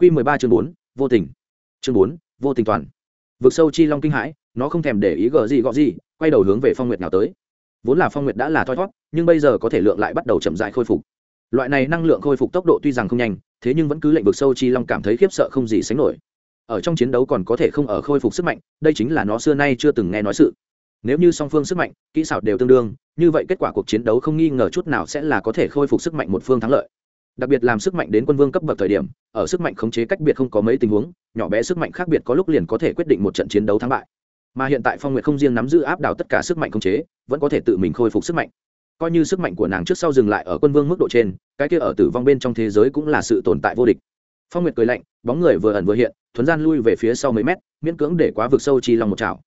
Quy mười ba chương bốn vô tình. Chương bốn vô tình toàn. Vực sâu chi long kinh hãi nó không thèm để ý gở gì gọ gì quay đầu hướng về phong nguyệt nào tới. Vốn là phong nguyệt đã là thoi thoát, nhưng bây giờ có thể lượng lại bắt đầu chậm rãi khôi phục. Loại này năng lượng khôi phục tốc độ tuy rằng không nhanh thế nhưng vẫn cứ lệnh vực sâu chi long cảm thấy khiếp sợ không gì sánh nổi. Ở trong chiến đấu còn có thể không ở khôi phục sức mạnh đây chính là nó xưa nay chưa từng nghe nói sự. Nếu như song phương sức mạnh kỹ xảo đều tương đương như vậy kết quả cuộc chiến đấu không nghi ngờ chút nào sẽ là có thể khôi phục sức mạnh một phương thắng lợi đặc biệt làm sức mạnh đến quân vương cấp bậc thời điểm, ở sức mạnh khống chế cách biệt không có mấy tình huống, nhỏ bé sức mạnh khác biệt có lúc liền có thể quyết định một trận chiến đấu thắng bại. Mà hiện tại phong nguyệt không riêng nắm giữ áp đảo tất cả sức mạnh khống chế, vẫn có thể tự mình khôi phục sức mạnh. Coi như sức mạnh của nàng trước sau dừng lại ở quân vương mức độ trên, cái kia ở tử vong bên trong thế giới cũng là sự tồn tại vô địch. Phong nguyệt cười lạnh, bóng người vừa ẩn vừa hiện, thuấn gian lui về phía sau mấy mét, miễn cưỡng để quá vực sâu chi long một chảo.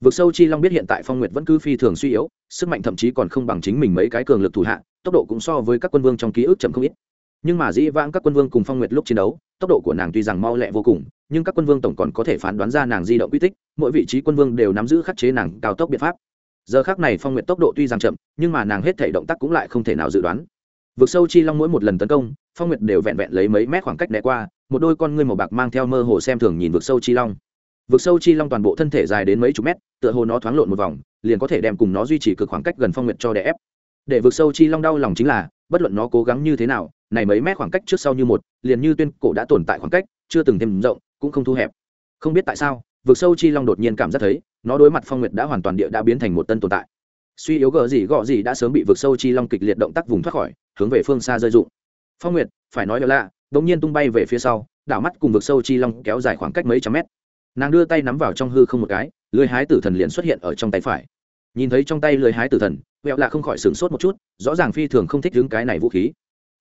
Vực sâu chi long biết hiện tại phong nguyệt vẫn cứ phi thường suy yếu, sức mạnh thậm chí còn không bằng chính mình mấy cái cường lực thủ hạ, tốc độ cũng so với các quân vương trong ký ức chậm không ít nhưng mà dĩ vãng các quân vương cùng phong nguyệt lúc chiến đấu, tốc độ của nàng tuy rằng mau lẹ vô cùng, nhưng các quân vương tổng còn có thể phán đoán ra nàng di động quy tích, mỗi vị trí quân vương đều nắm giữ khắc chế nàng cao tốc biện pháp. Giờ khác này phong nguyệt tốc độ tuy rằng chậm, nhưng mà nàng hết thể động tác cũng lại không thể nào dự đoán. Vượt sâu chi long mỗi một lần tấn công, phong nguyệt đều vẹn vẹn lấy mấy mét khoảng cách né qua, một đôi con ngươi màu bạc mang theo mơ hồ xem thường nhìn vượt sâu chi long. Vượt sâu chi long toàn bộ thân thể dài đến mấy chục mét, tựa hồ nó thoáng lộn một vòng, liền có thể đem cùng nó duy trì cực khoảng cách gần phong nguyệt cho đè ép. Để vượt sâu chi long đau lòng chính là, bất luận nó cố gắng như thế nào này mấy mét khoảng cách trước sau như một, liền như tuyên cổ đã tồn tại khoảng cách, chưa từng thêm rộng, cũng không thu hẹp. Không biết tại sao, vực sâu chi long đột nhiên cảm giác thấy, nó đối mặt phong nguyệt đã hoàn toàn địa đã biến thành một tân tồn tại. Suy yếu gờ gì gọ gì đã sớm bị vực sâu chi long kịch liệt động tác vùng thoát khỏi, hướng về phương xa rơi dụng. Phong nguyệt, phải nói là đột nhiên tung bay về phía sau, đảo mắt cùng vực sâu chi long kéo dài khoảng cách mấy trăm mét. Nàng đưa tay nắm vào trong hư không một cái lưới hái tử thần liền xuất hiện ở trong tay phải. Nhìn thấy trong tay lưới hái tử thần, vẹo lạ không khỏi sửng sốt một chút, rõ ràng phi thường không thích đứng cái này vũ khí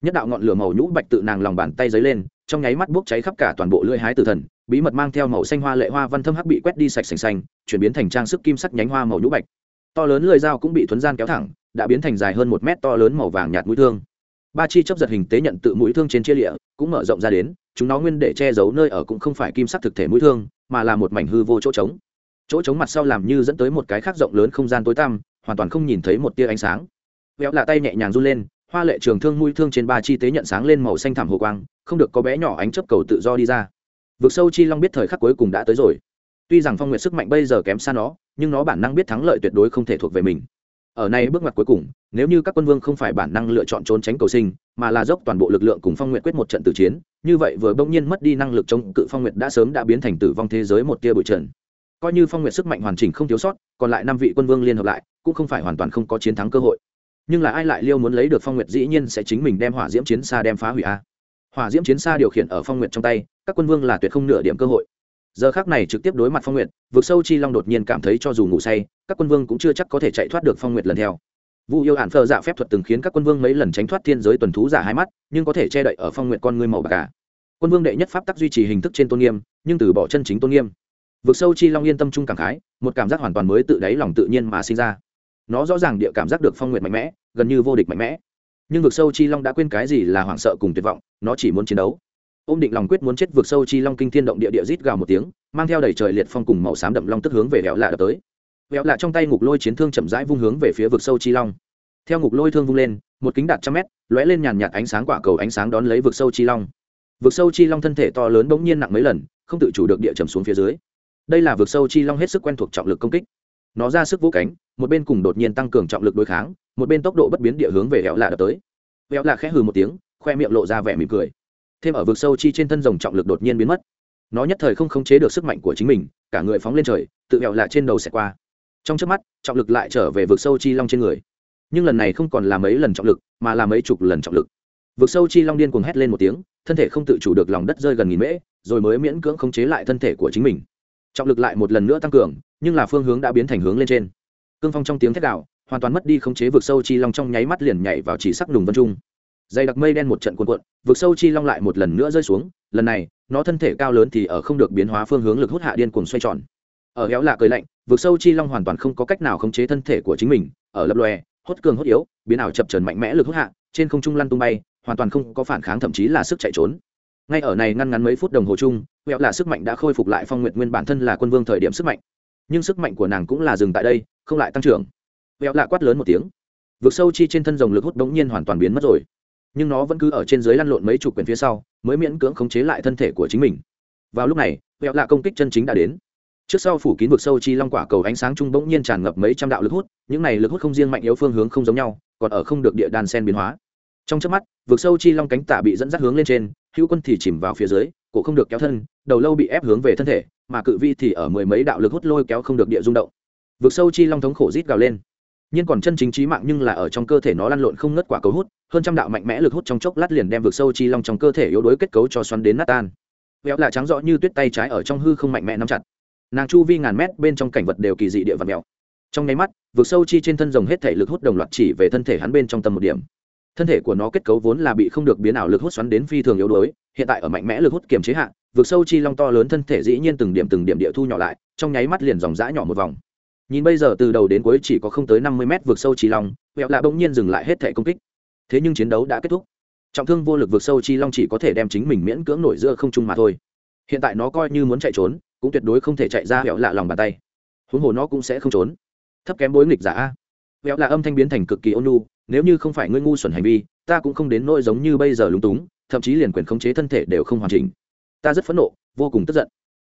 nhất đạo ngọn lửa màu nhũ bạch tự nàng lòng bàn tay dấy lên, trong nháy mắt bốc cháy khắp cả toàn bộ lưỡi hái tử thần, bí mật mang theo màu xanh hoa lệ hoa văn thâm hắc bị quét đi sạch sành xanh, chuyển biến thành trang sức kim sắc nhánh hoa màu nhũ bạch. To lớn lưỡi dao cũng bị thuấn gian kéo thẳng, đã biến thành dài hơn một mét to lớn màu vàng nhạt mũi thương. Ba chi chấp giật hình tế nhận tự mũi thương trên chia lịa, cũng mở rộng ra đến, chúng nó nguyên để che giấu nơi ở cũng không phải kim sắc thực thể mũi thương, mà là một mảnh hư vô chỗ trống. Chỗ trống mặt sau làm như dẫn tới một cái khác rộng lớn không gian tối tăm, hoàn toàn không nhìn thấy một tia ánh sáng. Véo là tay nhẹ nhàng run lên hoa lệ trường thương mũi thương trên ba chi tế nhận sáng lên màu xanh thảm hồ quang, không được có bé nhỏ ánh chấp cầu tự do đi ra. Vực sâu chi long biết thời khắc cuối cùng đã tới rồi. Tuy rằng phong nguyệt sức mạnh bây giờ kém xa nó, nhưng nó bản năng biết thắng lợi tuyệt đối không thể thuộc về mình. Ở này bước ngoặt cuối cùng, nếu như các quân vương không phải bản năng lựa chọn trốn tránh cầu sinh, mà là dốc toàn bộ lực lượng cùng phong nguyệt quyết một trận tử chiến, như vậy vừa bỗng nhiên mất đi năng lực chống cự phong nguyệt đã sớm đã biến thành tử vong thế giới một tia bụi trần. Coi như phong nguyệt sức mạnh hoàn chỉnh không thiếu sót, còn lại năm vị quân vương liên hợp lại, cũng không phải hoàn toàn không có chiến thắng cơ hội nhưng là ai lại liêu muốn lấy được phong nguyệt dĩ nhiên sẽ chính mình đem hỏa diễm chiến xa đem phá hủy a. Hỏa diễm chiến xa điều khiển ở phong nguyệt trong tay, các quân vương là tuyệt không nửa điểm cơ hội. Giờ khác này trực tiếp đối mặt phong nguyệt vượt sâu chi long đột nhiên cảm thấy cho dù ngủ say, các quân vương cũng chưa chắc có thể chạy thoát được phong nguyệt lần theo. Vu yêu hạn phờ dạ phép thuật từng khiến các quân vương mấy lần tránh thoát thiên giới tuần thú giả hai mắt, nhưng có thể che đậy ở phong nguyệt con ngươi màu bạc cả. Quân vương đệ nhất pháp tắc duy trì hình thức trên tôn nghiêm, nhưng từ bỏ chân chính tôn nghiêm. Vượt sâu chi long yên tâm trung cảm khái, một cảm giác hoàn toàn mới tự đáy lòng tự nhiên mà sinh ra nó rõ ràng địa cảm giác được phong nguyệt mạnh mẽ, gần như vô địch mạnh mẽ. Nhưng vực sâu chi long đã quên cái gì là hoảng sợ cùng tuyệt vọng, nó chỉ muốn chiến đấu. Ôm định lòng quyết muốn chết, vực sâu chi long kinh thiên động địa địa rít gào một tiếng, mang theo đầy trời liệt phong cùng màu xám đậm long tức hướng về vẹo lạ đập tới. Vẹo lạ trong tay ngục lôi chiến thương chậm rãi vung hướng về phía vực sâu chi long. Theo ngục lôi thương vung lên, một kính đạt trăm mét, lóe lên nhàn nhạt ánh sáng quả cầu ánh sáng đón lấy vực sâu chi long. Vực sâu chi long thân thể to lớn bỗng nhiên nặng mấy lần, không tự chủ được địa trầm xuống phía dưới. Đây là vực sâu chi long hết sức quen thuộc trọng lực công kích. Nó ra sức vỗ cánh một bên cùng đột nhiên tăng cường trọng lực đối kháng, một bên tốc độ bất biến địa hướng về hẹo lạ đập tới. Hẹo lạ khẽ hừ một tiếng, khoe miệng lộ ra vẻ mỉm cười. Thêm ở vực sâu chi trên thân rồng trọng lực đột nhiên biến mất. Nó nhất thời không khống chế được sức mạnh của chính mình, cả người phóng lên trời, tự hẹo lạ trên đầu xẹt qua. Trong trước mắt, trọng lực lại trở về vực sâu chi long trên người. Nhưng lần này không còn là mấy lần trọng lực, mà là mấy chục lần trọng lực. Vực sâu chi long điên cuồng hét lên một tiếng, thân thể không tự chủ được lòng đất rơi gần nghìn mễ, rồi mới miễn cưỡng khống chế lại thân thể của chính mình. Trọng lực lại một lần nữa tăng cường, nhưng là phương hướng đã biến thành hướng lên trên cương phong trong tiếng thét đạo hoàn toàn mất đi khống chế vực sâu chi long trong nháy mắt liền nhảy vào chỉ sắc nùng vân trung. Dày đặc mây đen một trận cuộn cuộn, vực sâu chi long lại một lần nữa rơi xuống, lần này, nó thân thể cao lớn thì ở không được biến hóa phương hướng lực hút hạ điên cuồng xoay tròn. Ở héo lạ cười lạnh, vực sâu chi long hoàn toàn không có cách nào khống chế thân thể của chính mình, ở lập lòe, hốt cường hốt yếu, biến ảo chập trần mạnh mẽ lực hút hạ, trên không trung lăn tung bay, hoàn toàn không có phản kháng thậm chí là sức chạy trốn. Ngay ở này ngăn ngắn mấy phút đồng hồ chung, héo lạ sức mạnh đã khôi phục lại phong nguyện nguyên bản thân là quân vương thời điểm sức mạnh. Nhưng sức mạnh của nàng cũng là dừng tại đây không lại tăng trưởng. Vẹo lạ quát lớn một tiếng. Vực sâu chi trên thân rồng lực hút bỗng nhiên hoàn toàn biến mất rồi. Nhưng nó vẫn cứ ở trên dưới lăn lộn mấy chục quyển phía sau, mới miễn cưỡng khống chế lại thân thể của chính mình. Vào lúc này, vẹo lạ công kích chân chính đã đến. Trước sau phủ kín vực sâu chi long quả cầu ánh sáng trung bỗng nhiên tràn ngập mấy trăm đạo lực hút, những này lực hút không riêng mạnh yếu phương hướng không giống nhau, còn ở không được địa đàn sen biến hóa. Trong chớp mắt, vực sâu chi long cánh tạ bị dẫn dắt hướng lên trên, hữu quân thì chìm vào phía dưới, cổ không được kéo thân, đầu lâu bị ép hướng về thân thể, mà cự vi thì ở mười mấy đạo lực hút lôi kéo không được địa rung động vực sâu chi long thống khổ rít gào lên. Nhưng còn chân chính trí mạng nhưng là ở trong cơ thể nó lăn lộn không ngất quả cầu hút, hơn trăm đạo mạnh mẽ lực hút trong chốc lát liền đem vực sâu chi long trong cơ thể yếu đuối kết cấu cho xoắn đến nát tan. Véo là trắng rõ như tuyết tay trái ở trong hư không mạnh mẽ nắm chặt. Nàng chu vi ngàn mét bên trong cảnh vật đều kỳ dị địa vật mèo. Trong nháy mắt, vực sâu chi trên thân rồng hết thể lực hút đồng loạt chỉ về thân thể hắn bên trong tâm một điểm. Thân thể của nó kết cấu vốn là bị không được biến ảo lực hút xoắn đến phi thường yếu đuối, hiện tại ở mạnh mẽ lực hút kiềm chế hạn vực sâu chi long to lớn thân thể dĩ nhiên từng điểm từng điểm địa thu nhỏ lại, trong nháy mắt liền dòng dã nhỏ một vòng nhìn bây giờ từ đầu đến cuối chỉ có không tới năm mươi mét vượt sâu chi long vẹo lạ bỗng nhiên dừng lại hết thể công kích. Thế nhưng chiến đấu đã kết thúc. Trọng thương vô lực vượt sâu chi long chỉ có thể đem chính mình miễn cưỡng nổi giữa không trung mà thôi. Hiện tại nó coi như muốn chạy trốn, cũng tuyệt đối không thể chạy ra vẹo lạ lòng bàn tay. Huống hồ nó cũng sẽ không trốn. Thấp kém bối nghịch giả. A vẹo lạ âm thanh biến thành cực kỳ ôn nhu, nếu như không phải ngươi ngu xuẩn hành vi, ta cũng không đến nỗi giống như bây giờ lúng túng, thậm chí liền quyền khống chế thân thể đều không hoàn chỉnh. Ta rất phẫn nộ, vô cùng tức giận.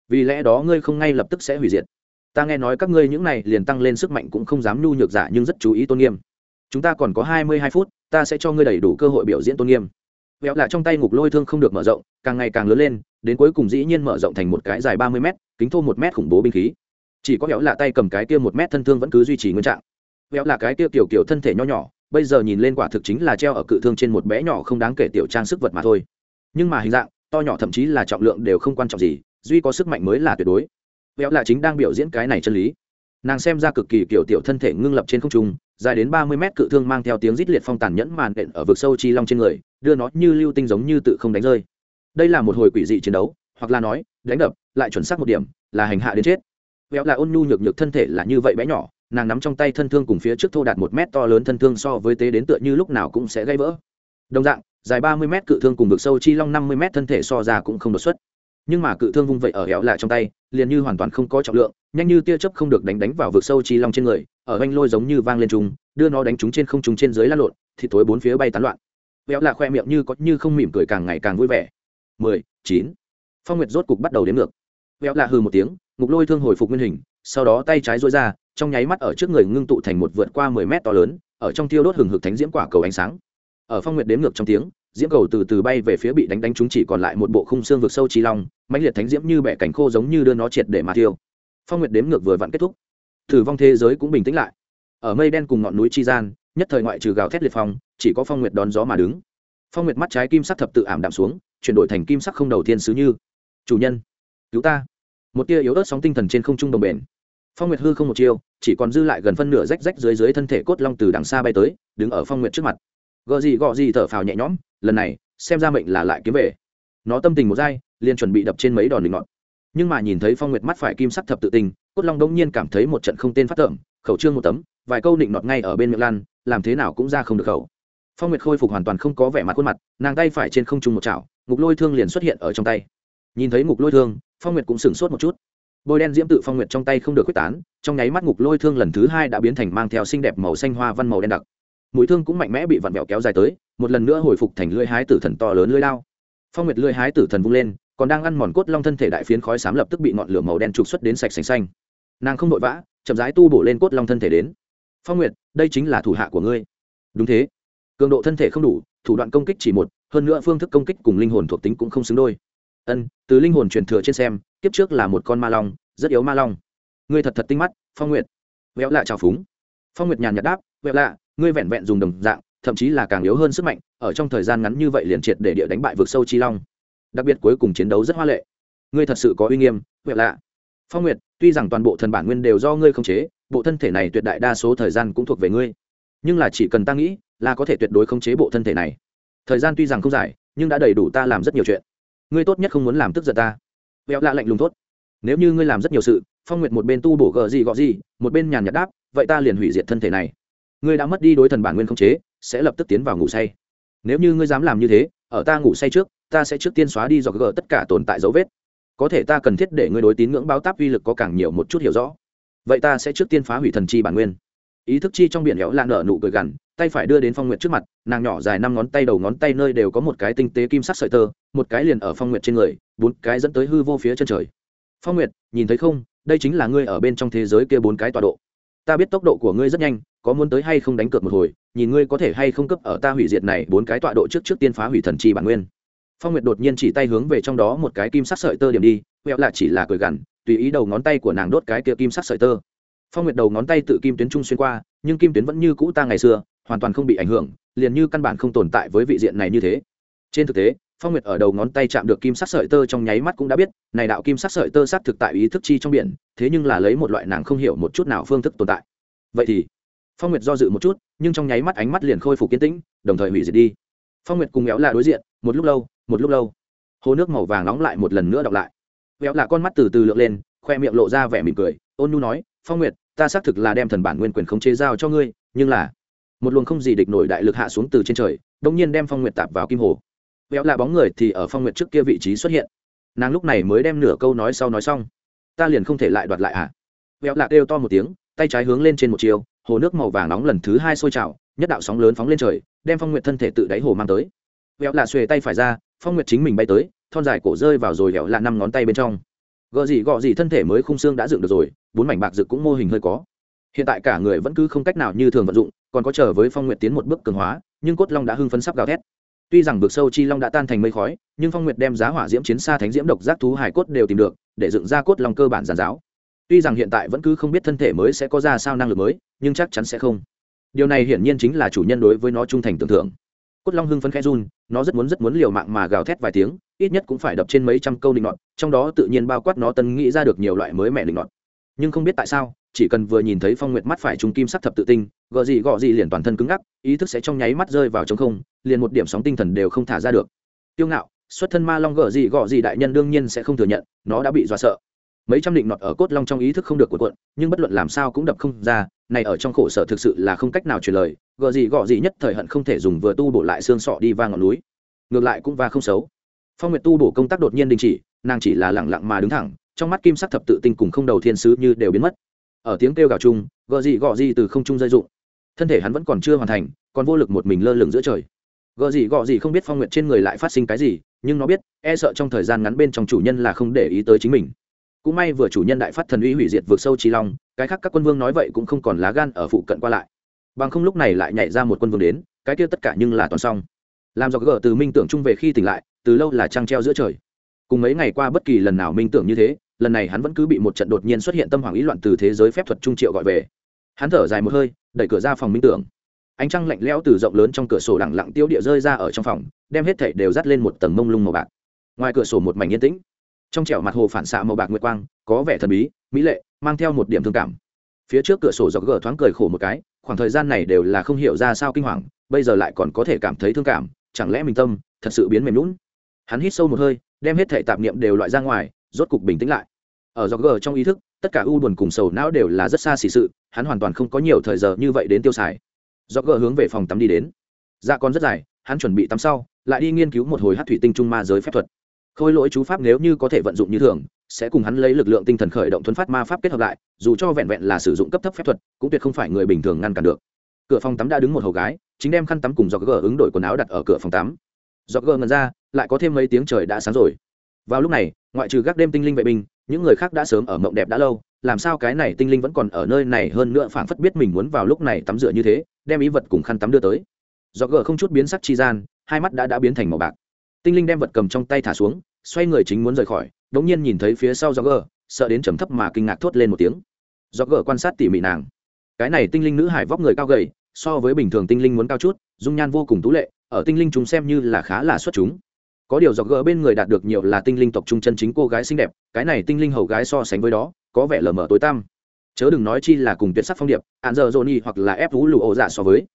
Vì lẽ đó ngươi không ngay lập tức sẽ hủy diệt ta nghe nói các ngươi những này liền tăng lên sức mạnh cũng không dám nhu nhược giả nhưng rất chú ý tôn nghiêm. Chúng ta còn có hai mươi hai phút, ta sẽ cho ngươi đầy đủ cơ hội biểu diễn tôn nghiêm. Vẹo lạ trong tay ngục lôi thương không được mở rộng, càng ngày càng lớn lên, đến cuối cùng dĩ nhiên mở rộng thành một cái dài ba mươi m kính thô một m khủng bố binh khí. Chỉ có vẹo lạ tay cầm cái kia một m thân thương vẫn cứ duy trì nguyên trạng. Vẹo là cái kia kiểu kiểu thân thể nho nhỏ, bây giờ nhìn lên quả thực chính là treo ở cự thương trên một bé nhỏ không đáng kể tiểu trang sức vật mà thôi. Nhưng mà hình dạng, to nhỏ thậm chí là trọng lượng đều không quan trọng gì, duy có sức mạnh mới là tuyệt đối véo là chính đang biểu diễn cái này chân lý. Nàng xem ra cực kỳ kiểu tiểu thân thể ngưng lập trên không trung, dài đến ba mươi mét cự thương mang theo tiếng rít liệt phong tàn nhẫn màn đện ở vực sâu chi long trên người, đưa nó như lưu tinh giống như tự không đánh rơi. Đây là một hồi quỷ dị chiến đấu, hoặc là nói, đánh đập, lại chuẩn xác một điểm, là hành hạ đến chết. Véo là ôn nhu nhược nhược thân thể là như vậy bé nhỏ, nàng nắm trong tay thân thương cùng phía trước thô đạt một mét to lớn thân thương so với tế đến tựa như lúc nào cũng sẽ gây vỡ. Đồng dạng, dài ba mươi mét cự thương cùng vực sâu chi long năm mươi mét thân thể so ra cũng không đột xuất nhưng mà cự thương vung vậy ở hẻo lại trong tay, liền như hoàn toàn không có trọng lượng, nhanh như tia chớp không được đánh đánh vào vực sâu chi long trên người, ở anh lôi giống như vang lên trùng, đưa nó đánh trúng trên không trùng trên dưới lan lộn, thì tối bốn phía bay tán loạn. Hẻo là khoe miệng như có, như không mỉm cười càng ngày càng vui vẻ. Mười, chín. Phong nguyệt rốt cục bắt đầu đến ngược. Hẻo là hừ một tiếng, ngục lôi thương hồi phục nguyên hình, sau đó tay trái duỗi ra, trong nháy mắt ở trước người ngưng tụ thành một vượt qua mười mét to lớn, ở trong tiêu đốt hừng hực thánh diễm quả cầu ánh sáng. Ở phong nguyệt đếm ngược trong tiếng diễm cầu từ từ bay về phía bị đánh đánh chúng chỉ còn lại một bộ khung xương vực sâu trí long, mãnh liệt thánh diễm như bẻ cảnh khô giống như đưa nó triệt để mà tiêu phong nguyệt đếm ngược vừa vặn kết thúc. Thử vong thế giới cũng bình tĩnh lại. Ở mây đen cùng ngọn núi chi gian, nhất thời ngoại trừ gào thét liệt phong, chỉ có phong nguyệt đón gió mà đứng. Phong nguyệt mắt trái kim sắc thập tự ảm đạm xuống, chuyển đổi thành kim sắc không đầu tiên sứ như, chủ nhân, cứu ta. Một tia yếu ớt sóng tinh thần trên không trung đồng bền. Phong nguyệt hư không một chiêu, chỉ còn dư lại gần phân nửa rách rách dưới dưới thân thể cốt long từ đằng xa bay tới, đứng ở phong nguyệt trước mặt. Gợ gì gọ gì thở phào nhẹ nhõm lần này, xem ra mệnh là lại kiếm về. Nó tâm tình một dai liền chuẩn bị đập trên mấy đòn định ngọn. Nhưng mà nhìn thấy phong nguyệt mắt phải kim sắc thập tự tình, cốt long đông nhiên cảm thấy một trận không tên phát tởm, khẩu trương một tấm, vài câu định nọt ngay ở bên miệng lan, làm thế nào cũng ra không được khẩu. Phong nguyệt khôi phục hoàn toàn không có vẻ mặt khuôn mặt, nàng tay phải trên không trung một chảo, ngục lôi thương liền xuất hiện ở trong tay. Nhìn thấy ngục lôi thương, phong nguyệt cũng sửng sốt một chút. Bôi đen diễm tự phong nguyệt trong tay không được quyết tán, trong nháy mắt ngục lôi thương lần thứ hai đã biến thành mang theo xinh đẹp màu xanh hoa văn màu đen đặc. Mũi thương cũng mạnh mẽ bị vặn vẹo kéo dài tới một lần nữa hồi phục thành lưỡi hái tử thần to lớn lưỡi lao phong nguyệt lưỡi hái tử thần vung lên, còn đang ăn mòn cốt long thân thể đại phiến khói xám lập tức bị ngọn lửa màu đen trục xuất đến sạch sành xanh. Nàng không vội vã, chậm rãi tu bổ lên cốt long thân thể đến. Phong nguyệt, đây chính là thủ hạ của ngươi. Đúng thế. Cường độ thân thể không đủ, thủ đoạn công kích chỉ một, hơn nữa phương thức công kích cùng linh hồn thuộc tính cũng không xứng đôi. Ân, từ linh hồn truyền thừa trên xem, kiếp trước là một con ma long, rất yếu ma long. Ngươi thật thật tinh mắt, phong nguyệt. Vẹo lạ trào phúng. Phong nguyệt nhàn nhạt đáp, vẹo lạ, ngươi vẹn vẹn dùng đồng dạng thậm chí là càng yếu hơn sức mạnh, ở trong thời gian ngắn như vậy liền triệt để địa đánh bại vực sâu chi long. Đặc biệt cuối cùng chiến đấu rất hoa lệ. Ngươi thật sự có uy nghiêm, huệ lạ. Phong nguyệt, tuy rằng toàn bộ thần bản nguyên đều do ngươi khống chế, bộ thân thể này tuyệt đại đa số thời gian cũng thuộc về ngươi. Nhưng là chỉ cần ta nghĩ, là có thể tuyệt đối khống chế bộ thân thể này. Thời gian tuy rằng không dài, nhưng đã đầy đủ ta làm rất nhiều chuyện. Ngươi tốt nhất không muốn làm tức giận ta. Huệ lạ lạnh lùng tốt nếu như ngươi làm rất nhiều sự, phong nguyệt một bên tu bổ gờ gì gọ gì, một bên nhàn nhạt đáp, vậy ta liền hủy diệt thân thể này. Ngươi đã mất đi đối thần bản nguyên không chế sẽ lập tức tiến vào ngủ say. Nếu như ngươi dám làm như thế, ở ta ngủ say trước, ta sẽ trước tiên xóa đi dò gờ tất cả tồn tại dấu vết. Có thể ta cần thiết để ngươi đối tín ngưỡng báo táp uy lực có càng nhiều một chút hiểu rõ. Vậy ta sẽ trước tiên phá hủy thần chi bản nguyên. Ý thức chi trong biển héo lan nở nụ cười gằn, tay phải đưa đến phong nguyệt trước mặt, nàng nhỏ dài năm ngón tay đầu ngón tay nơi đều có một cái tinh tế kim sắc sợi tơ, một cái liền ở phong nguyệt trên người, bốn cái dẫn tới hư vô phía chân trời. Phong nguyệt, nhìn thấy không, đây chính là ngươi ở bên trong thế giới kia bốn cái tọa độ. Ta biết tốc độ của ngươi rất nhanh có muốn tới hay không đánh cược một hồi, nhìn ngươi có thể hay không cấp ở ta hủy diệt này bốn cái tọa độ trước trước tiên phá hủy thần chi bản nguyên. Phong nguyệt đột nhiên chỉ tay hướng về trong đó một cái kim sắc sợi tơ điểm đi huệ là chỉ là cười gằn, tùy ý đầu ngón tay của nàng đốt cái kia kim sắc sợi tơ. Phong nguyệt đầu ngón tay tự kim tuyến trung xuyên qua, nhưng kim tuyến vẫn như cũ ta ngày xưa, hoàn toàn không bị ảnh hưởng, liền như căn bản không tồn tại với vị diện này như thế. Trên thực tế, phong nguyệt ở đầu ngón tay chạm được kim sắc sợi tơ trong nháy mắt cũng đã biết, này đạo kim sắc sợi tơ sát thực tại ý thức chi trong biển, thế nhưng là lấy một loại nàng không hiểu một chút nào phương thức tồn tại. Vậy thì phong nguyệt do dự một chút, nhưng trong nháy mắt ánh mắt liền khôi phục kiến tĩnh, đồng thời hủy diệt đi. Phong nguyệt cùng éo là đối diện, một lúc lâu, một lúc lâu. Hồ nước màu vàng nóng lại một lần nữa đọc lại. Éo là con mắt từ từ lượn lên, khoe miệng lộ ra vẻ mỉm cười, ôn nu nói, phong nguyệt, ta xác thực là đem thần bản nguyên quyền khống chế giao cho ngươi, nhưng là một luồng không gì địch nổi đại lực hạ xuống từ trên trời đông nhiên đem phong nguyệt tạp vào kim hồ. Véo là bóng người thì ở phong nguyệt trước kia vị trí xuất hiện. Nàng lúc này mới đem nửa câu nói sau nói xong. Ta liền không thể lại đoạt lại à? Véo là kêu to một tiếng, tay trái hướng lên trên một chiều hồ nước màu vàng nóng lần thứ hai sôi trào, nhất đạo sóng lớn phóng lên trời, đem phong nguyệt thân thể tự đáy hồ mang tới. Vẹo là xuề tay phải ra, phong nguyệt chính mình bay tới, thon dài cổ rơi vào rồi vẹo là năm ngón tay bên trong. Gợ gì gọ gì thân thể mới khung xương đã dựng được rồi, bốn mảnh bạc dựng cũng mô hình hơi có. Hiện tại cả người vẫn cứ không cách nào như thường vận dụng, còn có chờ với phong nguyệt tiến một bước cường hóa, nhưng cốt long đã hưng phấn sắp gào thét. Tuy rằng vực sâu chi long đã tan thành mây khói, nhưng phong nguyệt đem giá hỏa diễm chiến xa thánh diễm độc giác thú hải cốt đều tìm được, để dựng ra cốt long cơ bản giàn giáo tuy rằng hiện tại vẫn cứ không biết thân thể mới sẽ có ra sao năng lực mới, nhưng chắc chắn sẽ không. Điều này hiển nhiên chính là chủ nhân đối với nó trung thành tưởng thưởng cốt long hưng phấn khẽ run, nó rất muốn rất muốn liều mạng mà gào thét vài tiếng, ít nhất cũng phải đập trên mấy trăm câu định nọt, trong đó tự nhiên bao quát nó tân nghĩ ra được nhiều loại mới mẹ định nọt. Nhưng không biết tại sao, chỉ cần vừa nhìn thấy phong nguyệt mắt phải trung kim sắc thập tự tinh, gò gì gò gì liền toàn thân cứng ngắc, ý thức sẽ trong nháy mắt rơi vào trong không, liền một điểm sóng tinh thần đều không thả ra được. Tiêu ngạo, xuất thân ma long gò gì gò gì đại nhân đương nhiên sẽ không thừa nhận, nó đã bị dọa sợ mấy trăm định nọt ở cốt long trong ý thức không được cuộn cuộn, nhưng bất luận làm sao cũng đập không ra, này ở trong khổ sở thực sự là không cách nào truyền lời, gò gì gò gì nhất thời hận không thể dùng vừa tu bổ lại xương sọ đi va ngọn núi. Ngược lại cũng va không xấu. Phong nguyệt tu bổ công tác đột nhiên đình chỉ, nàng chỉ là lẳng lặng mà đứng thẳng, trong mắt kim sắc thập tự tinh cùng không đầu thiên sứ như đều biến mất. Ở tiếng kêu gào chung gợ gì gọ gì từ không trung rơi rụng. thân thể hắn vẫn còn chưa hoàn thành, còn vô lực một mình lơ lửng giữa trời. Gợ gì gọ gì không biết phong nguyện trên người lại phát sinh cái gì, nhưng nó biết e sợ trong thời gian ngắn bên trong chủ nhân là không để ý tới chính mình cũng may vừa chủ nhân đại phát thần uy hủy diệt vượt sâu trí long, cái khác các quân vương nói vậy cũng không còn lá gan ở phụ cận qua lại. Bằng không lúc này lại nhảy ra một quân vương đến, cái kia tất cả nhưng là toàn xong. Làm do gỡ từ minh tưởng chung về khi tỉnh lại, từ lâu là trăng treo giữa trời. Cùng mấy ngày qua bất kỳ lần nào minh tưởng như thế, lần này hắn vẫn cứ bị một trận đột nhiên xuất hiện tâm hoàng ý loạn từ thế giới phép thuật trung triệu gọi về. Hắn thở dài một hơi, đẩy cửa ra phòng minh tưởng. Ánh trăng lạnh lẽo từ rộng lớn trong cửa sổ lẳng lặng tiêu địa rơi ra ở trong phòng, đem hết thảy đều dắt lên một tầng mông lung màu bạc. Ngoài cửa sổ một mảnh yên tĩnh trong trẻo mặt hồ phản xạ màu bạc nguyệt quang, có vẻ thần bí, mỹ lệ, mang theo một điểm thương cảm. Phía trước cửa sổ dọc gờ thoáng cười khổ một cái, khoảng thời gian này đều là không hiểu ra sao kinh hoàng, bây giờ lại còn có thể cảm thấy thương cảm, chẳng lẽ mình tâm thật sự biến mềm lún hắn hít sâu một hơi, đem hết thể tạp niệm đều loại ra ngoài, rốt cục bình tĩnh lại. Ở dọc gờ trong ý thức, tất cả u buồn cùng sầu não đều là rất xa xỉ sự, hắn hoàn toàn không có nhiều thời giờ như vậy đến tiêu xài. Dọc gờ hướng về phòng tắm đi đến. Dạ còn rất dài, hắn chuẩn bị tắm sau, lại đi nghiên cứu một hồi hát thủy tinh trung ma giới phép thuật khôi lỗi chú pháp nếu như có thể vận dụng như thường, sẽ cùng hắn lấy lực lượng tinh thần khởi động thuấn phát ma pháp kết hợp lại, dù cho vẹn vẹn là sử dụng cấp thấp phép thuật, cũng tuyệt không phải người bình thường ngăn cản được. Cửa phòng tắm đã đứng một hầu gái, chính đem khăn tắm cùng dọc gờ ứng đổi quần áo đặt ở cửa phòng tắm. Dọc gờ ngần ra, lại có thêm mấy tiếng trời đã sáng rồi. Vào lúc này, ngoại trừ gác đêm tinh linh vệ binh, những người khác đã sớm ở mộng đẹp đã lâu, làm sao cái này tinh linh vẫn còn ở nơi này hơn nữa phảng phất biết mình muốn vào lúc này tắm rửa như thế, đem ý vật cùng khăn tắm đưa tới. Dọc gờ không chút biến sắc chi gian, hai mắt đã đã biến thành màu bạc tinh linh đem vật cầm trong tay thả xuống, xoay người chính muốn rời khỏi, đống nhiên nhìn thấy phía sau do gờ sợ đến trầm thấp mà kinh ngạc thốt lên một tiếng. Do gờ quan sát tỉ mỉ nàng. Cái này tinh linh nữ hải vóc người cao gầy, so với bình thường tinh linh muốn cao chút, dung nhan vô cùng tú lệ, ở tinh linh chúng xem như là khá là xuất chúng. Có điều dọc gờ bên người đạt được nhiều là tinh linh tộc trung chân chính cô gái xinh đẹp, cái này tinh linh hầu gái so sánh với đó, có vẻ lờ mờ tối tăm. Chớ đừng nói chi là cùng tuyệt sắc phong điệp, ạn giờ dồn y hoặc là ép vũ lụ ổ dạ so với.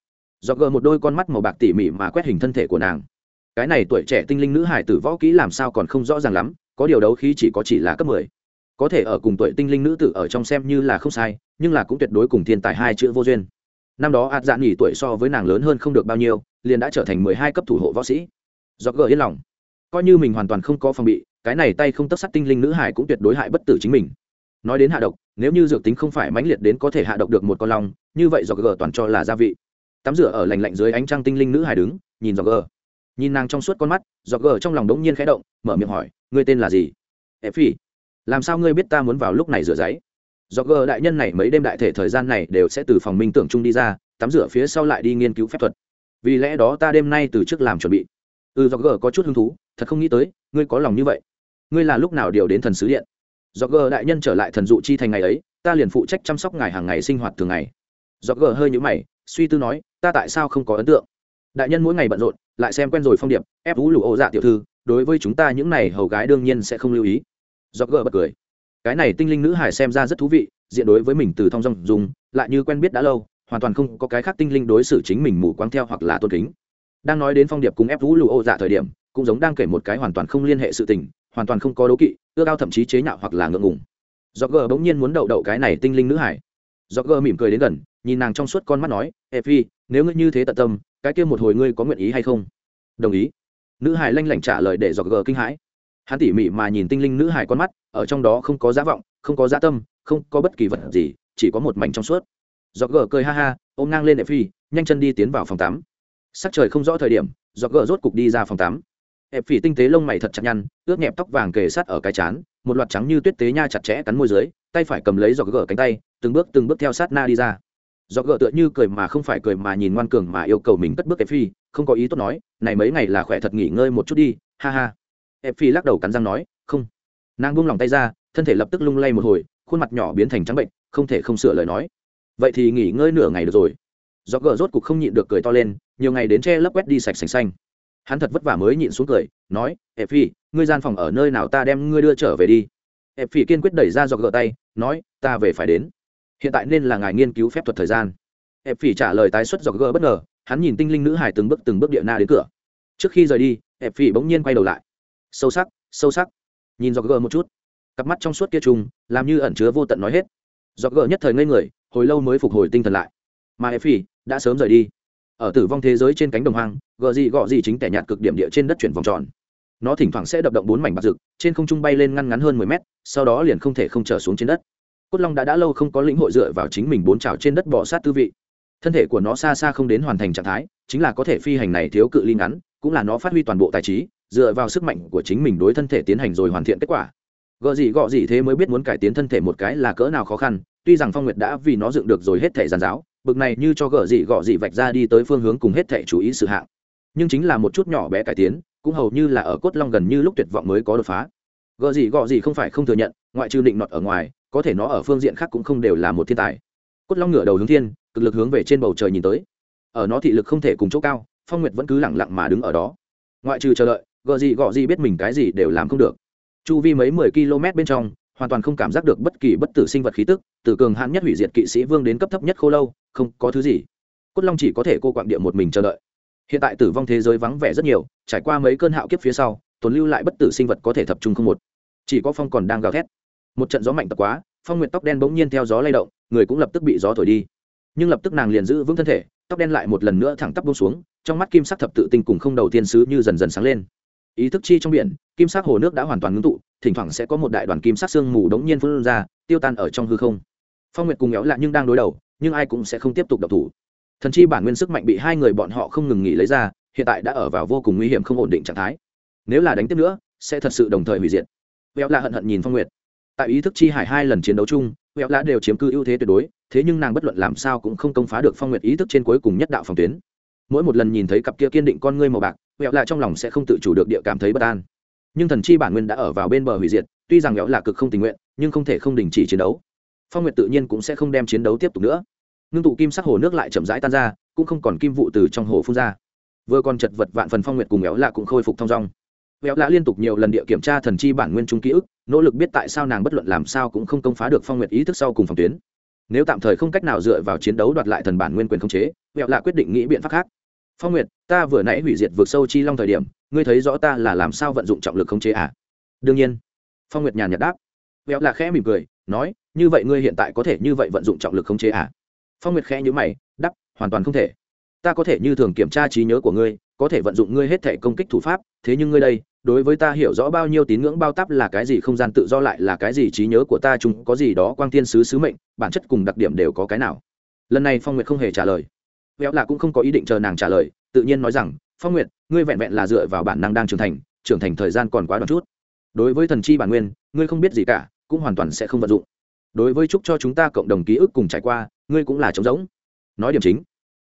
Dọc gờ một đôi con mắt màu bạc tỉ mỉ mà quét hình thân thể của nàng cái này tuổi trẻ tinh linh nữ hải tử võ kỹ làm sao còn không rõ ràng lắm, có điều đấu khí chỉ có chỉ là cấp mười. Có thể ở cùng tuổi tinh linh nữ tử ở trong xem như là không sai, nhưng là cũng tuyệt đối cùng thiên tài hai chữ vô duyên. Năm đó ạt dạ nghỉ tuổi so với nàng lớn hơn không được bao nhiêu, liền đã trở thành mười hai cấp thủ hộ võ sĩ. Do gờ yên lòng. Coi như mình hoàn toàn không có phòng bị, cái này tay không tất sắc tinh linh nữ hải cũng tuyệt đối hại bất tử chính mình. Nói đến hạ độc, nếu như dược tính không phải mãnh liệt đến có thể hạ độc được một con long, như vậy do gờ toàn cho là gia vị. Tắm rửa ở lành lạnh dưới ánh trăng tinh linh nữ hải đứng, nhìn dọc gờ nhìn nàng trong suốt con mắt dọc gờ trong lòng đống nhiên khẽ động, mở miệng hỏi, ngươi tên là gì? Ép phi làm sao ngươi biết ta muốn vào lúc này rửa giấy? Do gờ đại nhân này mấy đêm đại thể thời gian này đều sẽ từ phòng minh tưởng trung đi ra, tắm rửa phía sau lại đi nghiên cứu phép thuật. Vì lẽ đó ta đêm nay từ trước làm chuẩn bị. Ừ do gờ có chút hứng thú, thật không nghĩ tới, ngươi có lòng như vậy. Ngươi là lúc nào điều đến thần sứ điện? Do gờ đại nhân trở lại thần dụ chi thành ngày ấy, ta liền phụ trách chăm sóc ngài hàng ngày sinh hoạt thường ngày. Do gờ hơi nhũ mày, suy tư nói, ta tại sao không có ấn tượng? Đại nhân mỗi ngày bận rộn lại xem quen rồi phong điệp, ép vũ lụ ô dạ tiểu thư, đối với chúng ta những này hầu gái đương nhiên sẽ không lưu ý. Do gờ bật cười. Cái này tinh linh nữ hải xem ra rất thú vị, diện đối với mình từ thong dong dùng, lại như quen biết đã lâu, hoàn toàn không có cái khác tinh linh đối xử chính mình mù quáng theo hoặc là tôn kính. Đang nói đến phong điệp cùng ép vũ lụ ô dạ thời điểm, cũng giống đang kể một cái hoàn toàn không liên hệ sự tình, hoàn toàn không có đố kỵ ưa cao thậm chí chế nhạo hoặc là ngượng ngùng. Do gờ bỗng nhiên muốn đậu đậu cái này tinh linh nữ hải do gờ mỉm cười đến gần, nhìn nàng trong suốt con mắt nói e phi nếu ngươi như thế tận tâm, cái kia một hồi ngươi có nguyện ý hay không? Đồng ý. Nữ hải lanh lảnh trả lời để dọc gờ kinh hãi. Hắn tỉ mỉ mà nhìn tinh linh nữ hải con mắt, ở trong đó không có giá vọng, không có giá tâm, không có bất kỳ vật gì, chỉ có một mảnh trong suốt. Dọc gờ cười ha ha, ôm ngang lên đệ phi, nhanh chân đi tiến vào phòng tắm. Sắc trời không rõ thời điểm dọc gờ rốt cục đi ra phòng tắm. Ép phỉ tinh tế lông mày thật chặt nhăn, ướt nhẹp tóc vàng kề sát ở cái chán, một loạt trắng như tuyết tế nha chặt chẽ cắn môi dưới, tay phải cầm lấy dọc gờ cánh tay, từng bước từng bước theo sát na đi ra do gỡ tựa như cười mà không phải cười mà nhìn ngoan cường mà yêu cầu mình cất bước ép phi không có ý tốt nói, này mấy ngày là khỏe thật nghỉ ngơi một chút đi, ha ha. Ép phi lắc đầu cắn răng nói, không. Nàng buông lòng tay ra, thân thể lập tức lung lay một hồi, khuôn mặt nhỏ biến thành trắng bệnh, không thể không sửa lời nói, vậy thì nghỉ ngơi nửa ngày được rồi. Do gỡ rốt cục không nhịn được cười to lên, nhiều ngày đến che lấp quét đi sạch sành xanh. Hắn thật vất vả mới nhịn xuống cười, nói ép phi ngươi gian phòng ở nơi nào ta đem ngươi đưa trở về đi. Ép phi kiên quyết đẩy ra do gỡ tay, nói, ta về phải đến hiện tại nên là ngài nghiên cứu phép thuật thời gian. Ép phỉ trả lời tái xuất do gỡ bất ngờ, hắn nhìn tinh linh nữ hải từng bước từng bước địa na đến cửa. Trước khi rời đi, ép phỉ bỗng nhiên quay đầu lại. Sâu sắc sâu sắc. Nhìn do gỡ một chút. Cặp mắt trong suốt kia trùng, làm như ẩn chứa vô tận nói hết. Do gỡ nhất thời ngây người, hồi lâu mới phục hồi tinh thần lại. Mà ép phỉ đã sớm rời đi. Ở tử vong thế giới trên cánh đồng hoang, gờ gì gọ gì chính tẻ nhạt cực điểm địa trên đất chuyển vòng tròn. Nó thỉnh thoảng sẽ đập động bốn mảnh bạc rực, trên không trung bay lên ngăn ngắn hơn mười mét, sau đó liền không thể không trở xuống trên đất cốt long đã đã lâu không có lĩnh hội dựa vào chính mình bốn trào trên đất bỏ sát tư vị. Thân thể của nó xa xa không đến hoàn thành trạng thái, chính là có thể phi hành này thiếu cự ly ngắn, cũng là nó phát huy toàn bộ tài trí, dựa vào sức mạnh của chính mình đối thân thể tiến hành rồi hoàn thiện kết quả. Gợ gì gọ gì thế mới biết muốn cải tiến thân thể một cái là cỡ nào khó khăn, tuy rằng phong nguyệt đã vì nó dựng được rồi hết thể giàn giáo, bực này như cho gợ gì gọ gì vạch ra đi tới phương hướng cùng hết thể chú ý sự hạng. Nhưng chính là một chút nhỏ bé cải tiến, cũng hầu như là ở cốt long gần như lúc tuyệt vọng mới có đột phá. Gợ gì gọ gì không phải không thừa nhận, ngoại trừ định nọt ở ngoài có thể nó ở phương diện khác cũng không đều là một thiên tài. Cốt long ngửa đầu hướng thiên, cực lực hướng về trên bầu trời nhìn tới. Ở nó thị lực không thể cùng chỗ cao, phong nguyệt vẫn cứ lẳng lặng mà đứng ở đó. Ngoại trừ chờ đợi gợ gì gọ gì biết mình cái gì đều làm không được. Chu vi mấy mười km bên trong, hoàn toàn không cảm giác được bất kỳ bất tử sinh vật khí tức, từ cường hãn nhất hủy diệt kỵ sĩ vương đến cấp thấp nhất khô lâu, không có thứ gì. Cốt long chỉ có thể cô quạng địa một mình chờ đợi. Hiện tại tử vong thế giới vắng vẻ rất nhiều, trải qua mấy cơn hạo kiếp phía sau, tồn lưu lại bất tử sinh vật có thể tập trung không một. Chỉ có phong còn đang gào thét một trận gió mạnh tập quá, phong nguyện tóc đen bỗng nhiên theo gió lay động, người cũng lập tức bị gió thổi đi. Nhưng lập tức nàng liền giữ vững thân thể, tóc đen lại một lần nữa thẳng tắp bông xuống, trong mắt kim sắc thập tự tinh cùng không đầu tiên sứ như dần dần sáng lên. Ý thức chi trong biển, kim sắc hồ nước đã hoàn toàn ngưng tụ, thỉnh thoảng sẽ có một đại đoàn kim sắc sương mù đống nhiên phân ra, tiêu tan ở trong hư không. Phong nguyệt cùng éo lạ nhưng đang đối đầu, nhưng ai cũng sẽ không tiếp tục độc thủ. Thần chi bản nguyên sức mạnh bị hai người bọn họ không ngừng nghỉ lấy ra, hiện tại đã ở vào vô cùng nguy hiểm không ổn định trạng thái. Nếu là đánh tiếp nữa, sẽ thật sự đồng thời hủy diệt. Éo lạ hận hận nhìn phong nguyệt tại ý thức chi hải hai lần chiến đấu chung huệ lạ đều chiếm cư ưu thế tuyệt đối, thế nhưng nàng bất luận làm sao cũng không công phá được phong nguyệt ý thức trên cuối cùng nhất đạo phòng tuyến. Mỗi một lần nhìn thấy cặp kia kiên định con ngươi màu bạc huệ lạ trong lòng sẽ không tự chủ được địa cảm thấy bất an. Nhưng thần chi bản nguyên đã ở vào bên bờ hủy diệt, tuy rằng huệ lạ cực không tình nguyện, nhưng không thể không đình chỉ chiến đấu. Phong nguyệt tự nhiên cũng sẽ không đem chiến đấu tiếp tục nữa. Ngưng tụ kim sắc hồ nước lại chậm rãi tan ra, cũng không còn kim vụ từ trong hồ phun ra. Vừa còn chật vật vạn phần phong nguyệt cùng éo lạ cũng khôi phục thong dong. Béo lạ liên tục nhiều lần địa kiểm tra thần chi bản nguyên trung ký ức nỗ lực biết tại sao nàng bất luận làm sao cũng không công phá được phong nguyệt ý thức sau cùng phòng tuyến. Nếu tạm thời không cách nào dựa vào chiến đấu đoạt lại thần bản nguyên quyền khống chế béo lạ quyết định nghĩ biện pháp khác. Phong nguyệt ta vừa nãy hủy diệt vượt sâu chi long thời điểm ngươi thấy rõ ta là làm sao vận dụng trọng lực khống chế à? Đương nhiên. Phong nguyệt nhàn nhạt đáp. Béo lạ khẽ mỉm cười nói như vậy ngươi hiện tại có thể như vậy vận dụng trọng lực khống chế à? Phong nguyệt khẽ nhíu mày đáp, hoàn toàn không thể. Ta có thể như thường kiểm tra trí nhớ của ngươi có thể vận dụng ngươi hết thể công kích thủ pháp, thế nhưng ngươi đây, đối với ta hiểu rõ bao nhiêu tín ngưỡng bao tắp là cái gì không gian tự do lại là cái gì trí nhớ của ta chúng có gì đó quang tiên sứ sứ mệnh, bản chất cùng đặc điểm đều có cái nào? Lần này phong nguyệt không hề trả lời. Véo lạ cũng không có ý định chờ nàng trả lời, tự nhiên nói rằng, phong nguyệt, ngươi vẹn vẹn là dựa vào bản năng đang trưởng thành trưởng thành thời gian còn quá đoạn chút. Đối với thần chi bản nguyên, ngươi không biết gì cả, cũng hoàn toàn sẽ không vận dụng. Đối với chúc cho chúng ta cộng đồng ký ức cùng trải qua, ngươi cũng là trống rỗng. Nói điểm chính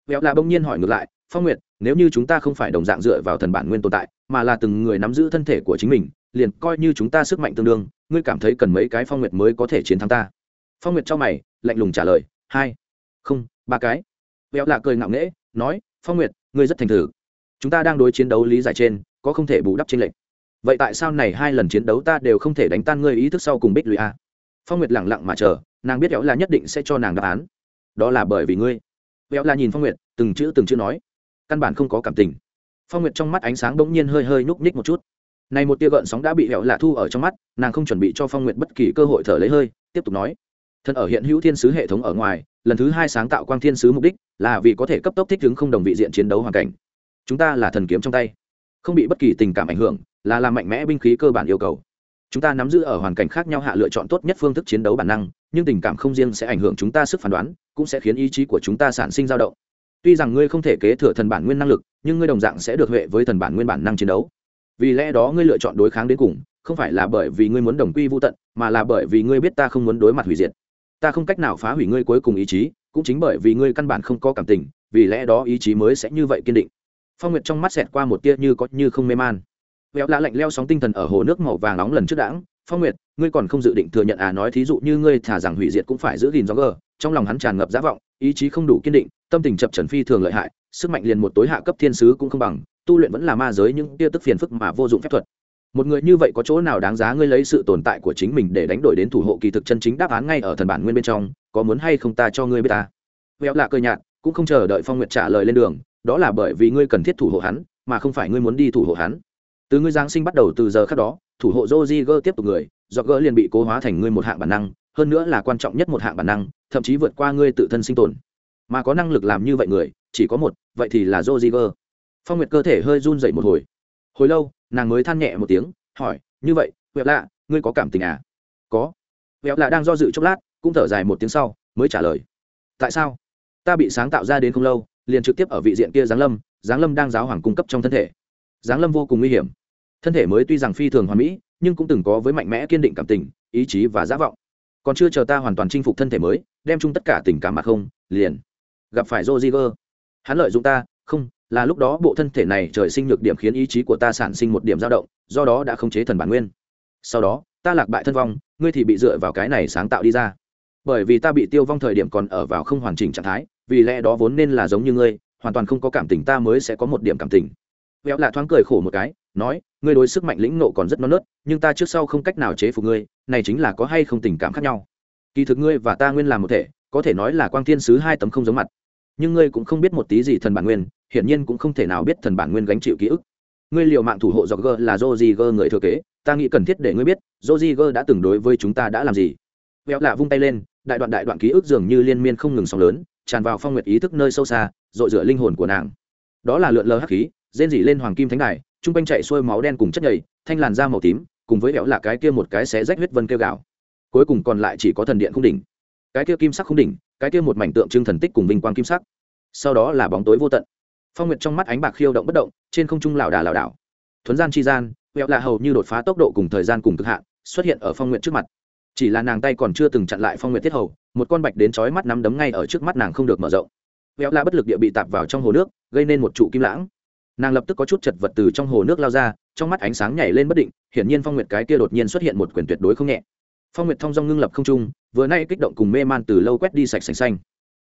véo lạ bỗng nhiên hỏi ngược lại, phong nguyệt nếu như chúng ta không phải đồng dạng dựa vào thần bản nguyên tồn tại, mà là từng người nắm giữ thân thể của chính mình, liền coi như chúng ta sức mạnh tương đương, ngươi cảm thấy cần mấy cái phong nguyệt mới có thể chiến thắng ta? Phong nguyệt cho mày, lạnh lùng trả lời, hai, không, ba cái. Véo lạ cười ngạo nghễ, nói, phong nguyệt, ngươi rất thành thử. Chúng ta đang đối chiến đấu lý giải trên, có không thể bù đắp trên lệnh vậy tại sao này hai lần chiến đấu ta đều không thể đánh tan ngươi ý thức sau cùng bích lụy a? Phong nguyệt lẳng lặng mà chờ, nàng biết véo là nhất định sẽ cho nàng đáp án. Đó là bởi vì ngươi. Véo là nhìn phong nguyệt, từng chữ từng chữ nói căn bản không có cảm tình. Phong nguyệt trong mắt ánh sáng bỗng nhiên hơi hơi nhúc nhích một chút. Này một tia gợn sóng đã bị hẹo lạ thu ở trong mắt, nàng không chuẩn bị cho phong nguyệt bất kỳ cơ hội thở lấy hơi, tiếp tục nói. Thân ở hiện hữu thiên sứ hệ thống ở ngoài, lần thứ hai sáng tạo quang thiên sứ mục đích là vì có thể cấp tốc thích ứng không đồng vị diện chiến đấu hoàn cảnh. Chúng ta là thần kiếm trong tay. Không bị bất kỳ tình cảm ảnh hưởng, là làm mạnh mẽ binh khí cơ bản yêu cầu. Chúng ta nắm giữ ở hoàn cảnh khác nhau hạ lựa chọn tốt nhất phương thức chiến đấu bản năng, nhưng tình cảm không riêng sẽ ảnh hưởng chúng ta sức phán đoán, cũng sẽ khiến ý chí của chúng ta sản sinh dao động tuy rằng ngươi không thể kế thừa thần bản nguyên năng lực, nhưng ngươi đồng dạng sẽ được huệ với thần bản nguyên bản năng chiến đấu. Vì lẽ đó ngươi lựa chọn đối kháng đến cùng, không phải là bởi vì ngươi muốn đồng quy vô tận, mà là bởi vì ngươi biết ta không muốn đối mặt hủy diệt. Ta không cách nào phá hủy ngươi cuối cùng ý chí, cũng chính bởi vì ngươi căn bản không có cảm tình, vì lẽ đó ý chí mới sẽ như vậy kiên định. Phong nguyệt trong mắt xẹt qua một tia như có như không mê man. Véo lạ lạnh leo sóng tinh thần ở hồ nước màu vàng nóng lần trước đãng. Phong nguyệt, ngươi còn không dự định thừa nhận à nói thí dụ như ngươi thả rằng hủy diệt cũng phải giữ gìn gió gờ. Trong lòng hắn tràn ngập giả vọng, ý chí không đủ kiên định tâm tình chập trần phi thường lợi hại, sức mạnh liền một tối hạ cấp thiên sứ cũng không bằng, tu luyện vẫn là ma giới những tia tức phiền phức mà vô dụng phép thuật. Một người như vậy có chỗ nào đáng giá ngươi lấy sự tồn tại của chính mình để đánh đổi đến thủ hộ kỳ thực chân chính đáp án ngay ở thần bản nguyên bên trong, có muốn hay không ta cho ngươi biết ta? Véo lạ cơ nhạt, cũng không chờ đợi phong nguyệt trả lời lên đường, đó là bởi vì ngươi cần thiết thủ hộ hắn, mà không phải ngươi muốn đi thủ hộ hắn. Từ ngươi giáng sinh bắt đầu từ giờ khác đó, thủ hộ joziger tiếp tục người do gỡ liền bị cố hóa thành ngươi một hạng bản năng, hơn nữa là quan trọng nhất một hạng bản năng, thậm chí vượt qua ngươi tự thân sinh tồn mà có năng lực làm như vậy người, chỉ có một, vậy thì là joziger phong nguyệt cơ thể hơi run dậy một hồi. Hồi lâu, nàng mới than nhẹ một tiếng, hỏi, như vậy huệ lạ, ngươi có cảm tình à? Có. Huệ lạ đang do dự chốc lát, cũng thở dài một tiếng sau, mới trả lời. Tại sao? Ta bị sáng tạo ra đến không lâu, liền trực tiếp ở vị diện kia giáng lâm giáng lâm đang giáo hoàng cung cấp trong thân thể. Giáng lâm vô cùng nguy hiểm. Thân thể mới tuy rằng phi thường hoàn mỹ, nhưng cũng từng có với mạnh mẽ kiên định cảm tình, ý chí và giả vọng. Còn chưa chờ ta hoàn toàn chinh phục thân thể mới, đem chung tất cả tình cảm mà không, liền gặp phải joziger hắn lợi dụng ta, không, là lúc đó bộ thân thể này trời sinh nhược điểm khiến ý chí của ta sản sinh một điểm dao động, do đó đã khống chế thần bản nguyên. Sau đó, ta lạc bại thân vong, ngươi thì bị dựa vào cái này sáng tạo đi ra. Bởi vì ta bị tiêu vong thời điểm còn ở vào không hoàn chỉnh trạng thái, vì lẽ đó vốn nên là giống như ngươi, hoàn toàn không có cảm tình ta mới sẽ có một điểm cảm tình. Béo lạ thoáng cười khổ một cái, nói, ngươi đối sức mạnh lĩnh nộ còn rất non nớt, nhưng ta trước sau không cách nào chế phục ngươi, này chính là có hay không tình cảm khác nhau. Kỳ thực ngươi và ta nguyên làm một thể có thể nói là quang thiên sứ hai tấm không giống mặt. Nhưng ngươi cũng không biết một tí gì thần bản nguyên, hiển nhiên cũng không thể nào biết thần bản nguyên gánh chịu ký ức. Ngươi liều mạng thủ hộ dọc g là joziger người thừa kế, ta nghĩ cần thiết để ngươi biết joziger đã từng đối với chúng ta đã làm gì. Véo lạ vung tay lên, đại đoạn đại đoạn ký ức dường như liên miên không ngừng sóng lớn, tràn vào phong nguyệt ý thức nơi sâu xa dội rửa linh hồn của nàng. Đó là lượn lờ hắc khí, rên rỉ lên hoàng kim thánh đài, trung quanh chạy xuôi máu đen cùng chất nhầy, thanh làn da màu tím, cùng với véo là cái kia một cái xé rách huyết vân kêu gạo cuối cùng còn lại chỉ có thần điện không đỉnh cái kia kim sắc không đỉnh, cái kia một mảnh tượng trưng thần tích cùng vinh quang kim sắc. Sau đó là bóng tối vô tận. Phong nguyệt trong mắt ánh bạc khiêu động bất động, trên không trung lảo đà lảo đảo. Thuấn gian chi gian huẹo là hầu như đột phá tốc độ cùng thời gian cùng cực hạn, xuất hiện ở phong nguyệt trước mặt. Chỉ là nàng tay còn chưa từng chặn lại phong nguyệt tiết hầu, một con bạch đến chói mắt nắm đấm ngay ở trước mắt nàng không được mở rộng. Huẹo là bất lực địa bị tạp vào trong hồ nước, gây nên một trụ kim lãng. Nàng lập tức có chút chật vật từ trong hồ nước lao ra, trong mắt ánh sáng nhảy lên bất định, hiển nhiên phong nguyệt cái kia đột nhiên xuất hiện một quyền tuyệt đối không nhẹ phong nguyệt thong dong ngưng lập không trung, vừa nay kích động cùng mê man từ lâu quét đi sạch sành xanh.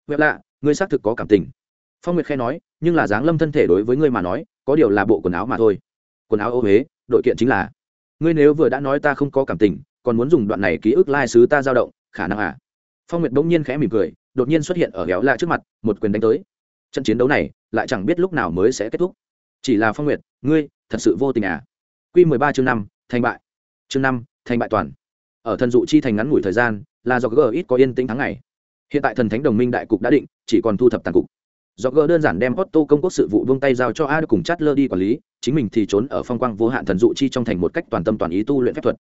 Vậy lạ, ngươi xác thực có cảm tình. Phong nguyệt khe nói, nhưng là dáng lâm thân thể đối với ngươi mà nói, có điều là bộ quần áo mà thôi. Quần áo ô huế, đội kiện chính là. Ngươi nếu vừa đã nói ta không có cảm tình, còn muốn dùng đoạn này ký ức lai sứ ta dao động, khả năng à? Phong nguyệt bỗng nhiên khẽ mỉm cười, đột nhiên xuất hiện ở héo lạ trước mặt, một quyền đánh tới. Trận chiến đấu này, lại chẳng biết lúc nào mới sẽ kết thúc. Chỉ là phong nguyệt, ngươi, thật sự vô tình à? Q mười ba chương năm, thành bại. Chương năm, thành bại toàn ở thần dụ chi thành ngắn ngủi thời gian, là do g ít có yên tĩnh tháng ngày. Hiện tại thần thánh đồng minh đại cục đã định, chỉ còn thu thập tàn cục. Do g đơn giản đem otto công quốc sự vụ vung tay giao cho a cùng chát lơ đi quản lý, chính mình thì trốn ở phong quang vô hạn thần dụ chi trong thành một cách toàn tâm toàn ý tu luyện phép thuật.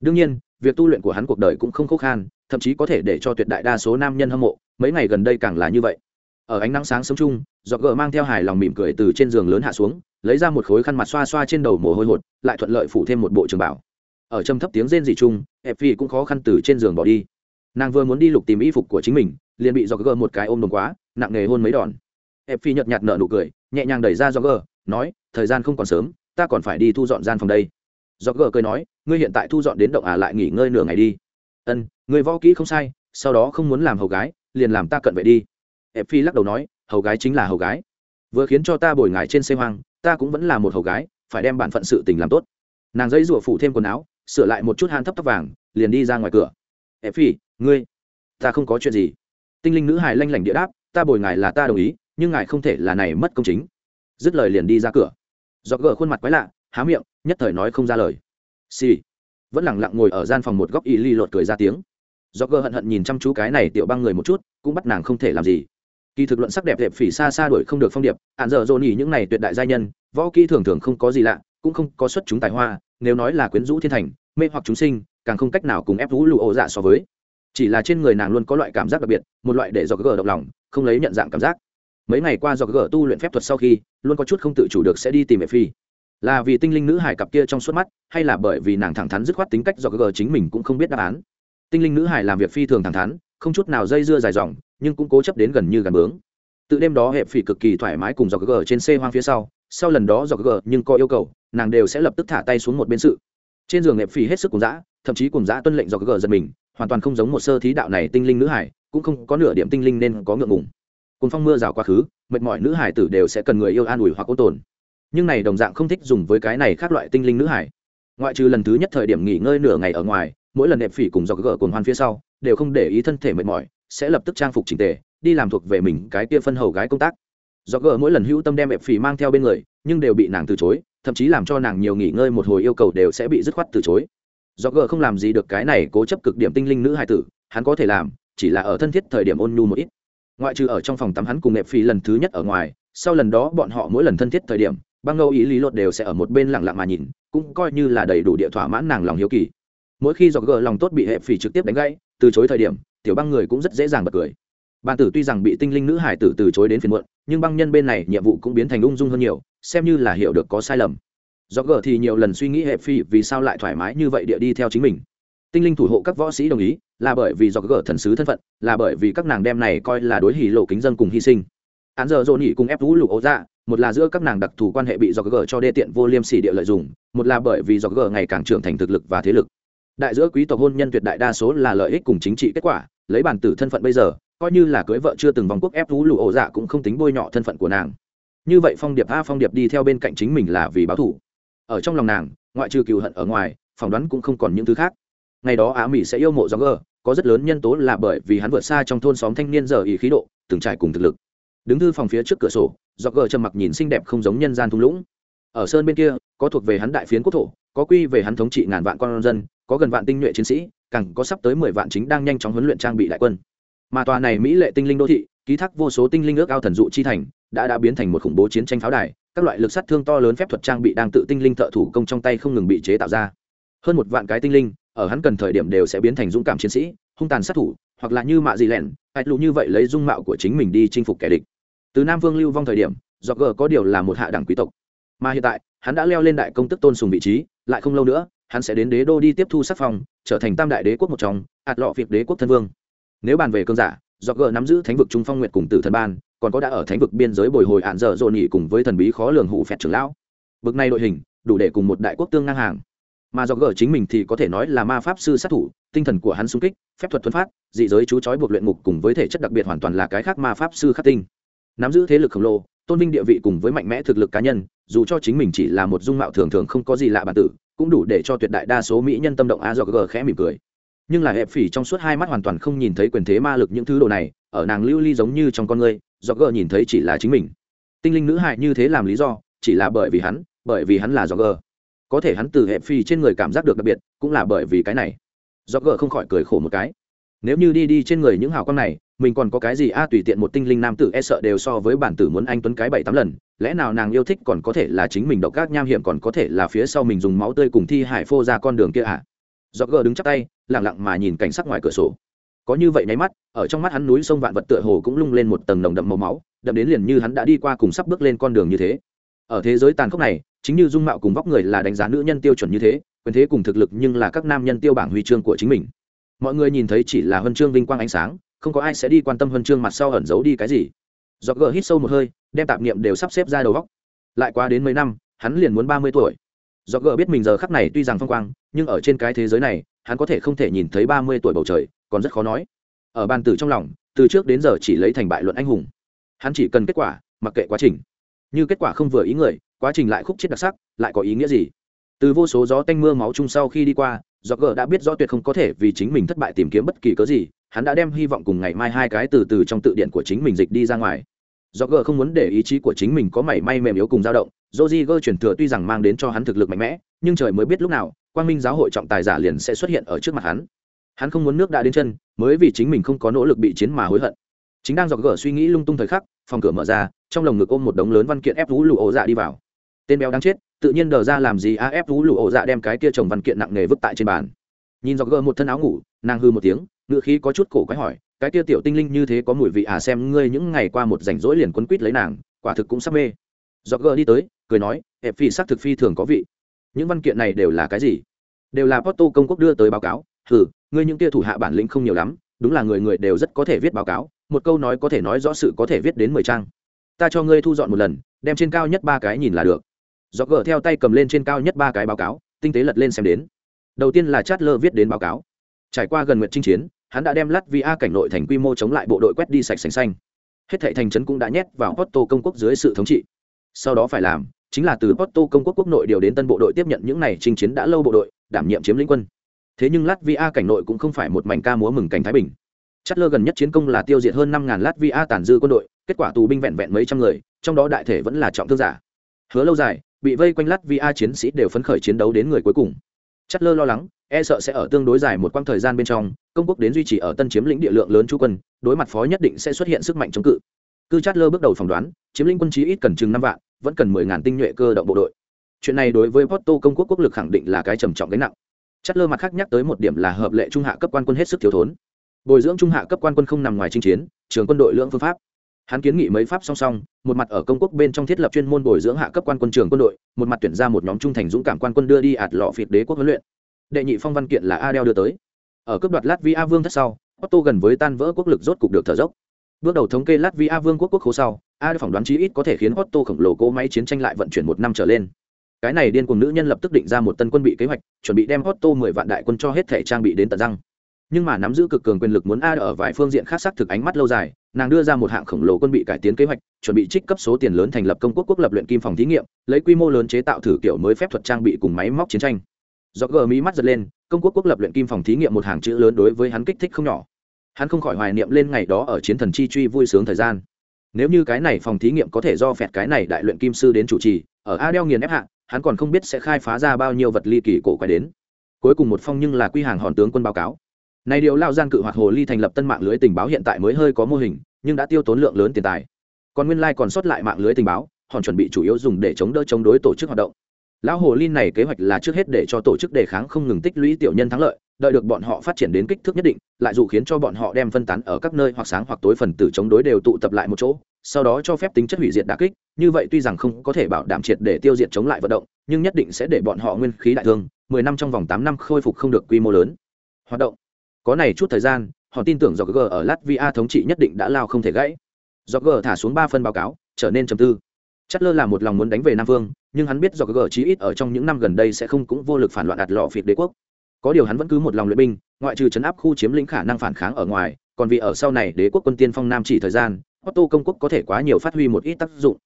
Đương nhiên, việc tu luyện của hắn cuộc đời cũng không khó khăn thậm chí có thể để cho tuyệt đại đa số nam nhân hâm mộ, mấy ngày gần đây càng là như vậy. Ở ánh nắng sáng sống chung, do gờ mang theo hài lòng mỉm cười từ trên giường lớn hạ xuống, lấy ra một khối khăn mặt xoa xoa trên đầu mồ hôi hột, lại thuận lợi phủ thêm một bộ trường bảo ở trầm thấp tiếng rên dị chung hẹp phi cũng khó khăn từ trên giường bỏ đi. Nàng vừa muốn đi lục tìm y phục của chính mình, liền bị do gờ một cái ôm đồn quá, nặng nề hôn mấy đòn. Hẹp phi nhợt nhạt nở nụ cười, nhẹ nhàng đẩy ra do gờ nói, thời gian không còn sớm, ta còn phải đi thu dọn gian phòng đây. Do gờ cười nói, ngươi hiện tại thu dọn đến động à lại nghỉ ngơi nửa ngày đi. Ân, người võ kỹ không sai, sau đó không muốn làm hầu gái, liền làm ta cận vệ đi. Hẹp phi lắc đầu nói, hầu gái chính là hầu gái. Vừa khiến cho ta bồi ngài trên xe hoang, ta cũng vẫn là một hầu gái, phải đem bản phận sự tình làm tốt. Nàng dãy rủa phủ thêm quần áo sửa lại một chút han thấp tóc vàng, liền đi ra ngoài cửa. Ép phi ngươi, ta không có chuyện gì. Tinh linh nữ hài lanh lảnh địa đáp, ta bồi ngài là ta đồng ý, nhưng ngài không thể là này mất công chính. Dứt lời liền đi ra cửa. Do gỡ khuôn mặt quái lạ, há miệng, nhất thời nói không ra lời. Xì、sì. vẫn lẳng lặng ngồi ở gian phòng một góc y ly lột cười ra tiếng. Do gỡ hận hận nhìn chăm chú cái này tiểu băng người một chút, cũng bắt nàng không thể làm gì. Kỳ thực luận sắc đẹp đẹp phỉ xa xa đuổi không được phong điệp, hạn dở dồn nhỉ những này tuyệt đại gia nhân, võ kỹ thường thường không có gì lạ, cũng không có xuất chúng tài hoa nếu nói là quyến rũ thiên thành, mê hoặc chúng sinh, càng không cách nào cùng ép vũ lụ ổ dạ so với. Chỉ là trên người nàng luôn có loại cảm giác đặc biệt, một loại để do gờ động lòng, không lấy nhận dạng cảm giác. Mấy ngày qua do gờ tu luyện phép thuật sau khi, luôn có chút không tự chủ được sẽ đi tìm mẹ phi. Là vì tinh linh nữ hải cặp kia trong suốt mắt, hay là bởi vì nàng thẳng thắn dứt khoát tính cách do gờ chính mình cũng không biết đáp án. Tinh linh nữ hải làm việc phi thường thẳng thắn, không chút nào dây dưa dài dòng, nhưng cũng cố chấp đến gần như gần bướng. Tự đêm đó hẹp phỉ cực kỳ thoải mái cùng do gờ trên xe hoang phía sau sau lần đó dọc gờ nhưng có yêu cầu, nàng đều sẽ lập tức thả tay xuống một bên sự. Trên giường hẹp phì hết sức cùng dã, thậm chí cùng dã tuân lệnh dọc gờ giật mình, hoàn toàn không giống một sơ thí đạo này tinh linh nữ hải, cũng không có nửa điểm tinh linh nên có ngượng ngùng. Cùng phong mưa rào quá khứ, mệt mỏi nữ hải tử đều sẽ cần người yêu an ủi hoặc ôn tồn. Nhưng này đồng dạng không thích dùng với cái này khác loại tinh linh nữ hải. Ngoại trừ lần thứ nhất thời điểm nghỉ ngơi nửa ngày ở ngoài, mỗi lần đẹp phỉ cùng dọc gờ cồn hoan phía sau, đều không để ý thân thể mệt mỏi, sẽ lập tức trang phục chỉnh tề, đi làm thuộc về mình cái kia phân hầu gái công tác do gỡ mỗi lần hữu tâm đem ẹp phì mang theo bên người, nhưng đều bị nàng từ chối, thậm chí làm cho nàng nhiều nghỉ ngơi một hồi yêu cầu đều sẽ bị dứt khoát từ chối. Do gỡ không làm gì được cái này cố chấp cực điểm tinh linh nữ hai tử, hắn có thể làm, chỉ là ở thân thiết thời điểm ôn nhu một ít. Ngoại trừ ở trong phòng tắm hắn cùng ẹp phì lần thứ nhất ở ngoài, sau lần đó bọn họ mỗi lần thân thiết thời điểm, băng ngâu ý lý lột đều sẽ ở một bên lặng lặng mà nhìn, cũng coi như là đầy đủ địa thỏa mãn nàng lòng hiếu kỳ. Mỗi khi do gỡ lòng tốt bị ẹp phì trực tiếp đánh gãy, từ chối thời điểm, tiểu băng người cũng rất dễ dàng bật cười bàn tử tuy rằng bị tinh linh nữ hải tử từ chối đến phiền muộn, nhưng băng nhân bên này nhiệm vụ cũng biến thành ung dung hơn nhiều, xem như là hiểu được có sai lầm. Do gờ thì nhiều lần suy nghĩ hệ phi vì sao lại thoải mái như vậy địa đi theo chính mình. Tinh linh thủ hộ các võ sĩ đồng ý, là bởi vì do gờ thần sứ thân phận, là bởi vì các nàng đem này coi là đối hỉ lộ kính dân cùng hy sinh. Án giờ dồn nhỉ cùng ép vũ lục ấu ra một là giữa các nàng đặc thù quan hệ bị do gờ cho đê tiện vô liêm sỉ địa lợi dụng, một là bởi vì do gờ ngày càng trưởng thành thực lực và thế lực. Đại giữa quý tộc hôn nhân tuyệt đại đa số là lợi ích cùng chính trị kết quả, lấy bản tử thân phận bây giờ coi như là cưới vợ chưa từng vòng quốc ép thú lụ ổ dạ cũng không tính bôi nhọ thân phận của nàng. Như vậy phong điệp a, phong điệp đi theo bên cạnh chính mình là vì báo thủ ở trong lòng nàng, ngoại trừ cừu hận ở ngoài, phỏng đoán cũng không còn những thứ khác. Ngày đó á mỹ sẽ yêu mộ gió gờ có rất lớn nhân tố là bởi vì hắn vượt xa trong thôn xóm thanh niên giờ ý khí độ, từng trải cùng thực lực. Đứng thư phòng phía trước cửa sổ gió gờ trầm mặc nhìn xinh đẹp không giống nhân gian thung lũng. Ở sơn bên kia, có thuộc về hắn đại phiến quốc thổ, có quy về hắn thống trị ngàn vạn con dân, có gần vạn tinh nhuệ chiến sĩ, càng có sắp tới mười vạn chính đang nhanh chóng huấn luyện trang bị đại quân mà tòa này mỹ lệ tinh linh đô thị ký thác vô số tinh linh ước ao thần dụ chi thành đã đã biến thành một khủng bố chiến tranh pháo đài các loại lực sát thương to lớn phép thuật trang bị đang tự tinh linh thợ thủ công trong tay không ngừng bị chế tạo ra. Hơn một vạn cái tinh linh ở hắn cần thời điểm đều sẽ biến thành dũng cảm chiến sĩ hung tàn sát thủ hoặc là như mạ gì lẹn, hay lụ như vậy lấy dung mạo của chính mình đi chinh phục kẻ địch. Từ nam vương lưu vong thời điểm do g có điều là một hạ đẳng quý tộc. Mà hiện tại hắn đã leo lên đại công tức tôn sùng vị trí lại không lâu nữa hắn sẽ đến đế đô đi tiếp thu sắc phong trở thành tam đại đế quốc một trong ạt lọ việc đế quốc thân vương nếu bàn về cơn giả do g nắm giữ thánh vực trung phong nguyệt cùng tử thần ban, còn có đã ở thánh vực biên giới bồi hồi ạn dở dồn nhị cùng với thần bí khó lường hủ phẹt trưởng lão. Bực này đội hình, đủ để cùng một đại quốc tương ngang hàng. Mà do g chính mình thì có thể nói là ma pháp sư sát thủ, tinh thần của hắn sung kích, phép thuật thuần phát, dị giới chú chói buộc luyện ngục cùng với thể chất đặc biệt hoàn toàn là cái khác ma pháp sư khắc tinh. Nắm giữ thế lực khổng lồ, tôn vinh địa vị cùng với mạnh mẽ thực lực cá nhân, dù cho chính mình chỉ là một dung mạo thường thường không có gì lạ bản tử, cũng đủ để cho tuyệt đại đa số mỹ nhân tâm động a do g khẽ mỉm cười nhưng là hẹp phỉ trong suốt hai mắt hoàn toàn không nhìn thấy quyền thế ma lực những thứ đồ này, ở nàng lưu ly giống như trong con người do gờ nhìn thấy chỉ là chính mình. Tinh linh nữ hại như thế làm lý do, chỉ là bởi vì hắn, bởi vì hắn là do gờ. Có thể hắn từ hẹp phỉ trên người cảm giác được đặc biệt, cũng là bởi vì cái này. Do gờ không khỏi cười khổ một cái. Nếu như đi đi trên người những hào con này, mình còn có cái gì a, tùy tiện một tinh linh nam tử e sợ đều so với bản tử muốn anh tuấn cái bảy tám lần, lẽ nào nàng yêu thích còn có thể là chính mình độc các nham hiểm còn có thể là phía sau mình dùng máu tươi cùng thi hải phô ra con đường kia à? Do gờ đứng chắc tay lẳng lặng mà nhìn cảnh sắc ngoài cửa sổ. Có như vậy nháy mắt, ở trong mắt hắn núi sông vạn vật tựa hồ cũng lung lên một tầng nồng đậm màu máu, đậm đến liền như hắn đã đi qua cùng sắp bước lên con đường như thế. Ở thế giới tàn khốc này, chính như dung mạo cùng vóc người là đánh giá nữ nhân tiêu chuẩn như thế, quyền thế cùng thực lực nhưng là các nam nhân tiêu bảng huy chương của chính mình. Mọi người nhìn thấy chỉ là huân chương vinh quang ánh sáng, không có ai sẽ đi quan tâm huân chương mặt sau ẩn giấu đi cái gì. Do gờ hít sâu một hơi, đem tạp niệm đều sắp xếp ra đầu vóc lại qua đến mấy năm, hắn liền muốn ba mươi tuổi do gờ biết mình giờ khắc này tuy rằng phong quang, nhưng ở trên cái thế giới này, hắn có thể không thể nhìn thấy ba mươi tuổi bầu trời, còn rất khó nói. Ở ban tử trong lòng, từ trước đến giờ chỉ lấy thành bại luận anh hùng. Hắn chỉ cần kết quả, mặc kệ quá trình. Như kết quả không vừa ý người, quá trình lại khúc chết đặc sắc, lại có ý nghĩa gì? Từ vô số gió tanh mưa máu chung sau khi đi qua, do gờ đã biết rõ tuyệt không có thể vì chính mình thất bại tìm kiếm bất kỳ cớ gì, hắn đã đem hy vọng cùng ngày mai hai cái từ từ trong tự điện của chính mình dịch đi ra ngoài. Do gờ không muốn để ý chí của chính mình có mảy may mềm yếu cùng dao động joji chuyển thừa tuy rằng mang đến cho hắn thực lực mạnh mẽ, nhưng trời mới biết lúc nào, quang minh giáo hội trọng tài giả liền sẽ xuất hiện ở trước mặt hắn. Hắn không muốn nước đã đến chân, mới vì chính mình không có nỗ lực bị chiến mà hối hận. Chính đang dọc gở suy nghĩ lung tung thời khắc, phòng cửa mở ra, trong lồng ngực ôm một đống lớn văn kiện ép vũ Lũ ổ dạ đi vào. Tên béo đáng chết, tự nhiên đờ ra làm gì a ép vũ Lũ ổ dạ đem cái kia chồng văn kiện nặng nề vứt tại trên bàn. Nhìn dọc gở một thân áo ngủ, nàng hư một tiếng, ngựa khí có chút cổ quái hỏi, cái kia tiểu tinh linh như thế có mùi vị à xem ngươi những ngày qua một rảnh rỗi liền quấn quýt lấy nàng, quả thực cũng sắp mê dọc gờ đi tới cười nói hẹp phi xác thực phi thường có vị. Những văn kiện này đều là cái gì? Đều là porto công quốc đưa tới báo cáo. Thử, ngươi những kia thủ hạ bản lĩnh không nhiều lắm đúng là người người đều rất có thể viết báo cáo. Một câu nói có thể nói rõ sự có thể viết đến mười trang. Ta cho ngươi thu dọn một lần đem trên cao nhất ba cái nhìn là được. Do gờ theo tay cầm lên trên cao nhất ba cái báo cáo tinh tế lật lên xem đến. Đầu tiên là chát lơ viết đến báo cáo. Trải qua gần nguyện chinh chiến hắn đã đem lát Vi A cảnh nội thành quy mô chống lại bộ đội quét đi sạch sành xanh. Hết thệ thành trấn cũng đã nhét vào porto công quốc dưới sự thống trị sau đó phải làm, chính là từ porto công quốc quốc nội điều đến tân bộ đội tiếp nhận những này chinh chiến đã lâu bộ đội, đảm nhiệm chiếm lĩnh quân. Thế nhưng latvia cảnh nội cũng không phải một mảnh ca múa mừng cảnh thái bình. Chất lơ gần nhất chiến công là tiêu diệt hơn năm ngàn latvia tàn dư quân đội, kết quả tù binh vẹn vẹn mấy trăm người, trong đó đại thể vẫn là trọng thương giả. Hứa lâu dài, bị vây quanh latvia chiến sĩ đều phấn khởi chiến đấu đến người cuối cùng. Chất lơ lo lắng e sợ sẽ ở tương đối dài một quãng thời gian bên trong, công quốc đến duy trì ở tân chiếm lĩnh địa lượng lớn chú quân, đối mặt phó nhất định sẽ xuất hiện sức mạnh chống cự cư chát lơ bước đầu phỏng đoán, chiếm lĩnh quân chí ít cần chừng năm vạn, vẫn cần mười ngàn tinh nhuệ cơ động bộ đội. Chuyện này đối với porto công quốc quốc lực khẳng định là cái trầm trọng gánh nặng. Chát lơ mặt khác nhắc tới một điểm là hợp lệ trung hạ cấp quan quân hết sức thiếu thốn. Bồi dưỡng trung hạ cấp quan quân không nằm ngoài chinh chiến, trường quân đội lưỡng phương pháp. Hắn kiến nghị mấy pháp song song, một mặt ở công quốc bên trong thiết lập chuyên môn bồi dưỡng hạ cấp quan quân trường quân đội, một mặt tuyển ra một nhóm trung thành dũng cảm quan quân đưa đi ạt lọ phịt đế quốc huấn luyện. Đệ nhị phong văn kiện là adel đưa tới. Ở cấp đoạt latvia vương thất sau otto gần với tan vỡ quốc lực rốt cục được thở dốc bước đầu thống kê latvia vương quốc quốc khố sau, A phỏng đoán chí ít có thể khiến otto khổng lồ cỗ máy chiến tranh lại vận chuyển một năm trở lên. Cái này điên cuồng nữ nhân lập tức định ra một tân quân bị kế hoạch, chuẩn bị đem otto mười vạn đại quân cho hết thể trang bị đến tận răng. Nhưng mà nắm giữ cực cường quyền lực muốn a ở vài phương diện khác xác thực ánh mắt lâu dài, nàng đưa ra một hạng khổng lồ quân bị cải tiến kế hoạch, chuẩn bị trích cấp số tiền lớn thành lập công quốc quốc lập luyện kim phòng thí nghiệm, lấy quy mô lớn chế tạo thử kiểu mới phép thuật trang bị cùng máy móc chiến tranh. Do gờ mỹ mắt giật lên, công quốc quốc lập luyện kim phòng thí nghiệm một hàng chữ lớn đối với hắn kích thích không nhỏ hắn không khỏi hoài niệm lên ngày đó ở chiến thần chi truy vui sướng thời gian. Nếu như cái này phòng thí nghiệm có thể do phẹt cái này đại luyện kim sư đến chủ trì, ở a đeo nghiền ép hạ, hắn còn không biết sẽ khai phá ra bao nhiêu vật ly kỳ cổ quái đến. Cuối cùng một phong nhưng là quy hàng hòn tướng quân báo cáo. Này điều lao gian cự hoạt hồ ly thành lập tân mạng lưới tình báo hiện tại mới hơi có mô hình, nhưng đã tiêu tốn lượng lớn tiền tài. Còn nguyên lai còn sót lại mạng lưới tình báo, hòn chuẩn bị chủ yếu dùng để chống đỡ chống đối tổ chức hoạt động. Lão hồ ly này kế hoạch là trước hết để cho tổ chức đề kháng không ngừng tích lũy tiểu nhân thắng lợi đợi được bọn họ phát triển đến kích thước nhất định, lại dù khiến cho bọn họ đem phân tán ở các nơi hoặc sáng hoặc tối phần tử chống đối đều tụ tập lại một chỗ, sau đó cho phép tính chất hủy diệt đà kích. Như vậy tuy rằng không có thể bảo đảm triệt để tiêu diệt chống lại vận động, nhưng nhất định sẽ để bọn họ nguyên khí đại thương, mười năm trong vòng tám năm khôi phục không được quy mô lớn. Hoạt động. Có này chút thời gian, họ tin tưởng do g ở latvia thống trị nhất định đã lao không thể gãy. Do g thả xuống ba phân báo cáo, trở nên trầm tư. Chất lơ là một lòng muốn đánh về nam vương, nhưng hắn biết do g chí ít ở trong những năm gần đây sẽ không cũng vô lực phản loạn ạt lọ phiệt đế quốc có điều hắn vẫn cứ một lòng luyện binh, ngoại trừ chấn áp khu chiếm lĩnh khả năng phản kháng ở ngoài, còn vì ở sau này đế quốc quân tiên phong nam chỉ thời gian, Otto công quốc có thể quá nhiều phát huy một ít tác dụng.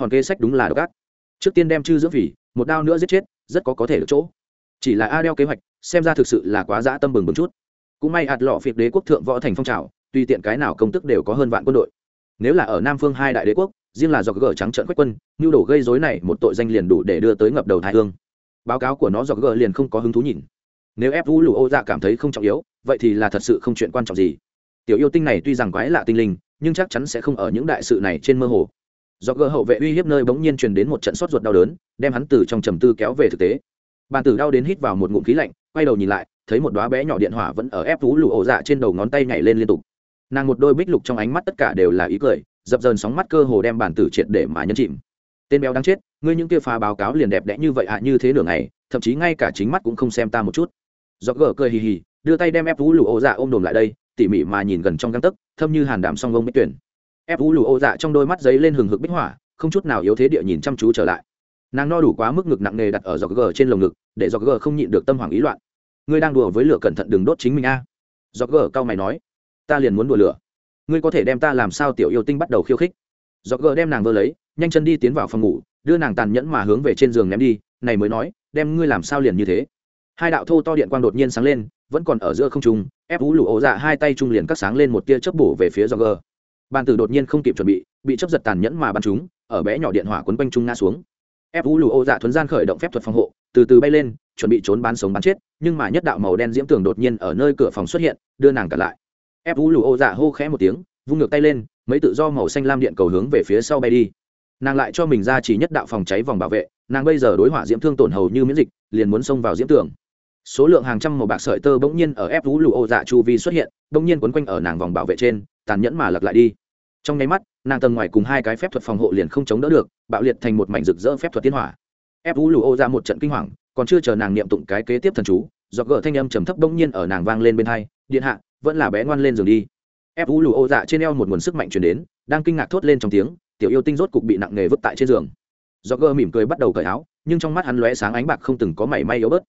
Hòn kế sách đúng là độc ác. Trước tiên đem chư dưỡng phỉ, một đao nữa giết chết, rất có có thể được chỗ. Chỉ là a đeo kế hoạch, xem ra thực sự là quá dã tâm bừng bừng chút. Cũng may ạt lọ phiệt đế quốc thượng võ thành phong trào, tùy tiện cái nào công tức đều có hơn vạn quân đội. Nếu là ở nam phương hai đại đế quốc, riêng là do gờ trắng trợn quách quân, nhu đổ gây dối này một tội danh liền đủ để đưa tới ngập đầu thái hương. Báo cáo của nó do gờ liền không có hứng thú nhìn nếu ép vũ lụ ô dạ cảm thấy không trọng yếu, vậy thì là thật sự không chuyện quan trọng gì. Tiểu yêu tinh này tuy rằng quái lạ tinh linh, nhưng chắc chắn sẽ không ở những đại sự này trên mơ hồ. Do gờ hậu vệ uy hiếp nơi bỗng nhiên truyền đến một trận sốt ruột đau đớn, đem hắn từ trong trầm tư kéo về thực tế. Bàn tử đau đến hít vào một ngụm khí lạnh, quay đầu nhìn lại, thấy một đoá bé nhỏ điện hỏa vẫn ở ép vũ lụ ổ dạ trên đầu ngón tay nhảy lên liên tục. Nàng một đôi bích lục trong ánh mắt tất cả đều là ý cười, dập dờn sóng mắt cơ hồ đem bản tử triệt để mà nhấn chìm. Tên béo đáng chết, ngươi những kia phá báo cáo liền đẹp đẽ như vậy ạ, như thế nửa ngày, thậm chí ngay cả chính mắt cũng không xem ta một chút do gờ cười hì hì, đưa tay đem ép vũ lụ ô dạ ôm đồm lại đây, tỉ mỉ mà nhìn gần trong găng tấc, thâm như hàn đảm song vông bích tuyển. Ép vũ lụ ô dạ trong đôi mắt giấy lên hừng hực bích hỏa không chút nào yếu thế địa nhìn chăm chú trở lại. Nàng no đủ quá mức ngực nặng nề đặt ở giọt gờ trên lồng ngực, để giọt gờ không nhịn được tâm hoảng ý loạn. Ngươi đang đùa với lửa cẩn thận đừng đốt chính mình a. À. gờ cao mày nói, ta liền muốn đùa lửa. Ngươi có thể đem ta làm sao tiểu yêu tinh bắt đầu khiêu khích. Dọc gờ đem nàng vơ lấy, nhanh chân đi tiến vào phòng ngủ, đưa nàng tàn nhẫn mà hướng về trên giường ném đi, này mới nói, đem ngươi làm sao liền như thế hai đạo thô to điện quang đột nhiên sáng lên, vẫn còn ở giữa không trung, ép vũ lụ ố dạ hai tay trung liền cắt sáng lên một tia chớp bổ về phía do gờ. Bàn tử đột nhiên không kịp chuẩn bị bị chấp giật tàn nhẫn mà bắn chúng, ở bé nhỏ điện hỏa quấn quanh trung ngã xuống. Ép vũ lụ ố dạ thuấn gian khởi động phép thuật phòng hộ, từ từ bay lên, chuẩn bị trốn bán sống bán chết, nhưng mà nhất đạo màu đen diễm tường đột nhiên ở nơi cửa phòng xuất hiện, đưa nàng cả lại. Ép vũ lụ ố dạ hô khẽ một tiếng, vung ngược tay lên, mấy tự do màu xanh lam điện cầu hướng về phía sau bay đi. Nàng lại cho mình ra chỉ nhất đạo phòng cháy vòng bảo vệ, nàng bây giờ đối hỏa diễm thương tổn hầu như miễn dịch, liền muốn xông vào diễm tường số lượng hàng trăm màu bạc sợi tơ bỗng nhiên ở ép vũ lụ ô dạ chu vi xuất hiện, bỗng nhiên quấn quanh ở nàng vòng bảo vệ trên, tàn nhẫn mà lật lại đi. Trong nháy mắt, nàng tầng ngoài cùng hai cái phép thuật phòng hộ liền không chống đỡ được, bạo liệt thành một mảnh rực rỡ phép thuật tiến hỏa. Ép vũ lụ ô ra một trận kinh hoàng, còn chưa chờ nàng niệm tụng cái kế tiếp thần chú do gỡ thanh âm trầm thấp bỗng nhiên ở nàng vang lên bên hai, điện hạ, vẫn là bé ngoan lên giường đi. Ép vũ lụ ô dạ trên eo một nguồn sức mạnh chuyển đến, đang kinh ngạc thốt lên trong tiếng, tiểu yêu tinh rốt cục bị nặng nề vứt tại trên giường. Do gỡ mỉm cười bắt đầu cởi áo, nhưng trong mắt hắn lóe sáng ánh bạc không từng có mảy may yếu bớt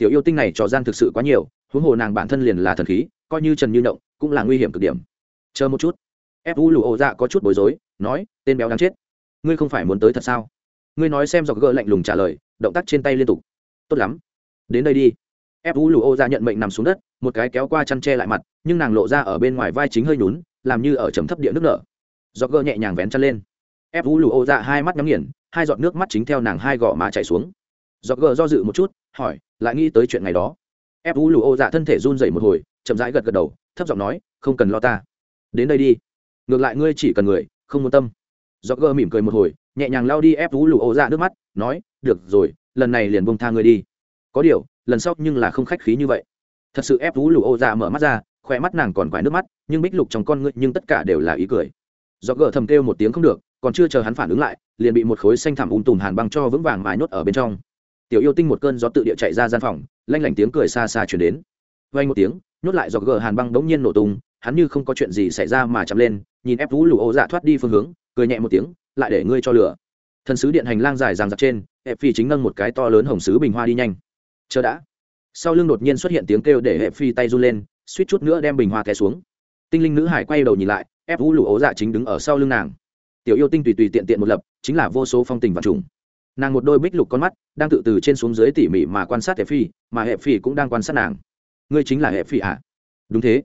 tiểu yêu tinh này trò gian thực sự quá nhiều, huống hồ nàng bản thân liền là thần khí, coi như trần như động cũng là nguy hiểm cực điểm. Chờ một chút. Ép u lù ô dạ có chút bối rối, nói, tên béo đáng chết. Ngươi không phải muốn tới thật sao? Ngươi nói xem dọc gỡ lạnh lùng trả lời, động tác trên tay liên tục. Tốt lắm. Đến đây đi. Ép u lù ô dạ nhận mệnh nằm xuống đất, một cái kéo qua chăn tre lại mặt, nhưng nàng lộ ra ở bên ngoài vai chính hơi nhún, làm như ở trầm thấp địa nước nở. Dọc gỡ nhẹ nhàng vén chăn lên. Ép u lù ô dạ hai mắt nhắm nghiền, hai giọt nước mắt chính theo nàng hai gò má chảy xuống dọc gờ do dự một chút, hỏi, lại nghĩ tới chuyện ngày đó? Ép u lù ô dạ thân thể run dậy một hồi, chậm rãi gật gật đầu, thấp giọng nói, không cần lo ta. Đến đây đi. Ngược lại ngươi chỉ cần người, không muốn tâm. Do gờ mỉm cười một hồi, nhẹ nhàng lao đi ép u lù ô dạ nước mắt, nói, được rồi, lần này liền bông tha ngươi đi. Có điều, lần sau nhưng là không khách khí như vậy. Thật sự ép u lù ô dạ mở mắt ra khỏe mắt nàng còn quải nước mắt, nhưng bích lục trong con ngươi nhưng tất cả đều là ý cười. Do gờ thầm kêu một tiếng không được, còn chưa chờ hắn phản ứng lại, liền bị một khối xanh thảm ung tùm hàn băng cho vững vàng mài nhốt ở bên trong tiểu yêu tinh một cơn gió tự địa chạy ra gian phòng, lanh lảnh tiếng cười xa xa chuyển đến. Vay một tiếng, nhốt lại giọt gờ hàn băng bỗng nhiên nổ tung, hắn như không có chuyện gì xảy ra mà chậm lên, nhìn ép vũ lù ô dạ thoát đi phương hướng, cười nhẹ một tiếng, lại để ngươi cho lửa. Thần sứ điện hành lang dài ràng giặc trên, hẹp phi chính nâng một cái to lớn hồng sứ bình hoa đi nhanh. Chờ đã. Sau lưng đột nhiên xuất hiện tiếng kêu để hẹp phi tay run lên, suýt chút nữa đem bình hoa té xuống. Tinh linh nữ hải quay đầu nhìn lại, ép vũ lù ô dạ chính đứng ở sau lưng nàng. Tiểu yêu tinh tùy tùy tiện tiện một lập, chính là vô số phong tình và trùng nàng một đôi bích lục con mắt đang tự từ trên xuống dưới tỉ mỉ mà quan sát hệ phi, mà hệ phi cũng đang quan sát nàng. Ngươi chính là hệ phi ạ à? đúng thế.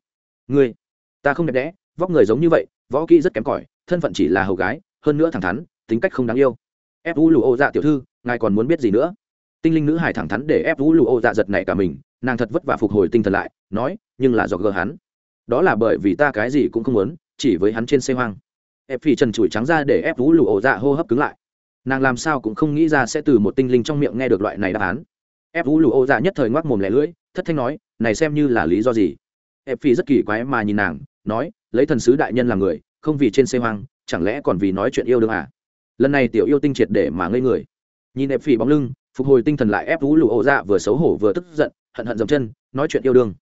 Ngươi, ta không đẹp đẽ, vóc người giống như vậy, võ kỹ rất kém cỏi, thân phận chỉ là hầu gái, hơn nữa thẳng thắn, tính cách không đáng yêu. Ép vũ lù ô dạ tiểu thư, ngài còn muốn biết gì nữa? Tinh linh nữ hải thẳng thắn để ép vũ lù ô dạ giật này cả mình, nàng thật vất vả phục hồi tinh thần lại, nói, nhưng là do gờ hắn. Đó là bởi vì ta cái gì cũng không muốn, chỉ với hắn trên xe hoang. Ép phi trần chùi trắng ra để ép vũ lù ô dạ hô hấp cứng lại nàng làm sao cũng không nghĩ ra sẽ từ một tinh linh trong miệng nghe được loại này đáp án. Ép vũ lù ô dạ nhất thời ngoác mồm lẻ lưỡi, thất thanh nói, này xem như là lý do gì? Ép phi rất kỳ quái mà nhìn nàng, nói, lấy thần sứ đại nhân làm người, không vì trên xe hoang, chẳng lẽ còn vì nói chuyện yêu đương à? Lần này tiểu yêu tinh triệt để mà ngây người. Nhìn ép phi bóng lưng, phục hồi tinh thần lại, ép vũ lù ô dạ vừa xấu hổ vừa tức giận, hận hận dầm chân, nói chuyện yêu đương.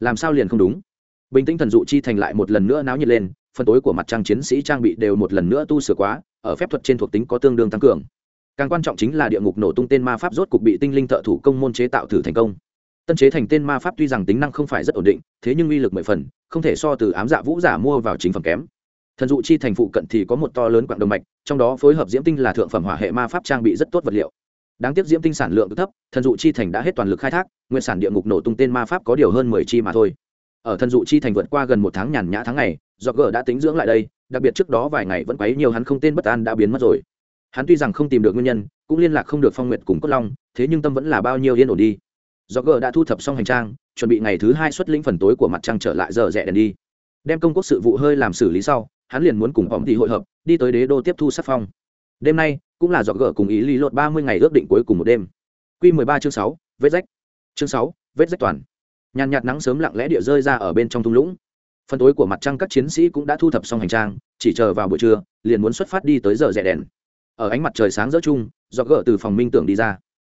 Làm sao liền không đúng? Bình tĩnh thần dụ chi thành lại một lần nữa náo nhiệt lên, phần tối của mặt trăng chiến sĩ trang bị đều một lần nữa tu sửa quá ở phép thuật trên thuộc tính có tương đương tăng cường. Càng quan trọng chính là địa ngục nổ tung tên ma pháp rốt cục bị tinh linh thợ thủ công môn chế tạo thử thành công. Tân chế thành tên ma pháp tuy rằng tính năng không phải rất ổn định, thế nhưng uy lực mười phần, không thể so từ ám dạ vũ giả mua vào chính phẩm kém. Thần dụ chi thành phụ cận thì có một to lớn quặng đồng mạch, trong đó phối hợp diễm tinh là thượng phẩm hỏa hệ ma pháp trang bị rất tốt vật liệu. Đáng tiếc diễm tinh sản lượng thấp, thần dụ chi thành đã hết toàn lực khai thác, nguyên sản địa ngục nổ tung tên ma pháp có điều hơn mười chi mà thôi. Ở thần dụ chi thành vượt qua gần một tháng nhàn nhã tháng ngày do g đã tính dưỡng lại đây đặc biệt trước đó vài ngày vẫn quấy nhiều hắn không tên bất an đã biến mất rồi. Hắn tuy rằng không tìm được nguyên nhân, cũng liên lạc không được phong nguyện cùng cốt long, thế nhưng tâm vẫn là bao nhiêu yên ổn đi. Do Gờ đã thu thập xong hành trang, chuẩn bị ngày thứ hai xuất lĩnh phần tối của mặt trăng trở lại giờ rẻ đèn đi. Đem công quốc sự vụ hơi làm xử lý sau, hắn liền muốn cùng ông thị hội hợp, đi tới đế đô tiếp thu sắc phong. Đêm nay, cũng là do Gờ cùng ý lý lột ba mươi ngày ước định cuối cùng một đêm. Q mười ba chương sáu, vết rách. Chương sáu, vết rách toàn. Nhàn nhạt nắng sớm lặng lẽ địa rơi ra ở bên trong thung lũng phần tối của mặt trăng các chiến sĩ cũng đã thu thập xong hành trang, chỉ chờ vào buổi trưa, liền muốn xuất phát đi tới giờ rẻ đèn. Ở ánh mặt trời sáng rỡ chung do gỡ từ phòng minh tưởng đi ra.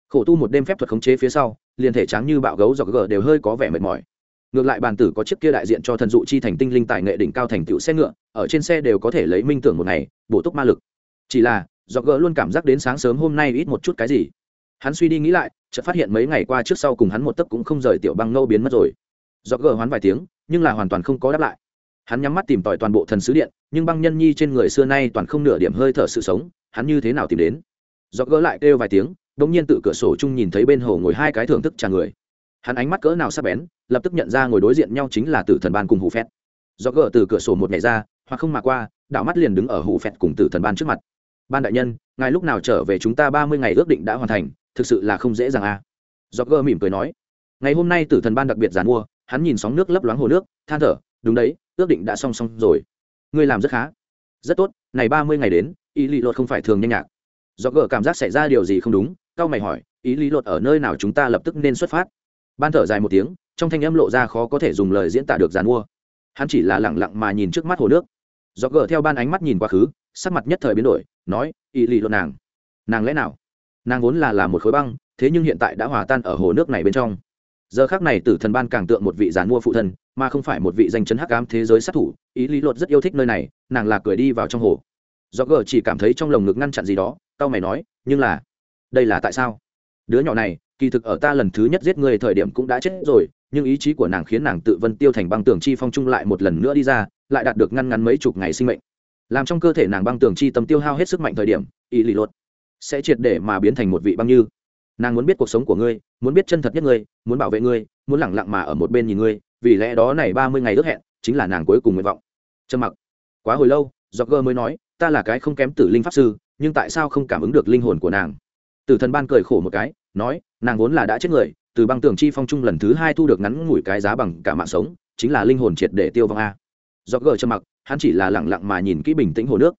Khổ tu một đêm phép thuật khống chế phía sau, liền thể trắng như bạo gấu do gỡ đều hơi có vẻ mệt mỏi. Ngược lại bàn tử có chiếc kia đại diện cho thần dụ chi thành tinh linh tài nghệ đỉnh cao thành tựu xe ngựa, ở trên xe đều có thể lấy minh tưởng một ngày, bổ túc ma lực. Chỉ là do gỡ luôn cảm giác đến sáng sớm hôm nay ít một chút cái gì. Hắn suy đi nghĩ lại, chợt phát hiện mấy ngày qua trước sau cùng hắn một tấc cũng không rời tiểu băng ngâu biến mất rồi do gỡ hoán vài tiếng, nhưng là hoàn toàn không có đáp lại. Hắn nhắm mắt tìm tòi toàn bộ thần sứ điện, nhưng băng nhân nhi trên người xưa nay toàn không nửa điểm hơi thở sự sống, hắn như thế nào tìm đến? Do gỡ lại kêu vài tiếng đ ỗ n g nhiên tự cửa sổ chung nhìn thấy bên hồ ngồi hai cái thưởng thức trà người. Hắn ánh mắt cỡ nào sắp bén, lập tức nhận ra ngồi đối diện nhau chính là tử thần ban cùng hủ phét do gỡ từ cửa sổ một ngày ra, hoặc không mà qua đạo mắt liền đứng ở hủ phét cùng tử thần ban trước mặt. Ban đại nhân, ngài lúc nào trở về chúng ta ba mươi ngày ước định đã hoàn thành, thực sự là không dễ dàng à? Do gỡ mỉm cười nói, ngày hôm nay tử thần ban đặc biệt giàn mua hắn nhìn sóng nước lấp loáng hồ nước, than thở, đúng đấy, ước định đã song song rồi. Ngươi làm rất khá. Rất tốt, này ba mươi ngày đến, ý lý lột không phải thường nhanh nhạc. Do gỡ cảm giác xảy ra điều gì không đúng, cao mày hỏi, ý lý lột ở nơi nào chúng ta lập tức nên xuất phát? Ban thở dài một tiếng, trong thanh âm lộ ra khó có thể dùng lời diễn tả được dàn mua. Hắn chỉ là lẳng lặng mà nhìn trước mắt hồ nước. Do gỡ theo ban ánh mắt nhìn quá khứ, sắc mặt nhất thời biến đổi, nói, ý lý lột nàng nàng lẽ nào? Nàng vốn là là một khối băng, thế nhưng hiện tại đã hòa tan ở hồ nước này bên trong giờ khác này tử thần ban càng tượng một vị giàn mua phụ thân, mà không phải một vị danh chấn hắc ám thế giới sát thủ. Ý lý luật rất yêu thích nơi này, nàng là cười đi vào trong hồ. Do gờ chỉ cảm thấy trong lồng ngực ngăn chặn gì đó tao mày nói, nhưng là, đây là tại sao? Đứa nhỏ này, kỳ thực ở ta lần thứ nhất giết người thời điểm cũng đã chết rồi, nhưng ý chí của nàng khiến nàng tự vân tiêu thành băng tường chi phong trung lại một lần nữa đi ra, lại đạt được ngăn ngắn mấy chục ngày sinh mệnh. Làm trong cơ thể nàng băng tường chi tâm tiêu hao hết sức mạnh thời điểm, ý lý luật sẽ triệt để mà biến thành một vị băng như nàng muốn biết cuộc sống của ngươi, muốn biết chân thật nhất ngươi, muốn bảo vệ ngươi, muốn lẳng lặng mà ở một bên nhìn ngươi, vì lẽ đó này ba mươi ngày ước hẹn, chính là nàng cuối cùng nguyện vọng. Trầm mặc. Quá hồi lâu do gơ mới nói, ta là cái không kém tử linh pháp sư, nhưng tại sao không cảm ứng được linh hồn của nàng? Tử thần ban cười khổ một cái, nói, nàng vốn là đã chết người, từ băng tường chi phong trung lần thứ hai thu được ngắn ngủi cái giá bằng cả mạng sống, chính là linh hồn triệt để tiêu vong a. Do gờ trầm mặc, hắn chỉ là lẳng lặng mà nhìn kỹ bình tĩnh hồ nước.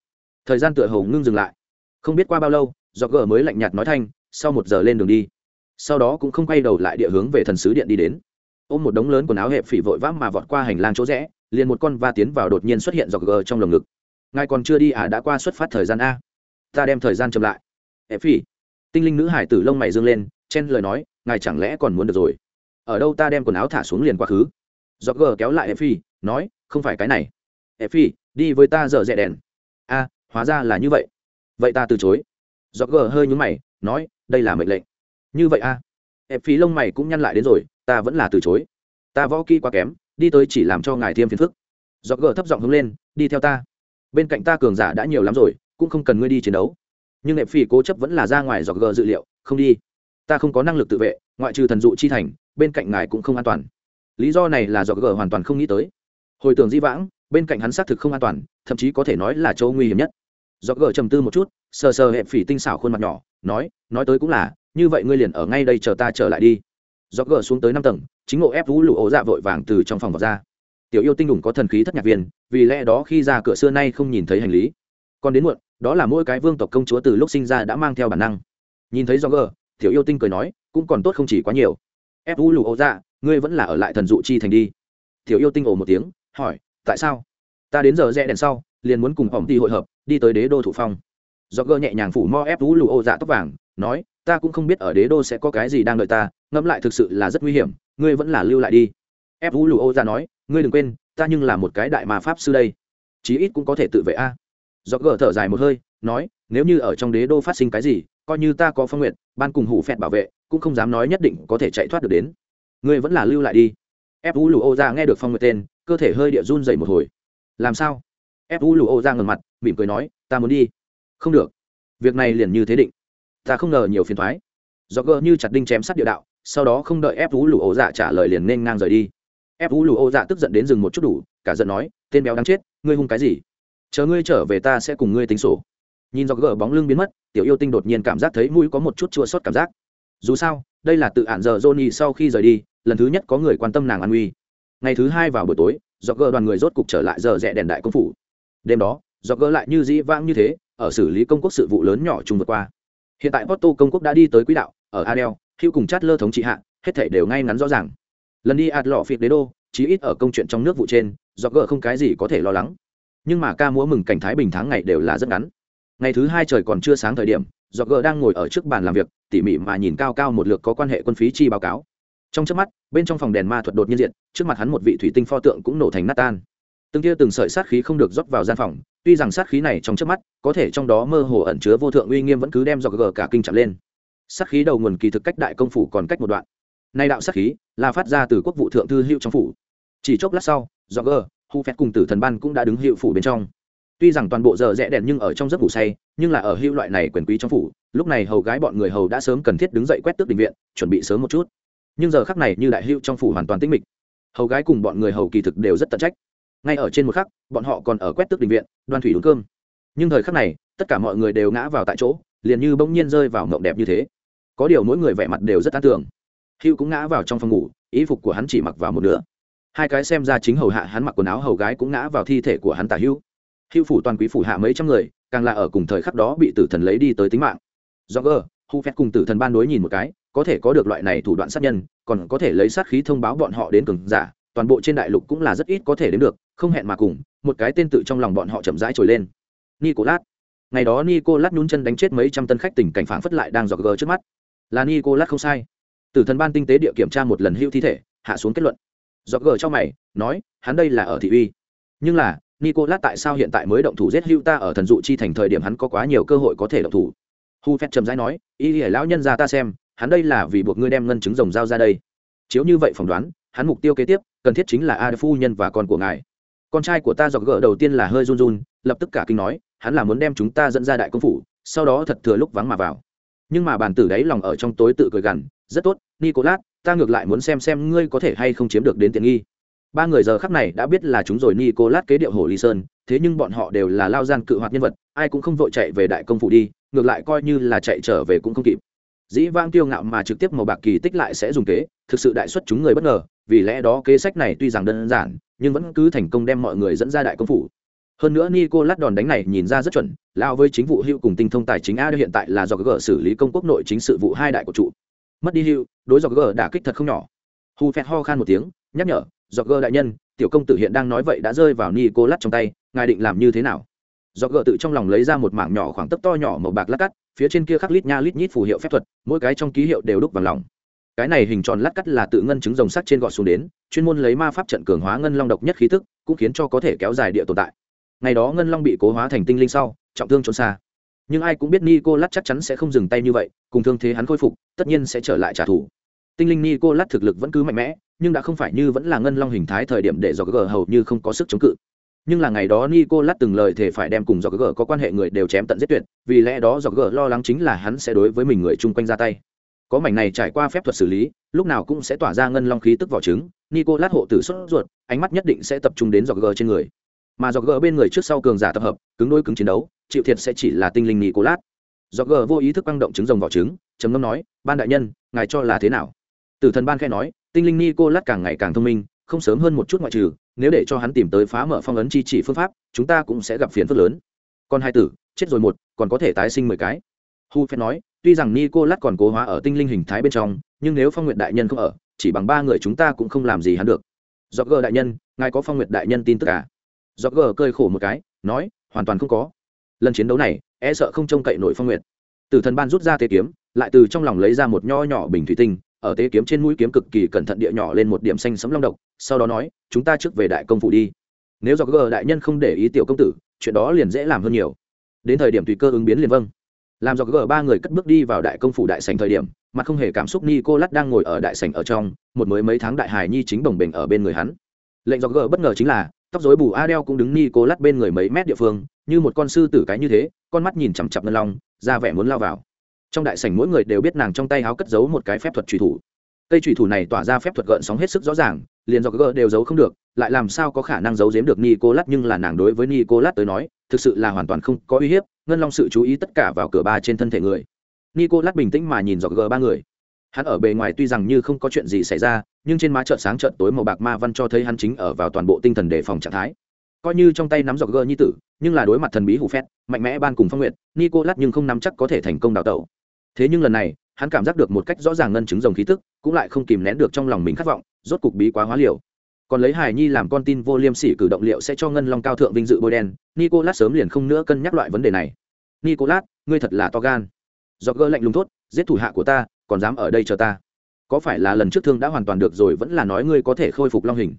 Thời gian tựa hồ ngưng dừng lại. Không biết qua bao lâu do gờ mới lạnh nhạt nói thanh sau một giờ lên đường đi. Sau đó cũng không quay đầu lại địa hướng về thần sứ điện đi đến. Ôm một đống lớn quần áo hẹp phỉ vội vã mà vọt qua hành lang chỗ rẽ, liền một con va tiến vào đột nhiên xuất hiện dọc gờ trong lồng ngực. Ngài còn chưa đi à đã qua xuất phát thời gian a. Ta đem thời gian chậm lại. Hẹp phỉ. Tinh linh nữ hải tử lông mày dương lên, chen lời nói, ngài chẳng lẽ còn muốn được rồi? Ở đâu ta đem quần áo thả xuống liền quá khứ? Dọc gờ kéo lại hẹp phỉ, nói, không phải cái này. Hẹp phỉ, đi với ta giờ rẽ đèn. A, hóa ra là như vậy. Vậy ta từ chối. Dọc gờ hơi nhúng mày, nói đây là mệnh lệnh. Như vậy a ép phí lông mày cũng nhăn lại đến rồi, ta vẫn là từ chối. Ta võ kỹ quá kém, đi tới chỉ làm cho ngài thêm phiền phức. Do gờ thấp giọng hướng lên, đi theo ta. Bên cạnh ta cường giả đã nhiều lắm rồi, cũng không cần ngươi đi chiến đấu. Nhưng ép phí cố chấp vẫn là ra ngoài do gờ dự liệu, không đi. Ta không có năng lực tự vệ, ngoại trừ thần dụ chi thành, bên cạnh ngài cũng không an toàn. Lý do này là do gờ hoàn toàn không nghĩ tới. Hồi tưởng di vãng, bên cạnh hắn xác thực không an toàn, thậm chí có thể nói là chỗ nguy hiểm nhất do gờ trầm tư một chút, sờ sờ hẹp phỉ tinh xảo khuôn mặt nhỏ, nói nói tới cũng là, như vậy ngươi liền ở ngay đây chờ ta trở lại đi. Do gờ xuống tới năm tầng, chính ngộ ép vũ lụ ổ dạ vội vàng từ trong phòng vào ra. Tiểu yêu tinh đủng có thần khí thất nhạc viên, vì lẽ đó khi ra cửa xưa nay không nhìn thấy hành lý. Còn đến muộn, đó là mỗi cái vương tộc công chúa từ lúc sinh ra đã mang theo bản năng. Nhìn thấy do gờ, tiểu yêu tinh cười nói, cũng còn tốt không chỉ quá nhiều. Ép vũ lụ ổ dạ ngươi vẫn là ở lại thần dụ chi thành đi. Tiểu yêu tinh ồ một tiếng, hỏi, tại sao? Ta đến giờ rẽ đèn sau, liền muốn cùng phòng đi hội hợp đi tới đế đô thủ phong. Do gơ nhẹ nhàng phủ mo ép vũ lù ô dạ tóc vàng, nói, ta cũng không biết ở đế đô sẽ có cái gì đang đợi ta, ngẫm lại thực sự là rất nguy hiểm, ngươi vẫn là lưu lại đi. Ép vũ lù ô dạ nói, ngươi đừng quên, ta nhưng là một cái đại ma pháp sư đây. Chí ít cũng có thể tự vệ a. Do gờ thở dài một hơi, nói, nếu như ở trong đế đô phát sinh cái gì, coi như ta có phong nguyện, ban cùng hủ phẹt bảo vệ, cũng không dám nói nhất định có thể chạy thoát được đến. Ngươi vẫn là lưu lại đi. Ép vũ lù ô ra nghe được phong nguyện tên, cơ thể hơi địa run dày một hồi. Làm sao? Ép vũ lù ô ra ngần mặt, mỉm cười nói, ta muốn đi. Không được. Việc này liền như thế định. Ta không ngờ nhiều phiền thoái. Do gờ như chặt đinh chém sát địa đạo, sau đó không đợi ép vũ lù ô dạ trả lời liền nên ngang rời đi. Ép vũ lù ô dạ tức giận đến dừng một chút đủ, cả giận nói, tên béo đáng chết, ngươi hung cái gì? Chờ ngươi trở về ta sẽ cùng ngươi tính sổ. Nhìn do gờ bóng lưng biến mất, tiểu yêu tinh đột nhiên cảm giác thấy mũi có một chút chua sót cảm giác. Dù sao, đây là tự ản giờ johnny sau khi rời đi, lần thứ nhất có người quan tâm nàng an uy ngày thứ hai vào buổi tối do gờ đoàn người rốt cục trở lại giờ rẽ đèn đại công phủ đêm đó, do gỡ lại như dĩ vãng như thế, ở xử lý công quốc sự vụ lớn nhỏ chung vượt qua. Hiện tại porto công quốc đã đi tới quỹ đạo, ở adel hữu cùng chát lơ thống trị hạ, hết thể đều ngay ngắn rõ ràng. Lần đi ạt lọ phiệt đế đô chí ít ở công chuyện trong nước vụ trên, do gỡ không cái gì có thể lo lắng. Nhưng mà ca múa mừng cảnh thái bình tháng ngày đều là rất ngắn. Ngày thứ hai trời còn chưa sáng thời điểm, do gỡ đang ngồi ở trước bàn làm việc, tỉ mỉ mà nhìn cao cao một lượt có quan hệ quân phí chi báo cáo. Trong trước mắt, bên trong phòng đèn ma thuật đột nhiên diện trước mặt hắn một vị thủy tinh pho tượng cũng nổ thành nát tan từng kia từng sợi sát khí không được rót vào gian phòng, tuy rằng sát khí này trong trước mắt, có thể trong đó mơ hồ ẩn chứa vô thượng uy nghiêm vẫn cứ đem dọc gờ cả kinh chạm lên. Sát khí đầu nguồn kỳ thực cách đại công phủ còn cách một đoạn. Nay đạo sát khí là phát ra từ quốc vụ thượng thư hiệu trong phủ. Chỉ chốc lát sau, dọc gờ hu phép cùng tử thần ban cũng đã đứng hiệu phủ bên trong. Tuy rằng toàn bộ giờ rẽ đèn nhưng ở trong giấc ngủ say, nhưng là ở hiệu loại này quyền quý trong phủ, lúc này hầu gái bọn người hầu đã sớm cần thiết đứng dậy quét tước định viện, chuẩn bị sớm một chút. Nhưng giờ khắc này như đại hiệu trong phủ hoàn toàn tĩnh mịch. Hầu gái cùng bọn người hầu kỳ thực đều rất tận trách ngay ở trên một khắc, bọn họ còn ở quét tước định viện, đoan thủy đúng cơm. Nhưng thời khắc này, tất cả mọi người đều ngã vào tại chỗ, liền như bỗng nhiên rơi vào mộng đẹp như thế. Có điều mỗi người vẻ mặt đều rất tán tưởng hữu cũng ngã vào trong phòng ngủ ý phục của hắn chỉ mặc vào một nửa. Hai cái xem ra chính hầu hạ hắn mặc quần áo hầu gái cũng ngã vào thi thể của hắn tả hữu hữu phủ toàn quý phủ hạ mấy trăm người, càng là ở cùng thời khắc đó bị tử thần lấy đi tới tính mạng. Do gờ hu phép cùng tử thần ban đối nhìn một cái, có thể có được loại này thủ đoạn sát nhân, còn có thể lấy sát khí thông báo bọn họ đến cường giả toàn bộ trên đại lục cũng là rất ít có thể đến được, không hẹn mà cùng, một cái tên tự trong lòng bọn họ chậm rãi trồi lên. Nicolas. Ngày đó nicolas nhún chân đánh chết mấy trăm tân khách tình cảnh phản phất lại đang dọc gờ trước mắt. Là nicolas không sai. Tử thần ban tinh tế địa kiểm tra một lần hưu thi thể, hạ xuống kết luận. Dọc gờ cho mày, nói, hắn đây là ở thị uy. Nhưng là, nicolas tại sao hiện tại mới động thủ giết hưu ta ở thần dụ chi thành thời điểm hắn có quá nhiều cơ hội có thể động thủ? Hu phép chậm rãi nói, y lìa lão nhân ra ta xem, hắn đây là vì buộc ngươi đem ngân chứng rồng dao ra đây. Chiếu như vậy phỏng đoán hắn mục tiêu kế tiếp, cần thiết chính là a phu nhân và con của ngài. Con trai của ta dọc gỡ đầu tiên là hơi run run, lập tức cả kinh nói, hắn là muốn đem chúng ta dẫn ra đại công phủ, sau đó thật thừa lúc vắng mà vào. Nhưng mà bàn tử đáy lòng ở trong tối tự cười gằn, rất tốt, nicolas, ta ngược lại muốn xem xem ngươi có thể hay không chiếm được đến tiện nghi. Ba người giờ khắc này đã biết là chúng rồi, nicolas kế điệu hồ ly sơn, thế nhưng bọn họ đều là lao gian cự hoạt nhân vật, ai cũng không vội chạy về đại công phủ đi, ngược lại coi như là chạy trở về cũng không kịp dĩ vang tiêu ngạo mà trực tiếp màu bạc kỳ tích lại sẽ dùng kế, thực sự đại xuất chúng người bất ngờ, vì lẽ đó kế sách này tuy rằng đơn giản, nhưng vẫn cứ thành công đem mọi người dẫn ra đại công phủ. Hơn nữa nico lát đòn đánh này nhìn ra rất chuẩn, lao với chính vụ hưu cùng tinh thông tài chính a hiện tại là do g xử lý công quốc nội chính sự vụ hai đại của trụ mất đi hưu, đối do g đã kích thật không nhỏ. Hu phét ho khan một tiếng, nhắc nhở, do g đại nhân, tiểu công tử hiện đang nói vậy đã rơi vào nico lát trong tay, ngài định làm như thế nào? Do g tự trong lòng lấy ra một mảng nhỏ khoảng tấc to nhỏ màu bạc lát cắt phía trên kia khắc lít nha lít nhít phù hiệu phép thuật, mỗi cái trong ký hiệu đều đúc bằng lòng. Cái này hình tròn lát cắt là tự ngân chứng rồng sắt trên gọt xuống đến, chuyên môn lấy ma pháp trận cường hóa ngân long độc nhất khí tức, cũng khiến cho có thể kéo dài địa tồn tại. Ngày đó ngân long bị cố hóa thành tinh linh sau, trọng thương trốn xa. Nhưng ai cũng biết nico lát chắc chắn sẽ không dừng tay như vậy, cùng thương thế hắn khôi phục, tất nhiên sẽ trở lại trả thù. Tinh linh nico lát thực lực vẫn cứ mạnh mẽ, nhưng đã không phải như vẫn là ngân long hình thái thời điểm để do g hầu như không có sức chống cự nhưng là ngày đó nico lát từng lời thể phải đem cùng do gờ có quan hệ người đều chém tận giết tuyệt, vì lẽ đó do gờ lo lắng chính là hắn sẽ đối với mình người chung quanh ra tay. Có mảnh này trải qua phép thuật xử lý, lúc nào cũng sẽ tỏa ra ngân long khí tức vỏ trứng nico lát hộ tử xuất ruột, ánh mắt nhất định sẽ tập trung đến dọc gờ trên người. Mà dọc gờ bên người trước sau cường giả tập hợp, cứng đôi cứng chiến đấu, chịu thiệt sẽ chỉ là tinh linh nico lát dọc gờ vô ý thức băng động trứng rồng vỏ trứng, trầm ngâm nói, ban đại nhân, ngài cho là thế nào? Tử thần ban khai nói, tinh linh nico lát càng ngày càng thông minh, không sớm hơn một chút ngoại trừ nếu để cho hắn tìm tới phá mở phong ấn chi chỉ phương pháp, chúng ta cũng sẽ gặp phiền phức lớn. Còn hai tử, chết rồi một, còn có thể tái sinh mười cái. Hu phép nói, tuy rằng nico lát còn cố hóa ở tinh linh hình thái bên trong, nhưng nếu phong nguyện đại nhân không ở, chỉ bằng ba người chúng ta cũng không làm gì hắn được. Do gờ đại nhân, ngài có phong nguyện đại nhân tin tức à? cả do gờ cơi khổ một cái, nói, hoàn toàn không có. Lần chiến đấu này e sợ không trông cậy nổi phong nguyện Tử thần ban rút ra tế kiếm, lại từ trong lòng lấy ra một nho nhỏ bình thủy tinh ở tế kiếm trên mũi kiếm cực kỳ cẩn thận địa nhỏ lên một điểm xanh sấm long độc, sau đó nói, chúng ta trước về đại công phủ đi. Nếu do gờ đại nhân không để ý tiểu công tử, chuyện đó liền dễ làm hơn nhiều. Đến thời điểm tùy cơ ứng biến liền vâng. Làm do g ba người cất bước đi vào đại công phủ đại sành thời điểm, mặt không hề cảm xúc ni cô lát đang ngồi ở đại sành ở trong, một mới mấy tháng đại hài nhi chính bồng bềnh ở bên người hắn. Lệnh do g bất ngờ chính là, tóc dối bù a đeo cũng đứng ni cô lát bên người mấy mét địa phương, như một con sư tử cái như thế, con mắt nhìn chằm chặp ngân long, ra vẻ muốn lao vào trong đại sảnh mỗi người đều biết nàng trong tay háo cất giấu một cái phép thuật truy thủ. Cây truy thủ này tỏa ra phép thuật gợn sóng hết sức rõ ràng, liền do gỡ đều giấu không được, lại làm sao có khả năng giấu giếm được nicolas nhưng là nàng đối với nicolas tới nói, thực sự là hoàn toàn không có uy hiếp, ngân long sự chú ý tất cả vào cửa ba trên thân thể người. Nicolas bình tĩnh mà nhìn dọc gờ ba người. Hắn ở bề ngoài tuy rằng như không có chuyện gì xảy ra, nhưng trên má trợn sáng trợn tối màu bạc ma văn cho thấy hắn chính ở vào toàn bộ tinh thần đề phòng trạng thái. Coi như trong tay nắm dọc gờ như tử, nhưng là đối mặt thần bí hủ phét, mạnh mẽ ban cùng phong nguyện nicolas nhưng không nắm chắc có thể thành công đào tẩu thế nhưng lần này, hắn cảm giác được một cách rõ ràng ngân chứng rồng khí tức, cũng lại không kìm nén được trong lòng mình khát vọng, rốt cục bí quá hóa liều. Còn lấy hài nhi làm con tin vô liêm sỉ cử động liệu sẽ cho ngân long cao thượng vinh dự bôi đen, nicolas sớm liền không nữa cân nhắc loại vấn đề này. Nicolas, ngươi thật là to gan. Do gơ lạnh lùng thốt, giết thủ hạ của ta, còn dám ở đây chờ ta. Có phải là lần trước thương đã hoàn toàn được rồi vẫn là nói ngươi có thể khôi phục long hình?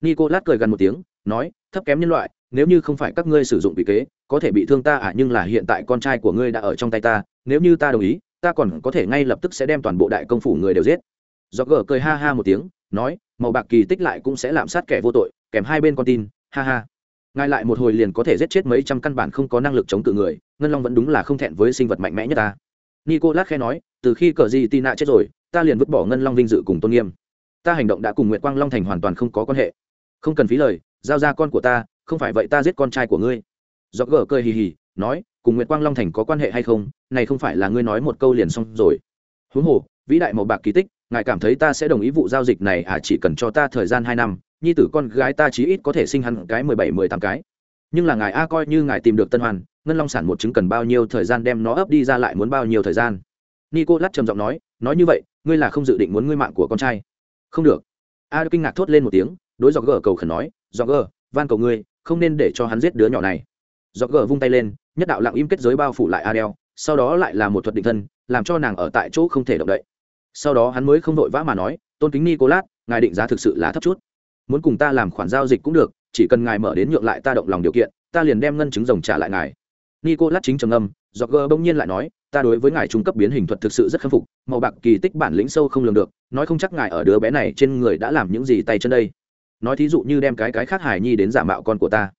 Nicolas cười gần một tiếng, nói, thấp kém nhân loại, nếu như không phải các ngươi sử dụng vị kế, có thể bị thương ta à nhưng là hiện tại con trai của ngươi đã ở trong tay ta, nếu như ta đồng ý ta còn có thể ngay lập tức sẽ đem toàn bộ đại công phủ người đều giết. Do gờ cười ha ha một tiếng, nói, màu bạc kỳ tích lại cũng sẽ lạm sát kẻ vô tội, kèm hai bên con tin, ha ha. Ngài lại một hồi liền có thể giết chết mấy trăm căn bản không có năng lực chống cự người, ngân long vẫn đúng là không thẹn với sinh vật mạnh mẽ nhất ta. Nicolas khe nói, từ khi cờ gì tina chết rồi, ta liền vứt bỏ ngân long vinh dự cùng tôn nghiêm. Ta hành động đã cùng nguyệt quang long thành hoàn toàn không có quan hệ. Không cần phí lời, giao ra con của ta, không phải vậy ta giết con trai của ngươi. Do gờ cười hì hì nói, cùng nguyệt quang long thành có quan hệ hay không, này không phải là ngươi nói một câu liền xong rồi. Huống hồ, vĩ đại màu bạc kỳ tích, ngài cảm thấy ta sẽ đồng ý vụ giao dịch này à chỉ cần cho ta thời gian hai năm, nhi tử con gái ta chí ít có thể sinh hẳn cái mười bảy, mười tám cái. Nhưng là ngài a coi như ngài tìm được tân hoàn, ngân long sản một chứng cần bao nhiêu thời gian đem nó ấp đi ra lại muốn bao nhiêu thời gian? Nico lát trầm giọng nói nói như vậy, ngươi là không dự định muốn ngươi mạng của con trai. Không được. A kinh ngạc thốt lên một tiếng, đối dọc gờ cầu khẩn nói, dọc gờ, van cầu ngươi, không nên để cho hắn giết đứa nhỏ này. Dọc gờ vung tay lên nhất đạo lặng im kết giới bao phủ lại adel sau đó lại là một thuật định thân làm cho nàng ở tại chỗ không thể động đậy. Sau đó hắn mới không đội vã mà nói tôn kính nicolas ngài định giá thực sự là thấp chút. Muốn cùng ta làm khoản giao dịch cũng được chỉ cần ngài mở đến nhượng lại ta động lòng điều kiện ta liền đem ngân chứng rồng trả lại ngài. Nicolas chính trầm ngâm, Roger bỗng nhiên lại nói ta đối với ngài trung cấp biến hình thuật thực sự rất khâm phục màu bạc kỳ tích bản lĩnh sâu không lường được nói không chắc ngài ở đứa bé này trên người đã làm những gì tay chân đây. Nói thí dụ như đem cái cái khác hài nhi đến giả mạo con của ta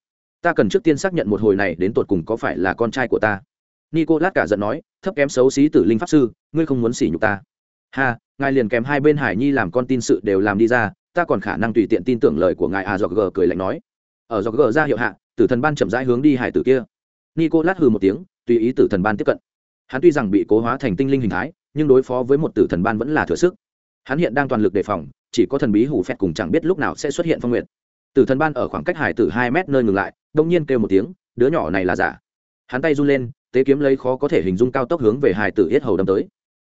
ta cần trước tiên xác nhận một hồi này đến tột cùng có phải là con trai của ta. Nicolas cả giận nói, thấp kém xấu xí tử linh pháp sư, ngươi không muốn xỉ nhục ta. Ha, ngài liền kèm hai bên hải nhi làm con tin sự đều làm đi ra, ta còn khả năng tùy tiện tin tưởng lời của ngài à dọc gờ cười lạnh nói. Ở dọc gờ ra hiệu hạ, tử thần ban chậm rãi hướng đi hải tử kia. Nicolas hừ một tiếng, tùy ý tử thần ban tiếp cận. Hắn tuy rằng bị cố hóa thành tinh linh hình thái, nhưng đối phó với một tử thần ban vẫn là thừa sức. Hắn hiện đang toàn lực đề phòng, chỉ có thần bí hủ phẹt cùng chẳng biết lúc nào sẽ xuất hiện phong nguyện tử thần ban ở khoảng cách hải tử hai mét nơi ngừng lại đông nhiên kêu một tiếng, đứa nhỏ này là giả. Hắn tay run lên, tế kiếm lấy khó có thể hình dung cao tốc hướng về hải tử yết hầu đâm tới.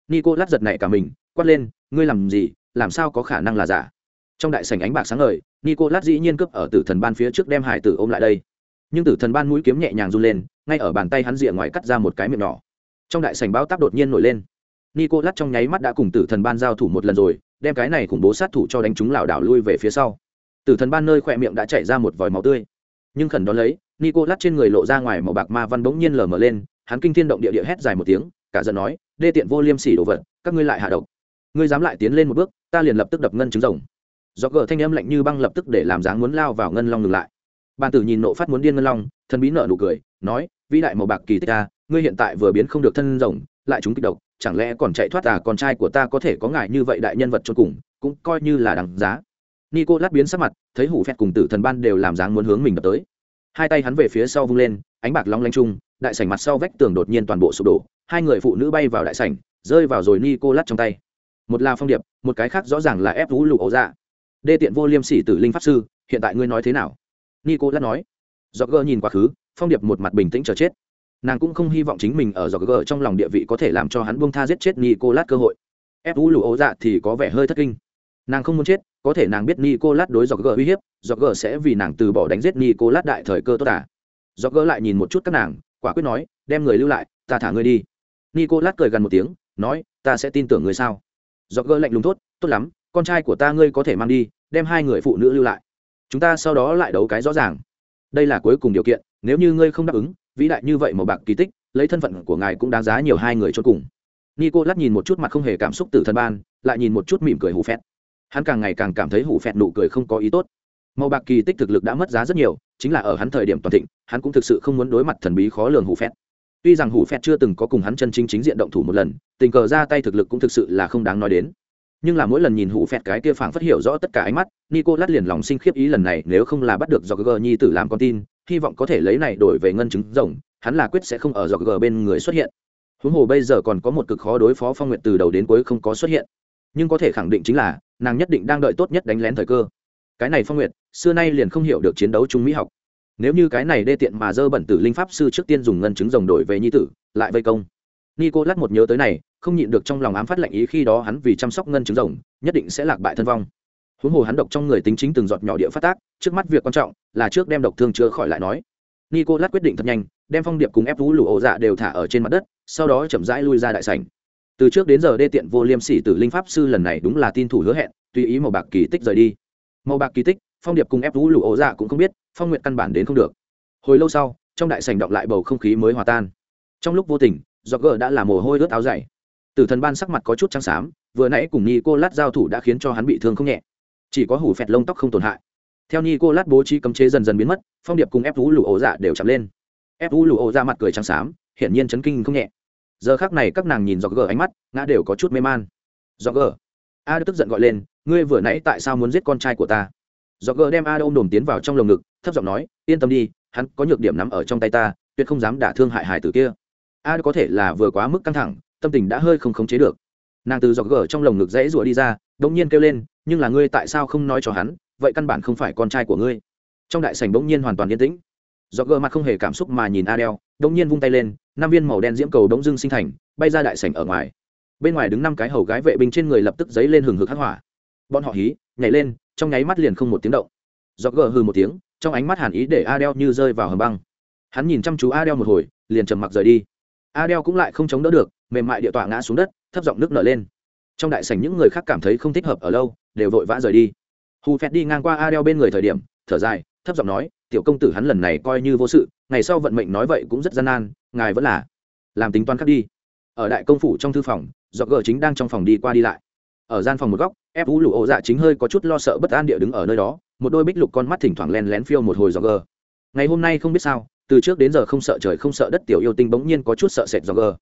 Nico lát giật nảy cả mình, quát lên, ngươi làm gì? Làm sao có khả năng là giả? Trong đại sảnh ánh bạc sáng ngời, nico lát dĩ nhiên cướp ở tử thần ban phía trước đem hải tử ôm lại đây. Nhưng tử thần ban mũi kiếm nhẹ nhàng run lên, ngay ở bàn tay hắn rìa ngoài cắt ra một cái miệng nhỏ. Trong đại sảnh báo táp đột nhiên nổi lên. Nico lát trong nháy mắt đã cùng tử thần ban giao thủ một lần rồi, đem cái này khủng bố sát thủ cho đánh chúng lảo đảo lui về phía sau. Tử thần ban nơi khỏe miệng đã chảy ra một vòi máu tươi nhưng khẩn đón lấy nico lát trên người lộ ra ngoài màu bạc ma văn bỗng nhiên lờ mở lên, hắn kinh thiên động địa địa hét dài một tiếng, cả giận nói, đê tiện vô liêm sỉ đồ vật, các ngươi lại hạ độc. Ngươi dám lại tiến lên một bước, ta liền lập tức đập ngân trứng rồng. Do gờ thanh âm lạnh như băng lập tức để làm dáng muốn lao vào ngân long ngừng lại. Bàn tử nhìn nộ phát muốn điên ngân long, thần bí nợ nụ cười, nói, vĩ đại màu bạc kỳ tích ta ngươi hiện tại vừa biến không được thân rồng, lại chúng kịch độc, chẳng lẽ còn chạy thoát à con trai của ta có thể có ngại như vậy đại nhân vật cho cùng, cũng coi như là đằng giá nico lát biến sắc mặt, thấy hủ phẹt cùng tử thần ban đều làm dáng muốn hướng mình đập tới. Hai tay hắn về phía sau vung lên, ánh bạc long lanh chung, đại sảnh mặt sau vách tường đột nhiên toàn bộ sụp đổ, hai người phụ nữ bay vào đại sảnh, rơi vào rồi nico lát trong tay. Một là phong điệp, một cái khác rõ ràng là ép vũ lục ấu dạ. Đê tiện vô liêm sỉ tử linh pháp sư, hiện tại ngươi nói thế nào? Nico lát nói. Do gơ nhìn quá khứ, phong điệp một mặt bình tĩnh chờ chết. Nàng cũng không hy vọng chính mình ở do gờ trong lòng địa vị có thể làm cho hắn buông tha giết chết nico lát cơ hội. Ép vũ lục ấu dạ thì có vẻ hơi thất kinh. Nàng không muốn chết có thể nàng biết nicolas đối do gơ uy hiếp do sẽ vì nàng từ bỏ đánh giết nicolas đại thời cơ tốt à. Do lại nhìn một chút các nàng, quả quyết nói, đem người lưu lại, ta thả ngươi đi. Nicolas cười gần một tiếng, nói, ta sẽ tin tưởng người sao? Do lạnh lùng tốt tốt lắm, con trai của ta ngươi có thể mang đi, đem hai người phụ nữ lưu lại. Chúng ta sau đó lại đấu cái rõ ràng. Đây là cuối cùng điều kiện, nếu như ngươi không đáp ứng, vĩ đại như vậy màu bạc kỳ tích, lấy thân phận của ngài cũng đáng giá nhiều hai người cho cùng. Nico lát nhìn một chút mặt không hề cảm xúc từ thân ban, lại nhìn một chút mỉm cười hủ phét hắn càng ngày càng cảm thấy hủ phẹt nụ cười không có ý tốt. Màu bạc kỳ tích thực lực đã mất giá rất nhiều, chính là ở hắn thời điểm toàn thịnh, hắn cũng thực sự không muốn đối mặt thần bí khó lường hủ phẹt. Tuy rằng hủ phẹt chưa từng có cùng hắn chân chính chính diện động thủ một lần, tình cờ ra tay thực lực cũng thực sự là không đáng nói đến. Nhưng là mỗi lần nhìn hủ phẹt cái kia phảng phất hiểu rõ tất cả ánh mắt nico lát liền lòng sinh khiếp ý lần này nếu không là bắt được do nhi tử làm con tin, hy vọng có thể lấy này đổi về ngân chứng rồng, hắn là quyết sẽ không ở do bên người xuất hiện. Huống hồ bây giờ còn có một cực khó đối phó phong nguyện từ đầu đến cuối không có xuất hiện nhưng có thể khẳng định chính là, nàng nhất định đang đợi tốt nhất đánh lén thời cơ. Cái này phong nguyệt, xưa nay liền không hiểu được chiến đấu trung mỹ học. Nếu như cái này đê tiện mà dơ bẩn tử linh pháp sư trước tiên dùng ngân chứng rồng đổi về nhi tử, lại vây công. Nico lát một nhớ tới này, không nhịn được trong lòng ám phát lệnh ý khi đó hắn vì chăm sóc ngân trứng rồng, nhất định sẽ lạc bại thân vong. Huống hồ hắn độc trong người tính chính từng giọt nhỏ địa phát tác, trước mắt việc quan trọng là trước đem độc thương chữa khỏi lại nói. Nico lát quyết định thật nhanh, đem phong điệp cùng ép vũ lụ ổ dạ đều thả ở trên mặt đất, sau đó chậm rãi lui ra đại sảnh từ trước đến giờ đê tiện vô liêm sỉ tử linh pháp sư lần này đúng là tin thủ hứa hẹn, tùy ý màu bạc kỳ tích rời đi. Màu bạc kỳ tích, phong điệp cùng ép vũ lụ ổ dạ cũng không biết, phong nguyện căn bản đến không được. Hồi lâu sau, trong đại sảnh động lại bầu không khí mới hòa tan. Trong lúc vô tình do gờ đã là mồ hôi ướt áo dày. Tử thần ban sắc mặt có chút trắng xám, vừa nãy cùng ni cô lát giao thủ đã khiến cho hắn bị thương không nhẹ. Chỉ có hủ phẹt lông tóc không tổn hại. Theo ni cô lát bố trí cấm chế dần dần biến mất, phong điệp cùng ép vũ lụ ổ dạ đều chạm lên. ép vũ lụ ổ dạ mặt cười trắng xám, hiển nhiên chấn kinh không nhẹ giờ khác này các nàng nhìn dọc gờ ánh mắt, ngã đều có chút mê man. Dọc gờ a tức giận gọi lên, ngươi vừa nãy tại sao muốn giết con trai của ta? Dọc gờ đem a ôm đồm tiến vào trong lồng ngực, thấp giọng nói, yên tâm đi, hắn có nhược điểm nắm ở trong tay ta, tuyệt không dám đả thương hại hải tử kia. A có thể là vừa quá mức căng thẳng, tâm tình đã hơi không khống chế được. Nàng từ dọc gờ trong lồng ngực dãy rủa đi ra đông nhiên kêu lên, nhưng là ngươi tại sao không nói cho hắn, vậy căn bản không phải con trai của ngươi. Trong đại sảnh bỗng nhiên hoàn toàn yên tĩnh. Dọc gờ mặt không hề cảm xúc mà nhìn adel đông nhiên vung tay lên, năm viên màu đen diễm cầu đống dưng sinh thành, bay ra đại sảnh ở ngoài. Bên ngoài đứng năm cái hầu gái vệ binh trên người lập tức dấy lên hừng hực hắc hỏa. Bọn họ hí, nhảy lên, trong nháy mắt liền không một tiếng động. Dọc gờ hừ một tiếng, trong ánh mắt hàn ý để adel như rơi vào hầm băng. Hắn nhìn chăm chú adel một hồi, liền trầm mặc rời đi. Adel cũng lại không chống đỡ được, mềm mại địa tọa ngã xuống đất, thấp giọng nước nở lên. Trong đại sảnh những người khác cảm thấy không thích hợp ở lâu, đều vội vã rời đi. Hù phét đi ngang qua adel bên người thời điểm, thở dài, thấp giọng nói, tiểu công tử hắn lần này coi như vô sự ngày sau vận mệnh nói vậy cũng rất gian nan, ngài vẫn là làm tính toán khác đi. Ở đại công phủ trong thư phòng do gờ chính đang trong phòng đi qua đi lại. Ở gian phòng một góc ép vũ lụ ổ dạ chính hơi có chút lo sợ bất an địa đứng ở nơi đó, một đôi bích lục con mắt thỉnh thoảng len lén phiêu một hồi do gờ. Ngày hôm nay không biết sao, từ trước đến giờ không sợ trời không sợ đất tiểu yêu tinh bỗng nhiên có chút sợ sệt do gờ.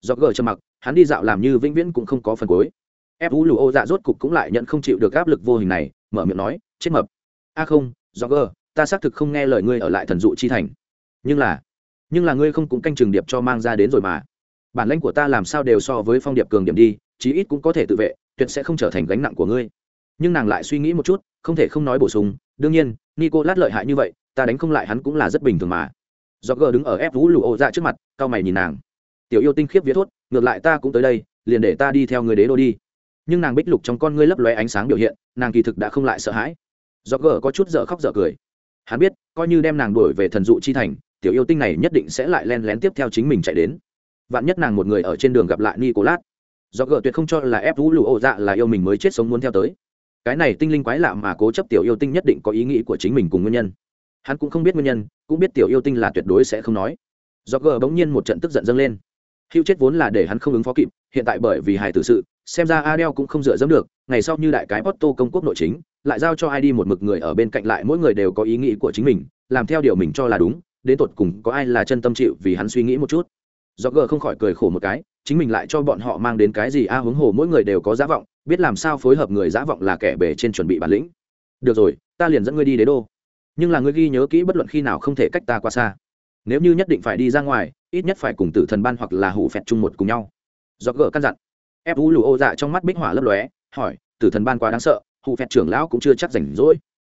Do gờ trầm mặc, hắn đi dạo làm như vĩnh viễn cũng không có phần cuối. Ép vũ lụ ô dạ rốt cục cũng lại nhận không chịu được áp lực vô hình này, mở miệng nói, chết mập. A không do gờ, ta xác thực không nghe lời ngươi ở lại thần dụ chi thành nhưng là nhưng là ngươi không cũng canh trường điệp cho mang ra đến rồi mà. Bản lãnh của ta làm sao đều so với phong điệp cường điểm đi, chí ít cũng có thể tự vệ, tuyệt sẽ không trở thành gánh nặng của ngươi. Nhưng nàng lại suy nghĩ một chút, không thể không nói bổ sung, đương nhiên nico lát lợi hại như vậy, ta đánh không lại hắn cũng là rất bình thường mà. Do gờ đứng ở ép vũ lụ ô ra trước mặt, cao mày nhìn nàng. Tiểu yêu tinh khiếp viết thốt, ngược lại ta cũng tới đây, liền để ta đi theo người đế đô đi. Nhưng nàng bích lục trong con ngươi lấp lóe ánh sáng biểu hiện, nàng kỳ thực đã không lại sợ hãi. Do gờ có chút dở khóc dở cười. Hắn biết, coi như đem nàng đuổi về thần dụ chi thành tiểu yêu tinh này nhất định sẽ lại len lén tiếp theo chính mình chạy đến. Vạn nhất nàng một người ở trên đường gặp lại nicolas. Do gợ tuyệt không cho là ép vũ lụ ô dạ là yêu mình mới chết sống muốn theo tới. Cái này tinh linh quái lạ mà cố chấp tiểu yêu tinh nhất định có ý nghĩ của chính mình cùng nguyên nhân. Hắn cũng không biết nguyên nhân, cũng biết tiểu yêu tinh là tuyệt đối sẽ không nói. Do gờ bỗng nhiên một trận tức giận dâng lên. Hữu chết vốn là để hắn không ứng phó kịp, hiện tại bởi vì hài tử sự, xem ra adel cũng không dựa dẫm được, ngày sau như đại cái otto công quốc nội chính, lại giao cho ai đi một mực người ở bên cạnh lại mỗi người đều có ý nghĩ của chính mình, làm theo điều mình cho là đúng đến tột cùng có ai là chân tâm chịu vì hắn suy nghĩ một chút. Do gờ không khỏi cười khổ một cái chính mình lại cho bọn họ mang đến cái gì a à, huống hồ mỗi người đều có giá vọng biết làm sao phối hợp người giá vọng là kẻ bề trên chuẩn bị bản lĩnh. Được rồi ta liền dẫn ngươi đi đế đô. Nhưng là ngươi ghi nhớ kỹ bất luận khi nào không thể cách ta qua xa. Nếu như nhất định phải đi ra ngoài ít nhất phải cùng tử thần ban hoặc là hủ phẹt chung một cùng nhau. Do gờ căn dặn. Ép vũ lù ô dạ trong mắt bích hỏa lấp lóe hỏi tử thần ban quá đáng sợ hủ phẹt trưởng lão cũng chưa chắc rảnh rỗi.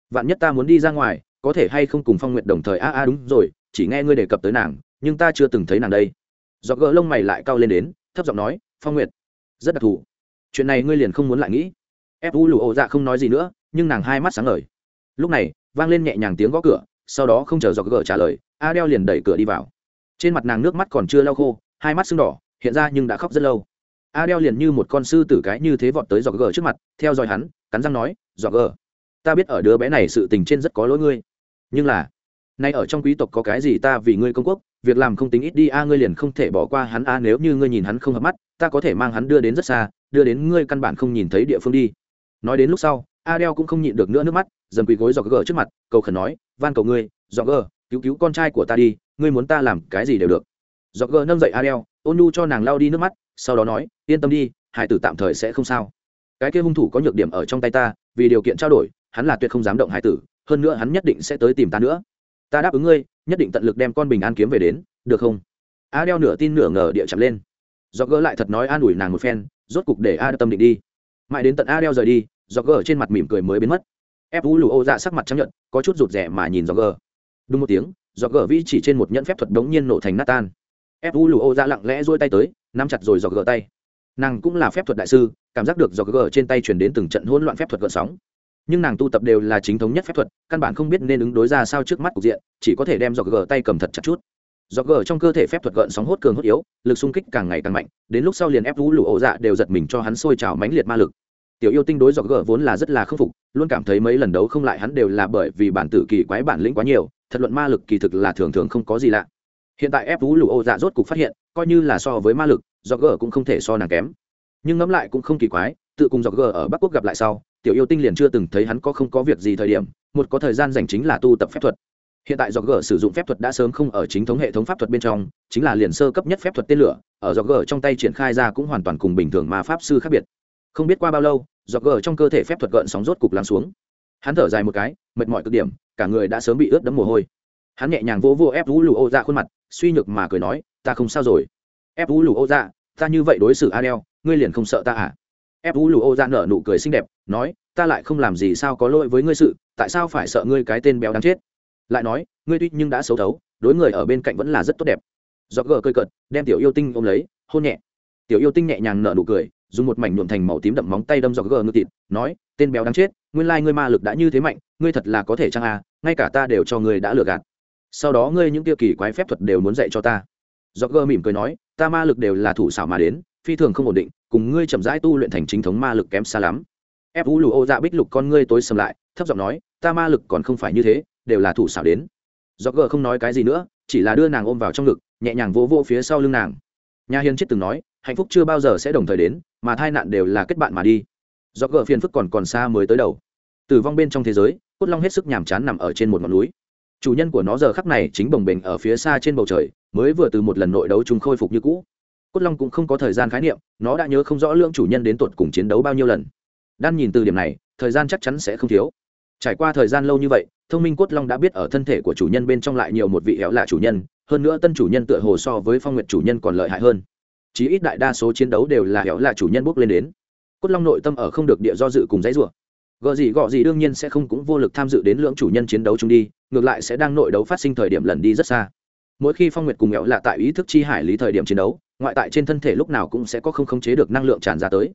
Vạn nhất ta muốn đi ra ngoài có thể hay không cùng phong nguyện đồng thời, a a, đúng rồi, chỉ nghe ngươi đề cập tới nàng, nhưng ta chưa từng thấy nàng đây. Do gỡ lông mày lại cao lên đến, thấp giọng nói, phong nguyệt, rất đặc thù. Chuyện này ngươi liền không muốn lại nghĩ. Ép u lù ô dạ không nói gì nữa, nhưng nàng hai mắt sáng ngời. Lúc này, vang lên nhẹ nhàng tiếng gõ cửa, sau đó không chờ do gỡ trả lời adel liền đẩy cửa đi vào. Trên mặt nàng nước mắt còn chưa lau khô, hai mắt sưng đỏ, hiện ra nhưng đã khóc rất lâu. Adel liền như một con sư tử cái như thế vọt tới dọc gờ trước mặt, theo dõi hắn, cắn răng nói dọc gờ ta biết ở đứa bé này sự tình trên rất có lỗi ngươi nhưng là, nay ở trong quý tộc có cái gì ta vì ngươi công quốc, việc làm không tính ít đi, a, ngươi liền không thể bỏ qua hắn, a, nếu như ngươi nhìn hắn không hợp mắt, ta có thể mang hắn đưa đến rất xa, đưa đến ngươi căn bản không nhìn thấy địa phương đi. Nói đến lúc sau, adel cũng không nhịn được nữa nước mắt, dầm quỳ gối dọc gờ trước mặt, cầu khẩn nói, van cầu ngươi, dọc gờ, cứu cứu con trai của ta đi, ngươi muốn ta làm cái gì đều được. Do gờ nâng dậy adel, ôn nhu cho nàng lao đi nước mắt, sau đó nói, yên tâm đi, hải tử tạm thời sẽ không sao. Cái kia hung thủ có nhược điểm ở trong tay ta, vì điều kiện trao đổi, hắn là tuyệt không dám động hải tử hơn nữa hắn nhất định sẽ tới tìm ta nữa. Ta đáp ứng ngươi, nhất định tận lực đem con bình an kiếm về đến, được không? A đeo nửa tin nửa ngờ địa chậm lên. Do gỡ lại thật nói an ủi nàng một phen, rốt cục để adel tâm định đi. Mãi đến tận a đeo rời đi do gỡ trên mặt mỉm cười mới biến mất. Ép vũ lù ô dạ sắc mặt chấp nhận có chút rụt rẻ mà nhìn do gỡ. Đúng một tiếng do gỡ vĩ chỉ trên một nhẫn phép thuật đống nhiên nổ thành nát tan. Ép u lù ô dạ lặng lẽ dôi tay tới, nắm chặt rồi dò gỡ tay. Nàng cũng là phép thuật đại sư, cảm giác được do gỡ trên tay chuyển đến từng trận hỗn loạn phép thuật gợn sóng nhưng nàng tu tập đều là chính thống nhất phép thuật, căn bản không biết nên ứng đối ra sao trước mắt cục diện, chỉ có thể đem dọc gờ tay cầm thật chặt chút. Dọc gờ trong cơ thể phép thuật gợn sóng hốt cường hốt yếu, lực xung kích càng ngày càng mạnh, đến lúc sau liền ép vũ lụ ổ dạ đều giật mình cho hắn sôi trào mãnh liệt ma lực. Tiểu yêu tinh đối dọc gờ vốn là rất là khâm phục, luôn cảm thấy mấy lần đấu không lại hắn đều là bởi vì bản tử kỳ quái bản lĩnh quá nhiều, thật luận ma lực kỳ thực là thường thường không có gì lạ. Hiện tại ép vũ lụ ổ dạ rốt cục phát hiện, coi như là so với ma lực dọc gờ cũng không thể so nàng kém. Nhưng ngẫm lại cũng không kỳ quái, tự cùng dọc gờ ở bắc quốc gặp lại sau tiểu yêu tinh liền chưa từng thấy hắn có không có việc gì thời điểm, một có thời gian dành chính là tu tập phép thuật. Hiện tại do g sử dụng phép thuật đã sớm không ở chính thống hệ thống pháp thuật bên trong, chính là liền sơ cấp nhất phép thuật tên lửa, ở do g trong tay triển khai ra cũng hoàn toàn cùng bình thường mà pháp sư khác biệt. Không biết qua bao lâu do g trong cơ thể phép thuật gợn sóng rốt cục lắng xuống. Hắn thở dài một cái, mệt mỏi cực điểm, cả người đã sớm bị ướt đẫm mồ hôi. Hắn nhẹ nhàng vỗ vô ép vũ lù ô ra dạ khuôn mặt, suy nhược mà cười nói, ta không sao rồi. Ép vũ lù ô ra dạ, ta như vậy đối xử adel ngươi liền không sợ ta à? Ép vũ lù ô ra dạ nở nụ cười xinh đẹp nói, ta lại không làm gì sao có lỗi với ngươi sự, tại sao phải sợ ngươi cái tên béo đáng chết? Lại nói, ngươi tuy nhưng đã xấu thấu, đối người ở bên cạnh vẫn là rất tốt đẹp. Do gờ cơi cợt, đem tiểu yêu tinh ôm lấy, hôn nhẹ. Tiểu yêu tinh nhẹ nhàng nở nụ cười, dùng một mảnh nhuộm thành màu tím đậm móng tay đâm giọt gờ ngực thịt, nói, tên béo đáng chết, nguyên lai ngươi ma lực đã như thế mạnh, ngươi thật là có thể chăng à ngay cả ta đều cho ngươi đã lừa gạt. Sau đó ngươi những tiêu kỳ quái phép thuật đều muốn dạy cho ta. Do gờ mỉm cười nói, ta ma lực đều là thủ xảo mà đến, phi thường không ổn định, cùng ngươi chậm rãi tu luyện thành chính thống ma lực kém xa lắm ép vũ lù ô dạ bích lục con ngươi tối sầm lại, thấp giọng nói, ta ma lực còn không phải như thế, đều là thủ xảo đến. Do gờ không nói cái gì nữa, chỉ là đưa nàng ôm vào trong ngực, nhẹ nhàng vỗ vỗ phía sau lưng nàng. Nhà hiền chết từng nói, hạnh phúc chưa bao giờ sẽ đồng thời đến, mà tai nạn đều là kết bạn mà đi. Do gờ phiền phức còn còn xa mới tới đầu. Tử vong bên trong thế giới, cốt long hết sức nhàm chán nằm ở trên một ngọn núi. Chủ nhân của nó giờ khắc này chính bồng bềnh ở phía xa trên bầu trời, mới vừa từ một lần nội đấu chúng khôi phục như cũ. Cốt long cũng không có thời gian khái niệm, nó đã nhớ không rõ lượng chủ nhân đến tuột cùng chiến đấu bao nhiêu lần đan nhìn từ điểm này, thời gian chắc chắn sẽ không thiếu. Trải qua thời gian lâu như vậy, thông minh cốt long đã biết ở thân thể của chủ nhân bên trong lại nhiều một vị héo lạ chủ nhân, hơn nữa tân chủ nhân tựa hồ so với phong nguyệt chủ nhân còn lợi hại hơn. Chí ít đại đa số chiến đấu đều là héo lạ chủ nhân bước lên đến. Cốt long nội tâm ở không được địa do dự cùng dãy rủa. Gợ gì gọ gì đương nhiên sẽ không cũng vô lực tham dự đến lưỡng chủ nhân chiến đấu chung đi, ngược lại sẽ đang nội đấu phát sinh thời điểm lần đi rất xa. Mỗi khi phong nguyệt cùng nghẹo lạ tại ý thức chi hải lý thời điểm chiến đấu, ngoại tại trên thân thể lúc nào cũng sẽ có không khống chế được năng lượng tràn ra tới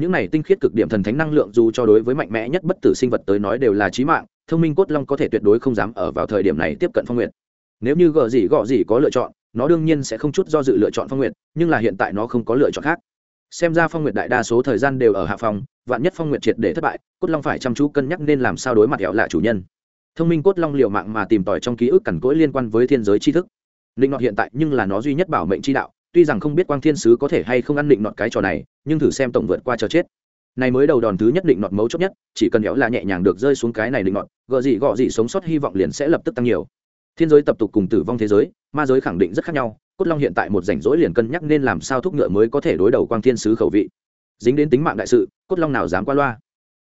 những này tinh khiết cực điểm thần thánh năng lượng dù cho đối với mạnh mẽ nhất bất tử sinh vật tới nói đều là chí mạng, thông minh cốt long có thể tuyệt đối không dám ở vào thời điểm này tiếp cận phong nguyệt. Nếu như gợ gì gọ gì có lựa chọn, nó đương nhiên sẽ không chút do dự lựa chọn phong nguyệt, nhưng là hiện tại nó không có lựa chọn khác. Xem ra phong nguyệt đại đa số thời gian đều ở hạ phòng, vạn nhất phong nguyệt triệt để thất bại, cốt long phải chăm chú cân nhắc nên làm sao đối mặt hẹo lạ chủ nhân. Thông minh cốt long liều mạng mà tìm tòi trong ký ức cằn cỗi liên quan với thiên giới tri thức. Linh nọ hiện tại nhưng là nó duy nhất bảo mệnh chi đạo tuy rằng không biết quang thiên sứ có thể hay không ăn định nọt cái trò này, nhưng thử xem tổng vượt qua chờ chết. Này mới đầu đòn thứ nhất định nọt mấu chốt nhất, chỉ cần héo là nhẹ nhàng được rơi xuống cái này định nọt gợ gì gọ gì sống sót hy vọng liền sẽ lập tức tăng nhiều. Thiên giới tập tục cùng tử vong thế giới, ma giới khẳng định rất khác nhau, cốt long hiện tại một rảnh rỗi liền cân nhắc nên làm sao thúc ngựa mới có thể đối đầu quang thiên sứ khẩu vị. Dính đến tính mạng đại sự, cốt long nào dám qua loa.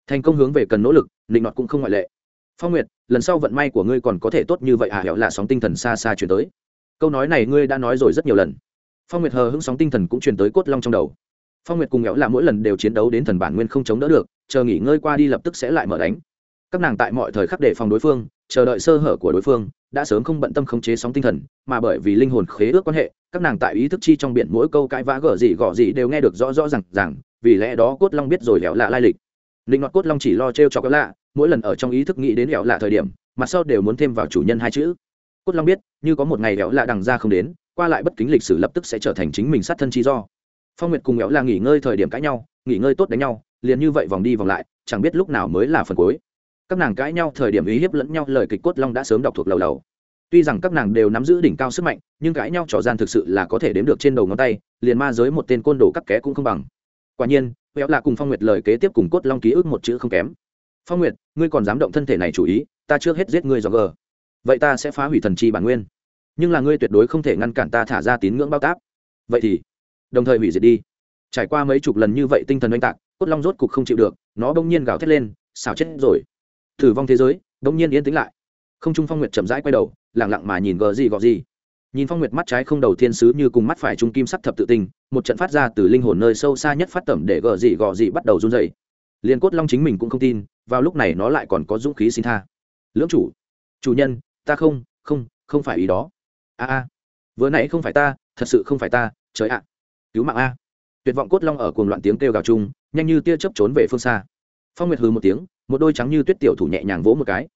Thành công hướng về cần nỗ lực, định nọt cũng không ngoại lệ. Phong nguyệt, lần sau vận may của ngươi còn có thể tốt như vậy à? Hẹo là sóng tinh thần xa xa chuyển tới. Câu nói này ngươi đã nói rồi rất nhiều lần phong nguyệt hờ hững sóng tinh thần cũng truyền tới cốt long trong đầu. Phong nguyệt cùng nghẽo là mỗi lần đều chiến đấu đến thần bản nguyên không chống đỡ được, chờ nghỉ ngơi qua đi lập tức sẽ lại mở đánh. Các nàng tại mọi thời khắc đề phòng đối phương, chờ đợi sơ hở của đối phương, đã sớm không bận tâm khống chế sóng tinh thần, mà bởi vì linh hồn khế ước quan hệ, các nàng tại ý thức chi trong biển mỗi câu cãi vã gở gì gọ gì đều nghe được rõ rõ r à n g rằng vì lẽ đó cốt long biết rồi hẻo lạ lai lịch. Linh hoạt cốt long chỉ lo t r e o cho có lạ, mỗi lần ở trong ý thức nghĩ đến hẻo lạ thời điểm, mặt sau đều muốn thêm vào chủ nhân hai chữ. Cốt long biết, như có một ngày hẻo lạ đằng ra không đến qua lại bất kính lịch sử lập tức sẽ trở thành chính mình sát thân chi do. Phong nguyệt cùng éo là nghỉ ngơi thời điểm cãi nhau, nghỉ ngơi tốt đánh nhau, liền như vậy vòng đi vòng lại, chẳng biết lúc nào mới là phần cuối. Các nàng cãi nhau thời điểm ý hiếp lẫn nhau, lời kịch cốt long đã sớm đọc thuộc lầu lầu. Tuy rằng các nàng đều nắm giữ đỉnh cao sức mạnh, nhưng cãi nhau trò gian thực sự là có thể đếm được trên đầu ngón tay, liền ma giới một tên côn đồ cắt ké cũng không bằng. Quả nhiên éo là cùng phong nguyệt lời kế tiếp cùng cốt long ký ức một chữ không kém. Phong nguyệt, ngươi còn dám động thân thể này chủ ý, ta trước hết giết ngươi do gờ. Vậy ta sẽ phá hủy thần chi bản nguyên nhưng là ngươi tuyệt đối không thể ngăn cản ta thả ra tín ngưỡng bao táp. Vậy thì, đồng thời hủy diệt đi. Trải qua mấy chục lần như vậy tinh thần oanh tạc, cốt long rốt cục không chịu được, nó bỗng nhiên gào thét lên, xào chết rồi. Thử vong thế giới, bỗng nhiên yên tĩnh lại. Không trung phong nguyệt chậm rãi quay đầu lẳng lặng mà nhìn gờ gì gọ gì. Nhìn phong nguyệt mắt trái không đầu thiên sứ như cùng mắt phải trung kim sắc thập tự tình một trận phát ra từ linh hồn nơi sâu xa nhất phát tẩm để gờ gì gọ gì bắt đầu run dày liền cốt long chính mình cũng không tin, vào lúc này nó lại còn có dũng khí xin tha. Lưỡng chủ chủ nhân, ta không không không phải ý đó a a, vừa nãy không phải ta, thật sự không phải ta, trời ạ, cứu mạng a. Tuyệt vọng cốt long ở cuồng loạn tiếng kêu gào chung, nhanh như tia chớp trốn về phương xa. Phong nguyệt hừ một tiếng, một đôi trắng như tuyết tiểu thủ nhẹ nhàng vỗ một cái.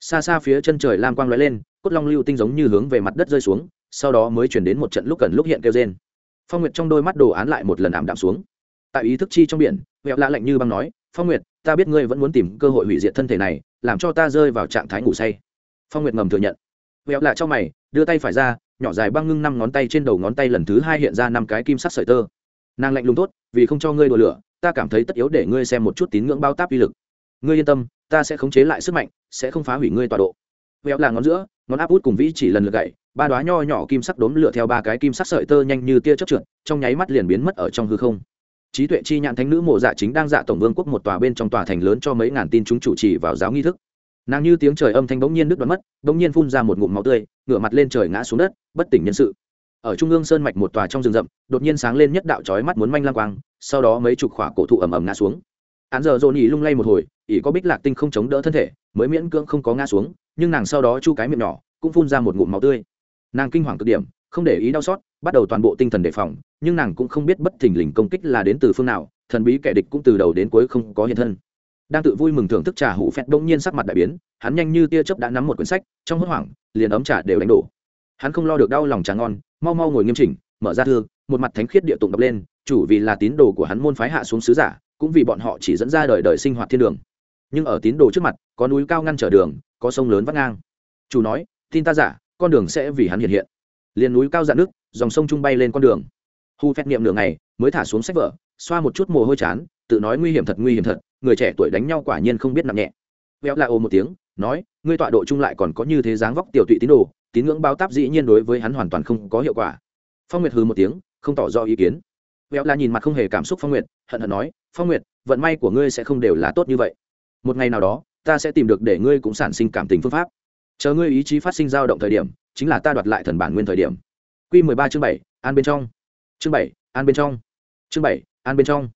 Xa xa phía chân trời lam quang lóe lên, cốt long lưu tinh giống như hướng về mặt đất rơi xuống, sau đó mới chuyển đến một trận lúc cần lúc hiện kêu trên phong nguyệt trong đôi mắt đồ án lại một lần ảm đạm xuống. Tại ý thức chi trong biển, vẹo lạ lạnh như băng nói, phong nguyệt, ta biết ngươi vẫn muốn tìm cơ hội hủy diệt thân thể này, làm cho ta rơi vào trạng thái ngủ say. Phong nguyệt ngầm thừa nhận vẹo lạ cho mày, đưa tay phải ra, nhỏ dài băng ngưng năm ngón tay trên đầu ngón tay lần thứ hai hiện ra năm cái kim sắc sợi tơ. Nàng lạnh lùng tốt vì không cho ngươi đùa lửa, ta cảm thấy tất yếu để ngươi xem một chút tín ngưỡng bao táp uy lực. Ngươi yên tâm, ta sẽ khống chế lại sức mạnh, sẽ không phá hủy ngươi tọa độ. Vẹo là ngón giữa, ngón áp út cùng vĩ chỉ lần lượt gậy, ba đoá nho nhỏ kim sắc đốm lửa theo ba cái kim sắc sợi tơ nhanh như tia chớp trượt, trong nháy mắt liền biến mất ở trong hư không. Trí tuệ chi nhãn thánh nữ mộ dạ chính đang dạ tổng vương quốc một tòa bên trong tòa thành lớn cho mấy ngàn tin chúng chủ trì vào giáo nghi thức nàng như tiếng trời âm thanh bỗng nhiên đứt đoán mất, bỗng nhiên phun ra một ngụm máu tươi, ngửa mặt lên trời ngã xuống đất, bất tỉnh nhân sự. Ở trung ương sơn mạch một tòa trong rừng rậm, đột nhiên sáng lên nhất đạo chói mắt muốn manh lang quang, sau đó mấy chục khỏa cổ thụ ầm ầm ngã xuống. Án giờ dồn ỉ lung lay một hồi ỉ có bích lạc tinh không chống đỡ thân thể, mới miễn cưỡng không có ngã xuống, nhưng nàng sau đó chu cái miệng nhỏ, cũng phun ra một ngụm máu tươi. Nàng kinh hoàng cực điểm, không để ý đau xót, bắt đầu toàn bộ tinh thần đề phòng, nhưng nàng cũng không biết bất thình lình công kích là đến từ phương nào, thần bí kẻ địch cũng từ đầu đến cuối không có hiện thân đang tự vui mừng thưởng thức trà hủ phẹt bỗng nhiên sắc mặt đại biến, hắn nhanh như tia chớp đã nắm một quyển sách, trong hốt hoảng, liền ấm trà đều đánh đổ. Hắn không lo được đau lòng trà ngon, mau mau ngồi nghiêm chỉnh, mở ra thư, một mặt thánh khiết địa tụng đọc lên, chủ vì là tín đồ của hắn môn phái hạ xuống sứ giả, cũng vì bọn họ chỉ dẫn ra đời đời sinh hoạt thiên đường. Nhưng ở tín đồ trước mặt, có núi cao ngăn trở đường, có sông lớn vắt ngang. Chủ nói, tin ta giả, con đường sẽ vì hắn hiện hiện. Liền núi cao dạn nước, dòng sông trung bay lên con đường. Hu phép niệm nửa ngày, mới thả xuống sách vở, xoa một chút mồ hôi chán, tự nói nguy hiểm thật, nguy hiểm thật người trẻ tuổi đánh nhau quả nhiên không biết nặng nhẹ. Véo la ô một tiếng, nói, ngươi tọa độ chung lại còn có như thế dáng vóc tiểu tụy tín đồ, tín ngưỡng báo táp dĩ nhiên đối với hắn hoàn toàn không có hiệu quả. Phong nguyệt hừ một tiếng, không tỏ rõ ý kiến. Véo la nhìn mặt không hề cảm xúc phong nguyệt, hận hận nói, phong nguyệt, vận may của ngươi sẽ không đều là tốt như vậy. Một ngày nào đó, ta sẽ tìm được để ngươi cũng sản sinh cảm tình phương pháp. Chờ ngươi ý chí phát sinh dao động thời điểm, chính là ta đoạt lại thần bản nguyên thời điểm. Q mười ba chương bảy, an bên trong. Chương bảy, an bên trong. Chương bảy, an bên trong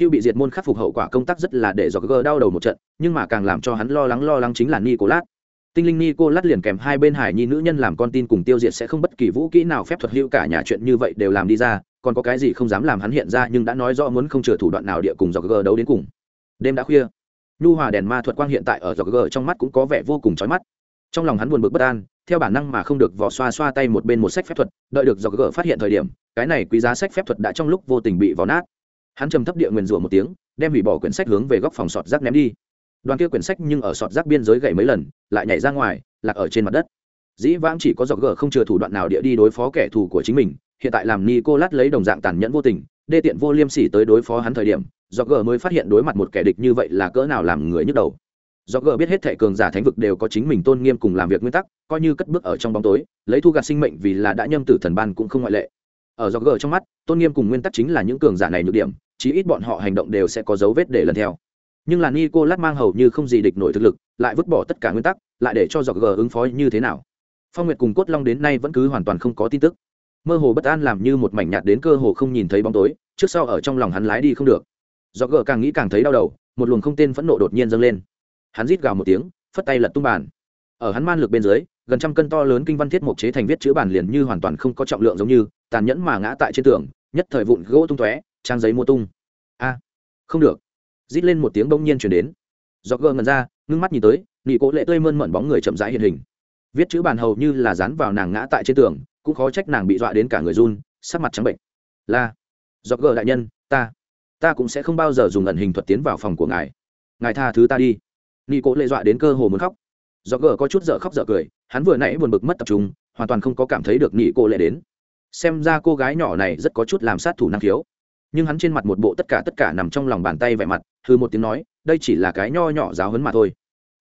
hưu bị diệt môn khắc phục hậu quả công tác rất là để dọc gờ đau đầu một trận, nhưng mà càng làm cho hắn lo lắng lo lắng chính là nicolas. Tinh linh nicolas liền kèm hai bên hải nhi nữ nhân làm con tin cùng tiêu diệt sẽ không bất kỳ vũ kỹ nào phép thuật hữu cả nhà chuyện như vậy đều làm đi ra, còn có cái gì không dám làm hắn hiện ra nhưng đã nói rõ muốn không chừa thủ đoạn nào địa cùng dọc gờ đấu đến cùng. Đêm đã khuya, nhu hòa đèn ma thuật quang hiện tại ở dọc gờ trong mắt cũng có vẻ vô cùng chói mắt. Trong lòng hắn buồn bực bất an, theo bản năng mà không được vỏ xoa xoa tay một bên một sách phép thuật, đợi được dọc gờ phát hiện thời điểm, cái này quý giá sách phép thuật đã trong lúc vô tình bị vò nát hắn trầm thấp địa nguyền rủa một tiếng, đem hủy bỏ quyển sách hướng về góc phòng sọt rác ném đi. Đoàn kia quyển sách nhưng ở sọt rác biên giới gậy mấy lần, lại nhảy ra ngoài, lạc ở trên mặt đất. Dĩ vãng chỉ có dọc gờ không chừa thủ đoạn nào địa đi đối phó kẻ thù của chính mình, hiện tại làm ni cô lát lấy đồng dạng tàn nhẫn vô tình, đê tiện vô liêm sỉ tới đối phó hắn thời điểm do gờ mới phát hiện đối mặt một kẻ địch như vậy là cỡ nào làm người nhức đầu. Do gờ biết hết thệ cường giả thánh vực đều có chính mình tôn nghiêm cùng làm việc nguyên tắc, coi như cất bước ở trong bóng tối, lấy thu gạt sinh mệnh vì là đã nhâm tử thần ban cũng không ngoại lệ ở do gờ trong mắt, tôn nghiêm cùng nguyên tắc chính là những cường giả này nhược điểm, chí ít bọn họ hành động đều sẽ có dấu vết để lần theo. Nhưng là nico lát mang hầu như không gì địch nổi thực lực, lại vứt bỏ tất cả nguyên tắc, lại để cho dọc gờ ứng phó như thế nào? Phong nguyệt cùng cốt long đến nay vẫn cứ hoàn toàn không có tin tức. Mơ hồ bất an làm như một mảnh nhạt đến cơ hồ không nhìn thấy bóng tối, trước sau ở trong lòng hắn lái đi không được. Do gờ càng nghĩ càng thấy đau đầu, một luồng không tên phẫn nộ đột nhiên dâng lên. Hắn rít gào một tiếng, phất tay lật tung bàn. Ở hắn man lực bên dưới, gần trăm cân to lớn kinh văn thiết mộc chế thành viết chữ bản liền như hoàn toàn không có trọng lượng giống như tàn nhẫn mà ngã tại trên tường, nhất thời vụn gỗ tung tóe, trang giấy mua tung. A, không được. Rít lên một tiếng bỗng nhiên chuyển đến. Do gờ ngần ra, ngưng mắt nhìn tới nghị cố lệ tươi mơn mận bóng người chậm rãi hiện hình. Viết chữ bàn hầu như là dán vào nàng ngã tại trên tường, cũng khó trách nàng bị dọa đến cả người run, sắc mặt trắng bệnh. Là do gờ đại nhân, ta ta cũng sẽ không bao giờ dùng ẩn hình thuật tiến vào phòng của ngài. Ngài tha thứ ta đi. Nghị cố lệ dọa đến cơ hồ muốn khóc. Do gờ có chút dở khóc dở cười, hắn vừa nãy buồn bực mất tập trung, hoàn toàn không có cảm thấy được nghị cô lệ đến xem ra cô gái nhỏ này rất có chút làm sát thủ năng khiếu. Nhưng hắn trên mặt một bộ tất cả tất cả nằm trong lòng bàn tay vẻ mặt thư một tiếng nói, đây chỉ là cái nho nhỏ giáo hấn mà thôi.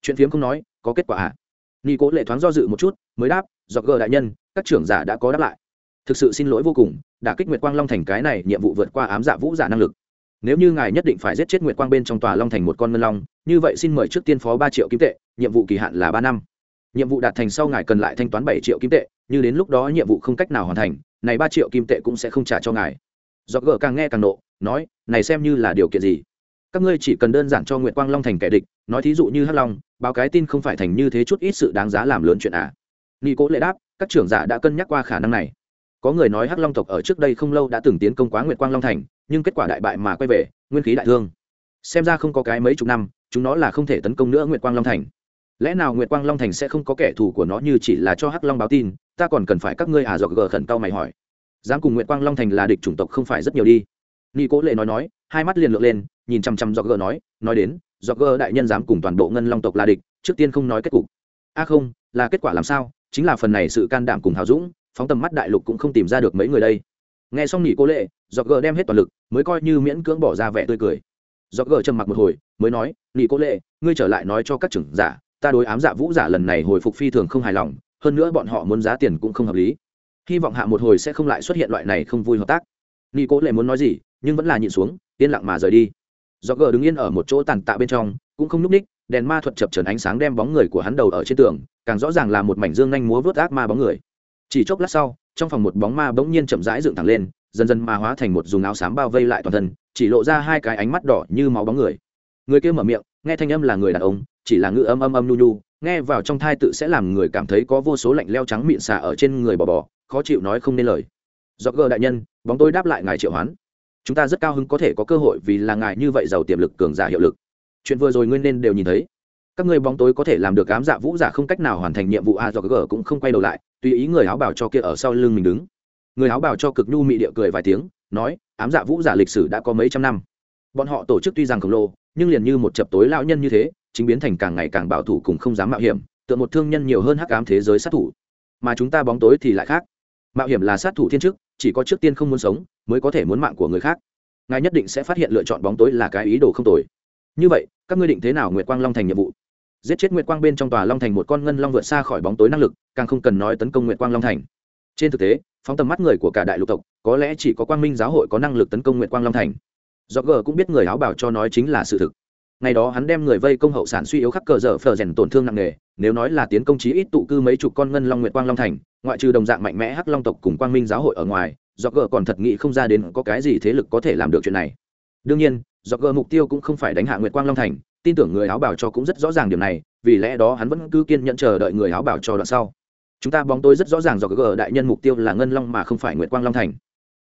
Chuyện phiếm không nói, có kết quả à? Nghi cố lệ thoáng do dự một chút, mới đáp do gờ đại nhân, các trưởng giả đã có đáp lại. Thực sự xin lỗi vô cùng, đã kích nguyệt quang long thành cái này, nhiệm vụ vượt qua ám giả vũ giả năng lực. Nếu như ngài nhất định phải giết chết nguyệt quang bên trong tòa long thành một con ngân long, như vậy xin mời trước tiên phó ba triệu kim tệ, nhiệm vụ kỳ hạn là ba năm. Nhiệm vụ đạt thành sau ngài cần lại thanh toán bảy triệu kim tệ, như đến lúc đó nhiệm vụ không cách nào hoàn thành này ba triệu kim tệ cũng sẽ không trả cho ngài. Do gờ càng nghe càng nộ, nói, này xem như là điều kiện gì? Các ngươi chỉ cần đơn giản cho nguyệt quang long thành kẻ địch, nói thí dụ như hắc long, báo cái tin không phải thành như thế chút ít sự đáng giá làm lớn chuyện à? Ni cố lệ đáp, các trưởng giả đã cân nhắc qua khả năng này. Có người nói hắc long tộc ở trước đây không lâu đã từng tiến công quá nguyệt quang long thành, nhưng kết quả đại bại mà quay về, nguyên khí đại thương. Xem ra không có cái mấy chục năm, chúng nó là không thể tấn công nữa nguyệt quang long thành. Lẽ nào nguyệt quang long thành sẽ không có kẻ thù của nó như chỉ là cho hắc long báo tin ta còn cần phải các ngươi à dọc gờ khẩn cao mày hỏi. Dám cùng nguyễn quang long thành là địch chủng tộc không phải rất nhiều đi. Nghi cố lệ nói nói, hai mắt liền lượn lên, nhìn chăm chăm dọc gờ nói nói đến, dọc gờ đại nhân dám cùng toàn bộ ngân long tộc là địch, trước tiên không nói kết cục. A không, là kết quả làm sao? Chính là phần này sự can đảm cùng hào dũng, phóng tầm mắt đại lục cũng không tìm ra được mấy người đây. Nghe xong nghỉ cố lệ, dọc gờ đem hết toàn lực, mới coi như miễn cưỡng bỏ ra vẻ tươi cười. Dọc gờ trầm mặc một hồi, mới nói nghỉ cố lệ, ngươi trở lại nói cho các trưởng giả, ta đối ám giả vũ giả lần này hồi phục phi thường không hài lòng hơn nữa bọn họ muốn giá tiền cũng không hợp lý. Hy vọng hạ một hồi sẽ không lại xuất hiện loại này không vui hợp tác. Nghi cố lệ muốn nói gì, nhưng vẫn là nhịn xuống, yên lặng mà rời đi. Do gờ đứng yên ở một chỗ tàn tạ bên trong, cũng không núp ních, đèn ma thuật chập trần ánh sáng đem bóng người của hắn đầu ở trên tường, càng rõ ràng là một mảnh dương nhanh múa vớt ác ma bóng người. Chỉ chốc lát sau, trong phòng một bóng ma bỗng nhiên chậm rãi dựng thẳng lên, dần dần ma hóa thành một dùng áo xám bao vây lại toàn thân, chỉ lộ ra hai cái ánh mắt đỏ như máu bóng người. Người kia mở miệng, nghe thanh âm là người đàn ông, chỉ là ngữ âm âm âm nu nu nghe vào trong thai tự sẽ làm người cảm thấy có vô số lạnh leo trắng mịn xà ở trên người bò bò, khó chịu nói không nên lời. Do gờ đại nhân, bóng tôi đáp lại ngài triệu hoán. Chúng ta rất cao hứng có thể có cơ hội vì là ngài như vậy giàu tiềm lực, cường giả hiệu lực. Chuyện vừa rồi nguyên nên đều nhìn thấy. Các ngươi bóng tối có thể làm được ám dạ vũ giả không cách nào hoàn thành nhiệm vụ a do g cũng không quay đầu lại, tùy ý người áo bảo cho kia ở sau lưng mình đứng. Người áo bảo cho cực nhu mị địa cười vài tiếng, nói, ám dạ vũ giả lịch sử đã có mấy trăm năm. Bọn họ tổ chức tuy rằng khổng lồ, nhưng liền như một chập tối lão nhân như thế chính biến thành càng ngày càng bảo thủ cùng không dám mạo hiểm, tựa một thương nhân nhiều hơn hắc ám thế giới sát thủ. Mà chúng ta bóng tối thì lại khác. Mạo hiểm là sát thủ thiên chức, chỉ có trước tiên không muốn sống, mới có thể muốn mạng của người khác. Ngài nhất định sẽ phát hiện lựa chọn bóng tối là cái ý đồ không tồi. Như vậy, các ngươi định thế nào nguyệt quang long thành nhiệm vụ? Giết chết nguyệt quang bên trong tòa long thành một con ngân long vượt xa khỏi bóng tối năng lực, càng không cần nói tấn công nguyệt quang long thành. Trên thực tế, phóng tầm mắt người của cả đại lục tộc, có lẽ chỉ có quang minh giáo hội có năng lực tấn công nguyệt quang long thành. Do g cũng biết người áo bảo cho nói chính là sự thực ngày đó hắn đem người vây công hậu sản suy yếu khắc cờ dở phờ rèn tổn thương nặng nề, nếu nói là tiến công chí ít tụ cư mấy chục con ngân long nguyệt quang long thành, ngoại trừ đồng dạng mạnh mẽ hắc long tộc cùng quang minh giáo hội ở ngoài do gờ còn thật nghĩ không ra đến có cái gì thế lực có thể làm được chuyện này. Đương nhiên do gờ mục tiêu cũng không phải đánh hạ nguyệt quang long thành, tin tưởng người áo bảo cho cũng rất rõ ràng điều này, vì lẽ đó hắn vẫn cứ kiên nhận chờ đợi người áo bảo cho đoạn sau. Chúng ta bóng tôi rất rõ ràng do gờ đại nhân mục tiêu là ngân long mà không phải nguyệt quang long thành.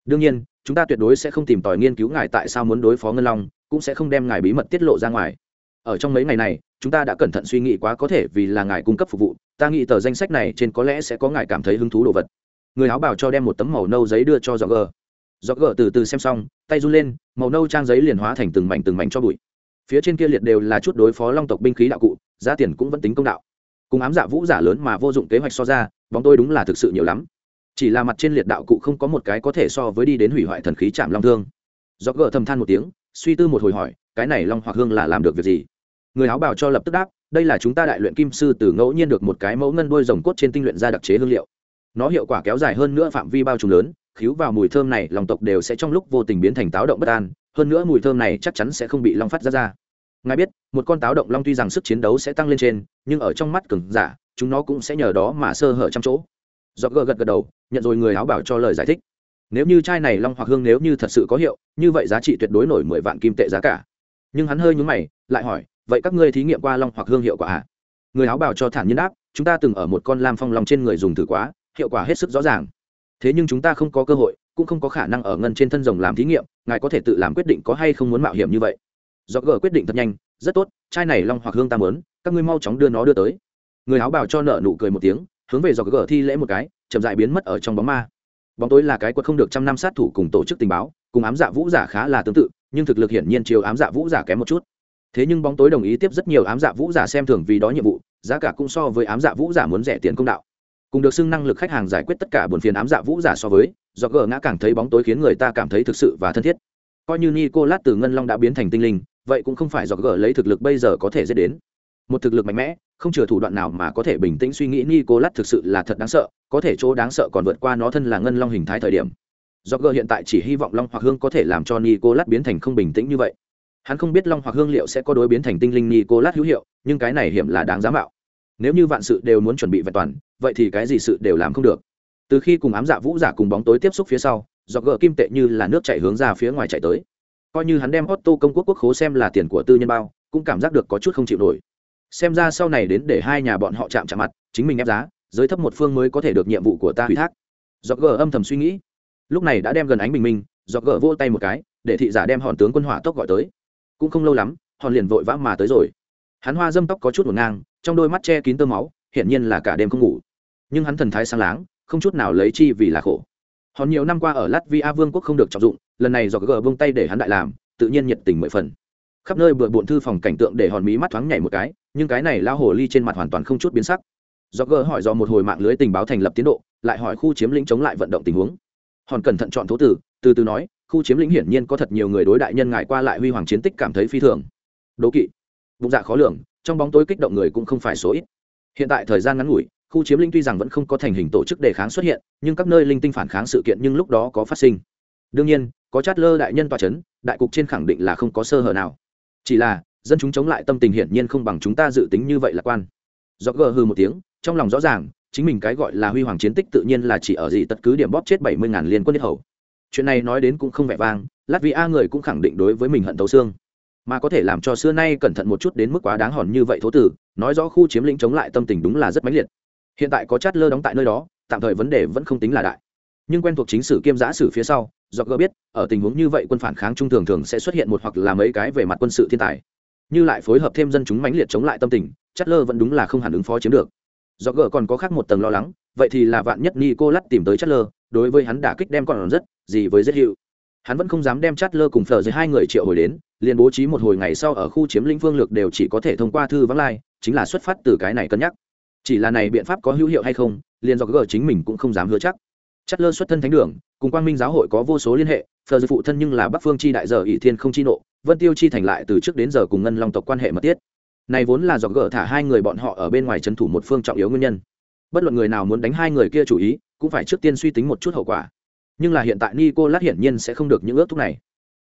Đương nhiên chúng ta tuyệt đối sẽ không tìm tòi nghiên cứu ngài tại sao muốn đối phó ngân long, cũng sẽ không đem ngài bí mật tiết lộ ra ngoài. Ở trong mấy ngày này, chúng ta đã cẩn thận suy nghĩ quá có thể vì là ngài cung cấp phục vụ, ta nghĩ tờ danh sách này trên có lẽ sẽ có ngài cảm thấy hứng thú đồ vật. Người áo bảo cho đem một tấm màu nâu giấy đưa cho dọ gờ. Dọ gờ từ từ xem xong, tay run lên, màu nâu trang giấy liền hóa thành từng mảnh từng mảnh cho bụi. Phía trên kia liệt đều là chút đối phó long tộc binh khí đạo cụ, giá tiền cũng vẫn tính công đạo. Cùng ám giả vũ giả lớn mà vô dụng kế hoạch so ra, bóng tôi đúng là thực sự nhiều lắm chỉ là mặt trên liệt đạo cụ không có một cái có thể so với đi đến hủy hoại thần khí chạm long thương. Do gờ thầm than một tiếng, suy tư một hồi hỏi, cái này long hoặc hương là làm được việc gì? Người áo bào cho lập tức đáp, đây là chúng ta đại luyện kim sư từ ngẫu nhiên được một cái mẫu ngân đôi rồng cốt trên tinh luyện ra đặc chế hương liệu. Nó hiệu quả kéo dài hơn nữa phạm vi bao trùm lớn, khíu vào mùi thơm này, lòng tộc đều sẽ trong lúc vô tình biến thành táo động bất an, hơn nữa mùi thơm này chắc chắn sẽ không bị long phát ra ra. Ngài biết, một con táo động long tuy rằng sức chiến đấu sẽ tăng lên trên, nhưng ở trong mắt cừng giả, chúng nó cũng sẽ nhờ đó mà sơ hở trong chỗ. Do gờ gật gật đầu nhận rồi người áo bảo cho lời giải thích. Nếu như chai này long hoặc hương nếu như thật sự có hiệu, như vậy giá trị tuyệt đối nổi mười vạn kim tệ giá cả. Nhưng hắn hơi nhúng mày, lại hỏi, vậy các ngươi thí nghiệm qua long hoặc hương hiệu quả à? người áo bảo cho thản nhiên đáp, chúng ta từng ở một con lam phong long trên người dùng thử quá, hiệu quả hết sức rõ ràng. Thế nhưng chúng ta không có cơ hội, cũng không có khả năng ở ngân trên thân rồng làm thí nghiệm, ngài có thể tự làm quyết định có hay không muốn mạo hiểm như vậy. Do gờ quyết định thật nhanh, rất tốt, chai này long hoặc hương ta mớn các ngươi mau chóng đưa nó đưa tới. Người áo bảo cho nợ nụ cười một tiếng hướng về do gờ thi lễ một cái, chậm dại biến mất ở trong bóng ma. Bóng tối là cái quật không được trăm năm sát thủ cùng tổ chức tình báo, cùng ám dạ vũ giả khá là tương tự, nhưng thực lực hiển nhiên chiều ám dạ vũ giả kém một chút. Thế nhưng bóng tối đồng ý tiếp rất nhiều ám dạ vũ giả xem thường vì đó nhiệm vụ, giá cả cũng so với ám dạ vũ giả muốn rẻ tiền công đạo. Cùng được xưng năng lực khách hàng giải quyết tất cả buồn phiền ám dạ vũ giả so với, do gờ ngã càng thấy bóng tối khiến người ta cảm thấy thực sự và thân thiết. Coi như nico lát từ ngân long đã biến thành tinh linh, vậy cũng không phải do gờ lấy thực lực bây giờ có thể dễ đến một thực lực mạnh mẽ, không chừa thủ đoạn nào mà có thể bình tĩnh suy nghĩ nicolas thực sự là thật đáng sợ, có thể chỗ đáng sợ còn vượt qua nó thân là ngân long hình thái thời điểm. Do gờ hiện tại chỉ hy vọng long hoặc hương có thể làm cho nicolas biến thành không bình tĩnh như vậy. Hắn không biết long hoặc hương liệu sẽ có đối biến thành tinh linh nicolas hữu hiệu, nhưng cái này hiểm là đáng giá mạo. Nếu như vạn sự đều muốn chuẩn bị vẹn toàn, vậy thì cái gì sự đều làm không được. Từ khi cùng ám dạ vũ giả cùng bóng tối tiếp xúc phía sau do gờ kim tệ như là nước chạy hướng ra phía ngoài chạy tới. Coi như hắn đem Otto công quốc quốc khố xem là tiền của tư nhân bao, cũng cảm giác được có chút không chịu nổi xem ra sau này đến để hai nhà bọn họ chạm chạm mặt, chính mình ép giá, giới thấp một phương mới có thể được nhiệm vụ của ta ủy thác. Do gờ âm thầm suy nghĩ. Lúc này đã đem gần ánh bình minh do gờ vỗ tay một cái, để thị giả đem hòn tướng quân hỏa tốc gọi tới. Cũng không lâu lắm, hòn liền vội vã mà tới rồi. Hắn hoa dâm tóc có chút ngổn ngang, trong đôi mắt che kín tơ máu, hiển nhiên là cả đêm không ngủ. Nhưng hắn thần thái sáng láng, không chút nào lấy chi vì là khổ. Hòn nhiều năm qua ở latvia vương quốc không được trọng dụng, lần này do gờ vung tay để hắn đại làm, tự nhiên nhiệt tình mười phần. Khắp nơi bừa bộn thư phòng cảnh tượng để hòn mí mắt thoáng nhảy một cái nhưng cái này lao hồ ly trên mặt hoàn toàn không chút biến sắc. Do gờ hỏi do một hồi mạng lưới tình báo thành lập tiến độ, lại hỏi khu chiếm lĩnh chống lại vận động tình huống. Hòn cẩn thận chọn thố tử từ từ nói, khu chiếm lĩnh hiển nhiên có thật nhiều người đối đại nhân ngại qua lại huy hoàng chiến tích cảm thấy phi thường. Đố kỵ. Bụng dạ khó lường, trong bóng tối kích động người cũng không phải số ít. Hiện tại thời gian ngắn ngủi, khu chiếm lĩnh tuy rằng vẫn không có thành hình tổ chức đề kháng xuất hiện, nhưng các nơi linh tinh phản kháng sự kiện nhưng lúc đó có phát sinh. Đương nhiên, có chát lơ đại nhân tòa c h ấ n đại cục trên khẳng định là không có sơ hở nào. Chỉ là dân chúng chống lại tâm tình hiển nhiên không bằng chúng ta dự tính như vậy lạc quan. Do gờ hư một tiếng, trong lòng rõ ràng, chính mình cái gọi là huy hoàng chiến tích tự nhiên là chỉ ở gì tất cứ điểm bóp chết bảy mươi ngàn liên quân nhất hầu. Chuyện này nói đến cũng không vẻ vang lát vì a người cũng khẳng định đối với mình hận tấu xương. Mà có thể làm cho xưa nay cẩn thận một chút đến mức quá đáng hòn như vậy thố tử, nói rõ khu chiếm lĩnh chống lại tâm tình đúng là rất mãnh liệt. Hiện tại có chát lơ đóng tại nơi đó, tạm thời vấn đề vẫn không tính là đại. Nhưng quen thuộc chính sử kiêm giã sử phía sau do gỡ biết, ở tình huống như vậy quân phản kháng trung thường thường sẽ xuất hiện một hoặc là mấy cái về mặt quân sự thiên tài như lại phối hợp thêm dân chúng mãnh liệt chống lại tâm tình, chất lơ vẫn đúng là không hẳn ứng phó chiếm được. Do gờ còn có khác một tầng lo lắng, vậy thì là vạn nhất nico lắt tìm tới chất lơ, đối với hắn đả kích đem còn rất, gì với rất hiệu hắn vẫn không dám đem chát lơ cùng phờ dưới hai người triệu hồi đến, liền bố trí một hồi ngày sau ở khu chiếm lĩnh phương lược đều chỉ có thể thông qua thư vắng lai, chính là xuất phát từ cái này cân nhắc. Chỉ là này biện pháp có hữu hiệu hay không, liền do gờ chính mình cũng không dám hứa chắc chất lơ xuất thân thánh đường, cùng quang minh giáo hội có vô số liên hệ, phờ phụ thân nhưng là bắc phương chi đại giờ ỷ thiên không chi nộ, vân tiêu chi thành lại từ trước đến giờ cùng ngân long tộc quan hệ mật thiết. Này vốn là do gỡ thả hai người bọn họ ở bên ngoài trấn thủ một phương trọng yếu nguyên nhân. Bất luận người nào muốn đánh hai người kia chủ ý, cũng phải trước tiên suy tính một chút hậu quả. Nhưng là hiện tại nico lát hiển nhiên sẽ không được những ước thúc này.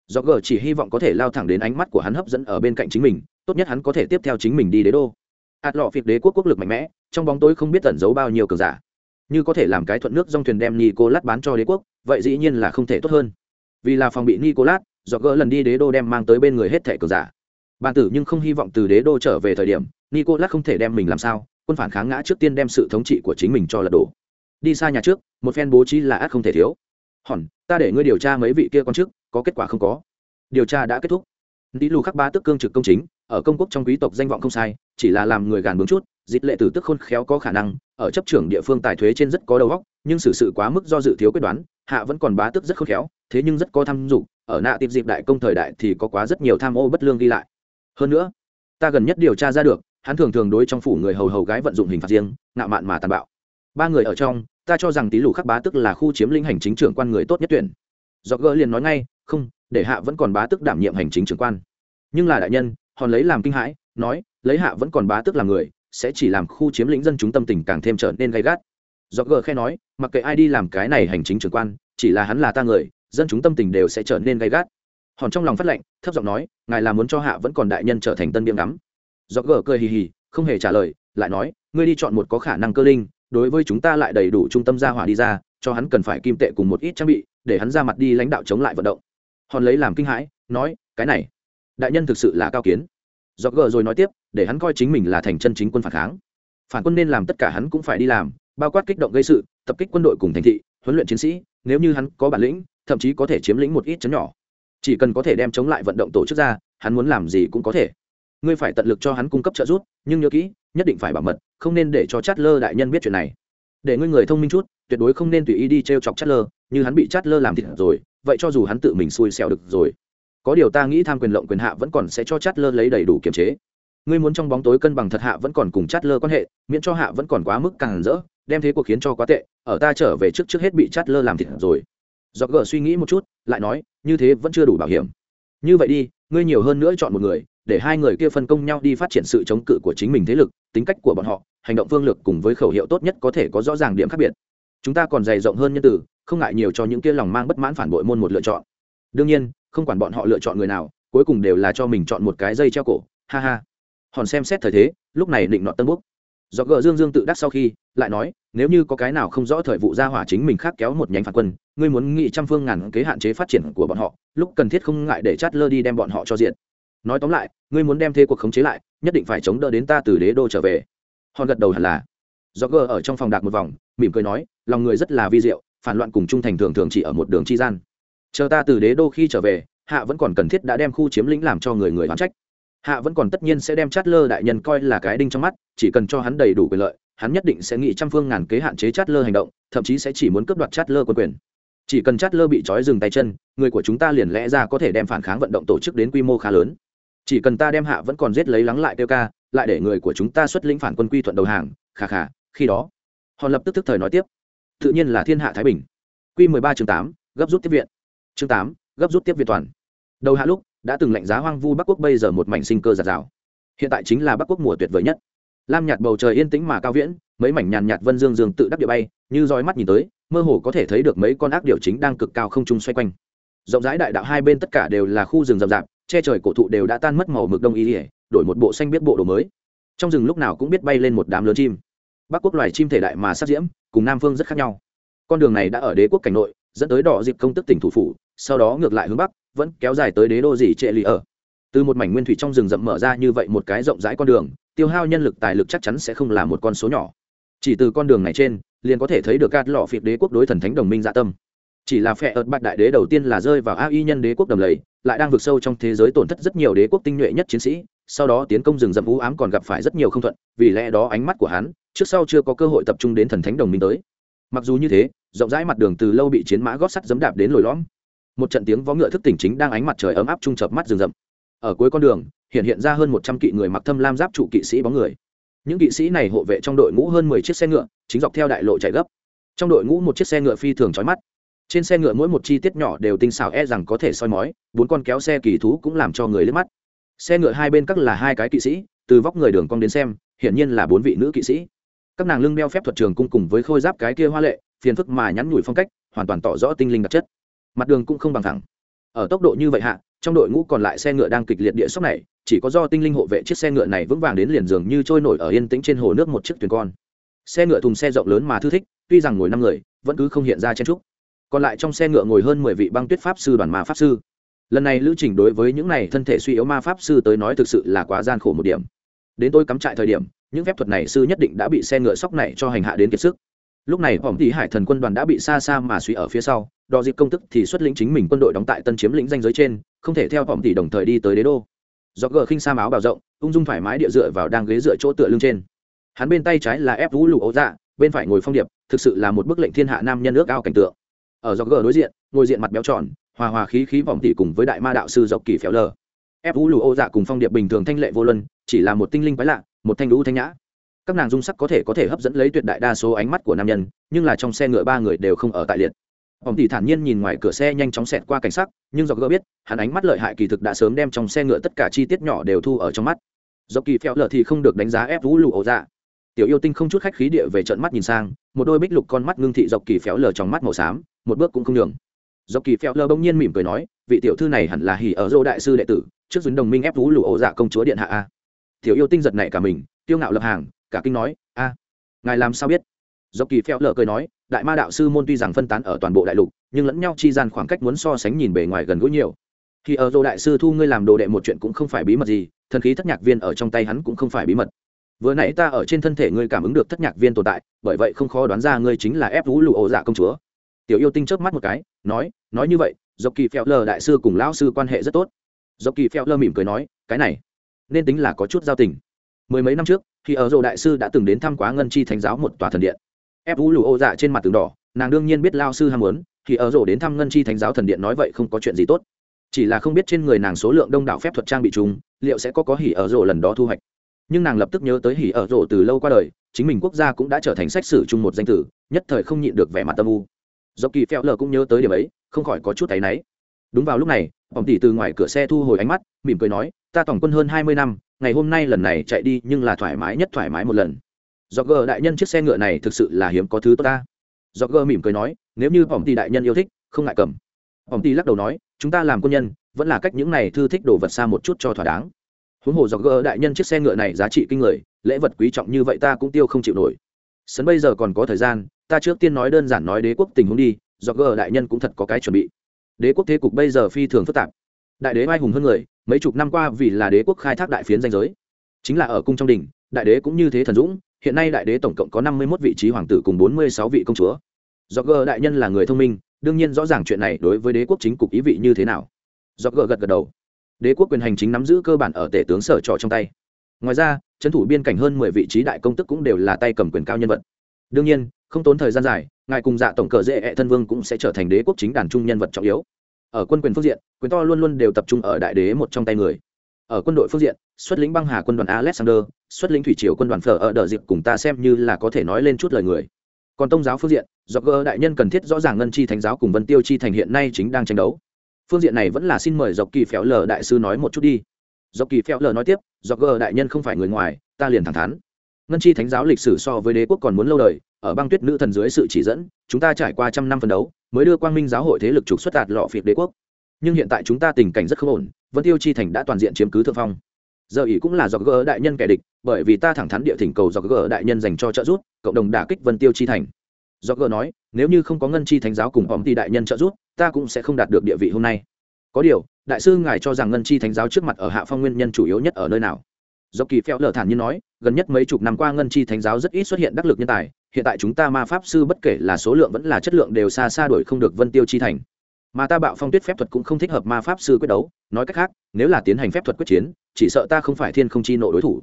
Do gờ chỉ hy vọng có thể lao thẳng đến ánh mắt của hắn hấp dẫn ở bên cạnh chính mình, tốt nhất hắn có thể tiếp theo chính mình đi đế đô. Ạt lọ phiệt đế quốc quốc lực mạnh mẽ, trong bóng tối không biết tẩn giấu bao nhiêu cường giả như có thể làm cái thuận nước dòng thuyền đem nicolas bán cho đế quốc, vậy dĩ nhiên là không thể tốt hơn. Vì là phòng bị nicolas, do gỡ lần đi đế đô đem mang tới bên người hết thẻ cường giả. Bàn tử nhưng không hy vọng từ đế đô trở về thời điểm, nicolas không thể đem mình làm sao, quân phản kháng ngã trước tiên đem sự thống trị của chính mình cho lật đổ. Đi xa nhà trước, một phen bố trí là ác không thể thiếu. Hòn, ta để ngươi điều tra mấy vị kia con trước, có kết quả không có. Điều tra đã kết thúc. Đi lù khắc ba tức cương trực công chính, ở công quốc trong quý tộc danh vọng không sai, chỉ là làm người gàn bướng chút dịch lệ tử tức khôn khéo có khả năng, ở chấp trưởng địa phương tài thuế trên rất có đầu óc, nhưng xử sự quá mức do dự thiếu quyết đoán, hạ vẫn còn bá tức rất khôn khéo, thế nhưng rất có tham dục, ở nạ tiệp dịp đại công thời đại thì có quá rất nhiều tham ô bất lương ghi lại. Hơn nữa, ta gần nhất điều tra ra được, hắn thường thường đối trong phủ người hầu hầu gái vận dụng hình phạt riêng, ngạo mạn mà tàn bạo. Ba người ở trong, ta cho rằng tí lù khắc bá tức là khu chiếm linh hành chính trưởng quan người tốt nhất tuyển. Do gỡ liền nói ngay, không, để hạ vẫn còn bá tức đảm nhiệm hành chính trưởng quan. Nhưng là đại nhân, hòn lấy làm kinh hãi, nói, lấy hạ vẫn còn bá tức làm người sẽ chỉ làm khu chiếm lĩnh dân chúng tâm tình càng thêm trở nên gay gắt. Do gờ khe nói, mặc kệ ai đi làm cái này hành chính trưởng quan, chỉ là hắn là ta người, dân chúng tâm tình đều sẽ trở nên gay gắt. Hòn trong lòng phát lệnh, thấp giọng nói, ngài là muốn cho hạ vẫn còn đại nhân trở thành tân biếm ngắm. Do gờ cười hì hì, không hề trả lời, lại nói, ngươi đi chọn một có khả năng cơ linh, đối với chúng ta lại đầy đủ trung tâm gia hỏa đi ra, cho hắn cần phải kim tệ cùng một ít trang bị, để hắn ra mặt đi lãnh đạo chống lại vận động. Hòn lấy làm kinh hãi, nói, cái này, đại nhân thực sự là cao kiến do gờ rồi nói tiếp, để hắn coi chính mình là thành chân chính quân phản kháng. Phản quân nên làm tất cả hắn cũng phải đi làm, bao quát kích động gây sự, tập kích quân đội cùng thành thị, huấn luyện chiến sĩ, nếu như hắn có bản lĩnh, thậm chí có thể chiếm lĩnh một ít chấn nhỏ. Chỉ cần có thể đem chống lại vận động tổ chức ra, hắn muốn làm gì cũng có thể. Ngươi phải tận lực cho hắn cung cấp trợ giúp, nhưng nhớ kỹ, nhất định phải bảo mật, không nên để cho chát lơ đại nhân biết chuyện này. Để ngươi người thông minh chút, tuyệt đối không nên tùy ý đi t r e o chọc chát lơ như hắn bị chát lơ làm thịt rồi, vậy cho dù hắn tự mình xui xẻo được rồi có điều ta nghĩ tham quyền lộng quyền hạ vẫn còn sẽ cho chát lơ lấy đầy đủ kiềm chế. Ngươi muốn trong bóng tối cân bằng thật hạ vẫn còn cùng chát lơ quan hệ, miễn cho hạ vẫn còn quá mức càng rỡ, đem thế cuộc khiến cho quá tệ, ở ta trở về trước trước hết bị chát lơ làm thịt rồi. Do gờ suy nghĩ một chút, lại nói, như thế vẫn chưa đủ bảo hiểm. Như vậy đi, ngươi nhiều hơn nữa chọn một người, để hai người kia phân công nhau đi phát triển sự chống cự của chính mình thế lực, tính cách của bọn họ, hành động phương lực cùng với khẩu hiệu tốt nhất có thể có rõ ràng điểm khác biệt. Chúng ta còn dày rộng hơn nhân tử, không ngại nhiều cho những kia lòng mang bất mãn phản bội môn một lựa chọn. Đương nhiên không quản bọn họ lựa chọn người nào, cuối cùng đều là cho mình chọn một cái dây treo cổ. Ha ha. Hòn xem xét thời thế, lúc này định nọ tân búc do gờ dương dương tự đắc sau khi, lại nói, nếu như có cái nào không rõ thời vụ gia hỏa chính mình khác kéo một nhánh phản quân, ngươi muốn nghị trăm phương ngàn kế hạn chế phát triển của bọn họ, lúc cần thiết không ngại để chát lơ đi đem bọn họ cho diện. Nói tóm lại, ngươi muốn đem thế cuộc khống chế lại, nhất định phải chống đỡ đến ta từ đế đô trở về. Hòn gật đầu hẳn là. Do gờ ở trong phòng đạc một vòng, mỉm cười nói, lòng người rất là vi diệu, phản loạn cùng trung thành thường thường chỉ ở một đường chi gian chờ ta từ đế đô khi trở về, hạ vẫn còn cần thiết đã đem khu chiếm lĩnh làm cho người người oán trách. Hạ vẫn còn tất nhiên sẽ đem chát lơ đại nhân coi là cái đinh trong mắt, chỉ cần cho hắn đầy đủ quyền lợi, hắn nhất định sẽ nghĩ trăm phương ngàn kế hạn chế chát lơ hành động, thậm chí sẽ chỉ muốn cướp đoạt chát lơ quân quyền. Chỉ cần chát lơ bị trói dừng tay chân, người của chúng ta liền lẽ ra có thể đem phản kháng vận động tổ chức đến quy mô khá lớn. Chỉ cần ta đem hạ vẫn còn giết lấy lắng lại tiêu ca, lại để người của chúng ta xuất lĩnh phản quân quy thuận đầu hàng, khà khà, khi đó. Họ lập tức tức thời nói tiếp. Tự nhiên là thiên hạ thái bình. Q mười ba chương tám, gấp rút tiếp viện chương tám, gấp rút tiếp viện toàn. Đầu hạ lúc, đã từng lạnh giá hoang vu bắc quốc bây giờ một mảnh sinh cơ giạt rào. Hiện tại chính là bắc quốc mùa tuyệt vời nhất. Lam nhạt bầu trời yên tĩnh mà cao viễn, mấy mảnh nhàn nhạt vân dương dương tự đắp địa bay, như roi mắt nhìn tới, mơ hồ có thể thấy được mấy con ác điều chính đang cực cao không trung xoay quanh. Rộng rãi đại đạo hai bên tất cả đều là khu rừng rậm rạp, che trời cổ thụ đều đã tan mất màu mực đông y ỉa đổi một bộ xanh biết bộ đồ mới. Trong rừng lúc nào cũng biết bay lên một đám lớn chim. Bắc quốc loài chim thể đại mà sắc diễm, cùng nam phương rất khác nhau. Con đường này đã ở đế quốc cảnh nội dẫn tới đỏ dịp công tức tỉnh thủ phủ, sau đó ngược lại hướng bắc, vẫn kéo dài tới đế đô dì trệ lì ở. Từ một mảnh nguyên thủy trong rừng rậm mở ra như vậy một cái rộng rãi con đường, tiêu hao nhân lực tài lực chắc chắn sẽ không là một con số nhỏ. Chỉ từ con đường này trên, liền có thể thấy được cát lọ phiệt đế quốc đối thần thánh đồng minh dạ tâm. Chỉ là phe ợt bạch đại đế đầu tiên là rơi vào a y nhân đế quốc đầm lầy, lại đang vượt sâu trong thế giới tổn thất rất nhiều đế quốc tinh nhuệ nhất chiến sĩ, sau đó tiến công rừng rậm vũ ám còn gặp phải rất nhiều không thuận, vì lẽ đó ánh mắt của hắn, trước sau chưa có cơ hội tập trung đến thần thánh đồng minh tới. Mặc dù như thế rộng rãi mặt đường từ lâu bị chiến mã gót sắt dẫm đạp đến lồi lõm. Một trận tiếng vó ngựa thức tỉnh chính đang ánh mặt trời ấm áp trung chợp mắt rừng rậm. Ở cuối con đường, hiện hiện ra hơn một trăm kỵ người mặc thâm lam giáp trụ kỵ sĩ bóng người. Những kỵ sĩ này hộ vệ trong đội ngũ hơn mười chiếc xe ngựa, chính dọc theo đại lộ chạy gấp. Trong đội ngũ một chiếc xe ngựa phi thường trói mắt. Trên xe ngựa mỗi một chi tiết nhỏ đều tinh xảo e rằng có thể soi mói, bốn con kéo xe kỳ thú cũng làm cho người liếc mắt. Xe ngựa hai bên các là hai cái kỵ sĩ, từ vóc người đường cong đến xem, hiển nhiên là bốn vị nữ kỵ sĩ. Các nàng lưng đeo phép thuật trường cung cùng với khôi giáp cái kia hoa lệ phiền phức mà nhắn nhủi phong cách, hoàn toàn tỏ rõ tinh linh đặc chất. Mặt đường cũng không bằng thẳng. Ở tốc độ như vậy hạ, trong đội ngũ còn lại xe ngựa đang kịch liệt địa sốc này, chỉ có do tinh linh hộ vệ chiếc xe ngựa này vững vàng đến liền giường như trôi nổi ở yên tĩnh trên hồ nước một chiếc thuyền con. Xe ngựa thùng xe rộng lớn mà thư thích, tuy rằng ngồi năm người, vẫn cứ không hiện ra chen trúc còn lại trong xe ngựa ngồi hơn mười vị băng tuyết pháp sư đoàn ma pháp sư. Lần này lữ trình đối với những này thân thể suy yếu ma pháp sư tới nói thực sự là quá gian khổ một điểm. Đến tôi cắm trại thời điểm, những phép thuật này sư nhất định đã bị xe ngựa sóc này cho hành hạ đến kiệt sức lúc này hỏng tỷ hải thần quân đoàn đã bị xa xa mà suy ở phía sau đò dịp công tức thì xuất lĩnh chính mình quân đội đóng tại tân chiếm lĩnh danh giới trên, không thể theo hỏng tỷ đồng thời đi tới đế đô. Do gờ khinh sa áo bào rộng, ung dung thoải mái địa dựa vào đang ghế dựa chỗ tựa lưng trên. Hắn bên tay trái là ép vũ lụ ấu dạ bên phải ngồi phong điệp, thực sự là một bức lệnh thiên hạ nam nhân nước ao cảnh tượng. Ở do gờ đối diện, ngồi diện mặt béo tròn, hòa hòa khí khí vòng tỷ cùng với đại ma đạo sư dọc kỳ phéo lờ. Ép vũ lụ ấu dạ cùng phong điệp bình thường thanh lệ vô luân, chỉ là một tinh linh quái lạ, một thanh lũ thanh nhã các nàng dung sắc có thể có thể hấp dẫn lấy tuyệt đại đa số ánh mắt của nam nhân, nhưng là trong xe ngựa ba người đều không ở tại liệt. Ông tỷ thản nhiên nhìn ngoài cửa xe nhanh chóng xẹt qua cảnh sắc, nhưng do gỡ biết, hắn ánh mắt lợi hại kỳ thực đã sớm đem trong xe ngựa tất cả chi tiết nhỏ đều thu ở trong mắt. Do kỳ phèo lờ thì không được đánh giá ép vũ lụ ổ dạ. Tiểu yêu tinh không chút khách khí địa về trận mắt nhìn sang, một đôi bích lục con mắt ngưng thị dọc kỳ phéo lờ trong mắt màu xám, một bước cũng không nhường. Dọc kỳ phéo lờ bỗng nhiên mỉm cười nói, vị tiểu thư này hẳn là hỉ ở dô đại sư đệ tử, trước dưới đồng minh ép vũ lụ ổ dạ công chúa điện hạ a. Tiểu yêu tinh giật này cả mình tiêu ngạo lập hàng cả kinh nói, a, ngài làm sao biết? Dọc kỳ phèo lờ cười nói, đại ma đạo sư môn tuy rằng phân tán ở toàn bộ đại lục, nhưng lẫn nhau chi gian khoảng cách muốn so sánh nhìn bề ngoài gần gũi nhiều. Khi ở dô đại sư thu ngươi làm đồ đệ một chuyện cũng không phải bí mật gì, thần khí thất nhạc viên ở trong tay hắn cũng không phải bí mật. Vừa nãy ta ở trên thân thể ngươi cảm ứng được thất nhạc viên tồn tại, bởi vậy không khó đoán ra ngươi chính là ép vũ lụ ổ dạ công chúa. Tiểu yêu tinh chớp mắt một cái, nói nói như vậy dọc kỳ phèo lờ đại sư cùng lão sư quan hệ rất tốt. Dọc kỳ phèo lờ mỉm cười nói, cái này nên tính là có chút giao tình mười mấy năm trước, khi ở rộ đại sư đã từng đến thăm quá ngân chi thánh giáo một tòa thần điện. Ép vũ lù ô dạ trên mặt tường đỏ, nàng đương nhiên biết lao sư ham muốn thì ở rộ đến thăm ngân chi thánh giáo thần điện nói vậy không có chuyện gì tốt. Chỉ là không biết trên người nàng số lượng đông đảo phép thuật trang bị chúng, liệu sẽ có có hỉ ở rộ lần đó thu hoạch. Nhưng nàng lập tức nhớ tới hỉ ở rộ từ lâu qua đời, chính mình quốc gia cũng đã trở thành sách sử chung một danh tử, nhất thời không nhịn được vẻ mặt tâm u. Do kỳ phèo lờ cũng nhớ tới điểm ấy, không khỏi có chút thấy náy. Đúng vào lúc này ông tỷ từ ngoài cửa xe thu hồi ánh mắt, mỉm cười nói ta tổng quân hơn hai mươi năm, ngày hôm nay lần này chạy đi nhưng là thoải mái nhất thoải mái một lần. Do gờ đại nhân chiếc xe ngựa này thực sự là hiếm có thứ tốt ta. Do gờ mỉm cười nói, nếu như ông tỷ đại nhân yêu thích, không ngại cầm. Ông tỷ lắc đầu nói, chúng ta làm quân nhân, vẫn là cách những này thư thích đồ vật xa một chút cho thỏa đáng. Huống hồ do gờ đại nhân chiếc xe ngựa này giá trị kinh người, lễ vật quý trọng như vậy ta cũng tiêu không chịu nổi. Sấn bây giờ còn có thời gian, ta trước tiên nói đơn giản nói đế quốc tình huống đi do gờ đại nhân cũng thật có cái chuẩn bị. Đế quốc thế cục bây giờ phi thường phức tạp đại đế oai hùng hơn người, mấy chục năm qua vì là đế quốc khai thác đại phiến danh giới. Chính là ở cung trong đình đại đế cũng như thế thần dũng, hiện nay đại đế tổng cộng có năm mươi một vị trí hoàng tử cùng bốn mươi sáu vị công chúa. Do gờ đại nhân là người thông minh, đương nhiên rõ ràng chuyện này đối với đế quốc chính cục ý vị như thế nào. Do gờ gật gật đầu. Đế quốc quyền hành chính nắm giữ cơ bản ở tể tướng sở trọ trong tay. Ngoài ra, trấn thủ biên cảnh hơn mười vị trí đại công tức cũng đều là tay cầm quyền cao nhân vật. Đương nhiên, không tốn thời gian dài, ngài cùng dạ tổng cờ dễ hẹ thân vương cũng sẽ trở thành đế quốc chính đàn trung nhân vật trọng yếu ở quân quyền phương diện, quyền to luôn luôn đều tập trung ở đại đế một trong tay người. Ở quân đội phương diện, xuất lĩnh băng hà quân đoàn alexander, xuất lĩnh thủy triều quân đoàn phở ở đợt dịp cùng ta xem như là có thể nói lên chút lời người. Còn tông giáo phương diện, do gỡ đại nhân cần thiết rõ ràng ngân chi thánh giáo cùng vân tiêu chi thành hiện nay chính đang tranh đấu. Phương diện này vẫn là xin mời dọc kỳ phéo lờ đại sư nói một chút đi. Dọc kỳ phéo lờ nói tiếp do gỡ đại nhân không phải người ngoài, ta liền thẳng thắn. Ngân chi thánh giáo lịch sử so với đế quốc còn muốn lâu đời ở băng tuyết nữ thần dưới sự chỉ dẫn, chúng ta trải qua trăm năm phân đấu, mới đưa quang minh giáo hội thế lực trục xuất đạt lọ phiệt đế quốc. Nhưng hiện tại chúng ta tình cảnh rất không ổn, vân tiêu chi thành đã toàn diện chiếm cứ thượng phong. Giờ ý cũng là do gỡ đại nhân kẻ địch, bởi vì ta thẳng thắn địa thỉnh cầu do gỡ đại nhân dành cho trợ giúp, cộng đồng đả kích vân tiêu chi thành. Do gỡ nói, nếu như không có ngân chi thánh giáo cùng hòm thì đại nhân trợ giúp, ta cũng sẽ không đạt được địa vị hôm nay. Có điều, đại sư ngài cho rằng ngân chi thánh giáo trước mặt ở hạ phong nguyên nhân chủ yếu nhất ở nơi nào? Do kỳ phèo lở thản như nói, gần nhất mấy chục năm qua ngân chi thánh giáo rất ít xuất hiện đắc lực nhân tài hiện tại chúng ta ma pháp sư bất kể là số lượng vẫn là chất lượng đều xa xa đuổi không được vân tiêu chi thành. Mà ta bạo phong tuyết phép thuật cũng không thích hợp ma pháp sư quyết đấu. Nói cách khác, nếu là tiến hành phép thuật quyết chiến, chỉ sợ ta không phải thiên không chi nộ đối thủ.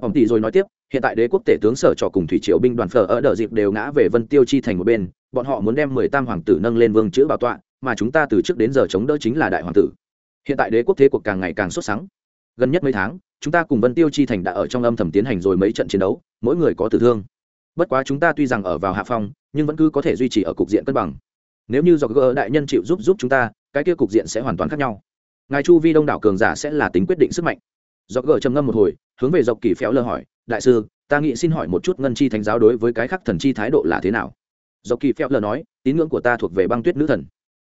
Ông tỷ rồi nói tiếp, hiện tại đế quốc tể tướng sở trò cùng thủy triệu binh đoàn phở ở đợt dịp đều ngã về vân tiêu chi thành một bên, bọn họ muốn đem mười tam hoàng tử nâng lên vương chữ bảo tọa, mà chúng ta từ trước đến giờ chống đỡ chính là đại hoàng tử. Hiện tại đế quốc thế cuộc càng ngày càng sốt sắng. Gần nhất mấy tháng, chúng ta cùng vân tiêu chi thành đã ở trong âm thầm tiến hành rồi mấy trận chiến đấu, mỗi người có tử thương bất quá chúng ta tuy rằng ở vào hạ phong, nhưng vẫn cứ có thể duy trì ở cục diện cân bằng. Nếu như do gỡ đại nhân chịu giúp giúp chúng ta, cái kia cục diện sẽ hoàn toàn khác nhau. Ngài chu vi đông đảo cường giả sẽ là tính quyết định sức mạnh. Do gỡ trầm ngâm một hồi, hướng về dọc kỳ phéo lơ hỏi, đại sư, ta nghĩ xin hỏi một chút ngân chi thánh giáo đối với cái khắc thần chi thái độ là thế nào? Dọc kỳ phéo lơ nói, tín ngưỡng của ta thuộc về băng tuyết nữ thần,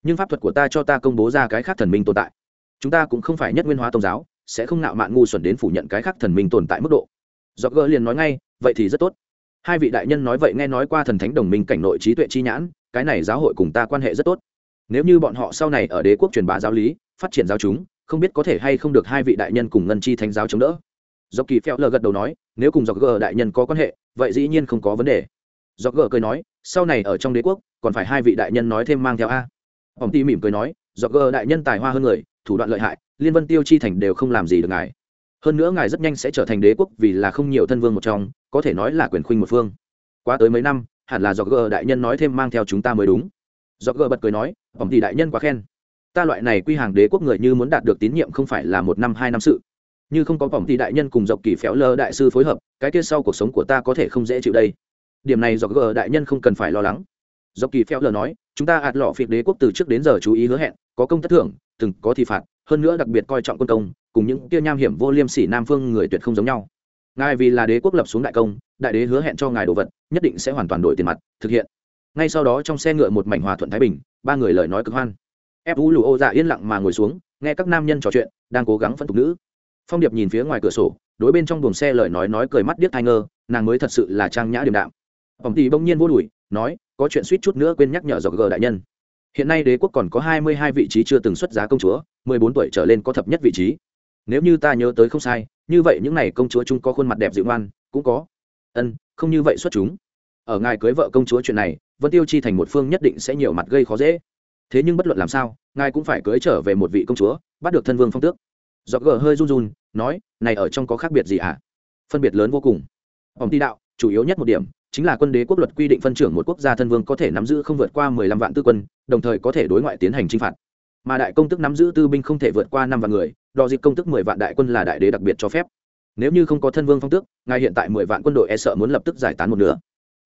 nhưng pháp thuật của ta cho ta công bố ra cái khắc thần minh tồn tại. Chúng ta cũng không phải nhất nguyên hóa tôn giáo, sẽ không nạo mạn ngu xuẩn đến phủ nhận cái khắc thần minh tồn tại mức độ. Do gỡ liền nói ngay, vậy thì rất tốt hai vị đại nhân nói vậy nghe nói qua thần thánh đồng minh cảnh nội trí tuệ chi nhãn, cái này giáo hội cùng ta quan hệ rất tốt. Nếu như bọn họ sau này ở đế quốc truyền bá giáo lý, phát triển giáo chúng, không biết có thể hay không được hai vị đại nhân cùng ngân chi thánh giáo chống đỡ. Do kỳ phèo lờ gật đầu nói, nếu cùng do gờ đại nhân có quan hệ, vậy dĩ nhiên không có vấn đề. Do gờ cười nói, sau này ở trong đế quốc, còn phải hai vị đại nhân nói thêm mang theo a. Ông ti mỉm cười nói do gờ đại nhân tài hoa hơn người, thủ đoạn lợi hại, liên vân tiêu chi thành đều không làm gì được ngài hơn nữa ngài rất nhanh sẽ trở thành đế quốc vì là không nhiều thân vương một trong, có thể nói là quyền khuynh một phương. Qua tới mấy năm, hẳn là do gờ đại nhân nói thêm mang theo chúng ta mới đúng. Do gờ bật cười nói ổng thì đại nhân quá khen. Ta loại này quy hàng đế quốc người như muốn đạt được tín nhiệm không phải là một năm, hai năm sự. Như không có vòng thì đại nhân cùng dọc kỳ phéo lơ đại sư phối hợp, cái kia sau cuộc sống của ta có thể không dễ chịu đây. Điểm này do gờ đại nhân không cần phải lo lắng. Dọc kỳ phéo lơ nói, chúng ta ạt lọ phiệt đế quốc từ trước đến giờ chú ý hứa hẹn, có công tất thưởng, từng có thì phạt hơn nữa đặc biệt coi trọng quân công, cùng những kia nham hiểm vô liêm sỉ nam phương người tuyệt không giống nhau. Ngài vì là đế quốc lập xuống đại công, đại đế hứa hẹn cho ngài đồ vật, nhất định sẽ hoàn toàn đổi tiền mặt, thực hiện. Ngay sau đó trong xe ngựa một mảnh hòa thuận thái bình, ba người lời nói cực hoan. Ép vũ lù ô dạ yên lặng mà ngồi xuống, nghe các nam nhân trò chuyện, đang cố gắng phân tục nữ. Phong điệp nhìn phía ngoài cửa sổ, đối bên trong buồng xe lời nói nói cười mắt điếc thai ngơ, nàng mới thật sự là trang nhã điềm đạm. Ổng tỷ bỗng nhiên vô đùi, nói, có chuyện suýt chút nữa quên nhắc nhở dọc gờ đại nhân hiện nay đế quốc còn có hai mươi hai vị trí chưa từng xuất giá công chúa, mười bốn tuổi trở lên có thập nhất vị trí. Nếu như ta nhớ tới không sai, như vậy những n à y công chúa chung có khuôn mặt đẹp dịu ngoan, cũng có. Ân, không như vậy xuất chúng. Ở ngài cưới vợ công chúa chuyện này, vân tiêu chi thành một phương nhất định sẽ nhiều mặt gây khó dễ. Thế nhưng bất luận làm sao, ngài cũng phải cưới trở về một vị công chúa, bắt được thân vương phong tước. Do gờ hơi run run, nói, này ở trong có khác biệt gì ạ à? phân biệt lớn vô cùng. Ông ti đạo, chủ yếu nhất một điểm chính là quân đế quốc luật quy định phân trưởng một quốc gia thân vương có thể nắm giữ không vượt qua mười lăm vạn tư quân, đồng thời có thể đối ngoại tiến hành trinh phạt. Mà đại công tức nắm giữ tư binh không thể vượt qua năm vạn người, đo dịp công tức mười vạn đại quân là đại đế đặc biệt cho phép. Nếu như không có thân vương phong tước, ngài hiện tại mười vạn quân đội e sợ muốn lập tức giải tán một nửa.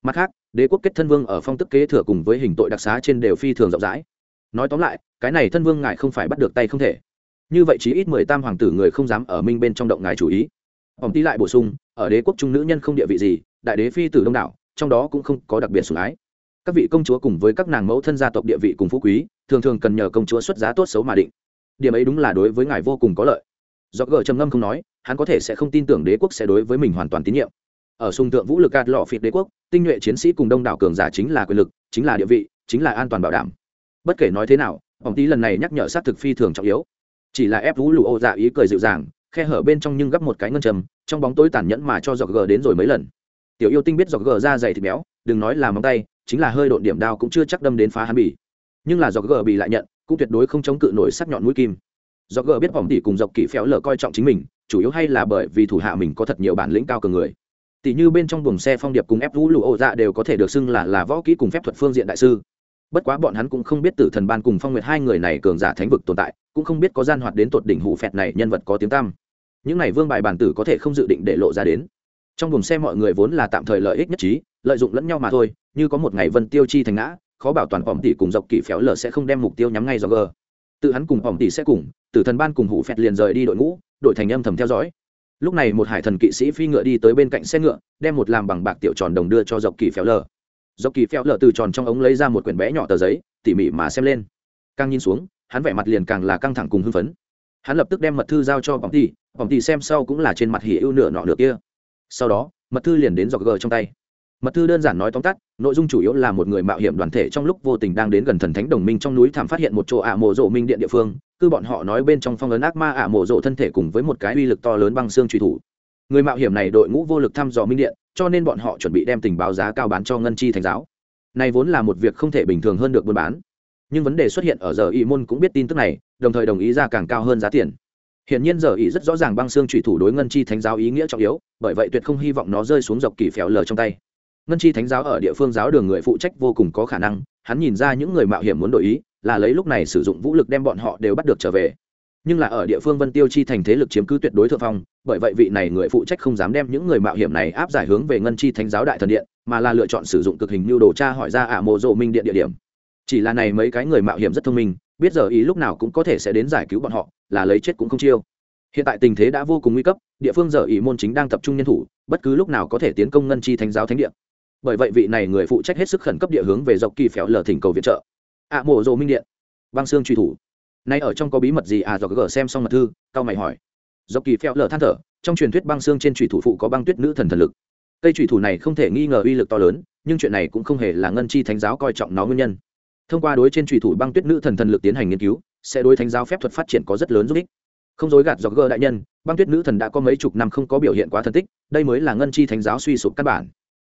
Mặt khác, đế quốc kết thân vương ở phong tức kế thừa cùng với hình tội đặc xá trên đều phi thường rộng rãi. Nói tóm lại, cái này thân vương ngài không phải bắt được tay không thể. Như vậy chí ít mười tam hoàng tử người không dám ở minh bên trong động ngài chủ ý ông tí lại bổ sung, ở đế quốc trung nữ nhân không địa vị gì, đại đế phi tử đông đảo, trong đó cũng không có đặc biệt sủng ái. Các vị công chúa cùng với các nàng mẫu thân gia tộc địa vị cùng phú quý, thường thường cần nhờ công chúa xuất giá tốt xấu mà định. Điểm ấy đúng là đối với ngài vô cùng có lợi. Do gờ trầm ngâm không nói, hắn có thể sẽ không tin tưởng đế quốc sẽ đối với mình hoàn toàn tín nhiệm. Ở sung tượng vũ lực gạt lọ phịt đế quốc, tinh nhuệ chiến sĩ cùng đông đảo cường giả chính là quyền lực, chính là địa vị, chính là an toàn bảo đảm. Bất kể nói thế nào ông tí lần này nhắc nhở sát thực phi thường trọng yếu. Chỉ là ép vũ lụ ô dạ ý cười dịu dàng khe hở bên trong nhưng gấp một cái ngân trầm trong bóng tối tàn nhẫn mà cho giọt gờ đến rồi mấy lần. Tiểu yêu tinh biết giọt gờ ra dày thịt béo, đừng nói là móng tay, chính là hơi độn điểm đao cũng chưa chắc đâm đến phá hắn bỉ nhưng là do gờ bị lại nhận, cũng tuyệt đối không chống cự nổi sắc nhọn mũi kim. Do gờ biết vòng tỷ cùng dọc kỳ phéo lở coi trọng chính mình, chủ yếu hay là bởi vì thủ hạ mình có thật nhiều bản lĩnh cao cường người. Tỷ như bên trong buồng xe phong điệp cùng ép vũ lụ ổ dạ đều có thể được xưng là là võ kỹ cùng phép thuật phương diện đại sư. Bất quá bọn hắn cũng không biết tử thần ban cùng phong nguyệt hai người này cường giả thánh vực tồn tại, cũng không biết có gian hoạt đến tột đỉnh hủ phẹt này nhân vật có tiếng tăm những này vương bài bản tử có thể không dự định để lộ ra đến. Trong buồng xe mọi người vốn là tạm thời lợi ích nhất trí, lợi dụng lẫn nhau mà thôi, như có một ngày vân tiêu chi thành ngã, khó bảo toàn phòng tỷ cùng dọc kỳ phéo lở sẽ không đem mục tiêu nhắm ngay do g tự hắn cùng phòng tỷ sẽ cùng, tử thần ban cùng hủ phẹt liền rời đi đội ngũ, đội thành âm thầm theo dõi. Lúc này một hải thần kỵ sĩ phi ngựa đi tới bên cạnh xe ngựa, đem một làm bằng bạc tiểu tròn đồng đưa cho dọc kỳ phéo lở. Dọc kỳ phéo lở từ tròn trong ống lấy ra một quyển bé nhỏ tờ giấy, tỉ mỉ mà xem lên. Càng nhìn xuống, hắn vẻ mặt liền càng là căng thẳng cùng hưng phấn. Hắn lập tức đem mật thư giao cho phòng tỷ bỏng thì xem sau cũng là trên mặt hỉ ưu nửa nọ nửa kia. Sau đó, mật thư liền đến dọc gờ trong tay. Mật thư đơn giản nói tóm tắt, nội dung chủ yếu là một người mạo hiểm đoàn thể trong lúc vô tình đang đến gần thần thánh đồng minh trong núi thảm phát hiện một chỗ ả mộ rộ minh điện địa phương, cứ bọn họ nói bên trong phong ấn ác ma ả mộ rộ thân thể cùng với một cái uy lực to lớn băng xương truy thủ. Người mạo hiểm này đội ngũ vô lực thăm dò minh điện, cho nên bọn họ chuẩn bị đem tình báo giá cao bán cho ngân chi Thánh giáo. Này vốn là một việc không thể bình thường hơn được buôn bán. Nhưng vấn đề xuất hiện ở giờ y môn cũng biết tin tức này, đồng thời đồng ý ra càng cao hơn giá tiền. Hiển nhiên giờ ý rất rõ ràng băng xương chủy thủ đối ngân chi thánh giáo ý nghĩa trọng yếu, bởi vậy tuyệt không hy vọng nó rơi xuống dọc kỳ phèo lờ trong tay. Ngân chi thánh giáo ở địa phương giáo đường người phụ trách vô cùng có khả năng, hắn nhìn ra những người mạo hiểm muốn đổi ý, là lấy lúc này sử dụng vũ lực đem bọn họ đều bắt được trở về. Nhưng là ở địa phương Vân Tiêu chi thành thế lực chiếm cứ tuyệt đối thượng phong, bởi vậy vị này người phụ trách không dám đem những người mạo hiểm này áp giải hướng về Ngân chi thánh giáo đại thần điện, mà là lựa chọn sử dụng cực hình lưu đồ tra hỏi ra ả mộ rộ minh điện địa điểm. Chỉ là này mấy cái người mạo hiểm rất thông minh, biết giờ ý lúc nào cũng có thể sẽ đến giải cứu bọn họ, là lấy chết cũng không chiêu. Hiện tại tình thế đã vô cùng nguy cấp địa phương giờ ỷ môn chính đang tập trung nhân thủ bất cứ lúc nào có thể tiến công ngân chi thánh giáo thánh địa. Bởi vậy vị này người phụ trách hết sức khẩn cấp địa hướng về dọc kỳ phèo lờ thỉnh cầu viện trợ. Ạ à, mộ rộ minh điện. Băng xương truy thủ. Nay ở trong có bí mật gì? À do gờ xem xong mật thư cao mày hỏi. Dọc kỳ phèo lờ than thở trong truyền thuyết băng xương trên truy thủ phụ có băng tuyết nữ thần thần lực. Cây truy thủ này không thể nghi ngờ uy lực to lớn nhưng chuyện này cũng không hề là ngân chi thánh giáo coi trọng nó nguyên nhân. Thông qua đối trên truy thủ băng tuyết nữ thần thần lực tiến hành nghiên cứu sẽ đối thánh giáo phép thuật phát triển có rất lớn giúp ích. Không dối gạt do gờ đại nhân, băng tuyết nữ thần đã có mấy chục năm không có biểu hiện quá thần tích, đây mới là ngân chi thánh giáo suy sụp căn bản.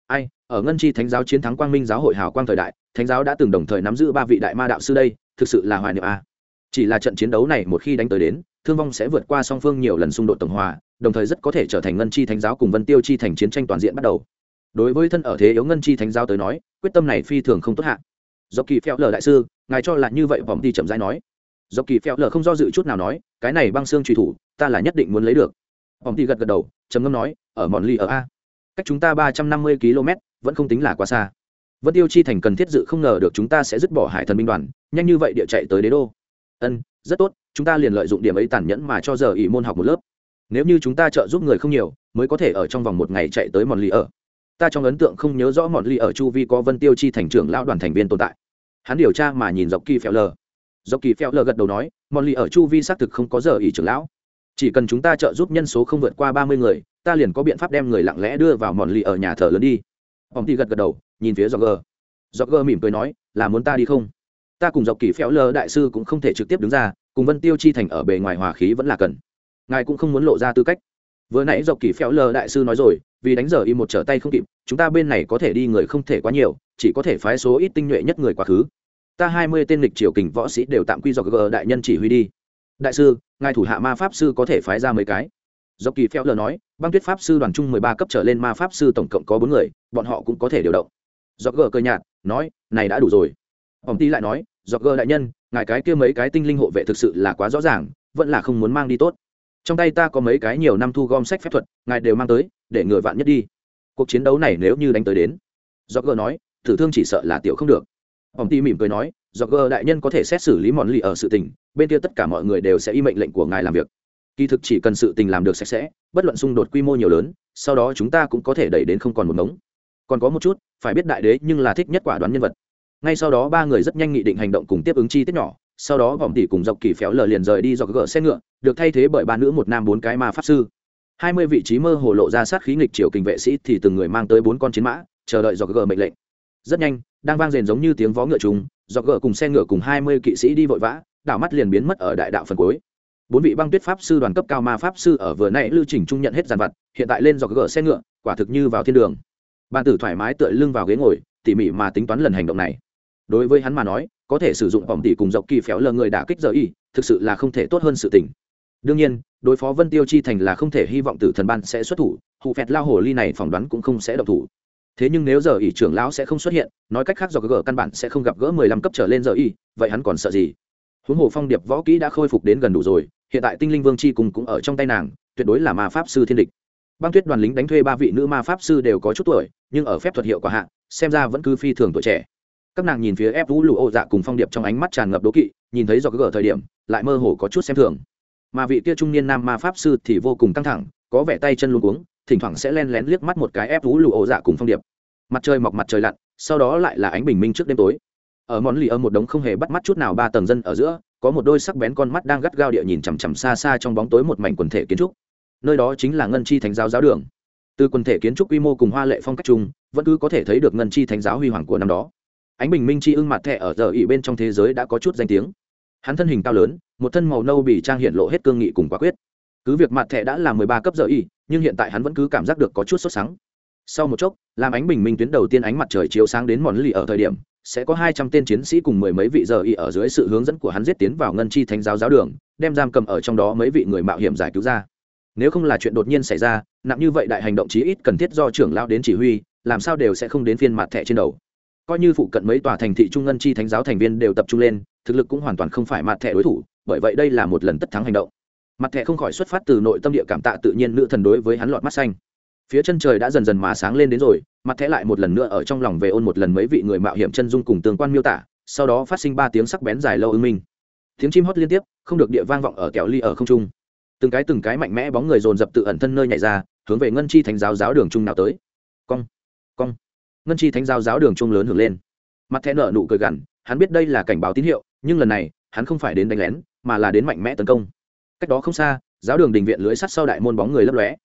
Ai, ở ngân chi thánh giáo chiến thắng quang minh giáo hội hào quang thời đại, thánh giáo đã từng đồng thời nắm giữ ba vị đại ma đạo sư đây, thực sự là hoài niệm a. Chỉ là trận chiến đấu này một khi đánh tới đến, thương vong sẽ vượt qua song phương nhiều lần xung đột tổng hòa, đồng thời rất có thể trở thành ngân chi thánh giáo cùng vân tiêu chi thành chiến tranh toàn diện bắt đầu. Đối với thân ở thế yếu ngân chi thánh giáo tới nói, quyết tâm này phi thường không tốt hạ. Do kỳ phèo lờ đại sư, ngài cho là như vậy vòng đi chậm rãi nói. Dọc kỳ phèo lờ không do dự chút nào nói, cái này băng xương truy thủ, ta là nhất định muốn lấy được. Ông thì gật gật đầu, trầm ngâm nói, ở mòn ly ở a. Cách chúng ta ba trăm năm mươi km, vẫn không tính là quá xa. Vân tiêu chi thành cần thiết dự không ngờ được chúng ta sẽ dứt bỏ hải thần binh đoàn, nhanh như vậy địa chạy tới đế đô. Ân, rất tốt, chúng ta liền lợi dụng điểm ấy tàn nhẫn mà cho giờ ỷ môn học một lớp. Nếu như chúng ta trợ giúp người không nhiều, mới có thể ở trong vòng một ngày chạy tới mòn ly ở. Ta trong ấn tượng không nhớ rõ mòn ly ở chu vi có vân tiêu chi thành trưởng lão đoàn thành viên tồn tại. Hắn điều tra mà nhìn dọc kỳ phèo lờ dọc kỳ phèo lờ gật đầu nói mòn lì ở chu vi xác thực không có giờ ỷ trưởng lão. Chỉ cần chúng ta trợ giúp nhân số không vượt qua ba mươi người, ta liền có biện pháp đem người lặng lẽ đưa vào mòn lì ở nhà thờ lớn đi. Ông ti gật gật đầu, nhìn phía dọc gờ. Dọc gờ mỉm cười nói, là muốn ta đi không? Ta cùng dọc kỳ phèo lờ đại sư cũng không thể trực tiếp đứng ra, cùng vân tiêu chi thành ở bề ngoài hòa khí vẫn là cần. Ngài cũng không muốn lộ ra tư cách. Vừa nãy dọc kỳ phèo lờ đại sư nói rồi, vì đánh giờ y một trở tay không kịp, chúng ta bên này có thể đi người không thể quá nhiều, chỉ có thể phái số ít tinh nhuệ nhất người quá khứ ta hai mươi tên lịch triều kình võ sĩ đều tạm quy do g đại nhân chỉ huy đi. Đại sư, ngài thủ hạ ma pháp sư có thể phái ra mấy cái? Do kỳ phèo lờ nói, băng tuyết pháp sư đoàn trung mười ba cấp trở lên ma pháp sư tổng cộng có bốn người, bọn họ cũng có thể điều động. Do gờ cơ nhạt, nói, này đã đủ rồi. Ông ti lại nói do gờ đại nhân, ngài cái kia mấy cái tinh linh hộ vệ thực sự là quá rõ ràng, vẫn là không muốn mang đi tốt. Trong tay ta có mấy cái nhiều năm thu gom sách phép thuật, ngài đều mang tới, để người vạn nhất đi. Cuộc chiến đấu này nếu như đánh tới đến. Do gờ nói, thử thương chỉ sợ là tiểu không được ông ti mỉm cười nói do gờ đại nhân có thể xét xử lý mòn lì ở sự tình, bên kia tất cả mọi người đều sẽ y mệnh lệnh của ngài làm việc. Kỳ thực chỉ cần sự tình làm được sạch sẽ, bất luận xung đột quy mô nhiều lớn, sau đó chúng ta cũng có thể đẩy đến không còn một mống còn có một chút, phải biết đại đế nhưng là thích nhất quả đoán nhân vật. Ngay sau đó ba người rất nhanh nghị định hành động cùng tiếp ứng chi tiết nhỏ, sau đó vòng tỉ cùng dọc kỳ phéo lờ liền rời đi do gỡ xe ngựa, được thay thế bởi ba nữ một nam bốn cái ma pháp sư. Hai mươi vị trí mơ hồ lộ ra sát khí nghịch triều kình vệ sĩ thì từng người mang tới bốn con chiến mã, chờ đợi do gỡ mệnh lệnh. Rất nhanh đang vang rền giống như tiếng vó ngựa trùng, do gỡ cùng xe ngựa cùng hai mươi kỵ sĩ đi vội vã, đảo mắt liền biến mất ở đại đạo phần cuối. Bốn vị băng tuyết pháp sư đoàn cấp cao ma pháp sư ở vừa nãy lưu trình trung nhận hết giàn vặt, hiện tại lên do gỡ xe ngựa, quả thực như vào thiên đường. Bàn tử thoải mái tựa lưng vào ghế ngồi, tỉ mỉ mà tính toán lần hành động này. Đối với hắn mà nói, có thể sử dụng vòng tỷ cùng dọc kỳ phéo lờ người đả kích giờ y, thực sự là không thể tốt hơn sự tình. Đương nhiên, đối phó vân tiêu chi thành là không thể hy vọng tử thần ban sẽ xuất thủ, hụ phẹt lao hồ ly này phỏng đoán cũng không sẽ độc thủ thế nhưng nếu giờ ỷ trưởng lão sẽ không xuất hiện, nói cách khác do gỡ căn bản sẽ không gặp gỡ mười lăm cấp trở lên giờ y vậy hắn còn sợ gì? Huống hồ phong điệp võ kỹ đã khôi phục đến gần đủ rồi, hiện tại tinh linh vương c h i cùng cũng ở trong tay nàng, tuyệt đối là ma pháp sư thiên địch. Băng tuyết đoàn lính đánh thuê ba vị nữ ma pháp sư đều có chút tuổi, nhưng ở phép thuật hiệu quả hạn xem ra vẫn cứ phi thường tuổi trẻ. Các nàng nhìn phía ép vũ lụ ô dạ cùng phong điệp trong ánh mắt tràn ngập đố kỵ, nhìn thấy do gỡ thời điểm, lại mơ hồ có chút xem thường. Mà vị kia trung niên nam ma pháp sư thì vô cùng căng thẳng, có vẻ tay chân luôn cuống, thỉnh thoảng sẽ len lén liếc mắt một cái ép vũ lụ ô dạ cùng phong điệp mặt trời mọc mặt trời lặn, sau đó lại là ánh bình minh trước đêm tối. Ở món lì ở một đống không hề bắt mắt chút nào, ba tầng dân ở giữa, có một đôi sắc bén con mắt đang gắt gao địa nhìn chằm chằm xa xa trong bóng tối một mảnh quần thể kiến trúc. Nơi đó chính là ngân chi thánh giáo giáo đường. Từ quần thể kiến trúc quy mô cùng hoa lệ phong cách chung, vẫn cứ có thể thấy được ngân chi thánh giáo huy hoàng của năm đó. Ánh bình minh chi ưng mặt thẻ ở giờ ỉ bên trong thế giới đã có chút danh tiếng. Hắn thân hình cao lớn, một thân màu nâu bị trang hiện lộ hết cương nghị cùng quả quyết. Cứ việc mặt thẻ đã là mười ba cấp giờ ỉ nhưng hiện tại hắn vẫn cứ cảm giác được có chút sốt sắng. Sau một chốc làm ánh bình minh tuyến đầu tiên ánh mặt trời chiếu sáng đến mòn lì ở thời điểm, sẽ có hai trăm tên chiến sĩ cùng mười mấy vị giờ y ở dưới sự hướng dẫn của hắn giết tiến vào ngân chi thánh giáo giáo đường, đem giam cầm ở trong đó mấy vị người mạo hiểm giải cứu ra. Nếu không là chuyện đột nhiên xảy ra, nặng như vậy đại hành động chí ít cần thiết do trưởng lao đến chỉ huy, làm sao đều sẽ không đến phiên mặt thẻ trên đầu. Coi như phụ cận mấy tòa thành thị trung ngân chi thánh giáo thành viên đều tập trung lên, thực lực cũng hoàn toàn không phải mặt thẻ đối thủ, bởi vậy đây là một lần tất thắng hành động. Mặt thẻ không khỏi xuất phát từ nội tâm địa cảm tạ tự nhiên nữ thần đối với hắn lọt mắt xanh phía chân trời đã dần dần mà sáng lên đến rồi, mặt thẻ lại một lần nữa ở trong lòng về ôn một lần mấy vị người mạo hiểm chân dung cùng tương quan miêu tả, sau đó phát sinh ba tiếng sắc bén dài lâu ưng minh. Tiếng chim hót liên tiếp, không được địa vang vọng ở kẹo ly ở không trung. Từng cái từng cái mạnh mẽ bóng người dồn dập tự ẩn thân nơi nhảy ra, hướng về ngân chi thánh giáo giáo đường trung nào tới. Cong cong. Ngân chi thánh giáo giáo đường trung lớn hưởng lên. Mặt thẻ nở nụ cười gằn, hắn biết đây là cảnh báo tín hiệu, nhưng lần này, hắn không phải đến đánh lén, mà là đến mạnh mẽ tấn công. Cách đó không xa, giáo đường đình viện lưới sắt sau đại môn bóng người lấp lóe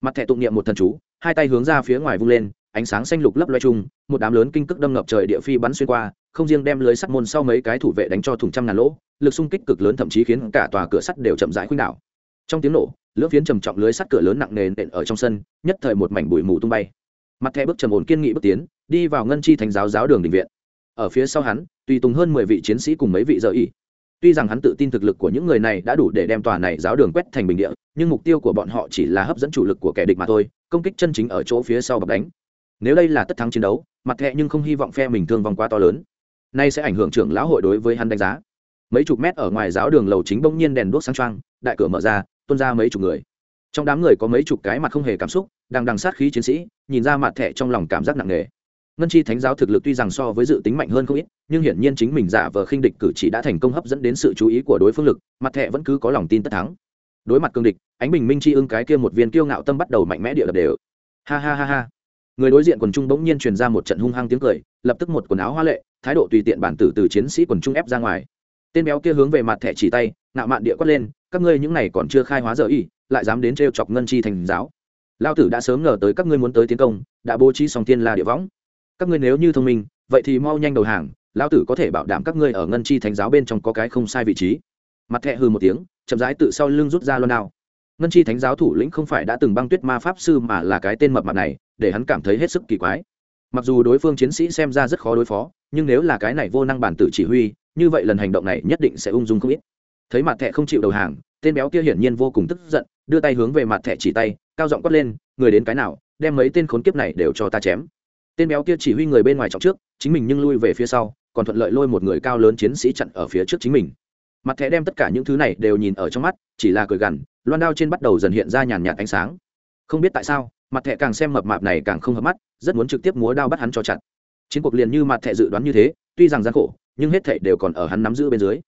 mặt thẻ tụng niệm một thần chú, hai tay hướng ra phía ngoài vung lên, ánh sáng xanh lục lấp loe chung, một đám lớn kinh cước đâm ngập trời địa phi bắn xuyên qua, không riêng đem lưới sắt môn sau mấy cái thủ vệ đánh cho thủng trăm ngàn lỗ, lực xung kích cực lớn thậm chí khiến cả tòa cửa sắt đều chậm rãi khuynh đảo. Trong tiếng nổ, lưỡng phiến trầm trọng lưới sắt cửa lớn nặng nề nện ở trong sân, nhất thời một mảnh bụi mù tung bay. Mặt thẻ bước trầm ổn kiên nghị bước tiến, đi vào ngân chi thành giáo giáo đường đình viện. Ở phía sau hắn, tùy tùng hơn mười vị chiến sĩ cùng mấy vị giờ ỉ tuy rằng hắn tự tin thực lực của những người này đã đủ để đem tòa này giáo đường quét thành bình địa, nhưng mục tiêu của bọn họ chỉ là hấp dẫn chủ lực của kẻ địch mà thôi, công kích chân chính ở chỗ phía sau bọc đánh. Nếu đây là tất thắng chiến đấu, mặt thẹ nhưng không hy vọng phe mình thương vong quá to lớn. Nay sẽ ảnh hưởng trưởng lão hội đối với hắn đánh giá. Mấy chục mét ở ngoài giáo đường lầu chính bỗng nhiên đèn đuốc sang trang đại cửa mở ra, tuôn ra mấy chục người. Trong đám người có mấy chục cái mặt không hề cảm xúc, đang đằng sát khí chiến sĩ, nhìn ra mặt thẹ trong lòng cảm giác nặng nề ngân chi thánh giáo thực lực tuy rằng so với dự tính mạnh hơn không ít, nhưng hiển nhiên chính mình giả vờ khinh địch cử chỉ đã thành công hấp dẫn đến sự chú ý của đối phương lực, mặt thẹ vẫn cứ có lòng tin tất thắng. Đối mặt cương địch, ánh bình minh chi ưng cái kia một viên kiêu ngạo tâm bắt đầu mạnh mẽ địa đập đều. Ha ha ha ha. Người đối diện quần trung bỗng nhiên truyền ra một trận hung hăng tiếng cười, lập tức một quần áo hoa lệ, thái độ tùy tiện bản tử từ chiến sĩ quần trung ép ra ngoài. Tên béo kia hướng về mặt thẻ chỉ tay, ngạo mạn địa quát lên, các ngươi những này còn chưa khai hóa giờ y, lại dám đến trêu chọc ngân chi thành giáo. Lao tử đã sớm ngờ tới các ngươi muốn tới tiến công, đã bố trí song thiên la địa võng các ngươi nếu như thông minh, vậy thì mau nhanh đầu hàng, lão tử có thể bảo đảm các ngươi ở ngân chi thánh giáo bên trong có cái không sai vị trí. Mặt thẹ hư một tiếng, chậm rãi tự sau lưng rút ra loan đao. Ngân chi thánh giáo thủ lĩnh không phải đã từng băng tuyết ma pháp sư mà là cái tên mập mặt này, để hắn cảm thấy hết sức kỳ quái. Mặc dù đối phương chiến sĩ xem ra rất khó đối phó, nhưng nếu là cái này vô năng bản tử chỉ huy, như vậy lần hành động này nhất định sẽ ung dung không ít. Thấy mặt thẹ không chịu đầu hàng, tên béo kia hiển nhiên vô cùng tức giận, đưa tay hướng về mặt thẹ chỉ tay, cao giọng quát lên, người đến cái nào, đem mấy tên khốn kiếp này đều cho ta chém tên béo kia chỉ huy người bên ngoài trọng trước, chính mình nhưng lui về phía sau, còn thuận lợi lôi một người cao lớn chiến sĩ chặn ở phía trước chính mình. Mặt thẻ đem tất cả những thứ này đều nhìn ở trong mắt, chỉ là cười gằn, loan đao trên bắt đầu dần hiện ra nhàn nhạt ánh sáng. Không biết tại sao, mặt thẻ càng xem mập mạp này càng không hợp mắt, rất muốn trực tiếp múa đao bắt hắn cho chặt. Chiến cuộc liền như mặt thẻ dự đoán như thế, tuy rằng gian khổ, nhưng hết thảy đều còn ở hắn nắm giữ bên dưới.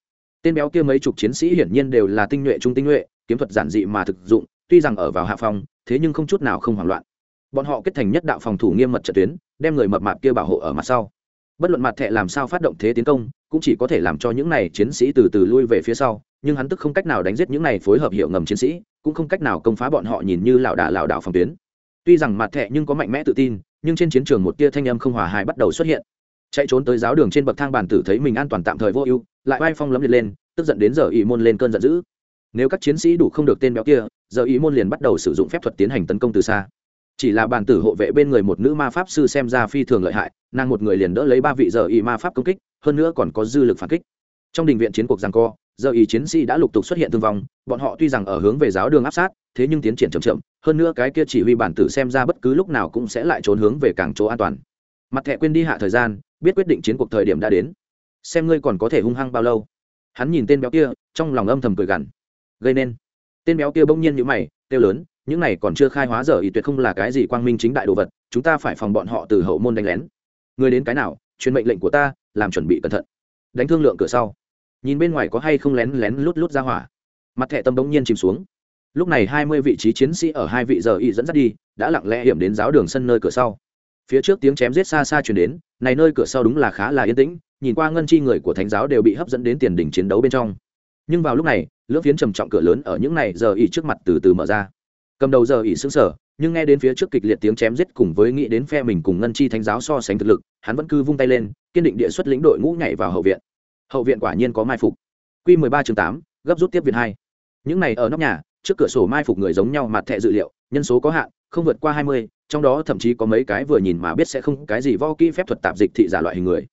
Tên béo kia mấy chục chiến sĩ hiển nhiên đều là tinh nhuệ trung tinh nhuệ, kiếm thuật giản dị mà thực dụng, tuy rằng ở vào hạ phòng thế nhưng không chút nào không hoảng loạn bọn họ kết thành nhất đạo phòng thủ nghiêm mật trận tuyến, đem người mập mạp kia bảo hộ ở mặt sau. Bất luận mặt thẹ làm sao phát động thế tiến công, cũng chỉ có thể làm cho những này chiến sĩ từ từ lui về phía sau, nhưng hắn tức không cách nào đánh giết những này phối hợp hiệu ngầm chiến sĩ, cũng không cách nào công phá bọn họ nhìn như lảo đà lảo đảo phòng tuyến. Tuy rằng mặt thẹ nhưng có mạnh mẽ tự tin, nhưng trên chiến trường một tia thanh âm không hòa hài bắt đầu xuất hiện. Chạy trốn tới giáo đường trên bậc thang bàn tử thấy mình an toàn tạm thời vô ưu, lại vai phong lấm liệt lên, tức giận đến giờ ý môn lên cơn giận dữ. Nếu các chiến sĩ đủ không được tên béo kia, giờ ý môn liền bắt đầu sử dụng phép thuật tiến hành tấn công từ xa chỉ là bàn tử hộ vệ bên người một nữ ma pháp sư xem ra phi thường lợi hại, nàng một người liền đỡ lấy ba vị giờ y ma pháp công kích, hơn nữa còn có dư lực phản kích. Trong đình viện chiến cuộc rằng co, giờ y chiến sĩ đã lục tục xuất hiện thương vong, bọn họ tuy rằng ở hướng về giáo đường áp sát, thế nhưng tiến triển chậm chậm, hơn nữa cái kia chỉ huy bản tử xem ra bất cứ lúc nào cũng sẽ lại trốn hướng về cảng chỗ an toàn. Mặt thẹ quên đi hạ thời gian, biết quyết định chiến cuộc thời điểm đã đến. Xem ngươi còn có thể hung hăng bao lâu. Hắn nhìn tên béo kia, trong lòng âm thầm cười gằn. Gây nên. Tên béo kia bỗng nhiên như mày, kêu lớn những này còn chưa khai hóa giờ ý tuyệt không là cái gì quang minh chính đại đồ vật, chúng ta phải phòng bọn họ từ hậu môn đánh lén. Người đến cái nào, truyền mệnh lệnh của ta, làm chuẩn bị cẩn thận. Đánh thương lượng cửa sau. Nhìn bên ngoài có hay không lén lén lút lút ra hỏa. Mặt thẻ tâm bỗng nhiên chìm xuống. Lúc này hai mươi vị trí chiến sĩ ở hai vị giờ y dẫn dắt đi, đã lặng lẽ hiểm đến giáo đường sân nơi cửa sau. Phía trước tiếng chém giết xa xa chuyển đến, này nơi cửa sau đúng là khá là yên tĩnh, nhìn qua ngân chi người của thánh giáo đều bị hấp dẫn đến tiền đỉnh chiến đấu bên trong. Nhưng vào lúc này, lưỡng phiến trầm trọng cửa lớn ở những này giờ y trước mặt từ từ mở ra cầm đầu giờ ỉ xứng sở nhưng nghe đến phía trước kịch liệt tiếng chém giết cùng với nghĩ đến phe mình cùng ngân chi thánh giáo so sánh thực lực, hắn vẫn cứ vung tay lên, kiên định địa xuất lĩnh đội ngũ nhảy vào hậu viện. Hậu viện quả nhiên có mai phục. Q mười ba chương tám, gấp rút tiếp viện hai. Những này ở nóc nhà, trước cửa sổ mai phục người giống nhau mặt thẹ dự liệu, nhân số có hạn, không vượt qua hai mươi, trong đó thậm chí có mấy cái vừa nhìn mà biết sẽ không cái gì vo kỹ phép thuật tạp dịch thị giả loại hình người.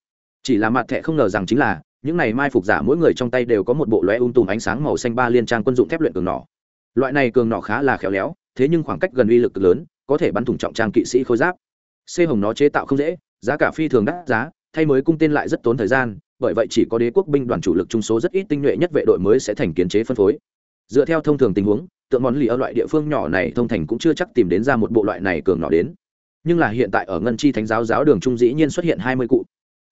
Chỉ là mặt thẹ không ngờ rằng chính là, những này mai phục giả mỗi người trong tay đều có một bộ lóe un tùm ánh sáng màu xanh ba liên trang quân dụng thép luyện cường nỏ loại này cường nỏ khá là khéo léo, thế nhưng khoảng cách gần uy lực cực lớn, có thể bắn thủng trọng trang kỵ sĩ khôi giáp. Xê hồng nó chế tạo không dễ, giá cả phi thường đắt giá, thay mới cung tên lại rất tốn thời gian, bởi vậy chỉ có đế quốc binh đoàn chủ lực trung số rất ít tinh nhuệ nhất vệ đội mới sẽ thành kiến chế phân phối. Dựa theo thông thường tình huống, tượng món lì ở loại địa phương nhỏ này thông thành cũng chưa chắc tìm đến ra một bộ loại này cường nỏ đến. Nhưng là hiện tại ở ngân chi thánh giáo giáo đường trung dĩ nhiên xuất hiện hai mươi cụ.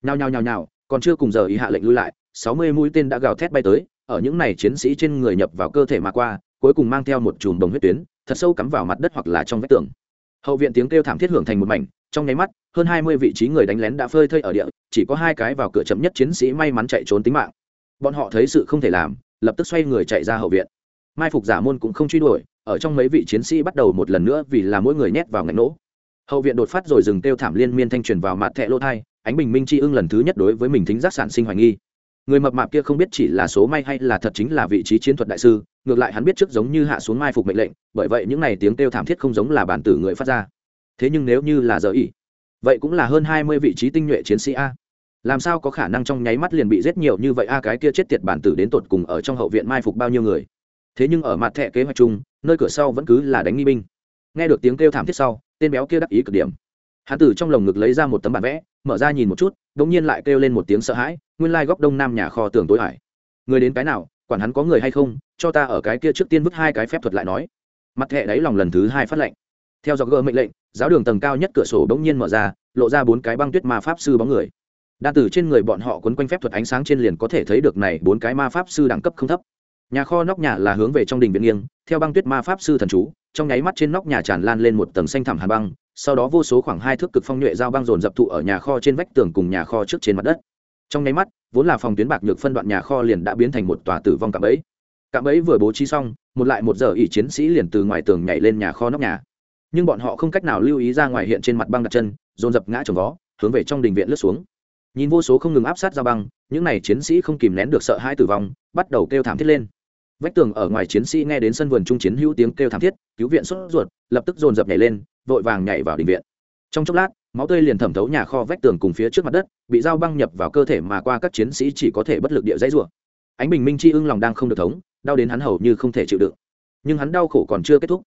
Nhao nhao nhao nhao, còn chưa cùng giờ ý hạ lệnh lui lại, sáu mươi mũi tên đã gào thét bay tới, ở những này chiến sĩ trên người nhập vào cơ thể mà qua cuối cùng mang theo một chùm đồng huyết tuyến, thật sâu cắm vào mặt đất hoặc là trong vách tường. Hậu viện tiếng kêu thảm thiết hưởng thành một mảnh, trong nháy mắt, hơn hai mươi vị trí người đánh lén đã phơi thây ở địa, chỉ có hai cái vào cửa chậm nhất chiến sĩ may mắn chạy trốn tính mạng. Bọn họ thấy sự không thể làm, lập tức xoay người chạy ra hậu viện. Mai phục giả môn cũng không truy đuổi, ở trong mấy vị chiến sĩ bắt đầu một lần nữa vì là mỗi người nhét vào ngạch nỗ. Hậu viện đột phát rồi dừng kêu thảm liên miên thanh truyền vào mặt thẹ lô thai, ánh bình minh chi ưng lần thứ nhất đối với mình thính giác sản sinh hoài nghi người mập mạp kia không biết chỉ là số may hay là thật chính là vị trí chiến thuật đại sư, ngược lại hắn biết trước giống như hạ xuống mai phục mệnh lệnh, bởi vậy những n à y tiếng kêu thảm thiết không giống là bản tử người phát ra. Thế nhưng nếu như là giờ ỉ vậy cũng là hơn hai mươi vị trí tinh nhuệ chiến sĩ a. Làm sao có khả năng trong nháy mắt liền bị giết nhiều như vậy a, cái kia chết tiệt bản tử đến tột cùng ở trong hậu viện mai phục bao nhiêu người? Thế nhưng ở mặt thẻ kế hoạch chung, nơi cửa sau vẫn cứ là đánh nghi binh. Nghe được tiếng kêu thảm thiết sau, tên béo kia đắc ý cực điểm. Hắn tử trong lồng ngực lấy ra một tấm bản vẽ mở ra nhìn một chút đống nhiên lại kêu lên một tiếng sợ hãi, nguyên lai góc đông nam nhà kho tường tối hải. Người đến cái nào, quản hắn có người hay không, cho ta ở cái kia trước tiên vứt hai cái phép thuật lại nói. Mặt thẹ đáy lòng lần thứ hai phát lệnh. Theo dọc gỡ mệnh lệnh, giáo đường tầng cao nhất cửa sổ bỗng nhiên mở ra, lộ ra bốn cái băng tuyết ma pháp sư bóng người. Đa tử trên người bọn họ quấn quanh phép thuật ánh sáng trên liền có thể thấy được này bốn cái ma pháp sư đẳng cấp không thấp nhà kho nóc nhà là hướng về trong đình viện nghiêng, theo băng tuyết ma pháp sư thần chú, trong nháy mắt trên nóc nhà tràn lan lên một tầng xanh thẳm hàn băng, sau đó vô số khoảng hai thước cực phong nhuệ dao băng dồn dập thụ ở nhà kho trên vách tường cùng nhà kho trước trên mặt đất. Trong nháy mắt, vốn là phòng tuyến bạc nhược phân đoạn nhà kho liền đã biến thành một tòa tử vong cạm ấy cạm ấy vừa bố trí xong, một lại một giờ ỷ chiến sĩ liền từ ngoài tường nhảy lên nhà kho nóc nhà. Nhưng bọn họ không cách nào lưu ý ra ngoài hiện trên mặt băng đặt chân, dồn dập ngã trồng vó, hướng về trong đình viện lướt xuống. Nhìn vô số không ngừng áp sát ra băng, những n à y chiến sĩ không kìm nén được sợ hãi tử vong, bắt đầu kêu thảm thiết lên vách tường ở ngoài chiến sĩ nghe đến sân vườn trung chiến hữu tiếng kêu thảm thiết, cứu viện sốt ruột, lập tức dồn dập nhảy lên, vội vàng nhảy vào đình viện. Trong chốc lát, máu tươi liền thẩm thấu nhà kho vách tường cùng phía trước mặt đất, bị dao băng nhập vào cơ thể mà qua các chiến sĩ chỉ có thể bất lực địa dãy rủa. Ánh bình minh chi ưng lòng đang không được thống, đau đến hắn hầu như không thể chịu đựng. Nhưng hắn đau khổ còn chưa kết thúc.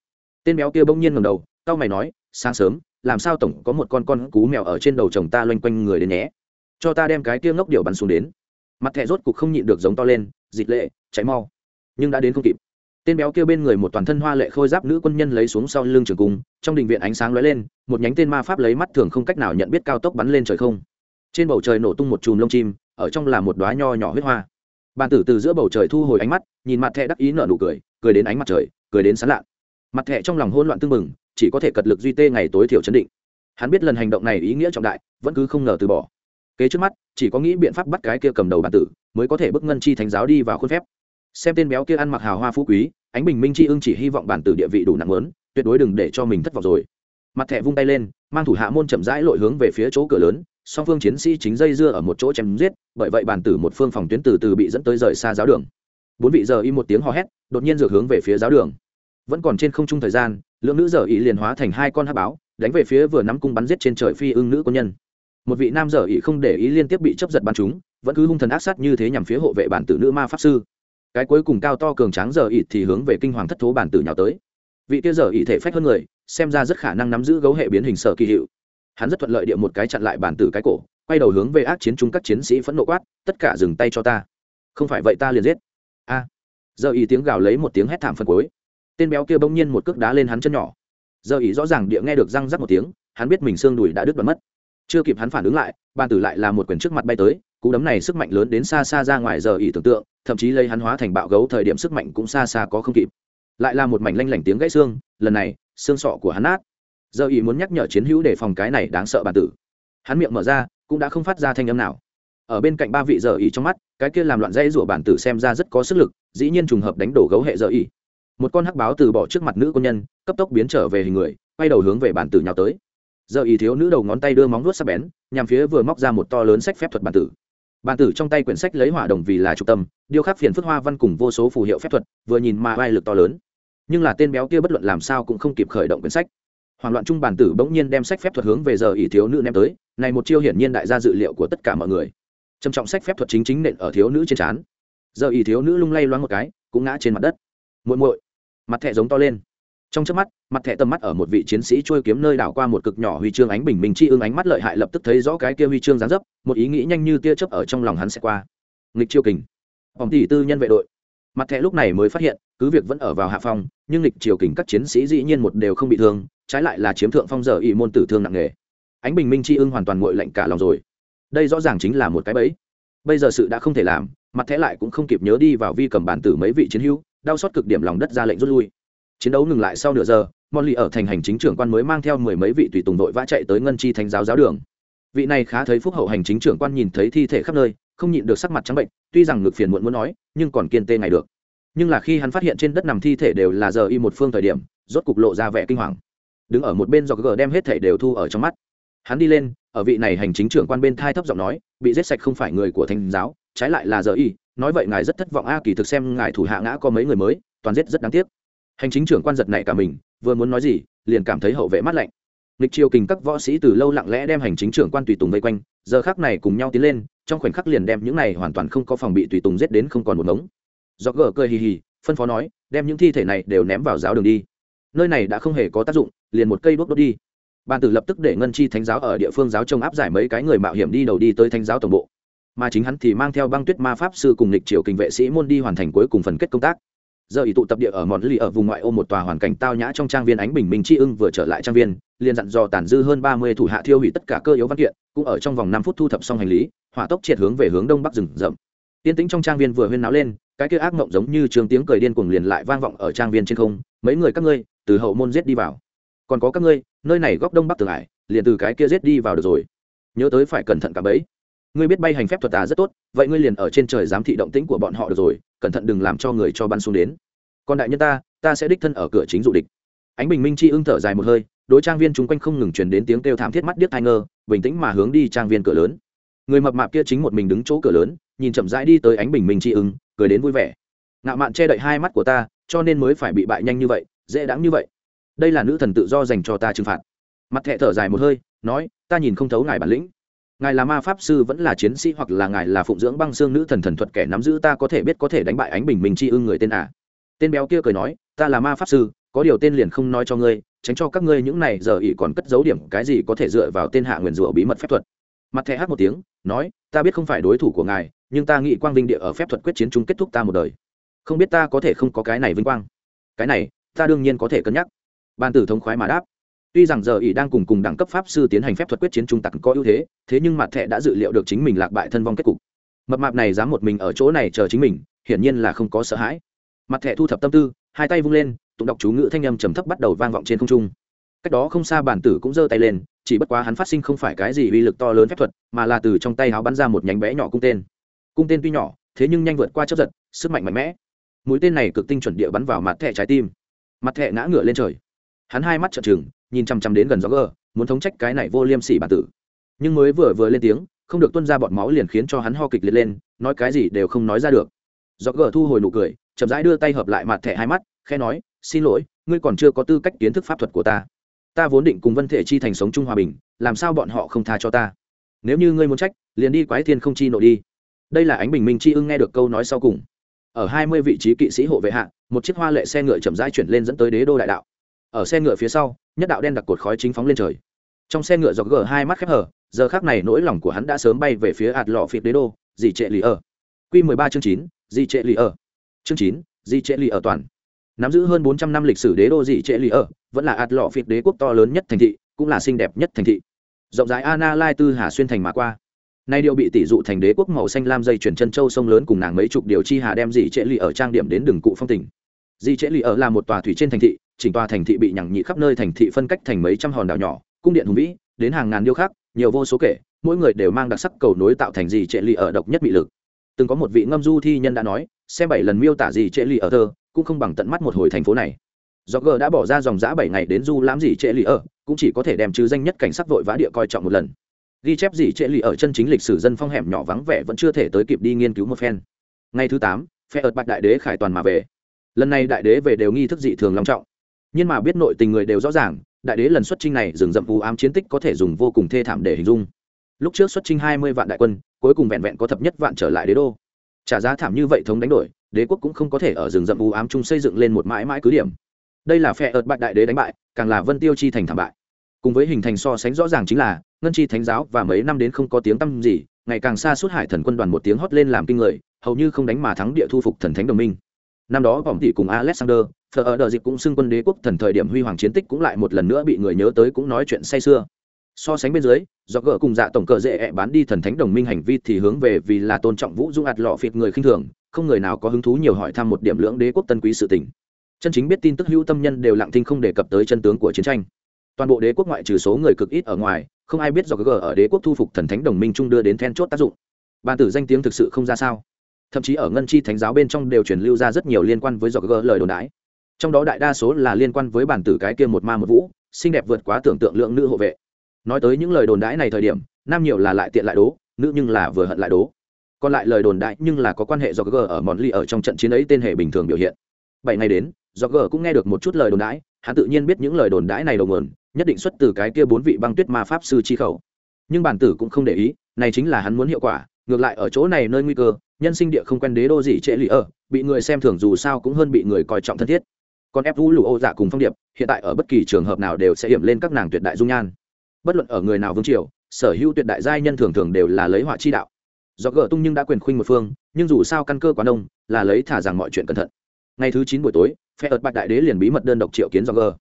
Tên béo kia bỗng nhiên ngầm đầu tao mày nói, sáng sớm, làm sao tổng có một con con cú mèo ở trên đầu chồng ta loanh quanh người đến nhé? Cho ta đem cái kia ngốc điệu bắn xuống đến. Mặt thẹ rốt cục không nhịn được giống to lên, dịch lệ cháy mau nhưng đã đến không kịp. Tên béo kia bên người một toàn thân hoa lệ khôi giáp nữ quân nhân lấy xuống sau lưng trường cung, trong đình viện ánh sáng lóe lên, một nhánh tên ma pháp lấy mắt thường không cách nào nhận biết cao tốc bắn lên trời không. Trên bầu trời nổ tung một chùm lông chim, ở trong là một đoá nho nhỏ huyết hoa. Bàn tử từ giữa bầu trời thu hồi ánh mắt, nhìn mặt thẹ đắc ý nở nụ cười cười đến ánh mặt trời, cười đến sán lạ. Mặt thẹ trong lòng hôn loạn tưng bừng, chỉ có thể cật lực duy tê ngày tối thiểu chấn định. Hắn biết lần hành động này ý nghĩa trọng đại, vẫn cứ không ngờ từ bỏ. Kế trước mắt, chỉ có nghĩ biện pháp bắt cái kia cầm đầu bàn tử, mới có thể bức ngân chi thánh giáo đi vào khuôn phép xem tên béo kia ăn mặc hào hoa phú quý, ánh bình minh chi ưng chỉ hy vọng bản tử địa vị đủ nặng lớn, tuyệt đối đừng để cho mình thất vọng rồi. Mặt thẻ vung tay lên, mang thủ hạ môn chậm rãi lội hướng về phía chỗ cửa lớn, song phương chiến sĩ chính dây dưa ở một chỗ chém giết, bởi vậy bản tử một phương phòng tuyến từ từ bị dẫn tới rời xa giáo đường. Bốn vị giờ y một tiếng hò hét, đột nhiên dược hướng về phía giáo đường. Vẫn còn trên không trung thời gian, lượng nữ giờ ý liền hóa thành hai con hát báo, đánh về phía vừa nắm cung bắn giết trên trời phi ưng nữ quân nhân. Một vị nam giờ ý không để ý liên tiếp bị chấp giật bắn chúng vẫn cứ hung thần ác sát như thế nhằm phía hộ vệ bản tử nữ ma pháp sư cái cuối cùng cao to cường tráng giờ ý thì hướng về kinh hoàng thất thố bản tử nhào tới. Vị kia giờ ý thể phách hơn người, xem ra rất khả năng nắm giữ gấu hệ biến hình sở kỳ hiệu. Hắn rất thuận lợi địa một cái chặn lại bản tử cái cổ, quay đầu hướng về ác chiến chung các chiến sĩ phẫn nộ quát, tất cả dừng tay cho ta. Không phải vậy ta liền giết. A. Giờ ý tiếng gào lấy một tiếng hét thảm phần cuối. Tên béo kia bỗng nhiên một cước đá lên hắn chân nhỏ. Giờ ý rõ ràng địa nghe được răng rắc một tiếng, hắn biết mình xương đùi đã đứt đoạn mất. Chưa kịp hắn phản ứng lại bàn tử lại là một quyển trước mặt bay tới cú đấm này sức mạnh lớn đến xa xa ra ngoài giờ ý tưởng tượng, thậm chí lấy hắn hóa thành bạo gấu thời điểm sức mạnh cũng xa xa có không kịp. Lại là một mảnh lanh lảnh tiếng gãy xương, lần này, xương sọ của hắn nát. Giờ ý muốn nhắc nhở chiến hữu để phòng cái này đáng sợ bản tử. Hắn miệng mở ra, cũng đã không phát ra thanh âm nào. Ở bên cạnh ba vị giờ ý trong mắt, cái kia làm loạn dây rủa bản tử xem ra rất có sức lực, dĩ nhiên trùng hợp đánh đổ gấu hệ giờ ý một con hắc báo từ bỏ trước mặt nữ quân nhân, cấp tốc biến trở về hình người, quay đầu hướng về bản tử nhào tới. Giờ ý thiếu nữ đầu ngón tay đưa móng vuốt sắc bén, nhằm phía vừa móc ra một to lớn sách phép thuật bản tử bàn tử trong tay quyển sách lấy hỏa đồng vì là trung tâm, điêu khắc phiền phức hoa văn cùng vô số phù hiệu phép thuật, vừa nhìn mà vai lực to lớn. Nhưng là tên béo kia bất luận làm sao cũng không kịp khởi động quyển sách. Hoảng loạn trung bàn tử bỗng nhiên đem sách phép thuật hướng về giờ ỷ thiếu nữ ném tới, này một chiêu hiển nhiên đại gia dự liệu của tất cả mọi người. Trầm trọng sách phép thuật chính chính nện ở thiếu nữ trên trán. Giờ ỷ thiếu nữ lung lay loáng một cái, cũng ngã trên mặt đất. Muội muội, mặt thẹ giống to lên trong trước mắt, mặt thẻ tầm mắt ở một vị chiến sĩ trôi kiếm nơi đảo qua một cực nhỏ huy chương ánh bình minh chi ưng ánh mắt lợi hại lập tức thấy rõ cái kia huy chương gián dấp, một ý nghĩ nhanh như tia chớp ở trong lòng hắn sẽ qua. Nghịch chiêu kình. Phòng tỷ tư nhân vệ đội. Mặt thẻ lúc này mới phát hiện, cứ việc vẫn ở vào hạ phong, nhưng nghịch triều kình các chiến sĩ dĩ nhiên một đều không bị thương, trái lại là chiếm thượng phong giờ ỵ môn tử thương nặng nề. Ánh bình minh chi ưng hoàn toàn nguội lạnh cả lòng rồi. Đây rõ ràng chính là một cái bẫy. Bây giờ sự đã không thể làm, mặt thẻ lại cũng không kịp nhớ đi vào vi cầm bản tử mấy vị chiến hữu, đau xót cực điểm lòng đất ra lệnh rút lui chiến đấu ngừng lại sau nửa giờ mon lì ở thành hành chính trưởng quan mới mang theo mười mấy vị tùy tùng đội vã chạy tới ngân chi thánh giáo giáo đường. Vị này khá thấy phúc hậu hành chính trưởng quan nhìn thấy thi thể khắp nơi, không nhịn được sắc mặt trắng bệnh, tuy rằng ngực phiền muộn muốn nói, nhưng còn kiên tê ngày được. Nhưng là khi hắn phát hiện trên đất nằm thi thể đều là giờ y một phương thời điểm, rốt cục lộ ra vẻ kinh hoàng. Đứng ở một bên do gờ đem hết thể đều thu ở trong mắt. Hắn đi lên, ở vị này hành chính trưởng quan bên thai thấp giọng nói, bị giết sạch không phải người của thanh giáo, trái lại là giờ y, nói vậy ngài rất thất vọng a, kỳ thực xem ngài thủ hạ ngã có mấy người mới, toàn giết rất đáng tiếc hành chính trưởng quan giật này cả mình, vừa muốn nói gì, liền cảm thấy hậu vệ mát lạnh. Lịch triều kình các võ sĩ từ lâu lặng lẽ đem hành chính trưởng quan tùy tùng vây quanh, giờ khác này cùng nhau tiến lên, trong khoảnh khắc liền đem những này hoàn toàn không có phòng bị tùy tùng giết đến không còn một ngống. Do gờ cười hì hì, phân phó nói, đem những thi thể này đều ném vào giáo đường đi. Nơi này đã không hề có tác dụng, liền một cây đốt đốt đi. Bàn tử lập tức để ngân chi thánh giáo ở địa phương giáo trông áp giải mấy cái người mạo hiểm đi đầu đi tới thánh giáo tổng bộ. Mà chính hắn thì mang theo băng tuyết ma pháp sư cùng lịch triều kình vệ sĩ môn đi hoàn thành cuối cùng phần kết công tác giờ ý tụ tập địa ở mòn lì ở vùng ngoại ô một tòa hoàn cảnh tao nhã trong trang viên ánh bình minh tri ưng vừa trở lại trang viên, liền dặn dò tàn dư hơn ba mươi thủ hạ thiêu hủy tất cả cơ yếu văn kiện, cũng ở trong vòng năm phút thu thập xong hành lý, hỏa tốc triệt hướng về hướng đông bắc rừng rậm. Tiên tĩnh trong trang viên vừa huyên náo lên, cái kia ác mộng giống như trường tiếng cười điên cuồng liền lại vang vọng ở trang viên trên không, mấy người các ngươi, từ hậu môn giết đi vào. Còn có các ngươi, nơi này góc đông bắc tường hải liền từ cái kia giết đi vào được rồi. Nhớ tới phải cẩn thận cả bấy ngươi biết bay hành phép thuật tà rất tốt, vậy ngươi liền ở trên trời giám thị động tĩnh của bọn họ được rồi, cẩn thận đừng làm cho người cho bắn xuống đến. Còn đại nhân ta ta sẽ đích thân ở cửa chính dụ địch. Ánh bình minh chi ưng thở dài một hơi, đối trang viên chung quanh không ngừng truyền đến tiếng kêu thảm thiết mắt điếc thai ngơ, bình tĩnh mà hướng đi trang viên cửa lớn. Người mập mạp kia chính một mình đứng chỗ cửa lớn, nhìn chậm rãi đi tới ánh bình minh chi ưng, cười đến vui vẻ. Ngạo mạn che đậy hai mắt của ta, cho nên mới phải bị bại nhanh như vậy, dễ đáng như vậy. Đây là nữ thần tự do dành cho ta trừng phạt. Mặt thẹ thở dài một hơi, nói, ta nhìn không thấu ngài bản lĩnh ngài là ma pháp sư vẫn là chiến sĩ hoặc là ngài là phụng dưỡng băng xương nữ thần thần thuật kẻ nắm giữ ta có thể biết có thể đánh bại ánh bình minh chi ưng người tên à. tên béo kia cười nói, ta là ma pháp sư, có điều tên liền không nói cho ngươi, tránh cho các ngươi những này giờ ỉ còn cất dấu điểm cái gì có thể dựa vào tên hạ nguyền rủa bí mật phép thuật. Mặt thẻ hát một tiếng, nói, ta biết không phải đối thủ của ngài, nhưng ta nghĩ quang vinh địa ở phép thuật quyết chiến chúng kết thúc ta một đời. Không biết ta có thể không có cái này vinh quang. Cái này, ta đương nhiên có thể cân nhắc. Ban tử thống khoái mà đáp tuy rằng giờ ỷ đang cùng cùng đẳng cấp pháp sư tiến hành phép thuật quyết chiến trung tặc có ưu thế thế nhưng mặt thẻ đã dự liệu được chính mình lạc bại thân vong kết cục. Mập mạp này dám một mình ở chỗ này chờ chính mình, hiển nhiên là không có sợ hãi. Mặt thẻ thu thập tâm tư, hai tay vung lên, tụng đọc chú ngữ thanh âm trầm thấp bắt đầu vang vọng trên không trung. Cách đó không xa bản tử cũng giơ tay lên, chỉ bất quá hắn phát sinh không phải cái gì uy lực to lớn phép thuật, mà là từ trong tay áo bắn ra một nhánh bé nhỏ cung tên. Cung tên tuy nhỏ, thế nhưng nhanh vượt qua chấp giật, sức mạnh mạnh mẽ. Mũi tên này cực tinh chuẩn địa bắn vào mặt thẻ trái tim. Mặt thẻ ngã ngửa lên trời. Hắn hai mắt trợn trừng nhìn chằm chằm đến gần gió gờ, muốn thống trách cái này vô liêm sỉ bản tử. Nhưng mới vừa vừa lên tiếng, không được tuân ra bọn máu liền khiến cho hắn ho kịch liệt lên, nói cái gì đều không nói ra được. Gió gờ thu hồi nụ cười, chậm rãi đưa tay hợp lại mặt thẻ hai mắt khe nói, xin lỗi, ngươi còn chưa có tư cách kiến thức pháp thuật của ta. Ta vốn định cùng vân thể chi thành sống chung hòa bình, làm sao bọn họ không tha cho ta? Nếu như ngươi muốn trách, liền đi quái thiên không chi nội đi. Đây là ánh bình minh chi ưng nghe được câu nói sau cùng. Ở hai mươi vị trí kỵ sĩ hộ vệ hạ, một chiếc hoa lệ xe ngựa chậm rãi chuyển lên dẫn tới đế đô đại đạo ở xe ngựa phía sau, nhất đạo đen đặc cột khói chính phóng lên trời. Trong xe ngựa dọc gờ hai mắt khép hở, giờ khác này nỗi lòng của hắn đã sớm bay về phía ạt lọ phịt đế đô, dì trệ lì ở. Q mười ba chương chín, dì trệ lì ở. Chương chín, dì trệ lì ở toàn. Nắm giữ hơn bốn trăm năm lịch sử đế đô dì trệ lì ở, vẫn là ạt lọ phịt đế quốc to lớn nhất thành thị, cũng là xinh đẹp nhất thành thị. Rộng rãi ana lai tư hà xuyên thành mà qua. Nay điều bị tỷ dụ thành đế quốc màu xanh lam dây chuyển chân châu sông lớn cùng nàng mấy chục điều chi hà đem dì trệ lì ở trang điểm đến đường cụ phong tỉnh dì trệ lì ở là một tòa thủy trên thành thị chỉnh tòa thành thị bị nhằng nhị khắp nơi thành thị phân cách thành mấy trăm hòn đảo nhỏ, cung điện hùng vĩ, đến hàng ngàn điêu khắc, nhiều vô số kể, mỗi người đều mang đặc sắc cầu nối tạo thành gì trệ lì ở độc nhất bị lực. Từng có một vị ngâm du thi nhân đã nói, xem bảy lần miêu tả gì trệ lì ở thơ, cũng không bằng tận mắt một hồi thành phố này. Do g đã bỏ ra dòng giã bảy ngày đến du lãm gì trệ lì ở, cũng chỉ có thể đem chứ danh nhất cảnh sắc vội vã địa coi trọng một lần. Ghi chép gì trệ lì ở chân chính lịch sử dân phong hẻm nhỏ vắng vẻ vẫn chưa thể tới kịp đi nghiên cứu một phen. Ngày thứ tám, phe ợt bạch đại đế khải toàn mà về. Lần này đại đế về đều nghi thức dị thường long trọng nhưng mà biết nội tình người đều rõ ràng, đại đế lần xuất trinh này dừng dậm u ám chiến tích có thể dùng vô cùng thê thảm để hình dung. Lúc trước xuất trinh hai mươi vạn đại quân, cuối cùng vẹn vẹn có thập nhất vạn trở lại đế đô. Trả giá thảm như vậy thống đánh đổi, đế quốc cũng không có thể ở rừng rậm u ám chung xây dựng lên một mãi mãi cứ điểm. Đây là phe ợt bại đại đế đánh bại, càng là vân tiêu chi thành thảm bại. Cùng với hình thành so sánh rõ ràng chính là, ngân chi thánh giáo và mấy năm đến không có tiếng tăm gì, ngày càng xa suốt hải thần quân đoàn một tiếng hót lên làm kinh người, hầu như không đánh mà thắng địa thu phục thần thánh đồng minh. Năm đó vọng tỷ cùng alexander thờ ở đợt dịp cũng xưng quân đế quốc thần thời điểm huy hoàng chiến tích cũng lại một lần nữa bị người nhớ tới cũng nói chuyện say xưa so sánh bên dưới, do gỡ cùng dạ tổng cờ dễ ẹ bán đi thần thánh đồng minh hành vi thì hướng về vì là tôn trọng vũ dung ạt lọ phịt người khinh thường, không người nào có hứng thú nhiều hỏi thăm một điểm lưỡng đế quốc tân quý sự tình. Chân chính biết tin tức hữu tâm nhân đều lặng thinh không đề cập tới chân tướng của chiến tranh. Toàn bộ đế quốc ngoại trừ số người cực ít ở ngoài, không ai biết do gỡ ở đế quốc thu phục thần thánh đồng minh trung đưa đến then chốt tác dụng. Ban tử danh tiếng thực sự không ra sao. Thậm chí ở ngân chi thánh giáo bên trong đều truyền lưu ra rất nhiều liên quan với do gỡ lời đồn đái trong đó đại đa số là liên quan với bản tử cái kia một ma một vũ, xinh đẹp vượt quá tưởng tượng lượng nữ hộ vệ. Nói tới những lời đồn đãi này thời điểm, nam nhiều là lại tiện lại đố, nữ nhưng là vừa hận lại đố. Còn lại lời đồn đại nhưng là có quan hệ do g ở mòn ly ở trong trận chiến ấy tên hệ bình thường biểu hiện. Bảy ngày đến do g cũng nghe được một chút lời đồn đãi hắn tự nhiên biết những lời đồn đãi này đầu nguồn, nhất định xuất từ cái kia bốn vị băng tuyết ma pháp sư chi khẩu. Nhưng bản tử cũng không để ý, này chính là hắn muốn hiệu quả, ngược lại ở chỗ này nơi nguy cơ, nhân sinh địa không quen đế đô gì trễ lì ở, bị người xem thường dù sao cũng hơn bị người coi trọng thân thiết còn ép vũ lụ ô dạ cùng phong điệp, hiện tại ở bất kỳ trường hợp nào đều sẽ hiểm lên các nàng tuyệt đại dung nhan. Bất luận ở người nào vương triều, sở hữu tuyệt đại giai nhân thường thường đều là lấy họa chi đạo. Do gỡ tung nhưng đã quyền khuynh một phương, nhưng dù sao căn cơ quá đông, là lấy thả rằng mọi chuyện cẩn thận. Ngày thứ chín buổi tối, phe ợt bạch đại đế liền bí mật đơn độc triệu kiến do gỡ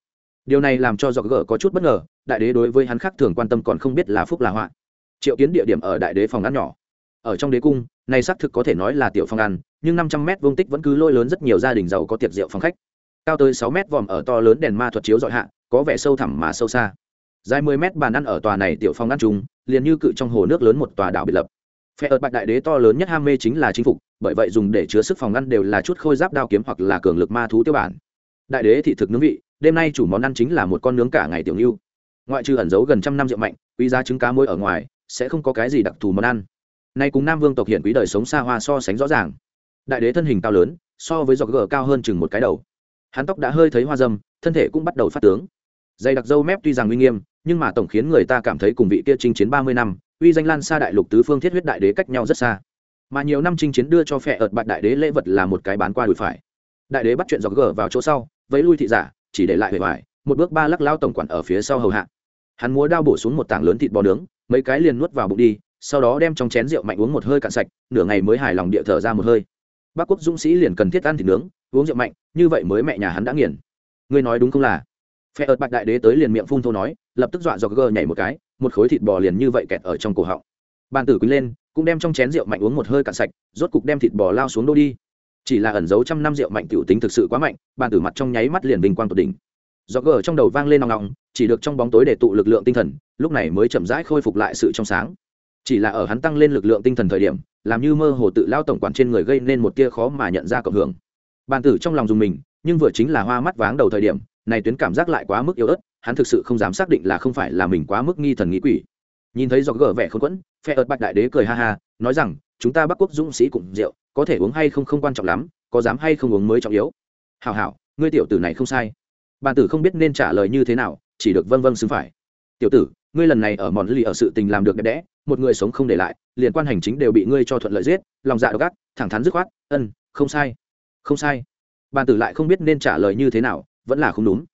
điều này làm cho do gỡ có chút bất ngờ, đại đế đối với hắn khác thường quan tâm còn không biết là phúc là họa. Triệu kiến địa điểm ở đại đế phòng ăn nhỏ. Ở trong đế cung, này xác thực có thể nói là tiểu phòng ăn, nhưng năm trăm mét vông tích vẫn cứ lôi lớn rất nhiều gia đình giàu có tiệc rượu phòng khách cao tới sáu mét vòm ở to lớn đèn ma thuật chiếu dọi hạ có vẻ sâu thẳm mà sâu xa. Dài mười mét bàn ăn ở tòa này tiểu phong ăn trùng, liền như cự trong hồ nước lớn một tòa đảo biệt lập. Phe ợt bạch đại đế to lớn nhất ham mê chính là chính phục bởi vậy dùng để chứa sức phòng ăn đều là chút khôi giáp đao kiếm hoặc là cường lực ma thú tiêu bản. Đại đế thị thực nướng vị đêm nay chủ món ăn chính là một con nướng cả ngày tiểu ngưu. Ngoại trừ ẩn giấu gần trăm năm rượu mạnh quý giá trứng cá môi ở ngoài sẽ không có cái gì đặc thù món ăn. Nay cùng nam vương tộc hiện quý đời sống xa hoa so sánh rõ ràng. Đại đế thân hình cao lớn so với giọt gờ cao hơn chừng một cái đầu hắn tóc đã hơi thấy hoa dâm, thân thể cũng bắt đầu phát tướng. Dày đặc dâu mép tuy rằng uy nghiêm, nhưng mà tổng khiến người ta cảm thấy cùng vị kia chinh chiến ba mươi năm, uy danh lan xa đại lục tứ phương thiết huyết đại đế cách nhau rất xa. Mà nhiều năm chinh chiến đưa cho phe ợt bạch đại đế lễ vật là một cái bán qua đùi phải. Đại đế bắt chuyện dọc gở vào chỗ sau, vẫy lui thị giả, chỉ để lại bề ngoài một bước ba lắc lao tổng quản ở phía sau hầu hạ. Hắn múa đao bổ xuống một tảng lớn thịt bò nướng, mấy cái liền nuốt vào bụng đi, sau đó đem trong chén rượu mạnh uống một hơi cạn sạch, nửa ngày mới hài lòng địa thở ra một hơi. Bác quốc dũng sĩ liền cần thiết ăn thịt nướng uống rượu mạnh, như vậy mới mẹ nhà hắn đã nghiền. Ngươi nói đúng không là? Phe ợt bạch đại đế tới liền miệng phun thô nói, lập tức dọa dọc gờ nhảy một cái, một khối thịt bò liền như vậy kẹt ở trong cổ họng. Bàn tử quý lên, cũng đem trong chén rượu mạnh uống một hơi cạn sạch, rốt cục đem thịt bò lao xuống đô đi. Chỉ là ẩn giấu trăm năm rượu mạnh tiểu tính thực sự quá mạnh, bàn tử mặt trong nháy mắt liền vinh quang tột đỉnh. Do gờ trong đầu vang lên nòng nòng, chỉ được trong bóng tối để tụ lực lượng tinh thần, lúc này mới chậm rãi khôi phục lại sự trong sáng. Chỉ là ở hắn tăng lên lực lượng tinh thần thời điểm, làm như mơ hồ tự lao tổng quản trên người gây nên một tia khó mà nhận ra cộng hưởng bàn tử trong lòng dùng mình, nhưng vừa chính là hoa mắt váng đầu thời điểm, này tuyến cảm giác lại quá mức yếu ớt, hắn thực sự không dám xác định là không phải là mình quá mức nghi thần nghĩ quỷ. Nhìn thấy do gở vẻ không quẫn, phe ợt bạch đại đế cười ha ha, nói rằng, chúng ta bắc quốc dũng sĩ cùng rượu, có thể uống hay không không quan trọng lắm, có dám hay không uống mới trọng yếu. Hào hào ngươi tiểu tử này không sai. Bàn tử không biết nên trả lời như thế nào, chỉ được vâng vâng xứng phải. Tiểu tử, ngươi lần này ở mòn lì ở sự tình làm được đẹp đẽ, một người sống không để lại liên quan hành chính đều bị ngươi cho thuận lợi giết, lòng dạ độc ác, thẳng thắn dứt khoát, ân, không sai không sai. Bàn tử lại không biết nên trả lời như thế nào, vẫn là không đúng.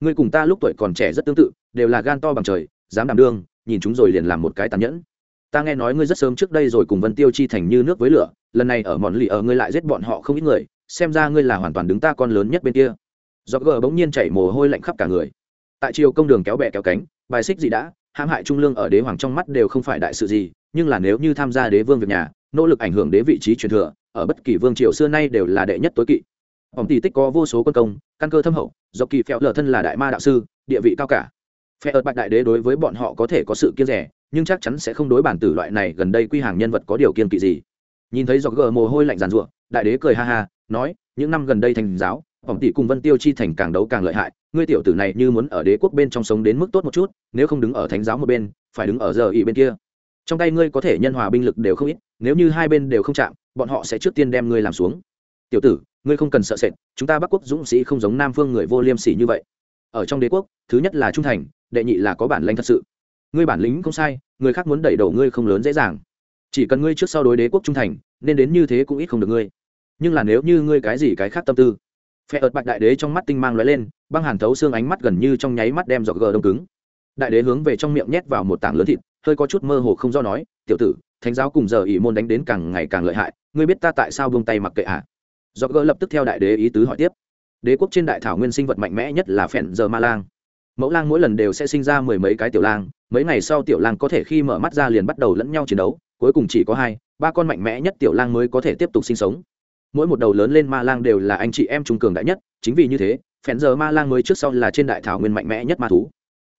Ngươi cùng ta lúc tuổi còn trẻ rất tương tự, đều là gan to bằng trời, dám đảm đương, nhìn chúng rồi liền làm một cái tàn nhẫn. Ta nghe nói ngươi rất sớm trước đây rồi cùng vân tiêu chi thành như nước với lửa, lần này ở mòn lì ở ngươi lại giết bọn họ không ít người, xem ra ngươi là hoàn toàn đứng ta con lớn nhất bên kia. Do gờ bỗng nhiên chảy mồ hôi lạnh khắp cả người. Tại chiều công đường kéo bẹ kéo cánh, bài xích gì đã, hãm hại trung lương ở đế hoàng trong mắt đều không phải đại sự gì, nhưng là nếu như tham gia đế vương việc nhà, nỗ lực ảnh hưởng đế vị trí truyền thừa ở bất kỳ vương triều xưa nay đều là đệ nhất tối kỵ. Ông tỷ tích có vô số quân công, căn cơ thâm hậu, do kỳ phèo lờ thân là đại ma đạo sư, địa vị cao cả. Phe ợt bạch đại đế đối với bọn họ có thể có sự kiên rẻ, nhưng chắc chắn sẽ không đối bản tử loại này gần đây quy hàng nhân vật có điều kiên kỵ gì. Nhìn thấy Dọc gờ mồ hôi lạnh giàn ruộng đại đế cười ha ha, nói, những năm gần đây thành giáo ổng tỷ cùng vân tiêu chi thành càng đấu càng lợi hại, ngươi tiểu tử này như muốn ở đế quốc bên trong sống đến mức tốt một chút, nếu không đứng ở thánh giáo một bên, phải đứng ở giờ ỉ bên kia. Trong tay ngươi có thể nhân hòa binh lực đều không ít, nếu như hai bên đều không chạm bọn họ sẽ trước tiên đem ngươi làm xuống. Tiểu tử, ngươi không cần sợ sệt, chúng ta bắc quốc dũng sĩ không giống nam phương người vô liêm sỉ như vậy. Ở trong đế quốc, thứ nhất là trung thành, đệ nhị là có bản lãnh thật sự. Ngươi bản lĩnh không sai, người khác muốn đẩy đổ ngươi không lớn dễ dàng. Chỉ cần ngươi trước sau đối đế quốc trung thành, nên đến như thế cũng ít không được ngươi. Nhưng là nếu như ngươi cái gì cái khác tâm tư, phe ợt bạch đại đế trong mắt tinh mang lóe lên, băng hàn thấu xương ánh mắt gần như trong nháy mắt đem giọt gờ đông cứng. Đại đế hướng về trong miệng nhét vào một tảng lớn thịt, hơi có chút mơ hồ không do nói, tiểu tử thánh giáo cùng giờ ỷ môn đánh đến càng ngày càng lợi hại, ngươi biết ta tại sao buông tay mặc kệ ạ? À? gỡ lập tức theo đại đế ý tứ hỏi tiếp. Đế quốc trên đại thảo nguyên sinh vật mạnh mẽ nhất là phèn giờ ma lang. Mẫu lang mỗi lần đều sẽ sinh ra mười mấy cái tiểu lang, mấy ngày sau tiểu lang có thể khi mở mắt ra liền bắt đầu lẫn nhau chiến đấu, cuối cùng chỉ có hai, ba con mạnh mẽ nhất tiểu lang mới có thể tiếp tục sinh sống. Mỗi một đầu lớn lên ma lang đều là anh chị em trung cường đại nhất, chính vì như thế, phèn giờ ma lang mới trước sau là trên đại thảo nguyên mạnh mẽ nhất ma thú.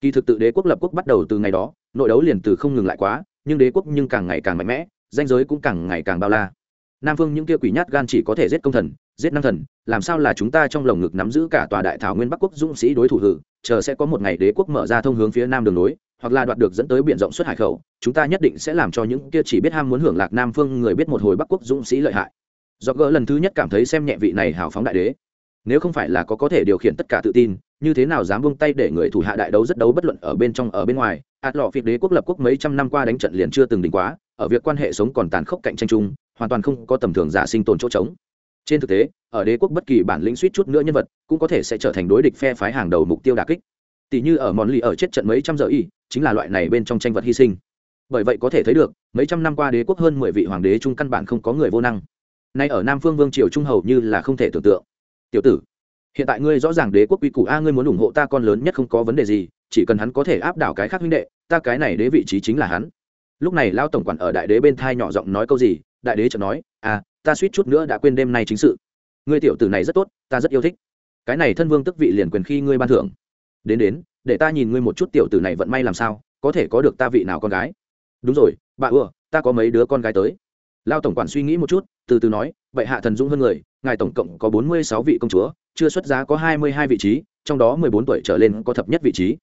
Kỳ thực tự đế quốc lập quốc bắt đầu từ ngày đó, nội đấu liền từ không ngừng lại quá nhưng đế quốc nhưng càng ngày càng mạnh mẽ, danh giới cũng càng ngày càng bao la. Nam phương những kia quỷ nhát gan chỉ có thể giết công thần, giết năng thần, làm sao là chúng ta trong lồng ngực nắm giữ cả tòa đại thảo nguyên bắc quốc dũng sĩ đối thủ hử, chờ sẽ có một ngày đế quốc mở ra thông hướng phía nam đường nối, hoặc là đoạt được dẫn tới biển rộng xuất hải khẩu, chúng ta nhất định sẽ làm cho những kia chỉ biết ham muốn hưởng lạc nam phương người biết một hồi bắc quốc dũng sĩ lợi hại. Do gỡ lần thứ nhất cảm thấy xem nhẹ vị này hào phóng đại đế nếu không phải là có có thể điều khiển tất cả tự tin, như thế nào dám buông tay để người thủ hạ đại đấu rất đấu bất luận ở bên trong ở bên ngoài? Ạt lọ phiệt đế quốc lập quốc mấy trăm năm qua đánh trận liền chưa từng đỉnh quá, ở việc quan hệ sống còn tàn khốc cạnh tranh chung, hoàn toàn không có tầm thường giả sinh tồn chỗ trống. Trên thực tế, ở đế quốc bất kỳ bản lĩnh suýt chút nữa nhân vật cũng có thể sẽ trở thành đối địch phe phái hàng đầu mục tiêu đà kích. Tỷ như ở mòn lì ở chết trận mấy trăm giờ y, chính là loại này bên trong tranh vật hy sinh. Bởi vậy có thể thấy được, mấy trăm năm qua đế quốc hơn mười vị hoàng đế chung căn bản không có người vô năng. Nay ở nam phương vương triều trung hầu như là không thể tưởng tượng tiểu tử, hiện tại ngươi rõ ràng đế quốc quy củ a, ngươi muốn ủng hộ ta con lớn nhất không có vấn đề gì, chỉ cần hắn có thể áp đảo cái khác huynh đệ, ta cái này đế vị trí chính là hắn. Lúc này lao tổng quản ở đại đế bên thai nhỏ giọng nói câu gì, đại đế chợt nói à ta suýt chút nữa đã quên đêm nay chính sự. Ngươi tiểu tử này rất tốt, ta rất yêu thích. Cái này thân vương tức vị liền quyền khi ngươi ban thưởng. Đến đến, để ta nhìn ngươi một chút tiểu tử này vận may làm sao, có thể có được ta vị nào con gái? Đúng rồi, bà ưa, ta có mấy đứa con gái tới. Lao tổng quản suy nghĩ một chút, từ từ nói vậy hạ thần dũng hơn người ngài tổng cộng có bốn mươi sáu vị công chúa, chưa xuất giá có hai mươi hai vị trí, trong đó mười bốn tuổi trở lên có thập nhất vị trí.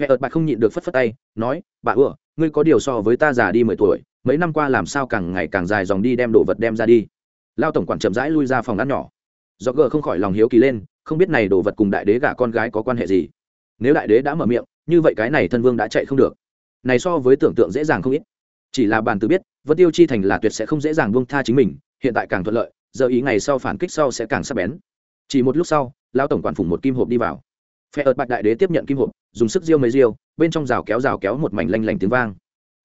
Phe ợt bạc không nhịn được phất phất tay, nói, bà ưa, ngươi có điều so với ta già đi mười tuổi, mấy năm qua làm sao càng ngày càng dài dòng đi đem đồ vật đem ra đi. Lao tổng quản chậm rãi lui ra phòng ăn nhỏ. Do gờ không khỏi lòng hiếu kỳ lên, không biết này đồ vật cùng đại đế gả con gái có quan hệ gì. Nếu đại đế đã mở miệng, như vậy cái này thân vương đã chạy không được. Này so với tưởng tượng dễ dàng không ít. Chỉ là bàn từ biết, vân tiêu chi thành là tuyệt sẽ không dễ dàng buông tha chính mình, hiện tại càng thuận lợi giờ ý ngày sau phản kích sau sẽ càng sắc bén. Chỉ một lúc sau lao tổng quản phủng một kim hộp đi vào. Phe ợt bạch đại đế tiếp nhận kim hộp, dùng sức riêu mấy riêu bên trong rào kéo rào kéo một mảnh lanh lảnh tiếng vang.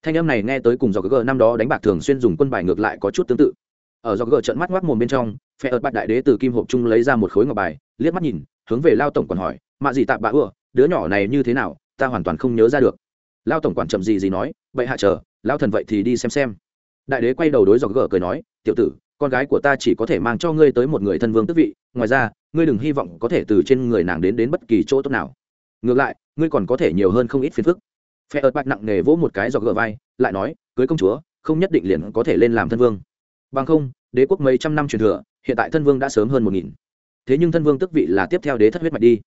Thanh âm này nghe tới cùng do g năm đó đánh bạc thường xuyên dùng quân bài ngược lại có chút tương tự. Ở do g trận mắt ngoác mồm bên trong, phe ợt bạch đại đế từ kim hộp chung lấy ra một khối ngọc bài, liếc mắt nhìn, hướng về lao tổng quản hỏi, mạ gì tạp bạ ưa, đứa nhỏ này như thế nào, ta hoàn toàn không nhớ ra được. Lao tổng quản chậm gì gì nói vậy hạ chờ lao thần vậy thì đi xem xem. Đại đế quay đầu đối dọc gờ cười nói, tiểu tử con gái của ta chỉ có thể mang cho ngươi tới một người thân vương tước vị, ngoài ra, ngươi đừng hy vọng có thể từ trên người nàng đến đến bất kỳ chỗ tốt nào. Ngược lại, ngươi còn có thể nhiều hơn không ít phiền phức. Phe ợt bạch nặng nề vỗ một cái dọc gỡ vai, lại nói, cưới công chúa, không nhất định liền có thể lên làm thân vương. Bằng không, đế quốc mấy trăm năm truyền thừa, hiện tại thân vương đã sớm hơn một nghìn. Thế nhưng thân vương tức vị là tiếp theo đế thất huyết mạch đi.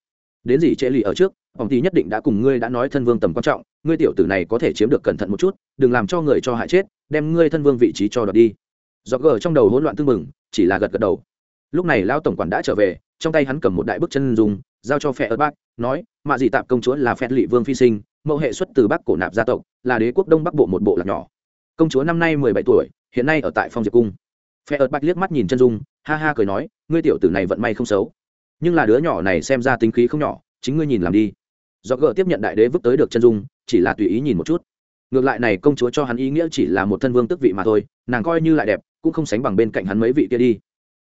Đến gì trễ lì ở trước ông thì nhất định đã cùng ngươi đã nói thân vương tầm quan trọng, ngươi tiểu tử này có thể chiếm được cẩn thận một chút, đừng làm cho người cho hại chết, đem ngươi thân vương vị trí cho đợt đi do gờ trong đầu hỗn loạn tương mừng chỉ là gật gật đầu. Lúc này lão tổng quản đã trở về, trong tay hắn cầm một đại bức chân dùng giao cho phe ớt bác nói, mạ dị tạp công chúa là phe lỵ vương phi sinh, mẫu hệ xuất từ bắc cổ nạp gia tộc, là đế quốc đông bắc bộ một bộ lạc nhỏ. Công chúa năm nay mười bảy tuổi, hiện nay ở tại phong diệp cung. Phe ớt bác liếc mắt nhìn chân dung, ha ha cười nói, ngươi tiểu tử này vận may không xấu. Nhưng là đứa nhỏ này xem ra tính khí không nhỏ, chính ngươi nhìn làm đi. Do gỡ tiếp nhận đại đế vứt tới được chân dung, chỉ là tùy ý nhìn một chút. Ngược lại này công chúa cho hắn ý nghĩa chỉ là một thân vương tức vị mà thôi, nàng coi như lại đẹp cũng không sánh bằng bên cạnh hắn mấy vị kia đi.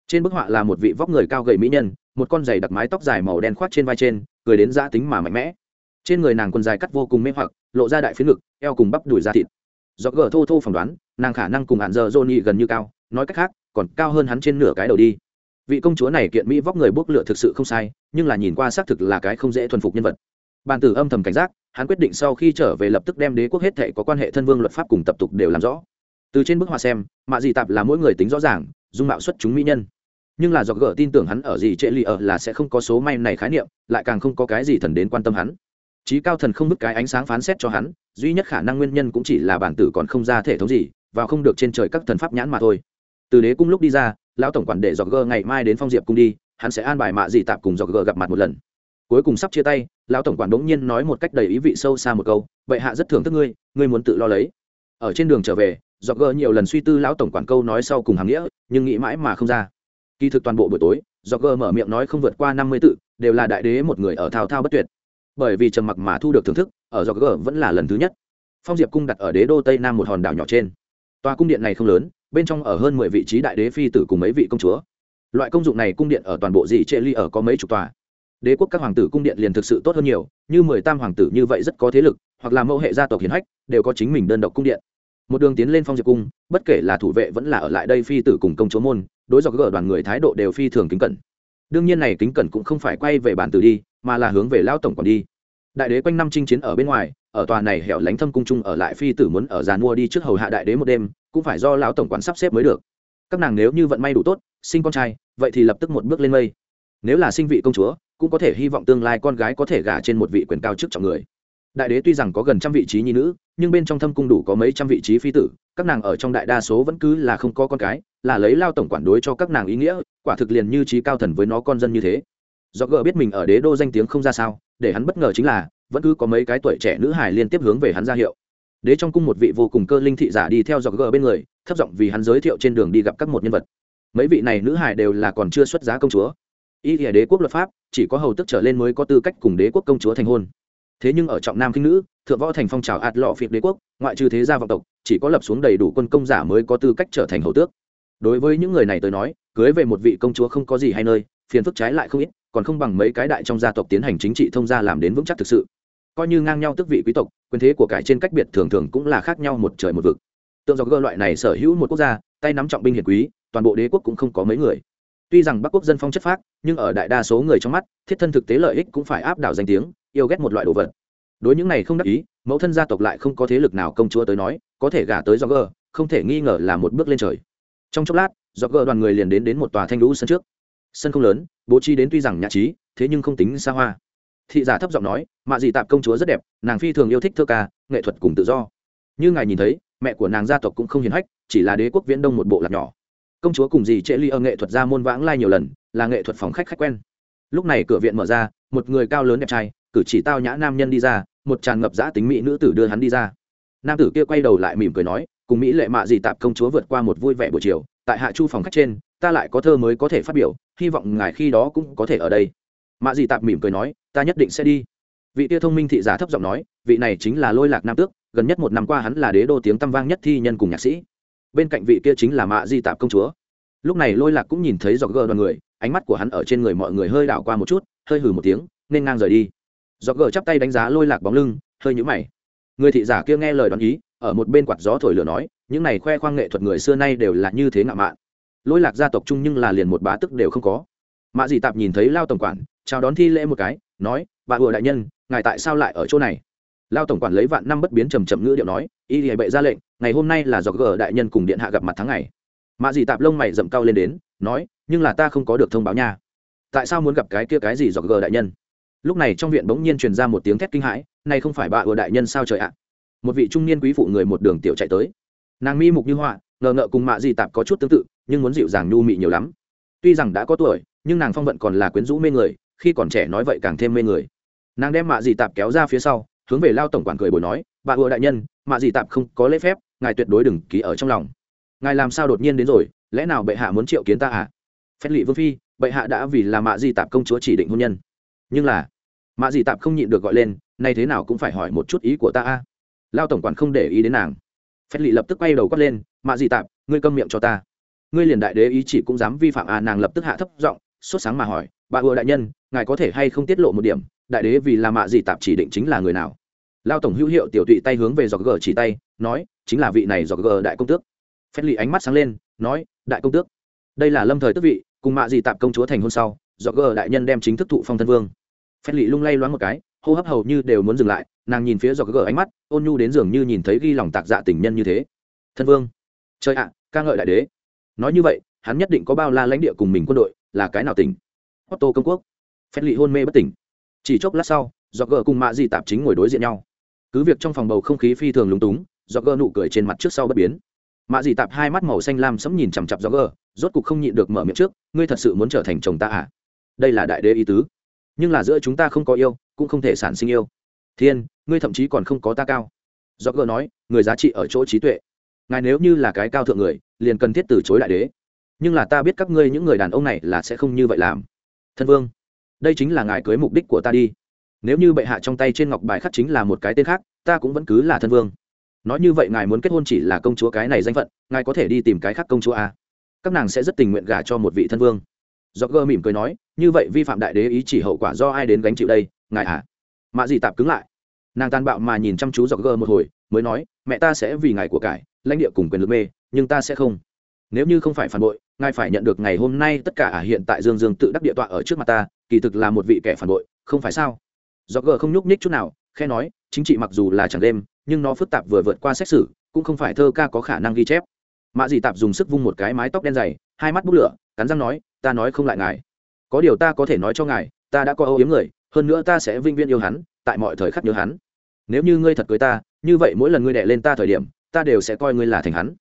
Trên bức họa là một vị vóc người cao gầy mỹ nhân, một con giày đặc mái tóc dài màu đen khoác trên vai trên, cười đến giã tính mà mạnh mẽ. Trên người nàng quần dài cắt vô cùng mê hoặc, lộ ra đại phiến ngực, eo cùng bắp đùi da thịt. Do gờ thô thô phỏng đoán, nàng khả năng cùng hạn giờ johnny gần như cao, nói cách khác, còn cao hơn hắn trên nửa cái đầu đi. Vị công chúa này kiện mỹ vóc người bốc lửa thực sự không sai, nhưng là nhìn qua xác thực là cái không dễ thuần phục nhân vật. Bàn tử âm thầm cảnh giác, hắn quyết định sau khi trở về lập tức đem đế quốc hết thệ có quan hệ thân vương luật pháp cùng tập tục đều làm rõ từ trên bức họa xem, mạ dị tạp là mỗi người tính rõ ràng, dung mạo xuất chúng mỹ nhân. Nhưng là do gỡ tin tưởng hắn ở gì trệ lì ở là sẽ không có số may này khái niệm, lại càng không có cái gì thần đến quan tâm hắn. Trí cao thần không bức cái ánh sáng phán xét cho hắn, duy nhất khả năng nguyên nhân cũng chỉ là bản tử còn không ra thể thống gì, và không được trên trời các thần pháp nhãn mà thôi. Từ đế cung lúc đi ra, lão tổng quản để dọc gờ ngày mai đến phong diệp cung đi, hắn sẽ an bài mạ dị tạp cùng dọc gờ gặp mặt một lần. Cuối cùng sắp chia tay, lão tổng quản đống nhiên nói một cách đầy ý vị sâu xa một câu, vậy hạ rất thưởng thức ngươi ngươi muốn tự lo lấy. Ở trên đường trở về dọc gờ nhiều lần suy tư lão tổng quản câu nói sau cùng hàng nghĩa, nhưng nghĩ mãi mà không ra. Kỳ thực toàn bộ buổi tối, dọc gờ mở miệng nói không vượt qua năm mươi tự, đều là đại đế một người ở thao thao bất tuyệt. Bởi vì trầm mặc mà thu được thưởng thức, ở dọc gờ vẫn là lần thứ nhất. Phong diệp cung đặt ở đế đô tây nam một hòn đảo nhỏ trên. Tòa cung điện này không lớn, bên trong ở hơn mười vị trí đại đế phi tử cùng mấy vị công chúa. Loại công dụng này cung điện ở toàn bộ dị trệ ly ở có mấy chục tòa. Đế quốc các hoàng tử cung điện liền thực sự tốt hơn nhiều, như mười tam hoàng tử như vậy rất có thế lực, hoặc là mẫu hệ gia tộc hiền hách, đều có chính mình đơn độc cung điện một đường tiến lên phong diệp cung, bất kể là thủ vệ vẫn là ở lại đây phi tử cùng công chúa môn, đối dọc gỡ đoàn người thái độ đều phi thường kính cẩn. Đương nhiên này kính cẩn cũng không phải quay về bản tử đi, mà là hướng về lao tổng còn đi. Đại đế quanh năm chinh chiến ở bên ngoài, ở tòa này hẻo lánh thâm cung trung ở lại phi tử muốn ở giàn mua đi trước hầu hạ đại đế một đêm, cũng phải do lão tổng quản sắp xếp mới được. Các nàng nếu như vận may đủ tốt, sinh con trai, vậy thì lập tức một bước lên mây. Nếu là sinh vị công chúa, cũng có thể hy vọng tương lai con gái có thể gả trên một vị quyền cao chức trọng người đại đế tuy rằng có gần trăm vị trí nhi nữ, nhưng bên trong thâm cung đủ có mấy trăm vị trí phi tử, các nàng ở trong đại đa số vẫn cứ là không có con cái, là lấy lao tổng quản đối cho các nàng ý nghĩa, quả thực liền như trí cao thần với nó con dân như thế. Do gỡ biết mình ở đế đô danh tiếng không ra sao, để hắn bất ngờ chính là, vẫn cứ có mấy cái tuổi trẻ nữ hài liên tiếp hướng về hắn ra hiệu. Đế trong cung một vị vô cùng cơ linh thị giả đi theo dọc gờ bên người, thấp giọng vì hắn giới thiệu trên đường đi gặp các một nhân vật. Mấy vị này nữ hài đều là còn chưa xuất giá công chúa. Ý nghĩa đế quốc luật pháp, chỉ có hầu tức trở lên mới có tư cách cùng đế quốc công chúa thành hôn thế nhưng ở trọng nam kinh nữ, thượng võ thành phong trào ạt lọ phiệt đế quốc, ngoại trừ thế gia vọng tộc, chỉ có lập xuống đầy đủ quân công giả mới có tư cách trở thành hầu tước. Đối với những người này tới nói, cưới về một vị công chúa không có gì hay nơi, phiền phức trái lại không ít, còn không bằng mấy cái đại trong gia tộc tiến hành chính trị thông gia làm đến vững chắc thực sự. Coi như ngang nhau tức vị quý tộc, quyền thế của cải trên cách biệt thường thường cũng là khác nhau một trời một vực. Tượng do gơ loại này sở hữu một quốc gia, tay nắm trọng binh hiền quý, toàn bộ đế quốc cũng không có mấy người. Tuy rằng bắc quốc dân phong chất phác, nhưng ở đại đa số người trong mắt, thiết thân thực tế lợi ích cũng phải áp đảo danh tiếng yêu ghét một loại đồ vật. Đối những này không đắc ý mẫu thân gia tộc lại không có thế lực nào công chúa tới nói có thể gả tới do gờ, không thể nghi ngờ là một bước lên trời. Trong chốc lát do gờ đoàn người liền đến đến một tòa thanh lũ sân trước. Sân không lớn bố trí đến tuy rằng nhã trí thế nhưng không tính xa hoa. Thị giả thấp giọng nói mạ dị tạp công chúa rất đẹp nàng phi thường yêu thích thơ ca nghệ thuật cùng tự do. Như ngài nhìn thấy mẹ của nàng gia tộc cũng không hiền hách chỉ là đế quốc viễn đông một bộ lạc nhỏ. Công chúa cùng dì trễ ly ở nghệ thuật ra môn vãng lai nhiều lần là nghệ thuật phòng khách khách quen. Lúc này cửa viện mở ra một người cao lớn đẹp trai cử chỉ tao nhã nam nhân đi ra, một tràn ngập giã tính mỹ nữ tử đưa hắn đi ra. Nam tử kia quay đầu lại mỉm cười nói, cùng mỹ lệ mạ dì tạp công chúa vượt qua một vui vẻ buổi chiều, tại hạ chu phòng khách trên, ta lại có thơ mới có thể phát biểu, hy vọng ngài khi đó cũng có thể ở đây. Mạ dì tạp mỉm cười nói, ta nhất định sẽ đi. Vị tia thông minh thị giả thấp giọng nói, vị này chính là lôi lạc nam tước, gần nhất một năm qua hắn là đế đô tiếng tăm vang nhất thi nhân cùng nhạc sĩ. Bên cạnh vị kia chính là mạ di tạp công chúa. Lúc này lôi lạc cũng nhìn thấy dọc gờ đoàn người, ánh mắt của hắn ở trên người mọi người hơi đảo qua một chút, hơi hừ một tiếng, nên ngang rời đi dọc gờ chắp tay đánh giá lôi lạc bóng lưng, hơi nhũ mày. Người thị giả kia nghe lời đoán ý, ở một bên quạt gió thổi lửa nói, những này khoe khoang nghệ thuật người xưa nay đều là như thế ngạo mạn. Lôi lạc gia tộc chung nhưng là liền một bá tức đều không có. Mạ dị tạp nhìn thấy lao tổng quản, chào đón thi lễ một cái, nói, bà vừa đại nhân, ngài tại sao lại ở chỗ này? Lao tổng quản lấy vạn năm bất biến trầm trầm ngữ điệu nói, y hệ bệ ra lệnh, ngày hôm nay là do Gờ đại nhân cùng điện hạ gặp mặt tháng ngày. Mạ dị tạp lông mày dậm cao lên đến, nói, nhưng là ta không có được thông báo nha. Tại sao muốn gặp cái kia cái gì do Gờ đại nhân? Lúc này trong viện bỗng nhiên truyền ra một tiếng thét kinh hãi, này không phải bà ùa đại nhân sao trời ạ? Một vị trung niên quý phụ người một đường tiểu chạy tới. Nàng mi mục như họa ngờ ngợ cùng mạ dị tạp có chút tương tự, nhưng muốn dịu dàng nhu mị nhiều lắm. Tuy rằng đã có tuổi, nhưng nàng phong vận còn là quyến rũ mê người, khi còn trẻ nói vậy càng thêm mê người. Nàng đem mạ dị tạp kéo ra phía sau, hướng về lao tổng quản cười bồi nói, bà ùa đại nhân, mạ dị tạp không có lễ phép, ngài tuyệt đối đừng ký ở trong lòng. Ngài làm sao đột nhiên đến rồi, lẽ nào bệ hạ muốn triệu kiến ta à? Phép lị vương phi, bệ hạ đã vì là mạ dị tạp công chúa chỉ định hôn nhân. Nhưng là mạ dị tạp không nhịn được gọi lên, nay thế nào cũng phải hỏi một chút ý của ta a. Lao tổng quản không để ý đến nàng. Phép lị lập tức quay đầu quát lên mạ dị tạp, ngươi câm miệng cho ta. Ngươi liền đại đế ý chỉ cũng dám vi phạm à nàng lập tức hạ thấp giọng, sốt sáng mà hỏi, bà ùa đại nhân, ngài có thể hay không tiết lộ một điểm, đại đế vì là mạ dị tạp chỉ định chính là người nào? Lao tổng hữu hiệu tiểu tụy tay hướng về dọc gờ chỉ tay, nói, chính là vị này dọc gờ đại công tước. Phép lì ánh mắt sáng lên, nói, đại công tước. Đây là lâm thời tước vị, cùng mạ dị tạp công chúa thành hôn sau dọc gờ đại nhân đem chính thức thụ phong thân vương phép lì lung lay loáng một cái, hô hấp hầu như đều muốn dừng lại, nàng nhìn phía dọc gờ ánh mắt, ôn nhu đến dường như nhìn thấy ghi lòng tạc dạ tình nhân như thế. Thân vương chơi ạ, ca ngợi đại đế. Nói như vậy, hắn nhất định có bao la lãnh địa cùng mình quân đội, là cái nào tỉnh? Otto công quốc. Phép lì hôn mê bất tỉnh. Chỉ chốc lát sau do gờ cùng mạ dị tạp chính ngồi đối diện nhau. Cứ việc trong phòng bầu không khí phi thường lúng túng do gờ nụ cười trên mặt trước sau bất biến. Mạ dị tạp hai mắt màu xanh lam sẫm nhìn chằm chặp do gờ, rốt cục không nhịn được mở miệng trước, ngươi thật sự muốn trở thành chồng ta à? Đây là đại đế ý tứ nhưng là giữa chúng ta không có yêu, cũng không thể sản sinh yêu. Thiên, ngươi thậm chí còn không có ta cao. Do gờ nói, người giá trị ở chỗ trí tuệ. Ngài nếu như là cái cao thượng người, liền cần thiết từ chối đại đế. Nhưng là ta biết các ngươi những người đàn ông này là sẽ không như vậy làm. Thân vương, đây chính là ngài cưới mục đích của ta đi. Nếu như bệ hạ trong tay trên ngọc bài khắc chính là một cái tên khác, ta cũng vẫn cứ là thân vương. Nói như vậy ngài muốn kết hôn chỉ là công chúa cái này danh phận, ngài có thể đi tìm cái khác công chúa à? Các nàng sẽ rất tình nguyện gả cho một vị thân vương. Do gơ mỉm cười nói như vậy vi phạm đại đế ý chỉ hậu quả do ai đến gánh chịu đây, ngài à? Mạ gì tạp cứng lại. Nàng tàn bạo mà nhìn chăm chú dọc gơ một hồi, mới nói, mẹ ta sẽ vì ngài của cải, lãnh địa cùng quyền lực mê, nhưng ta sẽ không. Nếu như không phải phản bội, ngài phải nhận được ngày hôm nay tất cả à hiện tại dương dương tự đắc địa tọa ở trước mặt ta, kỳ thực là một vị kẻ phản bội, không phải sao? Dọc gờ không nhúc nhích chút nào khe nói, chính trị mặc dù là chẳng đêm, nhưng nó phức tạp vừa vượt qua xét xử, cũng không phải thơ ca có khả năng ghi chép. Mạ dị tạp dùng sức vung một cái mái tóc đen dày, hai mắt bút lửa, cắn răng nói, ta nói không lại ngài có điều ta có thể nói cho ngài, ta đã có âu yếm người, hơn nữa ta sẽ vinh viên yêu hắn, tại mọi thời khắc nhớ hắn. Nếu như ngươi thật cưới ta, như vậy mỗi lần ngươi đệ lên ta thời điểm, ta đều sẽ coi ngươi là thành hắn.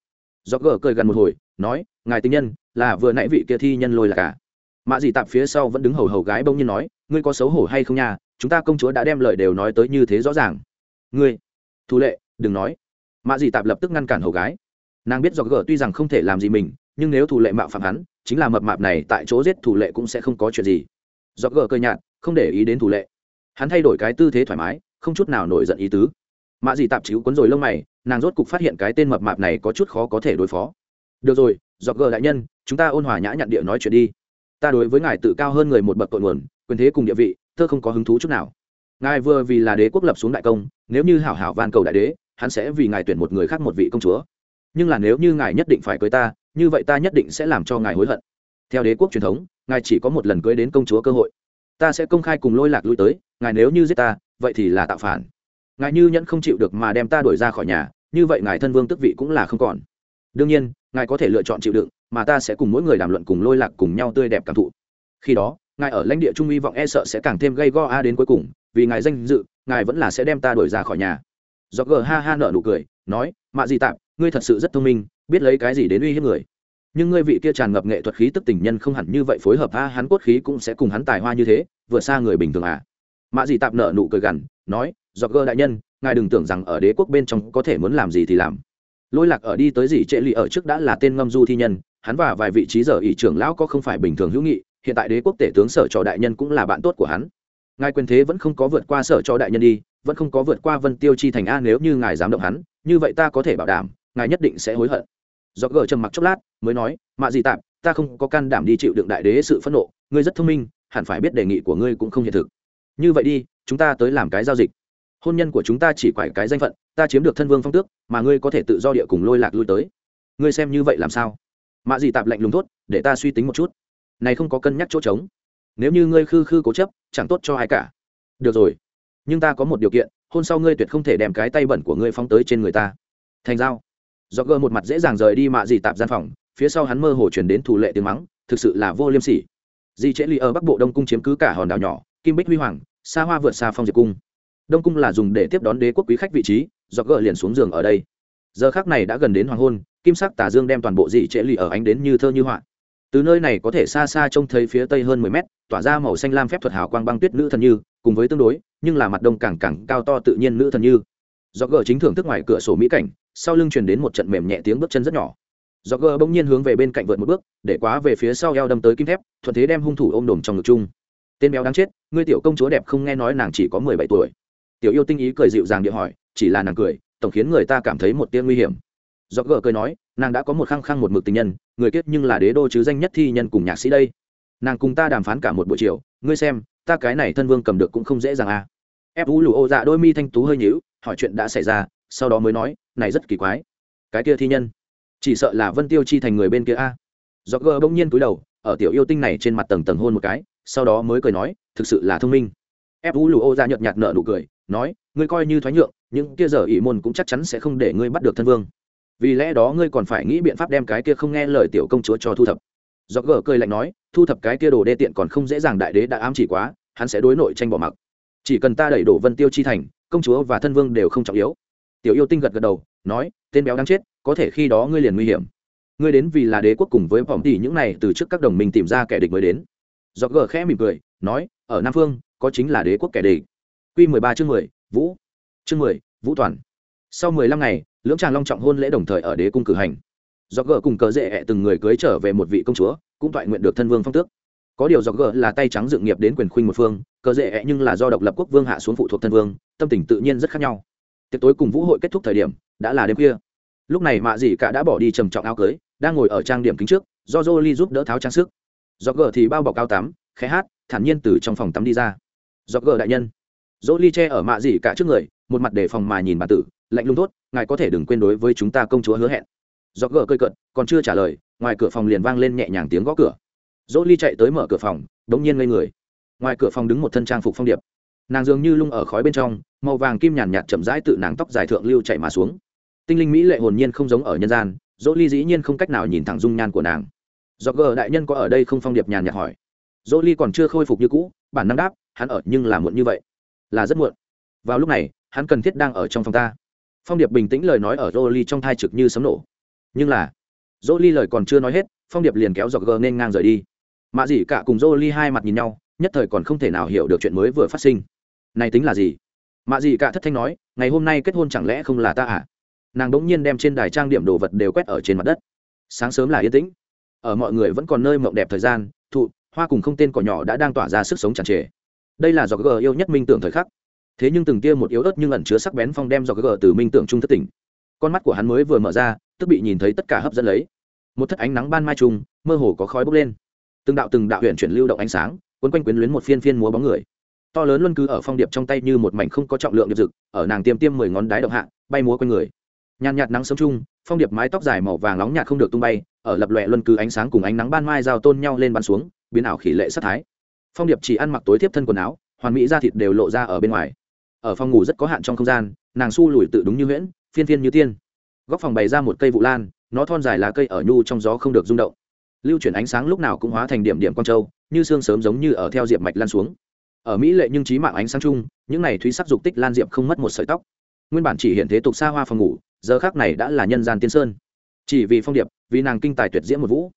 Do gờ cười gần một hồi, nói, ngài tình nhân, là vừa nãy vị kia thi nhân lôi là cả mạ dì tạp phía sau vẫn đứng hầu hầu gái bông nhiên nói, ngươi có xấu hổ hay không nha? Chúng ta công chúa đã đem lời đều nói tới như thế rõ ràng. Ngươi, thu lệ, đừng nói. Mạ dì tạp lập tức ngăn cản hầu gái. Nàng biết do gờ tuy rằng không thể làm gì mình nhưng nếu thủ lệ mạo phạm hắn, chính là mập mạp này tại chỗ giết thủ lệ cũng sẽ không có chuyện gì. Do gờ cơ nhạt, không để ý đến thủ lệ. Hắn thay đổi cái tư thế thoải mái, không chút nào nổi giận ý tứ. Mạ dị tạp chíu cuốn rồi lông mày, nàng rốt cục phát hiện cái tên mập mạp này có chút khó có thể đối phó. Được rồi do gờ đại nhân, chúng ta ôn hòa nhã nhặn địa nói chuyện đi. Ta đối với ngài tự cao hơn người một bậc tội nguồn, quyền thế cùng địa vị thơ không có hứng thú chút nào. Ngài vừa vì là đế quốc lập xuống đại công, nếu như hảo hảo van cầu đại đế, hắn sẽ vì ngài tuyển một người khác một vị công chúa. Nhưng là nếu như ngài nhất định phải cưới ta như vậy ta nhất định sẽ làm cho ngài hối hận. Theo đế quốc truyền thống, ngài chỉ có một lần cưới đến công chúa cơ hội. Ta sẽ công khai cùng lôi lạc lui tới, ngài nếu như giết ta, vậy thì là tạo phản. Ngài như nhẫn không chịu được mà đem ta đuổi ra khỏi nhà, như vậy ngài thân vương tức vị cũng là không còn. Đương nhiên, ngài có thể lựa chọn chịu đựng, mà ta sẽ cùng mỗi người đàm luận cùng lôi lạc cùng nhau tươi đẹp cảm thụ. Khi đó, ngài ở lãnh địa trung uy vọng e sợ sẽ càng thêm gây go a đến cuối cùng, vì ngài danh dự, ngài vẫn là sẽ đem ta đuổi ra khỏi nhà. Do gờ ha ha nợ nụ cười, nói, mạ gì tạm ngươi thật sự rất thông minh, biết lấy cái gì đến uy hiếp người. Nhưng ngươi vị kia tràn ngập nghệ thuật khí tức tình nhân không hẳn như vậy phối hợp, a, hắn cốt khí cũng sẽ cùng hắn tài hoa như thế vượt xa người bình thường à. Mạ Dị tạm nợ nụ cười gằn, nói do gơ đại nhân, ngài đừng tưởng rằng ở đế quốc bên trong có thể muốn làm gì thì làm. Lôi lạc ở đi tới gì trệ lì ở trước đã là tên ngâm du thi nhân, hắn và vài vị trí giờ ỷ trưởng lão có không phải bình thường hữu nghị, hiện tại đế quốc tể tướng sở trò đại nhân cũng là bạn tốt của hắn. Ngài quyền thế vẫn không có vượt qua sở trò đại nhân đi, vẫn không có vượt qua vân tiêu chi thành a, nếu như ngài dám động hắn, như vậy ta có thể bảo đảm ngài nhất định sẽ hối hận. Do gờ trầm mặc chốc lát, mới nói, mạ gì tạm ta không có can đảm đi chịu đựng đại đế sự phẫn nộ, ngươi rất thông minh, hẳn phải biết đề nghị của ngươi cũng không hiện thực. Như vậy đi, chúng ta tới làm cái giao dịch. Hôn nhân của chúng ta chỉ quải cái danh phận, ta chiếm được thân vương phong tước, mà ngươi có thể tự do địa cùng lôi lạc lui tới. Ngươi xem như vậy làm sao? Mạ gì tạp lạnh lùng thốt, để ta suy tính một chút. Này không có cân nhắc chỗ trống. Nếu như ngươi khư khư cố chấp, chẳng tốt cho ai cả. Được rồi, nhưng ta có một điều kiện, hôn sau ngươi tuyệt không thể đem cái tay bẩn của ngươi phóng tới trên người ta. Thành giao do gơ một mặt dễ dàng rời đi mạ gì tạp gian phòng, phía sau hắn mơ hồ chuyển đến thủ lệ tiếng mắng, thực sự là vô liêm sỉ. Di trễ ly ở bắc bộ đông cung chiếm cứ cả hòn đảo nhỏ, kim bích huy hoàng xa hoa vượt xa phong diệt cung. Đông cung là dùng để tiếp đón đế quốc quý khách vị trí, do gỡ liền xuống giường ở đây. Giờ khác này đã gần đến hoàng hôn, kim sắc tà dương đem toàn bộ dị trễ lì ở ánh đến như thơ như họa. Từ nơi này có thể xa xa trông thấy phía tây hơn mười mét, tỏa ra màu xanh lam phép thuật hào quang băng tuyết nữ thần như, cùng với tương đối, nhưng là mặt đông càng càng cao to tự nhiên nữ thần như. Do gờ chính thưởng thức ngoài cửa sổ mỹ cảnh sau lưng truyền đến một trận mềm nhẹ tiếng bước chân rất nhỏ. Do gờ bỗng nhiên hướng về bên cạnh vượt một bước, để quá về phía sau eo đâm tới kim thép, thuận thế đem hung thủ ôm đồm trong ngực chung. Tên béo đáng chết, ngươi tiểu công chúa đẹp không nghe nói nàng chỉ có mười bảy tuổi. Tiểu yêu tinh ý cười dịu dàng địa hỏi, chỉ là nàng cười, tổng khiến người ta cảm thấy một tia nguy hiểm. Do gờ cười nói, nàng đã có một khăng khăng một mực tình nhân, người kết nhưng là đế đô chứ danh nhất thi nhân cùng nhạc sĩ đây. Nàng cùng ta đàm phán cả một buổi chiều, ngươi xem, ta cái này thân vương cầm được cũng không dễ dàng à. Ép vũ lù ô dạ đôi mi thanh tú hơi nhíu, hỏi chuyện đã xảy ra sau đó mới nói, này rất kỳ quái. Cái kia thi nhân, chỉ sợ là vân tiêu chi thành người bên kia a. Do gờ bỗng nhiên túi đầu, ở tiểu yêu tinh này trên mặt tầng tầng hôn một cái, sau đó mới cười nói, thực sự là thông minh. Ép u lù ô ra nhợt nhạt nợ nụ cười, nói, ngươi coi như thoái nhượng, những kia giờ ỷ môn cũng chắc chắn sẽ không để ngươi bắt được thân vương. Vì lẽ đó ngươi còn phải nghĩ biện pháp đem cái kia không nghe lời tiểu công chúa cho thu thập. Do gờ cười lạnh nói, thu thập cái kia đồ đê tiện còn không dễ dàng đại đế đã ám chỉ quá, hắn sẽ đối nội tranh bỏ mặc. Chỉ cần ta đẩy đổ vân tiêu chi thành, công chúa và thân vương đều không trọng yếu tiểu yêu tinh gật gật đầu, nói, tên béo đang chết, có thể khi đó ngươi liền nguy hiểm. Ngươi đến vì là đế quốc cùng với vòng tỷ những này từ trước các đồng minh tìm ra kẻ địch mới đến. Do gờ khẽ mỉm cười, nói, ở nam phương, có chính là đế quốc kẻ địch. Q mười ba chương mười, vũ. Chương mười, vũ toàn. Sau mười lăm ngày, lưỡng tràng long trọng hôn lễ đồng thời ở đế cung cử hành. Do gờ cùng cờ dễ hẹ từng người cưới trở về một vị công chúa, cũng toại nguyện được thân vương phong tước. Có điều do gờ là tay trắng dựng nghiệp đến quyền khuynh một phương, cờ dễ hẹ nhưng là do độc lập quốc vương hạ xuống phụ thuộc thân vương, tâm tình tự nhiên rất khác nhau tiệc tối cùng vũ hội kết thúc thời điểm, đã là đêm khuya. Lúc này mạ dì cả đã bỏ đi trầm trọng áo cưới, đang ngồi ở trang điểm kính trước, do jolie giúp đỡ tháo trang sức. Do gờ thì bao bọc cao tắm, khẽ hát, thản nhiên từ trong phòng tắm đi ra. Do gờ đại nhân. Jolie che ở mạ dì cả trước người, một mặt đề phòng mà nhìn bà tử, lạnh lùng tốt ngài có thể đừng quên đối với chúng ta công chúa hứa hẹn. Do gờ cơi cận còn chưa trả lời, ngoài cửa phòng liền vang lên nhẹ nhàng tiếng gõ cửa. Jolie chạy tới mở cửa phòng, đống nhiên ngây người. Ngoài cửa phòng đứng một thân trang phục phong điệp nàng dường như lung ở khói bên trong, màu vàng kim nhàn nhạt chậm rãi tự nàng tóc dài thượng lưu chạy mà xuống. Tinh linh mỹ lệ hồn nhiên không giống ở nhân gian, dỗ ly dĩ nhiên không cách nào nhìn thẳng dung nhan của nàng. Do gờ đại nhân có ở đây không phong điệp nhàn nhạt hỏi. Dỗ ly còn chưa khôi phục như cũ, bản năng đáp, hắn ở nhưng là muộn như vậy. Là rất muộn. Vào lúc này, hắn cần thiết đang ở trong phòng ta. Phong điệp bình tĩnh lời nói ở dỗ ly trong thai trực như sấm nổ. Nhưng là, dỗ ly lời còn chưa nói hết, phong điệp liền kéo dọc gờ nên ngang rời đi. Mạ dĩ cả cùng dỗ ly hai mặt nhìn nhau, nhất thời còn không thể nào hiểu được chuyện mới vừa phát sinh này tính là gì? Mạ gì cả thất thanh nói, ngày hôm nay kết hôn chẳng lẽ không là ta à? Nàng đ ỗ n g nhiên đem trên đài trang điểm đồ vật đều quét ở trên mặt đất. Sáng sớm là yên tĩnh. Ở mọi người vẫn còn nơi mộng đẹp thời gian, thụ, hoa cùng không tên cỏ nhỏ đã đang tỏa ra sức sống tràn trề. Đây là do g yêu nhất minh tưởng thời khắc. Thế nhưng từng tia một yếu ớt nhưng ẩn chứa sắc bén phong đem do g từ minh tưởng trung thất tỉnh. Con mắt của hắn mới vừa mở ra, tức bị nhìn thấy tất cả hấp dẫn lấy. Một thất ánh nắng ban mai trùng, mơ hồ có khói bốc lên. Từng đạo từng đạo huyện chuyển lưu động ánh sáng, quấn quanh quyến luyến một phiên phiên múa bóng người to lớn luân cứ ở phong điệp trong tay như một mảnh không có trọng lượng điệp dực ở nàng tiêm tiêm mười ngón đái động hạ, bay múa quanh người. Nhàn nhạt nắng sớm chung, phong điệp mái tóc dài màu vàng nóng nhạt không được tung bay, ở lập lòe luân cứ ánh sáng cùng ánh nắng ban mai giao tôn nhau lên bắn xuống, biến ảo khỉ lệ sắc thái. Phong điệp chỉ ăn mặc tối thiếp thân quần áo, hoàn mỹ da thịt đều lộ ra ở bên ngoài. Ở phòng ngủ rất có hạn trong không gian, nàng su lùi tự đúng như huyễn, phiên phiên như tiên. Góc phòng bày ra một cây vụ lan, nó thon dài lá cây ở nhu trong gió không được rung động. Lưu chuyển ánh sáng lúc nào cũng hóa thành điểm điểm quang châu, như xương sớm giống như ở theo diệp mạch lan xuống ở mỹ lệ nhưng trí mạng ánh sáng chung, những này thúy sắc dục tích lan diệp không mất một sợi tóc. Nguyên bản chỉ hiện thế tục xa hoa phòng ngủ, giờ khác này đã là nhân gian tiên sơn. Chỉ vì phong điệp, vì nàng kinh tài tuyệt diễm một vũ.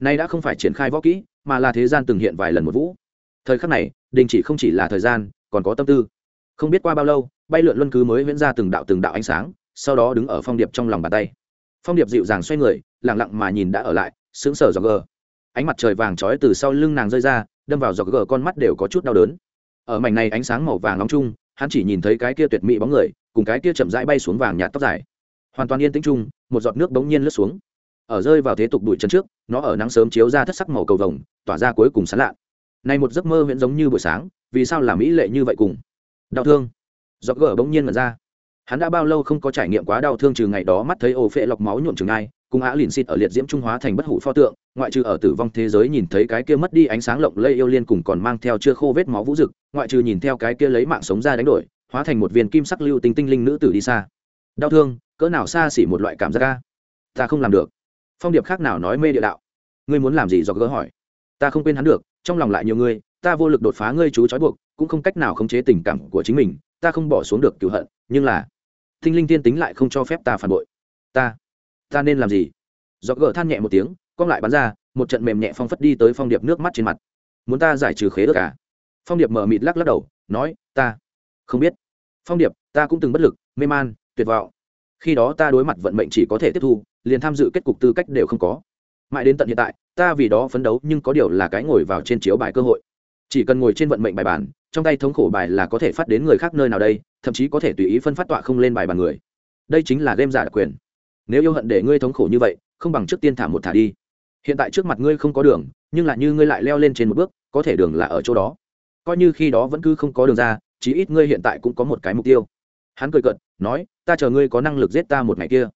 Nay đã không phải triển khai võ kỹ, mà là thế gian từng hiện vài lần một vũ. Thời khắc này, đình chỉ không chỉ là thời gian, còn có tâm tư. Không biết qua bao lâu, bay lượn luân cứ mới viễn ra từng đạo từng đạo ánh sáng, sau đó đứng ở phong điệp trong lòng bàn tay. Phong điệp dịu dàng xoay người lẳng lặng mà nhìn đã ở lại, sững sờ dọc gờ. Ánh mặt trời vàng trói từ sau lưng nàng rơi ra, đâm vào dọc gờ con mắt đều có chút đau đớn ở mảnh này ánh sáng màu vàng nóng chung, hắn chỉ nhìn thấy cái kia tuyệt mỹ bóng người, cùng cái kia chậm rãi bay xuống vàng nhạt tóc dài. Hoàn toàn yên tĩnh chung, một giọt nước bỗng nhiên lướt xuống. Ở rơi vào thế tục bụi chân trước, nó ở nắng sớm chiếu ra thất sắc màu cầu vồng, tỏa ra cuối cùng sán lạ. Này một giấc mơ viễn giống như buổi sáng, vì sao là mỹ lệ như vậy cùng? Đau thương. Giọt gở bỗng nhiên mật ra. Hắn đã bao lâu không có trải nghiệm quá đau thương trừ ngày đó mắt thấy ổ phệ lọc máu nhuộm trừng ai cùng á lìn xịt ở liệt diễm trung hóa thành bất hủ pho tượng, ngoại trừ ở tử vong thế giới nhìn thấy cái kia mất đi ánh sáng lộng lây yêu liên cùng còn mang theo chưa khô vết máu vũ rực ngoại trừ nhìn theo cái kia lấy mạng sống ra đánh đổi, hóa thành một viên kim sắc lưu tinh tinh linh nữ tử đi xa. Đau thương, cỡ nào xa xỉ một loại cảm giác ca ta không làm được. Phong điệp khác nào nói mê địa đạo. Ngươi muốn làm gì do gỡ hỏi. Ta không quên hắn được, trong lòng lại nhiều ngươi, ta vô lực đột phá ngươi chú trói buộc, cũng không cách nào khống chế tình cảm của chính mình, ta không bỏ xuống được cựu hận, nhưng là tinh linh tiên tính lại không cho phép ta phản bội. Ta ta nên làm gì? Do gỡ than nhẹ một tiếng con lại bắn ra, một trận mềm nhẹ phong phất đi tới phong điệp nước mắt trên mặt. Muốn ta giải trừ khế ước à? Phong điệp mở mịt lắc lắc đầu, nói, ta không biết. Phong điệp, ta cũng từng bất lực, mê man, tuyệt vọng. Khi đó ta đối mặt vận mệnh chỉ có thể tiếp thu, liền tham dự kết cục tư cách đều không có. Mãi đến tận hiện tại, ta vì đó phấn đấu nhưng có điều là cái ngồi vào trên chiếu bài cơ hội. Chỉ cần ngồi trên vận mệnh bài bản, trong tay thống khổ bài là có thể phát đến người khác nơi nào đây, thậm chí có thể tùy ý phân phát tọa không lên bài bàn người. Đây chính là game giả đặc quyền nếu yêu hận để ngươi thống khổ như vậy, không bằng trước tiên thả một thả đi. Hiện tại trước mặt ngươi không có đường, nhưng lại như ngươi lại leo lên trên một bước, có thể đường là ở chỗ đó. Coi như khi đó vẫn cứ không có đường ra, chí ít ngươi hiện tại cũng có một cái mục tiêu. Hắn cười cợt, nói, ta chờ ngươi có năng lực giết ta một ngày kia.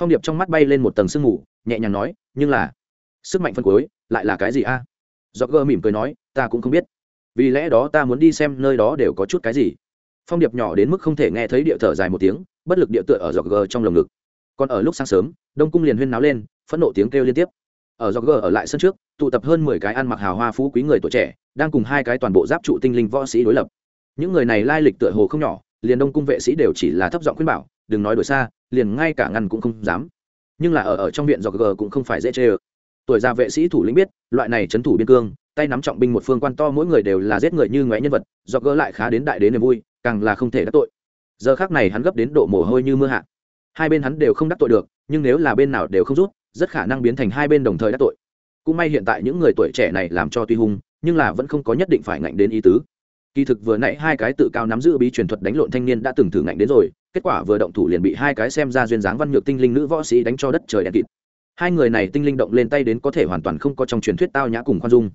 Phong điệp trong mắt bay lên một tầng sương mù, nhẹ nhàng nói, nhưng là, sức mạnh phân cuối, lại là cái gì a? À? do gơ mỉm cười nói, ta cũng không biết. Vì lẽ đó ta muốn đi xem nơi đó đều có chút cái gì. Phong điệp nhỏ đến mức không thể nghe thấy địa thở dài một tiếng, bất lực địa tựa ở giọt gờ trong lồng ngực còn ở lúc sáng sớm, đông cung liền huyên náo lên, phẫn nộ tiếng kêu liên tiếp. Ở do gờ ở lại sân trước, tụ tập hơn mười cái ăn mặc hào hoa phú quý người tuổi trẻ, đang cùng hai cái toàn bộ giáp trụ tinh linh võ sĩ đối lập. Những người này lai lịch tựa hồ không nhỏ, liền đông cung vệ sĩ đều chỉ là thấp giọng khuyên bảo, đừng nói đổi xa, liền ngay cả ngăn cũng không dám. Nhưng là ở ở trong viện do gờ cũng không phải dễ chê ơ. Tuổi già vệ sĩ thủ lĩnh biết, loại này trấn thủ biên cương, tay nắm trọng binh một phương quan to mỗi người đều là giết người như ngoé nhân vật do gờ lại khá đến đại đến niềm vui, càng là không thể đắc tội. Giờ khác này hắn gấp đến độ mồ hôi như mưa hạ hai bên hắn đều không đắc tội được, nhưng nếu là bên nào đều không rút, rất khả năng biến thành hai bên đồng thời đắc tội. Cũng may hiện tại những người tuổi trẻ này làm cho tuy hung, nhưng là vẫn không có nhất định phải ngạnh đến ý tứ. Kỳ thực vừa nãy hai cái tự cao nắm giữ bí truyền thuật đánh lộn thanh niên đã từng thử ngạnh đến rồi, kết quả vừa động thủ liền bị hai cái xem ra duyên dáng văn nhược tinh linh nữ võ sĩ đánh cho đất trời đen kịt. Hai người này tinh linh động lên tay đến có thể hoàn toàn không có trong truyền thuyết tao nhã cùng khoan dung.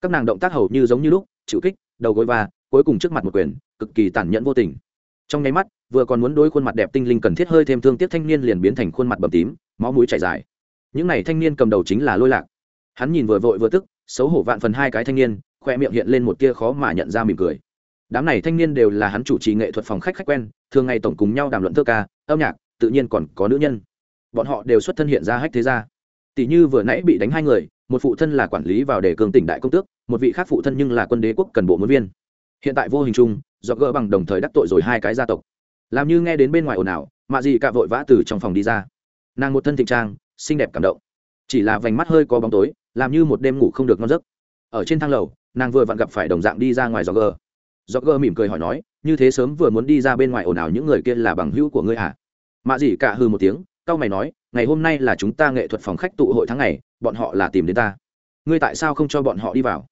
Các nàng động tác hầu như giống như lúc, chịu kích, đầu gối và cuối cùng trước mặt một quyền, cực kỳ tàn nhẫn vô tình. Trong nháy mắt vừa còn muốn đối khuôn mặt đẹp tinh linh cần thiết hơi thêm thương tiếc thanh niên liền biến thành khuôn mặt bầm tím, máu mũi chảy dài. Những n à y thanh niên cầm đầu chính là lôi lạc. Hắn nhìn vừa vội vừa tức, xấu hổ vạn phần hai cái thanh niên khoe miệng hiện lên một tia khó mà nhận ra mỉm cười. Đám này thanh niên đều là hắn chủ trì nghệ thuật phòng khách khách quen, thường ngày tổng cùng nhau đàm luận thơ ca, âm nhạc, tự nhiên còn có nữ nhân. Bọn họ đều xuất thân hiện ra hách thế gia. Tỷ như vừa nãy bị đánh hai người, một phụ thân là quản lý vào đề cường tỉnh đại công tước, một vị khác phụ thân nhưng là quân đế quốc cần bộ muốn viên. Hiện tại vô hình chung, do gỡ bằng đồng thời đắc tội rồi hai cái gia tộc làm như nghe đến bên ngoài ồn ào, mạ gì cả vội vã từ trong phòng đi ra. Nàng một thân thịnh trang, xinh đẹp cảm động. Chỉ là vành mắt hơi có bóng tối, làm như một đêm ngủ không được ngon giấc. Ở trên thang lầu, nàng vừa vặn gặp phải đồng dạng đi ra ngoài gió gờ gió gờ mỉm cười hỏi nói, như thế sớm vừa muốn đi ra bên ngoài ồn ào những người kia là bằng hữu của ngươi à mạ gì cả hư một tiếng, cau mày nói, ngày hôm nay là chúng ta nghệ thuật phòng khách tụ hội tháng ngày, bọn họ là tìm đến ta. Ngươi tại sao không cho bọn họ đi vào?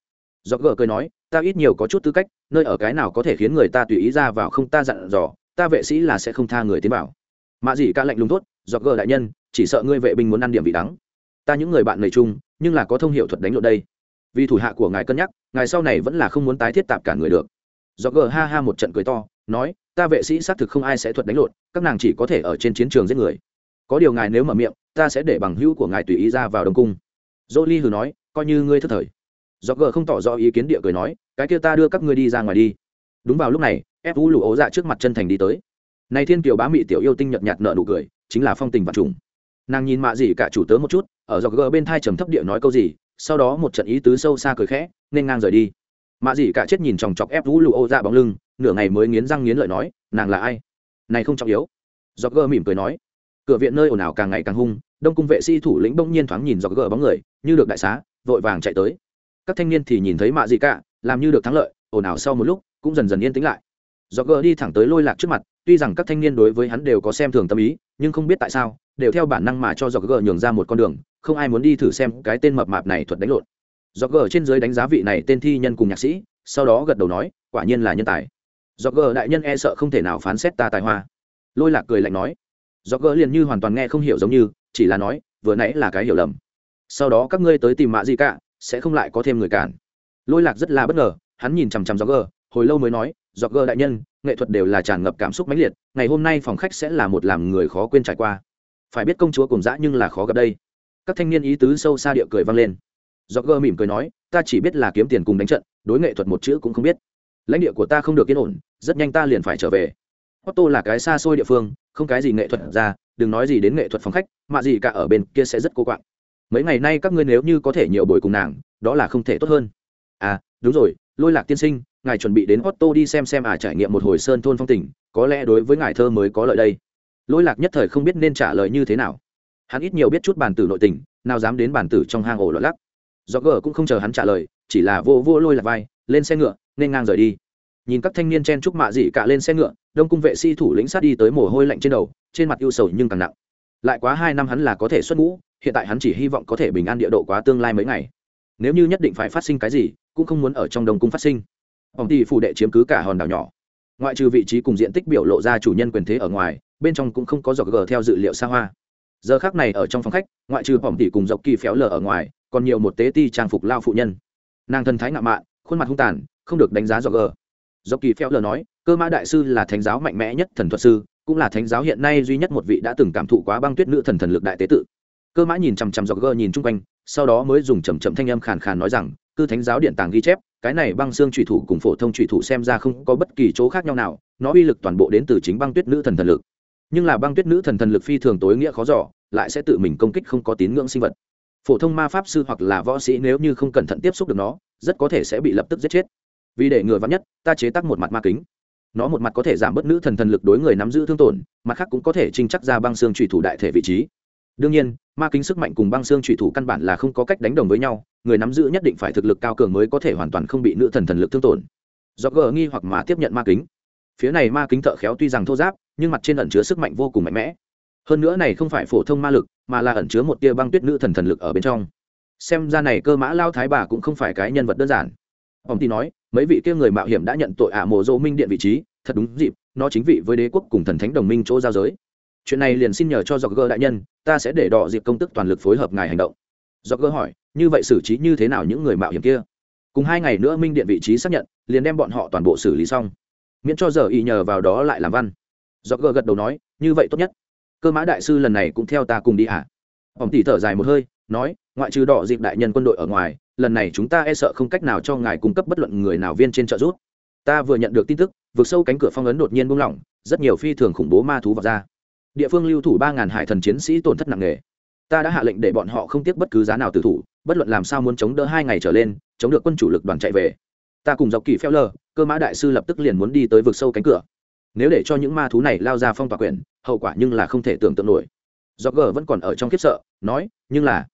Gió gờ cười nói, ta ít nhiều có chút tư cách, nơi ở cái nào có thể khiến người ta tùy ý ra vào không ta dặn dò ta vệ sĩ là sẽ không tha người tiến vào. Mạ gì ca lạnh lùng tốt do gờ đại nhân, chỉ sợ ngươi vệ binh muốn ăn điểm vị đắng. Ta những người bạn nầy chung, nhưng là có thông hiệu thuật đánh lộn đây. Vì thủ hạ của ngài cân nhắc, ngài sau này vẫn là không muốn tái thiết tạp cả người được. Do gờ ha ha một trận cười to, nói, ta vệ sĩ xác thực không ai sẽ thuật đánh lộn, các nàng chỉ có thể ở trên chiến trường giết người. Có điều ngài nếu mở miệng, ta sẽ để bằng hữu của ngài tùy ý ra vào đông cung. Dỗ ly hừ nói, coi như ngươi thất thời. Do gờ không tỏ rõ ý kiến địa cười nói, cái kia ta đưa các ngươi đi ra ngoài đi. Đúng vào lúc này ép vũ lụ ố dạ trước mặt chân thành đi tới. Này thiên kiều bá mị tiểu yêu tinh nhợt nhạt nợ nụ cười, chính là phong tình vật trùng. Nàng nhìn mạ gì cả chủ tớ một chút, ở dọc gờ bên thai trầm thấp địa nói câu gì, sau đó một trận ý tứ sâu xa cười khẽ, nên ngang rời đi. Mạ gì cả chết nhìn chòng chọc ép vũ lụ ô dạ bóng lưng, nửa ngày mới nghiến răng nghiến lợi nói, nàng là ai? Này không trọng yếu. Dọc gờ mỉm cười nói, cửa viện nơi ồn ào càng ngày càng hung, đông cung vệ sĩ thủ lĩnh bỗng nhiên thoáng nhìn dọc gờ bóng người, như được đại xá, vội vàng chạy tới. Các thanh niên thì nhìn thấy mạ gì cả, làm như được thắng lợi, ồn ào sau một lúc, cũng dần dần yên tĩnh lại do gờ đi thẳng tới lôi lạc trước mặt, tuy rằng các thanh niên đối với hắn đều có xem thường tâm ý, nhưng không biết tại sao, đều theo bản năng mà cho do gờ nhường ra một con đường, không ai muốn đi thử xem cái tên mập mạp này thuật đánh lộn. Do gờ trên dưới đánh giá vị này tên thi nhân cùng nhạc sĩ, sau đó gật đầu nói, quả nhiên là nhân tài. Do gờ đại nhân e sợ không thể nào phán xét ta tài hoa. Lôi lạc cười lạnh nói. Do gờ liền như hoàn toàn nghe không hiểu giống như, chỉ là nói, vừa nãy là cái hiểu lầm. Sau đó các ngươi tới tìm mạ gì cả sẽ không lại có thêm người cản. Lôi lạc rất là bất ngờ, hắn nhìn chằm chằm do gờ hồi lâu mới nói do gờ đại nhân, nghệ thuật đều là tràn ngập cảm xúc mãnh liệt, ngày hôm nay phòng khách sẽ là một làm người khó quên trải qua. Phải biết công chúa cùng dã nhưng là khó gặp đây. Các thanh niên ý tứ sâu xa địa cười vang lên. Do gờ mỉm cười nói, ta chỉ biết là kiếm tiền cùng đánh trận, đối nghệ thuật một chữ cũng không biết. Lãnh địa của ta không được yên ổn, rất nhanh ta liền phải trở về. Otto là cái xa xôi địa phương, không cái gì nghệ thuật ra, đừng nói gì đến nghệ thuật phòng khách, mà gì cả ở bên kia sẽ rất cô quạng. Mấy ngày nay các ngươi nếu như có thể nhiều buổi cùng nàng, đó là không thể tốt hơn. À đúng rồi, lôi lạc tiên sinh ngài chuẩn bị đến Otto đi xem xem à trải nghiệm một hồi sơn thôn phong tình, có lẽ đối với ngài thơ mới có lợi đây. Lỗi lạc nhất thời không biết nên trả lời như thế nào. Hắn ít nhiều biết chút bản tử nội tình, nào dám đến bản tử trong hang ổ lọt lắc. Do gờ cũng không chờ hắn trả lời, chỉ là vô vô lôi lạc vai, lên xe ngựa, nên ngang rời đi. Nhìn các thanh niên chen chúc mạ dị cả lên xe ngựa, đông cung vệ sĩ thủ lĩnh sát đi tới mồ hôi lạnh trên đầu, trên mặt ưu sầu nhưng càng nặng. Lại quá hai năm hắn là có thể xuất ngũ, hiện tại hắn chỉ hy vọng có thể bình an địa độ quá tương lai mấy ngày. Nếu như nhất định phải phát sinh cái gì, cũng không muốn ở trong đông cung phát sinh ông tỷ phủ đệ chiếm cứ cả hòn đảo nhỏ. Ngoại trừ vị trí cùng diện tích biểu lộ ra chủ nhân quyền thế ở ngoài, bên trong cũng không có giọt gờ theo dự liệu xa hoa. Giờ khác này ở trong phòng khách, ngoại trừ phòng tỷ cùng dọc kỳ phéo lờ ở ngoài, còn nhiều một tế ti trang phục lao phụ nhân. Nàng thân thái ngạo mạn, khuôn mặt hung tàn, không được đánh giá dọc gờ. Dọc kỳ phéo lờ nói, cơ mã đại sư là thánh giáo mạnh mẽ nhất thần thuật sư, cũng là thánh giáo hiện nay duy nhất một vị đã từng cảm thụ quá băng tuyết nữ thần thần lực đại tế tự. Cơ mã nhìn chằm chằm dọc gờ nhìn chung quanh sau đó mới dùng chầm chậm thanh âm khàn khàn nói rằng, cư thánh giáo điện tàng ghi chép, cái này băng xương trùy thủ cùng phổ thông trùy thủ xem ra không có bất kỳ chỗ khác nhau nào, nó uy lực toàn bộ đến từ chính băng tuyết nữ thần thần lực. Nhưng là băng tuyết nữ thần thần lực phi thường tối nghĩa khó giỏ lại sẽ tự mình công kích không có tín ngưỡng sinh vật. Phổ thông ma pháp sư hoặc là võ sĩ nếu như không cẩn thận tiếp xúc được nó, rất có thể sẽ bị lập tức giết chết. Vì để ngừa vắn nhất, ta chế tác một mặt ma kính. Nó một mặt có thể giảm bớt nữ thần thần lực đối người nắm giữ thương tổn, mặt khác cũng có thể trinh chắc ra băng xương trùy thủ đại thể vị trí đương nhiên, ma kính sức mạnh cùng băng xương trụy thủ căn bản là không có cách đánh đồng với nhau, người nắm giữ nhất định phải thực lực cao cường mới có thể hoàn toàn không bị nữ thần thần lực thương tổn. Do gờ nghi hoặc mà tiếp nhận ma kính. Phía này ma kính thợ khéo tuy rằng thô giáp, nhưng mặt trên ẩn chứa sức mạnh vô cùng mạnh mẽ. Hơn nữa này không phải phổ thông ma lực, mà là ẩn chứa một tia băng tuyết nữ thần thần lực ở bên trong. Xem ra này cơ mã lao thái bà cũng không phải cái nhân vật đơn giản. Ông ti nói, mấy vị kia người mạo hiểm đã nhận tội ả mộ dô minh điện vị trí, thật đúng dịp, nó chính vị với đế quốc cùng thần thánh đồng minh chỗ giao giới chuyện này liền xin nhờ cho dọc gơ đại nhân, ta sẽ để đọ dịp công tức toàn lực phối hợp ngài hành động. Dọc gơ hỏi, như vậy xử trí như thế nào những người mạo hiểm kia? Cùng hai ngày nữa minh điện vị trí xác nhận, liền đem bọn họ toàn bộ xử lý xong. Miễn cho giờ y nhờ vào đó lại làm văn. Dọc gơ gật đầu nói, như vậy tốt nhất. Cơ mã đại sư lần này cũng theo ta cùng đi ạ. À? ông tỷ thở dài một hơi, nói, ngoại trừ đỏ dịp đại nhân quân đội ở ngoài, lần này chúng ta e sợ không cách nào cho ngài cung cấp bất luận người nào viên trên trợ giúp. Ta vừa nhận được tin tức vượt sâu cánh cửa phong ấn đột nhiên buông lỏng, rất nhiều phi thường khủng bố ma thú vào ra địa phương lưu thủ ba ngàn hải thần chiến sĩ tổn thất nặng nề. Ta đã hạ lệnh để bọn họ không tiếc bất cứ giá nào từ thủ bất luận làm sao muốn chống đỡ hai ngày trở lên chống được quân chủ lực đoàn chạy về. Ta cùng dọc kỳ phèo lờ cơ mã đại sư lập tức liền muốn đi tới vực sâu cánh cửa. Nếu để cho những ma thú này lao ra phong tỏa quyền, hậu quả nhưng là không thể tưởng tượng nổi. Do g vẫn còn ở trong khiếp sợ nói nhưng là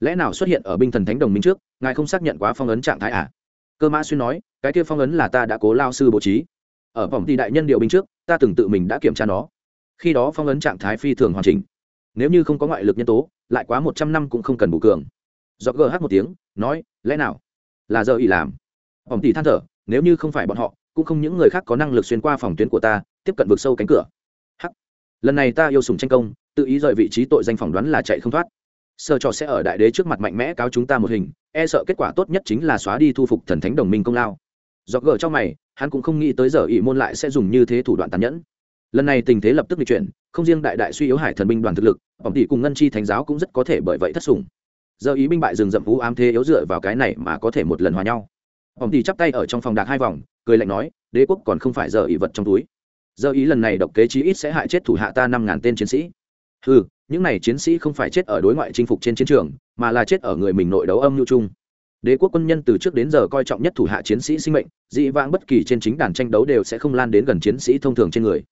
lẽ nào xuất hiện ở binh thần thánh đồng minh trước ngài không xác nhận quá phong ấn trạng thái à? Cơ mã xuyên nói cái kia phong ấn là ta đã cố lao sư bố trí. Ở vòng thì đại nhân điều binh trước ta từng tự mình đã kiểm tra nó khi đó phong ấn trạng thái phi thường hoàn chỉnh. Nếu như không có ngoại lực nhân tố, lại quá một trăm năm cũng không cần bù cường. Do gh một tiếng, nói, lẽ nào là giờ ỉ làm? Ổng tỷ than thở, nếu như không phải bọn họ, cũng không những người khác có năng lực xuyên qua phòng tuyến của ta, tiếp cận vực sâu cánh cửa. Hắc. Lần này ta yêu sùng tranh công, tự ý rời vị trí tội danh phỏng đoán là chạy không thoát. Sơ trò sẽ ở đại đế trước mặt mạnh mẽ cáo chúng ta một hình e sợ kết quả tốt nhất chính là xóa đi thu phục thần thánh đồng minh công lao. Do gờ trong mày, hắn cũng không nghĩ tới giờ ỷ môn lại sẽ dùng như thế thủ đoạn tàn nhẫn lần này tình thế lập tức bị chuyển, không riêng đại đại suy yếu hải thần binh đoàn thực lực bỏng tỷ cùng ngân chi thánh giáo cũng rất có thể bởi vậy thất sủng. Giờ ý binh bại rừng rậm vũ ám thế yếu dựa vào cái này mà có thể một lần hòa nhau. Bỏng tỷ chắp tay ở trong phòng đạc hai vòng, cười lạnh nói, đế quốc còn không phải giờ ý vật trong túi. Giờ ý lần này độc kế chí ít sẽ hại chết thủ hạ ta năm ngàn tên chiến sĩ. Ừ những này chiến sĩ không phải chết ở đối ngoại chinh phục trên chiến trường, mà là chết ở người mình nội đấu âm nhu chung. Đế quốc quân nhân từ trước đến giờ coi trọng nhất thủ hạ chiến sĩ sinh mệnh, dị vãng bất kỳ trên chính đàn tranh đấu đều sẽ không lan đến gần chiến sĩ thông thường trên người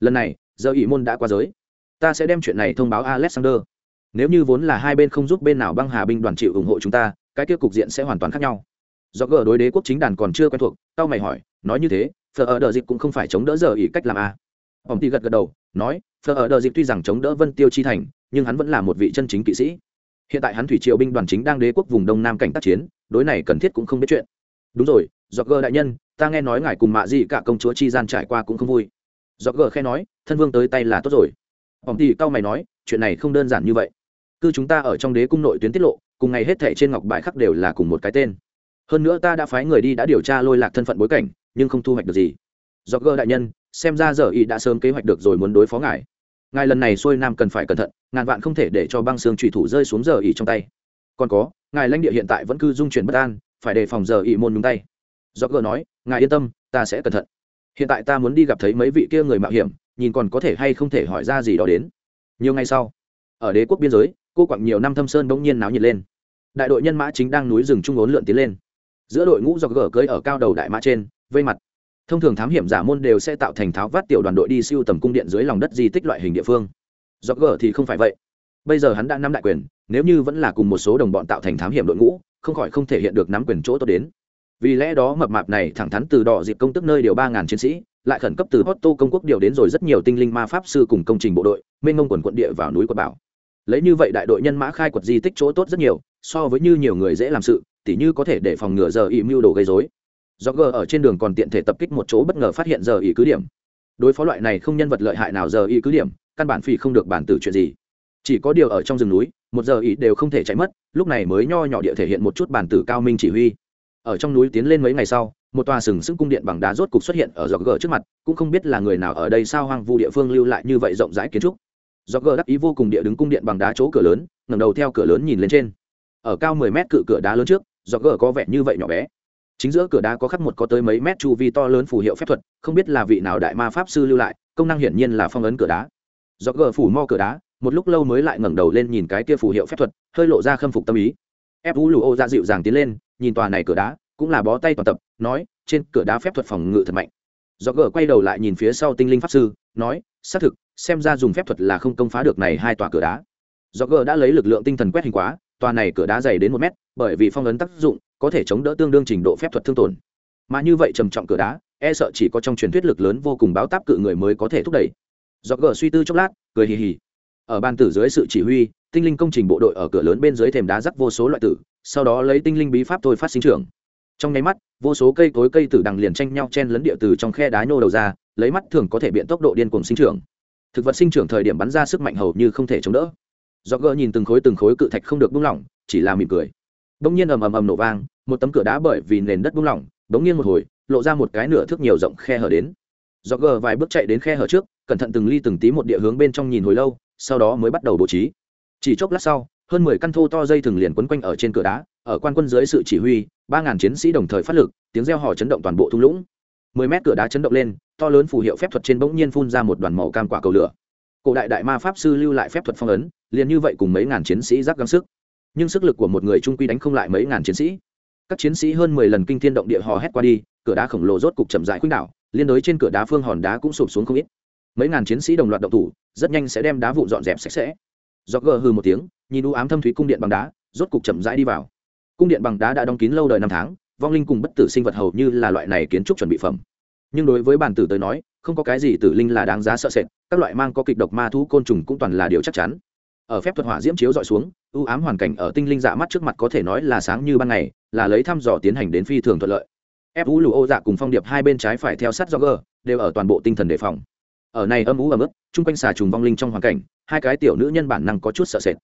lần này, giờ ỷ môn đã qua giới. Ta sẽ đem chuyện này thông báo alexander. Nếu như vốn là hai bên không giúp bên nào băng hà binh đoàn chịu ủng hộ chúng ta, cái kia cục diện sẽ hoàn toàn khác nhau. Do gờ đối đế quốc chính đàn còn chưa quen thuộc, tao mày hỏi, nói như thế, phở ở đờ dịp cũng không phải chống đỡ giờ ỷ cách làm a à. ông ti gật gật đầu, nói, phở ở đờ dịp tuy rằng chống đỡ vân tiêu chi thành, nhưng hắn vẫn là một vị chân chính kỵ sĩ. Hiện tại hắn thủy triều binh đoàn chính đang đế quốc vùng đông nam cảnh tác chiến, đối này cần thiết cũng không biết chuyện. Đúng rồi, do gờ đại nhân, ta nghe nói ngài cùng mạ gì cả công chúa chi gian trải qua cũng không vui do gờ khe nói, thân vương tới tay là tốt rồi. Ông thì cao mày nói, chuyện này không đơn giản như vậy. Cứ chúng ta ở trong đế cung nội tuyến tiết lộ, cùng ngày hết thệ trên ngọc bài khắc đều là cùng một cái tên. Hơn nữa ta đã phái người đi đã điều tra lôi lạc thân phận bối cảnh, nhưng không thu hoạch được gì. Do gơ đại nhân, xem ra giờ y đã sớm kế hoạch được rồi muốn đối phó ngài. Ngài lần này xuôi nam cần phải cẩn thận, ngàn vạn không thể để cho băng xương trùy thủ rơi xuống giờ y trong tay. Còn có, ngài lãnh địa hiện tại vẫn cứ dung chuyển bất an, phải đề phòng giờ y môn nhúng tay. Do gơ nói, ngài yên tâm, ta sẽ cẩn thận hiện tại ta muốn đi gặp thấy mấy vị kia người mạo hiểm, nhìn còn có thể hay không thể hỏi ra gì đó đến. Nhiều ngày sau, ở đế quốc biên giới, cô quặng nhiều năm thâm sơn bỗng nhiên náo nhiệt lên. Đại đội nhân mã chính đang núi rừng trung ốn lượn tiến lên. Giữa đội ngũ do gờ cưới ở cao đầu đại mã trên, vây mặt. Thông thường thám hiểm giả môn đều sẽ tạo thành tháo vát tiểu đoàn đội đi siêu tầm cung điện dưới lòng đất di tích loại hình địa phương. Do gờ thì không phải vậy. Bây giờ hắn đã nắm đại quyền, nếu như vẫn là cùng một số đồng bọn tạo thành thám hiểm đội ngũ, không khỏi không thể hiện được nắm quyền chỗ tốt đến vì lẽ đó mập mạp này thẳng thắn từ đỏ dịp công tức nơi điều ba ngàn chiến sĩ, lại khẩn cấp từ Otto công quốc điều đến rồi rất nhiều tinh linh ma pháp sư cùng công trình bộ đội, mênh mông quần quận địa vào núi quật bảo. Lấy như vậy đại đội nhân mã khai quật di tích chỗ tốt rất nhiều, so với như nhiều người dễ làm sự, tỉ như có thể để phòng ngừa giờ ỉ mưu đồ gây dối do g ở trên đường còn tiện thể tập kích một chỗ bất ngờ phát hiện giờ ỉ cứ điểm. Đối phó loại này không nhân vật lợi hại nào giờ ỉ cứ điểm, căn bản phi không được bản tử chuyện gì. Chỉ có điều ở trong rừng núi, một giờ ỉ đều không thể chạy mất, lúc này mới nho nhỏ địa thể hiện một chút bản tử cao minh chỉ huy ở trong núi tiến lên mấy ngày sau, một tòa sừng sững cung điện bằng đá rốt cục xuất hiện ở dọc gờ trước mặt, cũng không biết là người nào ở đây sao hoang vu địa phương lưu lại như vậy rộng rãi kiến trúc. Dọc gờ đắc ý vô cùng địa đứng cung điện bằng đá chỗ cửa lớn, ngẩng đầu theo cửa lớn nhìn lên trên. Ở cao mười mét cự cửa đá lớn trước, dọc gờ có vẻ như vậy nhỏ bé. Chính giữa cửa đá có khắc một có tới mấy mét chu vi to lớn phù hiệu phép thuật, không biết là vị nào đại ma pháp sư lưu lại, công năng hiển nhiên là phong ấn cửa đá. Dọc gờ phủ mo cửa đá, một lúc lâu mới lại ngẩng đầu lên nhìn cái kia phù hiệu phép thuật, hơi lộ ra khâm phục tâm ý. Ép vũ lù ô ra dịu dàng tiến lên nhìn tòa này cửa đá, cũng là bó tay toàn tập, nói, trên cửa đá phép thuật phòng ngự thật mạnh. Do gờ quay đầu lại nhìn phía sau tinh linh pháp sư, nói, xác thực, xem ra dùng phép thuật là không công phá được này hai tòa cửa đá. Do gờ đã lấy lực lượng tinh thần quét hình quá, tòa này cửa đá dày đến một mét, bởi vì phong ấn tác dụng, có thể chống đỡ tương đương trình độ phép thuật thương tổn. Mà như vậy trầm trọng cửa đá e sợ chỉ có trong truyền thuyết lực lớn vô cùng báo táp cự người mới có thể thúc đẩy. Do gờ suy tư chốc lát, cười hì hì. Ở ban tử dưới sự chỉ huy, tinh linh công trình bộ đội ở cửa lớn bên dưới thềm đá rắc vô số loại tử sau đó lấy tinh linh bí pháp thôi phát sinh trưởng. Trong nháy mắt, vô số cây cối cây tử đằng liền tranh nhau chen lấn địa từ trong khe đá nhô đầu ra, lấy mắt thường có thể biện tốc độ điên cuồng sinh trưởng. Thực vật sinh trưởng thời điểm bắn ra sức mạnh hầu như không thể chống đỡ. Do gỡ nhìn từng khối từng khối cự thạch không được buông lỏng, chỉ là mỉm cười. Bỗng nhiên ầm ầm ầm nổ vang, một tấm cửa đá bởi vì nền đất buông lỏng, bỗng nhiên một hồi, lộ ra một cái nửa thước nhiều rộng khe hở đến. Do gỡ vài bước chạy đến khe hở trước, cẩn thận từng ly từng tí một địa hướng bên trong nhìn hồi lâu, sau đó mới bắt đầu bố trí. Chỉ chốc lát sau hơn mười căn thô to dây thường liền quấn quanh ở trên cửa đá, ở quan quân dưới sự chỉ huy, ba ngàn chiến sĩ đồng thời phát lực, tiếng reo hò chấn động toàn bộ thung lũng. Mười mét cửa đá chấn động lên, to lớn phù hiệu phép thuật trên bỗng nhiên phun ra một đoàn màu cam quả cầu lửa. Cổ đại đại ma pháp sư lưu lại phép thuật phong ấn, liền như vậy cùng mấy ngàn chiến sĩ giáp gắng sức. Nhưng sức lực của một người trung quy đánh không lại mấy ngàn chiến sĩ. Các chiến sĩ hơn mười lần kinh thiên động địa hò hét qua đi, cửa đá khổng lồ rốt cục chậm dại khuynh đảo, liên đối trên cửa đá phương hòn đá cũng sụp xuống không ít. Mấy ngàn chiến sĩ đồng loạt động thủ, rất nhanh sẽ đem đá vụn dọn dẹp sạch sẽ. Do gờ hư một tiếng nhìn u ám thâm thúy cung điện bằng đá, rốt cục chậm rãi đi vào. Cung điện bằng đá đã đóng kín lâu đời năm tháng, vong linh cùng bất tử sinh vật hầu như là loại này kiến trúc chuẩn bị phẩm. Nhưng đối với bản tử tới nói, không có cái gì tử linh là đáng giá sợ sệt, các loại mang có kịch độc ma thú côn trùng cũng toàn là điều chắc chắn. Ở phép thuật hỏa diễm chiếu dọi xuống ưu ám hoàn cảnh ở tinh linh dạ mắt trước mặt có thể nói là sáng như ban ngày, là lấy thăm dò tiến hành đến phi thường thuận lợi. Ép vũ lù ô dạ cùng phong điệp hai bên trái phải theo sát do gờ đều ở toàn bộ tinh thần đề phòng. Ở này âm ú ấm ức chung quanh xà trùng vong linh trong hoàn cảnh, hai cái tiểu nữ nhân bản năng có chút sợ sệt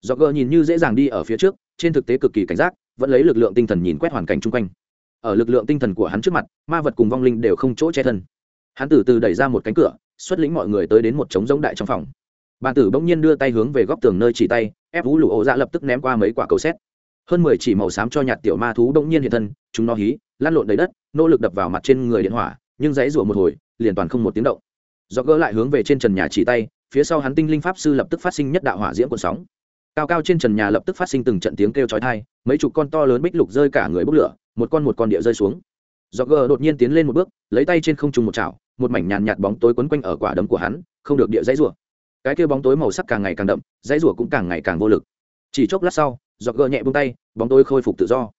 do gờ nhìn như dễ dàng đi ở phía trước, trên thực tế cực kỳ cảnh giác, vẫn lấy lực lượng tinh thần nhìn quét hoàn cảnh chung quanh. Ở lực lượng tinh thần của hắn trước mặt, ma vật cùng vong linh đều không chỗ che thân. Hắn từ từ đẩy ra một cánh cửa, xuất lĩnh mọi người tới đến một trống giống đại trong phòng. Bàn tử bỗng nhiên đưa tay hướng về góc tường nơi chỉ tay, ép vũ lụ ổ dạ lập tức ném qua mấy quả cầu xét. Hơn mười chỉ màu xám cho nhạt tiểu ma thú bỗng nhiên hiện thân, chúng nó hí, lăn lộn đầy đất, nỗ lực đập vào mặt trên người điện hỏa, nhưng dãy rủa một hồi, liền toàn không một tiếng động. Do gỡ lại hướng về trên trần nhà chỉ tay, phía sau hắn tinh linh pháp sư lập tức phát sinh nhất đạo hỏa diễm cuộn sóng cao cao trên trần nhà lập tức phát sinh từng trận tiếng kêu chói tai, mấy chục con to lớn bích lục rơi cả người bốc lửa, một con một con địa rơi xuống. Do gờ đột nhiên tiến lên một bước, lấy tay trên không trung một chảo, một mảnh nhàn nhạt bóng tối quấn quanh ở quả đấm của hắn, không được địa dãy rủa. Cái kia bóng tối màu sắc càng ngày càng đậm, dãy rủa cũng càng ngày càng vô lực. Chỉ chốc lát sau do gờ nhẹ buông tay, bóng tối khôi phục tự do.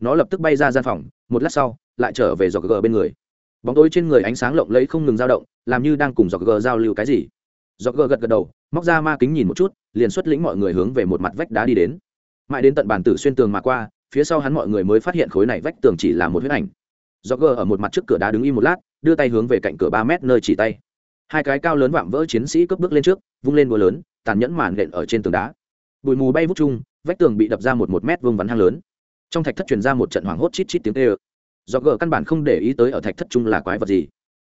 Nó lập tức bay ra gian phòng, một lát sau, lại trở về dọc gờ bên người. Bóng tối trên người ánh sáng lộng lẫy không ngừng dao động, làm như đang cùng dọc gờ giao lưu cái gì dọc gờ gật gật đầu, móc ra ma kính nhìn một chút, liền xuất lĩnh mọi người hướng về một mặt vách đá đi đến. Mãi đến tận bàn tử xuyên tường mà qua, phía sau hắn mọi người mới phát hiện khối này vách tường chỉ là một huyết ảnh. Do gờ ở một mặt trước cửa đá đứng im một lát, đưa tay hướng về cạnh cửa ba mét nơi chỉ tay. Hai cái cao lớn vạm vỡ chiến sĩ cướp bước lên trước, vung lên búa lớn, tàn nhẫn màn nện ở trên tường đá. Bụi mù bay vút chung, vách tường bị đập ra một một mét vương vắn hang lớn. Trong thạch thất truyền ra một trận hoảng hốt chít chít tiếng tê ơ do gờ căn bản không để ý tới ở thạch thất chung là quái vật gì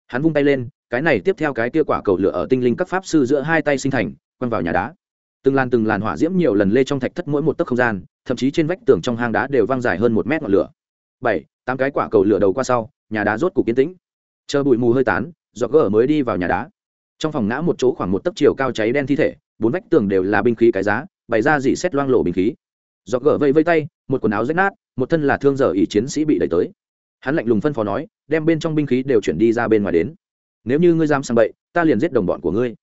hắn vung tay lên, cái này tiếp theo cái kia quả cầu lửa ở tinh linh các pháp sư giữa hai tay sinh thành, quăng vào nhà đá. Từng làn từng làn hỏa diễm nhiều lần lê trong thạch thất mỗi một tấc không gian, thậm chí trên vách tường trong hang đá đều văng dài hơn một mét ngọn lửa. Bảy, tám cái quả cầu lửa đầu qua sau, nhà đá rốt cục yên tĩnh. Chờ bụi mù hơi tán dọc gỡ mới đi vào nhà đá. Trong phòng ngã một chỗ khoảng một tấc chiều cao cháy đen thi thể, bốn vách tường đều là binh khí cái giá, bày ra dỉ xét loang lộ binh khí. Dọc gỡ vây vây tay, một quần áo rách nát, một thân là thương giờ ỷ chiến sĩ bị đẩy tới hắn lạnh lùng phân phó nói, đem bên trong binh khí đều chuyển đi ra bên ngoài đến. Nếu như ngươi dám sang bậy, ta liền giết đồng bọn của ngươi.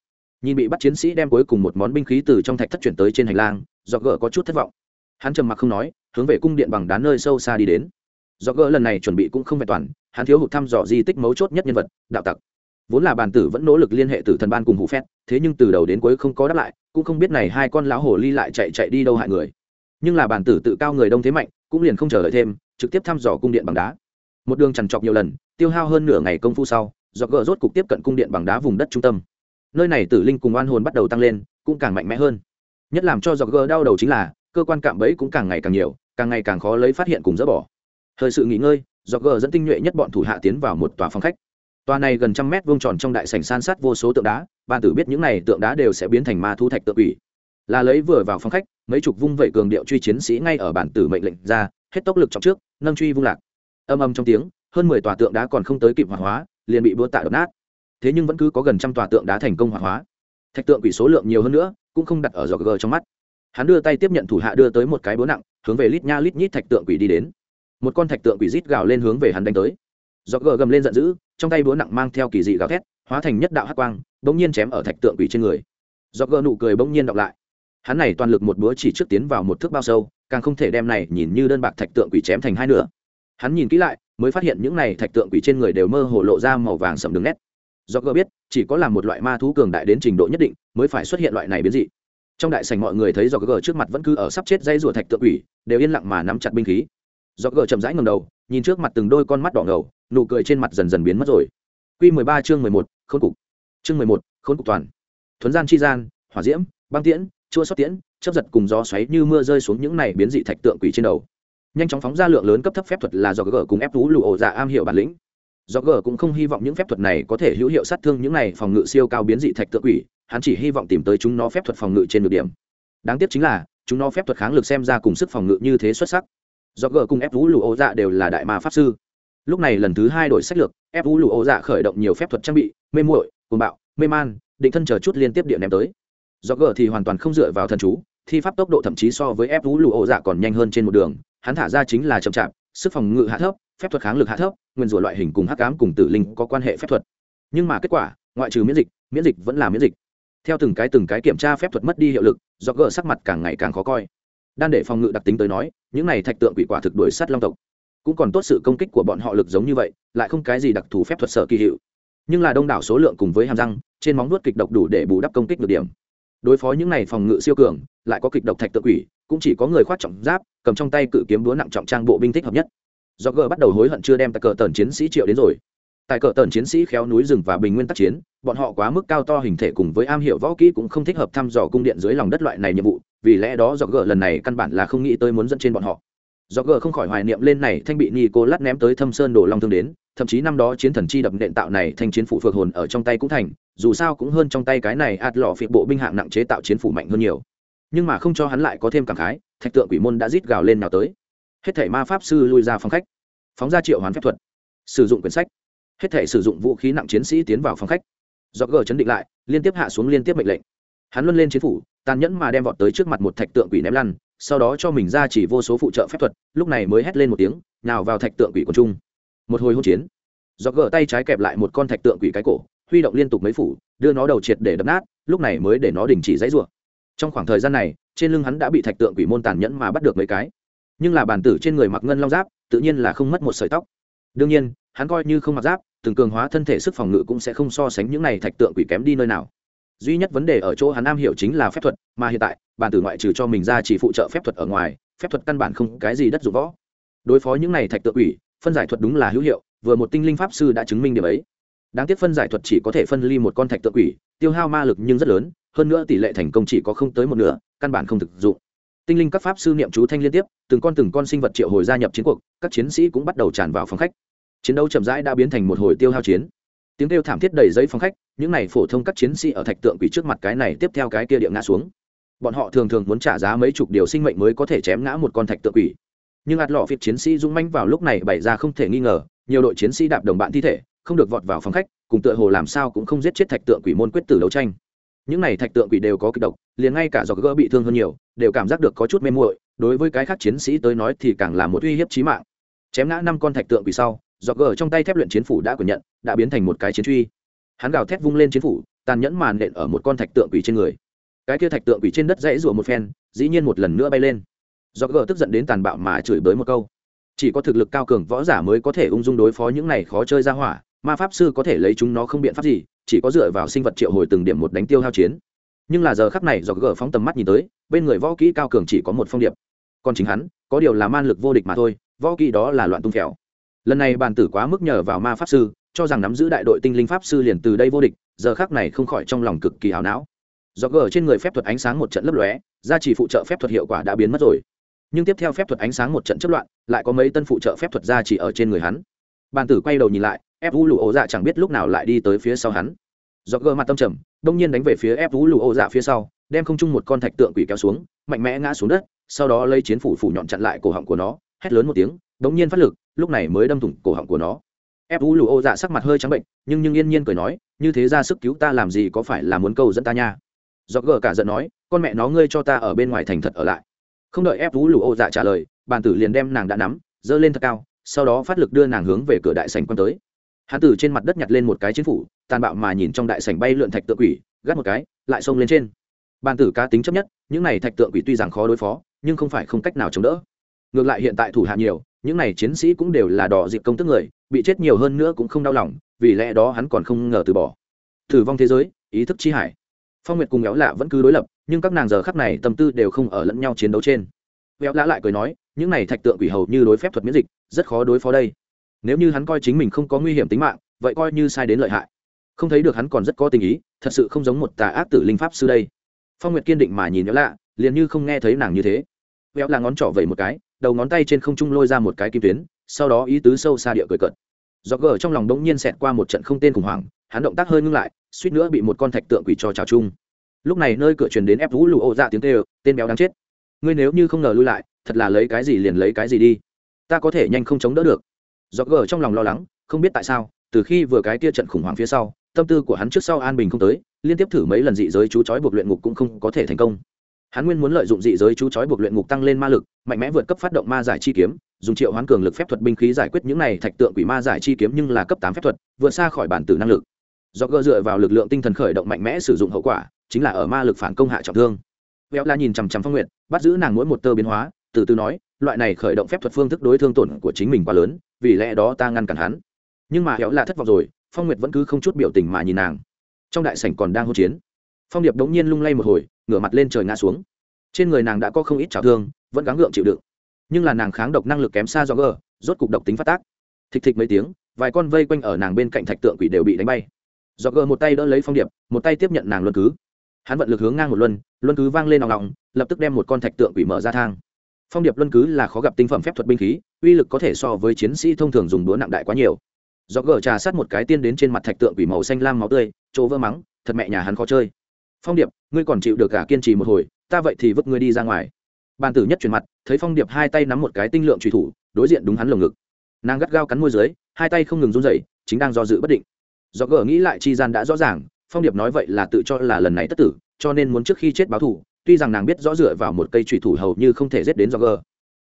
Nhìn bị bắt chiến sĩ đem cuối cùng một món binh khí từ trong thạch thất chuyển tới trên hành lang do gỡ có chút thất vọng. Hắn trầm mặc không nói, hướng về cung điện bằng đá nơi sâu xa đi đến. Do gỡ lần này chuẩn bị cũng không vẹn toàn, hắn thiếu hụt thăm dò di tích mấu chốt nhất nhân vật, đạo tặc. Vốn là bàn tử vẫn nỗ lực liên hệ từ thần ban cùng hủ phét, thế nhưng từ đầu đến cuối không có đáp lại, cũng không biết này hai con lão hồ ly lại chạy chạy đi đâu hại người. Nhưng là bàn tử tự cao người đông thế mạnh, cũng liền không chờ đợi thêm, trực tiếp thăm dò cung điện bằng đá một đường chằn trọc nhiều lần, tiêu hao hơn nửa ngày công phu sau do gỡ rốt cục tiếp cận cung điện bằng đá vùng đất trung tâm. Nơi này tử linh cùng oan hồn bắt đầu tăng lên, cũng càng mạnh mẽ hơn. Nhất làm cho do gỡ đau đầu chính là, cơ quan cạm bẫy cũng càng ngày càng nhiều, càng ngày càng khó lấy phát hiện cùng dỡ bỏ. Thời sự nghỉ ngơi do gỡ dẫn tinh nhuệ nhất bọn thủ hạ tiến vào một tòa phòng khách. Tòa này gần trăm mét vuông tròn trong đại sảnh san sát vô số tượng đá ban tử biết những này tượng đá đều sẽ biến thành ma thu thạch tự ủy là lấy vừa vào phòng khách, mấy chục vung vẩy cường điệu truy chiến sĩ ngay ở bản tử mệnh lệnh ra, hết tốc lực trọng trước, nâng truy vung lạc âm âm trong tiếng, hơn mười tòa tượng đá còn không tới kịp hoạt hóa, liền bị búa tạ đập nát. Thế nhưng vẫn cứ có gần trăm tòa tượng đá thành công hoạt hóa. Thạch tượng quỷ số lượng nhiều hơn nữa, cũng không đặt ở giò gờ trong mắt. Hắn đưa tay tiếp nhận thủ hạ đưa tới một cái búa nặng, hướng về lít nha lít nhít thạch tượng quỷ đi đến. Một con thạch tượng quỷ rít gào lên hướng về hắn đánh tới. Giò gờ gầm lên giận dữ, trong tay búa nặng mang theo kỳ dị gào thét, hóa thành nhất đạo hắc quang, bỗng nhiên chém ở thạch tượng quỷ trên người. Giò gờ nụ cười bỗng nhiên đọc lại. Hắn này toàn lực một búa chỉ trước tiến vào một thước bao sâu, càng không thể đem này nhìn như đơn bạc thạch tượng quỷ chém thành hai nửa hắn nhìn kỹ lại, mới phát hiện những này thạch tượng quỷ trên người đều mơ hồ lộ ra màu vàng sầm đường nét. Do gỡ biết, chỉ có làm một loại ma thú cường đại đến trình độ nhất định, mới phải xuất hiện loại này biến dị. Trong đại sảnh mọi người thấy do gỡ trước mặt vẫn cứ ở sắp chết dây rùa thạch tượng quỷ, đều yên lặng mà nắm chặt binh khí. Do gỡ chậm rãi ngầm đầu, nhìn trước mặt từng đôi con mắt đỏ ngầu, nụ cười trên mặt dần dần biến mất rồi. Q mười ba chương mười một khôn cục. Chương mười một khôn cục toàn. Thuấn gian chi gian, hỏa diễm, băng tiễn, chua xót tiễn chấp giật cùng gió xoáy như mưa rơi xuống những này biến dị thạch tượng quỷ trên đầu nhanh chóng phóng ra lượng lớn cấp thấp phép thuật là do g cùng ép tú lụ ổ dạ am hiểu bản lĩnh. Do g cũng không hy vọng những phép thuật này có thể hữu hiệu sát thương những này phòng ngự siêu cao biến dị thạch tượng quỷ, hắn chỉ hy vọng tìm tới chúng nó phép thuật phòng ngự trên được điểm. Đáng tiếc chính là, chúng nó phép thuật kháng lực xem ra cùng sức phòng ngự như thế xuất sắc. Do g cùng ép tú lụ ổ dạ đều là đại ma pháp sư. Lúc này lần thứ hai đổi sách lược ép vũ lụ ổ dạ khởi động nhiều phép thuật trang bị, mê muội côn bạo, mê man, định thân chờ chút liên tiếp điện ném tới. Do g thì hoàn toàn không dựa vào thần chú, thi pháp tốc độ thậm chí so với ép vũ lụ ổ dạ còn nhanh hơn trên một đường hắn thả ra chính là chậm chạp, sức phòng ngự hạ thấp, phép thuật kháng lực hạ thấp, nguyên rủa loại hình cùng hắc ám cùng tử linh có quan hệ phép thuật. Nhưng mà kết quả, ngoại trừ miễn dịch miễn dịch vẫn là miễn dịch. Theo từng cái từng cái kiểm tra phép thuật mất đi hiệu lực, do gỡ sắc mặt càng ngày càng khó coi. Đan để phòng ngự đặc tính tới nói, những này thạch tượng quỷ quả thực đuổi sát long tộc. Cũng còn tốt sự công kích của bọn họ lực giống như vậy, lại không cái gì đặc thù phép thuật sở kỳ hiệu. Nhưng là đông đảo số lượng cùng với hàm răng, trên móng nuốt kịch độc đủ để bù đắp công kích được điểm đối phó những này phòng ngự siêu cường, lại có kịch độc thạch tự quỷ, cũng chỉ có người khoát trọng giáp, cầm trong tay cự kiếm đúa nặng trọng trang bộ binh thích hợp nhất. Do g bắt đầu hối hận chưa đem tại cờ tần chiến sĩ triệu đến rồi. Tại cờ tần chiến sĩ khéo núi rừng và bình nguyên tác chiến, bọn họ quá mức cao to hình thể cùng với am hiểu võ kỹ cũng không thích hợp thăm dò cung điện dưới lòng đất loại này nhiệm vụ, vì lẽ đó do g lần này căn bản là không nghĩ tới muốn dẫn trên bọn họ do g không khỏi hoài niệm lên này thanh bị nico lát ném tới thâm sơn đổ long thương đến, thậm chí năm đó chiến thần chi đập nện tạo này thanh chiến phủ phược hồn ở trong tay cũng thành, dù sao cũng hơn trong tay cái này ạt lọ phiệt bộ binh hạng nặng chế tạo chiến phủ mạnh hơn nhiều. Nhưng mà không cho hắn lại có thêm cảm khái, thạch tượng quỷ môn đã rít gào lên nào tới. Hết thể ma pháp sư lui ra phòng khách. Phóng ra triệu hoán phép thuật. Sử dụng quyển sách. Hết thể sử dụng vũ khí nặng chiến sĩ tiến vào phòng khách. Do gờ chấn định lại, liên tiếp hạ xuống liên tiếp mệnh lệnh. Hắn luân lên chiến phủ, tàn nhẫn mà đem vọt tới trước mặt một thạch tượng quỷ ném lăn sau đó cho mình ra chỉ vô số phụ trợ phép thuật, lúc này mới hét lên một tiếng, nào vào thạch tượng quỷ quần trung. Một hồi hỗn chiến do gỡ tay trái kẹp lại một con thạch tượng quỷ cái cổ, huy động liên tục mấy phủ, đưa nó đầu triệt để đập nát, lúc này mới để nó đình chỉ dãy ruộng trong khoảng thời gian này, trên lưng hắn đã bị thạch tượng quỷ môn tàn nhẫn mà bắt được mấy cái. Nhưng là bản tử trên người mặc ngân long giáp, tự nhiên là không mất một sợi tóc. Đương nhiên, hắn coi như không mặc giáp, từng cường hóa thân thể sức phòng ngự cũng sẽ không so sánh những này thạch tượng quỷ kém đi nơi nào duy nhất vấn đề ở chỗ hắn am hiểu chính là phép thuật, mà hiện tại, bản tử ngoại trừ cho mình ra chỉ phụ trợ phép thuật ở ngoài, phép thuật căn bản không cái gì đất dụng võ. Đối phó những này thạch tượng quỷ, phân giải thuật đúng là hữu hiệu, vừa một tinh linh pháp sư đã chứng minh điểm ấy. Đáng tiếc phân giải thuật chỉ có thể phân ly một con thạch tượng quỷ, tiêu hao ma lực nhưng rất lớn, hơn nữa tỷ lệ thành công chỉ có không tới một nửa, căn bản không thực dụng. Tinh linh các pháp sư niệm chú thanh liên tiếp, từng con từng con sinh vật triệu hồi gia nhập chiến cuộc, các chiến sĩ cũng bắt đầu tràn vào phòng khách. Chiến đấu chậm rãi đã biến thành một hồi tiêu hao chiến. Tiếng kêu thảm thiết đầy giấy phòng khách những này phổ thông các chiến sĩ ở thạch tượng quỷ trước mặt cái này tiếp theo cái kia địa ngã xuống. Bọn họ thường thường muốn trả giá mấy chục điều sinh mệnh mới có thể chém ngã một con thạch tượng quỷ nhưng ạt lọ phịt chiến sĩ dũng manh vào lúc này bày ra không thể nghi ngờ, nhiều đội chiến sĩ đạp đồng bạn thi thể, không được vọt vào phòng khách, cùng tựa hồ làm sao cũng không giết chết thạch tượng quỷ môn quyết tử đấu tranh. Những này thạch tượng quỷ đều có kịch độc, liền ngay cả giọt gỡ bị thương hơn nhiều, đều cảm giác được có chút mê muội, đối với cái khác chiến sĩ tới nói thì càng là một uy hiếp chí mạng. Chém ngã năm con thạch tượng quỷ sau giọt gỡ trong tay thép luyện chiến phủ đã quyền nhận, đã biến thành một cái chiến truy hắn gào thép vung lên chiến phủ, tàn nhẫn màn nện ở một con thạch tượng quỷ trên người. Cái kia thạch tượng quỷ trên đất dãy rủa một phen, dĩ nhiên một lần nữa bay lên. Do gờ tức giận đến tàn bạo mà chửi bới một câu. Chỉ có thực lực cao cường võ giả mới có thể ung dung đối phó những này khó chơi ra hỏa, ma pháp sư có thể lấy chúng nó không biện pháp gì, chỉ có dựa vào sinh vật triệu hồi từng điểm một đánh tiêu hao chiến. Nhưng là giờ khắc này do gờ phóng tầm mắt nhìn tới, bên người võ kỹ cao cường chỉ có một phong điệp. Còn chính hắn, có điều là man lực vô địch mà thôi, võ kỹ đó là loạn tung kẹo lần này bàn tử quá mức nhờ vào ma pháp sư cho rằng nắm giữ đại đội tinh linh pháp sư liền từ đây vô địch, giờ khắc này không khỏi trong lòng cực kỳ hào não. Do gờ trên người phép thuật ánh sáng một trận lấp lóe, gia trì phụ trợ phép thuật hiệu quả đã biến mất rồi. Nhưng tiếp theo phép thuật ánh sáng một trận chất loạn, lại có mấy tân phụ trợ phép thuật gia trì ở trên người hắn. Bàn tử quay đầu nhìn lại ép vũ lụ ô dạ chẳng biết lúc nào lại đi tới phía sau hắn. Do gờ mặt tâm trầm, đông nhiên đánh về phía ép vũ lụ ô dạ phía sau, đem không chung một con thạch tượng quỷ kéo xuống, mạnh mẽ ngã xuống đất, sau đó lấy chiến phủ phủ nhọn chặn lại cổ họng của nó, hét lớn một tiếng, đống nhiên phát lực, lúc này mới đâm thủng cổ họng của nó ép vũ lụ ô dạ sắc mặt hơi trắng bệnh, nhưng nhưng yên nhiên cười nói, như thế ra sức cứu ta làm gì có phải là muốn câu dẫn ta nha? Do gờ cả giận nói, con mẹ nó ngươi cho ta ở bên ngoài thành thật ở lại. Không đợi ép vũ lụ ô dạ trả lời, bàn tử liền đem nàng đã nắm, giơ lên thật cao, sau đó phát lực đưa nàng hướng về cửa đại sành quân tới. Hán tử trên mặt đất nhặt lên một cái chiến phủ, tàn bạo mà nhìn trong đại sành bay lượn thạch tượng quỷ, gắt một cái, lại xông lên trên. Bàn tử cá tính chấp nhất, những này thạch tượng quỷ tuy rằng khó đối phó, nhưng không phải không cách nào chống đỡ. Ngược lại hiện tại thủ hạ nhiều, những này chiến sĩ cũng đều là đỏ dịp công tức người bị chết nhiều hơn nữa cũng không đau lòng, vì lẽ đó hắn còn không ngờ từ bỏ. Thử vong thế giới, ý thức chi hải. Phong nguyệt cùng éo lạ vẫn cứ đối lập, nhưng các nàng giờ khắc này tâm tư đều không ở lẫn nhau chiến đấu trên. Éo lạ lại cười nói, những này thạch tượng quỷ hầu như đối phép thuật miễn dịch, rất khó đối phó đây. Nếu như hắn coi chính mình không có nguy hiểm tính mạng, vậy coi như sai đến lợi hại. Không thấy được hắn còn rất có tình ý, thật sự không giống một tà ác tử linh pháp sư đây. Phong nguyệt kiên định mà nhìn éo lạ, liền như không nghe thấy nàng như thế. Éo lạ ngón trỏ vẩy một cái, đầu ngón tay trên không trung lôi ra một cái kim tuyến sau đó ý tứ sâu xa địa cười cợt. Do gờ trong lòng đống nhiên xẹt qua một trận không tên khủng hoảng, hắn động tác hơi ngưng lại, suýt nữa bị một con thạch tượng quỷ cho trào chung. Lúc này nơi cửa truyền đến ép vũ lụ ô dạ tiếng tê tên béo đáng chết. Ngươi nếu như không ngờ lui lại, thật là lấy cái gì liền lấy cái gì đi. Ta có thể nhanh không chống đỡ được. Do gờ trong lòng lo lắng, không biết tại sao, từ khi vừa cái kia trận khủng hoảng phía sau, tâm tư của hắn trước sau an bình không tới, liên tiếp thử mấy lần dị giới chú chói buộc luyện ngục cũng không có thể thành công hắn nguyên muốn lợi dụng dị giới chú chói buộc luyện ngục tăng lên ma lực, mạnh mẽ vượt cấp phát động ma giải chi kiếm, dùng triệu hoán cường lực phép thuật binh khí giải quyết những này thạch tượng quỷ ma giải chi kiếm nhưng là cấp tám phép thuật, vượt xa khỏi bản tử năng lực. Do gỡ dựa vào lực lượng tinh thần khởi động mạnh mẽ sử dụng hậu quả, chính là ở ma lực phản công hạ trọng thương. Véo la nhìn chằm chằm phong nguyện bắt giữ nàng mỗi một tơ biến hóa, từ từ nói, loại này khởi động phép thuật phương thức đối thương tổn của chính mình quá lớn, vì lẽ đó ta ngăn cản hắn. Nhưng mà héo là thất vọng rồi, phong nguyệt vẫn cứ không chút biểu tình mà nhìn nàng. Trong đại sảnh còn đang hỗn chiến phong điệp đống nhiên lung lay một hồi, ngửa mặt lên trời ngã xuống. Trên người nàng đã có không ít trào thương, vẫn gắng gượng chịu đựng. Nhưng là nàng kháng độc năng lực kém xa do gờ, rốt cục độc tính phát tác. Thịch thịch mấy tiếng, vài con vây quanh ở nàng bên cạnh thạch tượng quỷ đều bị đánh bay. Do gờ một tay đỡ lấy phong điệp, một tay tiếp nhận nàng luân cứ. Hắn vận lực hướng ngang một luân luân cứ vang lên nòng nòng lập tức đem một con thạch tượng quỷ mở ra thang. Phong điệp luân cứ là khó gặp tinh phẩm phép thuật binh khí, uy lực có thể so với chiến sĩ thông thường dùng đũa nặng đại quá nhiều. Do gờ trà sát một cái tiên đến trên mặt thạch tượng quỷ màu xanh lam máu tươi, chỗ vỡ mắng, thật mẹ nhà hắn khó chơi phong điệp, ngươi còn chịu được cả kiên trì một hồi, ta vậy thì vứt ngươi đi ra ngoài. Bàn tử nhất chuyển mặt, thấy phong điệp hai tay nắm một cái tinh lượng truy thủ, đối diện đúng hắn lồng ngực. Nàng gắt gao cắn môi dưới, hai tay không ngừng run rẩy, chính đang do dự bất định. Do gờ nghĩ lại chi gian đã rõ ràng, phong điệp nói vậy là tự cho là lần này tất tử, cho nên muốn trước khi chết báo thù, tuy rằng nàng biết rõ dựa vào một cây trùy thủ hầu như không thể giết đến do gờ.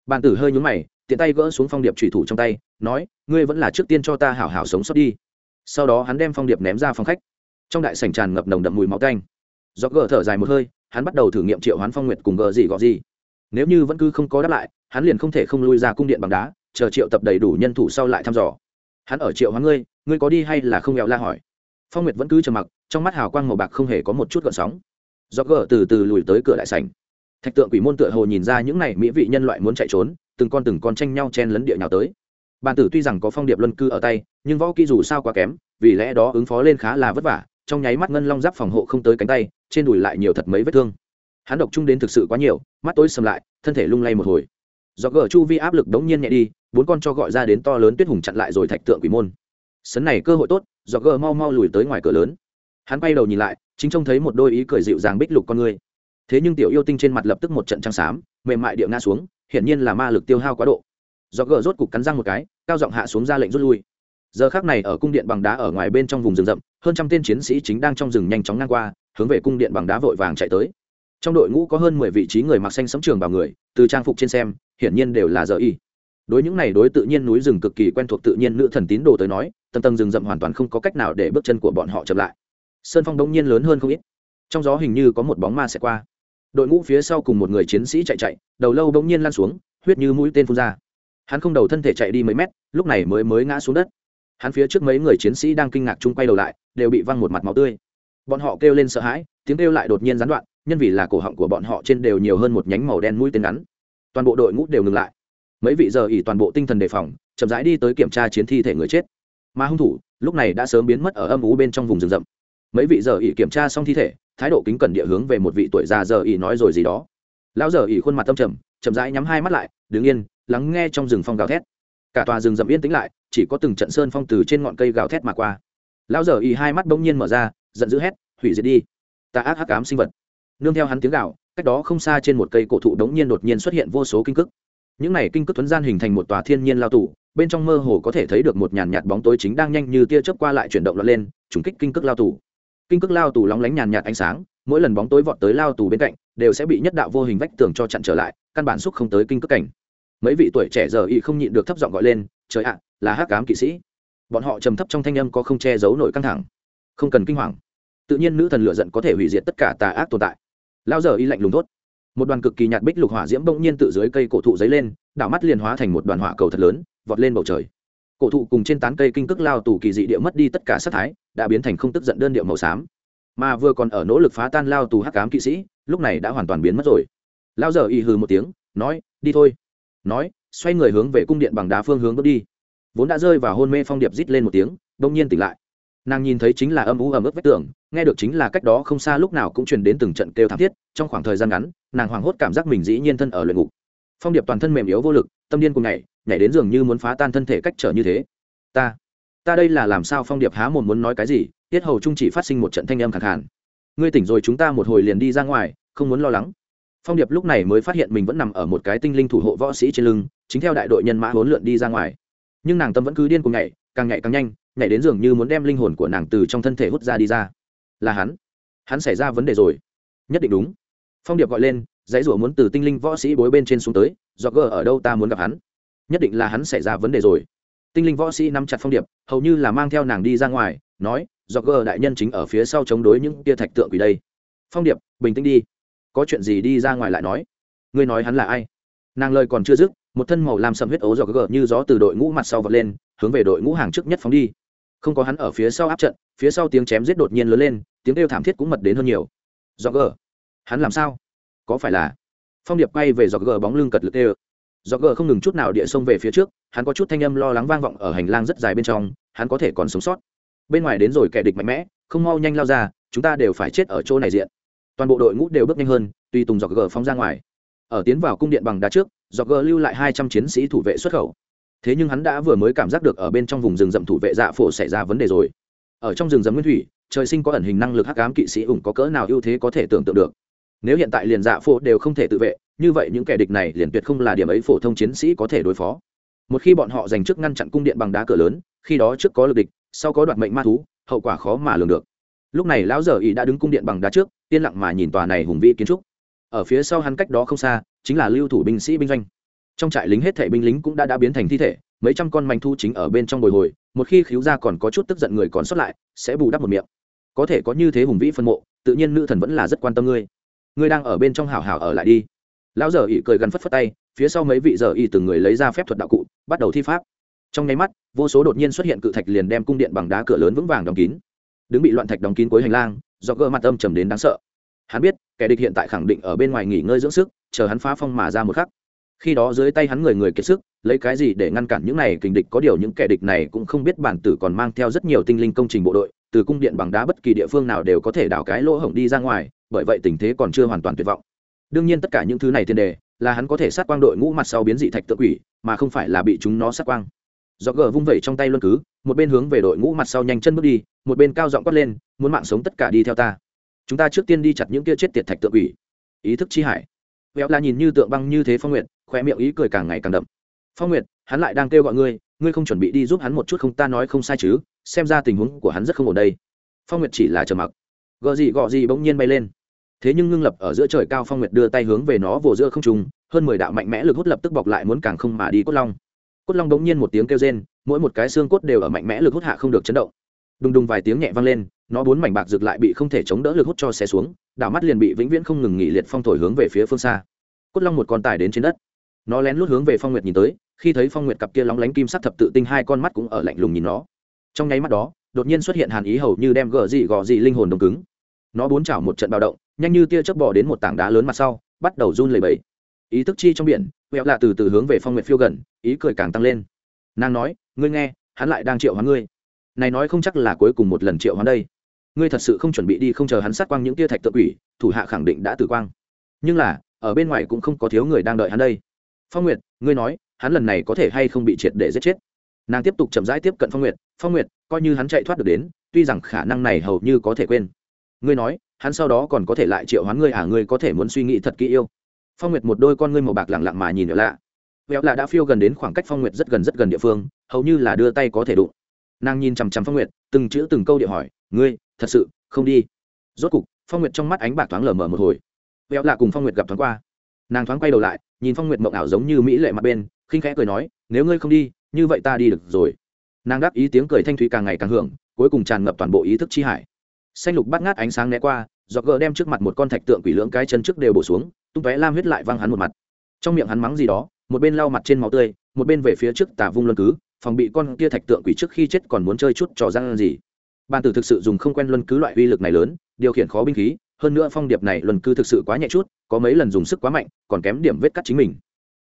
Bàn tử hơi nhúng mày, tiện tay gỡ xuống phong điệp trùy thủ trong tay, nói, ngươi vẫn là trước tiên cho ta hảo hảo sống sót đi. Sau đó hắn đem phong điệp ném ra phòng khách. Trong đại sảnh tràn ngập nồng đậm mùi máu tanh do gờ thở dài một hơi, hắn bắt đầu thử nghiệm triệu hoán phong nguyệt cùng gờ gì gọ gì. Nếu như vẫn cứ không có đáp lại, hắn liền không thể không lui ra cung điện bằng đá, chờ triệu tập đầy đủ nhân thủ sau lại thăm dò. Hắn ở triệu hoán ngươi ngươi có đi hay là không nghèo la hỏi? Phong nguyệt vẫn cứ trầm mặc, trong mắt hào quang màu bạc không hề có một chút gợn sóng. Do gờ từ từ lùi tới cửa đại sảnh. Thạch tượng quỷ môn tựa hồ nhìn ra những này mỹ vị nhân loại muốn chạy trốn, từng con từng con tranh nhau chen lấn địa nhào tới. Bàn tử tuy rằng có phong điệp luân cư ở tay, nhưng võ kỹ dù sao quá kém, vì lẽ đó ứng phó lên khá là vất vả trong nháy mắt ngân long giáp phòng hộ không tới cánh tay, trên đùi lại nhiều thật mấy vết thương. Hắn độc trung đến thực sự quá nhiều, mắt tối sầm lại, thân thể lung lay một hồi. Do gờ chu vi áp lực đống nhiên nhẹ đi, bốn con cho gọi ra đến to lớn tuyết hùng chặn lại rồi thạch tượng quỷ môn. Sấn này cơ hội tốt, do gờ mau mau lùi tới ngoài cửa lớn. Hắn bay đầu nhìn lại, chính trông thấy một đôi ý cười dịu dàng bích lục con người. Thế nhưng tiểu yêu tinh trên mặt lập tức một trận trăng xám, mềm mại địa ngã xuống, hiển nhiên là ma lực tiêu hao quá độ. Do gờ rốt cục cắn răng một cái, cao giọng hạ xuống ra lệnh rút lui giờ khác này ở cung điện bằng đá ở ngoài bên trong vùng rừng rậm, hơn trăm tên chiến sĩ chính đang trong rừng nhanh chóng ngang qua, hướng về cung điện bằng đá vội vàng chạy tới. Trong đội ngũ có hơn mười vị trí người mặc xanh sấm trường bảo người, từ trang phục trên xem, hiển nhiên đều là giờ y. Đối những này đối tự nhiên núi rừng cực kỳ quen thuộc tự nhiên nữ thần tín đồ tới nói, tầng tầng rừng rậm hoàn toàn không có cách nào để bước chân của bọn họ chậm lại. Sơn phong đông nhiên lớn hơn không ít. Trong gió hình như có một bóng ma sẽ qua. Đội ngũ phía sau cùng một người chiến sĩ chạy chạy, đầu lâu đống nhiên lan xuống, huyết như mũi tên phun ra. Hắn không đầu thân thể chạy đi mấy mét, lúc này mới mới ngã xuống đất hắn phía trước mấy người chiến sĩ đang kinh ngạc chung quay đầu lại, đều bị văng một mặt máu tươi. Bọn họ kêu lên sợ hãi, tiếng kêu lại đột nhiên gián đoạn, nhân vì là cổ họng của bọn họ trên đều nhiều hơn một nhánh màu đen mũi tên ngắn. Toàn bộ đội ngũ đều ngừng lại. Mấy vị giờ ỉ toàn bộ tinh thần đề phòng, chậm rãi đi tới kiểm tra chiến thi thể người chết. Mà hung thủ, lúc này đã sớm biến mất ở âm ú bên trong vùng rừng rậm. Mấy vị giờ ỉ kiểm tra xong thi thể, thái độ kính cẩn địa hướng về một vị tuổi già giờ ỉ nói rồi gì đó. Lão giờ ỉ khuôn mặt tâm trầm, chậm rãi nhắm hai mắt lại, đứng yên, lắng nghe trong rừng phong gào thét. Cả tòa rừng rậm yên tĩnh lại chỉ có từng trận sơn phong từ trên ngọn cây gào thét mà qua. Lão giờ y hai mắt bỗng nhiên mở ra, giận dữ hét, hủy diệt đi, ta ác hắc ám sinh vật. Nương theo hắn tiếng gào, cách đó không xa trên một cây cổ thụ đống nhiên đột nhiên xuất hiện vô số kinh cức những này kinh cức tuấn gian hình thành một tòa thiên nhiên lao tù, bên trong mơ hồ có thể thấy được một nhàn nhạt bóng tối chính đang nhanh như tia chớp qua lại chuyển động lọt lên, trùng kích kinh cức lao tù. Kinh cức lao tù lóng lánh nhàn nhạt ánh sáng, mỗi lần bóng tối vọt tới lao tù bên cạnh, đều sẽ bị nhất đạo vô hình vách tường cho chặn trở lại, căn bản xúc không tới kinh cức cảnh. Mấy vị tuổi trẻ giờ y không nhịn được thấp giọng gọi lên trời ạ, là hắc cám kỵ sĩ. Bọn họ trầm thấp trong thanh âm có không che giấu nổi căng thẳng. Không cần kinh hoàng. Tự nhiên nữ thần lựa giận có thể hủy diệt tất cả tà ác tồn tại. Lao giờ y lạnh lùng thốt. Một đoàn cực kỳ nhạt bích lục hỏa diễm bỗng nhiên tự dưới cây cổ thụ dấy lên, đảo mắt liền hóa thành một đoàn hỏa cầu thật lớn, vọt lên bầu trời. Cổ thụ cùng trên tán cây kinh cước lao tù kỳ dị địa mất đi tất cả sắc thái, đã biến thành không tức giận đơn điệu màu xám. Mà vừa còn ở nỗ lực phá tan lao tù hắc cám kỵ sĩ, lúc này đã hoàn toàn biến mất rồi. Lao giờ y hừ một tiếng, nói, đi thôi nói, xoay người hướng về cung điện bằng đá phương hướng bước đi. Vốn đã rơi vào hôn mê phong điệp rít lên một tiếng đông nhiên tỉnh lại. Nàng nhìn thấy chính là âm ú ẩm ướt vách tường, nghe được chính là cách đó không xa lúc nào cũng truyền đến từng trận kêu thảm thiết, trong khoảng thời gian ngắn, nàng hoảng hốt cảm giác mình dĩ nhiên thân ở luyện ngục. Phong điệp toàn thân mềm yếu vô lực, tâm điên cùng nhảy nhảy đến giường như muốn phá tan thân thể cách trở như thế. Ta ta đây là làm sao? Phong điệp há mồm muốn nói cái gì? Tiết hầu trung chỉ phát sinh một trận thanh âm khẳng hẳn ngươi tỉnh rồi, chúng ta một hồi liền đi ra ngoài, không muốn lo lắng phong điệp lúc này mới phát hiện mình vẫn nằm ở một cái tinh linh thủ hộ võ sĩ trên lưng, chính theo đại đội nhân mã hỗn lượn đi ra ngoài. Nhưng nàng tâm vẫn cứ điên cuồng nhảy, càng nhảy càng nhanh, nhảy đến dường như muốn đem linh hồn của nàng từ trong thân thể hút ra đi ra. Là hắn. Hắn xảy ra vấn đề rồi. Nhất định đúng. Phong điệp gọi lên, dãy rủa muốn từ tinh linh võ sĩ bối bên trên xuống tới do gờ, ở đâu ta muốn gặp hắn? Nhất định là hắn xảy ra vấn đề rồi. Tinh linh võ sĩ nắm chặt phong điệp, hầu như là mang theo nàng đi ra ngoài, nói do gờ, đại nhân chính ở phía sau chống đối những tia thạch tượng quỷ đây. Phong điệp, bình tĩnh đi có chuyện gì đi ra ngoài lại nói. Ngươi nói hắn là ai? Nàng lời còn chưa dứt, một thân màu làm sầm huyết ấu do gờ như gió từ đội ngũ mặt sau vật lên, hướng về đội ngũ hàng trước nhất phóng đi. Không có hắn ở phía sau áp trận, phía sau tiếng chém giết đột nhiên lớn lên, tiếng kêu thảm thiết cũng mật đến hơn nhiều. Do gờ? Hắn làm sao? Có phải là phong điệp quay về do gờ bóng lưng cật lực kêu. Do gờ không ngừng chút nào địa sông về phía trước, hắn có chút thanh âm lo lắng vang vọng ở hành lang rất dài bên trong, hắn có thể còn sống sót. Bên ngoài đến rồi kẻ địch mạnh mẽ, không mau nhanh lao ra, chúng ta đều phải chết ở chỗ này diện toàn bộ đội ngũ đều bước nhanh hơn tùy tùng dọc gờ phóng ra ngoài. Ở tiến vào cung điện bằng đá trước, dọc gờ lưu lại hai trăm chiến sĩ thủ vệ xuất khẩu. Thế nhưng hắn đã vừa mới cảm giác được ở bên trong vùng rừng rậm thủ vệ dạ phổ xảy ra vấn đề rồi. Ở trong rừng rậm nguyên thủy, trời sinh có ẩn hình năng lực hắc ám kỵ sĩ ủng có cỡ nào ưu thế có thể tưởng tượng được. Nếu hiện tại liền dạ phổ đều không thể tự vệ, như vậy những kẻ địch này liền tuyệt không là điểm ấy phổ thông chiến sĩ có thể đối phó. Một khi bọn họ giành chức ngăn chặn cung điện bằng đá cửa lớn, khi đó trước có lực địch, sau có đoạt mệnh ma thú, hậu quả khó mà lường được lúc này lão giờ ý đã đứng cung điện bằng đá trước, yên lặng mà nhìn tòa này hùng vĩ kiến trúc. Ở phía sau hắn cách đó không xa, chính là lưu thủ binh sĩ binh doanh. Trong trại lính hết thể binh lính cũng đã đã biến thành thi thể, mấy trăm con manh thu chính ở bên trong bồi hồi, một khi khiếu ra còn có chút tức giận người còn sót lại, sẽ bù đắp một miệng. Có thể có như thế hùng vĩ phân mộ, tự nhiên nữ thần vẫn là rất quan tâm ngươi. Ngươi đang ở bên trong hào hào ở lại đi. Lão giờ ỉ cười gần phất phất tay, phía sau mấy vị giờ ỉ từng người lấy ra phép thuật đạo cụ, bắt đầu thi pháp. Trong nháy mắt, vô số đột nhiên xuất hiện cự thạch liền đem cung điện bằng đá cửa lớn vững vàng đóng kín đứng bị loạn thạch đóng kín cuối hành lang, do gỡ mặt âm trầm đến đáng sợ. Hắn biết, kẻ địch hiện tại khẳng định ở bên ngoài nghỉ ngơi dưỡng sức, chờ hắn phá phong mà ra một khắc. Khi đó dưới tay hắn người người kiệt sức, lấy cái gì để ngăn cản những này kình địch, có điều những kẻ địch này cũng không biết bản tử còn mang theo rất nhiều tinh linh công trình bộ đội, từ cung điện bằng đá bất kỳ địa phương nào đều có thể đào cái lỗ hổng đi ra ngoài, bởi vậy tình thế còn chưa hoàn toàn tuyệt vọng. Đương nhiên tất cả những thứ này tiền đề là hắn có thể sát quang đội ngũ mặt sau biến dị thạch tự quỷ, mà không phải là bị chúng nó sát quang do gờ vung vẩy trong tay luân cứ, một bên hướng về đội ngũ mặt sau nhanh chân bước đi, một bên cao giọng quát lên, muốn mạng sống tất cả đi theo ta. Chúng ta trước tiên đi chặt những kia chết tiệt thạch tượng quỷ. Ý thức chi hải. Véo là nhìn như tượng băng như thế phong nguyệt khoe miệng ý cười càng ngày càng đậm. Phong nguyệt, hắn lại đang kêu gọi ngươi ngươi không chuẩn bị đi giúp hắn một chút không? Ta nói không sai chứ, xem ra tình huống của hắn rất không ổn đây. Phong nguyệt chỉ là chờ mặc. Gợ gì gọ gì bỗng nhiên bay lên. Thế nhưng ngưng lập ở giữa trời cao phong nguyệt đưa tay hướng về nó vồ giữa không trùng hơn mười đạo mạnh mẽ lực hút lập tức bọc lại muốn càng không mà đi cốt long cốt long bỗng nhiên một tiếng kêu rên, mỗi một cái xương cốt đều ở mạnh mẽ lực hút hạ không được chấn động. Đùng đùng vài tiếng nhẹ vang lên, nó bốn mảnh bạc rực lại bị không thể chống đỡ lực hút cho xe xuống, đảo mắt liền bị vĩnh viễn không ngừng nghỉ liệt phong thổi hướng về phía phương xa. Cốt long một con tài đến trên đất. Nó lén lút hướng về phong nguyệt nhìn tới, khi thấy phong nguyệt cặp kia lóng lánh kim sắc thập tự tinh hai con mắt cũng ở lạnh lùng nhìn nó. Trong nháy mắt đó, đột nhiên xuất hiện hàn ý hầu như đem gờ dị gò dị linh hồn đông cứng. Nó bốn chảo một trận bạo động, nhanh như tia chớp bò đến một tảng đá lớn mặt sau, bắt đầu run lẩy bẩy ý thức chi trong biển, quẹo lạ từ từ hướng về phong nguyệt phiêu gần, ý cười càng tăng lên. Nàng nói, ngươi nghe, hắn lại đang triệu hoán ngươi. Này nói không chắc là cuối cùng một lần triệu hoán đây. Ngươi thật sự không chuẩn bị đi không chờ hắn sát quang những tia thạch tự quỷ, thủ hạ khẳng định đã tử quang. Nhưng là, ở bên ngoài cũng không có thiếu người đang đợi hắn đây. Phong nguyệt, ngươi nói, hắn lần này có thể hay không bị triệt để giết chết? Nàng tiếp tục chậm rãi tiếp cận phong nguyệt phong nguyệt, coi như hắn chạy thoát được đến, tuy rằng khả năng này hầu như có thể quên. Ngươi nói, hắn sau đó còn có thể lại triệu hoán ngươi à? Ngươi có thể muốn suy nghĩ thật kỹ yêu phong nguyệt một đôi con ngươi màu bạc lặng lặng mà nhìn nữa lạ. Vẹo lạ đã phiêu gần đến khoảng cách phong nguyệt rất gần rất gần địa phương, hầu như là đưa tay có thể đụng. Nàng nhìn chằm chằm phong nguyệt, từng chữ từng câu địa hỏi, ngươi, thật sự, không đi. Rốt cục, phong nguyệt trong mắt ánh bạc thoáng lờ mờ một hồi. Vẹo lạ cùng phong nguyệt gặp thoáng qua. Nàng thoáng quay đầu lại, nhìn phong nguyệt mộng ảo giống như mỹ lệ mặt bên, khinh khẽ cười nói, nếu ngươi không đi, như vậy ta đi được rồi. Nàng đáp ý tiếng cười thanh thúy càng ngày càng hưởng, cuối cùng tràn ngập toàn bộ ý thức chi hải. Xanh lục bắt ngát ánh sáng né qua giọt gờ đem trước mặt một con thạch tượng quỷ lưỡng cái chân trước đều bổ xuống tung tóe lam huyết lại văng hắn một mặt. Trong miệng hắn mắng gì đó, một bên lau mặt trên máu tươi, một bên về phía trước tà vung luân cứ, phòng bị con kia thạch tượng quỷ trước khi chết còn muốn chơi chút trò răng gì. Bàn tử thực sự dùng không quen luân cứ loại uy lực này lớn, điều khiển khó binh khí, hơn nữa phong điệp này luân cứ thực sự quá nhẹ chút, có mấy lần dùng sức quá mạnh, còn kém điểm vết cắt chính mình.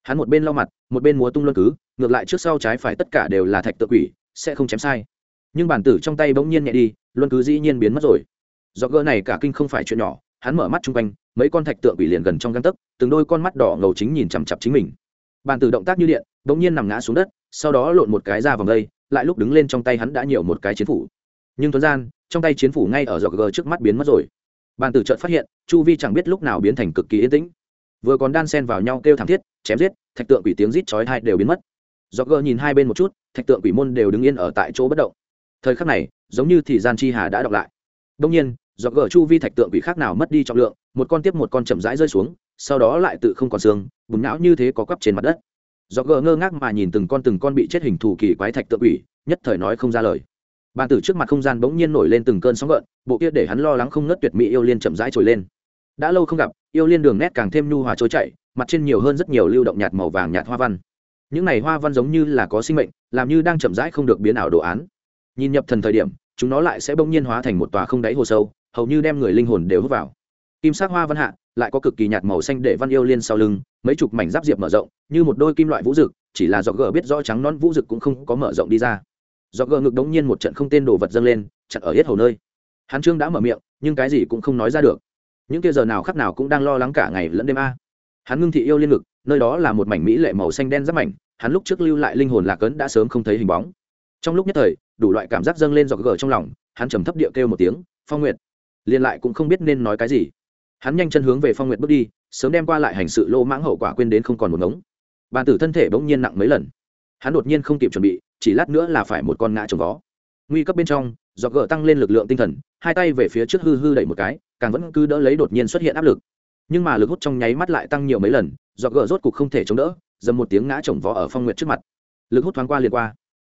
Hắn một bên lau mặt, một bên múa tung luân cứ, ngược lại trước sau trái phải tất cả đều là thạch tượng quỷ, sẽ không chém sai. Nhưng bản tử trong tay bỗng nhiên nhẹ đi, luân cứ dĩ nhiên biến mất rồi. Do gỡ này cả kinh không phải chuyện nhỏ, hắn mở mắt chung quanh mấy con thạch tượng bị liền gần trong găng tấc, từng đôi con mắt đỏ ngầu chính nhìn chằm chặp chính mình. Bàn tử động tác như điện đ ỗ n g nhiên nằm ngã xuống đất, sau đó lộn một cái ra vòng đây, lại lúc đứng lên trong tay hắn đã nhiều một cái chiến phủ. Nhưng tuấn gian, trong tay chiến phủ ngay ở giọt gờ trước mắt biến mất rồi. Bàn tử trợt phát hiện, chu vi chẳng biết lúc nào biến thành cực kỳ yên tĩnh. Vừa còn đan sen vào nhau kêu thảm thiết, chém giết, thạch tượng quỷ tiếng rít chói hai đều biến mất. Giọt gờ nhìn hai bên một chút, thạch tượng quỷ môn đều đứng yên ở tại chỗ bất động. Thời khắc này, giống như thì gian chi hà đã đọc lại. Đông nhiên do gờ chu vi thạch tượng quỷ khác nào mất đi trọng lượng một con tiếp một con chậm rãi rơi xuống sau đó lại tự không còn xương bùn não như thế có quắp trên mặt đất. Do gờ ngơ ngác mà nhìn từng con từng con bị chết hình thù kỳ quái thạch tượng ủy, nhất thời nói không ra lời. Bàn tử trước mặt không gian bỗng nhiên nổi lên từng cơn sóng gợn bộ kia để hắn lo lắng không ngất tuyệt mỹ yêu liên chậm rãi trồi lên. Đã lâu không gặp yêu liên đường nét càng thêm nhu hòa trôi chảy mặt trên nhiều hơn rất nhiều lưu động nhạt màu vàng nhạt hoa văn. Những này hoa văn giống như là có sinh mệnh làm như đang chậm rãi không được biến ảo đồ án. Nhìn nhập thần thời điểm chúng nó lại sẽ bỗng nhiên hóa thành một tòa không đáy hồ sâu hầu như đem người linh hồn đều hút vào kim sắc hoa văn hạ, lại có cực kỳ nhạt màu xanh để văn yêu liên sau lưng, mấy chục mảnh giáp diệp mở rộng, như một đôi kim loại vũ rực chỉ là do gờ biết rõ trắng non vũ rực cũng không có mở rộng đi ra. Do gờ ngực đống nhiên một trận không tên đồ vật dâng lên, chặt ở hết hầu nơi. Hắn trương đã mở miệng, nhưng cái gì cũng không nói ra được. Những kia giờ nào khắc nào cũng đang lo lắng cả ngày lẫn đêm a. Hắn ngưng thị yêu liên ngực, nơi đó là một mảnh mỹ lệ màu xanh đen rất mảnh, hắn lúc trước lưu lại linh hồn lạc ấn đã sớm không thấy hình bóng. Trong lúc nhất thời, đủ loại cảm giác dâng lên dọc gờ trong lòng, hắn trầm thấp địa kêu một tiếng, phong nguyệt. Liền lại cũng không biết nên nói cái gì hắn nhanh chân hướng về phong nguyệt bước đi, sớm đem qua lại hành sự lô mãng hậu quả quên đến không còn một ngống. Bàn tử thân thể bỗng nhiên nặng mấy lần. Hắn đột nhiên không kịp chuẩn bị, chỉ lát nữa là phải một con ngã trồng vó. Nguy cấp bên trong do gỡ tăng lên lực lượng tinh thần, hai tay về phía trước hư hư đẩy một cái, càng vẫn cứ đỡ lấy đột nhiên xuất hiện áp lực. Nhưng mà lực hút trong nháy mắt lại tăng nhiều mấy lần do gỡ rốt cục không thể chống đỡ, dầm một tiếng ngã trồng vó ở phong nguyệt trước mặt. Lực hút thoáng qua liền qua.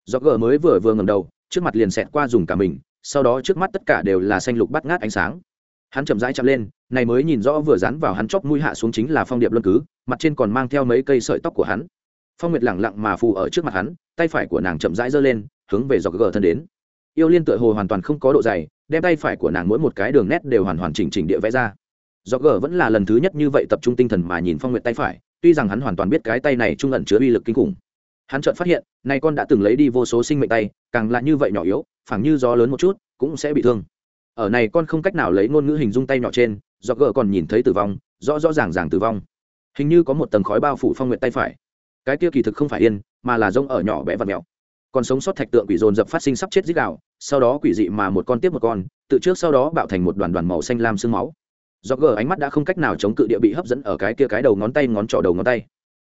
Do gỡ mới vừa vừa ngầm đầu, trước mặt liền xẹt qua dùng cả mình, sau đó trước mắt tất cả đều là xanh lục bắt ngát ánh sáng hắn chậm rãi chậm lên, này mới nhìn rõ vừa dán vào hắn chóp mũi hạ xuống chính là phong điệp luân cứ, mặt trên còn mang theo mấy cây sợi tóc của hắn. Phong nguyệt lẳng lặng mà phù ở trước mặt hắn, tay phải của nàng chậm rãi giơ lên, hướng về dọc gờ thân đến. Yêu liên tựa hồ hoàn toàn không có độ dày, đem tay phải của nàng mỗi một cái đường nét đều hoàn hoàn chỉnh chỉnh địa vẽ ra. Dọc gờ vẫn là lần thứ nhất như vậy tập trung tinh thần mà nhìn phong nguyệt tay phải, tuy rằng hắn hoàn toàn biết cái tay này trung ẩn chứa uy lực kinh khủng. Hắn chợt phát hiện nay con đã từng lấy đi vô số sinh mệnh tay, càng là như vậy nhỏ yếu, phảng như gió lớn một chút, cũng sẽ bị thương ở này con không cách nào lấy ngôn ngữ hình dung tay nhỏ trên, do gờ còn nhìn thấy tử vong, rõ rõ ràng ràng tử vong. Hình như có một tầng khói bao phủ phong nguyện tay phải. Cái kia kỳ thực không phải yên, mà là rông ở nhỏ bé và mèo còn sống sót thạch tượng quỷ dồn dập phát sinh sắp chết dích đạo sau đó quỷ dị mà một con tiếp một con, tự trước sau đó bạo thành một đoàn đoàn màu xanh lam sương máu. Do gờ ánh mắt đã không cách nào chống cự địa bị hấp dẫn ở cái kia cái đầu ngón tay ngón trỏ đầu ngón tay.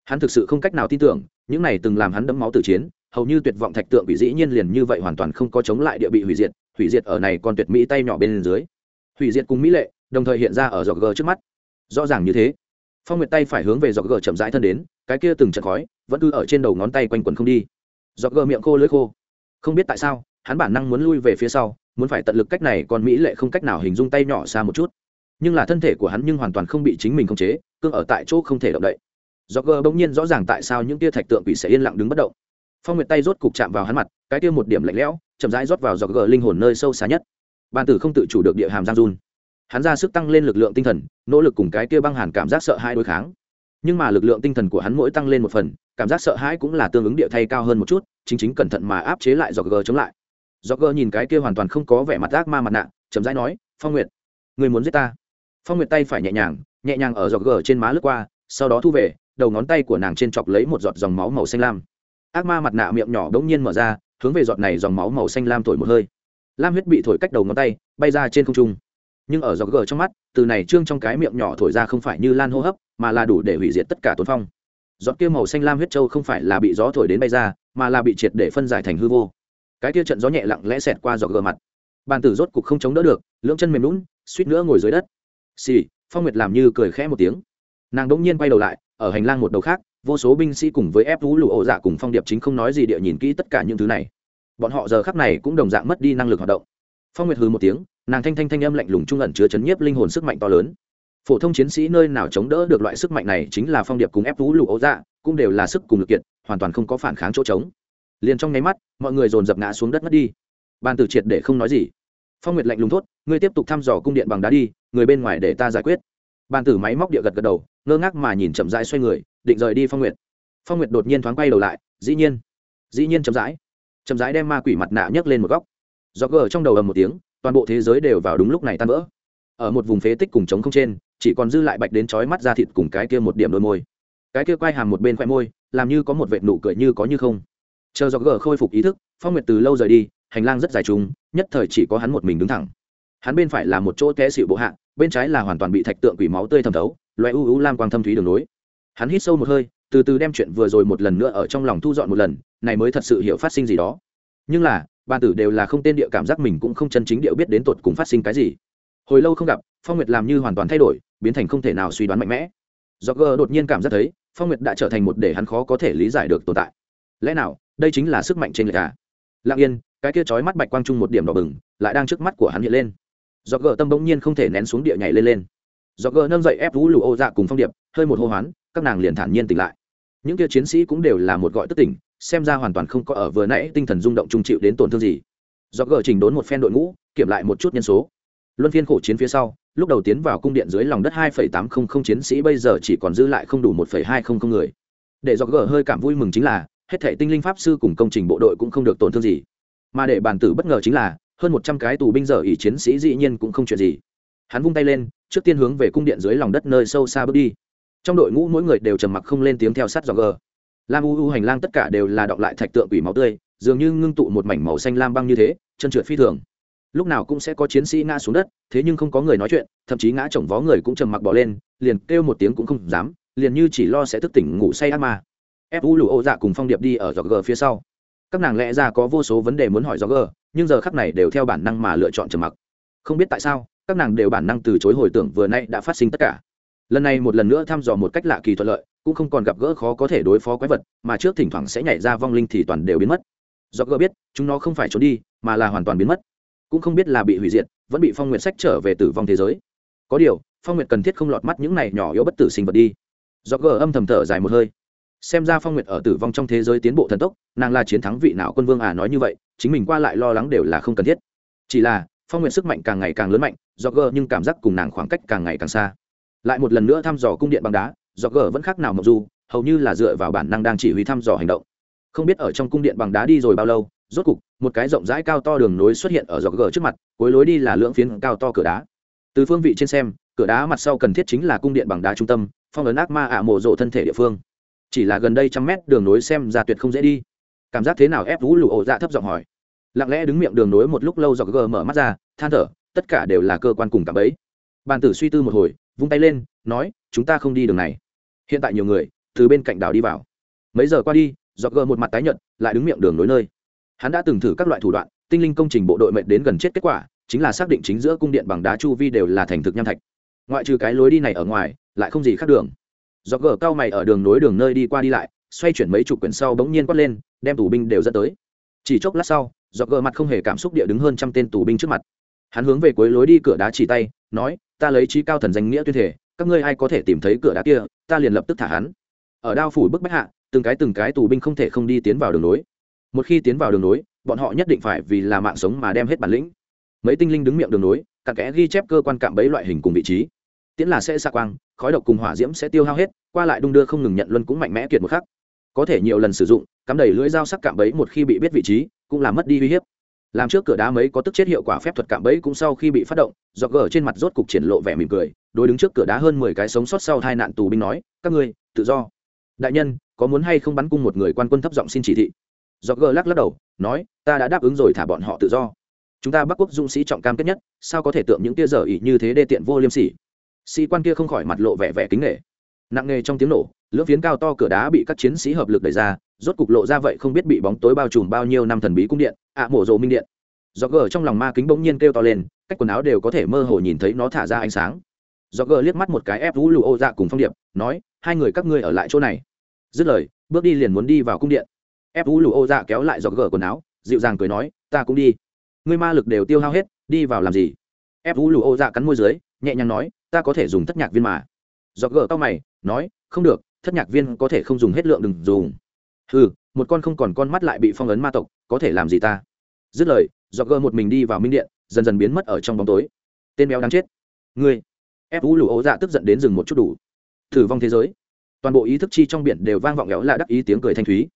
Hắn thực sự không cách nào tin tưởng, những này từng làm hắn đấm máu tử chiến, hầu như tuyệt vọng thạch tượng bị dĩ nhiên liền như vậy hoàn toàn không có chống lại địa bị hủy diệt hủy diệt ở này còn tuyệt mỹ tay nhỏ bên dưới. Hủy diệt cùng mỹ lệ, đồng thời hiện ra ở giọt gờ trước mắt. Rõ ràng như thế, phong nguyệt tay phải hướng về giọt gờ chậm rãi thân đến, cái kia từng trận khói vẫn cứ ở trên đầu ngón tay quanh quần không đi. Giọt gờ miệng khô lưỡi khô. Không biết tại sao, hắn bản năng muốn lui về phía sau, muốn phải tận lực cách này còn mỹ lệ không cách nào hình dung tay nhỏ xa một chút. Nhưng là thân thể của hắn nhưng hoàn toàn không bị chính mình khống chế, cương ở tại chỗ không thể động đậy. Do gờ bỗng nhiên rõ ràng tại sao những tia thạch tượng quỷ sẽ yên lặng đứng bất động phong nguyệt tay rốt cục chạm vào hắn mặt cái tiêu một điểm lạnh lẽo chậm rãi rót vào dọc gờ linh hồn nơi sâu xa nhất bàn tử không tự chủ được địa hàm giang run hắn ra sức tăng lên lực lượng tinh thần nỗ lực cùng cái kia băng hàn cảm giác sợ hãi đối kháng nhưng mà lực lượng tinh thần của hắn mỗi tăng lên một phần cảm giác sợ hãi cũng là tương ứng địa thay cao hơn một chút chính chính cẩn thận mà áp chế lại dọc gờ chống lại Dọc gờ nhìn cái kia hoàn toàn không có vẻ mặt ác ma mặt nạ chậm rãi nói phong nguyệt người muốn giết ta phong nguyệt tay phải nhẹ nhàng nhẹ nhàng ở giọt gờ trên má lướt qua sau đó thu về đầu ngón tay của nàng trên chọc lấy một giọt dòng máu màu xanh lam ác ma mặt nạ miệng nhỏ đ nhiên mở ra, hướng về giọt này dòng máu màu xanh lam thổi một hơi. Lam huyết bị thổi cách đầu ngón tay, bay ra trên không trung. Nhưng ở giọt gờ trong mắt, từ này trương trong cái miệng nhỏ thổi ra không phải như lan hô hấp, mà là đủ để hủy diệt tất cả tuấn phong. Giọt kia màu xanh lam huyết châu không phải là bị gió thổi đến bay ra, mà là bị triệt để phân giải thành hư vô. Cái kia trận gió nhẹ lặng lẽ xẹt qua giọt gờ mặt. Bàn tử rốt cục không chống đỡ được, lưỡng chân mềm lún suýt nữa ngồi dưới đất. Xì, phong nguyệt làm như cười khẽ một tiếng. Nàng đỗng nhiên quay đầu lại, ở hành lang một đầu khác vô số binh sĩ cùng với ép vũ lụ ổ dạ cùng phong điệp chính không nói gì địa nhìn kỹ tất cả những thứ này. Bọn họ giờ khắc này cũng đồng dạng mất đi năng lực hoạt động. Phong nguyệt hừ một tiếng, nàng thanh thanh thanh âm lạnh lùng trung ẩn chứa chấn nhiếp linh hồn sức mạnh to lớn. Phổ thông chiến sĩ nơi nào chống đỡ được loại sức mạnh này chính là phong điệp cùng ép vũ lụ ổ dạ cũng đều là sức cùng lực kiện hoàn toàn không có phản kháng chỗ trống. Liền trong nháy mắt, mọi người dồn dập ngã xuống đất mất đi. Ban tử triệt để không nói gì. Phong nguyệt lạnh lùng thốt, ngươi tiếp tục thăm dò cung điện bằng đá đi, người bên ngoài để ta giải quyết. Bàn tử máy móc địa gật gật đầu, ngơ ngác mà nhìn chậm rãi xoay người định rời đi phong nguyệt. Phong nguyệt đột nhiên thoáng quay đầu lại, dĩ nhiên dĩ nhiên chậm rãi chậm rãi đem ma quỷ mặt nạ nhấc lên một góc. Do gờ trong đầu ầm một tiếng, toàn bộ thế giới đều vào đúng lúc này tan vỡ. Ở một vùng phế tích cùng trống không trên, chỉ còn dư lại bạch đến chói mắt ra thịt cùng cái kia một điểm đôi môi. Cái kia quay hàm một bên khoe môi, làm như có một vệt nụ cười như có như không. Chờ do gờ khôi phục ý thức, phong nguyệt từ lâu rời đi, hành lang rất dài trùng, nhất thời chỉ có hắn một mình đứng thẳng. Hắn bên phải là một chỗ té xịu bộ hạ, bên trái là hoàn toàn bị thạch tượng quỷ máu tươi thẩm thấu loại u u lam quang thâm thúy đường nối hắn hít sâu một hơi, từ từ đem chuyện vừa rồi một lần nữa ở trong lòng thu dọn một lần, này mới thật sự hiểu phát sinh gì đó. Nhưng là ba tử đều là không tên địa cảm giác mình cũng không chân chính điệu biết đến tột cùng phát sinh cái gì. Hồi lâu không gặp, phong nguyệt làm như hoàn toàn thay đổi, biến thành không thể nào suy đoán mạnh mẽ. Do gờ đột nhiên cảm giác thấy, phong nguyệt đã trở thành một để hắn khó có thể lý giải được tồn tại. Lẽ nào, đây chính là sức mạnh trên người à lặng yên, cái kia chói mắt bạch quang trung một điểm đỏ bừng, lại đang trước mắt của hắn hiện lên. Do gờ tâm bỗng nhiên không thể nén xuống địa nhảy lên lên. Do gờ nâng dậy ép vũ lụ ô dạ cùng phong điệp, hơi một hô hoán các nàng liền thản nhiên tỉnh lại. Những kia chiến sĩ cũng đều là một gọi tức tỉnh, xem ra hoàn toàn không có ở vừa nãy tinh thần rung động trung chịu đến tổn thương gì. Do gờ chỉnh đốn một phen đội ngũ, kiểm lại một chút nhân số. Luân phiên khổ chiến phía sau, lúc đầu tiến vào cung điện dưới lòng đất hai tám trăm linh chiến sĩ bây giờ chỉ còn dư lại không đủ một hai trăm linh người. Để do gờ hơi cảm vui mừng chính là, hết thể tinh linh pháp sư cùng công trình bộ đội cũng không được tổn thương gì. Mà để bàn tử bất ngờ chính là, hơn một trăm cái tù binh giờ ỷ chiến sĩ dĩ nhiên cũng không chuyện gì. Hắn vung tay lên, trước tiên hướng về cung điện dưới lòng đất nơi sâu xa bước đi trong đội ngũ mỗi người đều trầm mặc không lên tiếng theo sát dò g lam u u hành lang tất cả đều là đọng lại thạch tượng quỷ máu tươi, dường như ngưng tụ một mảnh màu xanh lam băng như thế, chân trượt phi thường. Lúc nào cũng sẽ có chiến sĩ ngã xuống đất, thế nhưng không có người nói chuyện, thậm chí ngã chồng vó người cũng trầm mặc bỏ lên, liền kêu một tiếng cũng không dám, liền như chỉ lo sẽ thức tỉnh ngủ say ác ma. Ép u lụ ô dạ cùng phong điệp đi ở dò g phía sau. Các nàng lẽ ra có vô số vấn đề muốn hỏi do g nhưng giờ khắc này đều theo bản năng mà lựa chọn trầm mặc. Không biết tại sao, các nàng đều bản năng từ chối hồi tưởng vừa nay đã phát sinh tất cả lần này một lần nữa thăm dò một cách lạ kỳ thuận lợi, cũng không còn gặp gỡ khó có thể đối phó quái vật, mà trước thỉnh thoảng sẽ nhảy ra vong linh thì toàn đều biến mất. Do gỡ biết, chúng nó không phải trốn đi, mà là hoàn toàn biến mất. Cũng không biết là bị hủy diệt, vẫn bị phong nguyệt sách trở về tử vong thế giới. Có điều, phong nguyệt cần thiết không lọt mắt những này nhỏ yếu bất tử sinh vật đi. Do gỡ âm thầm thở dài một hơi. Xem ra phong nguyệt ở tử vong trong thế giới tiến bộ thần tốc, nàng là chiến thắng vị nào quân vương à nói như vậy, chính mình qua lại lo lắng đều là không cần thiết. Chỉ là, phong nguyệt sức mạnh càng ngày càng lớn mạnh do gỡ nhưng cảm giác cùng nàng khoảng cách càng ngày càng xa lại một lần nữa thăm dò cung điện bằng đá, do gờ vẫn khác nào mộc du, hầu như là dựa vào bản năng đang chỉ huy thăm dò hành động. Không biết ở trong cung điện bằng đá đi rồi bao lâu, rốt cục, một cái rộng rãi cao to đường nối xuất hiện ở dọc gờ trước mặt, cuối lối đi là lưỡng phiến cao to cửa đá. Từ phương vị trên xem, cửa đá mặt sau cần thiết chính là cung điện bằng đá trung tâm, phong ấn ác ma ả mộ rộ thân thể địa phương. Chỉ là gần đây trăm mét đường nối xem ra tuyệt không dễ đi. Cảm giác thế nào ép vũ lụ ổ dạ thấp giọng hỏi. Lặng lẽ đứng miệng đường nối một lúc lâu dọc gờ mở mắt ra, than thở, tất cả đều là cơ quan cùng cảm ấy. Bàn tử suy tư một hồi vung tay lên, nói, chúng ta không đi đường này. Hiện tại nhiều người, từ bên cạnh đảo đi vào. Mấy giờ qua đi dọc gờ một mặt tái nhợt, lại đứng miệng đường nối nơi. Hắn đã từng thử các loại thủ đoạn, tinh linh công trình bộ đội mệnh đến gần chết kết quả, chính là xác định chính giữa cung điện bằng đá chu vi đều là thành thực nham thạch. Ngoại trừ cái lối đi này ở ngoài, lại không gì khác đường. Dọc gờ cao mày ở đường nối đường nơi đi qua đi lại, xoay chuyển mấy chục quyển sau bỗng nhiên quát lên, đem tù binh đều dẫn tới. Chỉ chốc lát sau dọc gờ mặt không hề cảm xúc địa đứng hơn trăm tên tù binh trước mặt. Hắn hướng về cuối lối đi cửa đá chỉ tay, nói ta lấy trí cao thần danh nghĩa tuyên thể các ngươi ai có thể tìm thấy cửa đá kia, ta liền lập tức thả hắn. Ở đao phủ bức bách hạ, từng cái từng cái tù binh không thể không đi tiến vào đường nối. Một khi tiến vào đường nối, bọn họ nhất định phải vì là mạng sống mà đem hết bản lĩnh. Mấy tinh linh đứng miệng đường nối, cặn kẽ ghi chép cơ quan cạm bẫy loại hình cùng vị trí. Tiễn là sẽ xa quang, khói độc cùng hỏa diễm sẽ tiêu hao hết, qua lại đung đưa không ngừng nhận luân cũng mạnh mẽ kiệt một khắc. Có thể nhiều lần sử dụng, cắm đầy lưỡi dao sắc cạm bẫy một khi bị biết vị trí, cũng làm mất đi uy hiếp làm trước cửa đá mấy có tức chết hiệu quả phép thuật cạm bẫy cũng sau khi bị phát động do gờ trên mặt rốt cục triển lộ vẻ mỉm cười, đối đứng trước cửa đá hơn mười cái sống sót sau hai nạn tù binh nói, các ngươi, tự do. Đại nhân, có muốn hay không bắn cung một người quan quân thấp giọng xin chỉ thị? Do gờ lắc lắc đầu, nói, ta đã đáp ứng rồi thả bọn họ tự do. Chúng ta bắc quốc dũng sĩ trọng cam kết nhất, sao có thể tượng những tia giờ ỉ như thế đê tiện vô liêm sỉ? Sĩ quan kia không khỏi mặt lộ vẻ vẻ kính nghệ nặng nề trong tiếng nổ lưỡng phiến cao to cửa đá bị các chiến sĩ hợp lực đẩy ra rốt cục lộ ra vậy không biết bị bóng tối bao trùm bao nhiêu năm thần bí cung điện ạ à, mổ rộ minh điện. Do gờ trong lòng ma kính bỗng nhiên kêu to lên cách quần áo đều có thể mơ hồ nhìn thấy nó thả ra ánh sáng. Do gờ liếc mắt một cái ép vũ lụ ô dạ cùng phong điệp nói hai người các ngươi ở lại chỗ này. Dứt lời bước đi liền muốn đi vào cung điện. Ép vũ lụ ô dạ kéo lại do gờ quần áo dịu dàng cười nói ta cũng đi. Ngươi ma lực đều tiêu hao hết đi vào làm gì? Ép vũ lụ ô dạ cắn môi dưới nhẹ nhàng nói ta có thể dùng thất nhạc viên mà. Do gờ tao mày nói không được thất nhạc viên có thể không dùng hết lượng đừng dùng. Ừ một con không còn con mắt lại bị phong ấn ma tộc, có thể làm gì ta? Dứt lời do gơ một mình đi vào minh điện, dần dần biến mất ở trong bóng tối. Tên béo đáng chết. Ngươi. Ép vũ lụ ố dạ tức giận đến dừng một chút đủ. Thử vong thế giới. Toàn bộ ý thức chi trong biển đều vang vọng éo là đắc ý tiếng cười thanh thúy.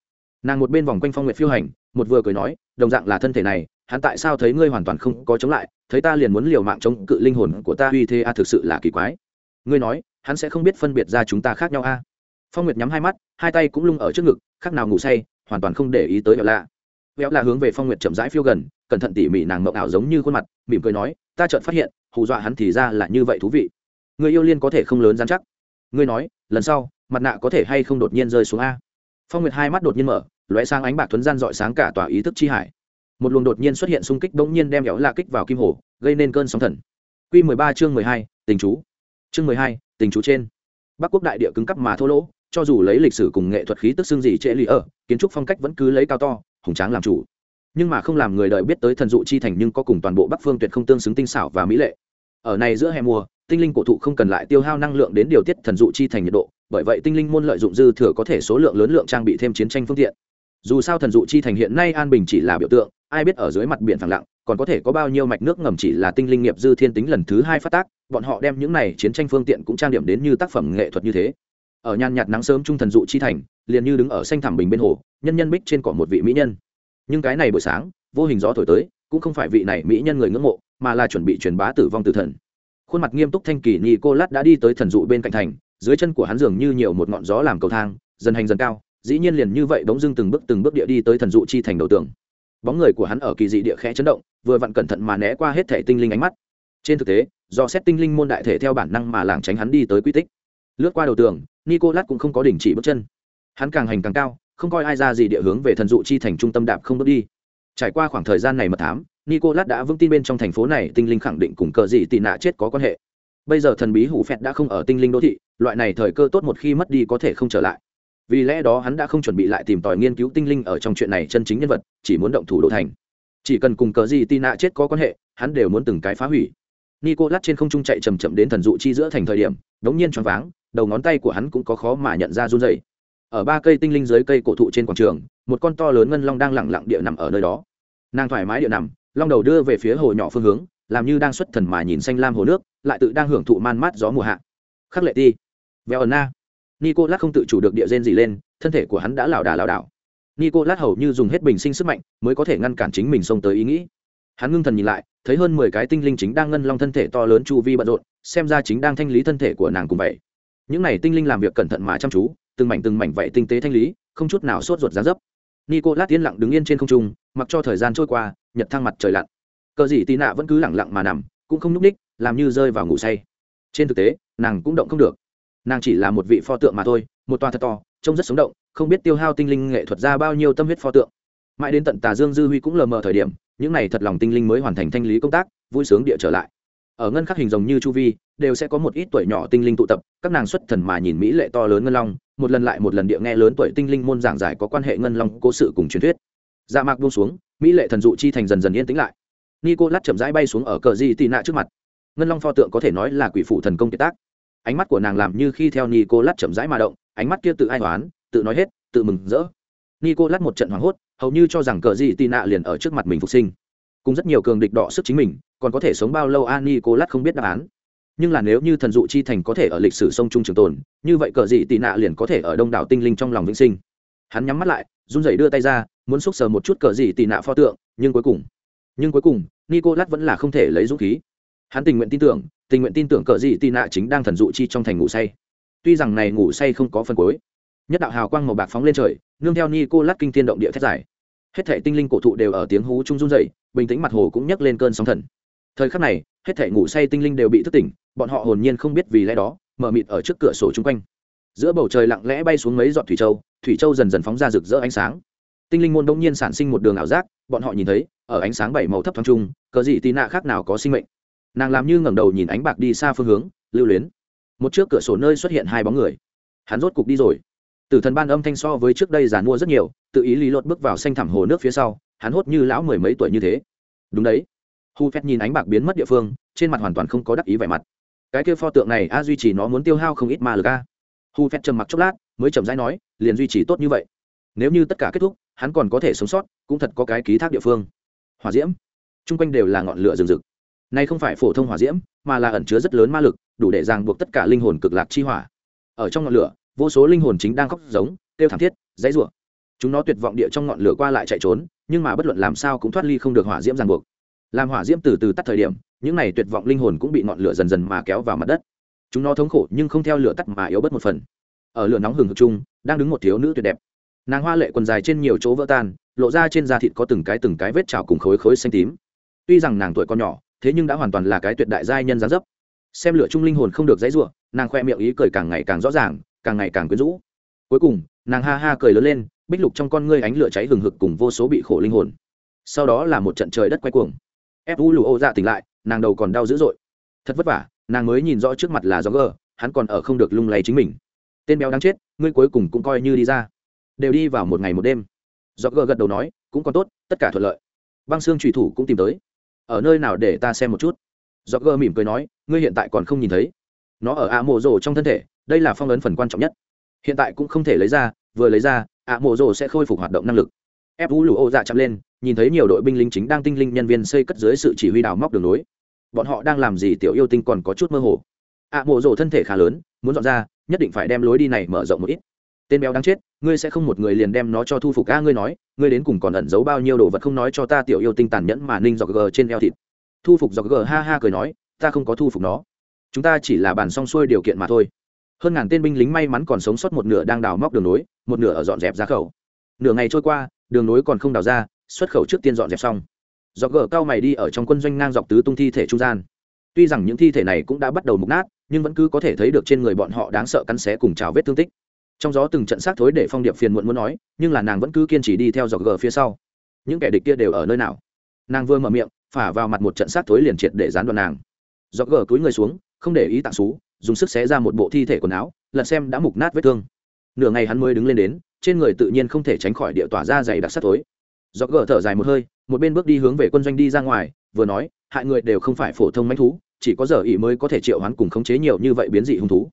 Nàng một bên vòng quanh phong nguyệt phiêu hành, một vừa cười nói, đồng dạng là thân thể này, hắn tại sao thấy ngươi hoàn toàn không có chống lại, thấy ta liền muốn liều mạng chống cự linh hồn của ta uy thế a, thực sự là kỳ quái. Ngươi nói, hắn sẽ không biết phân biệt ra chúng ta khác nhau a phong nguyệt nhắm hai mắt, hai tay cũng lung ở trước ngực, khác nào ngủ say, hoàn toàn không để ý tới éo lạ. Éo lạ hướng về phong nguyệt chậm rãi phiêu gần, cẩn thận tỉ mỉ nàng mộng ảo giống như khuôn mặt, mỉm cười nói, ta chợt phát hiện, hù dọa hắn thì ra là như vậy thú vị. Người yêu liên có thể không lớn dán chắc. Ngươi nói, lần sau, mặt nạ có thể hay không đột nhiên rơi xuống a? Phong nguyệt hai mắt đột nhiên mở, lóe sáng ánh bạc thuấn gian dọi sáng cả tòa ý thức chi hải. Một luồng đột nhiên xuất hiện xung kích bỗng nhiên đem éo lạ kích vào kim hồ, gây nên cơn sóng thần. Q mười ba chương mười hai, tình chú. Chương mười hai, tình chú trên. Bắc quốc đại địa cứng cắp mà thô lỗ cho dù lấy lịch sử cùng nghệ thuật khí tức xương gì trễ lì ở, kiến trúc phong cách vẫn cứ lấy cao to, hùng tráng làm chủ. Nhưng mà không làm người đợi biết tới thần dụ chi thành nhưng có cùng toàn bộ bắc phương tuyệt không tương xứng tinh xảo và mỹ lệ. Ở này giữa hè mùa, tinh linh cổ thụ không cần lại tiêu hao năng lượng đến điều tiết thần dụ chi thành nhiệt độ, bởi vậy tinh linh môn lợi dụng dư thừa có thể số lượng lớn lượng trang bị thêm chiến tranh phương tiện. Dù sao thần dụ chi thành hiện nay an bình chỉ là biểu tượng, ai biết ở dưới mặt biển phẳng lặng, còn có thể có bao nhiêu mạch nước ngầm chỉ là tinh linh nghiệp dư thiên tính lần thứ hai phát tác, bọn họ đem những này chiến tranh phương tiện cũng trang điểm đến như tác phẩm nghệ thuật như thế ở nhàn nhạt nắng sớm trung thần dụ chi thành, liền như đứng ở xanh thẳm bình bên hồ, nhân nhân bích trên cỏ một vị mỹ nhân. Nhưng cái này buổi sáng, vô hình gió thổi tới, cũng không phải vị này mỹ nhân người ngưỡng mộ, mà là chuẩn bị truyền bá tử vong tử thần. Khuôn mặt nghiêm túc thanh kỳ nicolas đã đi tới thần dụ bên cạnh thành, dưới chân của hắn dường như nhiều một ngọn gió làm cầu thang, dần hành dần cao, dĩ nhiên liền như vậy bỗng dưng từng bước từng bước địa đi tới thần dụ chi thành đầu tường. Bóng người của hắn ở kỳ dị địa khẽ chấn động, vừa vặn cẩn thận mà né qua hết thể tinh linh ánh mắt. Trên thực tế, do xét tinh linh môn đại thể theo bản năng mà lảng tránh hắn đi tới quy tích. Lướt qua đầu tường nicolas cũng không có đình chỉ bước chân. Hắn càng hành càng cao, không coi ai ra gì địa hướng về thần dụ chi thành trung tâm đạp không bước đi. Trải qua khoảng thời gian này mật thám, nicolas đã vững tin bên trong thành phố này, tinh linh khẳng định cùng cờ gì tị nạ chết có quan hệ. Bây giờ thần bí hủ phẹt đã không ở tinh linh đô thị, loại này thời cơ tốt một khi mất đi có thể không trở lại. Vì lẽ đó hắn đã không chuẩn bị lại tìm tòi nghiên cứu tinh linh ở trong chuyện này chân chính nhân vật, chỉ muốn động thủ đô thành. Chỉ cần cùng cờ gì tị nạ chết có quan hệ, hắn đều muốn từng cái phá hủy. Nicolas trên không trung chạy chầm chậm đến thần dụ chi giữa thành thời điểm, đống nhiên choáng váng đầu ngón tay của hắn cũng có khó mà nhận ra run dày ở ba cây tinh linh dưới cây cổ thụ trên quảng trường, một con to lớn ngân long đang lẳng lặng địa nằm ở nơi đó. Nàng thoải mái địa nằm, long đầu đưa về phía hồ nhỏ phương hướng, làm như đang xuất thần mà nhìn xanh lam hồ nước, lại tự đang hưởng thụ man mát gió mùa hạ. Khắc lệ ti. Vèo ẩn na. Nicolas không tự chủ được địa gen gì lên, thân thể của hắn đã lảo đà lảo đảo. Nicolas hầu như dùng hết bình sinh sức mạnh mới có thể ngăn cản chính mình xông tới ý nghĩ. Hắn ngưng thần nhìn lại, thấy hơn mười cái tinh linh chính đang ngân long thân thể to lớn chu vi bận rộn, xem ra chính đang thanh lý thân thể của nàng cùng vậy những n à y tinh linh làm việc cẩn thận mà chăm chú, từng mảnh từng mảnh vậy tinh tế thanh lý, không chút nào sốt ruột giá dấp. Nico lát yên lặng đứng yên trên không trung, mặc cho thời gian trôi qua, nhật thang mặt trời lặn. Cờ dị tì nạ vẫn cứ lẳng lặng mà nằm, cũng không núp ních, làm như rơi vào ngủ say. Trên thực tế, nàng cũng động không được. Nàng chỉ là một vị pho tượng mà thôi, một toa thật to, trông rất sống động, không biết tiêu hao tinh linh nghệ thuật ra bao nhiêu tâm huyết pho tượng. Mãi đến tận tà dương dư huy cũng lờ mờ thời điểm, những n à y thật lòng tinh linh mới hoàn thành thanh lý công tác, vui sướng địa trở lại ở ngân khắc hình rồng như chu vi, đều sẽ có một ít tuổi nhỏ tinh linh tụ tập, các nàng xuất thần mà nhìn mỹ lệ to lớn ngân long, một lần lại một lần địa nghe lớn tuổi tinh linh môn giảng giải có quan hệ ngân long cố sự cùng truyền thuyết. Dạ mạc buông xuống, mỹ lệ thần dụ chi thành dần dần yên tĩnh lại. Nico lát chậm rãi bay xuống ở cờ di tị nạ trước mặt. Ngân long pho tượng có thể nói là quỷ phụ thần công kiệt tác. Ánh mắt của nàng làm như khi theo nico lát chậm rãi mà động, ánh mắt kia tự ai hoán, tự nói hết, tự mừng rỡ. Nico lát một trận hoảng hốt, hầu như cho rằng cờ di tị nạ liền ở trước mặt mình phục sinh cùng rất nhiều cường địch đọ sức chính mình, còn có thể sống bao lâu a nico lát không biết đáp án. Nhưng là nếu như thần dụ chi thành có thể ở lịch sử sông trung trường tồn, như vậy cờ dị tị nạ liền có thể ở đông đảo tinh linh trong lòng vĩnh sinh. Hắn nhắm mắt lại, run rẩy đưa tay ra, muốn xúc sờ một chút cờ dị tị nạ pho tượng, nhưng cuối cùng, nhưng cuối cùng nicolas vẫn là không thể lấy dũng khí. Hắn tình nguyện tin tưởng, tình nguyện tin tưởng cờ dị tị nạ chính đang thần dụ chi trong thành ngủ say. Tuy rằng này ngủ say không có phần cuối, nhất đạo hào quang màu bạc phóng lên trời, nương theo nicolas kinh thiên động địa thét giải hết thể tinh linh cổ thụ đều ở tiếng hú trung run rẩy bình tĩnh mặt hồ cũng nhấc lên cơn sóng thần. Thời khắc này, hết thể ngủ say tinh linh đều bị thức tỉnh, bọn họ hồn nhiên không biết vì lẽ đó, mở mịt ở trước cửa sổ chung quanh. Giữa bầu trời lặng lẽ bay xuống mấy giọt thủy châu thủy châu dần dần phóng ra rực rỡ ánh sáng. Tinh linh môn đông nhiên sản sinh một đường ảo giác, bọn họ nhìn thấy, ở ánh sáng bảy màu thấp thoáng trung, cờ gì tì nạ khác nào có sinh mệnh. Nàng làm như ngẩng đầu nhìn ánh bạc đi xa phương hướng, lưu luyến. Một trước cửa sổ nơi xuất hiện hai bóng người. Hắn rốt cục đi rồi tử thần ban âm thanh so với trước đây giàn mua rất nhiều, tự ý lý luật bước vào xanh thẳm hồ nước phía sau, hắn hốt như lão mười mấy tuổi như thế. Đúng đấy. Hu phép nhìn ánh bạc biến mất địa phương, trên mặt hoàn toàn không có đắc ý vẻ mặt. Cái kia pho tượng này a duy trì nó muốn tiêu hao không ít ma lực a. Hu phép trầm mặc chốc lát, mới chậm rãi nói, liền duy trì tốt như vậy. Nếu như tất cả kết thúc, hắn còn có thể sống sót, cũng thật có cái ký thác địa phương. Hỏa diễm. Chung quanh đều là ngọn lửa rừng rực. Nay không phải phổ thông hỏa diễm, mà là ẩn chứa rất lớn ma lực, đủ để ràng buộc tất cả linh hồn cực lạc chi hỏa. Ở trong ngọn lửa vô số linh hồn chính đang khóc giống tiêu thảm thiết, dãy rủa. Chúng nó tuyệt vọng địa trong ngọn lửa qua lại chạy trốn, nhưng mà bất luận làm sao cũng thoát ly không được hỏa diễm ràng buộc. Làm hỏa diễm từ từ tắt thời điểm, những này tuyệt vọng linh hồn cũng bị ngọn lửa dần dần mà kéo vào mặt đất. Chúng nó thống khổ nhưng không theo lửa tắt mà yếu bớt một phần. Ở lửa nóng hừng hực chung, đang đứng một thiếu nữ tuyệt đẹp. Nàng hoa lệ quần dài trên nhiều chỗ vỡ tan, lộ ra trên da thịt có từng cái từng cái vết trào cùng khối khối xanh tím. Tuy rằng nàng tuổi còn nhỏ, thế nhưng đã hoàn toàn là cái tuyệt đại giai nhân giá dấp. Xem lửa chung linh hồn không được dãy ruộng nàng khoe miệng ý cười càng ngày càng rõ ràng càng ngày càng quyến rũ. Cuối cùng, nàng ha ha cười lớn lên, bích lục trong con ngươi ánh lửa cháy hừng hực cùng vô số bị khổ linh hồn. Sau đó là một trận trời đất quay cuồng. Ép u lù ô dạ tỉnh lại, nàng đầu còn đau dữ dội. Thật vất vả, nàng mới nhìn rõ trước mặt là do gờ hắn còn ở không được lung lay chính mình. Tên béo đáng chết, ngươi cuối cùng cũng coi như đi ra. Đều đi vào một ngày một đêm. Do gờ gật đầu nói, cũng còn tốt, tất cả thuận lợi. Băng xương trùy thủ cũng tìm tới. Ở nơi nào để ta xem một chút? Do gờ mỉm cười nói, ngươi hiện tại còn không nhìn thấy. Nó ở ạ mộ rồ trong thân thể đây là phong ấn phần quan trọng nhất. Hiện tại cũng không thể lấy ra, vừa lấy ra, ạ mộ rồ sẽ khôi phục hoạt động năng lực. Ép vũ lụ ô dạ chậm lên, nhìn thấy nhiều đội binh lính chính đang tinh linh nhân viên xây cất dưới sự chỉ huy đào móc đường nối bọn họ đang làm gì tiểu yêu tinh còn có chút mơ hồ. Ạ mộ rồ thân thể khá lớn, muốn dọn ra, nhất định phải đem lối đi này mở rộng một ít. Tên béo đáng chết, ngươi sẽ không một người liền đem nó cho thu phục a, ngươi nói, ngươi đến cùng còn ẩn giấu bao nhiêu đồ vật không nói cho ta tiểu yêu tinh tàn nhẫn mà ninh dọc g trên eo thịt. Thu phục dọc g ha ha cười nói, ta không có thu phục nó. Chúng ta chỉ là bàn xong xuôi điều kiện mà thôi hơn ngàn tên binh lính may mắn còn sống sót một nửa đang đào móc đường nối, một nửa ở dọn dẹp ra khẩu. Nửa ngày trôi qua, đường nối còn không đào ra, xuất khẩu trước tiên dọn dẹp xong. Do gờ cao mày đi ở trong quân doanh ngang dọc tứ tung thi thể trung gian. Tuy rằng những thi thể này cũng đã bắt đầu mục nát, nhưng vẫn cứ có thể thấy được trên người bọn họ đáng sợ cắn xé cùng trào vết thương tích. Trong gió từng trận xác thối để phong điệp phiền muộn muốn nói, nhưng là nàng vẫn cứ kiên trì đi theo dọc gờ phía sau. Những kẻ địch kia đều ở nơi nào? Nàng vừa mở miệng, phả vào mặt một trận xác thối liền triệt để gián đoạn nàng. Dọc gờ cúi người xuống, không để ý tạng xú dùng sức xé ra một bộ thi thể quần áo, lật xem đã mục nát vết thương. Nửa ngày hắn mới đứng lên đến, trên người tự nhiên không thể tránh khỏi địa tỏa ra dày đặc sắc tối. do gỡ thở dài một hơi, một bên bước đi hướng về quân doanh đi ra ngoài, vừa nói, hại người đều không phải phổ thông manh thú, chỉ có giờ ỉ mới có thể triệu hoán cùng khống chế nhiều như vậy biến dị hung thú.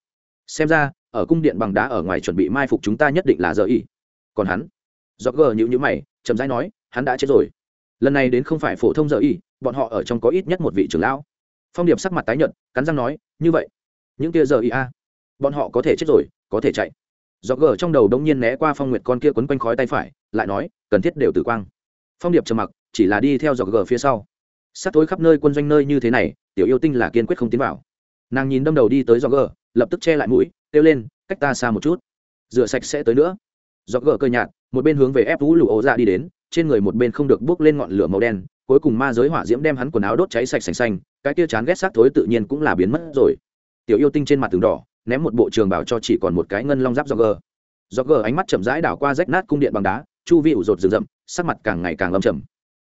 Xem ra, ở cung điện bằng đá ở ngoài chuẩn bị mai phục chúng ta nhất định là giờ ỉ còn hắn do gờ nhữ nhữ mày, chậm rãi nói, hắn đã chết rồi. Lần này đến không phải phổ thông giờ ỉ bọn họ ở trong có ít nhất một vị trưởng lão. Phong điệp sắc mặt tái nhợt, cắn răng nói, như vậy những kia giờ ý a. Bọn họ có thể chết rồi, có thể chạy. Do gờ trong đầu đông nhiên né qua phong nguyệt con kia quấn quanh khói tay phải, lại nói, cần thiết đều tử quang. Phong điệp trầm mặc, chỉ là đi theo dọc gờ phía sau. Sát tối khắp nơi quân doanh nơi như thế này, tiểu yêu tinh là kiên quyết không tiến vào. Nàng nhìn đâm đầu đi tới dọc gờ, lập tức che lại mũi, kêu lên, cách ta xa một chút. Rửa sạch sẽ tới nữa. Dọc gờ cơ nhạt, một bên hướng về ép vũ lụ ổ ra đi đến, trên người một bên không được bước lên ngọn lửa màu đen, cuối cùng ma giới hỏa diễm đem hắn quần áo đốt cháy sạch sành xanh cái kia chán ghét xác thối tự nhiên cũng là biến mất rồi tiểu yêu tinh trên mặt tường đỏ, ném một bộ trường bảo cho chỉ còn một cái ngân long giáp do gờ do gờ ánh mắt chậm rãi đảo qua rách nát cung điện bằng đá, chu vi ủ rột rừng rậm, sắc mặt càng ngày càng lâm trầm.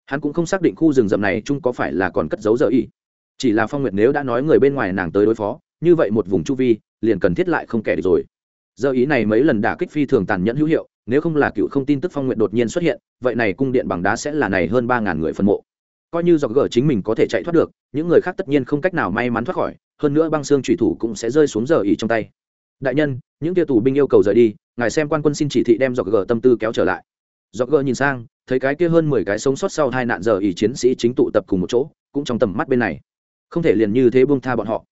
Hắn cũng không xác định khu rừng rậm này chung có phải là còn cất giấu giờ ý chỉ là phong nguyệt nếu đã nói người bên ngoài nàng tới đối phó, như vậy một vùng chu vi, liền cần thiết lại không kẻ được rồi. Giờ ý này mấy lần đả kích phi thường tàn nhẫn hữu hiệu, nếu không là cựu không tin tức phong nguyện đột nhiên xuất hiện, vậy này cung điện bằng đá sẽ là này hơn ba ngàn người phân mộ. Coi như do gờ chính mình có thể chạy thoát được, những người khác tất nhiên không cách nào may mắn thoát khỏi hơn nữa băng xương thủy thủ cũng sẽ rơi xuống giờ ỉ trong tay. Đại nhân, những kia tù binh yêu cầu rời đi, ngài xem quan quân xin chỉ thị đem dọc gờ tâm tư kéo trở lại. Dọc gờ nhìn sang, thấy cái kia hơn mười cái sống sót sau hai nạn giờ ỉ chiến sĩ chính tụ tập cùng một chỗ, cũng trong tầm mắt bên này. Không thể liền như thế buông tha bọn họ.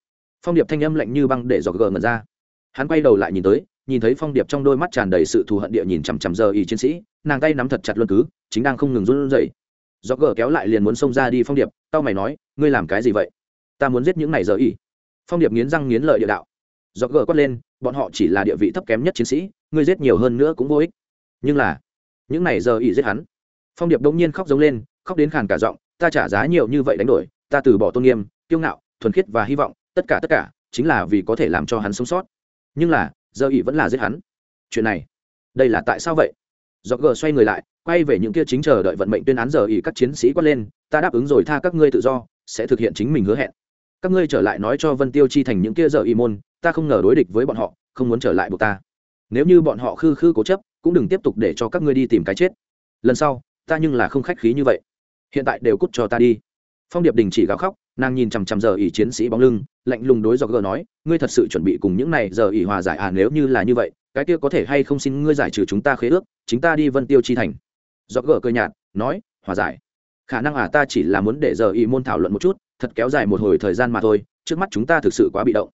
Phong điệp thanh âm lạnh như băng để dọc gờ ngẩn ra. Hắn quay đầu lại nhìn tới, nhìn thấy phong điệp trong đôi mắt tràn đầy sự thù hận địa nhìn chằm chằm giờ ỉ chiến sĩ, nàng tay nắm thật chặt luân cứ, chính đang không ngừng run rẩy. Dọc gờ kéo lại liền muốn xông ra đi phong điệp tao mày nói, ngươi làm cái gì vậy? Ta muốn giết những này giờ ỉ phong điệp nghiến răng nghiến lợi địa đạo. Do gờ quát lên, bọn họ chỉ là địa vị thấp kém nhất chiến sĩ, ngươi giết nhiều hơn nữa cũng vô ích. Nhưng là, những này giờ ỉ giết hắn. Phong điệp đông nhiên khóc giống lên, khóc đến khàn cả giọng, ta trả giá nhiều như vậy đánh đổi, ta từ bỏ tôn nghiêm, kiêu ngạo, thuần khiết và hy vọng, tất cả tất cả, chính là vì có thể làm cho hắn sống sót. Nhưng là, giờ ỉ vẫn là giết hắn. Chuyện này, đây là tại sao vậy? Do gờ xoay người lại, quay về những kia chính chờ đợi vận mệnh tuyên án giờ ỉ các chiến sĩ quát lên, ta đáp ứng rồi tha các ngươi tự do, sẽ thực hiện chính mình hứa hẹn các ngươi trở lại nói cho vân tiêu chi thành những kia giờ y môn, ta không ngờ đối địch với bọn họ, không muốn trở lại buộc ta. Nếu như bọn họ khư khư cố chấp, cũng đừng tiếp tục để cho các ngươi đi tìm cái chết. Lần sau, ta nhưng là không khách khí như vậy. Hiện tại đều cút cho ta đi. Phong điệp đình chỉ gào khóc, nàng nhìn chằm chằm giờ ỉ chiến sĩ bóng lưng, lạnh lùng đối do gờ nói, ngươi thật sự chuẩn bị cùng những này giờ ỉ hòa giải à nếu như là như vậy, cái kia có thể hay không xin ngươi giải trừ chúng ta khế ước, chính ta đi vân tiêu chi thành. Do gờ cơ nhạt, nói, hòa giải khả năng à ta chỉ là muốn để giờ Y môn thảo luận một chút, thật kéo dài một hồi thời gian mà thôi, trước mắt chúng ta thực sự quá bị động.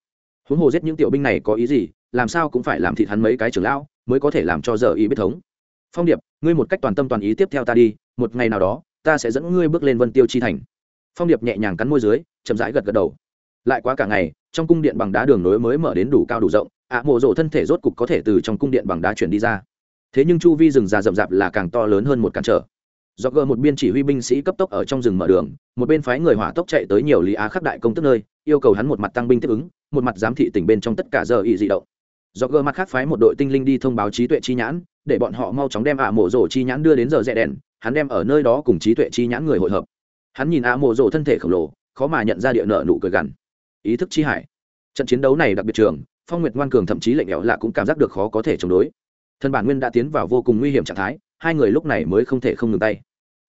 Huống hồ giết những tiểu binh này có ý gì, làm sao cũng phải làm thịt hắn mấy cái trưởng lão, mới có thể làm cho giờ Y biết thống. Phong điệp, ngươi một cách toàn tâm toàn ý tiếp theo ta đi, một ngày nào đó, ta sẽ dẫn ngươi bước lên vân tiêu chi thành. Phong điệp nhẹ nhàng cắn môi dưới, chậm rãi gật gật đầu. Lại quá cả ngày, trong cung điện bằng đá đường nối mới mở đến đủ cao đủ rộng, ạ mộ rộ thân thể rốt cục có thể từ trong cung điện bằng đá chuyển đi ra. Thế nhưng chu vi rừng già rậm rạp là càng to lớn hơn một cản trở do gờ một biên chỉ huy binh sĩ cấp tốc ở trong rừng mở đường, một bên phái người hỏa tốc chạy tới nhiều lý á khắc đại công tức nơi, yêu cầu hắn một mặt tăng binh tiếp ứng, một mặt giám thị tỉnh bên trong tất cả giờ ý dị động. Do gờ mặt khác phái một đội tinh linh đi thông báo trí tuệ chi nhãn, để bọn họ mau chóng đem ạ mộ rổ chi nhãn đưa đến giờ rẽ đèn, hắn đem ở nơi đó cùng trí tuệ chi nhãn người hội hợp. Hắn nhìn ạ mộ rổ thân thể khổng lồ, khó mà nhận ra địa nợ nụ cười gằn. Ý thức chi hải. Trận chiến đấu này đặc biệt trường, phong nguyệt ngoan cường thậm chí lệnh lẽo lạ cũng cảm giác được khó có thể chống đối. Thân bản nguyên đã tiến vào vô cùng nguy hiểm trạng thái, hai người lúc này mới không thể không ngừng tay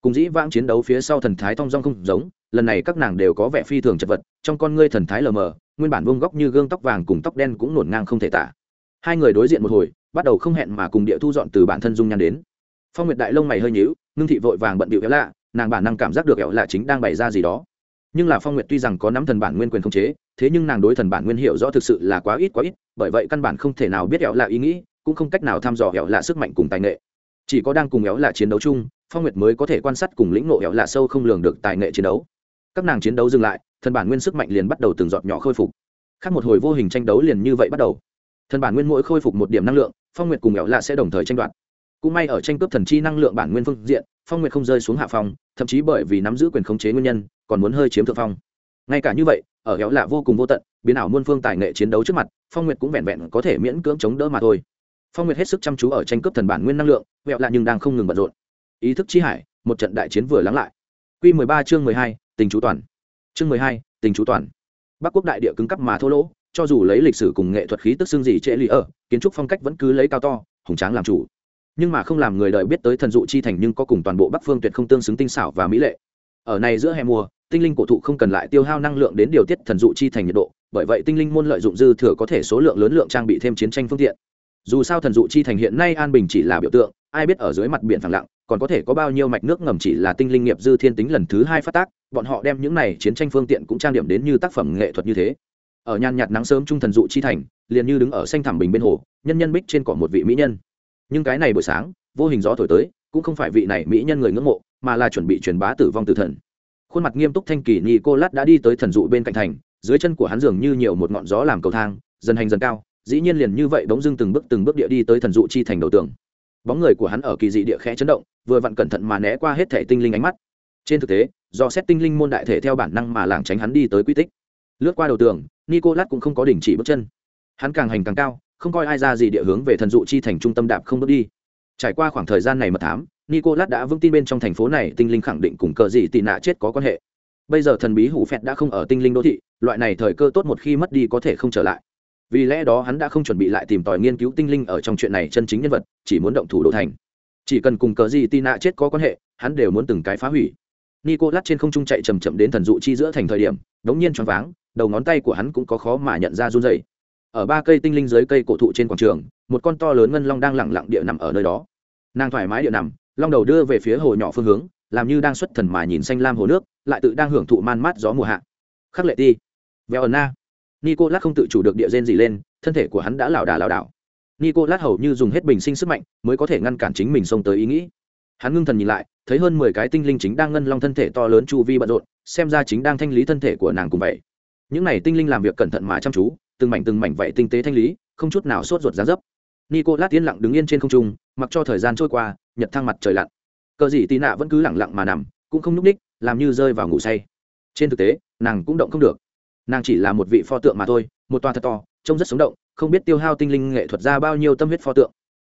cùng dĩ vãng chiến đấu phía sau thần thái thong dong không giống, lần này các nàng đều có vẻ phi thường chật vật, trong con ngươi thần thái lờ mờ, nguyên bản vuông góc như gương tóc vàng cùng tóc đen cũng nổn ngang không thể tả. Hai người đối diện một hồi, bắt đầu không hẹn mà cùng địa thu dọn từ bản thân dung nhan đến. Phong nguyệt đại lông mày hơi nhíu, ngưng thị vội vàng bận bịu éo lạ, nàng bản năng cảm giác được éo lạ chính đang bày ra gì đó. Nhưng là phong nguyệt tuy rằng có nắm thần bản nguyên quyền không chế, thế nhưng nàng đối thần bản nguyên hiệu rõ thực sự là quá ít quá ít, bởi vậy căn bản không thể nào biết éo lạ ý nghĩ, cũng không cách nào thăm dò éo lạ sức mạnh cùng tài nghệ. Chỉ có đang cùng éo lạ chiến đấu chung phong nguyệt mới có thể quan sát cùng lĩnh ngộ hẹo lạ sâu không lường được tài nghệ chiến đấu. Các nàng chiến đấu dừng lại, thần bản nguyên sức mạnh liền bắt đầu từng giọt nhỏ khôi phục. Khác một hồi vô hình tranh đấu liền như vậy bắt đầu. Thần bản nguyên mỗi khôi phục một điểm năng lượng, phong nguyệt cùng hẹo lạ sẽ đồng thời tranh đoạt. Cũng may ở tranh cướp thần chi năng lượng bản nguyên phương diện, phong nguyệt không rơi xuống hạ phong, thậm chí bởi vì nắm giữ quyền khống chế nguyên nhân, còn muốn hơi chiếm thượng phong. Ngay cả như vậy, ở hẹo lạ vô cùng vô tận, biến ảo muôn phương tài nghệ chiến đấu trước mặt, phong nguyệt cũng vẹn vẹn có thể miễn cưỡng chống đỡ mà thôi. Phong nguyệt hết sức chăm chú ở tranh cướp thần bản nguyên năng lượng hẹo lạ nhưng đang không ngừng bận rộn ý thức chi hải, một trận đại chiến vừa lắng lại. Q mười ba chương mười hai, tình chú toàn. Chương mười hai, tình chú toàn. Bắc quốc đại địa cứng cắp mà thô lỗ, cho dù lấy lịch sử cùng nghệ thuật khí tức xương gì trễ lì ở, kiến trúc phong cách vẫn cứ lấy cao to, hùng tráng làm chủ. Nhưng mà không làm người đời biết tới thần dụ chi thành nhưng có cùng toàn bộ bắc phương tuyệt không tương xứng tinh xảo và mỹ lệ. Ở này giữa hè mùa, tinh linh cổ thụ không cần lại tiêu hao năng lượng đến điều tiết thần dụ chi thành nhiệt độ, bởi vậy tinh linh môn lợi dụng dư thừa có thể số lượng lớn lượng trang bị thêm chiến tranh phương tiện. Dù sao thần dụ chi thành hiện nay an bình chỉ là biểu tượng, ai biết ở dưới mặt biển phẳng lặng còn có thể có bao nhiêu mạch nước ngầm chỉ là tinh linh nghiệp dư thiên tính lần thứ hai phát tác, bọn họ đem những này chiến tranh phương tiện cũng trang điểm đến như tác phẩm nghệ thuật như thế. Ở nhàn nhạt nắng sớm trung thần dụ chi thành, liền như đứng ở xanh thẳm bình bên hồ, nhân nhân bích trên cỏ một vị mỹ nhân. Nhưng cái này buổi sáng, vô hình gió thổi tới, cũng không phải vị này mỹ nhân người ngưỡng mộ, mà là chuẩn bị truyền bá tử vong tử thần. Khuôn mặt nghiêm túc thanh kỳ ni cô lát đã đi tới thần dụ bên cạnh thành, dưới chân của hắn dường như nhiều một ngọn gió làm cầu thang, dần hành dần cao, dĩ nhiên liền như vậy bỗng dưng từng bước từng bước địa đi tới thần dụ chi thành đầu tường bóng người của hắn ở kỳ dị địa khẽ chấn động, vừa vặn cẩn thận mà né qua hết thể tinh linh ánh mắt. Trên thực tế, do xét tinh linh môn đại thể theo bản năng mà lảng tránh hắn đi tới quy tích. Lướt qua đầu tường, nicolas cũng không có đình chỉ bước chân. Hắn càng hành càng cao, không coi ai ra gì địa hướng về thần dụ chi thành trung tâm đạp không bước đi. Trải qua khoảng thời gian này mật thám, nicolas đã vững tin bên trong thành phố này tinh linh khẳng định cùng cờ gì tị nạ chết có quan hệ. Bây giờ thần bí hủ phẹt đã không ở tinh linh đô thị, loại này thời cơ tốt một khi mất đi có thể không trở lại vì lẽ đó hắn đã không chuẩn bị lại tìm tòi nghiên cứu tinh linh ở trong chuyện này chân chính nhân vật, chỉ muốn động thủ đô thành. Chỉ cần cùng cờ gì tina chết có quan hệ, hắn đều muốn từng cái phá hủy. Nico lát trên không trung chạy chầm chậm đến thần dụ chi giữa thành thời điểm, đống nhiên choáng váng, đầu ngón tay của hắn cũng có khó mà nhận ra run dày ở ba cây tinh linh dưới cây cổ thụ trên quảng trường, một con to lớn ngân long đang lẳng lặng địa nằm ở nơi đó. Nàng thoải mái địa nằm, long đầu đưa về phía hồ nhỏ phương hướng, làm như đang xuất thần mà nhìn xanh lam hồ nước, lại tự đang hưởng thụ man mát gió mùa hạ. Khắc lệ ti. Veo ẩn na nicolas không tự chủ được địa gen gì lên, thân thể của hắn đã lảo đà lảo đảo. Nicolas hầu như dùng hết bình sinh sức mạnh mới có thể ngăn cản chính mình xông tới ý nghĩ. Hắn ngưng thần nhìn lại, thấy hơn mười cái tinh linh chính đang ngân long thân thể to lớn chu vi bận rộn, xem ra chính đang thanh lý thân thể của nàng cùng vậy. Những này tinh linh làm việc cẩn thận mà chăm chú, từng mảnh từng mảnh vậy tinh tế thanh lý, không chút nào sốt ruột giá dấp. Nico lát yên lặng đứng yên trên không trung, mặc cho thời gian trôi qua, nhật thăng mặt trời lặn. Cờ dị tì nạ vẫn cứ lẳng lặng mà nằm, cũng không n ú c ních, làm như rơi vào ngủ say. Trên thực tế, nàng cũng động không được nàng chỉ là một vị pho tượng mà thôi, một toa thật to, trông rất sống động, không biết tiêu hao tinh linh nghệ thuật ra bao nhiêu tâm huyết pho tượng.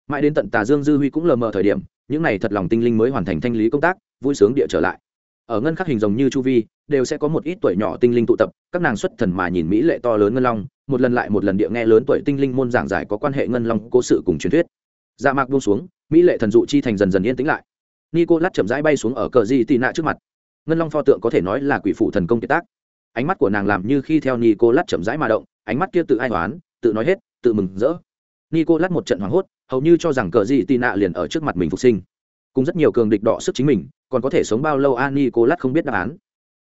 Mãi đến tận tà dương dư huy cũng lờ mờ thời điểm, những n à y thật lòng tinh linh mới hoàn thành thanh lý công tác, vui sướng địa trở lại. Ở ngân khắc hình rồng như chu vi, đều sẽ có một ít tuổi nhỏ tinh linh tụ tập, các nàng xuất thần mà nhìn mỹ lệ to lớn ngân long, một lần lại một lần địa nghe lớn tuổi tinh linh môn giảng giải có quan hệ ngân long cố sự cùng truyền thuyết. Dạ mạc buông xuống, mỹ lệ thần dụ chi thành dần dần yên tĩnh lại. Nico lát chậm rãi bay xuống ở cờ di tị nạ trước mặt. Ngân long pho tượng có thể nói là quỷ phụ thần công kiệt tác ánh mắt của nàng làm như khi theo nico lát chậm rãi mà động, ánh mắt kia tự ai toán tự nói hết, tự mừng rỡ. Nico lát một trận hoảng hốt, hầu như cho rằng cờ gì tị nạ liền ở trước mặt mình phục sinh. Cùng rất nhiều cường địch đọ sức chính mình, còn có thể sống bao lâu a nico lát không biết đáp án.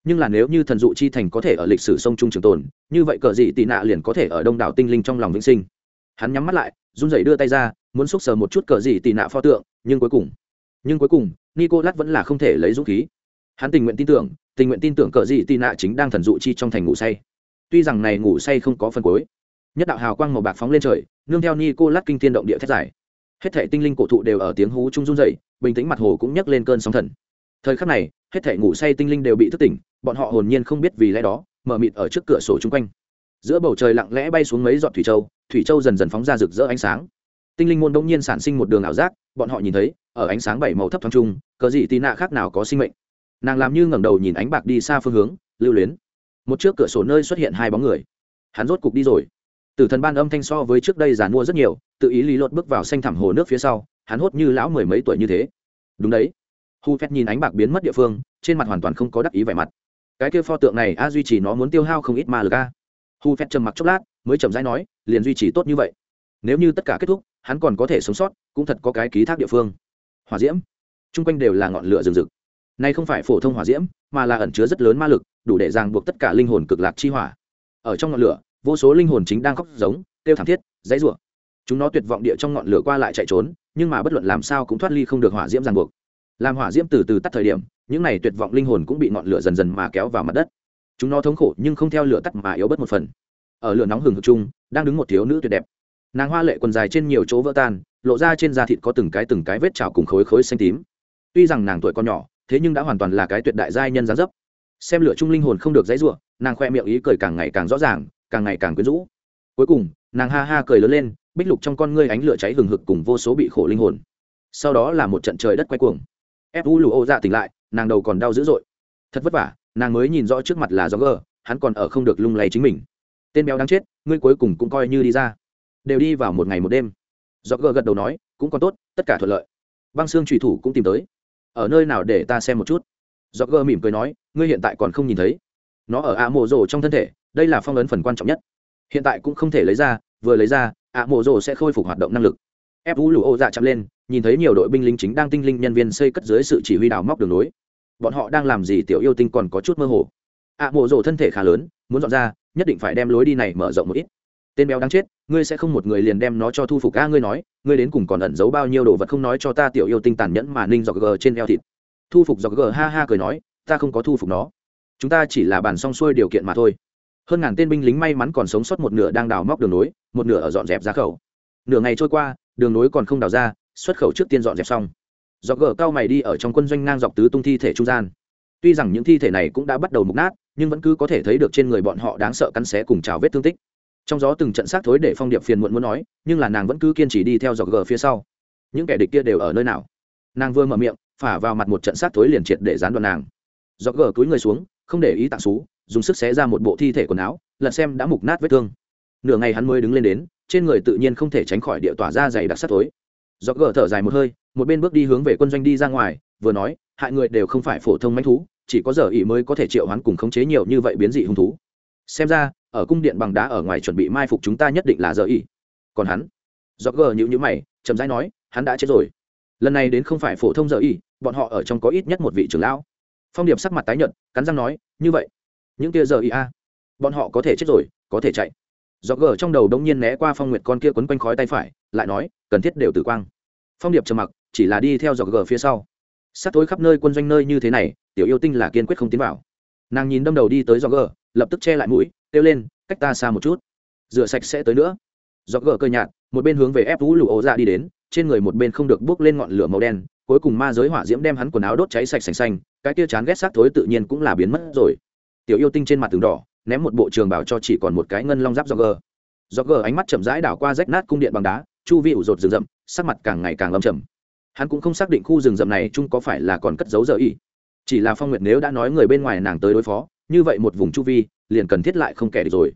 Nhưng là nếu như thần dụ chi thành có thể ở lịch sử sông trung trường tồn, như vậy cờ gì tị nạ liền có thể ở đông đảo tinh linh trong lòng vĩnh sinh. Hắn nhắm mắt lại, run rẩy đưa tay ra, muốn xúc sờ một chút cờ gì tị nạ pho tượng, nhưng cuối cùng, nhưng cuối cùng, nicolas vẫn là không thể lấy dũng khí. Hắn tình nguyện tin tưởng tình nguyện tin tưởng cờ gì tị nạ chính đang thần dụ chi trong thành ngủ say. Tuy rằng này ngủ say không có phần cuối, nhất đạo hào quang màu bạc phóng lên trời, nương theo ni cô lát kinh thiên động địa thét dài. Hết thể tinh linh cổ thụ đều ở tiếng hú trung run dậy bình tĩnh mặt hồ cũng nhấc lên cơn sóng thần. Thời khắc này, hết thể ngủ say tinh linh đều bị thức tỉnh, bọn họ hồn nhiên không biết vì lẽ đó, mở mịt ở trước cửa sổ chung quanh. Giữa bầu trời lặng lẽ bay xuống mấy giọt thủy châu thủy châu dần dần phóng ra rực rỡ ánh sáng. Tinh linh môn đông nhiên sản sinh một đường ảo giác, bọn họ nhìn thấy, ở ánh sáng bảy màu thấp thoáng trung cờ dị tì nạ khác nào có sinh mệnh nàng làm như ngẩng đầu nhìn ánh bạc đi xa phương hướng, lưu luyến. Một trước cửa sổ nơi xuất hiện hai bóng người. Hắn rốt cục đi rồi. Tử thần ban âm thanh so với trước đây giàn mua rất nhiều, tự ý lý lột bước vào xanh thẳm hồ nước phía sau, hắn hốt như lão mười mấy tuổi như thế. Đúng đấy. Hu phép nhìn ánh bạc biến mất địa phương, trên mặt hoàn toàn không có đắc ý vẻ mặt. Cái kia pho tượng này a duy trì nó muốn tiêu hao không ít mà lực a. Hu phép trầm mặc chốc lát, mới chậm rãi nói, liền duy trì tốt như vậy. Nếu như tất cả kết thúc, hắn còn có thể sống sót, cũng thật có cái ký thác địa phương. Hỏa diễm. Chung quanh đều là ngọn lửa rừng rực nay không phải phổ thông hỏa diễm, mà là ẩn chứa rất lớn ma lực, đủ để ràng buộc tất cả linh hồn cực lạc chi hỏa. Ở trong ngọn lửa, vô số linh hồn chính đang khóc giống tiêu thảm thiết, dãy rủa. Chúng nó tuyệt vọng địa trong ngọn lửa qua lại chạy trốn, nhưng mà bất luận làm sao cũng thoát ly không được hỏa diễm ràng buộc. Làm hỏa diễm từ từ tắt thời điểm, những này tuyệt vọng linh hồn cũng bị ngọn lửa dần dần mà kéo vào mặt đất. Chúng nó thống khổ nhưng không theo lửa tắt mà yếu bớt một phần. Ở lửa nóng hừng hực chung, đang đứng một thiếu nữ tuyệt đẹp. Nàng hoa lệ quần dài trên nhiều chỗ vỡ tan, lộ ra trên da thịt có từng cái từng cái vết trào cùng khối khối xanh tím. Tuy rằng nàng tuổi còn nhỏ thế nhưng đã hoàn toàn là cái tuyệt đại giai nhân gián dấp. Xem lửa chung linh hồn không được dãy ruộng nàng khoe miệng ý cười càng ngày càng rõ ràng, càng ngày càng quyến rũ. Cuối cùng, nàng ha ha cười lớn lên, bích lục trong con ngươi ánh lửa cháy hừng hực cùng vô số bị khổ linh hồn. Sau đó là một trận trời đất quay cuồng. Ép u lù ô dạ tỉnh lại, nàng đầu còn đau dữ dội. Thật vất vả, nàng mới nhìn rõ trước mặt là gió gờ hắn còn ở không được lung lay chính mình. Tên béo đáng chết, ngươi cuối cùng cũng coi như đi ra. Đều đi vào một ngày một đêm. Do gờ gật đầu nói, cũng còn tốt, tất cả thuận lợi. Băng xương trùy thủ cũng tìm tới ở nơi nào để ta xem một chút? Do gơ mỉm cười nói, ngươi hiện tại còn không nhìn thấy. Nó ở ạ mộ rồ trong thân thể, đây là phong ấn phần quan trọng nhất. Hiện tại cũng không thể lấy ra, vừa lấy ra, ạ mộ rồ sẽ khôi phục hoạt động năng lực. Ép vũ lụ ô dạ chậm lên, nhìn thấy nhiều đội binh lính chính đang tinh linh nhân viên xây cất dưới sự chỉ huy đào móc đường nối bọn họ đang làm gì tiểu yêu tinh còn có chút mơ hồ. Ạ mộ rồ thân thể khá lớn, muốn dọn ra, nhất định phải đem lối đi này mở rộng một ít tên béo đáng chết, ngươi sẽ không một người liền đem nó cho thu phục a, ngươi nói, ngươi đến cùng còn ẩn giấu bao nhiêu đồ vật không nói cho ta, tiểu yêu tinh tàn nhẫn mà ninh dọc gờ trên eo thịt. Thu phục dọc gờ, ha ha cười nói, ta không có thu phục nó. Chúng ta chỉ là bàn xong xuôi điều kiện mà thôi. Hơn ngàn tên binh lính may mắn còn sống sót một nửa đang đào móc đường nối, một nửa ở dọn dẹp ra khẩu. Nửa ngày trôi qua, đường nối còn không đào ra, xuất khẩu trước tiên dọn dẹp xong. Dọc gờ cao mày đi ở trong quân doanh ngang dọc tứ tung thi thể trung gian. Tuy rằng những thi thể này cũng đã bắt đầu mục nát, nhưng vẫn cứ có thể thấy được trên người bọn họ đáng sợ cắn xé cùng trào vết thương tích trong gió từng trận xác thối để phong điệp phiền muộn muốn nói, nhưng là nàng vẫn cứ kiên trì đi theo dọc gờ phía sau. Những kẻ địch kia đều ở nơi nào? Nàng vừa mở miệng, phả vào mặt một trận xác thối liền triệt để dán đoạn nàng. Dọc gờ cúi người xuống, không để ý tạ xú, dùng sức xé ra một bộ thi thể quần áo, lật xem đã mục nát vết thương. Nửa ngày hắn mới đứng lên đến, trên người tự nhiên không thể tránh khỏi địa tỏa ra dày đặc sắt tối dọc gờ thở dài một hơi, một bên bước đi hướng về quân doanh đi ra ngoài, vừa nói, hại người đều không phải phổ thông manh thú, chỉ có giờ ỉ mới có thể triệu hắn cùng khống chế nhiều như vậy biến dị hung thú. Xem ra ở cung điện bằng đá ở ngoài chuẩn bị mai phục chúng ta nhất định là giờ y. Còn hắn? Do gờ nhữ nhữ mày, chậm rãi nói, hắn đã chết rồi. Lần này đến không phải phổ thông giờ y, bọn họ ở trong có ít nhất một vị trưởng lão. Phong điệp sắc mặt tái nhợt, cắn răng nói, như vậy, những kia giờ y a, bọn họ có thể chết rồi, có thể chạy. Do gờ trong đầu đông nhiên né qua phong nguyệt con kia quấn quanh khói tay phải, lại nói, cần thiết đều tử quang. Phong điệp trầm mặc, chỉ là đi theo dọc gờ phía sau. Sát tối khắp nơi quân doanh nơi như thế này, tiểu yêu tinh là kiên quyết không tiến vào. Nàng nhìn đâm đầu đi tới dọc gờ lập tức che lại mũi, kêu lên, cách ta xa một chút. Rửa sạch sẽ tới nữa. Dọc gờ cơ nhạt, một bên hướng về ép vũ lụ ố ra đi đến, trên người một bên không được bước lên ngọn lửa màu đen, cuối cùng ma giới hỏa diễm đem hắn quần áo đốt cháy sạch sành xanh, cái kia chán ghét xác thối tự nhiên cũng là biến mất rồi. Tiểu yêu tinh trên mặt tường đỏ, ném một bộ trường bảo cho chỉ còn một cái ngân long giáp do gờ. Do gờ ánh mắt chậm rãi đảo qua rách nát cung điện bằng đá, chu vi ủ rột rừng rậm, sắc mặt càng ngày càng lâm trầm. Hắn cũng không xác định khu rừng rậm này chung có phải là còn cất giấu giờ y. Chỉ là phong nguyệt nếu đã nói người bên ngoài nàng tới đối phó như vậy một vùng chu vi, liền cần thiết lại không kẻ được rồi.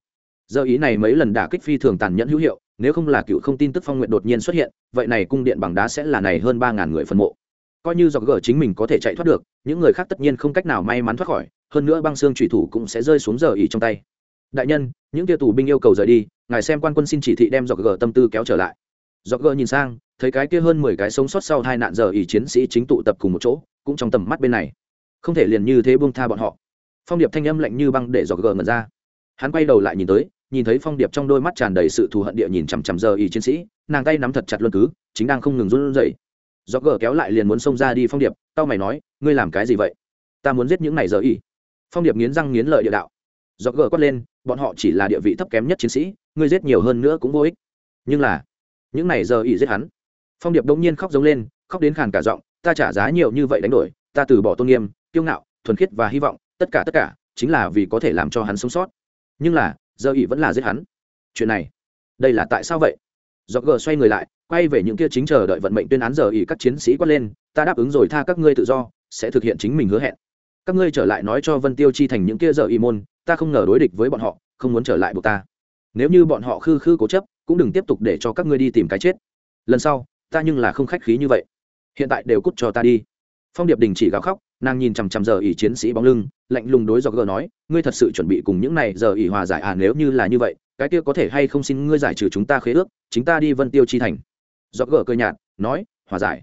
Giờ ý này mấy lần đả kích phi thường tàn nhẫn hữu hiệu, nếu không là cựu không tin tức phong nguyện đột nhiên xuất hiện, vậy này cung điện bằng đá sẽ là này hơn ba ngàn người phân mộ. Coi như dọc gờ chính mình có thể chạy thoát được, những người khác tất nhiên không cách nào may mắn thoát khỏi, hơn nữa băng xương thủy thủ cũng sẽ rơi xuống giờ ý trong tay. Đại nhân, những tia tù binh yêu cầu rời đi, ngài xem quan quân xin chỉ thị đem dọc gờ tâm tư kéo trở lại. Dọc gờ nhìn sang, thấy cái kia hơn mười cái sống sót sau hai nạn giờ ý chiến sĩ chính tụ tập cùng một chỗ, cũng trong tầm mắt bên này. Không thể liền như thế buông tha bọn họ phong điệp thanh âm lạnh như băng để dọc gờ ngẩn ra. Hắn quay đầu lại nhìn tới, nhìn thấy phong điệp trong đôi mắt tràn đầy sự thù hận địa nhìn chằm chằm giờ y chiến sĩ, nàng tay nắm thật chặt luân cứ, chính đang không ngừng run rẩy. Dọc gờ kéo lại liền muốn xông ra đi phong điệp, tao mày nói, ngươi làm cái gì vậy? Ta muốn giết những này giờ y. phong điệp nghiến răng nghiến lợi địa đạo. Dọc gờ quát lên, bọn họ chỉ là địa vị thấp kém nhất chiến sĩ, ngươi giết nhiều hơn nữa cũng vô ích. Nhưng là, những này giờ y giết hắn. Phong điệp đông nhiên khóc giống lên, khóc đến khàn cả giọng, ta trả giá nhiều như vậy đánh đổi, ta từ bỏ tôn nghiêm, kiêu ngạo, thuần khiết và hy vọng tất cả tất cả, chính là vì có thể làm cho hắn sống sót. Nhưng là, giờ ỉ vẫn là giết hắn. Chuyện này, đây là tại sao vậy? Do gờ xoay người lại, quay về những kia chính chờ đợi vận mệnh tuyên án giờ ỉ các chiến sĩ quát lên, ta đáp ứng rồi, tha các ngươi tự do, sẽ thực hiện chính mình hứa hẹn. Các ngươi trở lại nói cho vân tiêu chi thành những kia giờ ỉ môn, ta không ngờ đối địch với bọn họ, không muốn trở lại buộc ta. Nếu như bọn họ khư khư cố chấp, cũng đừng tiếp tục để cho các ngươi đi tìm cái chết. Lần sau, ta nhưng là không khách khí như vậy. Hiện tại đều cút cho ta đi phong điệp đình chỉ gào khóc, nàng nhìn chằm chằm giờ ỉ chiến sĩ bóng lưng, lạnh lùng đối do gờ nói, ngươi thật sự chuẩn bị cùng những này giờ ỉ hòa giải à nếu như là như vậy, cái kia có thể hay không xin ngươi giải trừ chúng ta khế ước, chính ta đi vân tiêu chi thành. Do gờ cơ nhạt, nói, hòa giải?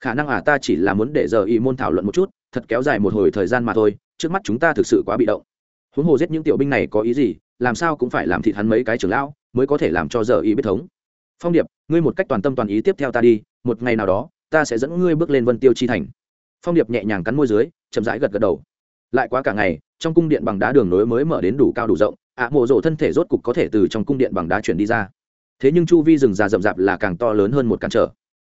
Khả năng à ta chỉ là muốn để giờ ỉ môn thảo luận một chút, thật kéo dài một hồi thời gian mà thôi, trước mắt chúng ta thực sự quá bị động. Huống hồ giết những tiểu binh này có ý gì, làm sao cũng phải làm thịt hắn mấy cái trưởng lão, mới có thể làm cho giờ ỉ biết thống. Phong điệp, ngươi một cách toàn tâm toàn ý tiếp theo ta đi, một ngày nào đó, ta sẽ dẫn ngươi bước lên vân tiêu chi thành phong điệp nhẹ nhàng cắn môi dưới, chậm rãi gật gật đầu. Lại quá cả ngày, trong cung điện bằng đá đường nối mới mở đến đủ cao đủ rộng, ạ mộ rộ thân thể rốt cục có thể từ trong cung điện bằng đá chuyển đi ra. Thế nhưng chu vi rừng già rậm rạp là càng to lớn hơn một cản trở.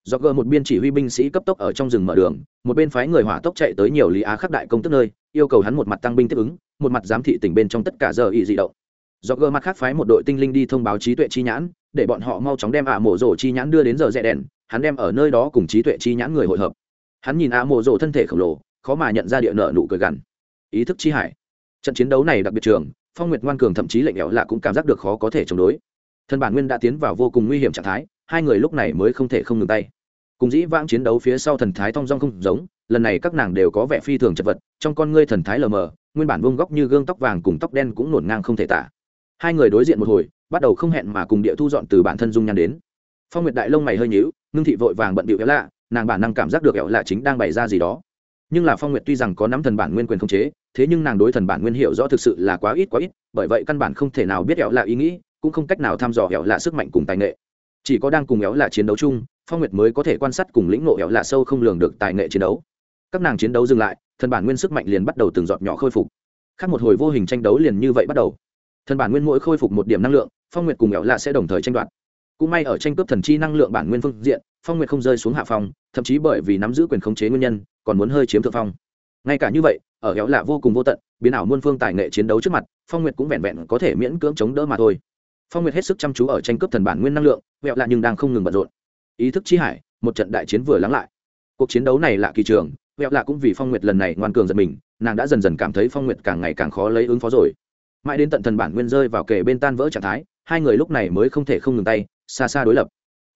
Do gờ một biên chỉ huy binh sĩ cấp tốc ở trong rừng mở đường, một bên phái người hỏa tốc chạy tới nhiều lý á khắc đại công tức nơi, yêu cầu hắn một mặt tăng binh tiếp ứng, một mặt giám thị tỉnh bên trong tất cả giờ ị dị động. Do gờ mặt khác phái một đội tinh linh đi thông báo trí tuệ chi nhãn, để bọn họ mau chóng đem ạ mộ rổ chi nhãn đưa đến giờ rẽ đèn, hắn đem ở nơi đó cùng trí tuệ chi nhãn người hội hợp hắn nhìn a mộ rộ thân thể khổng lồ, khó mà nhận ra địa nợ nụ cười gằn. Ý thức chi hải. Trận chiến đấu này đặc biệt trường, phong nguyệt ngoan cường thậm chí lệnh lẽo lạ cũng cảm giác được khó có thể chống đối. Thân bản nguyên đã tiến vào vô cùng nguy hiểm trạng thái, hai người lúc này mới không thể không ngừng tay. Cùng dĩ vãng chiến đấu phía sau thần thái thong dong không giống, lần này các nàng đều có vẻ phi thường chật vật, trong con ngươi thần thái lờ mờ, nguyên bản vông góc như gương tóc vàng cùng tóc đen cũng nổn ngang không thể tả. Hai người đối diện một hồi, bắt đầu không hẹn mà cùng địa thu dọn từ bản thân dung nhan đến. Phong nguyệt đại lông mày hơi nhíu, ngưng thị vội vàng bận bịu éo lạ nàng bản năng cảm giác được éo lạ chính đang bày ra gì đó. Nhưng là phong nguyệt tuy rằng có nắm thần bản nguyên quyền không chế, thế nhưng nàng đối thần bản nguyên hiệu rõ thực sự là quá ít quá ít, bởi vậy căn bản không thể nào biết éo lạ ý nghĩ, cũng không cách nào thăm dò éo lạ sức mạnh cùng tài nghệ. Chỉ có đang cùng éo lạ chiến đấu chung, phong nguyệt mới có thể quan sát cùng lĩnh ngộ éo lạ sâu không lường được tài nghệ chiến đấu. Các nàng chiến đấu dừng lại, thần bản nguyên sức mạnh liền bắt đầu từng giọt nhỏ khôi phục. Khác một hồi vô hình tranh đấu liền như vậy bắt đầu. Thần bản nguyên mỗi khôi phục một điểm năng lượng, phong nguyệt cùng éo lạ sẽ đồng thời tranh đoạt. Cũng may ở tranh cướp thần chi năng lượng bản nguyên phương diện phong nguyệt không rơi xuống hạ phong, thậm chí bởi vì nắm giữ quyền khống chế nguyên nhân, còn muốn hơi chiếm thượng phong. Ngay cả như vậy, ở héo lạ vô cùng vô tận, biến ảo muôn phương tài nghệ chiến đấu trước mặt, phong nguyệt cũng vẹn vẹn có thể miễn cưỡng chống đỡ mà thôi. Phong nguyệt hết sức chăm chú ở tranh cướp thần bản nguyên năng lượng vẹo lạ nhưng đang không ngừng bận rộn. Ý thức chi hải, một trận đại chiến vừa lắng lại. Cuộc chiến đấu này lạ kỳ trường vẹo lạ cũng vì phong nguyệt lần này ngoan cường giật mình, nàng đã dần dần cảm thấy phong nguyệt càng ngày càng khó lấy ứng phó rồi. Mãi đến tận thần bản nguyên rơi vào kề bên tan vỡ trạng thái, hai người lúc này mới không thể không ngừng tay, xa xa đối lập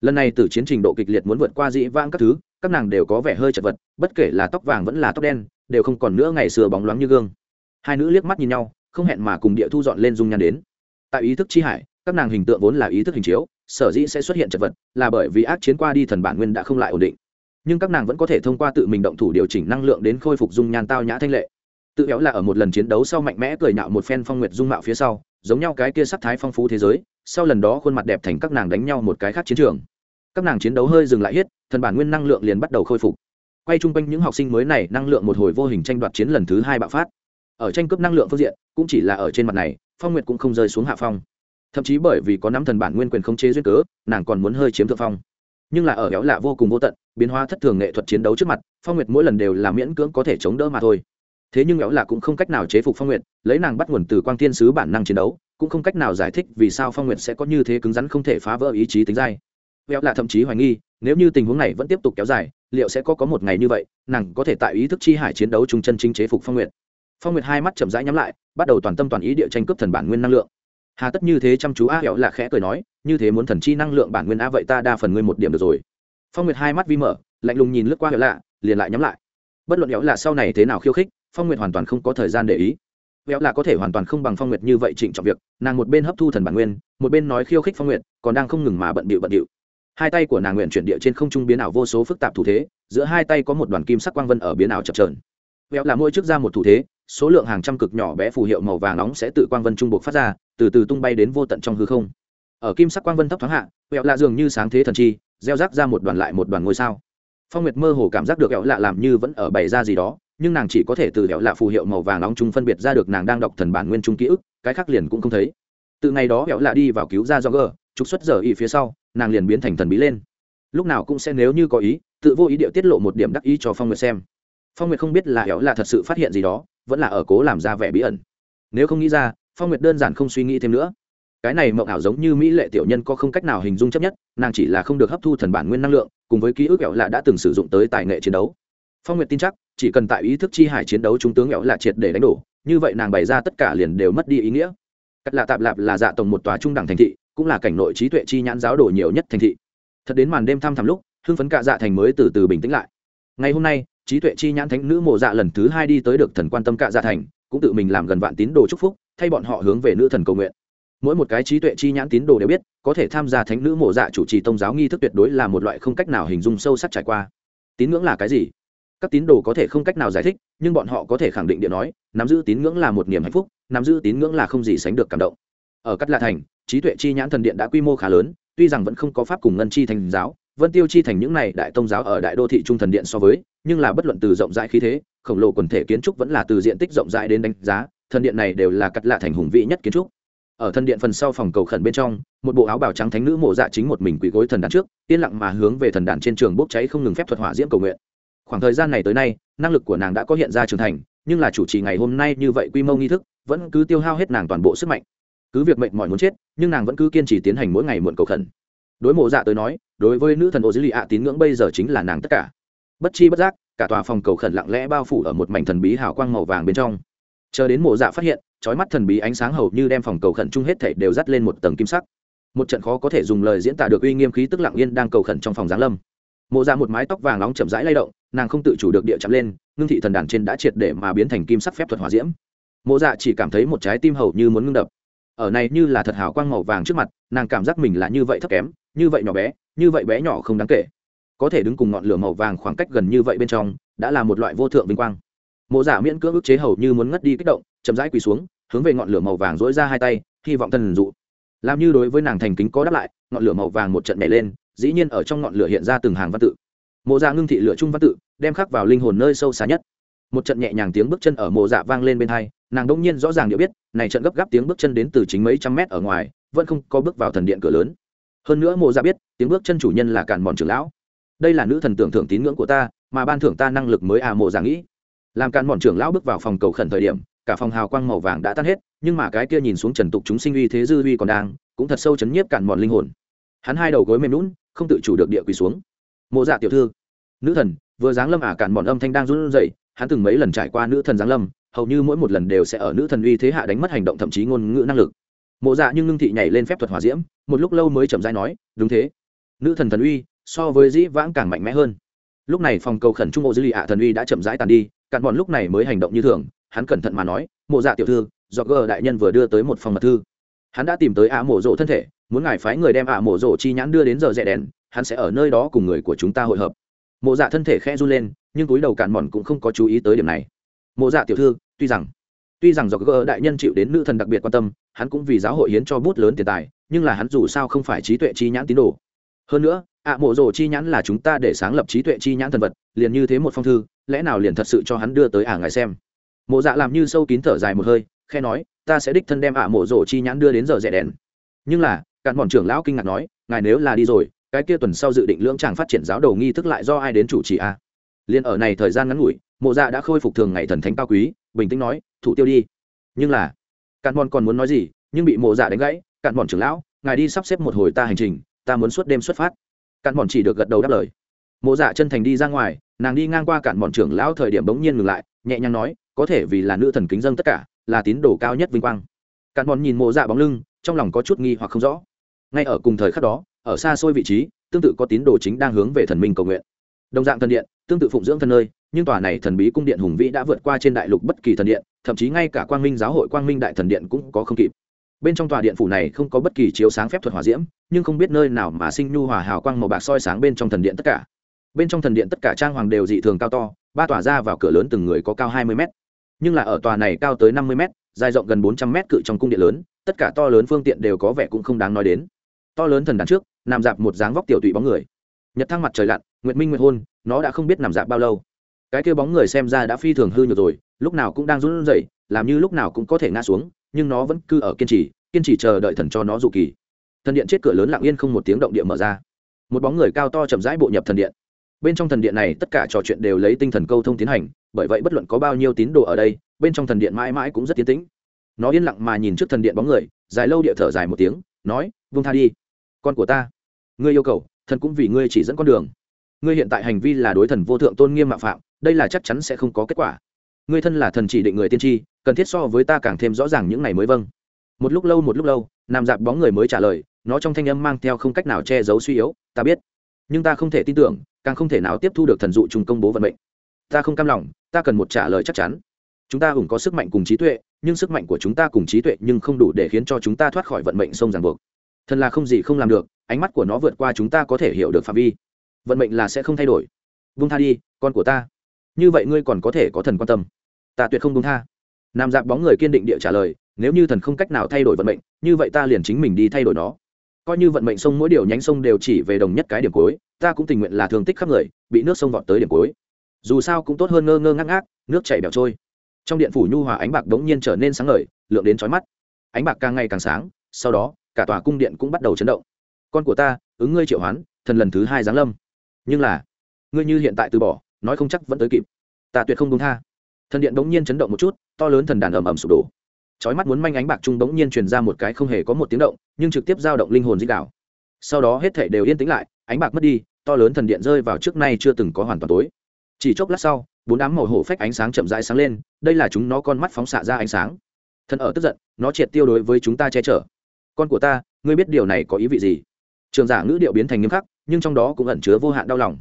lần này từ chiến trình độ kịch liệt muốn vượt qua dĩ vãng các thứ, các nàng đều có vẻ hơi chật vật, bất kể là tóc vàng vẫn là tóc đen, đều không còn nữa ngày xưa bóng loáng như gương. Hai nữ liếc mắt nhìn nhau, không hẹn mà cùng địa thu dọn lên dung nhan đến. Tại ý thức chi hải, các nàng hình tượng vốn là ý thức hình chiếu, sở dĩ sẽ xuất hiện chật vật, là bởi vì ác chiến qua đi thần bản nguyên đã không lại ổn định. Nhưng các nàng vẫn có thể thông qua tự mình động thủ điều chỉnh năng lượng đến khôi phục dung nhan tao nhã thanh lệ. Tự kéo là ở một lần chiến đấu sau mạnh mẽ cười nhạo một phen phong nguyệt dung mạo phía sau giống nhau cái kia sắc thái phong phú thế giới, sau lần đó khuôn mặt đẹp thành các nàng đánh nhau một cái khác chiến trường. Các nàng chiến đấu hơi dừng lại hết, thần bản nguyên năng lượng liền bắt đầu khôi phục. Quay chung quanh những học sinh mới này, năng lượng một hồi vô hình tranh đoạt chiến lần thứ hai bạo phát. Ở tranh cướp năng lượng phương diện, cũng chỉ là ở trên mặt này, phong nguyệt cũng không rơi xuống hạ phong. Thậm chí bởi vì có năm thần bản nguyên quyền không chế duyên cớ, nàng còn muốn hơi chiếm thượng phong. Nhưng là ở béo lạ vô cùng vô tận, biến hóa thất thường nghệ thuật chiến đấu trước mặt, phong nguyệt mỗi lần đều là miễn cưỡng có thể chống đỡ mà thôi thế nhưng lão là cũng không cách nào chế phục phong nguyệt, lấy nàng bắt nguồn từ quang thiên sứ bản năng chiến đấu, cũng không cách nào giải thích vì sao phong nguyệt sẽ có như thế cứng rắn không thể phá vỡ ý chí tính dai. Lão là thậm chí hoài nghi, nếu như tình huống này vẫn tiếp tục kéo dài, liệu sẽ có có một ngày như vậy, nàng có thể tại ý thức chi hải chiến đấu trung chân chính chế phục phong nguyệt. Phong nguyệt hai mắt chậm rãi nhắm lại, bắt đầu toàn tâm toàn ý địa tranh cướp thần bản nguyên năng lượng. Hà tất như thế chăm chú a hẹo là khẽ cười nói, như thế muốn thần chi năng lượng bản nguyên a vậy ta đa phần ngươi một điểm được rồi. Phong nguyệt hai mắt vi mở, lạnh lùng nhìn lướt qua hẹo lạ, liền lại nhắm lại. Bất luận hẹo là sau này thế nào khiêu khích phong nguyệt hoàn toàn không có thời gian để ý. Véo lạ có thể hoàn toàn không bằng phong nguyệt như vậy trịnh trọng việc, nàng một bên hấp thu thần bản nguyên, một bên nói khiêu khích phong nguyệt, còn đang không ngừng mà bận bịu bận bịu hai tay của nàng nguyện chuyển địa trên không trung biến ảo vô số phức tạp thủ thế, giữa hai tay có một đoàn kim sắc quang vân ở biến ảo chập trờn vẹo là mỗi trước ra một thủ thế, số lượng hàng trăm cực nhỏ bé phù hiệu màu vàng nóng sẽ tự quang vân trung buộc phát ra, từ từ tung bay đến vô tận trong hư không. Ở kim sắc quang vân thấp thoáng hạ vẹo lạ dường như sáng thế thần chi, gieo rác ra một đoàn lại một đoàn ngôi sao. Phong nguyệt mơ hồ cảm giác được vẹo lạ làm như vẫn ở bày ra gì đó nhưng nàng chỉ có thể từ hẻo lạ phù hiệu màu vàng nóng chung phân biệt ra được nàng đang đọc thần bản nguyên trung ký ức, cái khác liền cũng không thấy. Từ ngày đó hẻo lạ đi vào cứu ra do gờ trục xuất giờ y phía sau, nàng liền biến thành thần bí lên. Lúc nào cũng sẽ nếu như có ý, tự vô ý điệu tiết lộ một điểm đắc ý cho phong nguyệt xem. Phong nguyệt không biết là hẻo lạ thật sự phát hiện gì đó, vẫn là ở cố làm ra vẻ bí ẩn. Nếu không nghĩ ra, phong nguyệt đơn giản không suy nghĩ thêm nữa. Cái này mộng ảo giống như mỹ lệ tiểu nhân có không cách nào hình dung chấp nhất, nàng chỉ là không được hấp thu thần bản nguyên năng lượng, cùng với ký ức éo lạ đã từng sử dụng tới tài nghệ chiến đấu. Phong nguyệt tin chắc chỉ cần tại ý thức chi hải chiến đấu trung tướng éo là triệt để đánh đổ, như vậy nàng bày ra tất cả liền đều mất đi ý nghĩa. Cắt lạ tạp lạp là dạ tổng một tòa trung đẳng thành thị, cũng là cảnh nội trí tuệ chi nhãn giáo đồ nhiều nhất thành thị. Thật đến màn đêm thăm thẳm lúc, hưng phấn cạ dạ thành mới từ từ bình tĩnh lại. Ngày hôm nay, trí tuệ chi nhãn thánh nữ mộ dạ lần thứ hai đi tới được thần quan tâm cạ dạ thành, cũng tự mình làm gần vạn tín đồ chúc phúc, thay bọn họ hướng về nữ thần cầu nguyện. Mỗi một cái trí tuệ chi nhãn tín đồ đều biết, có thể tham gia thánh nữ mộ dạ chủ trì tôn giáo nghi thức tuyệt đối là một loại không cách nào hình dung sâu sắc trải qua. Tín ngưỡng là cái gì? Các tín đồ có thể không cách nào giải thích, nhưng bọn họ có thể khẳng định điện nói, nắm giữ tín ngưỡng là một niềm hạnh phúc, nắm giữ tín ngưỡng là không gì sánh được cảm động. Ở cắt lạ thành, trí tuệ chi nhãn thần điện đã quy mô khá lớn, tuy rằng vẫn không có pháp cùng ngân chi thành giáo, vân tiêu chi thành những này đại tông giáo ở đại đô thị trung thần điện so với, nhưng là bất luận từ rộng rãi khí thế, khổng lồ quần thể kiến trúc vẫn là từ diện tích rộng rãi đến đánh giá, thần điện này đều là cắt lạ thành hùng vĩ nhất kiến trúc. Ở thần điện phần sau phòng cầu khẩn bên trong, một bộ áo bào trắng thánh nữ mộ dạ chính một mình quỳ gối thần đàn trước, yên lặng mà hướng về thần đàn trên trường bốc cháy không ngừng phép thuật hỏa diễm cầu nguyện khoảng thời gian này tới nay, năng lực của nàng đã có hiện ra trưởng thành, nhưng là chủ trì ngày hôm nay như vậy quy mô nghi thức, vẫn cứ tiêu hao hết nàng toàn bộ sức mạnh. Cứ việc mệnh mỏi muốn chết, nhưng nàng vẫn cứ kiên trì tiến hành mỗi ngày muộn cầu khẩn. Đối mộ dạ tới nói, đối với nữ thần ô dữ lì ạ tín ngưỡng bây giờ chính là nàng tất cả. Bất chi bất giác, cả tòa phòng cầu khẩn lặng lẽ bao phủ ở một mảnh thần bí hào quang màu vàng bên trong. Chờ đến mộ dạ phát hiện trói mắt thần bí ánh sáng hầu như đem phòng cầu khẩn chung hết thể đều dắt lên một tầng kim sắc. Một trận khó có thể dùng lời diễn tả được uy nghiêm khí tức lặng yên đang cầu khẩn trong phòng giáng lâm. Mộ dạ một mái tóc vàng nóng chậm rãi lay động nàng không tự chủ được địa chạm lên, ngưng thị thần đàn trên đã triệt để mà biến thành kim sắc phép thuật hỏa diễm. Mộ dạ chỉ cảm thấy một trái tim hầu như muốn ngưng đập. Ở này như là thật hào quang màu vàng trước mặt, nàng cảm giác mình là như vậy thấp kém, như vậy nhỏ bé, như vậy bé nhỏ không đáng kể. Có thể đứng cùng ngọn lửa màu vàng khoảng cách gần như vậy bên trong, đã là một loại vô thượng vinh quang. Mộ Dạ miễn cưỡng ức chế hầu như muốn ngất đi kích động, chậm rãi quỳ xuống, hướng về ngọn lửa màu vàng dỗi ra hai tay, hy vọng thần dụ. Làm như đối với nàng thành kính có đáp lại, ngọn lửa màu vàng một trận nhảy lên, dĩ nhiên ở trong ngọn lửa hiện ra từng hàng văn tự mộ dạ ngưng thị lựa chung văn tự, đem khắc vào linh hồn nơi sâu xa nhất. Một trận nhẹ nhàng tiếng bước chân ở mộ dạ vang lên bên hai, nàng đông nhiên rõ ràng đều biết, này trận gấp gáp tiếng bước chân đến từ chính mấy trăm mét ở ngoài, vẫn không có bước vào thần điện cửa lớn. Hơn nữa mộ dạ biết, tiếng bước chân chủ nhân là cản mòn trưởng lão. Đây là nữ thần tưởng thưởng tín ngưỡng của ta, mà ban thưởng ta năng lực mới à mộ dạ nghĩ. Làm cản mòn trưởng lão bước vào phòng cầu khẩn thời điểm, cả phòng hào quang màu vàng đã tan hết, nhưng mà cái kia nhìn xuống trần tục chúng sinh uy thế dư uy còn đang, cũng thật sâu chấn nhiếp cản mòn linh hồn. Hắn hai đầu gối mềm lún không tự chủ được địa quỳ xuống mộ dạ tiểu thư. Nữ thần, vừa giáng lâm ả à cản bọn âm thanh đang run rẩy, hắn từng mấy lần trải qua nữ thần giáng lâm, hầu như mỗi một lần đều sẽ ở nữ thần uy thế hạ đánh mất hành động thậm chí ngôn ngữ năng lực. Mộ dạ nhưng ngưng thị nhảy lên phép thuật hỏa diễm, một lúc lâu mới chậm rãi nói, đúng thế. Nữ thần thần uy so với dĩ vãng càng mạnh mẽ hơn. Lúc này phòng cầu khẩn trung mộ dư lì ạ thần uy đã chậm rãi tàn đi cạn bọn lúc này mới hành động như thường, hắn cẩn thận mà nói, mộ dạ tiểu thư, do gờ đại nhân vừa đưa tới một phòng mật thư. Hắn đã tìm tới ạ mộ rộ thân thể, muốn ngài phái người đem ạ mộ rộ chi nhãn đưa đến giờ rẻ đèn hắn sẽ ở nơi đó cùng người của chúng ta hội hợp. Mộ dạ thân thể khẽ run lên, nhưng túi đầu cạn mòn cũng không có chú ý tới điểm này. Mộ dạ tiểu thư, tuy rằng tuy rằng do gỡ đại nhân chịu đến nữ thần đặc biệt quan tâm, hắn cũng vì giáo hội hiến cho bút lớn tiền tài, nhưng là hắn dù sao không phải trí tuệ chi nhãn tín đồ. Hơn nữa, ạ, mộ rồ chi nhãn là chúng ta để sáng lập trí tuệ chi nhãn thần vật, liền như thế một phong thư, lẽ nào liền thật sự cho hắn đưa tới ả ngài xem. Mộ dạ làm như sâu kín thở dài một hơi khe nói, ta sẽ đích thân đem ả mộ rồ chi nhãn đưa đến giờ rẻ đèn. Nhưng là cạn bọn trưởng lão kinh ngạc nói, ngài nếu là đi rồi cái kia tuần sau dự định lưỡng chàng phát triển giáo đầu nghi thức lại do ai đến chủ trì a? À? liền ở này thời gian ngắn ngủi, mộ dạ đã khôi phục thường ngày thần thánh cao quý, bình tĩnh nói, thủ tiêu đi. Nhưng là cạn bọn còn muốn nói gì, nhưng bị mộ dạ đánh gãy cạn bọn trưởng lão, ngài đi sắp xếp một hồi ta hành trình, ta muốn suốt đêm xuất phát. Cạn bọn chỉ được gật đầu đáp lời. Mộ dạ chân thành đi ra ngoài, nàng đi ngang qua cạn bọn trưởng lão thời điểm bỗng nhiên ngừng lại, nhẹ nhàng nói, có thể vì là nữ thần kính dân tất cả, là tín đồ cao nhất vinh quang. Cạn bọn nhìn mộ dạ bóng lưng, trong lòng có chút nghi hoặc không rõ. Ngay ở cùng thời khắc đó ở xa xôi vị trí, tương tự có tín đồ chính đang hướng về thần minh cầu nguyện. Đồng dạng thần điện, tương tự phụng dưỡng thần nơi, nhưng tòa này thần bí cung điện hùng vĩ đã vượt qua trên đại lục bất kỳ thần điện, thậm chí ngay cả quang minh giáo hội, quang minh đại thần điện cũng có không kịp. Bên trong tòa điện phủ này không có bất kỳ chiếu sáng phép thuật hỏa diễm, nhưng không biết nơi nào mà sinh nhu hòa hào quang màu bạc soi sáng bên trong thần điện tất cả. Bên trong thần điện tất cả trang hoàng đều dị thường cao to, ba tòa ra vào cửa lớn từng người có cao hai mươi m nhưng là ở tòa này cao tới năm mươi m dài rộng gần bốn trăm m cự trong cung điện lớn, tất cả to lớn phương tiện đều có vẻ cũng không đáng nói đến to lớn thần đàn trước, nằm dạp một dáng vóc tiểu tụy bóng người. Nhật thăng mặt trời lặn, nguyệt minh nguyệt hôn, nó đã không biết nằm dạp bao lâu. Cái kia bóng người xem ra đã phi thường hư nhược rồi, lúc nào cũng đang run rẩy, làm như lúc nào cũng có thể ngã xuống, nhưng nó vẫn cứ ở kiên trì kiên trì chờ đợi thần cho nó dụ kỳ. Thần điện chết cửa lớn lặng yên không một tiếng động địa mở ra. Một bóng người cao to chậm rãi bộ nhập thần điện. Bên trong thần điện này tất cả trò chuyện đều lấy tinh thần câu thông tiến hành, bởi vậy bất luận có bao nhiêu tín đồ ở đây, bên trong thần điện mãi mãi cũng rất tiến tĩnh. Nó yên lặng mà nhìn trước thần điện bóng người, dài lâu địa thở dài một tiếng, nói, vung tha đi con của ta. Ngươi yêu cầu, thần cũng vì ngươi chỉ dẫn con đường. Ngươi hiện tại hành vi là đối thần vô thượng tôn nghiêm mạo phạm, đây là chắc chắn sẽ không có kết quả. Ngươi thân là thần chỉ định người tiên tri, cần thiết so với ta càng thêm rõ ràng những ngày mới vâng. Một lúc lâu một lúc lâu nằm dạp bóng người mới trả lời, nó trong thanh âm mang theo không cách nào che giấu suy yếu, ta biết, nhưng ta không thể tin tưởng, càng không thể nào tiếp thu được thần dụ trùng công bố vận mệnh. Ta không cam lòng, ta cần một trả lời chắc chắn. Chúng ta hùng có sức mạnh cùng trí tuệ, nhưng sức mạnh của chúng ta cùng trí tuệ nhưng không đủ để khiến cho chúng ta thoát khỏi vận mệnh sông ràng buộc thần là không gì không làm được, ánh mắt của nó vượt qua chúng ta có thể hiểu được phạm vi. Vận mệnh là sẽ không thay đổi. Vung tha đi, con của ta. Như vậy ngươi còn có thể có thần quan tâm. Ta tuyệt không vung tha. Nam dạp bóng người kiên định địa trả lời, nếu như thần không cách nào thay đổi vận mệnh, như vậy ta liền chính mình đi thay đổi nó. Coi như vận mệnh sông mỗi điều nhánh sông đều chỉ về đồng nhất cái điểm cuối, ta cũng tình nguyện là thương tích khắp người, bị nước sông vọt tới điểm cuối. Dù sao cũng tốt hơn ngơ ngơ ngác ngác, nước chảy bẻo trôi. Trong điện phủ nhu hòa ánh bạc đ ố n g nhiên trở nên sáng ngời, lượng đến trói mắt. Ánh bạc càng ngày càng sáng, sau đó cả tòa cung điện cũng bắt đầu chấn động. Con của ta, ứng ngươi triệu hoán, thần lần thứ hai giáng lâm. Nhưng là, ngươi như hiện tại từ bỏ, nói không chắc vẫn tới kịp. Ta tuyệt không đúng tha. Thần điện bỗng nhiên chấn động một chút, to lớn thần đàn ầm ầm sụp đổ. Chói mắt muốn manh ánh bạc trung bỗng nhiên truyền ra một cái không hề có một tiếng động, nhưng trực tiếp giao động linh hồn di đảo sau đó hết thể đều yên tĩnh lại, ánh bạc mất đi, to lớn thần điện rơi vào trước nay chưa từng có hoàn toàn tối. Chỉ chốc lát sau, bốn đám màu hổ phách ánh sáng chậm rãi sáng lên, đây là chúng nó con mắt phóng xạ ra ánh sáng. Thần ở tức giận, nó triệt tiêu đối với chúng ta che chở con của ta, ngươi biết điều này có ý vị gì? Trường giả ngữ điệu biến thành nghiêm khắc, nhưng trong đó cũng ẩn chứa vô hạn đau lòng.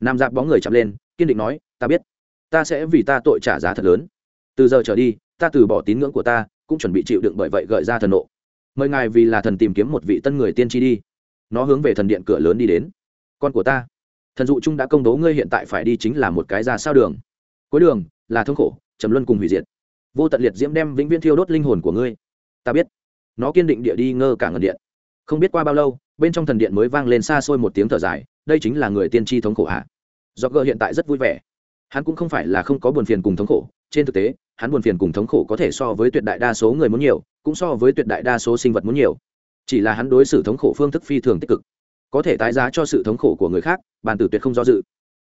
Nam giáp bóng người chậm lên, kiên định nói, ta biết. Ta sẽ vì ta tội trả giá thật lớn. Từ giờ trở đi, ta từ bỏ tín ngưỡng của ta, cũng chuẩn bị chịu đựng bởi vậy gợi ra thần nộ. Mời ngài vì là thần tìm kiếm một vị tân người tiên tri đi. Nó hướng về thần điện cửa lớn đi đến. Con của ta, thần dụ trung đã công bố ngươi hiện tại phải đi chính là một cái ra sao đường. Cuối đường là thương khổ, trầm luân cùng hủy diệt. Vô tận liệt diễm đem vĩnh viễn thiêu đốt linh hồn của ngươi. Ta biết nó kiên định địa đi ngơ cả ngân điện. Không biết qua bao lâu, bên trong thần điện mới vang lên xa xôi một tiếng thở dài, đây chính là người tiên tri thống khổ hạ do gờ hiện tại rất vui vẻ. Hắn cũng không phải là không có buồn phiền cùng thống khổ, trên thực tế, hắn buồn phiền cùng thống khổ có thể so với tuyệt đại đa số người muốn nhiều, cũng so với tuyệt đại đa số sinh vật muốn nhiều. Chỉ là hắn đối xử thống khổ phương thức phi thường tích cực. Có thể tái giá cho sự thống khổ của người khác, bàn tử tuyệt không do dự.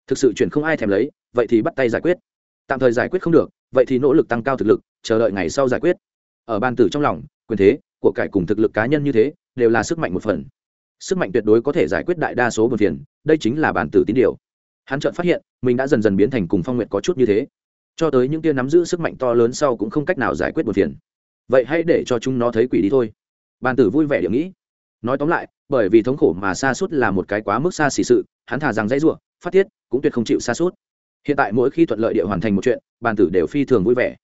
Thực sự chuyển không ai thèm lấy, vậy thì bắt tay giải quyết. Tạm thời giải quyết không được, vậy thì nỗ lực tăng cao thực lực, chờ đợi ngày sau giải quyết. Ở bàn tử trong lòng, quyền thế của cải cùng thực lực cá nhân như thế, đều là sức mạnh một phần. Sức mạnh tuyệt đối có thể giải quyết đại đa số buồn phiền, đây chính là bản tử tín điều. Hắn chợt phát hiện, mình đã dần dần biến thành cùng phong nguyện có chút như thế. Cho tới những kia nắm giữ sức mạnh to lớn sau cũng không cách nào giải quyết một phiền. Vậy hãy để cho chúng nó thấy quỷ đi thôi. Bàn tử vui vẻ điểm nghĩ. Nói tóm lại, bởi vì thống khổ mà xa suốt là một cái quá mức xa xỉ sự, hắn thà rằng dãy ruộng, phát tiết, cũng tuyệt không chịu xa suốt hiện tại mỗi khi thuận lợi địa hoàn thành một chuyện bàn tử đều phi thường vui vẻ.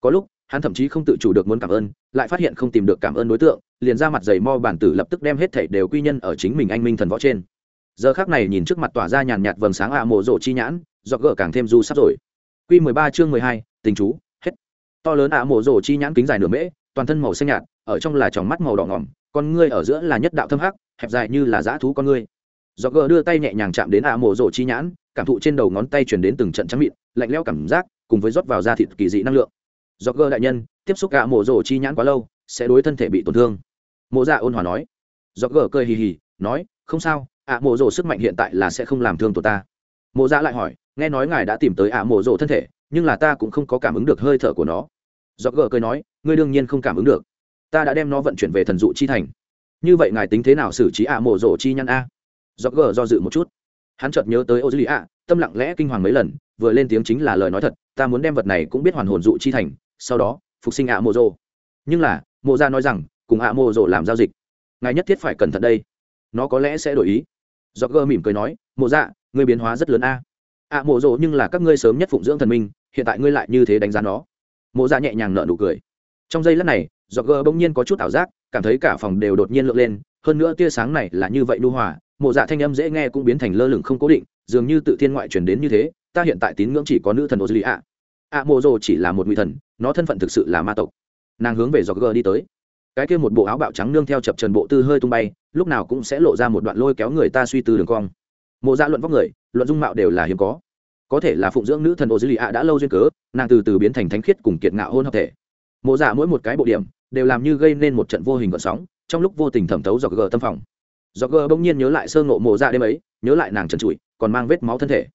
Có lúc hắn thậm chí không tự chủ được muốn cảm ơn, lại phát hiện không tìm được cảm ơn đối tượng, liền ra mặt giày mo bàn tử lập tức đem hết thảy đều quy nhân ở chính mình anh minh thần võ trên. Giờ khác này nhìn trước mặt tỏa ra nhàn nhạt vầng sáng ạ mộ rộ chi nhãn do gỡ càng thêm du sắp rồi. Q mười ba chương mười hai, tình chú, hết. To lớn ạ mộ rộ chi nhãn kính dài nửa mễ, toàn thân màu xanh nhạt, ở trong là tròng mắt màu đỏ ngỏm, con ngươi ở giữa là nhất đạo thâm hắc, hẹp dài như là dã thú con ngươi. Do gỡ đưa tay nhẹ nhàng chạm đến ạ mộ rộ chi nhãn, cảm thụ trên đầu ngón tay chuyển đến từng trận trắng mịn, lạnh leo cảm giác, cùng với rót vào da thịt kỳ dị năng lượng do gơ đại nhân, tiếp xúc gạ mộ rổ chi nhãn quá lâu, sẽ đối thân thể bị tổn thương. Mộ dạ ôn hòa nói. Do gỡ cười hì hì, nói, không sao, ạ mộ rổ sức mạnh hiện tại là sẽ không làm thương tổ ta. Mộ dạ lại hỏi, nghe nói ngài đã tìm tới ạ mộ rổ thân thể, nhưng là ta cũng không có cảm ứng được hơi thở của nó. Do gỡ cười nói, ngươi đương nhiên không cảm ứng được. Ta đã đem nó vận chuyển về thần dụ chi thành. Như vậy ngài tính thế nào xử trí ạ mộ rổ chi nhăn a? Do gỡ do dự một chút. Hắn chợt nhớ tới ô dư lì ạ, tâm lặng lẽ kinh hoàng mấy lần, vừa lên tiếng chính là lời nói thật, ta muốn đem vật này cũng biết hoàn hồn dụ chi thành sau đó, phục sinh ạ mộ rồ nhưng là mộ gia nói rằng, cùng ạ mộ rồ làm giao dịch. Ngài nhất thiết phải cẩn thận đây. Nó có lẽ sẽ đổi ý. Do gơ mỉm cười nói mộ dạ ngươi biến hóa rất lớn a. Ạ mộ rồ nhưng là các ngươi sớm nhất phụng dưỡng thần minh, hiện tại ngươi lại như thế đánh giá nó. Mộ dạ nhẹ nhàng nợ nụ cười. Trong giây lát này do gơ bỗng nhiên có chút ảo giác, cảm thấy cả phòng đều đột nhiên lượn lên. Hơn nữa tia sáng này là như vậy nu hòa mộ dạ thanh âm dễ nghe cũng biến thành lơ lửng không cố định, dường như tự thiên ngoại truyền đến như thế. Ta hiện tại tín ngưỡng chỉ có nữ thần ô dư ạ ạ mộ rồ chỉ là một ngụy thần, nó thân phận thực sự là ma tộc. Nàng hướng về do gỡ đi tới. Cái kia một bộ áo bạo trắng nương theo chập trần bộ tư hơi tung bay, lúc nào cũng sẽ lộ ra một đoạn lôi kéo người ta suy tư đường cong. Mộ dạ luận vóc người, luận dung mạo đều là hiếm có. Có thể là phụng dưỡng nữ thần ô dư lì ạ đã lâu duyên cớ, nàng từ từ biến thành thánh khiết cùng kiệt ngạo hôn hợp thể. Mộ dạ mỗi một cái bộ điểm, đều làm như gây nên một trận vô hình gợn sóng, trong lúc vô tình thẩm thấu dọc gờ tâm phòng. Dọc gờ bỗng nhiên nhớ lại sơ ngộ mộ dạ đêm ấy, nhớ lại nàng trần trụi, còn mang vết máu thân thể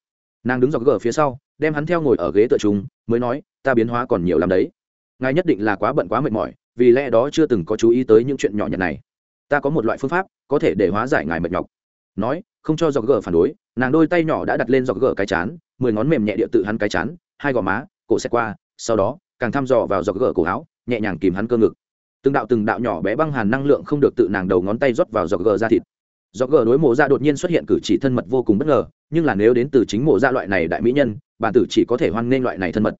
nàng đứng dọc gờ phía sau, đem hắn theo ngồi ở ghế tựa chúng mới nói, ta biến hóa còn nhiều làm đấy. Ngài nhất định là quá bận quá mệt mỏi, vì lẽ đó chưa từng có chú ý tới những chuyện nhỏ nhặt này. Ta có một loại phương pháp, có thể để hóa giải ngài mệt nhọc. Nói, không cho dọc gờ phản đối, nàng đôi tay nhỏ đã đặt lên dọc gờ cái chán, mười ngón mềm nhẹ địa tự hắn cái chán, hai gò má, cổ xẹt qua, sau đó, càng thăm dò vào dọc gờ cổ áo, nhẹ nhàng kìm hắn cơ ngực. Từng đạo từng đạo nhỏ bé băng hàn năng lượng không được tự nàng đầu ngón tay rót vào dọc gờ ra thịt do gờ đối mộ ra đột nhiên xuất hiện cử chỉ thân mật vô cùng bất ngờ, nhưng là nếu đến từ chính mộ ra loại này đại mỹ nhân, bản tử chỉ có thể hoan nghênh loại này thân mật.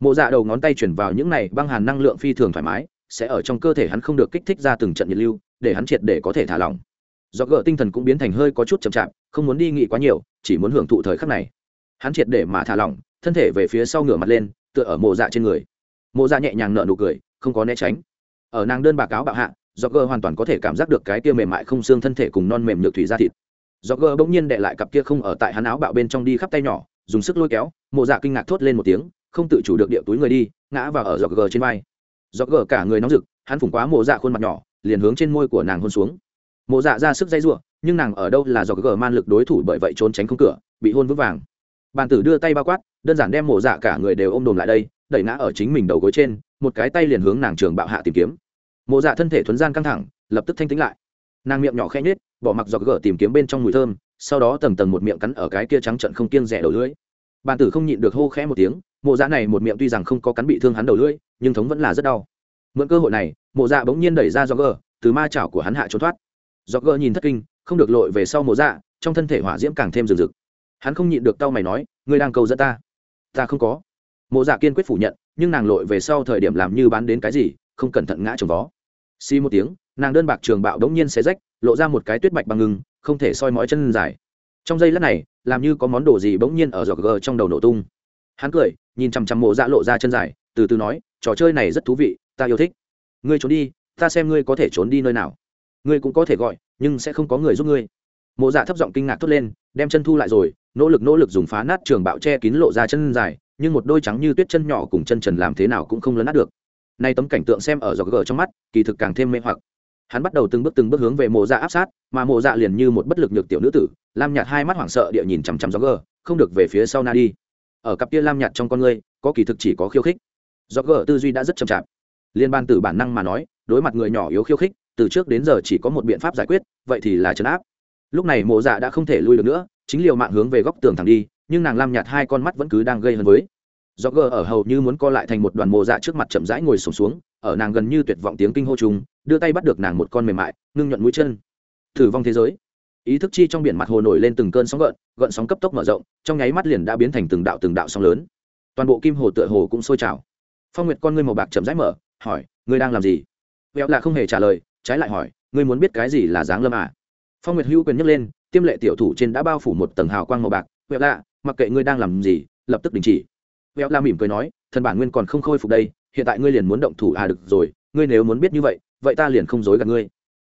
Mộ dạ đầu ngón tay chuyển vào những này băng hàn năng lượng phi thường thoải mái, sẽ ở trong cơ thể hắn không được kích thích ra từng trận nhiệt lưu, để hắn triệt để có thể thả lỏng. Do gỡ tinh thần cũng biến thành hơi có chút chậm chạp, không muốn đi nghĩ quá nhiều, chỉ muốn hưởng thụ thời khắc này. Hắn triệt để mà thả lỏng, thân thể về phía sau ngửa mặt lên, tựa ở mộ dạ trên người. Mộ dạ nhẹ nhàng nở nụ cười, không có né tránh. Ở nàng đơn bà cáo bạo hạ do gờ hoàn toàn có thể cảm giác được cái kia mềm mại không xương thân thể cùng non mềm nhược thủy ra thịt. Do gờ bỗng nhiên đệ lại cặp kia không ở tại hắn áo bạo bên trong đi khắp tay nhỏ, dùng sức lôi kéo, mộ dạ kinh ngạc thốt lên một tiếng, không tự chủ được địa túi người đi, ngã vào ở dọc gờ trên vai. Dọc gờ cả người nóng rực, hắn phủng quá mộ dạ khuôn mặt nhỏ, liền hướng trên môi của nàng hôn xuống. Mộ dạ ra sức dây giụa nhưng nàng ở đâu là dọc gờ man lực đối thủ bởi vậy trốn tránh không cửa, bị hôn vững vàng. Bàn tử đưa tay bao quát, đơn giản đem mộ dạ cả người đều ôm đồm lại đây, đẩy ngã ở chính mình đầu gối trên, một cái tay liền hướng nàng trường bạo hạ tìm kiếm mộ dạ thân thể thuấn gian căng thẳng, lập tức thanh tính lại. Nàng miệng nhỏ khẽ nhết bỏ mặc dọc gỡ tìm kiếm bên trong mùi thơm, sau đó tầng tầng một miệng cắn ở cái kia trắng trận không kiêng rẻ đầu lưỡi. Bàn tử không nhịn được hô khẽ một tiếng, mộ dạ này một miệng tuy rằng không có cắn bị thương hắn đầu lưỡi, nhưng thống vẫn là rất đau. Mượn cơ hội này, mộ dạ bỗng nhiên đẩy ra do gỡ từ ma chảo của hắn hạ trốn thoát. Do gỡ nhìn thất kinh, không được lội về sau mộ dạ trong thân thể hỏa diễm càng thêm rừng rực. Hắn không nhịn được tao mày nói, ngươi đang cầu dẫn ta? Ta không có. Mộ dạ kiên quyết phủ nhận, nhưng nàng lội về sau thời điểm làm như bán đến cái gì, không cẩn thận ngã trồng vó xi một tiếng, nàng đơn bạc trường bạo đống nhiên xé rách, lộ ra một cái tuyết bạch bằng ngưng, không thể soi mói chân dài. Trong giây lát này, làm như có món đồ gì bỗng nhiên ở giọt gờ trong đầu nổ tung. Hắn cười, nhìn chằm chằm mộ dạ lộ ra chân dài, từ từ nói, trò chơi này rất thú vị, ta yêu thích. Ngươi trốn đi, ta xem ngươi có thể trốn đi nơi nào. Ngươi cũng có thể gọi, nhưng sẽ không có người giúp ngươi. Mộ dạ thấp giọng kinh ngạc thốt lên, đem chân thu lại rồi, nỗ lực nỗ lực dùng phá nát trường bạo che kín lộ ra chân dài, nhưng một đôi trắng như tuyết chân nhỏ cùng chân trần làm thế nào cũng không lấn át được nay tấm cảnh tượng xem ở giọt gờ trong mắt, kỳ thực càng thêm mê hoặc. Hắn bắt đầu từng bước từng bước hướng về mộ dạ áp sát, mà mộ dạ liền như một bất lực nhược tiểu nữ tử, lam nhạt hai mắt hoảng sợ địa nhìn chằm chằm gió gờ, không được về phía sau na đi. Ở cặp kia lam nhạt trong con ngươi, có kỳ thực chỉ có khiêu khích. Do gờ tư duy đã rất chậm chạp. Liên ban từ bản năng mà nói, đối mặt người nhỏ yếu khiêu khích, từ trước đến giờ chỉ có một biện pháp giải quyết, vậy thì là trấn áp. Lúc này mộ dạ đã không thể lui được nữa, chính liều mạng hướng về góc tường thẳng đi, nhưng nàng lam nhạt hai con mắt vẫn cứ đang gây hấn với do gờ ở hầu như muốn co lại thành một đoàn mồ dạ trước mặt chậm rãi ngồi sùng xuống, xuống ở nàng gần như tuyệt vọng tiếng kinh hô chung đưa tay bắt được nàng một con mềm mại ngưng nhuận mũi chân. Thử vong thế giới. Ý thức chi trong biển mặt hồ nổi lên từng cơn sóng gợn gợn sóng cấp tốc mở rộng trong nháy mắt liền đã biến thành từng đạo từng đạo sóng lớn. Toàn bộ kim hồ tựa hồ cũng sôi trào. Phong nguyệt con ngươi màu bạc chậm rãi mở hỏi ngươi đang làm gì? Vẹo là không hề trả lời trái lại hỏi ngươi muốn biết cái gì là dáng lâm à? Phong nguyệt hữu quyền nhấc lên tiêm lệ tiểu thủ trên đã bao phủ một tầng hào quang màu bạc. Vẹo lạ mặc kệ ngươi đang làm gì lập tức đình chỉ. Béo la mỉm cười nói, thần bản nguyên còn không khôi phục đây, hiện tại ngươi liền muốn động thủ à được rồi, ngươi nếu muốn biết như vậy vậy ta liền không dối gạt ngươi.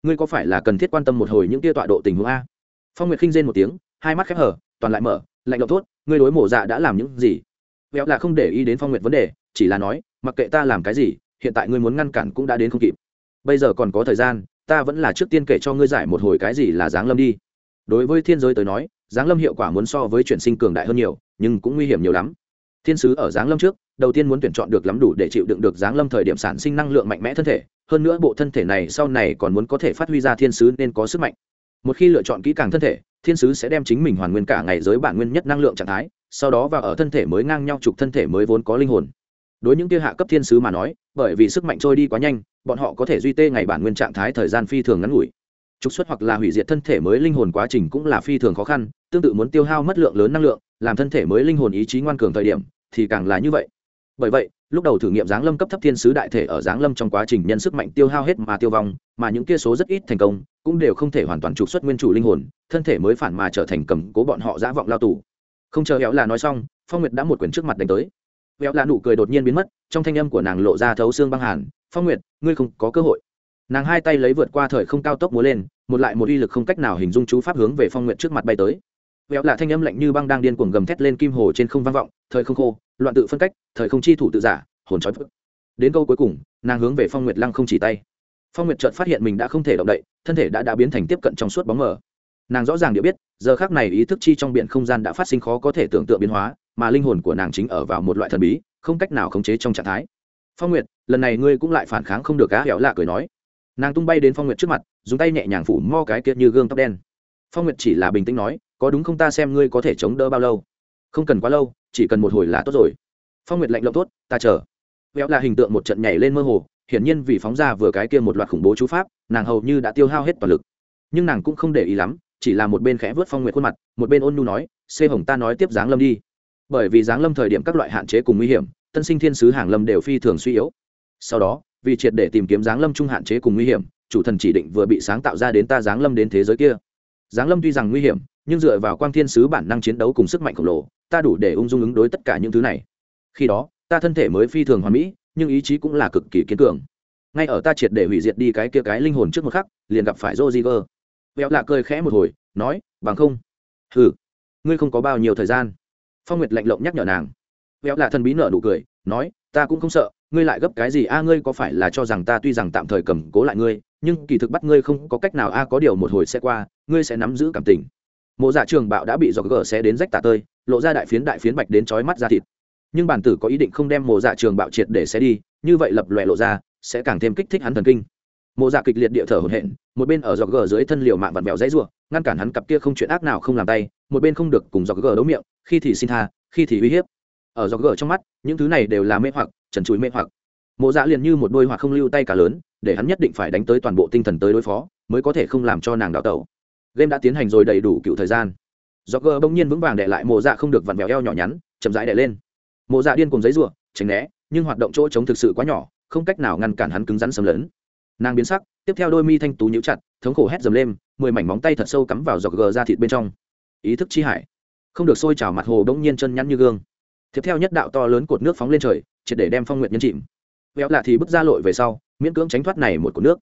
Ngươi có phải là cần thiết quan tâm một hồi những tia tọa độ tình huống a? Phong nguyệt khinh rên một tiếng, hai mắt khép hở toàn lại mở, lạnh động thốt, ngươi đối mổ dạ đã làm những gì? Béo là không để ý đến phong nguyệt vấn đề, chỉ là nói, mặc kệ ta làm cái gì, hiện tại ngươi muốn ngăn cản cũng đã đến không kịp. Bây giờ còn có thời gian, ta vẫn là trước tiên kể cho ngươi giải một hồi cái gì là giáng lâm đi. Đối với thiên giới tới nói, giáng lâm hiệu quả muốn so với chuyển sinh cường đại hơn nhiều, nhưng cũng nguy hiểm nhiều lắm thiên sứ ở giáng lâm trước, đầu tiên muốn tuyển chọn được lắm đủ để chịu đựng được giáng lâm thời điểm sản sinh năng lượng mạnh mẽ thân thể, hơn nữa bộ thân thể này sau này còn muốn có thể phát huy ra thiên sứ nên có sức mạnh. Một khi lựa chọn kỹ càng thân thể, thiên sứ sẽ đem chính mình hoàn nguyên cả ngày giới bản nguyên nhất năng lượng trạng thái, sau đó vào ở thân thể mới ngang nhau trục thân thể mới vốn có linh hồn. Đối những kia hạ cấp thiên sứ mà nói, bởi vì sức mạnh trôi đi quá nhanh, bọn họ có thể duy tê ngày bản nguyên trạng thái thời gian phi thường ngắn ngủi trục xuất hoặc là hủy diệt thân thể mới linh hồn quá trình cũng là phi thường khó khăn, tương tự muốn tiêu hao mất lượng lớn năng lượng, làm thân thể mới linh hồn ý chí ngoan cường thời điểm, thì càng là như vậy. Bởi vậy, lúc đầu thử nghiệm giáng lâm cấp thấp thiên sứ đại thể ở giáng lâm trong quá trình nhân sức mạnh tiêu hao hết mà tiêu vong, mà những kia số rất ít thành công, cũng đều không thể hoàn toàn trục xuất nguyên chủ linh hồn, thân thể mới phản mà trở thành cầm cố bọn họ dã vọng lao tù. Không chờ héo là nói xong, phong nguyệt đã một quyển trước mặt đánh tới. Héo là nụ cười đột nhiên biến mất, trong thanh âm của nàng lộ ra thấu xương băng hàn, phong nguyệt, ngươi không có cơ hội. Nàng hai tay lấy vượt qua thời không cao tốc múa lên một lại một uy lực không cách nào hình dung chú pháp hướng về phong nguyện trước mặt bay tới. Vẹo là thanh âm lạnh như băng đang điên cuồng gầm thét lên kim hồ trên không vang vọng, thời không khô, loạn tự phân cách, thời không chi thủ tự giả, hồn trói phức. Đến câu cuối cùng, nàng hướng về phong nguyệt lăng không chỉ tay. Phong nguyệt chợt phát hiện mình đã không thể động đậy, thân thể đã đã biến thành tiếp cận trong suốt bóng mờ. Nàng rõ ràng địa biết, giờ khác này ý thức chi trong biển không gian đã phát sinh khó có thể tưởng tượng biến hóa, mà linh hồn của nàng chính ở vào một loại thần bí, không cách nào khống chế trong trạng thái. Phong nguyệt, lần này ngươi cũng lại phản kháng không được cá hẻo lạ cười nói nàng tung bay đến phong nguyệt trước mặt, dùng tay nhẹ nhàng phủ mo cái kia như gương tóc đen. Phong nguyệt chỉ là bình tĩnh nói, có đúng không ta xem ngươi có thể chống đỡ bao lâu? Không cần quá lâu, chỉ cần một hồi là tốt rồi. Phong nguyệt lạnh lộng tốt, ta chờ. Véo là hình tượng một trận nhảy lên mơ hồ, hiển nhiên vì phóng ra vừa cái kia một loạt khủng bố chú pháp, nàng hầu như đã tiêu hao hết toàn lực. Nhưng nàng cũng không để ý lắm, chỉ là một bên khẽ vớt phong nguyệt khuôn mặt, một bên ôn nhu nói, xê hồng ta nói tiếp giáng lâm đi. Bởi vì giáng lâm thời điểm các loại hạn chế cùng nguy hiểm, tân sinh thiên sứ hàng lâm đều phi thường suy yếu. Sau đó vì triệt để tìm kiếm giáng lâm trung hạn chế cùng nguy hiểm chủ thần chỉ định vừa bị sáng tạo ra đến ta giáng lâm đến thế giới kia giáng lâm tuy rằng nguy hiểm nhưng dựa vào quang thiên sứ bản năng chiến đấu cùng sức mạnh khổng lồ ta đủ để ung dung ứng đối tất cả những thứ này khi đó ta thân thể mới phi thường hoàn mỹ nhưng ý chí cũng là cực kỳ kiên cường ngay ở ta triệt để hủy diệt đi cái kia cái linh hồn trước một khắc liền gặp phải Roziger. Béo lạ cười khẽ một hồi, nói, bằng không. Hừ, ngươi không có bao nhiêu thời gian. Phong Nguyệt lạnh lộng nhắc nhở nàng. Béo lạ thần bí nở nụ cười, nói, ta cũng không sợ, ngươi lại gấp cái gì a ngươi có phải là cho rằng ta tuy rằng tạm thời cầm cố lại ngươi, nhưng kỳ thực bắt ngươi không có cách nào a có điều một hồi sẽ qua, ngươi sẽ nắm giữ cảm tình. Mộ Dạ Trường Bạo đã bị dọc gỡ xé đến rách tả tơi, lộ ra đại phiến đại phiến bạch đến chói mắt ra thịt. Nhưng bản tử có ý định không đem Mộ Dạ Trường Bạo triệt để xé đi, như vậy lập lòe lộ ra, sẽ càng thêm kích thích hắn thần kinh mộ dạ kịch liệt địa thở hổn hển một bên ở dọc gờ dưới thân liều mạng vặn vẹo dãy rủa, ngăn cản hắn cặp kia không chuyện ác nào không làm tay một bên không được cùng dọc gờ đấu miệng khi thì xin tha khi thì uy hiếp ở dọc gờ trong mắt những thứ này đều là mê hoặc trần chuối mê hoặc. Mộ dạ liền như một đôi hoặc không lưu tay cả lớn để hắn nhất định phải đánh tới toàn bộ tinh thần tới đối phó mới có thể không làm cho nàng đào tẩu. Game đã tiến hành rồi đầy đủ cựu thời gian. Dọc gờ bỗng nhiên vững vàng để lại mộ dạ không được vặn vẹo eo nhỏ nhắn chậm rãi đè lên. Mộ dạ điên cùng giấy rủa, tránh né nhưng hoạt động chỗ chống thực sự quá nhỏ không cách nào ngăn cản hắn cứng rắn xâm lấn. Nàng biến sắc tiếp theo đôi mi thanh tú nhíu chặt thống khổ hét dầm lên mười mảnh móng tay thật sâu cắm vào dọc gờ ra thịt bên trong. Ý thức chi hải. Không được sôi trào mặt hồ bỗng nhiên chân nhăn như gương tiếp theo nhất đạo to lớn cột nước phóng lên trời, triệt để đem phong nguyện nhân chìm. Véo lạ thì bước ra lội về sau, miễn cưỡng tránh thoát này một cột nước.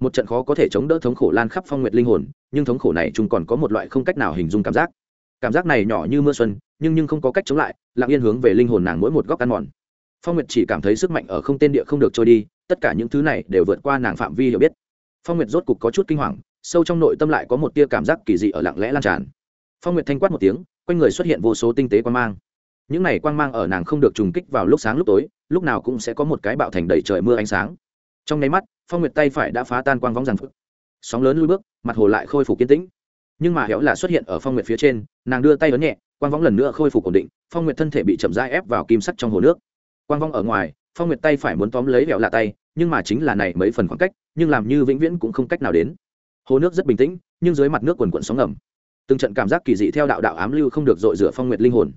Một trận khó có thể chống đỡ thống khổ lan khắp phong nguyện linh hồn, nhưng thống khổ này chúng còn có một loại không cách nào hình dung cảm giác. Cảm giác này nhỏ như mưa xuân, nhưng nhưng không có cách chống lại, lặng yên hướng về linh hồn nàng mỗi một góc ăn mòn. Phong nguyệt chỉ cảm thấy sức mạnh ở không tên địa không được trôi đi, tất cả những thứ này đều vượt qua nàng phạm vi hiểu biết. Phong nguyệt rốt cục có chút kinh hoàng, sâu trong nội tâm lại có một tia cảm giác kỳ dị ở lặng lẽ lan tràn. Phong nguyệt thanh quát một tiếng, quanh người xuất hiện vô số tinh tế quan mang những này quang mang ở nàng không được trùng kích vào lúc sáng lúc tối, lúc nào cũng sẽ có một cái bạo thành đầy trời mưa ánh sáng. Trong nháy mắt, phong nguyệt tay phải đã phá tan quang vóng rằng phức sóng lớn lui bước, mặt hồ lại khôi phục kiên tĩnh. Nhưng mà hẻo là xuất hiện ở phong nguyệt phía trên, nàng đưa tay ấn nhẹ, quang vóng lần nữa khôi phục ổn định, phong nguyệt thân thể bị chậm rãi ép vào kim sắt trong hồ nước. Quang vong ở ngoài, phong nguyệt tay phải muốn tóm lấy hẻo là tay, nhưng mà chính là này mấy phần khoảng cách, nhưng làm như vĩnh viễn cũng không cách nào đến. Hồ nước rất bình tĩnh, nhưng dưới mặt nước quần quận sóng ngầm. Từng trận cảm giác kỳ dị theo đạo đạo ám lưu không được dội rửa phong nguyệt linh hồn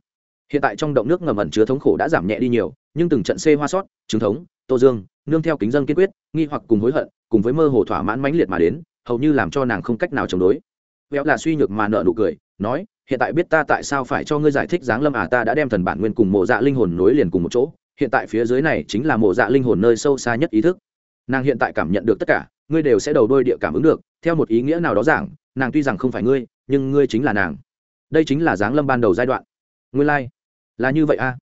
hiện tại trong động nước ngầm ẩn chứa thống khổ đã giảm nhẹ đi nhiều, nhưng từng trận xê hoa sót, trứng thống, tô dương, nương theo kính dân kiên quyết, nghi hoặc cùng hối hận, cùng với mơ hồ thỏa mãn mãnh liệt mà đến, hầu như làm cho nàng không cách nào chống đối. Véo là suy nhược mà nợ nụ cười, nói, hiện tại biết ta tại sao phải cho ngươi giải thích dáng lâm à ta đã đem thần bản nguyên cùng mộ dạ linh hồn nối liền cùng một chỗ, hiện tại phía dưới này chính là mộ dạ linh hồn nơi sâu xa nhất ý thức. Nàng hiện tại cảm nhận được tất cả, ngươi đều sẽ đầu đôi địa cảm ứng được, theo một ý nghĩa nào đó giảng, nàng tuy rằng không phải ngươi, nhưng ngươi chính là nàng. Đây chính là dáng lâm ban đầu giai đoạn. Ngươi lai、like là như vậy a? À?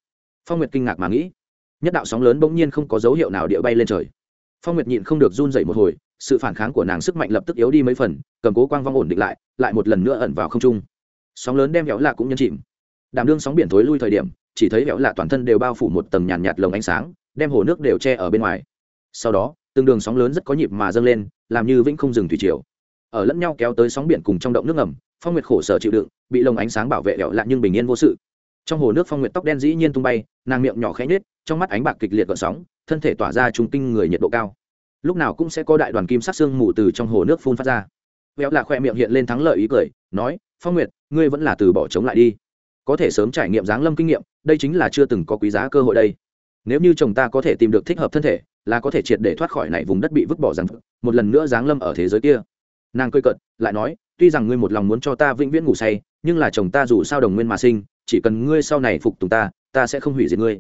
phong nguyệt kinh ngạc mà nghĩ. Nhất đạo sóng lớn bỗng nhiên không có dấu hiệu nào địa bay lên trời. Phong nguyệt nhịn không được run dậy một hồi sự phản kháng của nàng sức mạnh lập tức yếu đi mấy phần cầm cố quang vong ổn định lại lại một lần nữa ẩn vào không trung. Sóng lớn đem héo lạ cũng nhân chìm. Đảm đương sóng biển thối lui thời điểm chỉ thấy héo lạ toàn thân đều bao phủ một tầng nhàn nhạt, nhạt lồng ánh sáng đem hồ nước đều che ở bên ngoài. Sau đó từng đường sóng lớn rất có nhịp mà dâng lên làm như vĩnh không dừng thủy triều. Ở lẫn nhau kéo tới sóng biển cùng trong động nước ngầm phong nguyệt khổ sở chịu đựng bị lồng ánh sáng bảo vệ héo lạ nhưng bình yên vô sự trong hồ nước phong nguyệt tóc đen dĩ nhiên tung bay, nàng miệng nhỏ khẽ nhết trong mắt ánh bạc kịch liệt gợn sóng, thân thể tỏa ra trung kinh người nhiệt độ cao. Lúc nào cũng sẽ có đại đoàn kim sắc xương mù từ trong hồ nước phun phát ra. Véo lạ khoe miệng hiện lên thắng lợi ý cười, nói, phong nguyệt, ngươi vẫn là từ bỏ chống lại đi. Có thể sớm trải nghiệm giáng lâm kinh nghiệm, đây chính là chưa từng có quý giá cơ hội đây. Nếu như chồng ta có thể tìm được thích hợp thân thể, là có thể triệt để thoát khỏi này vùng đất bị vứt bỏ rằng một lần nữa giáng lâm ở thế giới kia. Nàng cơi cận lại nói, tuy rằng ngươi một lòng muốn cho ta vĩnh viễn ngủ say, nhưng là chồng ta dù sao đồng nguyên mà sinh chỉ cần ngươi sau này phục tùng ta ta sẽ không hủy diệt ngươi.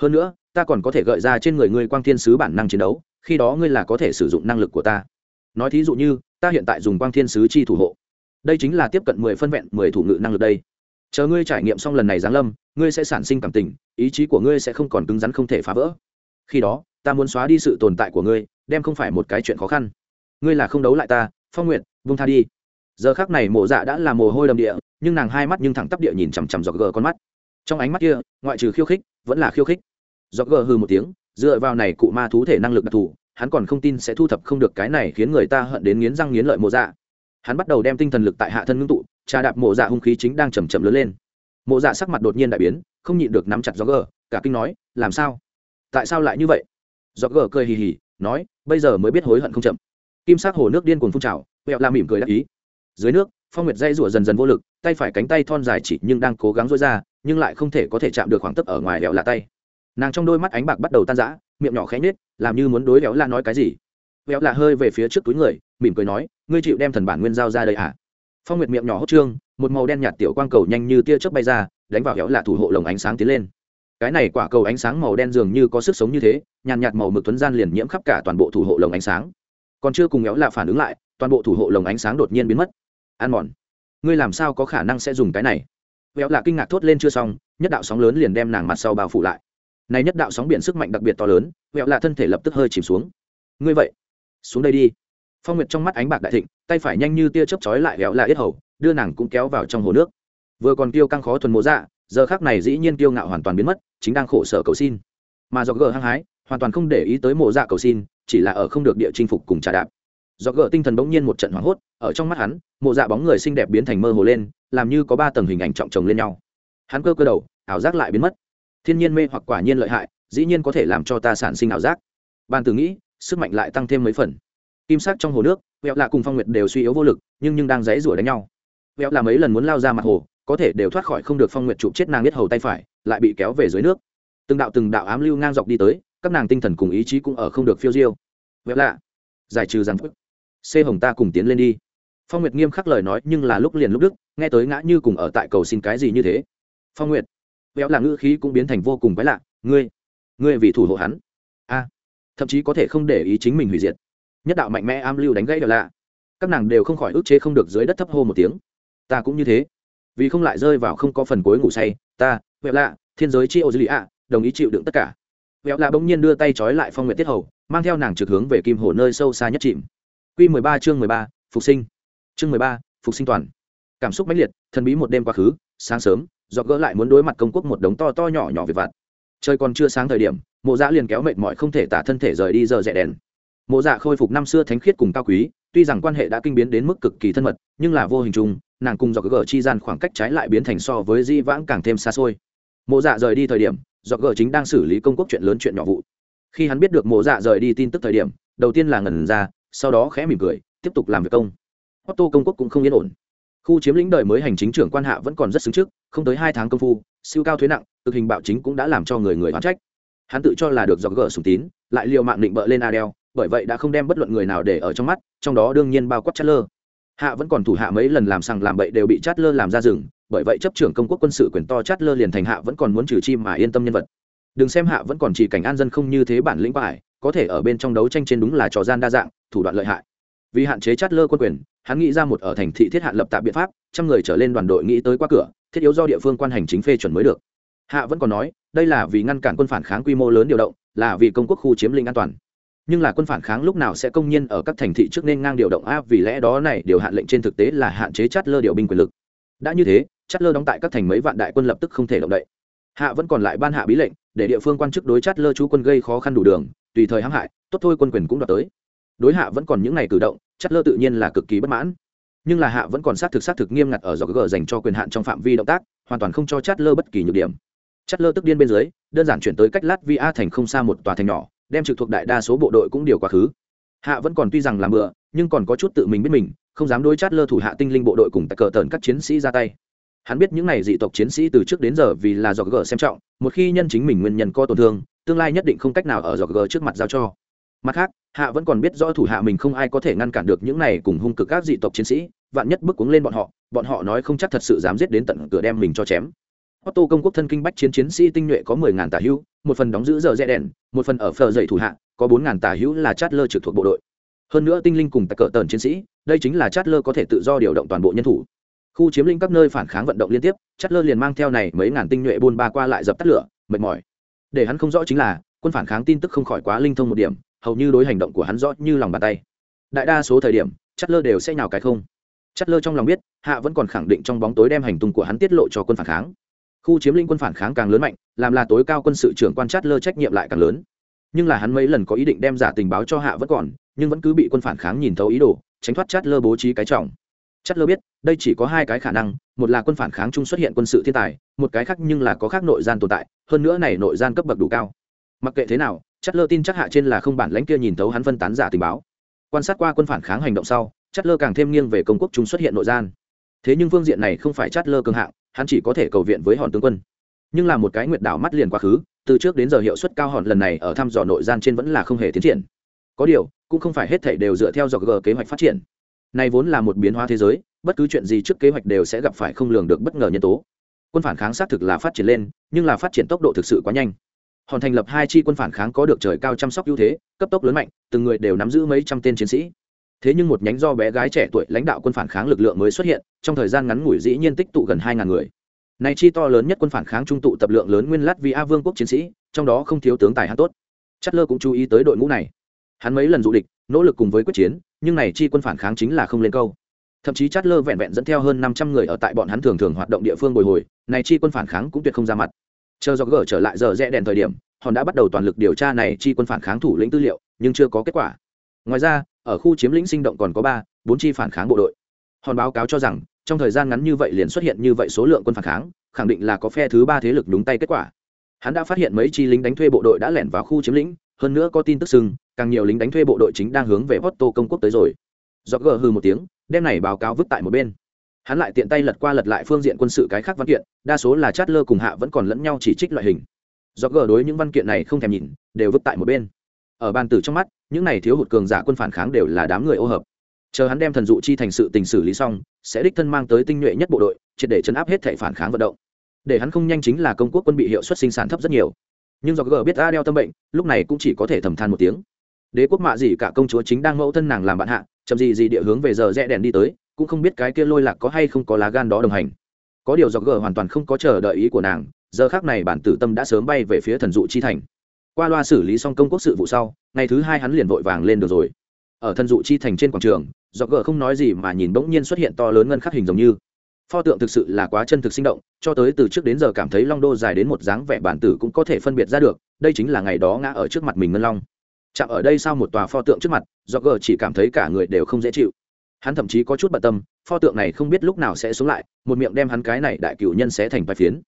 Hơn nữa, ta còn có thể gợi ra trên người ngươi quang thiên sứ bản năng chiến đấu, khi đó ngươi là có thể sử dụng năng lực của ta. Nói thí dụ như, ta hiện tại dùng quang thiên sứ chi thủ hộ. Đây chính là tiếp cận mười phân vẹn mười thủ ngự năng lực đây. Chờ ngươi trải nghiệm xong lần này giáng lâm, ngươi sẽ sản sinh cảm tình, ý chí của ngươi sẽ không còn cứng rắn không thể phá vỡ. Khi đó, ta muốn xóa đi sự tồn tại của ngươi, đem không phải một cái chuyện khó khăn. Ngươi là không đấu lại ta, phong nguyện vung tha đi. Giờ khác này mộ dạ đã là mồ hôi đầm địa nhưng nàng hai mắt nhưng thẳng tắp địa nhìn chằm chằm dọc gờ con mắt. Trong ánh mắt kia, ngoại trừ khiêu khích, vẫn là khiêu khích. Dọc gờ hư một tiếng, dựa vào này cụ ma thú thể năng lực đặc thù, hắn còn không tin sẽ thu thập không được cái này khiến người ta hận đến nghiến răng nghiến lợi mộ dạ. Hắn bắt đầu đem tinh thần lực tại hạ thân ngưng tụ, trà đạp mộ dạ hung khí chính đang chầm chậm lớn lên. Mộ dạ sắc mặt đột nhiên đại biến, không nhịn được nắm chặt gió gờ cả kinh nói, làm sao? Tại sao lại như vậy? Gió gờ cười hì hì, nói, bây giờ mới biết hối hận không chậm. Kim sắc hồ nước điên cuồng phun trào huệ la mỉm cười đáp ý. Dưới nước phong nguyệt dây rủa dần dần vô lực, tay phải cánh tay thon dài chỉ nhưng đang cố gắng dối ra, nhưng lại không thể có thể chạm được khoảng tấp ở ngoài đèo là tay. Nàng trong đôi mắt ánh bạc bắt đầu tan rã, miệng nhỏ khẽ nhết làm như muốn đối đéo lạ nói cái gì. Đéo lạ hơi về phía trước túi người, mỉm cười nói, ngươi chịu đem thần bản nguyên giao ra đây à? Phong nguyệt miệng nhỏ hốt trương, một màu đen nhạt tiểu quang cầu nhanh như tia chớp bay ra, đánh vào đéo lạ thủ hộ lồng ánh sáng tiến lên. Cái này quả cầu ánh sáng màu đen dường như có sức sống như thế, nhàn nhạt màu mực tuấn gian liền nhiễm khắp cả toàn bộ thủ hộ lồng ánh sáng. Còn chưa cùng véo lạ phản ứng lại, toàn bộ thủ hộ lồng ánh sáng đột nhiên biến mất ăn mòn. Ngươi làm sao có khả năng sẽ dùng cái này? Véo là kinh ngạc thốt lên chưa xong, nhất đạo sóng lớn liền đem nàng mặt sau bao phủ lại. Này nhất đạo sóng biển sức mạnh đặc biệt to lớn, véo là thân thể lập tức hơi chìm xuống. Ngươi vậy, xuống đây đi. Phong nguyệt trong mắt ánh bạc đại thịnh, tay phải nhanh như tia chớp chói lại véo là yết hầu, đưa nàng cũng kéo vào trong hồ nước. Vừa còn tiêu căng khó thuần mộ dạ giờ khác này dĩ nhiên tiêu ngạo hoàn toàn biến mất, chính đang khổ sở cầu xin. Mà do gờ hăng hái, hoàn toàn không để ý tới mộ dạ cầu xin, chỉ là ở không được địa chinh phục cùng trà đạp do gỡ tinh thần bỗng nhiên một trận hoảng hốt, ở trong mắt hắn, mộ dạ bóng người xinh đẹp biến thành mơ hồ lên, làm như có ba tầng hình ảnh trọng chồng lên nhau. Hắn cơ cơ đầu, ảo giác lại biến mất. Thiên nhiên mê hoặc quả nhiên lợi hại, dĩ nhiên có thể làm cho ta sản sinh ảo giác. Ban từ nghĩ, sức mạnh lại tăng thêm mấy phần. Kim sắc trong hồ nước, vẹo lạ cùng phong nguyệt đều suy yếu vô lực, nhưng nhưng đang dãy rủa đánh nhau. Vẹo là mấy lần muốn lao ra mặt hồ, có thể đều thoát khỏi không được phong nguyệt chụp chết nàng biết hầu tay phải, lại bị kéo về dưới nước. Từng đạo từng đạo ám lưu ngang dọc đi tới, các nàng tinh thần cùng ý chí cũng ở không được phiêu diêu. Vẹo lạ, giải trừ rằng xê hồng ta cùng tiến lên đi. Phong nguyệt nghiêm khắc lời nói nhưng là lúc liền lúc đức, nghe tới ngã như cùng ở tại cầu xin cái gì như thế. Phong nguyệt, béo là ngữ khí cũng biến thành vô cùng quái lạ, ngươi ngươi vì thủ hộ hắn. A, thậm chí có thể không để ý chính mình hủy diệt. Nhất đạo mạnh mẽ am lưu đánh gãy đều lạ. Các nàng đều không khỏi ức chế không được dưới đất thấp hô một tiếng. Ta cũng như thế. Vì không lại rơi vào không có phần cuối ngủ say, ta, béo lạ thiên giới chi ô dư lì ạ, đồng ý chịu đựng tất cả. Béo lạ bỗng nhiên đưa tay trói lại phong nguyệt tiết hầu, mang theo nàng trực hướng về kim hồ nơi sâu xa nhất chìm. Quy 13 chương mười ba phục sinh. Chương mười ba phục sinh toàn. Cảm xúc mãnh liệt thần bí một đêm quá khứ sáng sớm Dọ gỡ lại muốn đối mặt công quốc một đống to to nhỏ nhỏ việc vặt. Trời còn chưa sáng thời điểm mộ dạ liền kéo mệt mỏi không thể tả thân thể rời đi giờ rẽ đèn. Mộ dạ khôi phục năm xưa thánh khiết cùng cao quý tuy rằng quan hệ đã kinh biến đến mức cực kỳ thân mật nhưng là vô hình trùng, nàng cùng Dọ gỡ chi gian khoảng cách trái lại biến thành so với di vãng càng thêm xa xôi. Mộ dạ rời đi thời điểm Dọ gỡ chính đang xử lý công quốc chuyện lớn chuyện nhỏ vụ. Khi hắn biết được mộ dạ rời đi tin tức thời điểm đầu tiên là ngẩn ra sau đó khẽ mỉm cười, tiếp tục làm việc công. Otto công quốc cũng không yên ổn. Khu chiếm lĩnh đời mới hành chính trưởng quan hạ vẫn còn rất xứng trước, không tới hai tháng công phu, siêu cao thuế nặng, thực hình bạo chính cũng đã làm cho người người oán trách. Hắn tự cho là được dọc gỡ sùng tín, lại liều mạng định bợ lên adel, bởi vậy đã không đem bất luận người nào để ở trong mắt, trong đó đương nhiên bao quát chát lơ hạ vẫn còn thủ hạ mấy lần làm sằng làm bậy đều bị chát lơ làm ra rừng, bởi vậy chấp trưởng công quốc quân sự quyền to chát lơ liền thành hạ vẫn còn muốn trừ chi mà yên tâm nhân vật. Đừng xem hạ vẫn còn chỉ cảnh an dân không như thế bản lĩnh bài có thể ở bên trong đấu tranh trên đúng là trò gian đa dạng, thủ đoạn lợi hại. Vì hạn chế chát lơ quân quyền, hắn nghĩ ra một ở thành thị thiết hạn lập tạp biện pháp, trăm người trở lên đoàn đội nghĩ tới qua cửa, thiết yếu do địa phương quan hành chính phê chuẩn mới được. Hạ vẫn còn nói, đây là vì ngăn cản quân phản kháng quy mô lớn điều động, là vì công quốc khu chiếm lĩnh an toàn. Nhưng là quân phản kháng lúc nào sẽ công nhiên ở các thành thị trước nên ngang điều động a, vì lẽ đó này, điều hạn lệnh trên thực tế là hạn chế chát lơ điều binh quyền lực. Đã như thế, chát lơ đóng tại các thành mấy vạn đại quân lập tức không thể động đậy. Hạ vẫn còn lại ban hạ bí lệnh, để địa phương quan chức đối chát lơ chú quân gây khó khăn đủ đường tùy thời hãm hại, tốt thôi quân quyền cũng đoạt tới. Đối hạ vẫn còn những ngày cử động chất lơ tự nhiên là cực kỳ bất mãn. Nhưng là hạ vẫn còn xác thực xác thực nghiêm ngặt ở dọc g dành cho quyền hạn trong phạm vi động tác, hoàn toàn không cho chất lơ bất kỳ nhược điểm. Chất lơ tức điên bên dưới, đơn giản chuyển tới cách lát vi a thành không xa một tòa thành nhỏ, đem trực thuộc đại đa số bộ đội cũng điều quá khứ. Hạ vẫn còn tuy rằng làm bựa nhưng còn có chút tự mình biết mình, không dám đối chát lơ thủ hạ tinh linh bộ đội cùng tại cờ tờn các chiến sĩ ra tay. Hắn biết những n à y dị tộc chiến sĩ từ trước đến giờ vì là do g xem trọng, một khi nhân chính mình nguyên nhân có tổn thương tương lai nhất định không cách nào ở dọc g trước mặt giao cho mặt khác hạ vẫn còn biết rõ thủ hạ mình không ai có thể ngăn cản được những này cùng hung cực các dị tộc chiến sĩ vạn nhất bức cuống lên bọn họ bọn họ nói không chắc thật sự dám giết đến tận cửa đem mình cho chém Otto công quốc thân kinh bách chiến chiến sĩ tinh nhuệ có mười ngàn tà hữu, một phần đóng giữ giờ rẽ đèn, một phần ở phờ dậy thủ hạ, có bốn ngàn tà hữu là chát lơ trực thuộc bộ đội. Hơn nữa tinh linh cùng tạc cỡ tần chiến sĩ, đây chính là chát lơ có thể tự do điều động toàn bộ nhân thủ. Khu chiếm lĩnh các nơi phản kháng vận động liên tiếp, chát lơ liền mang theo này mấy ngàn tinh nhuệ buôn ba qua lại dập tắt lửa, mệt mỏi. Để hắn không rõ chính là, quân phản kháng tin tức không khỏi quá linh thông một điểm, hầu như đối hành động của hắn rõ như lòng bàn tay. Đại đa số thời điểm, Chất lơ đều sẽ nhào cái không. Chất lơ trong lòng biết, hạ vẫn còn khẳng định trong bóng tối đem hành tung của hắn tiết lộ cho quân phản kháng khu chiếm lĩnh quân phản kháng càng lớn mạnh làm là tối cao quân sự trưởng quan Chất lơ trách nhiệm lại càng lớn nhưng là hắn mấy lần có ý định đem giả tình báo cho hạ vẫn còn nhưng vẫn cứ bị quân phản kháng nhìn thấu ý đồ tránh thoát Chất lơ bố trí cái trọng Chất lơ biết đây chỉ có hai cái khả năng một là quân phản kháng chung xuất hiện quân sự thiên tài, một cái khác nhưng là có khác nội gian tồn tại, hơn nữa này nội gian cấp bậc đủ cao. Mặc kệ thế nào chát lơ tin chắc hạ trên là không bản lãnh kia nhìn thấu hắn phân tán giả tình báo. Quan sát qua quân phản kháng hành động sau chát lơ càng thêm nghiêng về công quốc chung xuất hiện nội gian. Thế nhưng phương diện này không phải chát lơ cường hạng, hắn chỉ có thể cầu viện với hòn tướng quân. Nhưng là một cái nguyệt đảo mắt liền quá khứ, từ trước đến giờ hiệu suất cao hòn lần này ở thăm dò nội gian trên vẫn là không hề tiến triển. Có điều, cũng không phải hết thảy đều dựa theo dọc g kế hoạch phát triển. Này vốn là một biến hóa thế giới bất cứ chuyện gì trước kế hoạch đều sẽ gặp phải không lường được bất ngờ nhân tố. Quân phản kháng xác thực là phát triển lên, nhưng là phát triển tốc độ thực sự quá nhanh. Hòn thành lập hai chi quân phản kháng có được trời cao chăm sóc ưu thế, cấp tốc lớn mạnh, từng người đều nắm giữ mấy trăm tên chiến sĩ. Thế nhưng một nhánh do bé gái trẻ tuổi lãnh đạo quân phản kháng lực lượng mới xuất hiện, trong thời gian ngắn ngủi dĩ nhiên tích tụ gần hai ngàn người. Này chi to lớn nhất quân phản kháng trung tụ tập lượng lớn nguyên lát vì a vương quốc chiến sĩ, trong đó không thiếu tướng tài hắn tốt. Chất lơ cũng chú ý tới đội ngũ này. Hắn mấy lần dụ địch, nỗ lực cùng với quyết chiến, nhưng này chi quân phản kháng chính là không lên câu thậm chí chát lơ vẹn vẹn dẫn theo hơn năm trăm người ở tại bọn hắn thường thường hoạt động địa phương bồi hồi, này chi quân phản kháng cũng tuyệt không ra mặt. Chờ do gỡ trở lại giờ rẽ đèn thời điểm hòn đã bắt đầu toàn lực điều tra này chi quân phản kháng thủ lĩnh tư liệu, nhưng chưa có kết quả. Ngoài ra, ở khu chiếm lĩnh sinh động còn có ba, bốn chi phản kháng bộ đội. Hòn báo cáo cho rằng, trong thời gian ngắn như vậy liền xuất hiện như vậy số lượng quân phản kháng, khẳng định là có phe thứ ba thế lực đúng tay kết quả. Hắn đã phát hiện mấy chi lính đánh thuê bộ đội đã lẻn vào khu chiếm lĩnh, hơn nữa có tin tức sưng càng nhiều lính đánh thuê bộ đội chính đang hướng về Otto công quốc tới rồi do gờ hư một tiếng, đem này báo cáo vứt tại một bên. Hắn lại tiện tay lật qua lật lại phương diện quân sự cái khác văn kiện, đa số là chát lơ cùng hạ vẫn còn lẫn nhau chỉ trích loại hình. Do gờ đối những văn kiện này không thèm nhìn, đều vứt tại một bên. Ở bàn tử trong mắt, những này thiếu hụt cường giả quân phản kháng đều là đám người ô hợp. Chờ hắn đem thần dụ chi thành sự tình xử lý xong, sẽ đích thân mang tới tinh nhuệ nhất bộ đội, triệt để chấn áp hết thể phản kháng vận động. Để hắn không nhanh chính là công quốc quân bị hiệu suất sinh sản thấp rất nhiều. Nhưng do g biết a đeo tâm bệnh, lúc này cũng chỉ có thể thầm than một tiếng. Đế quốc mạ gì cả công chúa chính đang mẫu thân nàng làm bạn hạ chậm gì gì địa hướng về giờ rẽ đèn đi tới, cũng không biết cái kia lôi lạc có hay không có lá gan đó đồng hành. Có điều dọc gờ hoàn toàn không có chờ đợi ý của nàng, giờ khác này bản tử tâm đã sớm bay về phía thần dụ chi thành. Qua loa xử lý xong công quốc sự vụ sau, ngày thứ hai hắn liền vội vàng lên được rồi. Ở thần dụ chi thành trên quảng trường, dọc gờ không nói gì mà nhìn bỗng nhiên xuất hiện to lớn ngân khắc hình giống như. Pho tượng thực sự là quá chân thực sinh động, cho tới từ trước đến giờ cảm thấy long đô dài đến một dáng vẻ bản tử cũng có thể phân biệt ra được, đây chính là ngày đó ngã ở trước mặt mình ngân long chạm ở đây sau một tòa pho tượng trước mặt, do gờ chỉ cảm thấy cả người đều không dễ chịu. Hắn thậm chí có chút bận tâm, pho tượng này không biết lúc nào sẽ xuống lại, một miệng đem hắn cái này đại cựu nhân sẽ thành vài phiến.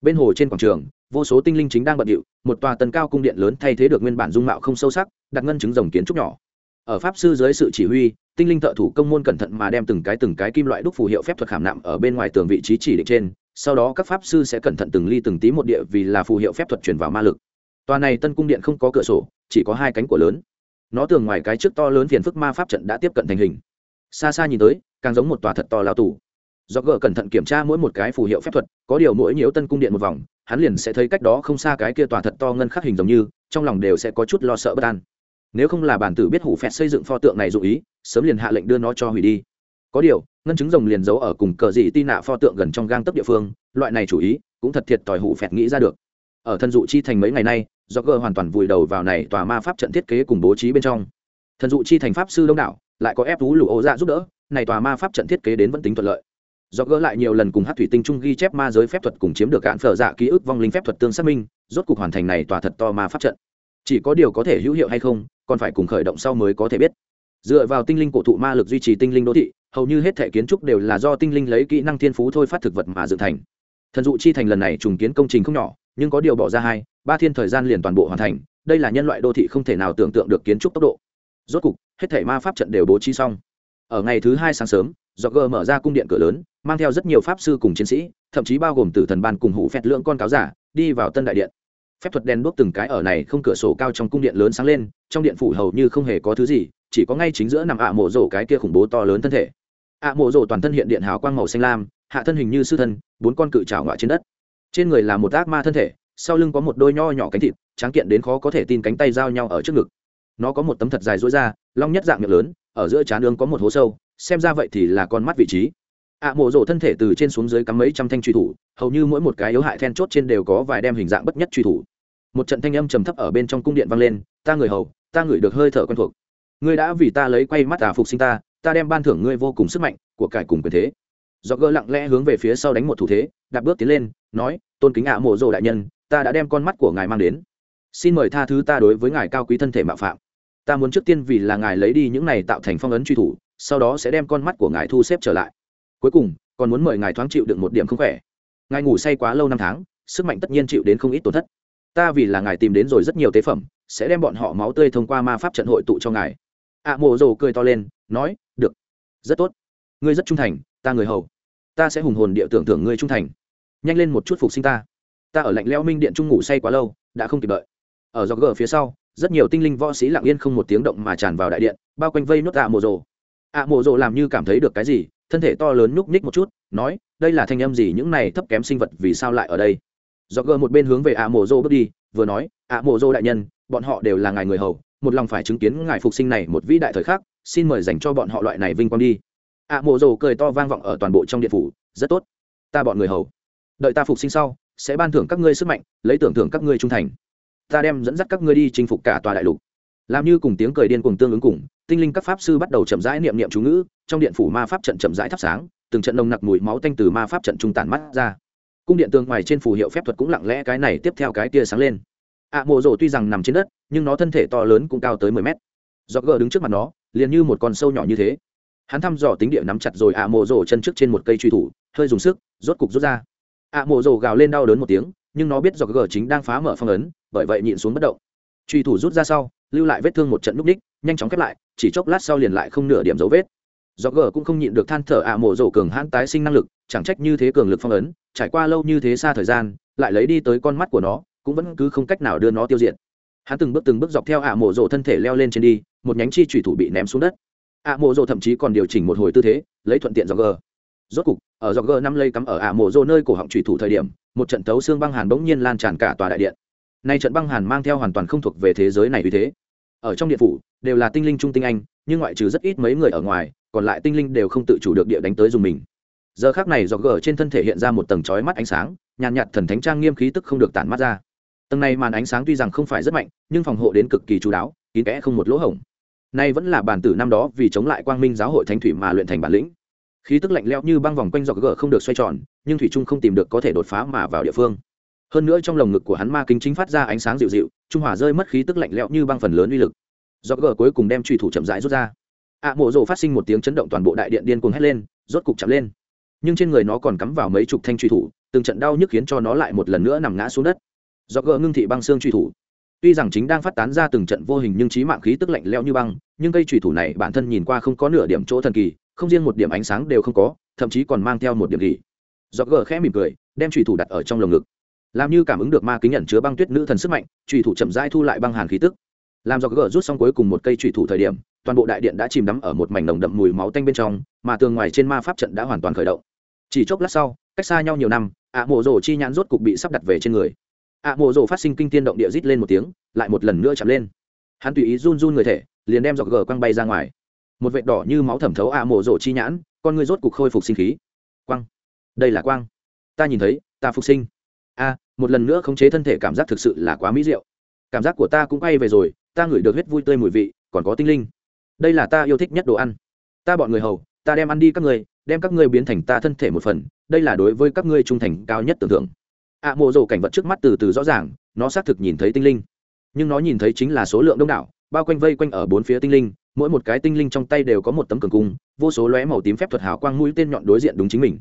Bên hồ trên quảng trường, vô số tinh linh chính đang bận điệu, một tòa tần cao cung điện lớn thay thế được nguyên bản dung mạo không sâu sắc, đặt ngân chứng rồng kiến trúc nhỏ. Ở pháp sư dưới sự chỉ huy, tinh linh thợ thủ công môn cẩn thận mà đem từng cái từng cái kim loại đúc phù hiệu phép thuật khảm nạm ở bên ngoài tường vị trí chỉ định trên, sau đó các pháp sư sẽ cẩn thận từng ly từng tí một địa vì là phù hiệu phép thuật truyền vào ma lực tòa này tân cung điện không có cửa sổ, chỉ có hai cánh của lớn. Nó tường ngoài cái trước to lớn phiền phức ma pháp trận đã tiếp cận thành hình. Xa xa nhìn tới, càng giống một tòa thật to lao tù. Do gờ cẩn thận kiểm tra mỗi một cái phù hiệu phép thuật, có điều mỗi nhiễu tân cung điện một vòng, hắn liền sẽ thấy cách đó không xa cái kia tòa thật to ngân khắc hình giống như, trong lòng đều sẽ có chút lo sợ bất an. Nếu không là bản tử biết hủ phẹt xây dựng pho tượng này dụ ý, sớm liền hạ lệnh đưa nó cho hủy đi. Có điều, ngân chứng rồng liền giấu ở cùng cờ dị tin nạ pho tượng gần trong gang tấp địa phương, loại này chủ ý cũng thật thiệt tỏi hủ phẹt nghĩ ra được ở thần dụ chi thành mấy ngày nay do gờ hoàn toàn vùi đầu vào này tòa ma pháp trận thiết kế cùng bố trí bên trong. Thần dụ chi thành pháp sư đông đảo, lại có ép tú lũ ô dạ giúp đỡ, này tòa ma pháp trận thiết kế đến vẫn tính thuận lợi. Do gỡ lại nhiều lần cùng hát thủy tinh trung ghi chép ma giới phép thuật cùng chiếm được cạn phở dạ ký ức vong linh phép thuật tương xác minh, rốt cuộc hoàn thành này tòa thật to ma pháp trận. Chỉ có điều có thể hữu hiệu hay không, còn phải cùng khởi động sau mới có thể biết. Dựa vào tinh linh cổ thụ ma lực duy trì tinh linh đô thị, hầu như hết thể kiến trúc đều là do tinh linh lấy kỹ năng thiên phú thôi phát thực vật mà dựng thành. Thần dụ chi thành lần này trùng kiến công trình không nhỏ nhưng có điều bỏ ra hai, ba thiên thời gian liền toàn bộ hoàn thành, đây là nhân loại đô thị không thể nào tưởng tượng được kiến trúc tốc độ. Rốt cục, hết thể ma pháp trận đều bố trí xong. Ở ngày thứ hai sáng sớm do g mở ra cung điện cửa lớn, mang theo rất nhiều pháp sư cùng chiến sĩ, thậm chí bao gồm tử thần ban cùng hủ phẹt lượng con cáo giả, đi vào tân đại điện. Phép thuật đèn đuốc từng cái ở này không cửa sổ cao trong cung điện lớn sáng lên, trong điện phủ hầu như không hề có thứ gì, chỉ có ngay chính giữa nằm ạ mộ rổ cái kia khủng bố to lớn thân thể. ạ mộ rổ toàn thân hiện điện hào quang màu xanh lam, hạ thân hình như sư thân, bốn con cự trào ngoại trên đất trên người là một ác ma thân thể, sau lưng có một đôi nho nhỏ cánh thịt, tráng kiện đến khó có thể tin cánh tay giao nhau ở trước ngực. Nó có một tấm thật dài rối ra long nhất dạng miệng lớn, ở giữa trán ương có một hố sâu, xem ra vậy thì là con mắt vị trí. Ạ mộ rổ thân thể từ trên xuống dưới cắm mấy trăm thanh truy thủ, hầu như mỗi một cái yếu hại then chốt trên đều có vài đem hình dạng bất nhất truy thủ. Một trận thanh âm trầm thấp ở bên trong cung điện vang lên, ta người hầu, ta ngửi được hơi thở quen thuộc. Ngươi đã vì ta lấy quay mắt tà phục sinh ta ta đem ban thưởng ngươi vô cùng sức mạnh của cải cùng quyền thế. Do gỡ lặng lẽ hướng về phía sau đánh một thủ thế, đạp bước tiến lên nói tôn kính ạ mộ rộ đại nhân ta đã đem con mắt của ngài mang đến. Xin mời tha thứ ta đối với ngài cao quý thân thể mạo phạm. Ta muốn trước tiên vì là ngài lấy đi những này tạo thành phong ấn truy thủ sau đó sẽ đem con mắt của ngài thu xếp trở lại. Cuối cùng còn muốn mời ngài thoáng chịu được một điểm không khỏe. Ngài ngủ say quá lâu năm tháng sức mạnh tất nhiên chịu đến không ít tổn thất. Ta vì là ngài tìm đến rồi rất nhiều tế phẩm sẽ đem bọn họ máu tươi thông qua ma pháp trận hội tụ cho ngài. Ạ à, mộ rồ cười to lên nói được. Rất tốt. Ngươi rất trung thành ta người hầu. Ta sẽ hùng hồn địa tưởng thưởng ngươi trung thành nhanh lên một chút phục sinh ta. Ta ở lạnh leo minh điện trung ngủ say quá lâu, đã không kịp đợi. Ở dọc gờ phía sau, rất nhiều tinh linh võ sĩ lặng yên không một tiếng động mà tràn vào đại điện, bao quanh vây nốt ạ mộ rồ ạ mộ rồ làm như cảm thấy được cái gì, thân thể to lớn nhúc nhích một chút, nói, đây là thanh âm gì những này thấp kém sinh vật, vì sao lại ở đây? Do gờ một bên hướng về ạ mộ rồ bước đi, vừa nói ạ mộ rồ đại nhân, bọn họ đều là ngài người hầu, một lòng phải chứng kiến ngài phục sinh này một vĩ đại thời khắc, xin mời dành cho bọn họ loại này vinh quang đi. Ạ mộ rồ cười to vang vọng ở toàn bộ trong điện phủ, rất tốt, ta bọn người hầu đợi ta phục sinh sau sẽ ban thưởng các ngươi sức mạnh lấy tưởng thưởng các ngươi trung thành. Ta đem dẫn dắt các ngươi đi chinh phục cả tòa đại lục. Làm như cùng tiếng cười điên cùng tương ứng cùng tinh linh các pháp sư bắt đầu chậm rãi niệm niệm chú ngữ trong điện phủ ma pháp trận chậm rãi thắp sáng từng trận nồng nặc mùi máu tanh từ ma pháp trận trung tàn mắt ra. Cung điện tường ngoài trên phù hiệu phép thuật cũng lặng lẽ cái này tiếp theo cái tia sáng lên. Ạ à, mộ rổ tuy rằng nằm trên đất nhưng nó thân thể to lớn cũng cao tới mười mét. Do gờ đứng trước mặt nó liền như một con sâu nhỏ như thế. Hắn thăm dò tính địa nắm chặt rồi ạ à, mộ rổ chân trước trên một cây truy thủ hơi dùng sức rốt cục rút ra ạ à, mộ rổ gào lên đau đớn một tiếng nhưng nó biết do gờ chính đang phá mở phong ấn bởi vậy nhịn xuống bất động. Truy thủ rút ra sau lưu lại vết thương một trận núp ních nhanh chóng khép lại chỉ chốc lát sau liền lại không nửa điểm dấu vết. Do gờ cũng không nhịn được than thở ạ mộ rổ cường hãn tái sinh năng lực chẳng trách như thế cường lực phong ấn trải qua lâu như thế xa thời gian lại lấy đi tới con mắt của nó cũng vẫn cứ không cách nào đưa nó tiêu diệt. Hắn từng bước từng bước dọc theo ạ mộ rổ thân thể leo lên trên đi một nhánh chi thủy thủ bị ném xuống đất. ạ mộ rổ thậm chí còn điều chỉnh một hồi tư thế lấy thuận tiện do gờ rốt cục, ở Dọc gờ năm lây cắm ở Ả mộ rô nơi cổ họng trùy thủ thời điểm, một trận tấu xương băng hàn bỗng nhiên lan tràn cả tòa đại điện. Nay trận băng hàn mang theo hoàn toàn không thuộc về thế giới này vì thế. Ở trong điện phủ, đều là tinh linh trung tinh anh, nhưng ngoại trừ rất ít mấy người ở ngoài, còn lại tinh linh đều không tự chủ được địa đánh tới dùng mình. Giờ khác này do gờ trên thân thể hiện ra một tầng trói mắt ánh sáng, nhàn nhạt thần thánh trang nghiêm khí tức không được tản mắt ra. Tầng này màn ánh sáng tuy rằng không phải rất mạnh, nhưng phòng hộ đến cực kỳ chú đáo, kín kẽ không một lỗ hổng. Nay vẫn là bản tử năm đó vì chống lại quang minh giáo hội thánh thủy mà luyện thành bản lĩnh khí tức lạnh lẽo như băng vòng quanh dọc gờ không được xoay tròn nhưng thủy trung không tìm được có thể đột phá mà vào địa phương. Hơn nữa trong lồng ngực của hắn ma kính chính phát ra ánh sáng dịu dịu trung hòa rơi mất khí tức lạnh lẽo như băng phần lớn uy lực. Dọc gờ cuối cùng đem truy thủ chậm rãi rút ra. Ạ à, mộ rộ phát sinh một tiếng chấn động toàn bộ đại điện điên cuồng hét lên rốt cục chậm lên. Nhưng trên người nó còn cắm vào mấy chục thanh truy thủ từng trận đau nhức khiến cho nó lại một lần nữa nằm ngã xuống đất. Dọc gỡ ngưng thị băng xương truy thủ. Tuy rằng chính đang phát tán ra từng trận vô hình nhưng trí mạng khí tức lạnh lẽo như băng nhưng cây truy thủ này bản thân nhìn qua không có nửa điểm chỗ thần kỳ không riêng một điểm ánh sáng đều không có, thậm chí còn mang theo một điểm gỉ. Dọc gờ khẽ mỉm cười, đem trùy thủ đặt ở trong lồng ngực. Làm như cảm ứng được ma kính nhận chứa băng tuyết nữ thần sức mạnh, trùy thủ chậm rãi thu lại băng hàn khí tức. Làm dọc gờ rút xong cuối cùng một cây trùy thủ thời điểm, toàn bộ đại điện đã chìm đắm ở một mảnh nồng đậm mùi máu tanh bên trong, mà tường ngoài trên ma pháp trận đã hoàn toàn khởi động. Chỉ chốc lát sau, cách xa nhau nhiều năm, ạ mộ rồ chi nhãn rốt cục bị sắp đặt về trên người. Ạ mộ rồ phát sinh kinh tiên động địa rít lên một tiếng, lại một lần nữa chạm lên. Hắn tùy ý run run người thể, liền đem dọc gờ quăng bay ra ngoài một vệt đỏ như máu thẩm thấu ạ mộ rổ chi nhãn con người rốt cục khôi phục sinh khí. Quang. Đây là quang. Ta nhìn thấy ta phục sinh. A một lần nữa khống chế thân thể cảm giác thực sự là quá mỹ diệu. Cảm giác của ta cũng quay về rồi ta ngửi được huyết vui tươi mùi vị còn có tinh linh. Đây là ta yêu thích nhất đồ ăn. Ta bọn người hầu ta đem ăn đi các người đem các ngươi biến thành ta thân thể một phần đây là đối với các ngươi trung thành cao nhất tưởng tượng. Ạ à, mộ rổ cảnh vật trước mắt từ từ rõ ràng nó xác thực nhìn thấy tinh linh. Nhưng nó nhìn thấy chính là số lượng đông đảo bao quanh vây quanh ở bốn phía tinh linh mỗi một cái tinh linh trong tay đều có một tấm cường cung, vô số lóe màu tím phép thuật hào quang mũi tên nhọn đối diện đúng chính mình.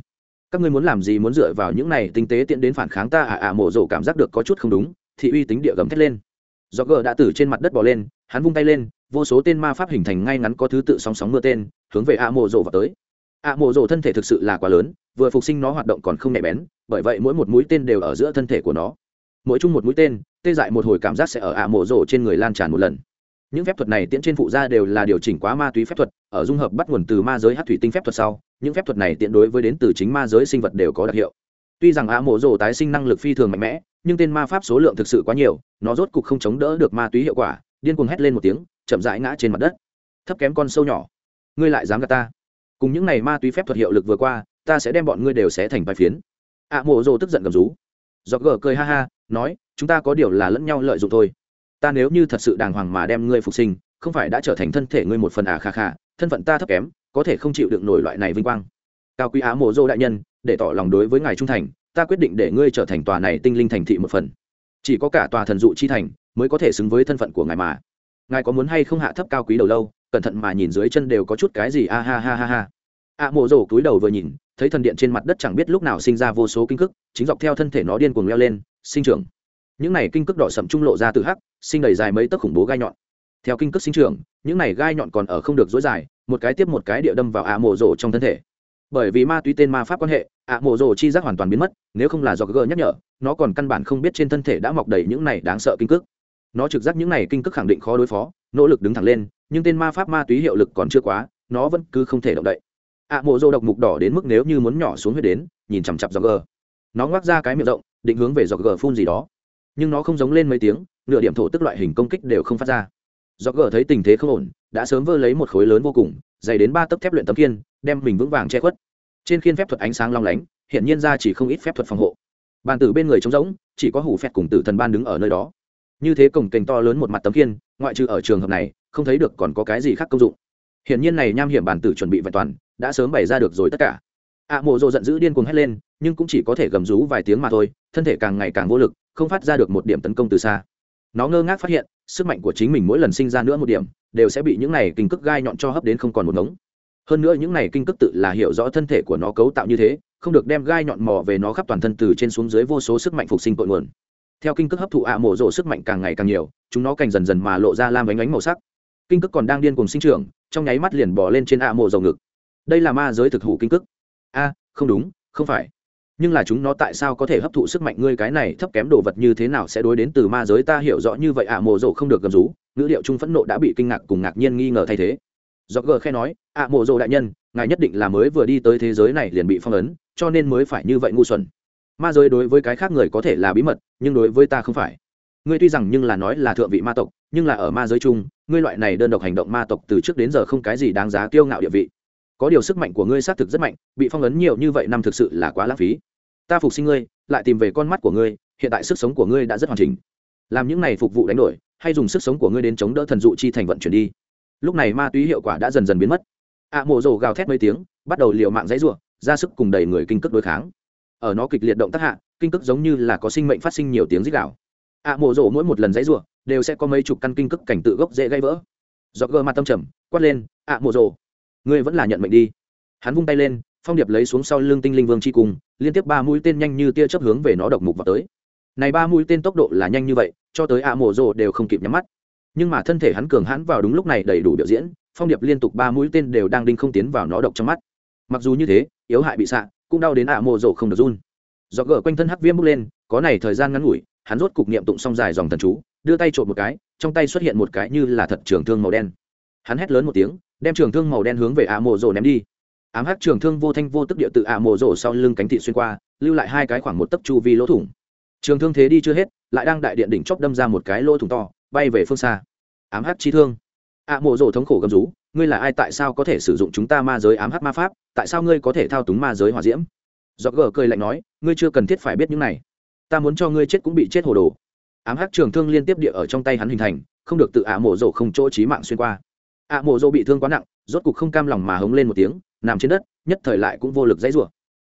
Các ngươi muốn làm gì muốn dựa vào những này tinh tế tiện đến phản kháng ta à ạ mộ rổ cảm giác được có chút không đúng thì uy tính địa gầm thét lên. Do gờ đã từ trên mặt đất bỏ lên, hắn vung tay lên, vô số tên ma pháp hình thành ngay ngắn có thứ tự song sóng mưa tên, hướng về ạ mộ rồ vào tới. Ạ mộ rồ thân thể thực sự là quá lớn, vừa phục sinh nó hoạt động còn không nhạy bén, bởi vậy mỗi một mũi tên đều ở giữa thân thể của nó. Mỗi chung một mũi tên, tê dại một hồi cảm giác sẽ ở ạ mộ rồ trên người lan tràn một lần những phép thuật này tiễn trên phụ gia đều là điều chỉnh quá ma túy phép thuật, ở dung hợp bắt nguồn từ ma giới hát thủy tinh phép thuật sau, những phép thuật này tiện đối với đến từ chính ma giới sinh vật đều có đặc hiệu. Tuy rằng ạ mộ rồ tái sinh năng lực phi thường mạnh mẽ, nhưng tên ma pháp số lượng thực sự quá nhiều, nó rốt cục không chống đỡ được ma túy hiệu quả, điên cuồng hét lên một tiếng, chậm rãi ngã trên mặt đất. Thấp kém con sâu nhỏ. Ngươi lại dám gạt ta. Cùng những này ma túy phép thuật hiệu lực vừa qua, ta sẽ đem bọn ngươi đều xé thành vài phiến. Ạ mộ rồ tức giận gầm rú. Giọt gờ cười ha ha, nói, chúng ta có điều là lẫn nhau lợi dụng thôi ta nếu như thật sự đàng hoàng mà đem ngươi phục sinh, không phải đã trở thành thân thể ngươi một phần à khà khà thân phận ta thấp kém, có thể không chịu được nổi loại này vinh quang. Cao quý á mộ dô đại nhân, để tỏ lòng đối với ngài trung thành, ta quyết định để ngươi trở thành tòa này tinh linh thành thị một phần. Chỉ có cả tòa thần dụ chi thành mới có thể xứng với thân phận của ngài mà. Ngài có muốn hay không hạ thấp cao quý đầu lâu, cẩn thận mà nhìn dưới chân đều có chút cái gì, a ha ha ha ha. A mộ rổ túi đầu vừa nhìn, thấy thần điện trên mặt đất chẳng biết lúc nào sinh ra vô số kinh cức chính dọc theo thân thể nó điên cuồng leo lên, sinh trưởng những này kinh cước đỏ sậm trung lộ ra từ hắc, sinh đầy dài mấy tấc khủng bố gai nhọn. Theo kinh cước sinh trưởng, những này gai nhọn còn ở không được dối dài, một cái tiếp một cái địa đâm vào ạ mộ rổ trong thân thể. Bởi vì ma túy tên ma pháp quan hệ, ạ mộ rổ chi giác hoàn toàn biến mất, nếu không là do gờ nhắc nhở, nó còn căn bản không biết trên thân thể đã mọc đầy những này đáng sợ kinh cước. Nó trực giác những này kinh cước khẳng định khó đối phó, nỗ lực đứng thẳng lên, nhưng tên ma pháp ma túy hiệu lực còn chưa quá, nó vẫn cứ không thể động đậy. Ạ mộ rổ độc mục đỏ đến mức nếu như muốn nhỏ xuống huyết đến, nhìn chằm chặp do gờ. Nó ngoác ra cái miệng rộng, định hướng về do gờ phun gì đó nhưng nó không giống lên mấy tiếng nửa điểm thổ tức loại hình công kích đều không phát ra. Do gờ thấy tình thế không ổn đã sớm vơ lấy một khối lớn vô cùng dày đến ba tấc thép luyện tấm kiên đem mình vững vàng che khuất. Trên khiên phép thuật ánh sáng long lánh hiện nhiên ra chỉ không ít phép thuật phòng hộ. Bàn tử bên người trống rỗng chỉ có hủ phép cùng tử thần ban đứng ở nơi đó. Như thế cổng kềnh to lớn một mặt tấm kiên ngoại trừ ở trường hợp này không thấy được còn có cái gì khác công dụng. Hiện nhiên này nham hiểm bàn tử chuẩn bị vẹn toàn đã sớm bày ra được rồi tất cả. Ạ à, mộ rộ giận dữ điên cuồng hét lên nhưng cũng chỉ có thể gầm rú vài tiếng mà thôi thân thể càng ngày càng vô lực không phát ra được một điểm tấn công từ xa. Nó ngơ ngác phát hiện, sức mạnh của chính mình mỗi lần sinh ra nữa một điểm, đều sẽ bị những này kinh cước gai nhọn cho hấp đến không còn một ngống. Hơn nữa những này kinh cước tự là hiểu rõ thân thể của nó cấu tạo như thế, không được đem gai nhọn mò về nó khắp toàn thân từ trên xuống dưới vô số sức mạnh phục sinh cội nguồn. Theo kinh cước hấp thụ ạ mổ rộ sức mạnh càng ngày càng nhiều, chúng nó cành dần dần mà lộ ra lam ánh ánh màu sắc. Kinh cước còn đang điên cùng sinh trưởng, trong nháy mắt liền bỏ lên trên ạ mổ dầu ngực. Đây là ma giới thực hủ kinh cước a, không đúng, không phải nhưng là chúng nó tại sao có thể hấp thụ sức mạnh ngươi cái này thấp kém đồ vật như thế nào sẽ đối đến từ ma giới ta hiểu rõ như vậy ạ, mộ rộ không được gầm rú, ngữ liệu trung phẫn nộ đã bị kinh ngạc cùng ngạc nhiên nghi ngờ thay thế. Do gờ khe nói, ạ, mộ rộ đại nhân, ngài nhất định là mới vừa đi tới thế giới này liền bị phong ấn, cho nên mới phải như vậy ngu xuẩn. Ma giới đối với cái khác người có thể là bí mật, nhưng đối với ta không phải. Ngươi tuy rằng nhưng là nói là thượng vị ma tộc, nhưng là ở ma giới chung, ngươi loại này đơn độc hành động ma tộc từ trước đến giờ không cái gì đáng giá kiêu ngạo địa vị. Có điều sức mạnh của ngươi xác thực rất mạnh, bị phong ấn nhiều như vậy năm thực sự là quá lãng phí ta phục sinh ngươi lại tìm về con mắt của ngươi hiện tại sức sống của ngươi đã rất hoàn chỉnh. Làm những này phục vụ đánh đổi hay dùng sức sống của ngươi đến chống đỡ thần dụ chi thành vận chuyển đi. Lúc này ma túy hiệu quả đã dần dần biến mất. Ạ à, mộ rồ gào thét mấy tiếng bắt đầu liệu mạng dãy r u ộ ra sức cùng đầy người kinh cước đối kháng. Ở nó kịch liệt động tác hạ kinh cước giống như là có sinh mệnh phát sinh nhiều tiếng rít gạo ạ à, mộ rồ mỗi một lần dãy r u ộ đều sẽ có mấy chục căn kinh cước cảnh tự gốc dễ gây vỡ. Do gơ mặt tâm trầm quát lên ạ à, mộ rồ ngươi vẫn là nhận mệnh đi. Hắn vung tay lên phong điệp lấy xuống sau lưng tinh linh vương c h i cung, liên tiếp ba mũi tên nhanh như tia chấp hướng về nó độc mục vào tới. Này ba mũi tên tốc độ là nhanh như vậy, cho tới ạ mộ rồ đều không kịp nhắm mắt. Nhưng mà thân thể hắn cường hãn vào đúng lúc này đầy đủ biểu diễn, phong điệp liên tục ba mũi tên đều đang đinh không tiến vào nó độc trong mắt. Mặc dù như thế, yếu hại bị xạ, cũng đau đến ạ mộ rồ không được run. Do gỡ quanh thân hắc viêm bước lên, có này thời gian ngắn ngủi, hắn rốt cục niệm tụng xong dài dòng thần chú, đưa tay trộm một cái, trong tay xuất hiện một cái như là thật trường thương màu đen. Hắn hét lớn một tiếng, đem trường thương màu đen hướng về ạ mộ rồ ném đi ám hắc trường thương vô thanh vô tức địa tự ạ mộ rổ sau lưng cánh thị xuyên qua, lưu lại hai cái khoảng một tấc chu vi lỗ thủng. Trường thương thế đi chưa hết, lại đang đại điện đỉnh chóp đâm ra một cái lỗ thủng to, bay về phương xa. Ám hắc chi thương. Ạ mộ rổ thống khổ gầm rú, ngươi là ai, tại sao có thể sử dụng chúng ta ma giới ám hắc ma pháp? Tại sao ngươi có thể thao túng ma giới hỏa diễm? Do gờ cười lạnh nói, ngươi chưa cần thiết phải biết những này. Ta muốn cho ngươi chết cũng bị chết hồ đồ. Ám hắc trường thương liên tiếp địa ở trong tay hắn hình thành, không được tự ạ mộ rổ không chỗ trí mạng xuyên qua. Ạ mộ rổ bị thương quá nặng, rốt cục không cam lòng mà hống lên một tiếng nằm trên đất, nhất thời lại cũng vô lực dãy rủa.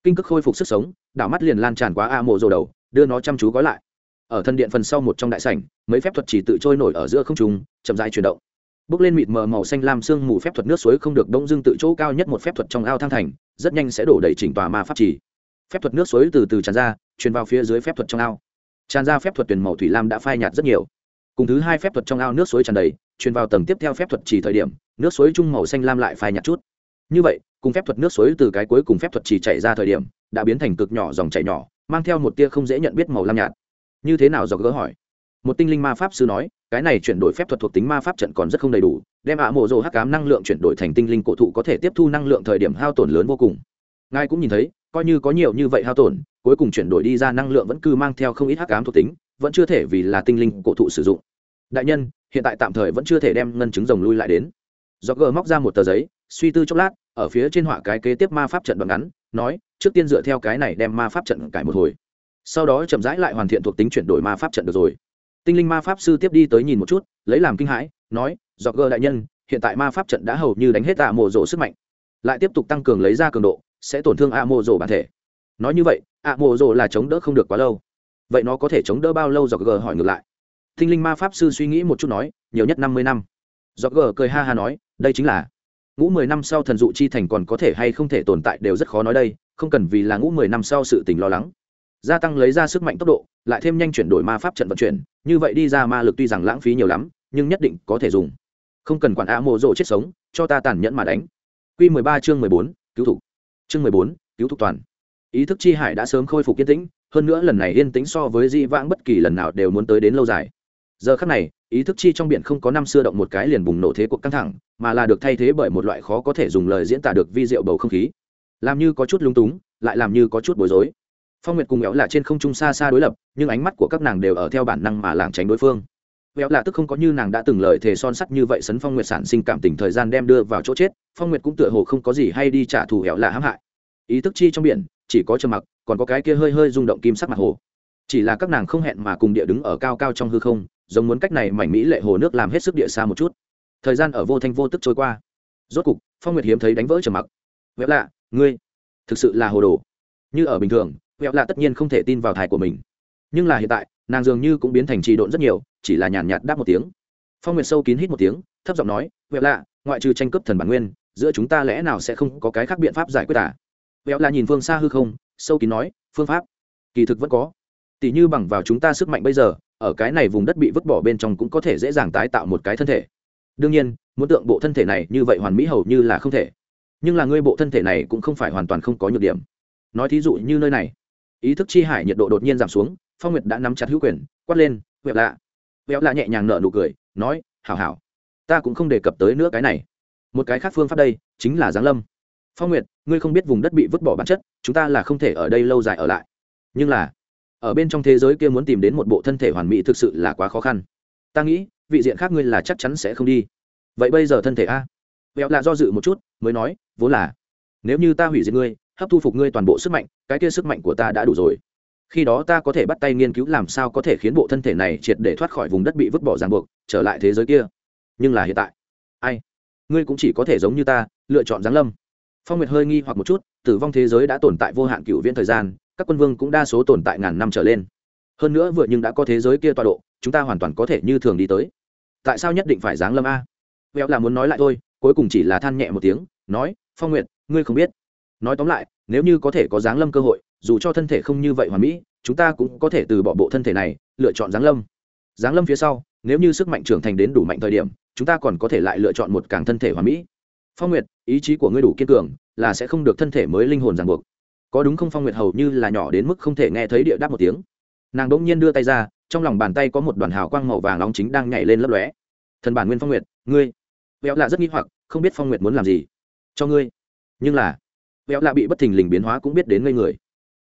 Kinh cước khôi phục sức sống, đảo mắt liền lan tràn quá a mộ rồ đầu, đưa nó chăm chú gói lại. Ở thân điện phần sau một trong đại sảnh, mấy phép thuật chỉ tự trôi nổi ở giữa không trung, chậm rãi chuyển động. Bước lên mịt mờ màu xanh lam sương mù phép thuật nước suối không được đông dương tự chỗ cao nhất một phép thuật trong ao thang thành, rất nhanh sẽ đổ đầy chỉnh tòa ma pháp trì. Phép thuật nước suối từ từ tràn ra, truyền vào phía dưới phép thuật trong ao. Tràn ra phép thuật tuyển màu thủy lam đã phai nhạt rất nhiều. Cùng thứ hai phép thuật trong ao nước suối tràn đầy, truyền vào tầng tiếp theo phép thuật chỉ thời điểm, nước suối trung màu xanh lam lại phai nhạt chút. Như vậy cùng phép thuật nước suối từ cái cuối cùng phép thuật chỉ chạy ra thời điểm, đã biến thành cực nhỏ dòng chảy nhỏ, mang theo một tia không dễ nhận biết màu lam nhạt. Như thế nào do gỡ hỏi? Một tinh linh ma pháp sư nói, cái này chuyển đổi phép thuật thuộc tính ma pháp trận còn rất không đầy đủ, đem ạ mộ rồ hắc cám năng lượng chuyển đổi thành tinh linh cổ thụ có thể tiếp thu năng lượng thời điểm hao tổn lớn vô cùng. Ngài cũng nhìn thấy, coi như có nhiều như vậy hao tổn, cuối cùng chuyển đổi đi ra năng lượng vẫn cứ mang theo không ít hắc cám thuộc tính, vẫn chưa thể vì là tinh linh cổ thụ sử dụng. Đại nhân, hiện tại tạm thời vẫn chưa thể đem ngân chứng rồng lui lại đến. Do gờ móc ra một tờ giấy, suy tư chốc lát ở phía trên họa cái kế tiếp ma pháp trận đoạn ngắn, nói, trước tiên dựa theo cái này đem ma pháp trận cải một hồi. Sau đó chậm rãi lại hoàn thiện thuộc tính chuyển đổi ma pháp trận được rồi. Tinh linh ma pháp sư tiếp đi tới nhìn một chút, lấy làm kinh hãi, nói do gờ đại nhân, hiện tại ma pháp trận đã hầu như đánh hết tạ mộ rộ sức mạnh. Lại tiếp tục tăng cường lấy ra cường độ, sẽ tổn thương ạ mộ rộ bản thể. Nói như vậy, ạ mộ rộ là chống đỡ không được quá lâu. Vậy nó có thể chống đỡ bao lâu? Do gờ hỏi ngược lại. Tinh linh ma pháp sư suy nghĩ một chút nói, nhiều nhất năm mươi năm. Do gờ cười ha ha nói, đây chính là ngũ mười năm sau thần dụ chi thành còn có thể hay không thể tồn tại đều rất khó nói đây, không cần vì là ngũ mười năm sau sự tình lo lắng. Gia tăng lấy ra sức mạnh tốc độ, lại thêm nhanh chuyển đổi ma pháp trận vận chuyển, như vậy đi ra ma lực tuy rằng lãng phí nhiều lắm, nhưng nhất định có thể dùng. Không cần quản a mộ rộ chết sống, cho ta tàn nhẫn mà đánh. Q mười ba chương mười bốn, cứu thục chương mười bốn, cứu thục toàn. Ý thức chi hải đã sớm khôi phục yên tĩnh, hơn nữa lần này yên tĩnh so với di vãng bất kỳ lần nào đều muốn tới đến lâu dài. Giờ khắc này ý thức chi trong biển không có năm xưa động một cái liền bùng nổ thế cuộc căng thẳng, mà là được thay thế bởi một loại khó có thể dùng lời diễn tả được vi diệu bầu không khí. Làm như có chút lung túng, lại làm như có chút bối rối. Phong nguyệt cùng éo là trên không trung xa xa đối lập, nhưng ánh mắt của các nàng đều ở theo bản năng mà lảng tránh đối phương. Éo là tức không có như nàng đã từng lời thề son sắt như vậy sấn phong nguyệt sản sinh cảm tình thời gian đem đưa vào chỗ chết, phong nguyệt cũng tựa hồ không có gì hay đi trả thù éo là hãm hại. Ý thức chi trong biển, chỉ có trầm mặc, còn có cái kia hơi hơi rung động kim sắc mặt hồ chỉ là các nàng không hẹn mà cùng địa đứng ở cao cao trong hư không, giống muốn cách này mảnh mỹ lệ hồ nước làm hết sức địa xa một chút. Thời gian ở vô thanh vô tức trôi qua. Rốt cục, phong nguyệt hiếm thấy đánh vỡ trầm mặc. Vẹo lạ, ngươi, thực sự là hồ đồ. Như ở bình thường, vẹo lạ tất nhiên không thể tin vào thai của mình. Nhưng là hiện tại, nàng dường như cũng biến thành trì độn rất nhiều, chỉ là nhàn nhạt đáp một tiếng. Phong nguyệt sâu kín hít một tiếng, thấp giọng nói, vẹo lạ, ngoại trừ tranh cướp thần bản nguyên, giữa chúng ta lẽ nào sẽ không có cái khác biện pháp giải quyết à? vẹo lạ nhìn phương xa hư không, sâu kín nói, phương pháp, kỳ thực vẫn có tỷ như bằng vào chúng ta sức mạnh bây giờ, ở cái này vùng đất bị vứt bỏ bên trong cũng có thể dễ dàng tái tạo một cái thân thể. Đương nhiên, muốn tượng bộ thân thể này như vậy hoàn mỹ hầu như là không thể. Nhưng là ngươi bộ thân thể này cũng không phải hoàn toàn không có nhược điểm. Nói thí dụ như nơi này, ý thức chi hải nhiệt độ đột nhiên giảm xuống, phong nguyệt đã nắm chặt hữu quyền, quát lên, vẹo lạ. Vẹo lạ nhẹ nhàng nở nụ cười, nói, hảo hảo, ta cũng không đề cập tới nữa cái này. Một cái khác phương pháp đây, chính là giáng lâm. Phong nguyệt, ngươi không biết vùng đất bị vứt bỏ bản chất, chúng ta là không thể ở đây lâu dài ở lại. Nhưng là ở bên trong thế giới kia muốn tìm đến một bộ thân thể hoàn mỹ thực sự là quá khó khăn. Ta nghĩ, vị diện khác ngươi là chắc chắn sẽ không đi. Vậy bây giờ thân thể a? Vẹo lạ do dự một chút, mới nói, vốn là, nếu như ta hủy diệt ngươi, hấp thu phục ngươi toàn bộ sức mạnh, cái kia sức mạnh của ta đã đủ rồi. Khi đó ta có thể bắt tay nghiên cứu làm sao có thể khiến bộ thân thể này triệt để thoát khỏi vùng đất bị vứt bỏ ràng buộc, trở lại thế giới kia. Nhưng là hiện tại, ai? Ngươi cũng chỉ có thể giống như ta, lựa chọn giáng lâm. Phong nguyệt hơi nghi hoặc một chút, tử vong thế giới đã tồn tại vô hạn cựu viễn thời gian các quân vương cũng đa số tồn tại ngàn năm trở lên. Hơn nữa vừa nhưng đã có thế giới kia tọa độ, chúng ta hoàn toàn có thể như thường đi tới. Tại sao nhất định phải giáng lâm a? Vẹo là muốn nói lại thôi, cuối cùng chỉ là than nhẹ một tiếng, nói, phong nguyệt, ngươi không biết. Nói tóm lại, nếu như có thể có giáng lâm cơ hội, dù cho thân thể không như vậy hoàn mỹ, chúng ta cũng có thể từ bỏ bộ thân thể này, lựa chọn giáng lâm. Giáng lâm phía sau, nếu như sức mạnh trưởng thành đến đủ mạnh thời điểm, chúng ta còn có thể lại lựa chọn một càng thân thể hoàn mỹ. Phong nguyệt, ý chí của ngươi đủ kiên cường, là sẽ không được thân thể mới linh hồn ràng buộc có đúng không phong nguyệt hầu như là nhỏ đến mức không thể nghe thấy địa đáp một tiếng. Nàng đ ỗ n g nhiên đưa tay ra, trong lòng bàn tay có một đoàn hào quang màu vàng nóng chính đang nhảy lên lấp lóe. Thần bản nguyên phong nguyệt, ngươi. Véo lạ rất nghi hoặc, không biết phong nguyệt muốn làm gì. Cho ngươi. Nhưng là véo lạ bị bất thình lình biến hóa cũng biết đến ngây người.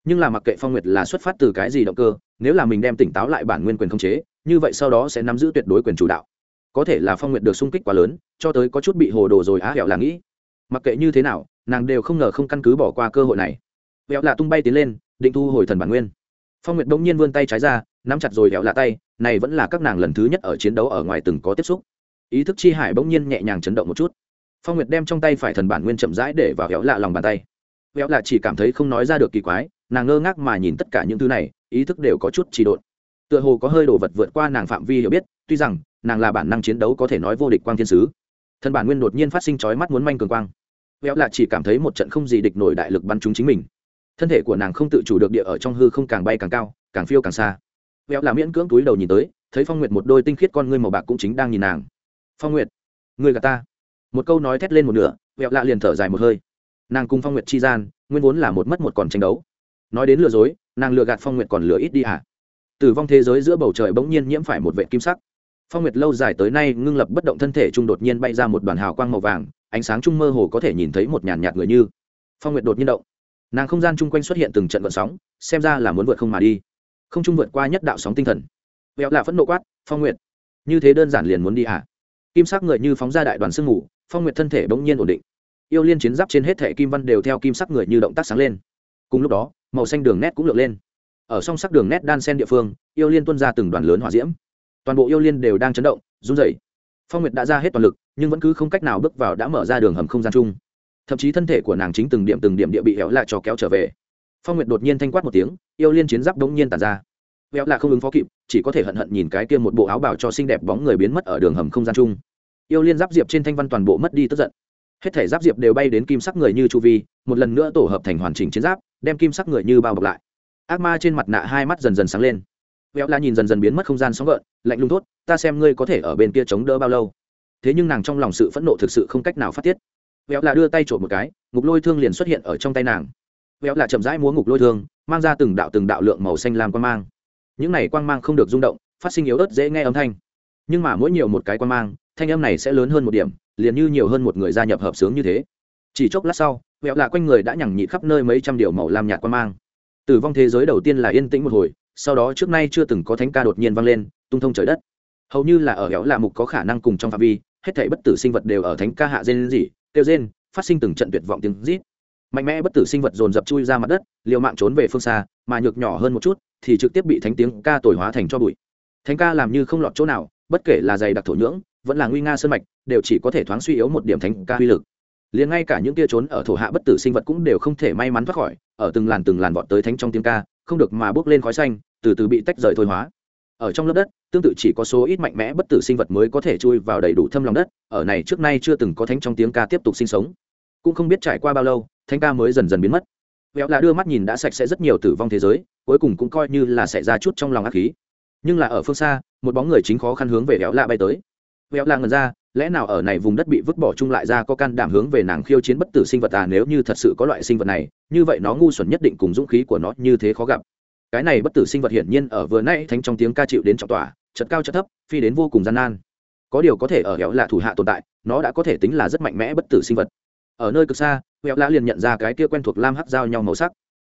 Nhưng là mặc kệ phong nguyệt là xuất phát từ cái gì động cơ, nếu là mình đem tỉnh táo lại bản nguyên quyền khống chế, như vậy sau đó sẽ nắm giữ tuyệt đối quyền chủ đạo. Có thể là phong nguyệt được sung kích quá lớn, cho tới có chút bị hồ đồ rồi á hẹo là nghĩ. Mặc kệ như thế nào, nàng đều không ngờ không căn cứ bỏ qua cơ hội này vẹo lạ tung bay tiến lên, định thu hồi thần bản nguyên. Phong nguyệt bỗng nhiên vươn tay trái ra, nắm chặt rồi vẹo lạ tay, này vẫn là các nàng lần thứ nhất ở chiến đấu ở ngoài từng có tiếp xúc. Ý thức chi hải bỗng nhiên nhẹ nhàng chấn động một chút. Phong nguyệt đem trong tay phải thần bản nguyên chậm rãi để vào vẹo lạ lòng bàn tay. Vẹo lạ chỉ cảm thấy không nói ra được kỳ quái, nàng ngơ ngác mà nhìn tất cả những thứ này, ý thức đều có chút trì độn. Tựa hồ có hơi đồ vật vượt qua nàng phạm vi hiểu biết, tuy rằng, nàng là bản năng chiến đấu có thể nói vô địch quang thiên sứ. Thần bản nguyên đột nhiên phát sinh chói mắt muốn manh cường quang. Vẹo lạ chỉ cảm thấy một trận không gì địch nổi đại lực bắn trúng chính mình thân thể của nàng không tự chủ được địa ở trong hư không càng bay càng cao, càng phiêu càng xa. Véo là miễn cưỡng túi đầu nhìn tới, thấy phong nguyệt một đôi tinh khiết con ngươi màu bạc cũng chính đang nhìn nàng. Phong nguyệt người gà ta? Một câu nói thét lên một nửa, Vẹo lạ liền thở dài một hơi. Nàng cùng phong nguyệt chi gian, nguyên vốn là một mất một còn tranh đấu. Nói đến lừa dối, nàng lừa gạt phong nguyệt còn lừa ít đi hả? Tử vong thế giới giữa bầu trời bỗng nhiên nhiễm phải một vệ kim sắc. Phong nguyệt lâu dài tới nay ngưng lập bất động thân thể trung đột nhiên bay ra một đoàn hào quang màu vàng, ánh sáng trung mơ hồ có thể nhìn thấy một nhàn nhạt người như. Phong nguyệt đột nhiên động nàng không gian chung quanh xuất hiện từng trận vận sóng, xem ra là muốn vượt không mà đi. Không trung vượt qua nhất đạo sóng tinh thần. Vẹo lạ phẫn nộ quát, phong nguyệt, như thế đơn giản liền muốn đi à? kim sắc người như phóng ra đại đoàn sương mù, phong nguyệt thân thể bỗng nhiên ổn định. Yêu liên chiến giáp trên hết thẻ kim văn đều theo kim sắc người như động tác sáng lên. Cùng lúc đó, màu xanh đường nét cũng lượn lên. Ở song sắc đường nét đan sen địa phương, yêu liên tuân ra từng đoàn lớn hỏa diễm. Toàn bộ yêu liên đều đang chấn động, run rẩy. Phong nguyệt đã ra hết toàn lực, nhưng vẫn cứ không cách nào bước vào đã mở ra đường hầm không gian chung thậm chí thân thể của nàng chính từng điểm từng điểm địa bị héo lại cho kéo trở về. Phong nguyệt đột nhiên thanh quát một tiếng, yêu liên chiến giáp đống nhiên tàn ra. Héo lại không ứng phó kịp, chỉ có thể hận hận nhìn cái kia một bộ áo bào cho xinh đẹp bóng người biến mất ở đường hầm không gian chung. Yêu liên giáp diệp trên thanh văn toàn bộ mất đi tức giận. Hết thể giáp diệp đều bay đến kim sắc người như chu vi, một lần nữa tổ hợp thành hoàn chỉnh chiến giáp, đem kim sắc người như bao bọc lại. Ác ma trên mặt nạ hai mắt dần dần sáng lên. Véo la nhìn dần dần biến mất không gian sóng gợn, lạnh lùng thốt, ta xem ngươi có thể ở bên kia chống đỡ bao lâu. Thế nhưng nàng trong lòng sự phẫn nộ thực sự không cách nào phát tiết véo là đưa tay trộm một cái, ngục lôi thương liền xuất hiện ở trong tay nàng. Véo là chậm rãi múa ngục lôi thương, mang ra từng đạo từng đạo lượng màu xanh làm quang mang. Những này quang mang không được rung động, phát sinh yếu ớt dễ nghe âm thanh. Nhưng mà mỗi nhiều một cái quang mang, thanh âm này sẽ lớn hơn một điểm, liền như nhiều hơn một người gia nhập hợp sướng như thế. Chỉ chốc lát sau, véo là quanh người đã nhẳng nhị khắp nơi mấy trăm điều màu lam nhạt quang mang. Tử vong thế giới đầu tiên là yên tĩnh một hồi, sau đó trước nay chưa từng có thánh ca đột nhiên vang lên, tung thông trời đất. Hầu như là ở héo là mục có khả năng cùng trong phạm vi, hết thảy bất tử sinh vật đều ở thánh ca hạ dên gì kêu rên, phát sinh từng trận tuyệt vọng tiếng rít. Mạnh mẽ bất tử sinh vật dồn dập chui ra mặt đất, liều mạng trốn về phương xa, mà nhược nhỏ hơn một chút, thì trực tiếp bị thánh tiếng ca tồi hóa thành cho bụi. Thánh ca làm như không lọt chỗ nào, bất kể là dày đặc thổ nhưỡng, vẫn là nguy nga sơn mạch, đều chỉ có thể thoáng suy yếu một điểm thánh ca uy lực. Liền ngay cả những tia trốn ở thổ hạ bất tử sinh vật cũng đều không thể may mắn thoát khỏi, ở từng làn từng làn vọt tới thánh trong tiếng ca, không được mà bước lên khói xanh, từ từ bị tách rời thôi hóa ở trong lớp đất, tương tự chỉ có số ít mạnh mẽ bất tử sinh vật mới có thể chui vào đầy đủ thâm lòng đất, ở này trước nay chưa từng có thánh trong tiếng ca tiếp tục sinh sống. Cũng không biết trải qua bao lâu, thánh ca mới dần dần biến mất. Vẹo là đưa mắt nhìn đã sạch sẽ rất nhiều tử vong thế giới, cuối cùng cũng coi như là xảy ra chút trong lòng ác khí nhưng là ở phương xa, một bóng người chính khó khăn hướng về vẹo lạ bay tới. Vẹo lạ ngần ra, lẽ nào ở này vùng đất bị vứt bỏ chung lại ra có can đảm hướng về nàng khiêu chiến bất tử sinh vật à? Nếu như thật sự có loại sinh vật này, như vậy nó ngu xuẩn nhất định cùng dũng khí của nó như thế khó gặp cái này bất tử sinh vật hiển nhiên ở vừa nay thánh trong tiếng ca chịu đến trọng tỏa chật cao chật thấp, phi đến vô cùng gian nan. Có điều có thể ở hẻo lạ thủ hạ tồn tại, nó đã có thể tính là rất mạnh mẽ bất tử sinh vật. Ở nơi cực xa hẻo lạ liền nhận ra cái kia quen thuộc lam hắc giao nhau màu sắc.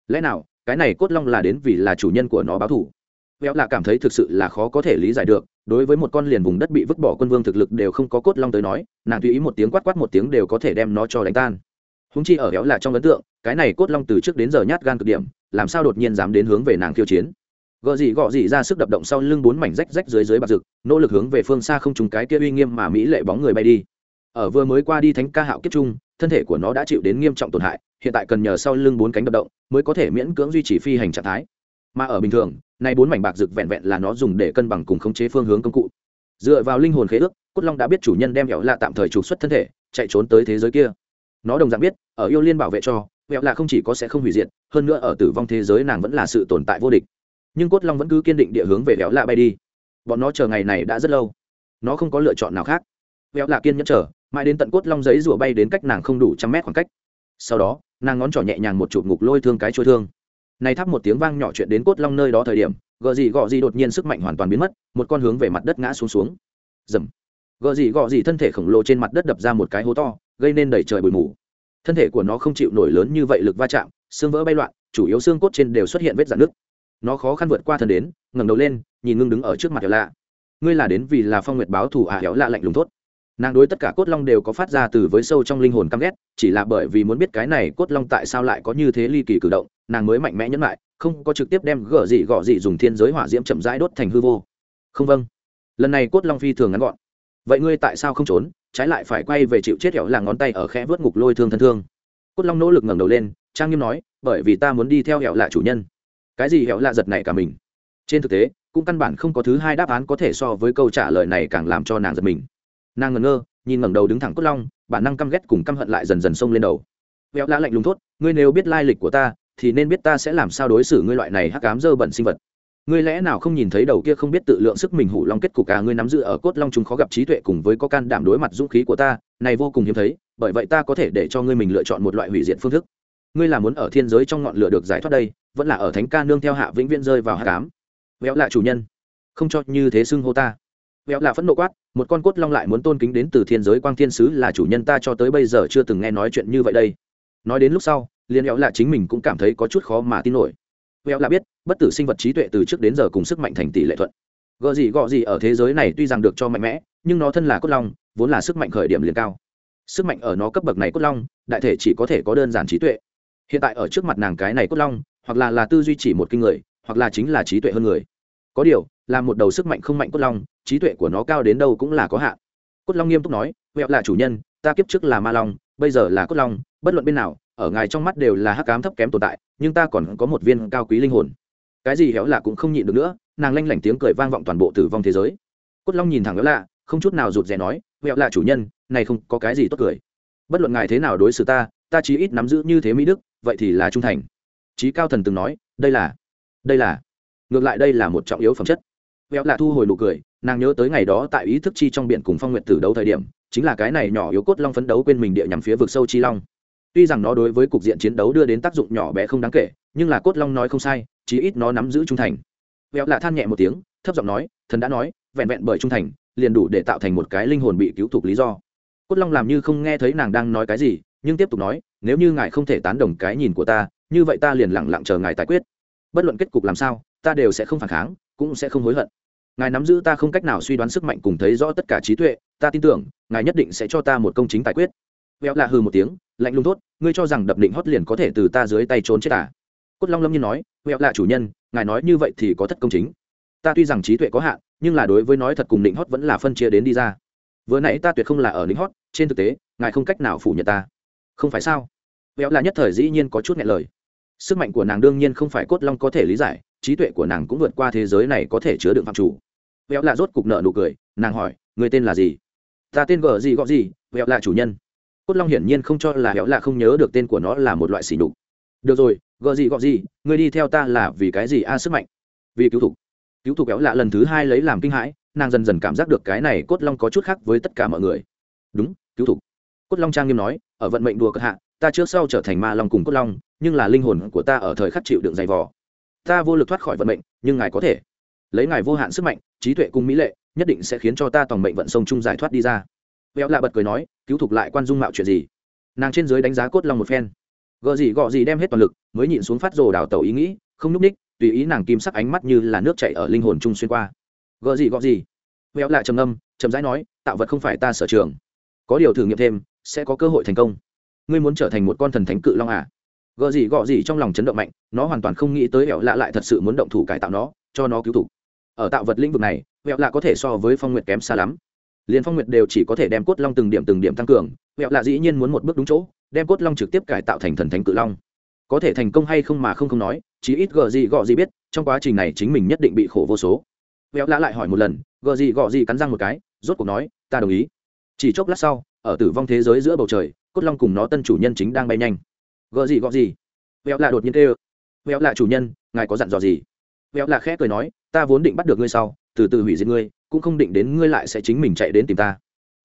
Lẽ nào, cái này cốt long là đến vì là chủ nhân của nó báo thủ hẻo lạ cảm thấy thực sự là khó có thể lý giải được, đối với một con liền vùng đất bị vứt bỏ quân vương thực lực đều không có cốt long tới nói, nàng tùy ý một tiếng quát quát một tiếng đều có thể đem nó cho đánh tan. Húng chi ở hẻo lạ trong ấn tượng, cái này cốt long từ trước đến giờ nhát gan cực điểm làm sao đột nhiên dám đến hướng về nàng khiêu chiến? Gợ gì gọ gì ra sức đập động sau lưng bốn mảnh rách rách dưới dưới bạc rực, nỗ lực hướng về phương xa không trùng cái kia uy nghiêm mà mỹ lệ bóng người bay đi. Ở vừa mới qua đi thánh ca hạo kiếp trung, thân thể của nó đã chịu đến nghiêm trọng tổn hại, hiện tại cần nhờ sau lưng bốn cánh đập động mới có thể miễn cưỡng duy trì phi hành trạng thái. Mà ở bình thường nay bốn mảnh bạc rực vẹn vẹn là nó dùng để cân bằng cùng khống chế phương hướng công cụ. Dựa vào linh hồn khế ước, cốt long đã biết chủ nhân đem hẻo lạ tạm thời trục xuất thân thể, chạy trốn tới thế giới kia. Nó đồng dạng biết, ở yêu liên bảo vệ cho vẹo lạ không chỉ có sẽ không hủy diệt, hơn nữa ở tử vong thế giới nàng vẫn là sự tồn tại vô địch. Nhưng cốt long vẫn cứ kiên định địa hướng về vẹo lạ bay đi. Bọn nó chờ ngày này đã rất lâu. Nó không có lựa chọn nào khác. Vẹo lạ kiên nhẫn chờ, mãi đến tận cốt long giấy rủa bay đến cách nàng không đủ trăm mét khoảng cách. Sau đó, nàng ngón trỏ nhẹ nhàng một chụp ngục lôi thương cái trôi thương. Này thắp một tiếng vang nhỏ chuyện đến cốt long nơi đó thời điểm gợ gì gọ gì đột nhiên sức mạnh hoàn toàn biến mất, một con hướng về mặt đất ngã xuống xuống. Dầm gợ gì gọ gì thân thể khổng lồ trên mặt đất đập ra một cái hố to, gây nên đẩy trời bụi mù thân thể của nó không chịu nổi lớn như vậy lực va chạm, xương vỡ bay loạn, chủ yếu xương cốt trên đều xuất hiện vết dạn nước nó khó khăn vượt qua thân đến, ngẩng đầu lên, nhìn ngưng đứng ở trước mặt hẻo lạ. Ngươi là đến vì là phong nguyệt báo thù à hẻo lạ lạnh lùng thốt. Nàng đối tất cả cốt long đều có phát ra từ với sâu trong linh hồn căm ghét, chỉ là bởi vì muốn biết cái này cốt long tại sao lại có như thế ly kỳ cử động, nàng mới mạnh mẽ nhấn lại, không có trực tiếp đem gở gì gọ gì dùng thiên giới hỏa diễm chậm rãi đốt thành hư vô. Không vâng. Lần này cốt long phi thường ngắn gọn. Vậy ngươi tại sao không trốn? Trái lại phải quay về chịu chết hẻo là ngón tay ở khẽ vớt ngục lôi thương thân thương. Cốt long nỗ lực ngẩng đầu lên, trang nghiêm nói, bởi vì ta muốn đi theo hẻo lạ chủ nhân. Cái gì hẻo lạ giật này cả mình? Trên thực tế, cũng căn bản không có thứ hai đáp án có thể so với câu trả lời này càng làm cho nàng giật mình. Nàng ngẩn ngơ, nhìn ngẩng đầu đứng thẳng cốt long, bản năng căm ghét cùng căm hận lại dần dần xông lên đầu. Hẻo lạ lạnh lùng thốt, ngươi nếu biết lai lịch của ta, thì nên biết ta sẽ làm sao đối xử ngươi loại này hắc ám dơ bẩn sinh vật ngươi lẽ nào không nhìn thấy đầu kia không biết tự lượng sức mình hủ long kết cục cả à, ngươi nắm giữ ở cốt long chúng khó gặp trí tuệ cùng với có can đảm đối mặt dũng khí của ta này vô cùng hiếm thấy bởi vậy ta có thể để cho ngươi mình lựa chọn một loại hủy diệt phương thức. Ngươi là muốn ở thiên giới trong ngọn lửa được giải thoát đây vẫn là ở thánh ca nương theo hạ vĩnh viễn rơi vào hạ cám véo lạ chủ nhân không cho như thế xưng hô ta. Véo lạ phẫn nộ quát một con cốt long lại muốn tôn kính đến từ thiên giới quang thiên sứ là chủ nhân ta cho tới bây giờ chưa từng nghe nói chuyện như vậy đây. Nói đến lúc sau liền véo lạ chính mình cũng cảm thấy có chút khó mà tin nổi véo là biết, bất tử sinh vật trí tuệ từ trước đến giờ cùng sức mạnh thành tỷ lệ thuận. Gò gì gọ gì ở thế giới này tuy rằng được cho mạnh mẽ, nhưng nó thân là cốt long, vốn là sức mạnh khởi điểm liền cao. Sức mạnh ở nó cấp bậc này cốt long, đại thể chỉ có thể có đơn giản trí tuệ. Hiện tại ở trước mặt nàng cái này cốt long, hoặc là là tư duy chỉ một kinh người, hoặc là chính là trí tuệ hơn người. Có điều, là một đầu sức mạnh không mạnh cốt long, trí tuệ của nó cao đến đâu cũng là có hạn. Cốt long nghiêm túc nói vẹo là chủ nhân, ta kiếp trước là ma long, bây giờ là cốt long, bất luận bên nào ở ngài trong mắt đều là hắc ám thấp kém tồn tại, nhưng ta còn có một viên cao quý linh hồn. Cái gì héo lạ cũng không nhịn được nữa, nàng lanh lảnh tiếng cười vang vọng toàn bộ tử vong thế giới. Cốt long nhìn thẳng héo lạ, không chút nào rụt rè nói, héo lạ chủ nhân, này không có cái gì tốt cười. Bất luận ngài thế nào đối xử ta ta chí ít nắm giữ như thế mỹ đức, vậy thì là trung thành. Trí cao thần từng nói, đây là đây là, ngược lại đây là một trọng yếu phẩm chất. Héo lạ thu hồi nụ cười, nàng nhớ tới ngày đó tại ý thức chi trong biển cùng phong nguyện tử đấu thời điểm, chính là cái này nhỏ yếu cốt long phấn đấu quên mình địa nhằm phía vực sâu chi long tuy rằng nó đối với cục diện chiến đấu đưa đến tác dụng nhỏ bé không đáng kể, nhưng là cốt long nói không sai, chí ít nó nắm giữ trung thành. Vẹo lạ than nhẹ một tiếng, thấp giọng nói, thần đã nói, vẹn vẹn bởi trung thành, liền đủ để tạo thành một cái linh hồn bị cứu thuộc lý do. Cốt long làm như không nghe thấy nàng đang nói cái gì, nhưng tiếp tục nói, nếu như ngài không thể tán đồng cái nhìn của ta, như vậy ta liền lẳng lặng chờ ngài tài quyết. Bất luận kết cục làm sao, ta đều sẽ không phản kháng, cũng sẽ không hối hận. Ngài nắm giữ ta không cách nào suy đoán sức mạnh cùng thấy rõ tất cả trí tuệ, ta tin tưởng, ngài nhất định sẽ cho ta một công chính tài quyết vẹo lạ hừ một tiếng, lạnh lùng tốt ngươi cho rằng đập định hót liền có thể từ ta dưới tay trốn chết à. cốt long lâm nhiên nói vẹo lạ chủ nhân, ngài nói như vậy thì có thất công chính. Ta tuy rằng trí tuệ có hạn, nhưng là đối với nói thật cùng định hót vẫn là phân chia đến đi ra. Vừa nãy ta tuyệt không là ở định hót, trên thực tế, ngài không cách nào phủ nhận ta. Không phải sao? Véo là nhất thời dĩ nhiên có chút nghẹn lời. Sức mạnh của nàng đương nhiên không phải cốt long có thể lý giải, trí tuệ của nàng cũng vượt qua thế giới này có thể chứa đựng phạm chủ. Véo là rốt cục nợ nụ cười, nàng hỏi, người tên là gì? Ta tên gờ gì gọ gì véo là chủ nhân cốt long hiển nhiên không cho là hẻo là không nhớ được tên của nó là một loại xỉ đục được rồi gọi gì gọ gì người đi theo ta là vì cái gì a sức mạnh? Vì cứu thục. Cứu thục hẻo lạ lần thứ hai lấy làm kinh hãi, nàng dần dần cảm giác được cái này cốt long có chút khác với tất cả mọi người. Đúng, cứu thục. Cốt long trang nghiêm nói, ở vận mệnh đùa cất hạ, ta trước sau trở thành ma long cùng cốt long, nhưng là linh hồn của ta ở thời khắc chịu đựng dày vò. Ta vô lực thoát khỏi vận mệnh, nhưng ngài có thể. Lấy ngài vô hạn sức mạnh, trí tuệ cùng mỹ lệ, nhất định sẽ khiến cho ta toàn mệnh vận sông chung giải thoát đi ra véo lạ bật cười nói, cứu thục lại quan dung mạo chuyện gì? Nàng trên dưới đánh giá cốt long một phen. Gợ gì gọ gì đem hết toàn lực, mới nhịn xuống phát rồ đào tàu ý nghĩ, không nhúc ních, tùy ý nàng kim sắc ánh mắt như là nước chảy ở linh hồn chung xuyên qua. Gợ gì gọ gì? Véo lạ trầm âm trầm rãi nói, tạo vật không phải ta sở trường. Có điều thử nghiệm thêm, sẽ có cơ hội thành công. Ngươi muốn trở thành một con thần thánh cự long à? Gợ gì gọ gì trong lòng chấn động mạnh, nó hoàn toàn không nghĩ tới hẹo lạ lại thật sự muốn động thủ cải tạo nó, cho nó cứu thủ ở tạo vật lĩnh vực này hẹo lạ có thể so với phong nguyệt kém xa lắm liền phong nguyệt đều chỉ có thể đem cốt long từng điểm từng điểm tăng cường hẹo lạ dĩ nhiên muốn một bước đúng chỗ, đem cốt long trực tiếp cải tạo thành thần thánh cự long. Có thể thành công hay không mà không không nói, chí ít Gờ gì gọ gì biết, trong quá trình này chính mình nhất định bị khổ vô số. Hẹo lạ lại hỏi một lần, Gờ gì gọ gì cắn răng một cái, rốt cuộc nói, ta đồng ý. Chỉ chốc lát sau, ở tử vong thế giới giữa bầu trời, cốt long cùng nó tân chủ nhân chính đang bay nhanh. Gờ gì gọ gì? Véo lạ đột nhiên kêu. Ơ lạ chủ nhân, ngài có dặn dò gì? Véo Lạ khẽ cười nói, ta vốn định bắt được ngươi sau từ từ hủy diệt ngươi, cũng không định đến ngươi lại sẽ chính mình chạy đến tìm ta.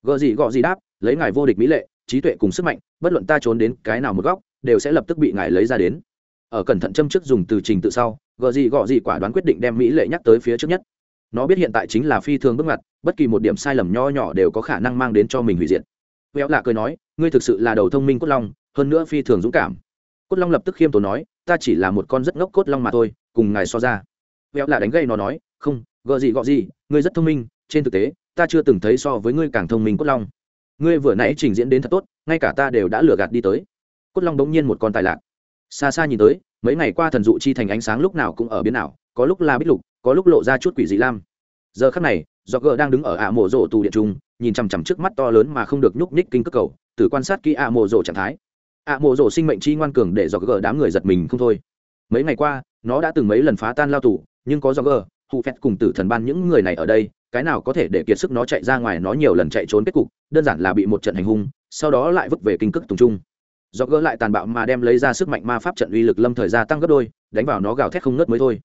Gợ gì gọ gì đáp, lấy ngài vô địch mỹ lệ, trí tuệ cùng sức mạnh, bất luận ta trốn đến cái nào một góc, đều sẽ lập tức bị ngài lấy ra đến. Ở cẩn thận châm trước dùng từ trình tự sau gợ gì gọ gì quả đoán quyết định đem mỹ lệ nhắc tới phía trước nhất. Nó biết hiện tại chính là phi thường bước ngoặt bất kỳ một điểm sai lầm nho nhỏ đều có khả năng mang đến cho mình hủy diệt. Véo lạ cười nói, ngươi thực sự là đầu thông minh cốt long, hơn nữa phi thường dũng cảm. Cốt long lập tức khiêm tốn nói, ta chỉ là một con rất ngốc cốt long mà thôi, cùng ngài so ra. Véo lạ đánh gây nó nói, không gợ gì gọ gì, ngươi rất thông minh, trên thực tế, ta chưa từng thấy so với ngươi càng thông minh cốt long. Ngươi vừa nãy trình diễn đến thật tốt, ngay cả ta đều đã lừa gạt đi tới. Cốt long bỗng nhiên một con tài lạc. Xa xa nhìn tới, mấy ngày qua thần dụ chi thành ánh sáng lúc nào cũng ở biến nào có lúc là bích lục, có lúc lộ ra chút quỷ dị lam. Giờ khắc này do gờ đang đứng ở ạ mộ rổ tù điện trung, nhìn chằm chằm trước mắt to lớn mà không được nhúc nhích kinh cước cầu từ quan sát kỹ ạ mộ rổ trạng thái. Ạ mộ rổ sinh mệnh chi ngoan cường để do gờ đám người giật mình không thôi. Mấy ngày qua, nó đã từng mấy lần phá tan lao tù, nhưng có do gờ hụ phét cùng tử thần ban những người này ở đây, cái nào có thể để kiệt sức nó chạy ra ngoài nó nhiều lần chạy trốn kết cục, đơn giản là bị một trận hành hung, sau đó lại vứt về kinh cước tùng trung. Do gỡ lại tàn bạo mà đem lấy ra sức mạnh ma pháp trận uy lực lâm thời gia tăng gấp đôi, đánh vào nó gào thét không ngớt mới thôi.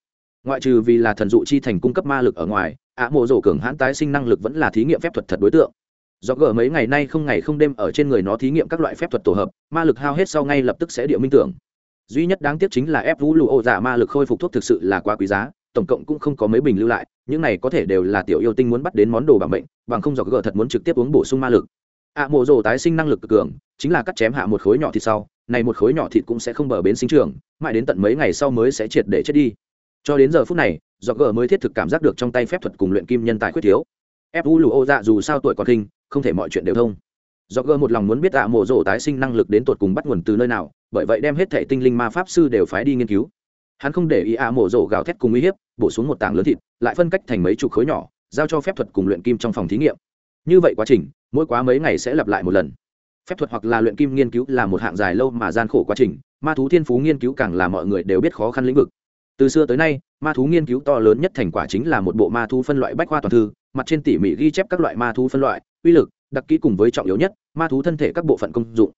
Ngoại trừ vì là thần dụ chi thành cung cấp ma lực ở ngoài, ạ mộ rổ cường hãn tái sinh năng lực vẫn là thí nghiệm phép thuật thật đối tượng. Do gỡ mấy ngày nay không ngày không đêm ở trên người nó thí nghiệm các loại phép thuật tổ hợp, ma lực hao hết sau ngay lập tức sẽ địa minh tưởng. Duy nhất đáng tiếc chính là ép vũ lụ ô giả ma lực khôi phục thuốc thực sự là quá quý giá tổng cộng cũng không có mấy bình lưu lại, những này có thể đều là tiểu yêu tinh muốn bắt đến món đồ bằng bệnh bằng không do gỡ thật muốn trực tiếp uống bổ sung ma lực. Ạ mộ rồ tái sinh năng lực cực cường, chính là cắt chém hạ một khối nhỏ thịt sau, này một khối nhỏ thịt cũng sẽ không bờ bến sinh trường mãi đến tận mấy ngày sau mới sẽ triệt để chết đi. Cho đến giờ phút này do gờ mới thiết thực cảm giác được trong tay phép thuật cùng luyện kim nhân tài quyết thiếu. Ép u lù ô dạ dù sao tuổi còn kinh, không thể mọi chuyện đều thông. Do gờ một lòng muốn biết ạ mộ rồ tái sinh năng lực đến tột cùng bắt nguồn từ nơi nào, bởi vậy đem hết thệ tinh linh ma pháp sư đều phái đi nghiên cứu hắn không để ý ạ mổ rổ gào thét cùng uy hiếp, bổ xuống một tảng lớn thịt, lại phân cách thành mấy chục khối nhỏ, giao cho phép thuật cùng luyện kim trong phòng thí nghiệm. Như vậy quá trình, mỗi quá mấy ngày sẽ lặp lại một lần. Phép thuật hoặc là luyện kim nghiên cứu là một hạng dài lâu mà gian khổ quá trình, ma thú thiên phú nghiên cứu càng là mọi người đều biết khó khăn lĩnh vực. Từ xưa tới nay, ma thú nghiên cứu to lớn nhất thành quả chính là một bộ ma thú phân loại bách khoa toàn thư, mặt trên tỉ mỉ ghi chép các loại ma thú phân loại, uy lực, đặc kỹ cùng với trọng yếu nhất, ma thú thân thể các bộ phận công dụng.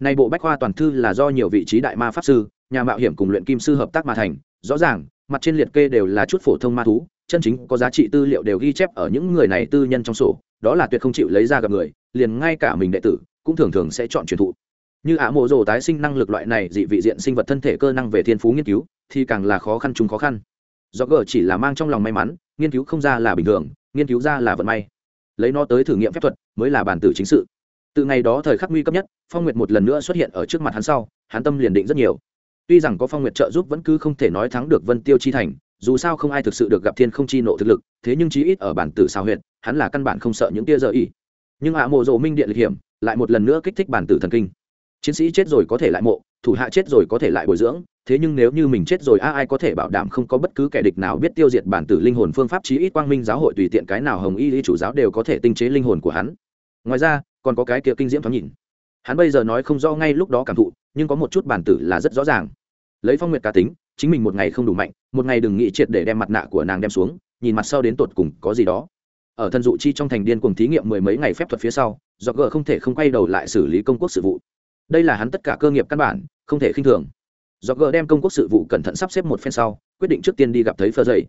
Này bộ bách khoa toàn thư là do nhiều vị trí đại ma pháp sư nhà mạo hiểm cùng luyện kim sư hợp tác mà thành, rõ ràng, mặt trên liệt kê đều là chút phổ thông ma thú, chân chính có giá trị tư liệu đều ghi chép ở những người này tư nhân trong sổ, đó là tuyệt không chịu lấy ra gặp người, liền ngay cả mình đệ tử cũng thường thường sẽ chọn truyền thụ. Như ả mộ rồ tái sinh năng lực loại này dị vị diện sinh vật thân thể cơ năng về thiên phú nghiên cứu, thì càng là khó khăn chung khó khăn. Do gờ chỉ là mang trong lòng may mắn, nghiên cứu không ra là bình thường, nghiên cứu ra là vận may. Lấy nó tới thử nghiệm phép thuật mới là bản tử chính sự. Từ ngày đó thời khắc nguy cấp nhất, phong nguyệt một lần nữa xuất hiện ở trước mặt hắn sau, hắn tâm liền định rất nhiều tuy rằng có phong nguyệt trợ giúp vẫn cứ không thể nói thắng được vân tiêu chi thành, dù sao không ai thực sự được gặp thiên không chi nộ thực lực, thế nhưng chí ít ở bản tử sao huyện hắn là căn bản không sợ những tia giờ ý. Nhưng hạ mộ rộ minh điện lịch hiểm, lại một lần nữa kích thích bản tử thần kinh. Chiến sĩ chết rồi có thể lại mộ, thủ hạ chết rồi có thể lại bồi dưỡng, thế nhưng nếu như mình chết rồi, a ai có thể bảo đảm không có bất cứ kẻ địch nào biết tiêu diệt bản tử linh hồn phương pháp chí ít quang minh giáo hội tùy tiện cái nào hồng y lý chủ giáo đều có thể tinh chế linh hồn của hắn. Ngoài ra, còn có cái kia kinh diễm thoáng nhìn. Hắn bây giờ nói không rõ ngay lúc đó cảm thụ nhưng có một chút bản tử là rất rõ ràng. Lấy phong nguyệt cá tính, chính mình một ngày không đủ mạnh, một ngày đừng nghĩ triệt để đem mặt nạ của nàng đem xuống, nhìn mặt sau đến tột cùng có gì đó. Ở thân dụ chi trong thành điên cùng thí nghiệm mười mấy ngày phép thuật phía sau do gờ không thể không quay đầu lại xử lý công quốc sự vụ. Đây là hắn tất cả cơ nghiệp căn bản, không thể khinh thường. Do gờ đem công quốc sự vụ cẩn thận sắp xếp một phen sau, quyết định trước tiên đi gặp thấy phơ dậy.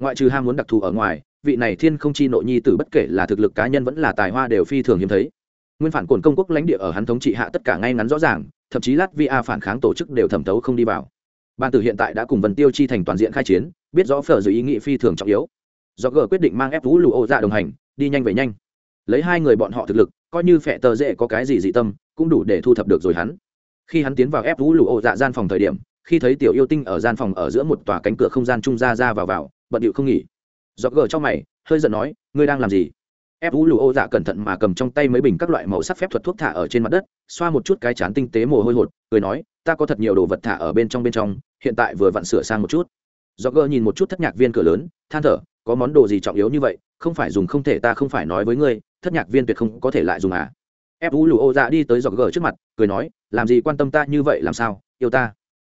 Ngoại trừ ham muốn đặc thù ở ngoài, vị này thiên không chi nội nhi từ bất kể là thực lực cá nhân vẫn là tài hoa đều phi thường hiếm thấy. Nguyên phản cồn công quốc lãnh địa ở hắn thống trị hạ tất cả ngay ngắn rõ ràng thậm chí lát vi phản kháng tổ chức đều thẩm thấu không đi vào. Ban tử hiện tại đã cùng vần tiêu chi thành toàn diện khai chiến, biết rõ phở dự ý nghị phi thường trọng yếu. Do g quyết định mang ép vũ lụ ô dạ đồng hành, đi nhanh về nhanh. Lấy hai người bọn họ thực lực, coi như phẹ tờ dễ có cái gì dị tâm, cũng đủ để thu thập được rồi hắn. Khi hắn tiến vào ép vũ lụ ô dạ gian phòng thời điểm, khi thấy tiểu yêu tinh ở gian phòng ở giữa một tòa cánh cửa không gian trung ra ra vào vào, bận điệu không nghỉ. Do g trong mày, hơi giận nói, ngươi đang làm gì? Ép vũ lụ ô dạ cẩn thận mà cầm trong tay mấy bình các loại màu sắc phép thuật thuốc thả ở trên mặt đất, xoa một chút cái chán tinh tế mồ hôi hột, cười nói, ta có thật nhiều đồ vật thả ở bên trong bên trong, hiện tại vừa vặn sửa sang một chút. Do gơ nhìn một chút thất nhạc viên cửa lớn, than thở, có món đồ gì trọng yếu như vậy? Không phải dùng không thể, ta không phải nói với ngươi, thất nhạc viên tuyệt không có thể lại dùng à? Ép vũ lụ ô dạ đi tới do gờ trước mặt, cười nói, làm gì quan tâm ta như vậy làm sao? Yêu ta.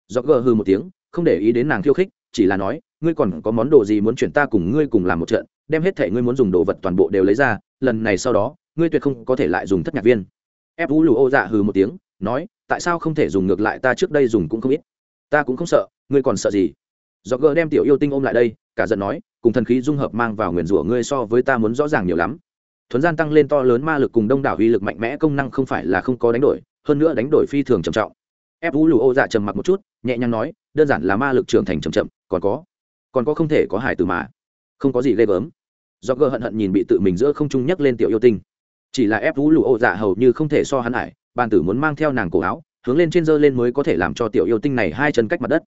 Do gờ hư một tiếng, không để ý đến nàng khiêu khích, chỉ là nói, ngươi còn có món đồ gì muốn chuyển ta cùng ngươi cùng làm một trận? Đem hết thể ngươi muốn dùng đồ vật toàn bộ đều lấy ra, lần này sau đó, ngươi tuyệt không có thể lại dùng thất nhạc viên. Ép vũ lù ô dạ hừ một tiếng, nói, tại sao không thể dùng ngược lại ta trước đây dùng cũng không ít. Ta cũng không sợ, ngươi còn sợ gì? Do gỡ đem tiểu yêu tinh ôm lại đây, cả giận nói, cùng thần khí dung hợp mang vào nguyền rủa ngươi so với ta muốn rõ ràng nhiều lắm. Thuấn gian tăng lên to lớn ma lực cùng đông đảo uy lực mạnh mẽ công năng không phải là không có đánh đổi, hơn nữa đánh đổi phi thường trầm trọng. Ép vũ lù ô dạ trầm mặc một chút, nhẹ nhàng nói, đơn giản là ma lực trưởng thành chậm chậm, còn có còn có không thể có hải từ mà không có gì ghê gớm. Do gờ hận hận nhìn bị tự mình giữa không trung nhấc lên tiểu yêu tinh. Chỉ là ép vũ lù ô dạ hầu như không thể so hắn hải bàn tử muốn mang theo nàng cổ áo, hướng lên trên dơ lên mới có thể làm cho tiểu yêu tinh này hai chân cách mặt đất.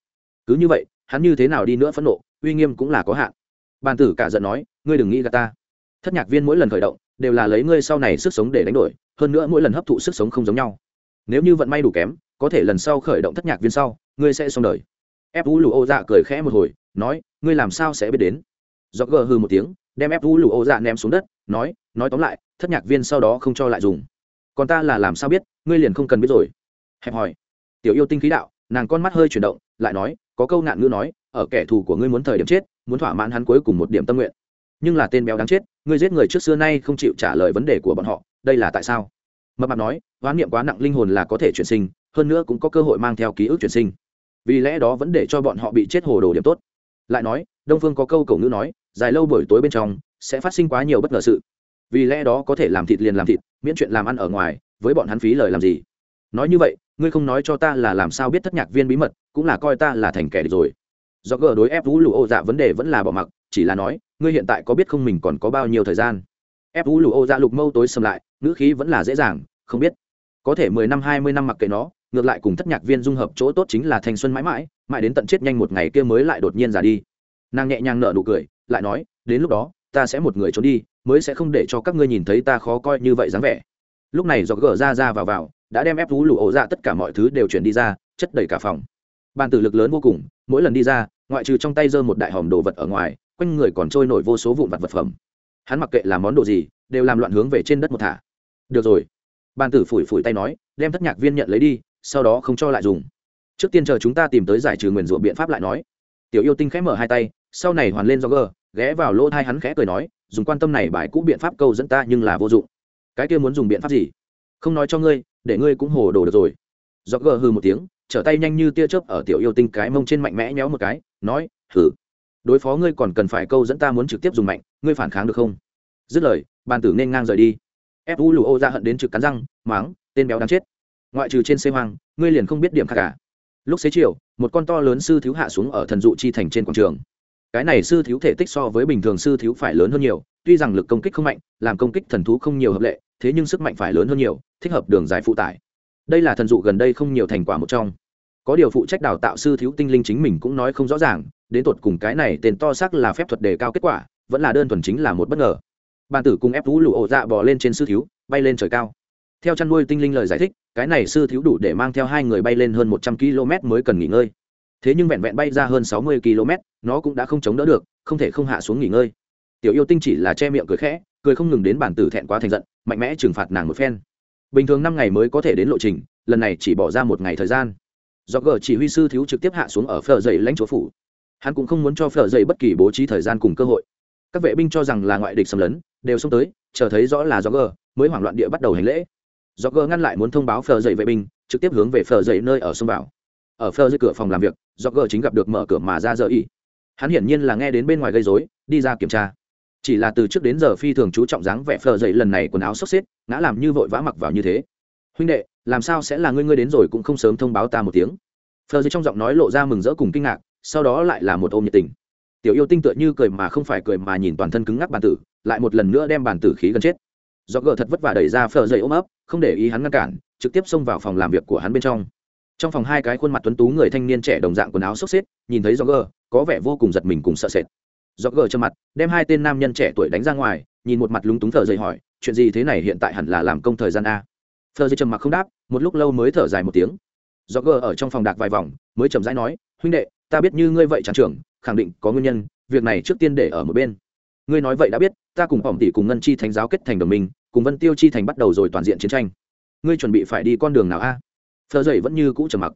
Cứ như vậy, hắn như thế nào đi nữa phẫn nộ, uy nghiêm cũng là có hạn. Bàn tử cả giận nói, ngươi đừng nghĩ gà ta. Thất nhạc viên mỗi lần khởi động, đều là lấy ngươi sau này sức sống để đánh đổi, hơn nữa mỗi lần hấp thụ sức sống không giống nhau. Nếu như vận may đủ kém, có thể lần sau khởi động thất nhạc viên sau, ngươi sẽ xong đời. Ép vũ lù ô dạ cười khẽ một hồi, nói, ngươi làm sao sẽ biết đến? Do gờ hư một tiếng, đem ép vũ lụ ô dạ ném xuống đất, nói nói tóm lại, thất nhạc viên sau đó không cho lại dùng. Còn ta là làm sao biết, ngươi liền không cần biết rồi. Hẹp hỏi tiểu yêu tinh khí đạo, nàng con mắt hơi chuyển động, lại nói, có câu nạn ngữ nói, ở kẻ thù của ngươi muốn thời điểm chết, muốn thỏa mãn hắn cuối cùng một điểm tâm nguyện. Nhưng là tên béo đáng chết, ngươi giết người trước xưa nay không chịu trả lời vấn đề của bọn họ, đây là tại sao? Mập mạp nói hoán niệm quá nặng linh hồn là có thể chuyển sinh, hơn nữa cũng có cơ hội mang theo ký ức chuyển sinh. Vì lẽ đó vẫn để cho bọn họ bị chết hồ đồ điểm tốt. Lại nói, đông phương có câu cầu ngữ nói dài lâu buổi tối bên trong, sẽ phát sinh quá nhiều bất ngờ sự. Vì lẽ đó có thể làm thịt liền làm thịt, miễn chuyện làm ăn ở ngoài, với bọn hắn phí lời làm gì? Nói như vậy, ngươi không nói cho ta là làm sao biết thất nhạc viên bí mật, cũng là coi ta là thành kẻ địch rồi. Do gờ đối ép vũ lụ ô dạ vấn đề vẫn là bỏ mặc, chỉ là nói, ngươi hiện tại có biết không mình còn có bao nhiêu thời gian? Ép vũ lụ ô dạ lục mâu tối xâm lại, ngữ khí vẫn là dễ dàng, không biết. Có thể mười năm, hai mươi năm mặc kệ nó, ngược lại cùng thất nhạc viên dung hợp chỗ tốt chính là thanh xuân mãi mãi mãi đến tận chết nhanh một ngày kia mới lại đột nhiên già đi. Nàng nhẹ nhàng nở nụ cười lại nói, đến lúc đó, ta sẽ một người trốn đi, mới sẽ không để cho các ngươi nhìn thấy ta khó coi như vậy dáng vẻ. Lúc này do gỡ ra ra vào vào, đã đem ép thú lụ ổ ra tất cả mọi thứ đều chuyển đi ra, chất đầy cả phòng. Bàn tử lực lớn vô cùng, mỗi lần đi ra, ngoại trừ trong tay giơ một đại hòm đồ vật ở ngoài, quanh người còn trôi nổi vô số vụn vặt vật phẩm. Hắn mặc kệ làm món đồ gì, đều làm loạn hướng về trên đất một thả. Được rồi. Bàn tử phủi phủi tay nói, đem thất nhạc viên nhận lấy đi, sau đó không cho lại dùng. Trước tiên chờ chúng ta tìm tới giải trừ nguyền rủa biện pháp lại nói. Tiểu yêu tinh khẽ mở hai tay sau này hoàn lên do gờ ghé vào lỗ thai hắn khẽ cười nói, dùng quan tâm này bài cũ biện pháp câu dẫn ta nhưng là vô dụng. Cái kia muốn dùng biện pháp gì? Không nói cho ngươi, để ngươi cũng hồ đồ được rồi. Do gờ hư một tiếng, trở tay nhanh như tia chớp ở tiểu yêu tinh cái mông trên mạnh mẽ nhéo một cái, nói hử đối phó ngươi còn cần phải câu dẫn ta muốn trực tiếp dùng mạnh, ngươi phản kháng được không? Dứt lời, bàn tử nên ngang rời đi. Ép u lù ô ra hận đến trực cắn răng, máng, tên béo đáng chết. Ngoại trừ trên xe hoang, ngươi liền không biết điểm khác cả. Lúc xế chiều, một con to lớn sư thiếu hạ xuống ở thần dụ chi thành trên quảng trường cái này sư thiếu thể tích so với bình thường sư thiếu phải lớn hơn nhiều, tuy rằng lực công kích không mạnh, làm công kích thần thú không nhiều hợp lệ, thế nhưng sức mạnh phải lớn hơn nhiều, thích hợp đường dài phụ tải. Đây là thần dụ gần đây không nhiều thành quả một trong. Có điều phụ trách đào tạo sư thiếu tinh linh chính mình cũng nói không rõ ràng, đến tột cùng cái này tên to xác là phép thuật đề cao kết quả, vẫn là đơn thuần chính là một bất ngờ. Bàn tử cùng ép vũ lụ ổ dạ bò lên trên sư thiếu, bay lên trời cao. Theo chăn nuôi tinh linh lời giải thích, cái này sư thiếu đủ để mang theo hai người bay lên hơn một trăm km mới cần nghỉ ngơi thế nhưng vẹn vẹn bay ra hơn sáu mươi km, nó cũng đã không chống đỡ được, không thể không hạ xuống nghỉ ngơi. Tiểu yêu tinh chỉ là che miệng cười khẽ, cười không ngừng đến bản tử thẹn quá thành giận, mạnh mẽ trừng phạt nàng một phen. Bình thường năm ngày mới có thể đến lộ trình, lần này chỉ bỏ ra một ngày thời gian. Do gờ chỉ huy sư thiếu trực tiếp hạ xuống ở phở dậy lãnh chúa phủ. Hắn cũng không muốn cho phở dậy bất kỳ bố trí thời gian cùng cơ hội. Các vệ binh cho rằng là ngoại địch xâm lấn, đều xông tới, chờ thấy rõ là do gờ mới hoảng loạn địa bắt đầu hành lễ. Do gờ ngăn lại muốn thông báo phở dậy vệ binh, trực tiếp hướng về phở dậy nơi ở sông vào ở phơ dưới cửa phòng làm việc, do gờ chính gặp được mở cửa mà ra giờ y. Hắn hiển nhiên là nghe đến bên ngoài gây rối, đi ra kiểm tra. Chỉ là từ trước đến giờ phi thường chú trọng dáng vẻ phờ dậy lần này quần áo xốc xếp, ngã làm như vội vã mặc vào như thế. Huynh đệ, làm sao sẽ là ngươi ngươi đến rồi cũng không sớm thông báo ta một tiếng. Phờ dậy trong giọng nói lộ ra mừng rỡ cùng kinh ngạc, sau đó lại là một ôm nhiệt tình. Tiểu yêu tinh tựa như cười mà không phải cười mà nhìn toàn thân cứng ngắc bàn tử, lại một lần nữa đem bàn tử khí gần chết. Do gờ thật vất vả đẩy ra phờ dậy ôm ấp, không để ý hắn ngăn cản, trực tiếp xông vào phòng làm việc của hắn bên trong trong phòng hai cái khuôn mặt tuấn tú người thanh niên trẻ đồng dạng quần áo xốc xếp, nhìn thấy do gờ có vẻ vô cùng giật mình cùng sợ sệt. Do gờ trơ mặt, đem hai tên nam nhân trẻ tuổi đánh ra ngoài, nhìn một mặt lúng túng thở dậy hỏi, chuyện gì thế này hiện tại hẳn là làm công thời gian a? Thợ dây trầm mặc không đáp, một lúc lâu mới thở dài một tiếng. Do gờ ở trong phòng đạc vài vòng, mới chầm rãi nói, huynh đệ, ta biết như ngươi vậy trắng trưởng, khẳng định có nguyên nhân, việc này trước tiên để ở một bên. Ngươi nói vậy đã biết, ta cùng hỏng tỷ cùng ngân chi thánh giáo kết thành đồng minh, cùng vân tiêu chi thành bắt đầu rồi toàn diện chiến tranh. Ngươi chuẩn bị phải đi con đường nào a? Thợ dậy vẫn như cũ trầm mặc.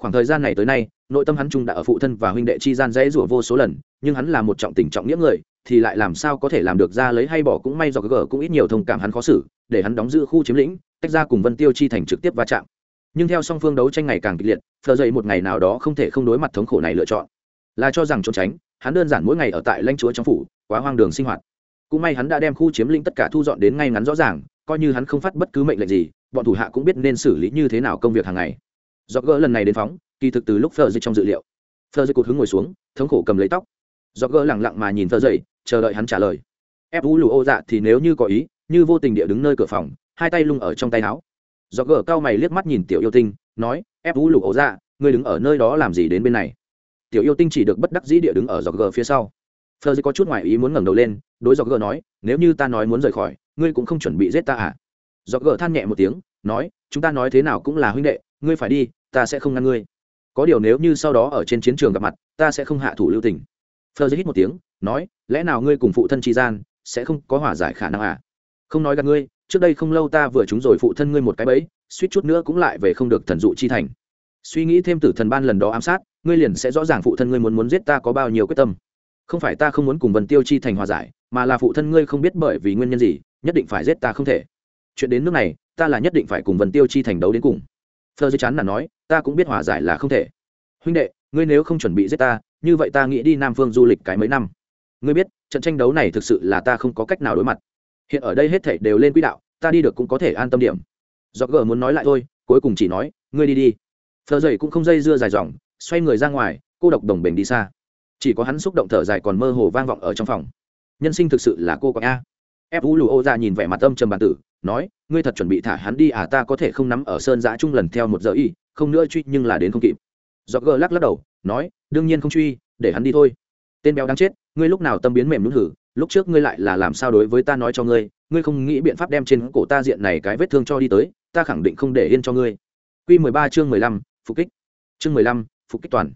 Khoảng thời gian này tới nay, nội tâm hắn trung đã ở phụ thân và huynh đệ chi gian dễ rủa vô số lần, nhưng hắn là một trọng tình trọng nghĩa người, thì lại làm sao có thể làm được ra lấy hay bỏ cũng may do cái gở cũng ít nhiều thông cảm hắn khó xử, để hắn đóng giữ khu chiếm lĩnh, tách ra cùng vân tiêu chi thành trực tiếp va chạm. Nhưng theo song phương đấu tranh ngày càng kịch liệt phờ dậy một ngày nào đó không thể không đối mặt thống khổ này lựa chọn. Là cho rằng trốn tránh, hắn đơn giản mỗi ngày ở tại lãnh chúa trong phủ, quá hoang đường sinh hoạt. Cũng may hắn đã đem khu chiếm lĩnh tất cả thu dọn đến ngay ngắn rõ ràng coi như hắn không phát bất cứ mệnh lệnh gì, bọn thủ hạ cũng biết nên xử lý như thế nào công việc hàng ngày. Do gỡ lần này đến phóng, kỳ thực từ lúc phờ dây trong dự liệu phờ dây cụt hứng ngồi xuống, thống khổ cầm lấy tóc. Do gỡ lẳng lặng mà nhìn phờ dậy, chờ đợi hắn trả lời. Ép vũ lù ô dạ thì nếu như có ý, như vô tình địa đứng nơi cửa phòng, hai tay lung ở trong tay áo. Do gỡ cao mày liếc mắt nhìn tiểu yêu tinh, nói, ép vũ lù ô dạ ngươi đứng ở nơi đó làm gì đến bên này? Tiểu yêu tinh chỉ được bất đắc dĩ địa đứng ở dọc gờ phía sau. Phờ dây có chút ngoài ý muốn ngẩng đầu lên, đối dọc gờ nói, nếu như ta nói muốn rời khỏi ngươi cũng không chuẩn bị giết ta à? Dọc gờ than nhẹ một tiếng, nói, chúng ta nói thế nào cũng là huynh đệ, ngươi phải đi, ta sẽ không ngăn ngươi. Có điều nếu như sau đó ở trên chiến trường gặp mặt, ta sẽ không hạ thủ lưu tình. Phờ hít một tiếng, nói, lẽ nào ngươi cùng phụ thân tri gian sẽ không có hòa giải khả năng à? Không nói gặp ngươi, trước đây không lâu ta vừa trúng rồi phụ thân ngươi một cái bẫy, suýt chút nữa cũng lại về không được thần dụ chi thành. Suy nghĩ thêm tử thần ban lần đó ám sát, ngươi liền sẽ rõ ràng phụ thân ngươi muốn muốn giết ta có bao nhiêu quyết tâm. Không phải ta không muốn cùng vần tiêu chi thành hòa giải, mà là phụ thân ngươi không biết bởi vì nguyên nhân gì nhất định phải giết ta không thể. Chuyện đến nước này, ta là nhất định phải cùng vần tiêu chi thành đấu đến cùng. Phơ dây chán là nói, ta cũng biết hòa giải là không thể. Huynh đệ, ngươi nếu không chuẩn bị giết ta, như vậy ta nghĩ đi nam phương du lịch cái mấy năm. Ngươi biết, trận tranh đấu này thực sự là ta không có cách nào đối mặt. Hiện ở đây hết thảy đều lên quỹ đạo, ta đi được cũng có thể an tâm điểm. Do gờ muốn nói lại thôi, cuối cùng chỉ nói, ngươi đi đi. Phờ dậy cũng không dây dưa dài dòng, xoay người ra ngoài, cô độc đồng bền đi xa. Chỉ có hắn xúc động thở dài còn mơ hồ vang vọng ở trong phòng. Nhân sinh thực sự là cô quạng a ép vũ lù ô ra nhìn vẻ mặt âm trầm bàn tử nói ngươi thật chuẩn bị thả hắn đi à ta có thể không nắm ở sơn giã chung lần theo một giờ y không nữa truy nhưng là đến không kịp do gờ lắc lắc đầu nói đương nhiên không truy để hắn đi thôi tên béo đáng chết ngươi lúc nào tâm biến mềm nhún hử lúc trước ngươi lại là làm sao đối với ta nói cho ngươi ngươi không nghĩ biện pháp đem trên cổ ta diện này cái vết thương cho đi tới ta khẳng định không để yên cho ngươi Quy 13 chương 15, phục kích. Chương 15, phục kích toàn.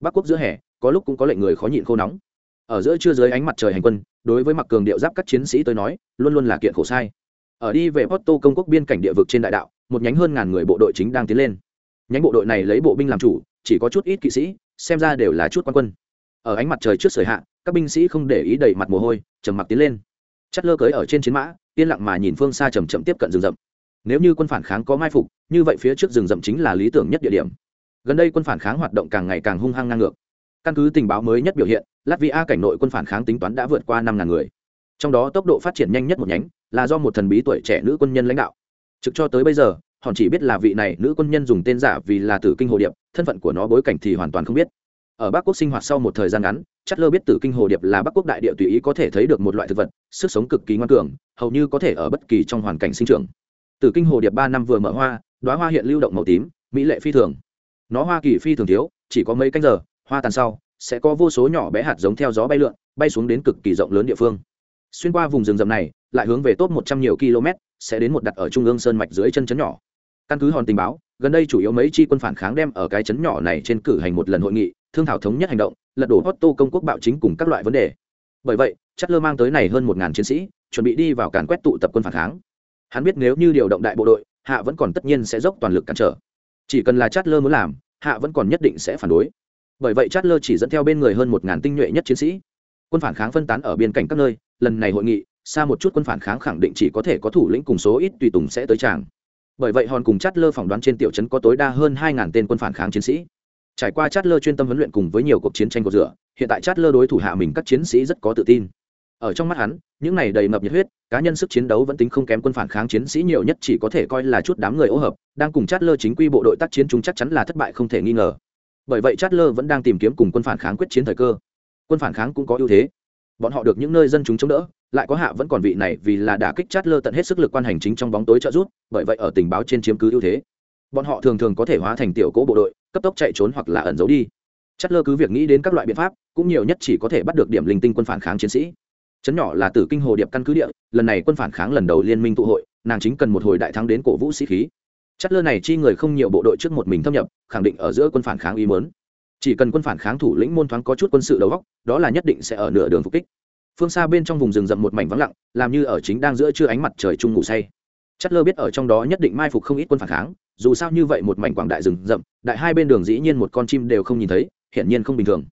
Bắc quốc giữa hè, có lúc cũng có lệnh người khó nhịn khô nóng. Ở giữa trưa dưới ánh mặt trời hành quân, đối với mặc cường điệu giáp các chiến sĩ tôi nói, luôn luôn là kiện khổ sai. Ở đi về Porto công quốc biên cảnh địa vực trên đại đạo, một nhánh hơn ngàn người bộ đội chính đang tiến lên. Nhánh bộ đội này lấy bộ binh làm chủ, chỉ có chút ít kỵ sĩ, xem ra đều là chút quan quân. Ở ánh mặt trời trước sưởi hạ, các binh sĩ không để ý đầy mặt mồ hôi, trầm mặc tiến lên. Chắt lơ cưới ở trên chiến mã, yên lặng mà nhìn phương xa chậm chậm tiếp cận rừng rậm nếu như quân phản kháng có mai phục như vậy phía trước rừng rậm chính là lý tưởng nhất địa điểm gần đây quân phản kháng hoạt động càng ngày càng hung hăng ngang ngược căn cứ tình báo mới nhất biểu hiện latvia cảnh nội quân phản kháng tính toán đã vượt qua năm ngàn người. Trong đó tốc độ phát triển nhanh nhất một nhánh là do một thần bí tuổi trẻ nữ quân nhân lãnh đạo. Trực cho tới bây giờ họ chỉ biết là vị này nữ quân nhân dùng tên giả vì là tử kinh hồ điệp thân phận của nó bối cảnh thì hoàn toàn không biết. Ở bắc quốc sinh hoạt sau một thời gian ngắn chất lơ biết tử kinh hồ điệp là bắc quốc đại địa tùy ý có thể thấy được một loại thực vật sức sống cực kỳ ngoan cường hầu như có thể ở bất kỳ trong hoàn cảnh sinh trưởng. Tử kinh hồ điệp ba năm vừa mở hoa, đóa hoa hiện lưu động màu tím, mỹ lệ phi thường. Nó hoa kỳ phi thường thiếu, chỉ có mấy canh giờ, hoa tàn sau sẽ có vô số nhỏ bé hạt giống theo gió bay lượn, bay xuống đến cực kỳ rộng lớn địa phương. Xuyên qua vùng rừng rậm này, lại hướng về top một trăm nhiều km, sẽ đến một đặt ở trung ương sơn mạch dưới chân chấn nhỏ. Căn cứ hòn tình báo, gần đây chủ yếu mấy chi quân phản kháng đem ở cái chấn nhỏ này trên cử hành một lần hội nghị, thương thảo thống nhất hành động, lật đổ Otto công quốc bạo chính cùng các loại vấn đề. Bởi vậy, Chatler mang tới này hơn một ngàn chiến sĩ, chuẩn bị đi vào càn quét tụ tập quân phản kháng hắn biết nếu như điều động đại bộ đội hạ vẫn còn tất nhiên sẽ dốc toàn lực cản trở chỉ cần là chất lơ muốn làm hạ vẫn còn nhất định sẽ phản đối bởi vậy chát lơ chỉ dẫn theo bên người hơn một ngàn tinh nhuệ nhất chiến sĩ. Quân phản kháng phân tán ở biên cảnh các nơi, lần này hội nghị, xa một chút quân phản kháng khẳng định chỉ có thể có thủ lĩnh cùng số ít tùy tùng sẽ tới tràng. Bởi vậy hòn cùng chát lơ phỏng đoán trên tiểu trấn có tối đa hơn hai ngàn tên quân phản kháng chiến sĩ. Trải qua chát lơ chuyên tâm huấn luyện cùng với nhiều cuộc chiến tranh cột rửa hiện tại chát lơ đối thủ hạ mình các chiến sĩ rất có tự tin. Ở trong mắt hắn, những này đầy ngập nhiệt huyết, cá nhân sức chiến đấu vẫn tính không kém quân phản kháng chiến sĩ nhiều nhất chỉ có thể coi là chút đám người ô hợp, đang cùng chát lơ chính quy bộ đội tác chiến chúng chắc chắn là thất bại không thể nghi ngờ bởi vậy chát lơ vẫn đang tìm kiếm cùng quân phản kháng quyết chiến thời cơ. Quân phản kháng cũng có ưu thế. Bọn họ được những nơi dân chúng chống đỡ, lại có hạ vẫn còn vị này vì là đã kích chát lơ tận hết sức lực quan hành chính trong bóng tối trợ giúp, bởi vậy ở tình báo trên chiếm cứ ưu thế. Bọn họ thường thường có thể hóa thành tiểu cỗ bộ đội, cấp tốc chạy trốn hoặc là ẩn giấu đi. Chát lơ cứ việc nghĩ đến các loại biện pháp, cũng nhiều nhất chỉ có thể bắt được điểm linh tinh quân phản kháng chiến sĩ. Chấn nhỏ là tử kinh hồ điệp căn cứ địa, lần này quân phản kháng lần đầu liên minh tụ hội, nàng chính cần một hồi đại thắng đến cổ vũ sĩ khí chất lơ này chi người không nhiều bộ đội trước một mình thâm nhập, khẳng định ở giữa quân phản kháng ý mớn chỉ cần quân phản kháng thủ lĩnh môn thoáng có chút quân sự đầu góc đó là nhất định sẽ ở nửa đường phục kích. Phương xa bên trong vùng rừng rậm một mảnh vắng lặng, làm như ở chính đang giữa trưa ánh mặt trời chung ngủ say. Chất lơ biết ở trong đó nhất định mai phục không ít quân phản kháng, dù sao như vậy một mảnh quảng đại rừng rậm, đại hai bên đường dĩ nhiên một con chim đều không nhìn thấy, hiển nhiên không bình thường.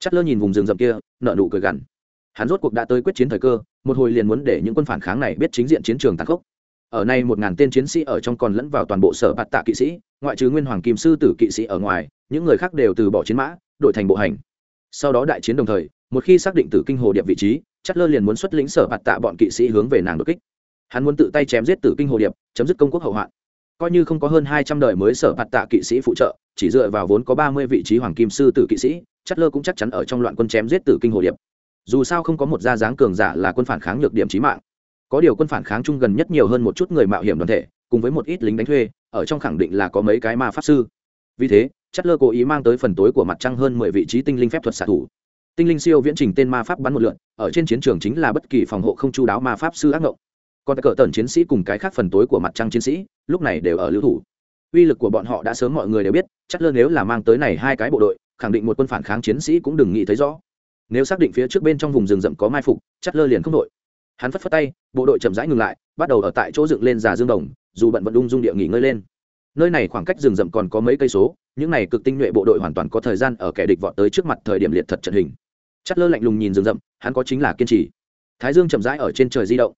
Chất lơ nhìn vùng rừng rậm kia nợ nụ cười gằn. Hắn rốt cuộc đã tới quyết chiến thời cơ, một hồi liền muốn để những quân phản kháng này biết chính diện chiến trường tàn khốc ở nay một ngàn tên chiến sĩ ở trong còn lẫn vào toàn bộ sở bạt tạ kỵ sĩ, ngoại trừ nguyên hoàng kim sư tử kỵ sĩ ở ngoài, những người khác đều từ bỏ chiến mã, đổi thành bộ hành. Sau đó đại chiến đồng thời, một khi xác định tử kinh hồ điệp vị trí, chất lơ liền muốn xuất lĩnh sở bạt tạ bọn kỵ sĩ hướng về nàng đột kích. Hắn muốn tự tay chém giết tử kinh hồ điệp, chấm dứt công quốc hậu hoạn. Coi như không có hơn hai trăm đời mới sở bạt tạ kỵ sĩ phụ trợ, chỉ dựa vào vốn có ba mươi vị trí hoàng kim sư tử kỵ sĩ, chất lơ cũng chắc chắn ở trong loạn quân chém giết tử kinh hồ điệp. Dù sao không có một gia dáng cường giả là quân phản kháng nhược điểm trí mạng có điều quân phản kháng chung gần nhất nhiều hơn một chút người mạo hiểm đoàn thể, cùng với một ít lính đánh thuê, ở trong khẳng định là có mấy cái ma pháp sư. Vì thế chất lơ cố ý mang tới phần tối của mặt trăng hơn mười vị trí tinh linh phép thuật xạ thủ. Tinh linh siêu viễn trình tên ma pháp bắn một lượn, ở trên chiến trường chính là bất kỳ phòng hộ không chu đáo ma pháp sư ác ngộng. Còn cỡ tần chiến sĩ cùng cái khác phần tối của mặt trăng chiến sĩ, lúc này đều ở lưu thủ. Uy lực của bọn họ đã sớm mọi người đều biết chắc lơ nếu là mang tới này hai cái bộ đội, khẳng định một quân phản kháng chiến sĩ cũng đừng nghĩ thấy rõ. Nếu xác định phía trước bên trong vùng rừng rậm có mai phục chắc lơ liền không đội hắn phất phất tay, bộ đội chậm rãi ngừng lại, bắt đầu ở tại chỗ dựng lên già dương đồng, dù bận vận ung dung địa nghỉ ngơi lên. Nơi này khoảng cách rừng rậm còn có mấy cây số, những này cực tinh nhuệ bộ đội hoàn toàn có thời gian ở kẻ địch vọt tới trước mặt thời điểm liệt thật trận hình. Chất lơ lạnh lùng nhìn rừng rậm, hắn có chính là kiên trì. Thái dương chậm rãi ở trên trời di động.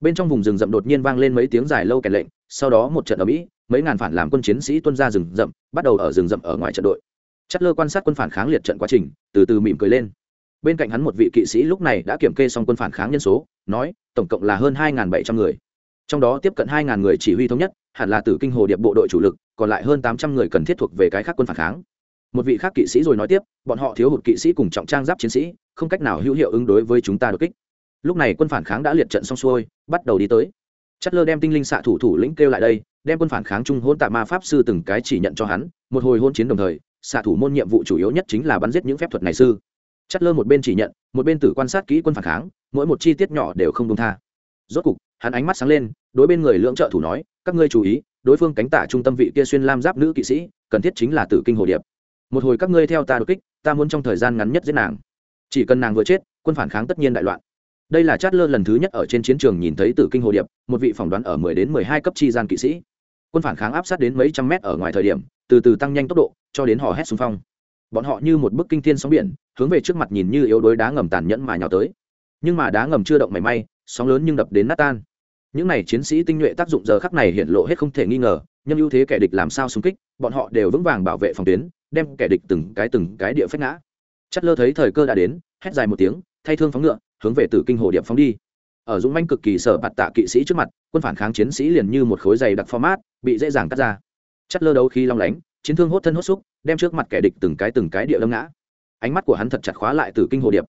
Bên trong vùng rừng rậm đột nhiên vang lên mấy tiếng dài lâu kẻ lệnh, sau đó một trận ở mỹ mấy ngàn phản làm quân chiến sĩ tuân ra rừng rậm, bắt đầu ở rừng rậm ở ngoài trận đội. Chất lơ quan sát quân phản kháng liệt trận quá trình, từ từ mỉm cười lên bên cạnh hắn một vị kỵ sĩ lúc này đã kiểm kê xong quân phản kháng nhân số, nói, tổng cộng là hơn hai bảy trăm người. Trong đó tiếp cận hai người chỉ huy thống nhất, hẳn là từ kinh hồ điệp bộ đội chủ lực, còn lại hơn tám trăm người cần thiết thuộc về cái khác quân phản kháng. Một vị khác kỵ sĩ rồi nói tiếp, bọn họ thiếu hụt kỵ sĩ cùng trọng trang giáp chiến sĩ, không cách nào hữu hiệu ứng đối với chúng ta đột kích. Lúc này quân phản kháng đã liệt trận xong xuôi, bắt đầu đi tới. Chất lơ đem tinh linh xạ thủ thủ lĩnh kêu lại đây, đem quân phản kháng trung hôn tạ ma pháp sư từng cái chỉ nhận cho hắn, một hồi hôn chiến đồng thời, xạ thủ môn nhiệm vụ chủ yếu nhất chính là bắn giết những phép thuật này sư chất lơ một bên chỉ nhận, một bên tử quan sát kỹ quân phản kháng, mỗi một chi tiết nhỏ đều không đông tha. Rốt cục, hắn ánh mắt sáng lên, đối bên người lưỡng trợ thủ nói, các ngươi chú ý, đối phương cánh tả trung tâm vị kia xuyên lam giáp nữ kỵ sĩ, cần thiết chính là tử kinh hồ điệp. Một hồi các ngươi theo ta đột kích, ta muốn trong thời gian ngắn nhất giết nàng. Chỉ cần nàng vừa chết, quân phản kháng tất nhiên đại loạn. Đây là chát lơ lần thứ nhất ở trên chiến trường nhìn thấy tử kinh hồ điệp, một vị phỏng đoán ở mười đến mười hai cấp chi gian kỵ sĩ. Quân phản kháng áp sát đến mấy trăm mét ở ngoài thời điểm, từ từ tăng nhanh tốc độ, cho đến hò hét xung phong bọn họ như một bức kinh thiên sóng biển, hướng về trước mặt nhìn như yếu đuối đá ngầm tàn nhẫn mà nhào tới. Nhưng mà đá ngầm chưa động mảy may, sóng lớn nhưng đập đến nát tan. Những này chiến sĩ tinh nhuệ tác dụng giờ khắc này hiện lộ hết không thể nghi ngờ nhưng ưu thế kẻ địch làm sao xung kích, bọn họ đều vững vàng bảo vệ phòng tuyến, đem kẻ địch từng cái từng cái địa phách ngã. Chất lơ thấy thời cơ đã đến, hét dài một tiếng, thay thương phóng ngựa, hướng về tử kinh hồ điệp phóng đi. Ở dũng manh cực kỳ sở bạt tạ kỵ sĩ trước mặt, quân phản kháng chiến sĩ liền như một khối dày đặc format, bị dễ dàng cắt ra. Chất lơ đấu khi long lánh chiến thương hốt thân hốt xúc, đem trước mặt kẻ địch từng cái từng cái địa lâm ngã. Ánh mắt của hắn thật chặt khóa lại tử kinh hồ điệp.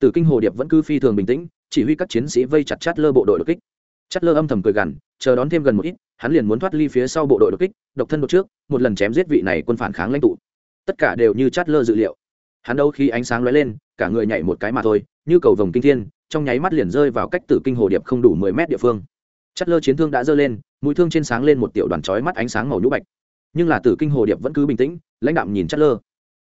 Tử kinh hồ điệp vẫn cứ phi thường bình tĩnh, chỉ huy các chiến sĩ vây chặt chát lơ bộ đội đột kích. Chát lơ âm thầm cười gằn, chờ đón thêm gần một ít, hắn liền muốn thoát ly phía sau bộ đội đột kích, độc thân đột trước, một lần chém giết vị này quân phản kháng lãnh tụ. Tất cả đều như chát lơ dự liệu. Hắn đâu khi ánh sáng lóe lên, cả người nhảy một cái mà thôi, như cầu vồng kinh thiên, trong nháy mắt liền rơi vào cách tử kinh hồ điệp không đủ mười mét địa phương. Chát lơ chiến thương đã dơ lên, mũi thương trên sáng lên một tiểu đoàn chói mắt ánh sáng màu nhũ bạch nhưng là tử kinh hồ điệp vẫn cứ bình tĩnh, lãnh đạm nhìn chất lơ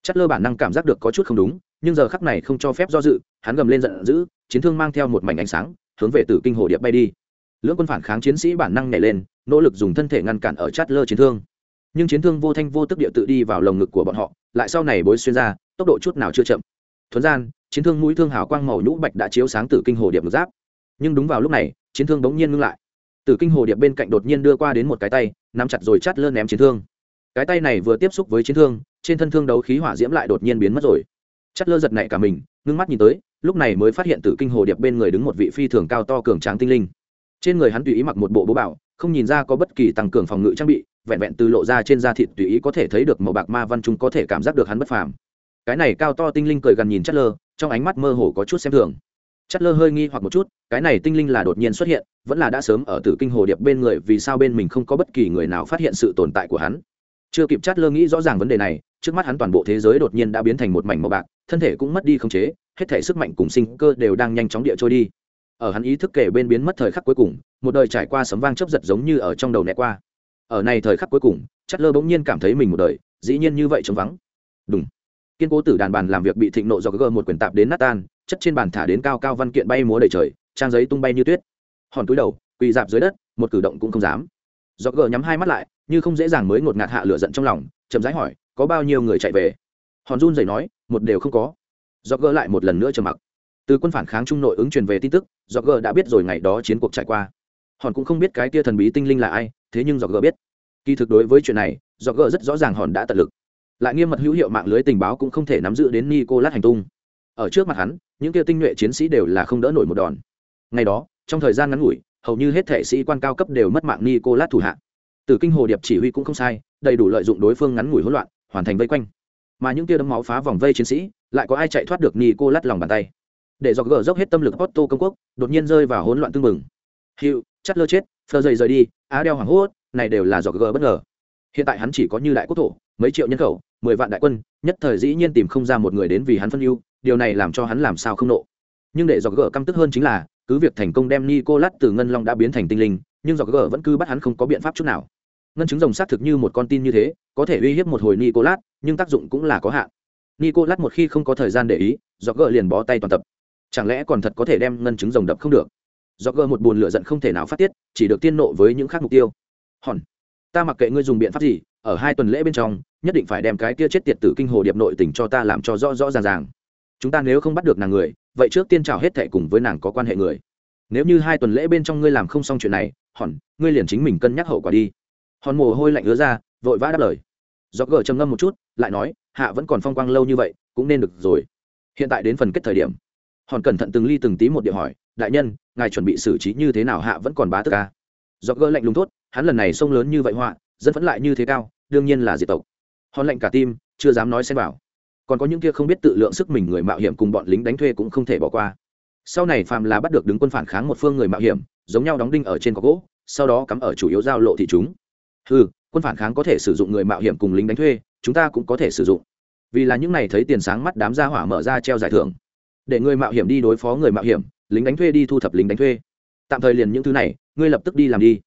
chất lơ bản năng cảm giác được có chút không đúng, nhưng giờ khắc này không cho phép do dự, hắn gầm lên giận dữ, chiến thương mang theo một mảnh ánh sáng, hướng về tử kinh hồ điệp bay đi. Lưỡng quân phản kháng chiến sĩ bản năng nhảy lên, nỗ lực dùng thân thể ngăn cản ở chát lơ chiến thương. Nhưng chiến thương vô thanh vô tức địa tự đi vào lồng ngực của bọn họ, lại sau này bối xuyên ra, tốc độ chút nào chưa chậm. Thuấn gian, chiến thương mũi thương hào quang màu nhũ bạch đã chiếu sáng tử kinh hồ điệp ngực giáp. Nhưng đúng vào lúc này, chiến thương bỗng nhiên ngưng lại. Tử kinh hồ điệp bên cạnh đột nhiên đưa qua đến một cái tay, nắm chặt rồi chát lơ ném chiến thương cái tay này vừa tiếp xúc với chiến thương, trên thân thương đấu khí hỏa diễm lại đột nhiên biến mất rồi. Chất lơ giật nảy cả mình, ngưng mắt nhìn tới, lúc này mới phát hiện tử kinh hồ điệp bên người đứng một vị phi thường cao to cường tráng tinh linh. Trên người hắn tùy ý mặc một bộ bố bảo, không nhìn ra có bất kỳ tăng cường phòng ngự trang bị, vẹn vẹn từ lộ ra trên da thịt tùy ý có thể thấy được màu bạc ma văn chúng có thể cảm giác được hắn bất phàm. Cái này cao to tinh linh cười gần nhìn chất lơ, trong ánh mắt mơ hồ có chút xem thường. Chất lơ hơi nghi hoặc một chút, cái này tinh linh là đột nhiên xuất hiện, vẫn là đã sớm ở tử kinh hồ điệp bên người, vì sao bên mình không có bất kỳ người nào phát hiện sự tồn tại của hắn? Chưa kịp chát lơ nghĩ rõ ràng vấn đề này, trước mắt hắn toàn bộ thế giới đột nhiên đã biến thành một mảnh màu bạc, thân thể cũng mất đi khống chế, hết thể sức mạnh cùng sinh cơ đều đang nhanh chóng địa trôi đi. Ở hắn ý thức kể bên biến mất thời khắc cuối cùng, một đời trải qua sấm vang chấp giật giống như ở trong đầu nẹ qua. Ở này thời khắc cuối cùng, chát lơ bỗng nhiên cảm thấy mình một đời, dĩ nhiên như vậy trống vắng. Đúng kiên cố tử đàn bàn làm việc bị thịnh nộ do gờ một quyển tạp đến nát tan, chất trên bàn thả đến cao cao văn kiện bay múa đầy trời, trang giấy tung bay như tuyết. Hòn túi đầu, quỳ dạp dưới đất, một cử động cũng không dám do gờ nhắm hai mắt lại, như không dễ dàng mới ngột ngạt hạ lửa giận trong lòng, chậm rãi hỏi, có bao nhiêu người chạy về? Hòn run rẩy nói, một đều không có. Do gờ lại một lần nữa trầm mặc. Từ quân phản kháng trung nội ứng truyền về tin tức do gờ đã biết rồi ngày đó chiến cuộc trải qua. Hòn cũng không biết cái kia thần bí tinh linh là ai, thế nhưng do gờ biết. Kỳ thực đối với chuyện này do gờ rất rõ ràng hòn đã tận lực. Lại nghiêm mật hữu hiệu mạng lưới tình báo cũng không thể nắm giữ đến nicolas hành tung. Ở trước mặt hắn, những kia tinh nhuệ chiến sĩ đều là không đỡ nổi một đòn. Ngày đó, trong thời gian ngắn ngủi hầu như hết thể sĩ quan cao cấp đều mất mạng nicolas thủ hạ. Từ kinh hồ điệp chỉ huy cũng không sai, đầy đủ lợi dụng đối phương ngắn ngủi hỗn loạn, hoàn thành vây quanh. Mà những kia đấm máu phá vòng vây chiến sĩ, lại có ai chạy thoát được nicolas lòng bàn tay. Để dọc gờ dốc hết tâm lực Otto công quốc, đột nhiên rơi vào hỗn loạn tương mừng hiệu chắt lơ chết, phờ dày rời đi, á đeo hoàng hốt, này đều là dọc gờ bất ngờ. Hiện tại hắn chỉ có như đại quốc thổ, mấy triệu nhân khẩu, mười vạn đại quân, nhất thời dĩ nhiên tìm không ra một người đến vì hắn phân ưu, điều này làm cho hắn làm sao không nộ. Nhưng để dọc gờ căm tức hơn chính là cứ việc thành công đem nicolas từ ngân long đã biến thành tinh linh, nhưng dọc gờ vẫn cứ bắt hắn không có biện pháp chút nào. Ngân chứng rồng xác thực như một con tin như thế, có thể uy hiếp một hồi nicolas, nhưng tác dụng cũng là có hạn. Nicolas một khi không có thời gian để ý dọc gờ liền bó tay toàn tập. Chẳng lẽ còn thật có thể đem ngân chứng rồng đập không được? Do gờ một buồn lửa giận không thể nào phát tiết, chỉ được tiên nộ với những khác mục tiêu. Hòn, ta mặc kệ ngươi dùng biện pháp gì, ở hai tuần lễ bên trong, nhất định phải đem cái kia chết tiệt tử kinh hồ điệp nội tình cho ta làm cho rõ rõ ràng ràng. Chúng ta nếu không bắt được nàng người vậy trước tiên chào hết thệ cùng với nàng có quan hệ người. Nếu như hai tuần lễ bên trong ngươi làm không xong chuyện này, hòn, ngươi liền chính mình cân nhắc hậu quả đi. Hòn mồ hôi lạnh ứa ra, vội vã đáp lời. Do gờ trầm ngâm một chút, lại nói, hạ vẫn còn phong quang lâu như vậy, cũng nên được rồi. Hiện tại đến phần kết thời điểm. Hòn cẩn thận từng ly từng tí một địa hỏi, đại nhân, ngài chuẩn bị xử trí như thế nào hạ vẫn còn bá tức ca? Do gỡ lạnh lùng thốt, hắn lần này sông lớn như vậy họa, dân vẫn lại như thế cao, đương nhiên là diệt tộc. Hòn lạnh cả tim, chưa dám nói xem vào còn có những kia không biết tự lượng sức mình người mạo hiểm cùng bọn lính đánh thuê cũng không thể bỏ qua. Sau này phàm là bắt được đứng quân phản kháng một phương người mạo hiểm, giống nhau đóng đinh ở trên có gỗ, sau đó cắm ở chủ yếu giao lộ thị chúng. Ừ quân phản kháng có thể sử dụng người mạo hiểm cùng lính đánh thuê, chúng ta cũng có thể sử dụng. Vì là những này thấy tiền sáng mắt đám gia hỏa mở ra treo giải thưởng. Để người mạo hiểm đi đối phó người mạo hiểm, lính đánh thuê đi thu thập lính đánh thuê. Tạm thời liền những thứ này, ngươi lập tức đi làm đi.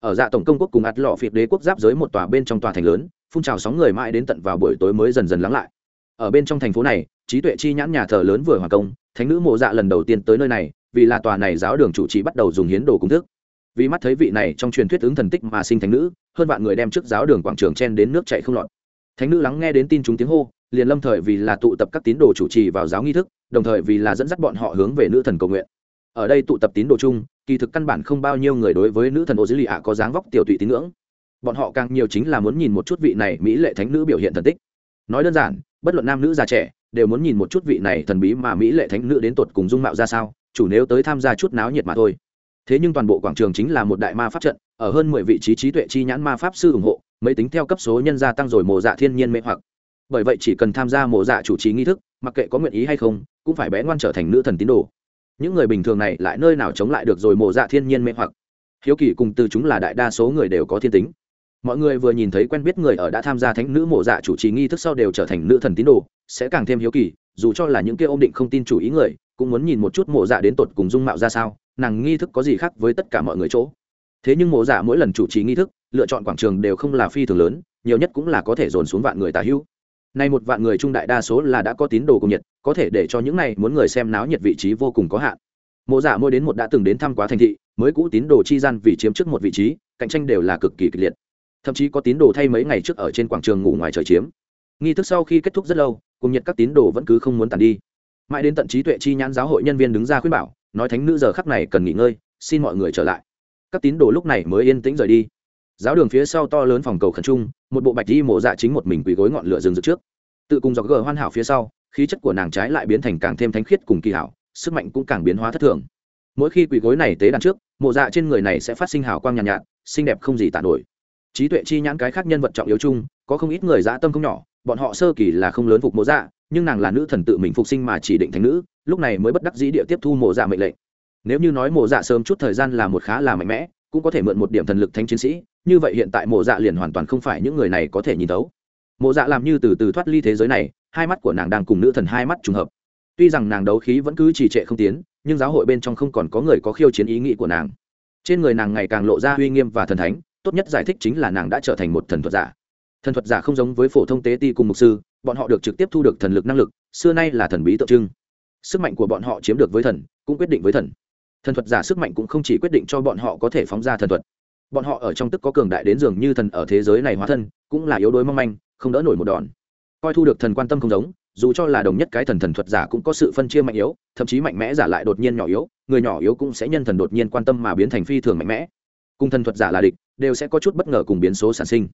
Ở dạ tổng công quốc cùng ạt lọ phiệt đế quốc giáp giới một tòa bên trong tòa thành lớn, phun trào sóng người mãi đến tận vào buổi tối mới dần dần lắng lại ở bên trong thành phố này, trí tuệ chi nhãn nhà thờ lớn vừa hoàn công, thánh nữ mộ dạ lần đầu tiên tới nơi này, vì là tòa này giáo đường chủ trì bắt đầu dùng hiến đồ công thức. Vì mắt thấy vị này trong truyền thuyết ứng thần tích mà sinh thánh nữ, hơn vạn người đem trước giáo đường quảng trường chen đến nước chạy không lọt. Thánh nữ lắng nghe đến tin chúng tiếng hô, liền lâm thời vì là tụ tập các tín đồ chủ trì vào giáo nghi thức, đồng thời vì là dẫn dắt bọn họ hướng về nữ thần cầu nguyện. Ở đây tụ tập tín đồ chung, kỳ thực căn bản không bao nhiêu người đối với nữ thần ô dữ lì ạ có dáng vóc tiểu tụy tín ngưỡng. Bọn họ càng nhiều chính là muốn nhìn một chút vị này mỹ lệ thánh nữ biểu hiện thần tích nói đơn giản, bất luận nam nữ già trẻ, đều muốn nhìn một chút vị này thần bí mà mỹ lệ thánh nữ đến tột cùng dung mạo ra sao, chủ nếu tới tham gia chút náo nhiệt mà thôi. Thế nhưng toàn bộ quảng trường chính là một đại ma pháp trận, ở hơn mười vị trí trí tuệ chi nhãn ma pháp sư ủng hộ, mấy tính theo cấp số nhân gia tăng rồi mồ dạ thiên nhiên mê hoặc. Bởi vậy chỉ cần tham gia mồ dạ chủ trì nghi thức, mặc kệ có nguyện ý hay không, cũng phải bé ngoan trở thành nữ thần tín đồ. Những người bình thường này lại nơi nào chống lại được rồi mộ dạ thiên nhiên mê hoặc? Hiếu kỳ cùng từ chúng là đại đa số người đều có thiên tính mọi người vừa nhìn thấy quen biết người ở đã tham gia thánh nữ mộ dạ chủ trì nghi thức sau đều trở thành nữ thần tín đồ, sẽ càng thêm hiếu kỳ, dù cho là những kia ôm định không tin chủ ý người, cũng muốn nhìn một chút mộ dạ đến tột cùng dung mạo ra sao, nàng nghi thức có gì khác với tất cả mọi người chỗ. Thế nhưng mộ dạ mỗi lần chủ trì nghi thức, lựa chọn quảng trường đều không là phi thường lớn, nhiều nhất cũng là có thể dồn xuống vạn người tà hữu. Nay một vạn người trung đại đa số là đã có tín đồ cùng nhiệt, có thể để cho những này muốn người xem náo nhiệt vị trí vô cùng có hạn. Mộ dạ mỗi đến một đã từng đến thăm quá thành thị, mới cũ tín đồ chi gian vì chiếm trước một vị trí, cạnh tranh đều là cực kỳ kịch liệt thậm chí có tín đồ thay mấy ngày trước ở trên quảng trường ngủ ngoài trời chiếm. Nghi thức sau khi kết thúc rất lâu cùng nhiệt các tín đồ vẫn cứ không muốn tàn đi. Mãi đến tận trí tuệ chi nhãn giáo hội nhân viên đứng ra khuyên bảo nói thánh nữ giờ khắc này cần nghỉ ngơi xin mọi người trở lại. Các tín đồ lúc này mới yên tĩnh rời đi. Giáo đường phía sau to lớn phòng cầu khẩn trung một bộ bạch di mộ dạ chính một mình quỳ gối ngọn lửa rừng rực trước. Tự cùng dọc gờ hoàn hảo phía sau khí chất của nàng trái lại biến thành càng thêm thánh khiết cùng kỳ hảo sức mạnh cũng càng biến hóa thất thường. Mỗi khi quỳ gối này tế đàn trước mộ dạ trên người này sẽ phát sinh hào quang nhàn nhạt, nhạt xinh đẹp không gì tàn nổi trí tuệ chi nhãn cái khác nhân vật trọng yếu chung, có không ít người dã tâm không nhỏ, bọn họ sơ kỳ là không lớn phục mộ dạ nhưng nàng là nữ thần tự mình phục sinh mà chỉ định thành nữ, lúc này mới bất đắc dĩ địa tiếp thu mộ dạ mệnh lệnh. Nếu như nói mộ dạ sớm chút thời gian là một khá là mạnh mẽ, cũng có thể mượn một điểm thần lực thánh chiến sĩ, như vậy hiện tại mộ dạ liền hoàn toàn không phải những người này có thể nhìn thấu. Mộ dạ làm như từ từ thoát ly thế giới này, hai mắt của nàng đang cùng nữ thần hai mắt trùng hợp. Tuy rằng nàng đấu khí vẫn cứ trì trệ không tiến, nhưng giáo hội bên trong không còn có người có khiêu chiến ý nghĩ của nàng. Trên người nàng ngày càng lộ ra uy nghiêm và thần thánh tốt nhất giải thích chính là nàng đã trở thành một thần thuật giả. Thần thuật giả không giống với phổ thông tế ti cùng mục sư, bọn họ được trực tiếp thu được thần lực năng lực, xưa nay là thần bí tượng trưng. Sức mạnh của bọn họ chiếm được với thần, cũng quyết định với thần. Thần thuật giả sức mạnh cũng không chỉ quyết định cho bọn họ có thể phóng ra thần thuật. Bọn họ ở trong tức có cường đại đến dường như thần ở thế giới này hóa thân, cũng là yếu đuối mong manh, không đỡ nổi một đòn. Coi thu được thần quan tâm không giống, dù cho là đồng nhất cái thần thần thuật giả cũng có sự phân chia mạnh yếu, thậm chí mạnh mẽ giả lại đột nhiên nhỏ yếu, người nhỏ yếu cũng sẽ nhân thần đột nhiên quan tâm mà biến thành phi thường mạnh mẽ cùng thần thuật giả là địch, đều sẽ có chút bất ngờ cùng biến số sản sinh.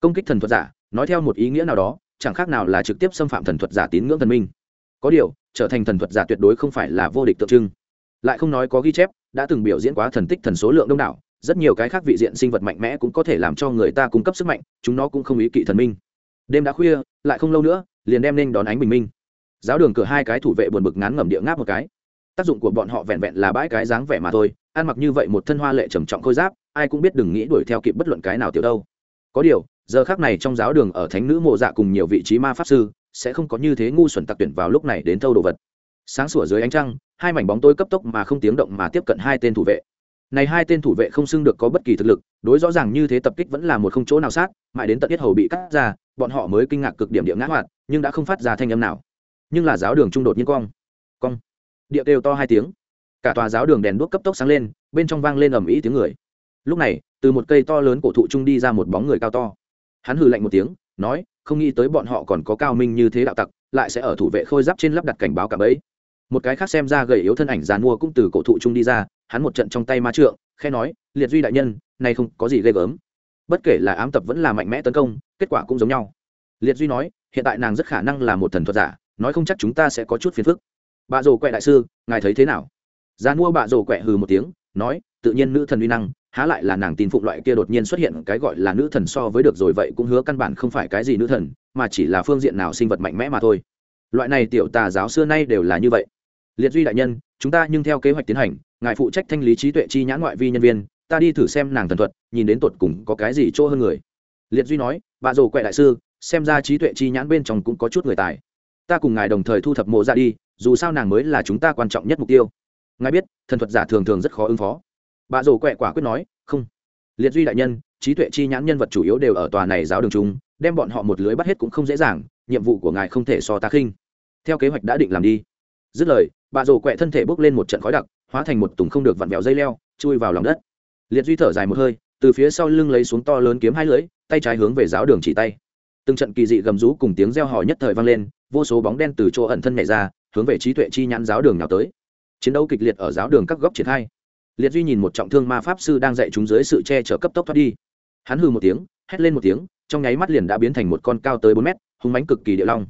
Công kích thần thuật giả, nói theo một ý nghĩa nào đó, chẳng khác nào là trực tiếp xâm phạm thần thuật giả tín ngưỡng thần minh. Có điều, trở thành thần thuật giả tuyệt đối không phải là vô địch tượng trưng. Lại không nói có ghi chép, đã từng biểu diễn quá thần tích thần số lượng đông đảo, rất nhiều cái khác vị diện sinh vật mạnh mẽ cũng có thể làm cho người ta cung cấp sức mạnh, chúng nó cũng không ý kỵ thần minh. Đêm đã khuya, lại không lâu nữa, liền đem nên đón ánh bình minh. Giáo đường cửa hai cái thủ vệ buồn bực ngán ngẩm địa ngáp một cái. Tác dụng của bọn họ vẹn vẹn là bãi cái dáng vẻ mà thôi, ăn mặc như vậy một thân hoa lệ trầm trọng khôi giáp ai cũng biết đừng nghĩ đuổi theo kịp bất luận cái nào tiểu đâu. Có điều, giờ khác này trong giáo đường ở thánh nữ mộ dạ cùng nhiều vị trí ma pháp sư, sẽ không có như thế ngu xuẩn tặc tuyển vào lúc này đến thâu đồ vật. Sáng sủa dưới ánh trăng, hai mảnh bóng tối cấp tốc mà không tiếng động mà tiếp cận hai tên thủ vệ. Này hai tên thủ vệ không xưng được có bất kỳ thực lực, đối rõ ràng như thế tập kích vẫn là một không chỗ nào sát, mãi đến tận tiết hầu bị cắt ra, bọn họ mới kinh ngạc cực điểm địa ngã hoạt, nhưng đã không phát ra thanh âm nào. Nhưng là giáo đường trung đột nhiên cong cong. Địa đều to hai tiếng. Cả tòa giáo đường đèn đuốc cấp tốc sáng lên, bên trong vang lên ầm ĩ tiếng người lúc này, từ một cây to lớn cổ thụ trung đi ra một bóng người cao to. Hắn hừ lạnh một tiếng, nói, không nghĩ tới bọn họ còn có cao minh như thế đạo tặc, lại sẽ ở thủ vệ khôi giáp trên lắp đặt cảnh báo cả bấy một cái khác xem ra gầy yếu thân ảnh dàn mua cũng từ cổ thụ trung đi ra, hắn một trận trong tay ma trượng khe nói, liệt duy đại nhân nay không có gì ghê gớm. Bất kể là ám tập vẫn là mạnh mẽ tấn công, kết quả cũng giống nhau. Liệt duy nói, hiện tại nàng rất khả năng là một thần thuật giả, nói không chắc chúng ta sẽ có chút phiền phức. Bà rồ quẹ đại sư, ngài thấy thế nào? Giàn mua bà rồ quẹ hừ một tiếng, nói, tự nhiên nữ thần uy năng há lại là nàng tin phụng loại kia đột nhiên xuất hiện cái gọi là nữ thần so với được rồi vậy cũng hứa căn bản không phải cái gì nữ thần, mà chỉ là phương diện nào sinh vật mạnh mẽ mà thôi. Loại này tiểu tà giáo xưa nay đều là như vậy. Liệt duy đại nhân, chúng ta nhưng theo kế hoạch tiến hành, ngài phụ trách thanh lý trí tuệ chi nhãn ngoại vi nhân viên, ta đi thử xem nàng thần thuật, nhìn đến tột cùng có cái gì chỗ hơn người. Liệt duy nói, bà rồ quẹ đại sư, xem ra trí tuệ chi nhãn bên trong cũng có chút người tài. Ta cùng ngài đồng thời thu thập mộ ra đi, dù sao nàng mới là chúng ta quan trọng nhất mục tiêu. Ngài biết, thần thuật giả thường thường rất khó ứng phó bà rồ quẹ quả quyết nói không. Liệt duy đại nhân trí tuệ chi nhãn nhân vật chủ yếu đều ở tòa này giáo đường chúng, đem bọn họ một lưới bắt hết cũng không dễ dàng nhiệm vụ của ngài không thể so ta khinh. Theo kế hoạch đã định làm đi. Dứt lời bà rồ quẹ thân thể bốc lên một trận khói đặc hóa thành một tùng không được vặn vẹo dây leo chui vào lòng đất. Liệt duy thở dài một hơi từ phía sau lưng lấy xuống to lớn kiếm hai lưỡi tay trái hướng về giáo đường chỉ tay. Từng trận kỳ dị gầm rú cùng tiếng reo hò nhất thời vang lên vô số bóng đen từ chỗ ẩn thân nhảy ra hướng về trí tuệ chi nhãn giáo đường nào tới. Chiến đấu kịch liệt ở giáo đường các góc triển khai liệt duy nhìn một trọng thương ma pháp sư đang dạy chúng dưới sự che chở cấp tốc thoát đi. Hắn hừ một tiếng, hét lên một tiếng, trong nháy mắt liền đã biến thành một con cao tới bốn mét, hung mánh cực kỳ địa long.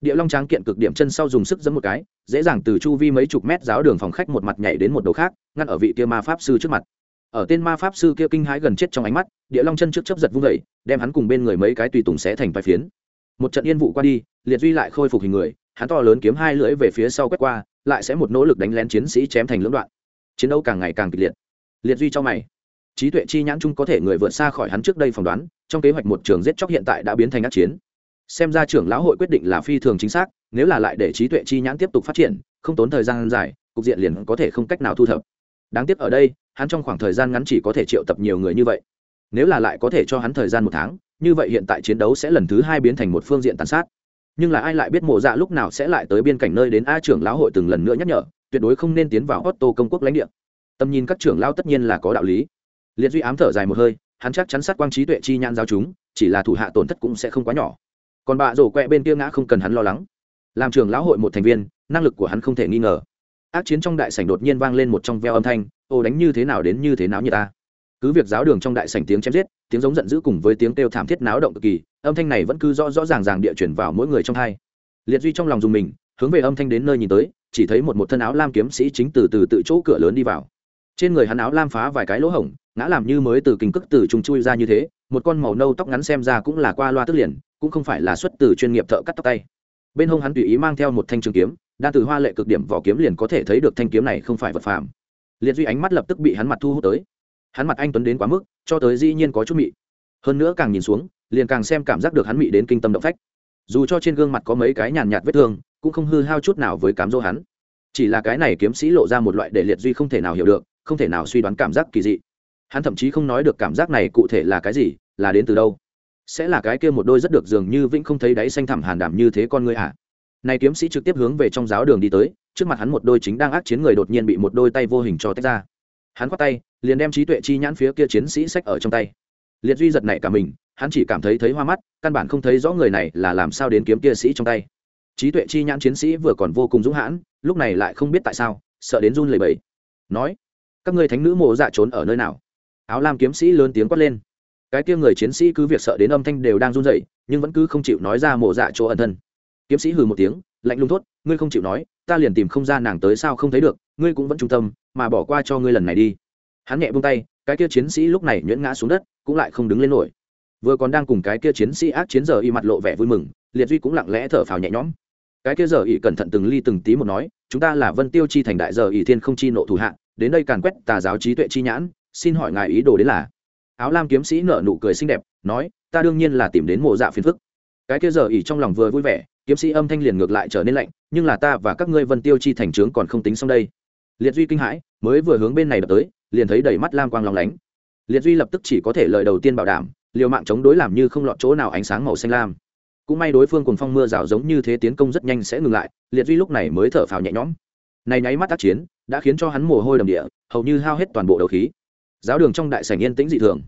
Địa long tráng kiện cực điểm chân sau dùng sức giấm một cái, dễ dàng từ chu vi mấy chục mét giáo đường phòng khách một mặt nhảy đến một đầu khác, ngăn ở vị kia ma pháp sư trước mặt. Ở tên ma pháp sư kia kinh hãi gần chết trong ánh mắt, địa long chân trước chấp giật vung vẩy đem hắn cùng bên người mấy cái tùy tùng xé thành vài phiến. Một trận yên vụ qua đi, liệt duy lại khôi phục hình người, hắn to lớn kiếm hai lưỡi về phía sau quét qua, lại sẽ một nỗ lực đánh lén chiến sĩ chém thành lưỡng đoạn chiến đấu càng ngày càng kịch liệt. Liệt duy cho mày. Trí tuệ chi nhãn chung có thể người vượt xa khỏi hắn trước đây phỏng đoán, trong kế hoạch một trường giết chóc hiện tại đã biến thành ác chiến. Xem ra trưởng lão hội quyết định là phi thường chính xác, nếu là lại để trí tuệ chi nhãn tiếp tục phát triển, không tốn thời gian dài, cục diện liền có thể không cách nào thu thập. Đáng tiếc ở đây, hắn trong khoảng thời gian ngắn chỉ có thể triệu tập nhiều người như vậy. Nếu là lại có thể cho hắn thời gian một tháng, như vậy hiện tại chiến đấu sẽ lần thứ hai biến thành một phương diện tàn sát. Nhưng là ai lại biết mộ dạ lúc nào sẽ lại tới biên cảnh nơi đến a trưởng lão hội từng lần nữa nhắc nhở tuyệt đối không nên tiến vào Otto công quốc lãnh địa. Tầm nhìn các trưởng lão tất nhiên là có đạo lý. Liệt Duy ám thở dài một hơi, hắn chắc chắn sát quang trí tuệ chi nhãn giáo chúng, chỉ là thủ hạ tổn thất cũng sẽ không quá nhỏ. Còn bạ rổ quẹ bên kia ngã không cần hắn lo lắng. Làm trưởng lão hội một thành viên, năng lực của hắn không thể nghi ngờ. Ác chiến trong đại sảnh đột nhiên vang lên một trong veo âm thanh, "Ô đánh như thế nào đến như thế nào như ta?" Cứ việc giáo đường trong đại sảnh tiếng chém giết, tiếng giống giận dữ cùng với tiếng kêu thảm thiết náo động cực kỳ, âm thanh này vẫn cứ rõ rõ ràng ràng địa truyền vào mỗi người trong tai. Liệt Duy trong lòng dùng mình, hướng về âm thanh đến nơi nhìn tới, chỉ thấy một một thân áo lam kiếm sĩ chính từ từ tự chỗ cửa lớn đi vào. Trên người hắn áo lam phá vài cái lỗ hổng, ngã làm như mới từ kinh cức từ trùng chui ra như thế, một con màu nâu tóc ngắn xem ra cũng là qua loa tức liền, cũng không phải là xuất từ chuyên nghiệp thợ cắt tóc tay. Bên hông hắn tùy ý mang theo một thanh trường kiếm đang từ hoa lệ cực điểm vỏ kiếm liền có thể thấy được thanh kiếm này không phải vật phàm. Liệt duy ánh mắt lập tức bị hắn mặt thu hút tới. Hắn mặt anh tuấn đến quá mức, cho tới dĩ nhiên có chút mị. Hơn nữa càng nhìn xuống, liền càng xem cảm giác được hắn mị đến kinh tâm động phách. Dù cho trên gương mặt có mấy cái nhàn nhạt vết thương cũng không hư hao chút nào với cám dỗ hắn. Chỉ là cái này kiếm sĩ lộ ra một loại để liệt duy không thể nào hiểu được, không thể nào suy đoán cảm giác kỳ dị. Hắn thậm chí không nói được cảm giác này cụ thể là cái gì, là đến từ đâu. Sẽ là cái kia một đôi rất được dường như vĩnh không thấy đáy xanh thẳm hàn đảm như thế con người ạ à. này kiếm sĩ trực tiếp hướng về trong giáo đường đi tới, trước mặt hắn một đôi chính đang ác chiến người đột nhiên bị một đôi tay vô hình cho tách ra. Hắn khoát tay, liền đem trí tuệ chi nhãn phía kia chiến sĩ sách ở trong tay. Liệt duy giật này cả mình, hắn chỉ cảm thấy thấy hoa mắt, căn bản không thấy rõ người này là làm sao đến kiếm kia sĩ trong tay trí tuệ chi nhãn chiến sĩ vừa còn vô cùng dũng hãn, lúc này lại không biết tại sao, sợ đến run lầy bầy nói, các người thánh nữ mộ dạ trốn ở nơi nào? Áo lam kiếm sĩ lớn tiếng quát lên. Cái kia người chiến sĩ cứ việc sợ đến âm thanh đều đang run dậy nhưng vẫn cứ không chịu nói ra mộ dạ chỗ ẩn thân. Kiếm sĩ hừ một tiếng, lạnh lùng thốt, ngươi không chịu nói, ta liền tìm không ra nàng tới sao không thấy được, ngươi cũng vẫn trung tâm, mà bỏ qua cho ngươi lần này đi. Hắn nhẹ buông tay, cái kia chiến sĩ lúc này nhuyễn ngã xuống đất, cũng lại không đứng lên nổi. Vừa còn đang cùng cái kia chiến sĩ ác chiến giờ y mặt lộ vẻ vui mừng, liệt duy cũng lặng lẽ thở phào nhẹ nhõm cái kia giờ y cẩn thận từng ly từng tí một nói, chúng ta là vân tiêu chi thành đại giờ y thiên không chi nộ thủ hạ, đến đây càn quét tà giáo trí tuệ chi nhãn, xin hỏi ngài ý đồ đến là? Áo lam kiếm sĩ nở nụ cười xinh đẹp, nói, ta đương nhiên là tìm đến mộ dạ phiền phức. Cái kia giờ ỷ trong lòng vừa vui vẻ, kiếm sĩ âm thanh liền ngược lại trở nên lạnh, nhưng là ta và các ngươi vân tiêu chi thành trướng còn không tính xong đây. Liệt duy kinh hãi, mới vừa hướng bên này đập tới, liền thấy đầy mắt lam quang lòng lánh. Liệt duy lập tức chỉ có thể lời đầu tiên bảo đảm, liều mạng chống đối làm như không lọt chỗ nào ánh sáng màu xanh lam cũng may đối phương cùng phong mưa rào giống như thế tiến công rất nhanh sẽ ngừng lại, liệt duy lúc này mới thở phào nhẹ nhõm. Này nháy mắt tác chiến, đã khiến cho hắn mồ hôi đầm địa, hầu như hao hết toàn bộ đầu khí. Giáo đường trong đại sảnh yên tĩnh dị thường.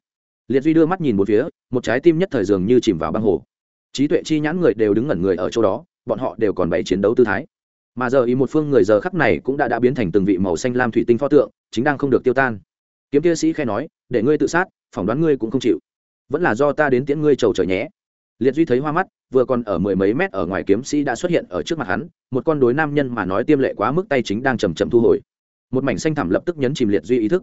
Liệt duy đưa mắt nhìn một phía, một trái tim nhất thời dường như chìm vào băng hồ. Trí tuệ chi nhãn người đều đứng ngẩn người ở chỗ đó, bọn họ đều còn bày chiến đấu tư thái. Mà giờ ý một phương người giờ khắc này cũng đã đã biến thành từng vị màu xanh lam thủy tinh pho tượng, chính đang không được tiêu tan. Kiếm kia sĩ khai nói, để ngươi tự sát, phỏng đoán ngươi cũng không chịu. Vẫn là do ta đến tiễn ngươi trầu trời nhé. Liệt duy thấy hoa mắt vừa còn ở mười mấy mét ở ngoài kiếm sĩ đã xuất hiện ở trước mặt hắn, một con đối nam nhân mà nói tiêm lệ quá mức tay chính đang chầm chậm thu hồi. Một mảnh xanh thẳm lập tức nhấn chìm liệt duy ý thức.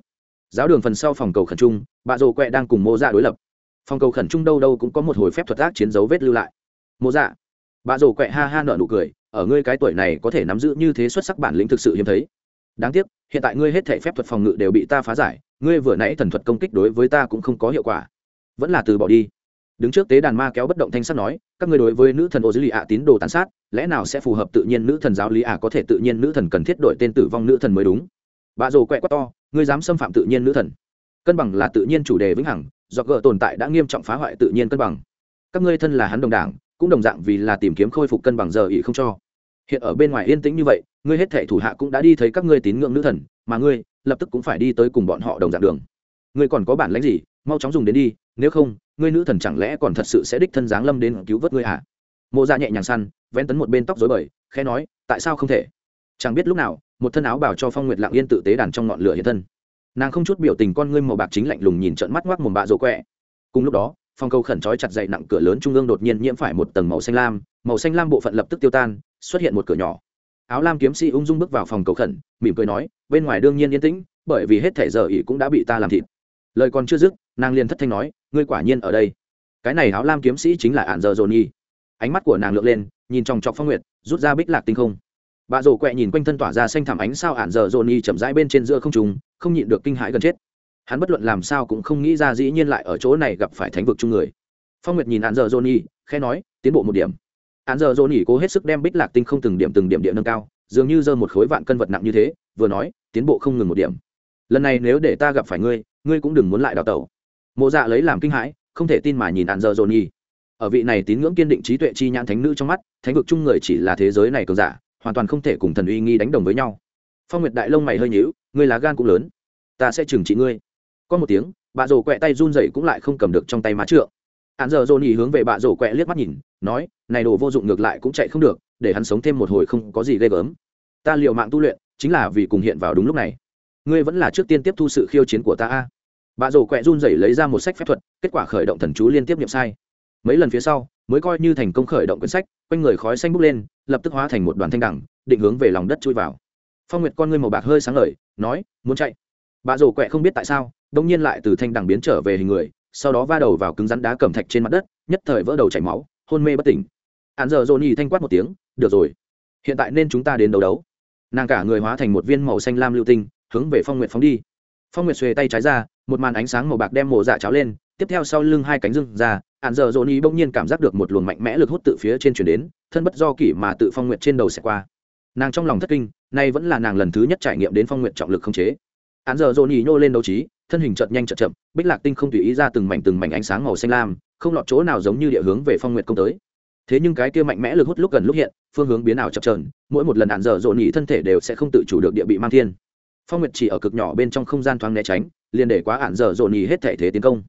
Giáo đường phần sau phòng cầu khẩn trung, bà rồ quẹ đang cùng mô dạ đối lập. Phòng cầu khẩn trung đâu đâu cũng có một hồi phép thuật ác chiến dấu vết lưu lại. Mô dạ bà rồ quẹ ha ha nở nụ cười, ở ngươi cái tuổi này có thể nắm giữ như thế xuất sắc bản lĩnh thực sự hiếm thấy. Đáng tiếc, hiện tại ngươi hết thể phép thuật phòng ngự đều bị ta phá giải, ngươi vừa nãy thần thuật công kích đối với ta cũng không có hiệu quả. Vẫn là từ bỏ đi đứng trước tế đàn ma kéo bất động thanh sắt nói, các ngươi đối với nữ thần ô dưới lì ạ tín đồ tàn sát, lẽ nào sẽ phù hợp tự nhiên nữ thần giáo lý ạ có thể tự nhiên nữ thần cần thiết đổi tên tử vong nữ thần mới đúng? Bà rồ quẹ quá to, ngươi dám xâm phạm tự nhiên nữ thần? Cân bằng là tự nhiên chủ đề vĩnh hằng, do gỡ tồn tại đã nghiêm trọng phá hoại tự nhiên cân bằng. Các ngươi thân là hắn đồng đảng, cũng đồng dạng vì là tìm kiếm khôi phục cân bằng giờ ỉ không cho. Hiện ở bên ngoài yên tĩnh như vậy, ngươi hết thể thủ hạ cũng đã đi thấy các ngươi tín ngưỡng nữ thần, mà ngươi lập tức cũng phải đi tới cùng bọn họ đồng dạng đường. Ngươi còn có bản lãnh gì, mau chóng dùng đến đi, nếu không ngươi nữ thần chẳng lẽ còn thật sự sẽ đích thân giáng lâm đến cứu vớt ngươi à? Mộ ra nhẹ nhàng săn, vén tấn một bên tóc dối bời, khẽ nói, tại sao không thể? Chẳng biết lúc nào, một thân áo bảo cho phong nguyệt lặng yên tự tế đàn trong ngọn lửa hiện thân. Nàng không chút biểu tình con ngươi màu bạc chính lạnh lùng nhìn trận mắt ngoác mồm bạ rỗ quẹ. Cùng lúc đó, phong câu khẩn trói chặt dậy nặng cửa lớn trung ương đột nhiên nhiễm phải một tầng màu xanh lam, màu xanh lam bộ phận lập tức tiêu tan, xuất hiện một cửa nhỏ. Áo lam kiếm sĩ ung dung bước vào phòng cầu khẩn, mỉm cười nói, bên ngoài đương nhiên yên tĩnh, bởi vì hết thể giờ ỉ cũng đã bị ta làm thịt. Lời còn chưa dứt nàng liền thất thanh nói, ngươi quả nhiên ở đây. Cái này áo lam kiếm sĩ chính là ạn giờ dồn nhi. Ánh mắt của nàng lượn lên, nhìn trong trọc phong nguyệt, rút ra bích lạc tinh không. Bà rổ quẹ nhìn quanh thân tỏa ra xanh thảm ánh sao ạn giờ dồn nhi chậm rãi bên trên giữa không trùng không nhịn được kinh hãi gần chết. Hắn bất luận làm sao cũng không nghĩ ra dĩ nhiên lại ở chỗ này gặp phải thánh vực chung người. Phong nguyệt nhìn ạn giờ dồn nhi khe nói, tiến bộ một điểm. Ạn giờ dồn nhi cố hết sức đem bích lạc tinh không từng điểm từng điểm địa nâng cao, dường như giơ một khối vạn cân vật nặng như thế, vừa nói, tiến bộ không ngừng một điểm. Lần này nếu để ta gặp phải ngươi ngươi cũng đừng muốn lại đào tẩu mộ dạ lấy làm kinh hãi, không thể tin mà nhìn ạn dơ dồn nhi. Ở vị này tín ngưỡng kiên định trí tuệ chi nhãn thánh nữ trong mắt, thánh vực chung người chỉ là thế giới này cường giả, hoàn toàn không thể cùng thần uy nghi đánh đồng với nhau. Phong nguyệt đại lông mày hơi nhíu, ngươi lá gan cũng lớn, ta sẽ trừng trị ngươi. Có một tiếng, bà rổ quẹ tay run rẩy cũng lại không cầm được trong tay má trượng. Hạn giờ dồn nhì hướng về bà rổ quẹ liếc mắt nhìn, nói, này đồ vô dụng ngược lại cũng chạy không được, để hắn sống thêm một hồi không có gì ghê gớm. Ta liệu mạng tu luyện, chính là vì cùng hiện vào đúng lúc này. Ngươi vẫn là trước tiên tiếp thu sự khiêu chiến của ta a bà rổ quẹ run rẩy lấy ra một sách phép thuật, kết quả khởi động thần chú liên tiếp nghiệm sai. Mấy lần phía sau, mới coi như thành công khởi động quyển sách, quanh người khói xanh bốc lên, lập tức hóa thành một đoàn thanh đẳng, định hướng về lòng đất chui vào. Phong nguyệt con ngươi màu bạc hơi sáng lời nói, muốn chạy? Bà rổ quẹ không biết tại sao đông nhiên lại từ thanh đẳng biến trở về hình người, sau đó va đầu vào cứng rắn đá cẩm thạch trên mặt đất, nhất thời vỡ đầu chảy máu, hôn mê bất tỉnh. Hạn giờ dồn nhì thanh quát một tiếng, được rồi, hiện tại nên chúng ta đến đấu đấu. Nàng cả người hóa thành một viên màu xanh lam lưu tinh, hướng về phong nguyệt phóng đi. Phong nguyệt xuề tay trái ra một màn ánh sáng màu bạc đem mộ dạ cháo lên, tiếp theo sau lưng hai cánh rưng ra hạn dở dồn ý bỗng nhiên cảm giác được một luồng mạnh mẽ lực hút tự phía trên chuyển đến, thân bất do kỷ mà tự phong nguyệt trên đầu xẻ qua. Nàng trong lòng thất kinh, nay vẫn là nàng lần thứ nhất trải nghiệm đến phong nguyệt trọng lực không chế. Hạn dở dồn ý nhô lên đấu trí, thân hình chợt nhanh chợt chậm, bích lạc tinh không tùy ý ra từng mảnh từng mảnh ánh sáng màu xanh lam, không lọt chỗ nào giống như địa hướng về phong nguyệt công tới. Thế nhưng cái kia mạnh mẽ lực hút lúc gần lúc hiện, phương hướng biến ảo chập trờn mỗi một lần hạn dở dồn ý thân thể đều sẽ không tự chủ được địa bị mang thiên. Phong nguyệt chỉ ở cực nhỏ bên trong không gian thoáng né tránh liền để quá ạn dở dồn nhì hết thể thế tiến công.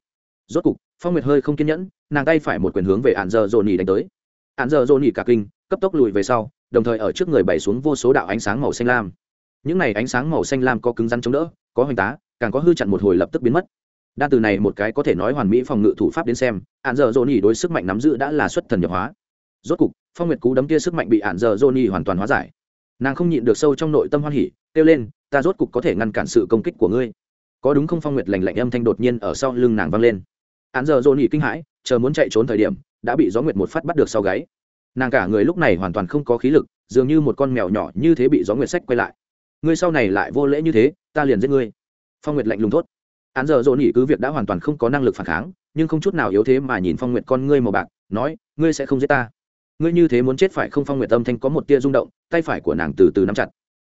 Rốt cục, phong nguyệt hơi không kiên nhẫn, nàng tay phải một quyền hướng về ạn dở dồn nhì đánh tới. Ạn dở dồn nhì cả kinh, cấp tốc lùi về sau, đồng thời ở trước người bày xuống vô số đạo ánh sáng màu xanh lam. Những này ánh sáng màu xanh lam có cứng rắn chống đỡ, có hoành tá, càng có hư chặn một hồi lập tức biến mất. Đa từ này một cái có thể nói hoàn mỹ phòng ngự thủ pháp đến xem ạn dở dồn nhì đối sức mạnh nắm giữ đã là xuất thần nhập hóa. Rốt cục, phong nguyệt cú đấm kia sức mạnh bị ạn dở dồn nhì hoàn toàn hóa giải. Nàng không nhịn được sâu trong nội tâm hoan hỉ, kêu lên, ta rốt cục có thể ngăn cản sự công kích của ngươi có đúng không phong nguyệt lành lạnh âm thanh đột nhiên ở sau lưng nàng vang lên. Án giờ johnny kinh hãi, chờ muốn chạy trốn thời điểm, đã bị gió nguyệt một phát bắt được sau gáy. Nàng cả người lúc này hoàn toàn không có khí lực, dường như một con mèo nhỏ như thế bị gió nguyệt sách quay lại. Ngươi sau này lại vô lễ như thế, ta liền giết ngươi. Phong nguyệt lạnh lùng thốt. Án giờ dồn nhỉ cứ việc đã hoàn toàn không có năng lực phản kháng, nhưng không chút nào yếu thế mà nhìn phong nguyệt con ngươi màu bạc, nói, ngươi sẽ không giết ta. Ngươi như thế muốn chết phải không? Phong nguyệt âm thanh có một tia rung động, tay phải của nàng từ từ nắm chặt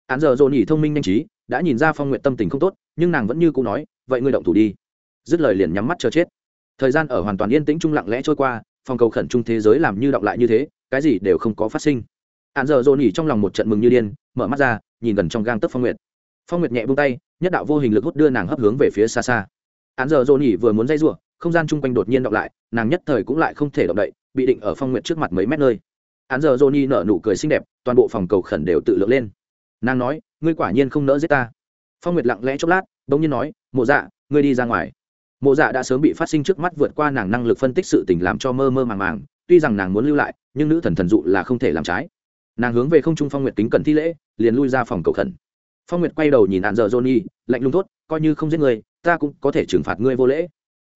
án giờ dồn nhỉ thông minh nhanh trí, đã nhìn ra phong nguyệt tâm tình không tốt, nhưng nàng vẫn như cũ nói, vậy ngươi động thủ đi. Dứt lời liền nhắm mắt chờ chết. Thời gian ở hoàn toàn yên tĩnh trung lặng lẽ trôi qua phong cầu khẩn trung thế giới làm như động lại như thế, cái gì đều không có phát sinh. Hạn giờ dồn nhỉ trong lòng một trận mừng như điên, mở mắt ra, nhìn gần trong gang tấc phong nguyệt. Phong nguyệt nhẹ buông tay, nhất đạo vô hình lực hút đưa nàng hấp hướng về phía xa xa. Hạn giờ dồn nhỉ vừa muốn dây r không gian chung quanh đột nhiên động lại, nàng nhất thời cũng lại không thể động đậy, bị định ở phong nguyệt trước mặt mấy mét nơi. Hạn giờ dồn nhỉ nở nụ cười xinh đẹp, toàn bộ phòng cầu khẩn đều tự lượng lên nàng nói, ngươi quả nhiên không nỡ giết ta. Phong nguyệt lặng lẽ chốc lát, bỗng nhiên nói, mộ dạ ngươi đi ra ngoài. Mộ dạ đã sớm bị phát sinh trước mắt vượt qua nàng năng lực phân tích sự tình làm cho mơ mơ màng màng, tuy rằng nàng muốn lưu lại, nhưng nữ thần thần dụ là không thể làm trái. Nàng hướng về không trung phong nguyệt kính cẩn thi lễ, liền lui ra phòng cầu khẩn. Phong nguyệt quay đầu nhìn hạn giờ johnny, lạnh lùng thốt, coi như không giết người ta cũng có thể trừng phạt ngươi vô lễ.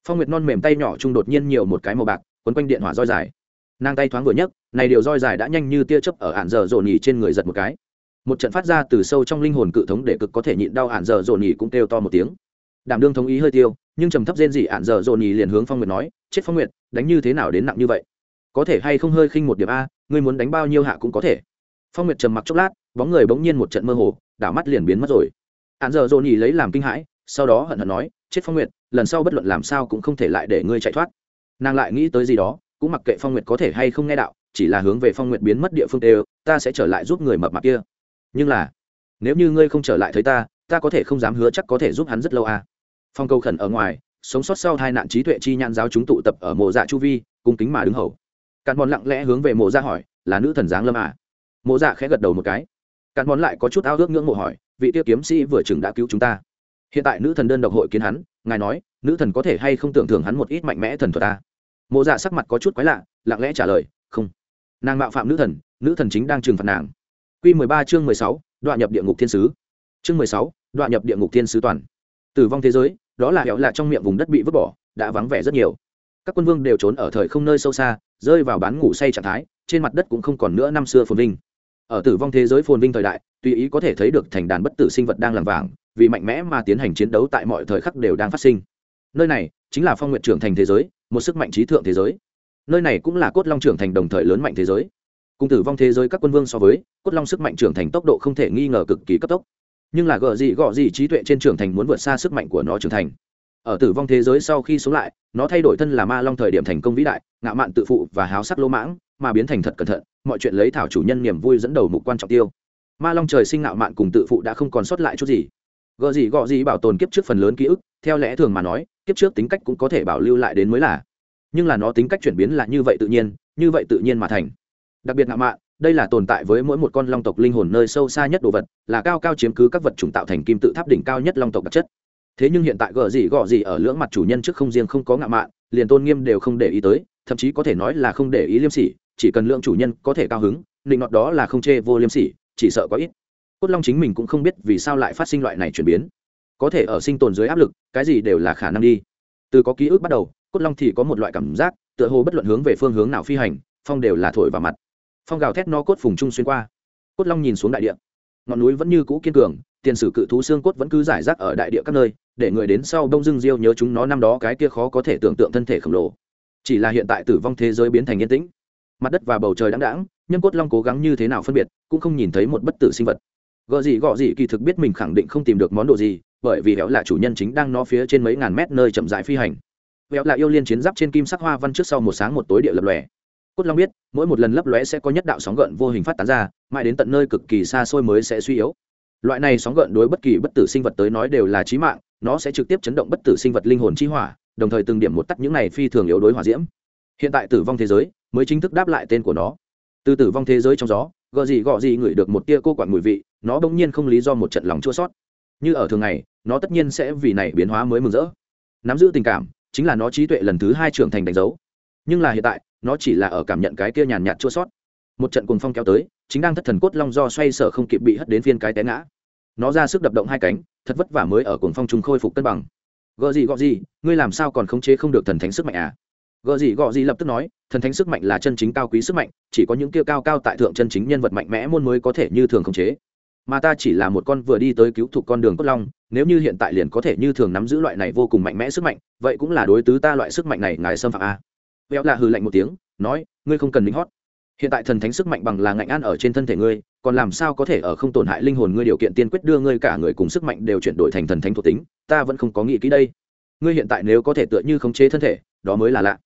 Phong nguyệt non mềm tay nhỏ chung đột nhiên nhiều một cái màu bạc, quấn quanh điện hỏa roi dài. Nàng tay thoáng vừa nhấc, này điều roi dài đã nhanh như tia chớp ở hạn giờ nhì trên người giật một cái một trận phát ra từ sâu trong linh hồn cự thống để cực có thể nhịn đau ạn dở dồn nhì cũng kêu to một tiếng. Đảm đương thống ý hơi tiêu, nhưng trầm thấp rên dị dở dội nhì liền hướng phong nguyệt nói, chết phong nguyệt, đánh như thế nào đến nặng như vậy? Có thể hay không hơi khinh một điểm a, ngươi muốn đánh bao nhiêu hạ cũng có thể. Phong nguyệt trầm mặc chốc lát, bóng người bỗng nhiên một trận mơ hồ, đảo mắt liền biến mất rồi. Ạn dở dồn nhì lấy làm kinh hãi, sau đó hận hận nói, chết phong nguyệt, lần sau bất luận làm sao cũng không thể lại để ngươi chạy thoát. Nàng lại nghĩ tới gì đó, cũng mặc kệ phong nguyệt có thể hay không nghe đạo, chỉ là hướng về phong nguyệt biến mất địa phương đều, ta sẽ trở lại giúp người mập mạp kia nhưng là, nếu như ngươi không trở lại thấy ta ta có thể không dám hứa chắc có thể giúp hắn rất lâu à. Phong câu khẩn ở ngoài, sống sót sau hai nạn trí tuệ chi nhãn giáo chúng tụ tập ở mộ dạ chu vi, cung kính mà đứng hầu. Càn bòn lặng lẽ hướng về mộ dạ hỏi, là nữ thần giáng lâm à? Mộ dạ khẽ gật đầu một cái. Càn bòn lại có chút ao ước ngưỡng mộ hỏi, vị tiêu kiếm sĩ vừa chừng đã cứu chúng ta? Hiện tại nữ thần đơn độc hội kiến hắn, ngài nói, nữ thần có thể hay không tưởng thưởng hắn một ít mạnh mẽ thần thuật ta mộ dạ sắc mặt có chút quái lạ, lặng lẽ trả lời, không. Nàng mạo phạm nữ thần nữ thần chính đang trừng phạt nàng. Quy 13 chương mười sáu, đoạn nhập địa ngục thiên sứ. Chương mười sáu, đoạn nhập địa ngục thiên sứ toàn. Tử vong thế giới, đó là hẻo lạ trong miệng vùng đất bị vứt bỏ, đã vắng vẻ rất nhiều. Các quân vương đều trốn ở thời không nơi sâu xa, rơi vào bán ngủ say trạng thái, trên mặt đất cũng không còn nữa năm xưa phồn vinh. Ở tử vong thế giới phồn vinh thời đại, tùy ý có thể thấy được thành đàn bất tử sinh vật đang làm vàng, vì mạnh mẽ mà tiến hành chiến đấu tại mọi thời khắc đều đang phát sinh. Nơi này chính là phong nguyện trưởng thành thế giới, một sức mạnh trí thượng thế giới. Nơi này cũng là cốt long trưởng thành đồng thời lớn mạnh thế giới cùng tử vong thế giới các quân vương so với, cốt long sức mạnh trưởng thành tốc độ không thể nghi ngờ cực kỳ cấp tốc. Nhưng là gợ gì gọ gì trí tuệ trên trưởng thành muốn vượt xa sức mạnh của nó trưởng thành. Ở tử vong thế giới sau khi sống lại, nó thay đổi thân là ma long thời điểm thành công vĩ đại ngạo mạn tự phụ và háo sắc lỗ mãng, mà biến thành thật cẩn thận, mọi chuyện lấy thảo chủ nhân niềm vui dẫn đầu mục quan trọng tiêu. Ma long trời sinh ngạo mạn cùng tự phụ đã không còn sót lại chút gì. Gợ gì gọ gì bảo tồn kiếp trước phần lớn ký ức, theo lẽ thường mà nói, kiếp trước tính cách cũng có thể bảo lưu lại đến mới là. Nhưng là nó tính cách chuyển biến là như vậy tự nhiên, như vậy tự nhiên mà thành đặc biệt ngạo mạn, đây là tồn tại với mỗi một con long tộc linh hồn nơi sâu xa nhất đồ vật, là cao cao chiếm cứ các vật chủng tạo thành kim tự tháp đỉnh cao nhất long tộc đặc chất. Thế nhưng hiện tại gờ gì gọ gì ở lưỡng mặt chủ nhân trước không riêng không có ngạo mạn, liền tôn nghiêm đều không để ý tới, thậm chí có thể nói là không để ý liêm sỉ, chỉ cần lượng chủ nhân có thể cao hứng định nọt đó là không chê vô liêm sỉ, chỉ sợ có ít. Cốt long chính mình cũng không biết vì sao lại phát sinh loại này chuyển biến. Có thể ở sinh tồn dưới áp lực, cái gì đều là khả năng đi. Từ có ký ức bắt đầu, cốt long thì có một loại cảm giác, tựa hồ bất luận hướng về phương hướng nào phi hành, phong đều là thổi vào mặt phong gào thét nó cốt phùng trung xuyên qua. Cốt long nhìn xuống đại địa. Ngọn núi vẫn như cũ kiên cường, tiền sử cự thú xương cốt vẫn cứ giải rác ở đại địa các nơi, để người đến sau đông dưng diêu nhớ chúng nó năm đó cái kia khó có thể tưởng tượng thân thể khổng lồ. Chỉ là hiện tại tử vong thế giới biến thành yên tĩnh. Mặt đất và bầu trời đáng đáng nhân cốt long cố gắng như thế nào phân biệt, cũng không nhìn thấy một bất tử sinh vật. Gợ gì gọ gì kỳ thực biết mình khẳng định không tìm được món đồ gì, bởi vì héo là chủ nhân chính đang nó phía trên mấy ngàn mét nơi chậm rãi phi hành. Héo là yêu liên chiến giáp trên kim sắc hoa văn trước sau một sáng một tối địa lập lòe cốt long biết, mỗi một lần lấp lóe sẽ có nhất đạo sóng gợn vô hình phát tán ra, mãi đến tận nơi cực kỳ xa xôi mới sẽ suy yếu. Loại này sóng gợn đối bất kỳ bất tử sinh vật tới nói đều là chí mạng, nó sẽ trực tiếp chấn động bất tử sinh vật linh hồn chi hỏa, đồng thời từng điểm một tắt những này phi thường yếu đối hỏa diễm. Hiện tại tử vong thế giới mới chính thức đáp lại tên của nó. Từ tử vong thế giới trong gió gợ gì gọ gì ngửi được một tia cô quản mùi vị, nó bỗng nhiên không lý do một trận lòng chua sót như ở thường ngày, nó tất nhiên sẽ vì này biến hóa mới mừng rỡ. Nắm giữ tình cảm, chính là nó trí tuệ lần thứ hai trưởng thành đánh dấu. Nhưng là hiện tại nó chỉ là ở cảm nhận cái kia nhàn nhạt chua sót. Một trận cuồng phong kéo tới, chính đang thất thần cốt long do xoay sở không kịp bị hất đến phiên cái té ngã. Nó ra sức đập động hai cánh, thật vất vả mới ở cuồng phong trùng khôi phục cân bằng. Gợ gì gọ gì, ngươi làm sao còn khống chế không được thần thánh sức mạnh à? Gợ gì gọ gì lập tức nói, thần thánh sức mạnh là chân chính cao quý sức mạnh, chỉ có những kia cao cao tại thượng chân chính nhân vật mạnh mẽ môn mới có thể như thường khống chế. Mà ta chỉ là một con vừa đi tới cứu thục con đường cốt long, nếu như hiện tại liền có thể như thường nắm giữ loại này vô cùng mạnh mẽ sức mạnh, vậy cũng là đối tứ ta loại sức mạnh này ngài xâm phạm a béo là hừ lạnh một tiếng, nói, ngươi không cần lính hót. Hiện tại thần thánh sức mạnh bằng là ngạnh an ở trên thân thể ngươi, còn làm sao có thể ở không tổn hại linh hồn ngươi điều kiện tiên quyết đưa ngươi cả người cùng sức mạnh đều chuyển đổi thành thần thánh thuộc tính? Ta vẫn không có nghĩ kỹ đây. Ngươi hiện tại nếu có thể tựa như khống chế thân thể, đó mới là lạ.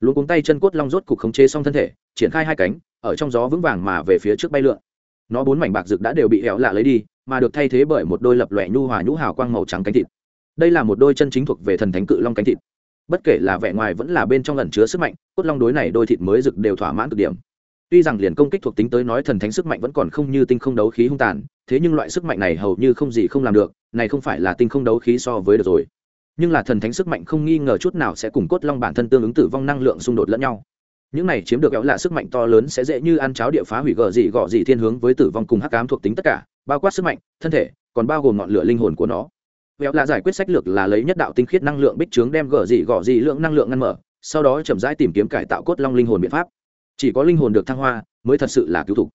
Luôn cuống tay chân cốt long rốt cục khống chế xong thân thể, triển khai hai cánh, ở trong gió vững vàng mà về phía trước bay lượn. Nó bốn mảnh bạc rực đã đều bị héo lạ lấy đi, mà được thay thế bởi một đôi lập lòe nhu hòa nhũ hào quang màu trắng cánh thịt. Đây là một đôi chân chính thuộc về thần thánh cự long cánh thịt bất kể là vẻ ngoài vẫn là bên trong ẩn chứa sức mạnh, cốt long đối này đôi thịt mới rực đều thỏa mãn cực điểm. Tuy rằng liền công kích thuộc tính tới nói thần thánh sức mạnh vẫn còn không như tinh không đấu khí hung tàn, thế nhưng loại sức mạnh này hầu như không gì không làm được, này không phải là tinh không đấu khí so với được rồi. Nhưng là thần thánh sức mạnh không nghi ngờ chút nào sẽ cùng cốt long bản thân tương ứng tử vong năng lượng xung đột lẫn nhau. Những này chiếm được kéo là sức mạnh to lớn sẽ dễ như ăn cháo địa phá hủy gờ gì gọ gì thiên hướng với tử vong cùng hắc ám thuộc tính tất cả, bao quát sức mạnh, thân thể, còn bao gồm ngọn lửa linh hồn của nó véo là giải quyết sách lược là lấy nhất đạo tinh khiết năng lượng bích trướng đem gở dị gọ dị lượng năng lượng ngăn mở, sau đó chậm rãi tìm kiếm cải tạo cốt long linh hồn biện pháp. Chỉ có linh hồn được thăng hoa mới thật sự là cứu thục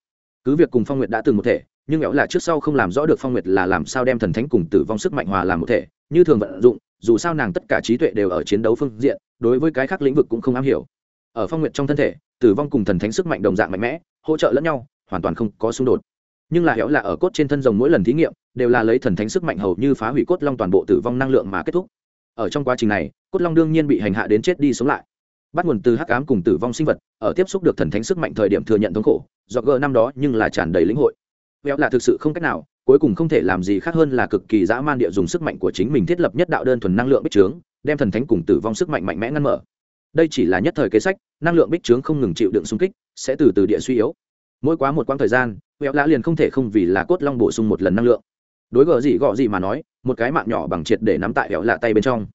cứ việc cùng phong nguyệt đã từng một thể, nhưng éo là trước sau không làm rõ được phong nguyệt là làm sao đem thần thánh cùng tử vong sức mạnh hòa làm một thể, như thường vận dụng, dù sao nàng tất cả trí tuệ đều ở chiến đấu phương diện, đối với cái khác lĩnh vực cũng không am hiểu. Ở phong nguyệt trong thân thể, tử vong cùng thần thánh sức mạnh đồng dạng mạnh mẽ, hỗ trợ lẫn nhau, hoàn toàn không có xung đột nhưng là héo là ở cốt trên thân rồng mỗi lần thí nghiệm đều là lấy thần thánh sức mạnh hầu như phá hủy cốt long toàn bộ tử vong năng lượng mà kết thúc. Ở trong quá trình này, cốt long đương nhiên bị hành hạ đến chết đi sống lại. Bắt nguồn từ hắc ám cùng tử vong sinh vật, ở tiếp xúc được thần thánh sức mạnh thời điểm thừa nhận thống khổ, do gờ năm đó nhưng là tràn đầy lĩnh hội. Hẻo là thực sự không cách nào, cuối cùng không thể làm gì khác hơn là cực kỳ dã man địa dùng sức mạnh của chính mình thiết lập nhất đạo đơn thuần năng lượng bích trướng, đem thần thánh cùng tử vong sức mạnh mạnh mẽ ngăn mở. Đây chỉ là nhất thời kế sách, năng lượng bích trướng không ngừng chịu đựng xung kích, sẽ từ từ địa suy yếu. Mỗi quá một quãng thời gian véo lã liền không thể không vì là cốt long bổ sung một lần năng lượng. Đối gờ gì gọ gì mà nói, một cái mạng nhỏ bằng triệt để nắm tại véo lạ tay bên trong.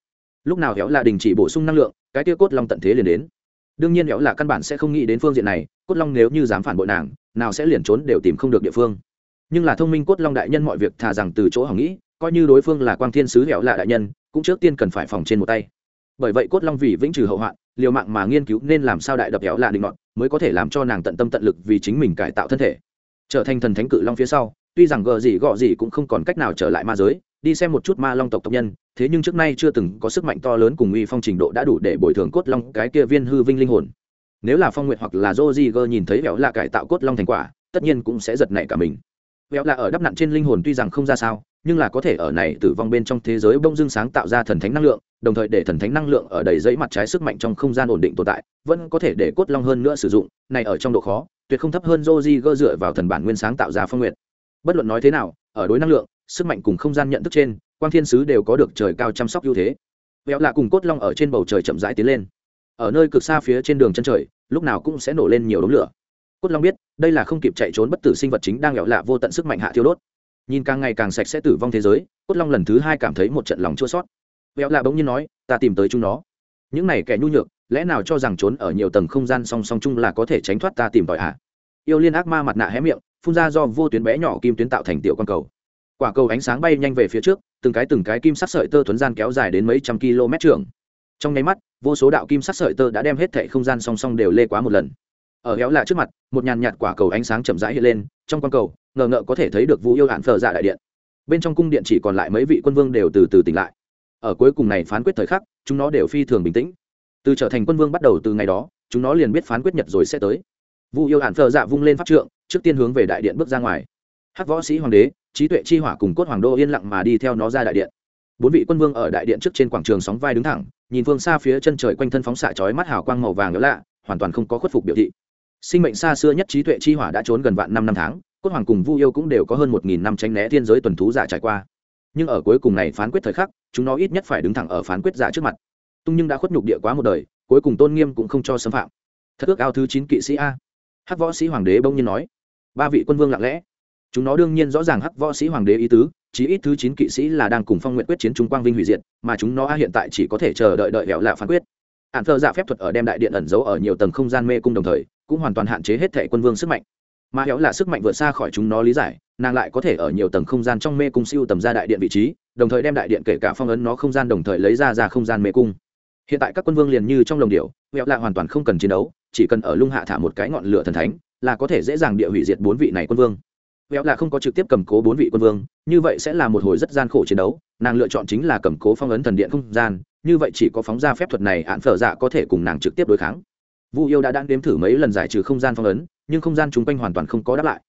Lúc nào véo lạ đình chỉ bổ sung năng lượng, cái kia cốt long tận thế liền đến. Đương nhiên véo lạ căn bản sẽ không nghĩ đến phương diện này, cốt long nếu như dám phản bội nàng, nào sẽ liền trốn đều tìm không được địa phương. Nhưng là thông minh cốt long đại nhân mọi việc thà rằng từ chỗ hỏng nghĩ, coi như đối phương là quang thiên sứ véo lạ đại nhân, cũng trước tiên cần phải phòng trên một tay. Bởi vậy cốt long vì vĩnh trừ hậu hoạn, liều mạng mà nghiên cứu nên làm sao đại đập véo lạ định ngọn mới có thể làm cho nàng tận tâm tận lực vì chính mình cải tạo thân thể trở thành thần thánh cự long phía sau, tuy rằng gờ gì gọ gì cũng không còn cách nào trở lại ma giới, đi xem một chút ma long tộc tộc nhân, thế nhưng trước nay chưa từng có sức mạnh to lớn cùng uy phong trình độ đã đủ để bồi thường cốt long cái kia viên hư vinh linh hồn. Nếu là phong nguyệt hoặc là dô di gơ nhìn thấy vẹo là cải tạo cốt long thành quả, tất nhiên cũng sẽ giật nảy cả mình. Vẹo là ở đắp nặn trên linh hồn tuy rằng không ra sao nhưng là có thể ở này tử vong bên trong thế giới bông dưng sáng tạo ra thần thánh năng lượng, đồng thời để thần thánh năng lượng ở đầy dãy mặt trái sức mạnh trong không gian ổn định tồn tại, vẫn có thể để cốt long hơn nữa sử dụng, này ở trong độ khó, tuyệt không thấp hơn Joji gơ dựa vào thần bản nguyên sáng tạo ra phong nguyện bất luận nói thế nào, ở đối năng lượng, sức mạnh cùng không gian nhận thức trên, quang thiên sứ đều có được trời cao chăm sóc ưu thế. Véo lạ cùng cốt long ở trên bầu trời chậm rãi tiến lên. Ở nơi cực xa phía trên đường chân trời, lúc nào cũng sẽ nổ lên nhiều đống lửa. Cốt long biết, đây là không kịp chạy trốn bất tử sinh vật chính đang nghèo lạ vô tận sức mạnh hạ thiêu đốt nhìn càng ngày càng sạch sẽ tử vong thế giới, cốt long lần thứ hai cảm thấy một trận lòng chua sót Béo lạ bỗng nhiên nói, ta tìm tới chúng nó. Những này kẻ nhu nhược, lẽ nào cho rằng trốn ở nhiều tầng không gian song song chung là có thể tránh thoát ta tìm tòi hạ? yêu liên ác ma mặt nạ hé miệng, phun ra do vô tuyến bé nhỏ kim tuyến tạo thành tiểu con cầu. Quả cầu ánh sáng bay nhanh về phía trước, từng cái từng cái kim sắc sợi tơ thuấn gian kéo dài đến mấy trăm km trường. Trong nháy mắt, vô số đạo kim sắc sợi tơ đã đem hết thệ không gian song song đều lê quá một lần. Ở héo lạ trước mặt, một nhàn nhạt quả cầu ánh sáng chậm rãi hiện lên, trong con cầu ngờ ngợ có thể thấy được vũ yêu hạn phờ dạ đại điện. Bên trong cung điện chỉ còn lại mấy vị quân vương đều từ từ tỉnh lại. Ở cuối cùng này phán quyết thời khắc, chúng nó đều phi thường bình tĩnh. Từ trở thành quân vương bắt đầu từ ngày đó, chúng nó liền biết phán quyết nhật rồi sẽ tới. Vu yêu hạn phờ dạ vung lên pháp trượng, trước tiên hướng về đại điện bước ra ngoài. Hắc võ sĩ hoàng đế, trí tuệ chi hỏa cùng cốt hoàng đô yên lặng mà đi theo nó ra đại điện. Bốn vị quân vương ở đại điện trước trên quảng trường sóng vai đứng thẳng, nhìn phương xa phía chân trời quanh thân phóng xạ chói mắt hào quang màu vàng lạ, hoàn toàn không có khuất phục biểu thị. Sinh mệnh xa xưa nhất trí tuệ chi hỏa đã trốn gần vạn năm năm tháng cốt hoàng cùng vu yêu cũng đều có hơn một nghìn năm tránh né thiên giới tuần thú giả trải qua. Nhưng ở cuối cùng này phán quyết thời khắc, chúng nó ít nhất phải đứng thẳng ở phán quyết giả trước mặt. Tung nhưng đã khuất nhục địa quá một đời, cuối cùng tôn nghiêm cũng không cho xâm phạm. Thất ước ao thứ chín kỵ sĩ a. Hắc võ sĩ hoàng đế bỗng nhiên nói. Ba vị quân vương lặng lẽ. Chúng nó đương nhiên rõ ràng hắc võ sĩ hoàng đế ý tứ, chí ít thứ chín kỵ sĩ là đang cùng phong nguyện quyết chiến trung quang vinh hủy diệt, mà chúng nó a hiện tại chỉ có thể chờ đợi đợi hẹo lạ phán quyết. Hạn thơ giả phép thuật ở đem đại điện ẩn giấu ở nhiều tầng không gian mê cung đồng thời, cũng hoàn toàn hạn chế hết thẻ quân vương sức mạnh mà héo là sức mạnh vượt xa khỏi chúng nó lý giải, nàng lại có thể ở nhiều tầng không gian trong mê cung siêu tầm ra đại điện vị trí, đồng thời đem đại điện kể cả phong ấn nó không gian đồng thời lấy ra ra không gian mê cung. Hiện tại các quân vương liền như trong lồng điệu héo là hoàn toàn không cần chiến đấu, chỉ cần ở lung hạ thả một cái ngọn lửa thần thánh, là có thể dễ dàng địa hủy diệt bốn vị này quân vương. Héo là không có trực tiếp cầm cố bốn vị quân vương, như vậy sẽ là một hồi rất gian khổ chiến đấu, nàng lựa chọn chính là cầm cố phong ấn thần điện không gian, như vậy chỉ có phóng ra phép thuật này hạn phở dạ có thể cùng nàng trực tiếp đối kháng. Vu yêu đã đang đếm thử mấy lần giải trừ không gian phong ấn nhưng không gian chung quanh hoàn toàn không có đáp lại.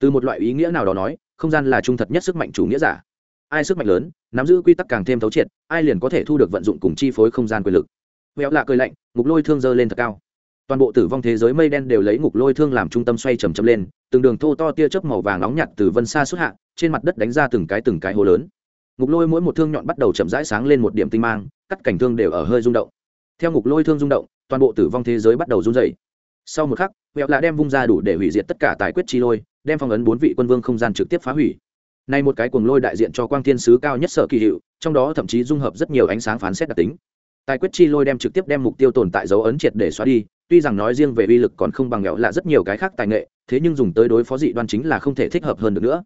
Từ một loại ý nghĩa nào đó nói, không gian là trung thật nhất sức mạnh chủ nghĩa giả. Ai sức mạnh lớn, nắm giữ quy tắc càng thêm thấu triệt, ai liền có thể thu được vận dụng cùng chi phối không gian quyền lực. Véo lạ cười lạnh, ngục lôi thương dơ lên thật cao. Toàn bộ tử vong thế giới mây đen đều lấy ngục lôi thương làm trung tâm xoay chầm chầm lên, từng đường thô to tia chớp màu vàng nóng nhặt từ vân xa xuất hạ, trên mặt đất đánh ra từng cái từng cái hố lớn. Ngục lôi mỗi một thương nhọn bắt đầu chậm rãi sáng lên một điểm tinh mang, cắt cảnh thương đều ở hơi rung động. Theo ngục lôi thương rung động, toàn bộ tử vong thế giới bắt đầu run dày sau một khắc mẹo lạ đem vung ra đủ để hủy diệt tất cả tài quyết chi lôi, đem phong ấn bốn vị quân vương không gian trực tiếp phá hủy. Nay một cái cuồng lôi đại diện cho quang thiên sứ cao nhất sở kỳ hiệu, trong đó thậm chí dung hợp rất nhiều ánh sáng phán xét đặc tính. Tài quyết chi lôi đem trực tiếp đem mục tiêu tồn tại dấu ấn triệt để xóa đi, tuy rằng nói riêng về uy lực còn không bằng nghèo là rất nhiều cái khác tài nghệ, thế nhưng dùng tới đối phó dị đoan chính là không thể thích hợp hơn được nữa.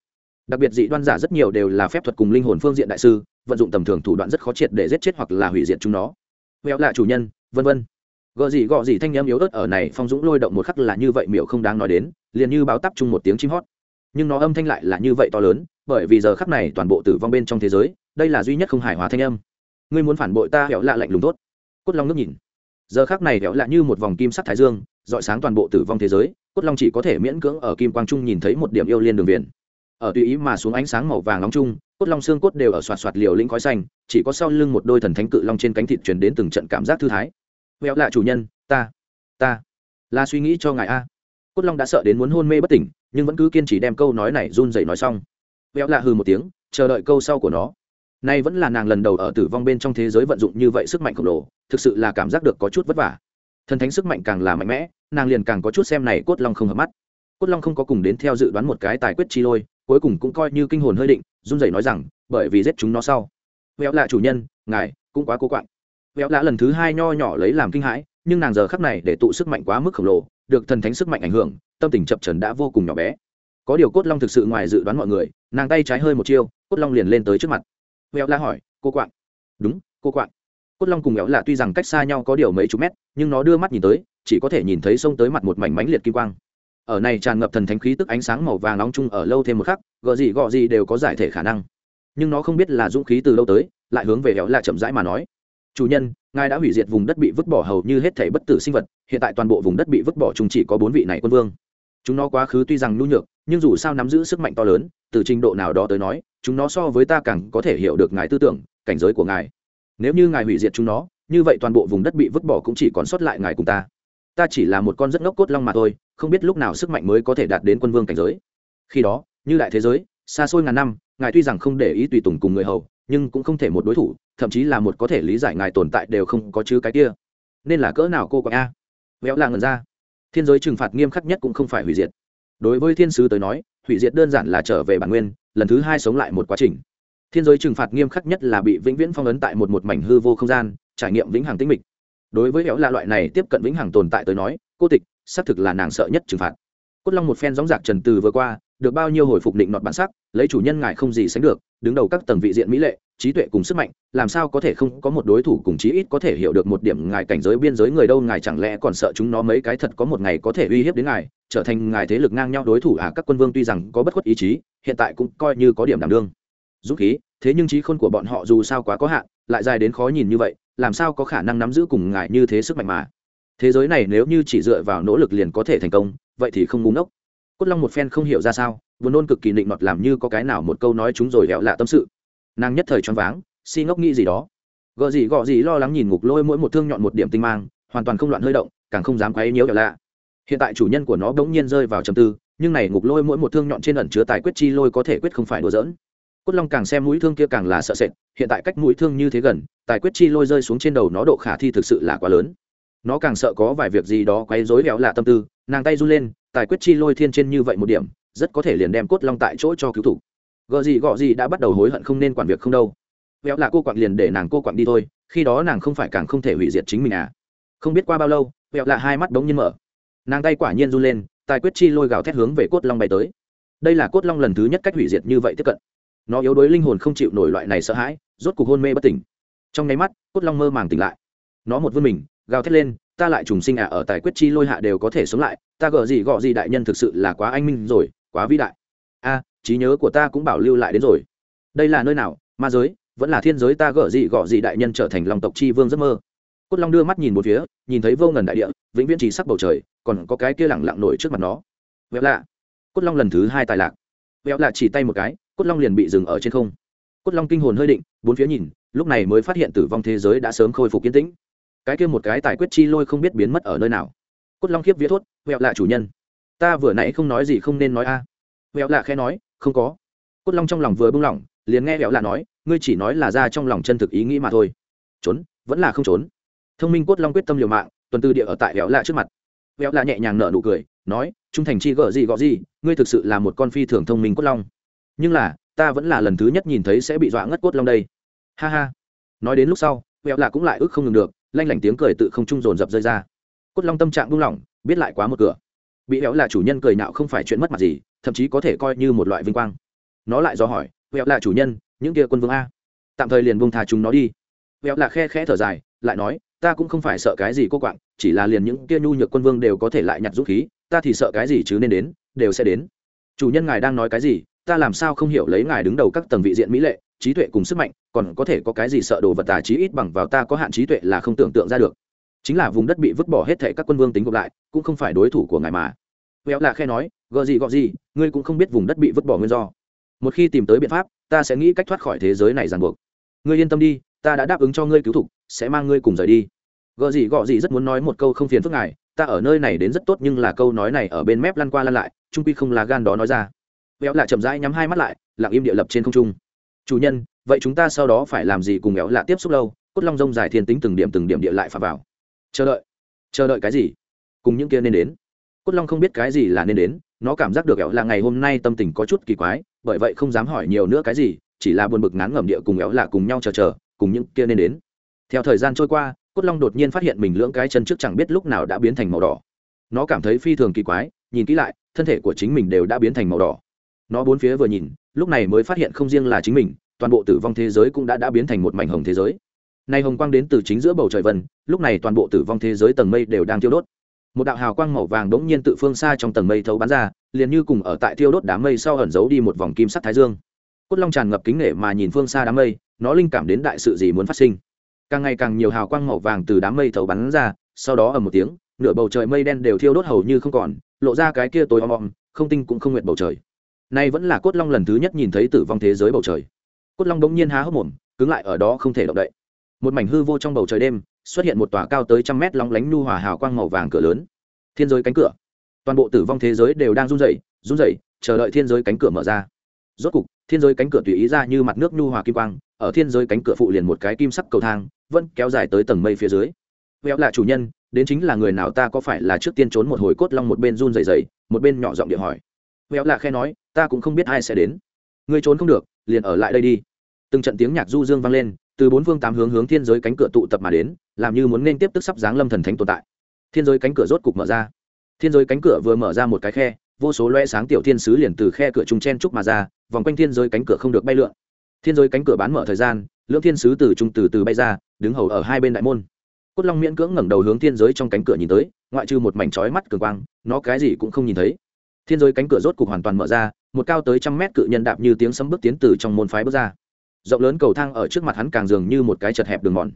Đặc biệt dị đoan giả rất nhiều đều là phép thuật cùng linh hồn phương diện đại sư, vận dụng tầm thường thủ đoạn rất khó triệt để giết chết hoặc là hủy diệt chúng nó. Nghèo là chủ nhân, vân vân gợ gì gọ gì thanh em yếu ớt ở này, phong dũng lôi động một khắc là như vậy miểu không đáng nói đến, liền như báo tắp chung một tiếng chim hót. Nhưng nó âm thanh lại là như vậy to lớn, bởi vì giờ khắc này toàn bộ tử vong bên trong thế giới, đây là duy nhất không hài hòa thanh âm. Ngươi muốn phản bội ta, hẻo lạ lạnh lùng tốt. Cốt long nước nhìn. Giờ khắc này hẻo lạ như một vòng kim sắc thái dương dọi sáng toàn bộ tử vong thế giới, cốt long chỉ có thể miễn cưỡng ở kim quang trung nhìn thấy một điểm yêu liên đường viền. Ở tùy ý mà xuống ánh sáng màu vàng nóng chung, cốt long xương cốt đều ở xoạt xoạt liều lĩnh khói xanh, chỉ có sau lưng một đôi thần thánh cự long trên cánh thịt truyền đến từng trận cảm giác thư thái vẹo lạ chủ nhân, ta ta. Là suy nghĩ cho ngài a. Cốt long đã sợ đến muốn hôn mê bất tỉnh, nhưng vẫn cứ kiên trì đem câu nói này run dậy nói xong. Vẹo lạ hừ một tiếng, chờ đợi câu sau của nó. Nay vẫn là nàng lần đầu ở tử vong bên trong thế giới vận dụng như vậy sức mạnh khổng lồ, thực sự là cảm giác được có chút vất vả. Thần thánh sức mạnh càng là mạnh mẽ, nàng liền càng có chút xem này cốt long không hợp mắt. Cốt long không có cùng đến theo dự đoán một cái tài quyết chi lôi, cuối cùng cũng coi như kinh hồn hơi định, run rẩy nói rằng, bởi vì giết chúng nó sau. Véo lạ chủ nhân, ngài cũng quá cố quạng béo lạ lần thứ hai nho nhỏ lấy làm kinh hãi, nhưng nàng giờ khắc này để tụ sức mạnh quá mức khổng lồ, được thần thánh sức mạnh ảnh hưởng, tâm tình chập trần đã vô cùng nhỏ bé. Có điều cốt long thực sự ngoài dự đoán mọi người, nàng tay trái hơi một chiêu, cốt long liền lên tới trước mặt. Béo lạ hỏi, cô quạng? Đúng, cô quạng. Cốt long cùng béo lạ tuy rằng cách xa nhau có điều mấy chục mét, nhưng nó đưa mắt nhìn tới, chỉ có thể nhìn thấy xông tới mặt một mảnh mánh liệt kim quang. Ở này tràn ngập thần thánh khí tức ánh sáng màu vàng nóng chung ở lâu thêm một khắc gợ gì gọ gì đều có giải thể khả năng. Nhưng nó không biết là dũng khí từ lâu tới, lại hướng về béo lạ chậm rãi mà nói chủ nhân, ngài đã hủy diệt vùng đất bị vứt bỏ hầu như hết thể bất tử sinh vật, hiện tại toàn bộ vùng đất bị vứt bỏ chúng chỉ có bốn vị này quân vương. Chúng nó quá khứ tuy rằng nhu nhược, nhưng dù sao nắm giữ sức mạnh to lớn, từ trình độ nào đó tới nói, chúng nó so với ta càng có thể hiểu được ngài tư tưởng, cảnh giới của ngài. Nếu như ngài hủy diệt chúng nó, như vậy toàn bộ vùng đất bị vứt bỏ cũng chỉ còn sót lại ngài cùng ta. Ta chỉ là một con rất ngốc cốt long mà thôi, không biết lúc nào sức mạnh mới có thể đạt đến quân vương cảnh giới. Khi đó, như đại thế giới, xa xôi ngàn năm, ngài tuy rằng không để ý tùy tùng cùng người hầu nhưng cũng không thể một đối thủ, thậm chí là một có thể lý giải ngài tồn tại đều không có chứ cái kia. Nên là cỡ nào cô quạng a? Véo là ngần ra. Thiên giới trừng phạt nghiêm khắc nhất cũng không phải hủy diệt. Đối với thiên sứ tới nói, hủy diệt đơn giản là trở về bản nguyên, lần thứ hai sống lại một quá trình. Thiên giới trừng phạt nghiêm khắc nhất là bị vĩnh viễn phong ấn tại một một mảnh hư vô không gian, trải nghiệm vĩnh hằng tĩnh mịch. Đối với héo là loại này tiếp cận vĩnh hằng tồn tại tới nói, cô tịch, xác thực là nàng sợ nhất trừng phạt cốt long một phen gióng giạc trần từ vừa qua, được bao nhiêu hồi phục định nọt bản sắc, lấy chủ nhân ngài không gì sánh được, đứng đầu các tầng vị diện mỹ lệ, trí tuệ cùng sức mạnh, làm sao có thể không có một đối thủ cùng chí ít có thể hiểu được một điểm ngài cảnh giới biên giới người đâu, ngài chẳng lẽ còn sợ chúng nó mấy cái thật có một ngày có thể uy hiếp đến ngài, trở thành ngài thế lực ngang nhau đối thủ à? Các quân vương tuy rằng có bất khuất ý chí, hiện tại cũng coi như có điểm đảm đương. Dũng khí, thế nhưng trí khôn của bọn họ dù sao quá có hạn, lại dài đến khó nhìn như vậy, làm sao có khả năng nắm giữ cùng ngài như thế sức mạnh mà? Thế giới này nếu như chỉ dựa vào nỗ lực liền có thể thành công vậy thì không ngu ốc cốt long một phen không hiểu ra sao vừa nôn cực kỳ định nọt làm như có cái nào một câu nói chúng rồi hẹo lạ tâm sự. Nàng nhất thời choáng váng, si ngốc nghĩ gì đó. Gợ gì gọ gì lo lắng nhìn ngục lôi mỗi một thương nhọn một điểm tinh mang, hoàn toàn không loạn hơi động, càng không dám quấy nhiễu hẹo lạ. Hiện tại chủ nhân của nó bỗng nhiên rơi vào trầm tư, nhưng này ngục lôi mỗi một thương nhọn trên ẩn chứa tài quyết chi lôi có thể quyết không phải đùa giỡn. Cốt long càng xem mũi thương kia càng là sợ sệt, hiện tại cách mũi thương như thế gần, tài quyết chi lôi rơi xuống trên đầu nó độ khả thi thực sự là quá lớn. Nó càng sợ có vài việc gì đó quấy rối véo lạ tâm tư nàng tay run lên, tài quyết chi lôi thiên trên như vậy một điểm, rất có thể liền đem cốt long tại chỗ cho cứu thủ. Gợ gì gọ gì đã bắt đầu hối hận không nên quản việc không đâu. Véo là cô quặng liền để nàng cô quặng đi thôi, khi đó nàng không phải càng không thể hủy diệt chính mình à. Không biết qua bao lâu véo là hai mắt đống nhiên mở. Nàng tay quả nhiên run lên, tài quyết chi lôi gào thét hướng về cốt long bay tới. Đây là cốt long lần thứ nhất cách hủy diệt như vậy tiếp cận. Nó yếu đuối linh hồn không chịu nổi loại này sợ hãi, rốt cuộc hôn mê bất tỉnh. Trong nháy mắt, cốt long mơ màng tỉnh lại. Nó một vươn mình, gào thét lên ta lại trùng sinh à ở tài quyết chi lôi hạ đều có thể sống lại, ta gờ gì gọ gì đại nhân thực sự là quá anh minh rồi, quá vĩ đại. A, trí nhớ của ta cũng bảo lưu lại đến rồi. Đây là nơi nào? Ma giới, vẫn là thiên giới, ta gợ gì gọ gì đại nhân trở thành lòng tộc chi vương giấc mơ. Cốt long đưa mắt nhìn một phía, nhìn thấy vô ngần đại địa, vĩnh viễn chỉ sắc bầu trời, còn có cái kia lẳng lặng nổi trước mặt nó. Vẹo lạ. Cốt long lần thứ hai tài lạc. Vẹo lạ chỉ tay một cái, cốt long liền bị dừng ở trên không. Cốt long kinh hồn hơi định, bốn phía nhìn, lúc này mới phát hiện tử vong thế giới đã sớm khôi phục kiến tĩnh cái kia một cái tài quyết chi lôi không biết biến mất ở nơi nào. Cốt long khiếp vía thốt huẹo lạ chủ nhân, ta vừa nãy không nói gì không nên nói a. À. lạ khẽ nói, không có. Cốt long trong lòng vừa bung lỏng liền nghe huẹo lạ nói, ngươi chỉ nói là ra trong lòng chân thực ý nghĩ mà thôi. Trốn, vẫn là không trốn. Thông minh cốt long quyết tâm liều mạng, tuần tư địa ở tại huẹo lạ trước mặt. Huẹo lạ nhẹ nhàng nở nụ cười, nói, trung thành chi gợ gì gọ gì, ngươi thực sự là một con phi thường thông minh cốt long. Nhưng là, ta vẫn là lần thứ nhất nhìn thấy sẽ bị dọa ngất cốt long đây. Ha ha. Nói đến lúc sau huẹo lạ cũng lại ức không ngừng được lanh lảnh tiếng cười tự không trung dồn dập rơi ra. Cốt long tâm trạng buông lỏng, biết lại quá một cửa. Bị vẹo là chủ nhân cười nạo không phải chuyện mất mặt gì, thậm chí có thể coi như một loại vinh quang. Nó lại do hỏi vẹo là chủ nhân, những kia quân vương a? Tạm thời liền buông thà chúng nó đi. Vẹo là khe khẽ thở dài, lại nói, ta cũng không phải sợ cái gì cô quạng, chỉ là liền những kia nhu nhược quân vương đều có thể lại nhặt dũng khí, ta thì sợ cái gì chứ nên đến, đều sẽ đến. Chủ nhân ngài đang nói cái gì, ta làm sao không hiểu lấy ngài đứng đầu các tầng vị diện mỹ lệ trí tuệ cùng sức mạnh, còn có thể có cái gì sợ đồ vật tà trí ít bằng vào ta có hạn trí tuệ là không tưởng tượng ra được. Chính là vùng đất bị vứt bỏ hết thệ các quân vương tính gộp lại, cũng không phải đối thủ của ngài mà. Véo là khe nói gợ gì, gọ gì, ngươi cũng không biết vùng đất bị vứt bỏ nguyên do. Một khi tìm tới biện pháp, ta sẽ nghĩ cách thoát khỏi thế giới này ràng buộc. Ngươi yên tâm đi, ta đã đáp ứng cho ngươi cứu thục, sẽ mang ngươi cùng rời đi. Gợ gì, gọ gì rất muốn nói một câu không phiền phức ngài, ta ở nơi này đến rất tốt nhưng là câu nói này ở bên mép lăn qua lăn lại, trung quy không là gan đó nói ra. Véo là chậm rãi nhắm hai mắt lại, lặng im địa lập trên không trung chủ nhân, vậy chúng ta sau đó phải làm gì cùng éo lạ tiếp xúc lâu? Cốt long rông dài thiên tính từng điểm từng điểm địa lại phà vào. Chờ đợi. Chờ đợi cái gì? Cùng những kia nên đến. Cốt long không biết cái gì là nên đến, nó cảm giác được éo là ngày hôm nay tâm tình có chút kỳ quái, bởi vậy không dám hỏi nhiều nữa cái gì, chỉ là buồn bực ngán ngẩm địa cùng éo là cùng nhau chờ chờ, cùng những kia nên đến. Theo thời gian trôi qua, cốt long đột nhiên phát hiện mình lưỡng cái chân trước chẳng biết lúc nào đã biến thành màu đỏ. Nó cảm thấy phi thường kỳ quái, nhìn kỹ lại, thân thể của chính mình đều đã biến thành màu đỏ. Nó bốn phía vừa nhìn lúc này mới phát hiện không riêng là chính mình, toàn bộ tử vong thế giới cũng đã đã biến thành một mảnh hồng thế giới. Nay hồng quang đến từ chính giữa bầu trời vân, lúc này toàn bộ tử vong thế giới tầng mây đều đang thiêu đốt. Một đạo hào quang màu vàng đống nhiên tự phương xa trong tầng mây thấu bắn ra, liền như cùng ở tại thiêu đốt đám mây sau ẩn giấu đi một vòng kim sắc thái dương. Cốt long tràn ngập kính nể mà nhìn phương xa đám mây, nó linh cảm đến đại sự gì muốn phát sinh. Càng ngày càng nhiều hào quang màu vàng từ đám mây thấu bắn ra, sau đó ở một tiếng, nửa bầu trời mây đen đều thiêu đốt hầu như không còn, lộ ra cái kia tối om om, không tinh cũng không nguyện bầu trời nay vẫn là cốt long lần thứ nhất nhìn thấy tử vong thế giới bầu trời. Cốt long đống nhiên há hốc mồm, cứng lại ở đó không thể động đậy. Một mảnh hư vô trong bầu trời đêm, xuất hiện một tòa cao tới trăm mét long lánh nhu hòa hào quang màu vàng cửa lớn. Thiên giới cánh cửa. Toàn bộ tử vong thế giới đều đang run rẩy run rẩy, chờ đợi thiên giới cánh cửa mở ra. Rốt cục, thiên giới cánh cửa tùy ý ra như mặt nước nhu hòa kim quang, ở thiên giới cánh cửa phụ liền một cái kim sắc cầu thang, vẫn kéo dài tới tầng mây phía dưới. Véo là chủ nhân, đến chính là người nào ta có phải là trước tiên trốn một hồi cốt long một bên run rẩy rẩy, một bên nhỏ giọng điện hỏi véo lạ khe nói, ta cũng không biết ai sẽ đến. Ngươi trốn không được, liền ở lại đây đi. Từng trận tiếng nhạc du dương vang lên, từ bốn phương tám hướng hướng thiên giới cánh cửa tụ tập mà đến, làm như muốn nên tiếp tức sắp giáng lâm thần thánh tồn tại. Thiên giới cánh cửa rốt cục mở ra. Thiên giới cánh cửa vừa mở ra một cái khe, vô số loe sáng tiểu thiên sứ liền từ khe cửa trung chen trúc mà ra, vòng quanh thiên giới cánh cửa không được bay lượn. Thiên giới cánh cửa bán mở thời gian lưỡng thiên sứ từ trung từ từ bay ra, đứng hầu ở hai bên đại môn. Cốt long miễn cưỡng ngẩng đầu hướng thiên giới trong cánh cửa nhìn tới, ngoại trừ một mảnh trói mắt cường quang, nó cái gì cũng không nhìn thấy thiên giới cánh cửa rốt cục hoàn toàn mở ra, một cao tới trăm mét cự nhân đạp như tiếng sấm bước tiến từ trong môn phái bước ra. Rộng lớn cầu thang ở trước mặt hắn càng dường như một cái chật hẹp đường mòn.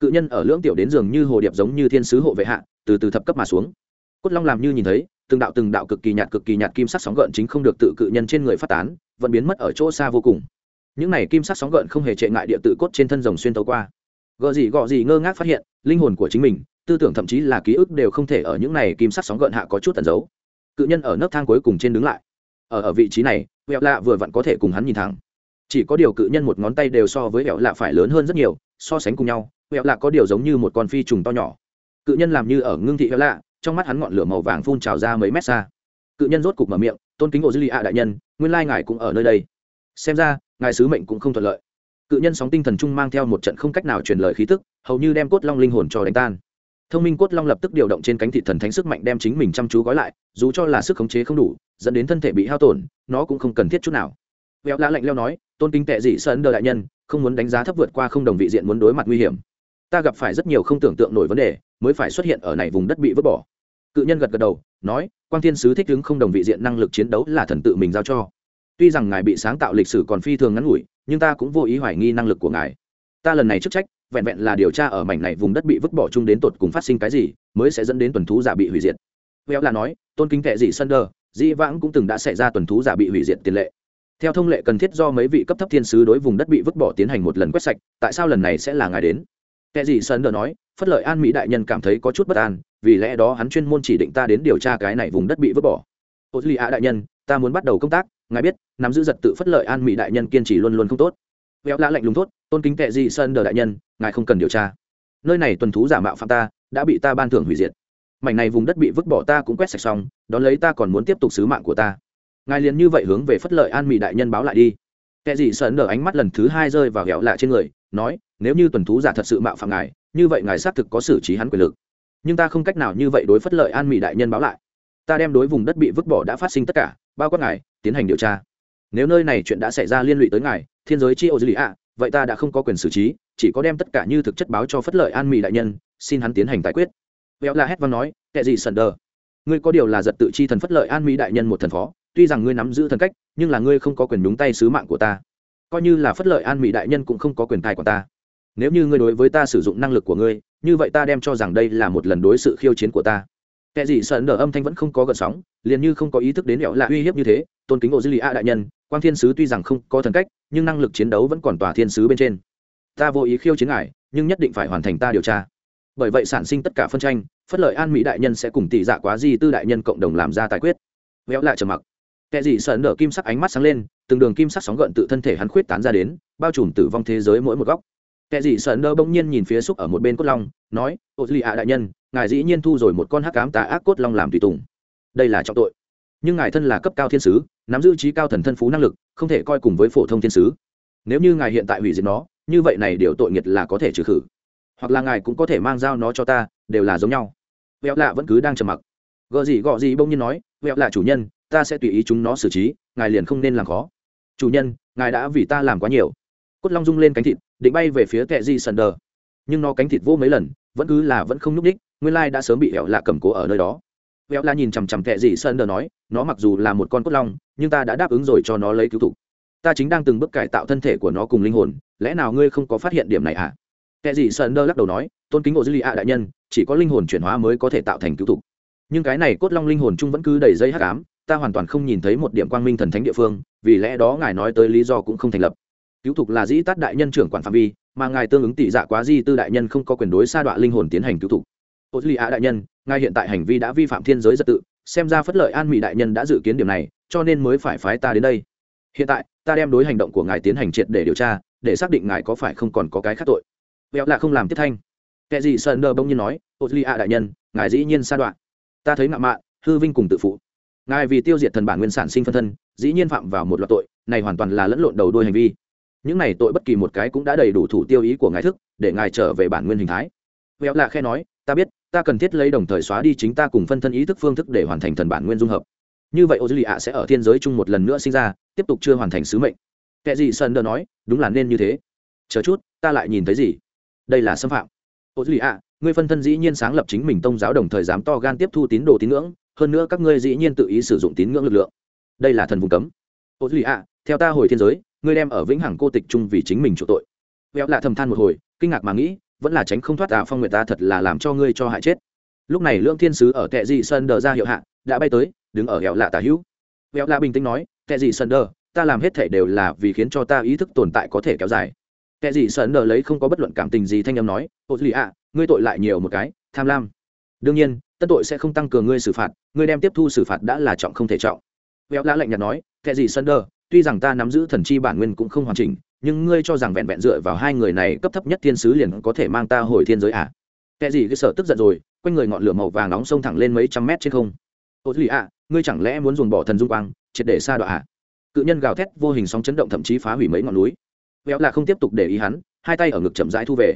Cự nhân ở lưỡng tiểu đến dường như hồ điệp giống như thiên sứ hộ vệ hạ, từ từ thập cấp mà xuống. Cốt long làm như nhìn thấy, từng đạo từng đạo cực kỳ nhạt cực kỳ nhạt kim sắc sóng gợn chính không được tự cự nhân trên người phát tán, vẫn biến mất ở chỗ xa vô cùng. Những này kim sắc sóng gợn không hề trệ ngại địa tự cốt trên thân rồng xuyên tấu qua. Gợ gì gọ gì ngơ ngác phát hiện, linh hồn của chính mình, tư tưởng thậm chí là ký ức đều không thể ở những này kim sắc sóng gợn hạ có chút tẩn giấu cự nhân ở nấc thang cuối cùng trên đứng lại. Ở ở vị trí này, vẹo lạ vừa vặn có thể cùng hắn nhìn thẳng. Chỉ có điều cự nhân một ngón tay đều so với vẹo lạ phải lớn hơn rất nhiều, so sánh cùng nhau, vẹo lạ có điều giống như một con phi trùng to nhỏ. Cự nhân làm như ở ngưng thị vẹo lạ, trong mắt hắn ngọn lửa màu vàng phun trào ra mấy mét xa. Cự nhân rốt cục mở miệng, tôn kính ổ dư lì ạ đại nhân, nguyên lai ngài cũng ở nơi đây. Xem ra, ngài sứ mệnh cũng không thuận lợi. Cự nhân sóng tinh thần trung mang theo một trận không cách nào truyền lời khí tức, hầu như đem cốt long linh hồn cho đánh tan thông minh cốt long lập tức điều động trên cánh thị thần thánh sức mạnh đem chính mình chăm chú gói lại, dù cho là sức khống chế không đủ, dẫn đến thân thể bị hao tổn, nó cũng không cần thiết chút nào. Vẹo lạ lạnh leo nói, tôn kính tệ dị sơn đờ đại nhân, không muốn đánh giá thấp vượt qua không đồng vị diện muốn đối mặt nguy hiểm. Ta gặp phải rất nhiều không tưởng tượng nổi vấn đề, mới phải xuất hiện ở này vùng đất bị vứt bỏ. Cự nhân gật gật đầu, nói quan thiên sứ thích ứng không đồng vị diện năng lực chiến đấu là thần tự mình giao cho. Tuy rằng ngài bị sáng tạo lịch sử còn phi thường ngắn ngủi, nhưng ta cũng vô ý hoài nghi năng lực của ngài. Ta lần này chức trách vẹn vẹn là điều tra ở mảnh này vùng đất bị vứt bỏ chung đến tột cùng phát sinh cái gì mới sẽ dẫn đến tuần thú giả bị hủy diệt. Véo là nói tôn kính kệ dị sân đờ, dĩ vãng cũng từng đã xảy ra tuần thú giả bị hủy diệt tiền lệ. Theo thông lệ cần thiết do mấy vị cấp thấp thiên sứ đối vùng đất bị vứt bỏ tiến hành một lần quét sạch tại sao lần này sẽ là ngài đến? Kẻ gì sơn đờ nói phất lợi an mỹ đại nhân cảm thấy có chút bất an vì lẽ đó hắn chuyên môn chỉ định ta đến điều tra cái này vùng đất bị vứt bỏ. Ô duy á đại nhân ta muốn bắt đầu công tác ngài biết nắm giữ giật tự phất lợi an mỹ đại nhân kiên trì luôn luôn không tốt. Véo lã lạnh lùng tốt tôn kính kệ gì sơn đờ đại nhân, ngài không cần điều tra. Nơi này tuần thú giả mạo phạm ta, đã bị ta ban thưởng hủy diệt. Mảnh này vùng đất bị vứt bỏ ta cũng quét sạch xong, đón lấy ta còn muốn tiếp tục sứ mạng của ta. Ngài liền như vậy hướng về phất lợi an mỹ đại nhân báo lại đi. Kệ gì sơn đờ ánh mắt lần thứ hai rơi vào ghẹo lạ trên người, nói, nếu như tuần thú giả thật sự mạo phạm ngài, như vậy ngài xác thực có xử trí hắn quyền lực. Nhưng ta không cách nào như vậy đối phất lợi an mỹ đại nhân báo lại. Ta đem đối vùng đất bị vứt bỏ đã phát sinh tất cả, bao quát ngài, tiến hành điều tra. Nếu nơi này chuyện đã xảy ra liên lụy tới ngài, thiên giới chi ô dư lì ạ vậy ta đã không có quyền xử trí, chỉ có đem tất cả như thực chất báo cho phất lợi an mỹ đại nhân, xin hắn tiến hành giải quyết. Véo la hét văn nói, kệ gì sần đờ? Ngươi có điều là giật tự chi thần phất lợi an mỹ đại nhân một thần phó, tuy rằng ngươi nắm giữ thần cách, nhưng là ngươi không có quyền đúng tay sứ mạng của ta. Coi như là phất lợi an mỹ đại nhân cũng không có quyền tài của ta. Nếu như ngươi đối với ta sử dụng năng lực của ngươi, như vậy ta đem cho rằng đây là một lần đối sự khiêu chiến của ta. Kệ gì sần đờ âm thanh vẫn không có gợn sóng, liền như không có ý thức đến véo là uy hiếp như thế tôn kính ô dư lì a đại nhân, quang thiên sứ tuy rằng không có thần cách, nhưng năng lực chiến đấu vẫn còn tòa thiên sứ bên trên. Ta vô ý khiêu chiến ngài, nhưng nhất định phải hoàn thành ta điều tra. Bởi vậy sản sinh tất cả phân tranh, phất lợi an mỹ đại nhân sẽ cùng tỷ dạ quá di tư đại nhân cộng đồng làm ra tài quyết. Véo lại trầm mặc. Kẻ gì sợ nở kim sắc ánh mắt sáng lên, từng đường kim sắc sóng gợn tự thân thể hắn khuyết tán ra đến, bao trùm tử vong thế giới mỗi một góc. Kẻ gì sợ nở bỗng nhiên nhìn phía xúc ở một bên cốt long, nói ô dư lì a đại nhân, ngài dĩ nhiên thu rồi một con hắc cám tà ác cốt long làm tùy tùng. Đây là trọng tội nhưng ngài thân là cấp cao thiên sứ, nắm giữ trí cao thần thân phú năng lực, không thể coi cùng với phổ thông thiên sứ. Nếu như ngài hiện tại hủy diệt nó, như vậy này điều tội nghiệt là có thể trừ khử. Hoặc là ngài cũng có thể mang giao nó cho ta, đều là giống nhau. Vẹo lạ vẫn cứ đang trầm mặc. Gợ gì gọ gì bỗng nhiên nói, vẹo lạ chủ nhân, ta sẽ tùy ý chúng nó xử trí, ngài liền không nên làm khó. Chủ nhân, ngài đã vì ta làm quá nhiều. Cốt long rung lên cánh thịt, định bay về phía kệ di sần đờ. Nhưng nó cánh thịt vô mấy lần, vẫn cứ là vẫn không nhúc ních nguyên lai đã sớm bị hẹo lạ cầm cố ở nơi đó vẹo la nhìn chằm chằm kệ dị sơn đờ nói, nó mặc dù là một con cốt long, nhưng ta đã đáp ứng rồi cho nó lấy cứu thủ. Ta chính đang từng bước cải tạo thân thể của nó cùng linh hồn, lẽ nào ngươi không có phát hiện điểm này à kệ dị sơn đờ lắc đầu nói, tôn kính ổ dư lì ạ đại nhân, chỉ có linh hồn chuyển hóa mới có thể tạo thành cứu thủ. Nhưng cái này cốt long linh hồn chung vẫn cứ đầy dây hắc ám, ta hoàn toàn không nhìn thấy một điểm quang minh thần thánh địa phương, vì lẽ đó ngài nói tới lý do cũng không thành lập. Cứu thục là dĩ tát đại nhân trưởng quản phạm vi, mà ngài tương ứng tỷ dạ quá di tư đại nhân không có quyền đối sa đọa linh hồn tiến hành cứu thục ô duy á đại nhân ngài hiện tại hành vi đã vi phạm thiên giới trật tự, xem ra phất lợi an mỹ đại nhân đã dự kiến điểm này, cho nên mới phải phái ta đến đây. Hiện tại, ta đem đối hành động của ngài tiến hành triệt để điều tra, để xác định ngài có phải không còn có cái khác tội. Vẹo lạ không làm tiếp thanh. Kẻ gì sơn đờ bông nhiên nói, ô duy đại nhân, ngài dĩ nhiên sa đoạn. Ta thấy ngạo mạn, hư vinh cùng tự phụ. Ngài vì tiêu diệt thần bản nguyên sản sinh phân thân, dĩ nhiên phạm vào một loạt tội, này hoàn toàn là lẫn lộn đầu đuôi hành vi. Những này tội bất kỳ một cái cũng đã đầy đủ thủ tiêu ý của ngài thức, để ngài trở về bản nguyên hình thái. Véo lạ khe nói, ta biết ta cần thiết lấy đồng thời xóa đi chính ta cùng phân thân ý thức phương thức để hoàn thành thần bản nguyên dung hợp. Như vậy ô dư lì ạ sẽ ở thiên giới chung một lần nữa sinh ra, tiếp tục chưa hoàn thành sứ mệnh. Kệ gì sơn đờ nói, đúng là nên như thế. Chờ chút, ta lại nhìn thấy gì? Đây là xâm phạm. Ô dư lì ạ, ngươi phân thân dĩ nhiên sáng lập chính mình tông giáo đồng thời dám to gan tiếp thu tín đồ tín ngưỡng, hơn nữa các ngươi dĩ nhiên tự ý sử dụng tín ngưỡng lực lượng. Đây là thần vùng cấm. Ô dư lì ạ, theo ta hồi thiên giới, ngươi đem ở vĩnh hằng cô tịch chung vì chính mình chủ tội. Véo lạ thầm than một hồi, kinh ngạc mà nghĩ vẫn là tránh không thoát tạ phong nguyệt ta thật là làm cho ngươi cho hại chết. Lúc này lương thiên sứ ở tệ dị sơn đờ ra hiệu hạ, đã bay tới, đứng ở hẻo lạ tả hữu. Hẻo lạ bình tĩnh nói tệ dị sơn đờ, ta làm hết thể đều là vì khiến cho ta ý thức tồn tại có thể kéo dài. Tệ dị sơn đờ lấy không có bất luận cảm tình gì thanh âm nói, ô lì ạ, ngươi tội lại nhiều một cái, tham lam. Đương nhiên, tất tội sẽ không tăng cường ngươi xử phạt, ngươi đem tiếp thu xử phạt đã là trọng không thể trọng. Véo lạ lạnh nhạt nói tệ dị sơn đờ, tuy rằng ta nắm giữ thần chi bản nguyên cũng không hoàn chỉnh nhưng ngươi cho rằng vẹn vẹn dựa vào hai người này cấp thấp nhất thiên sứ liền có thể mang ta hồi thiên giới à? Kẻ gì cái sợ tức giận rồi, quanh người ngọn lửa màu vàng nóng xông thẳng lên mấy trăm mét trên không. Ô duy ạ, ngươi chẳng lẽ muốn dùng bỏ thần dung quang, triệt để xa đọa ạ cự nhân gào thét, vô hình sóng chấn động thậm chí phá hủy mấy ngọn núi. Véo là không tiếp tục để ý hắn, hai tay ở ngực chậm rãi thu về.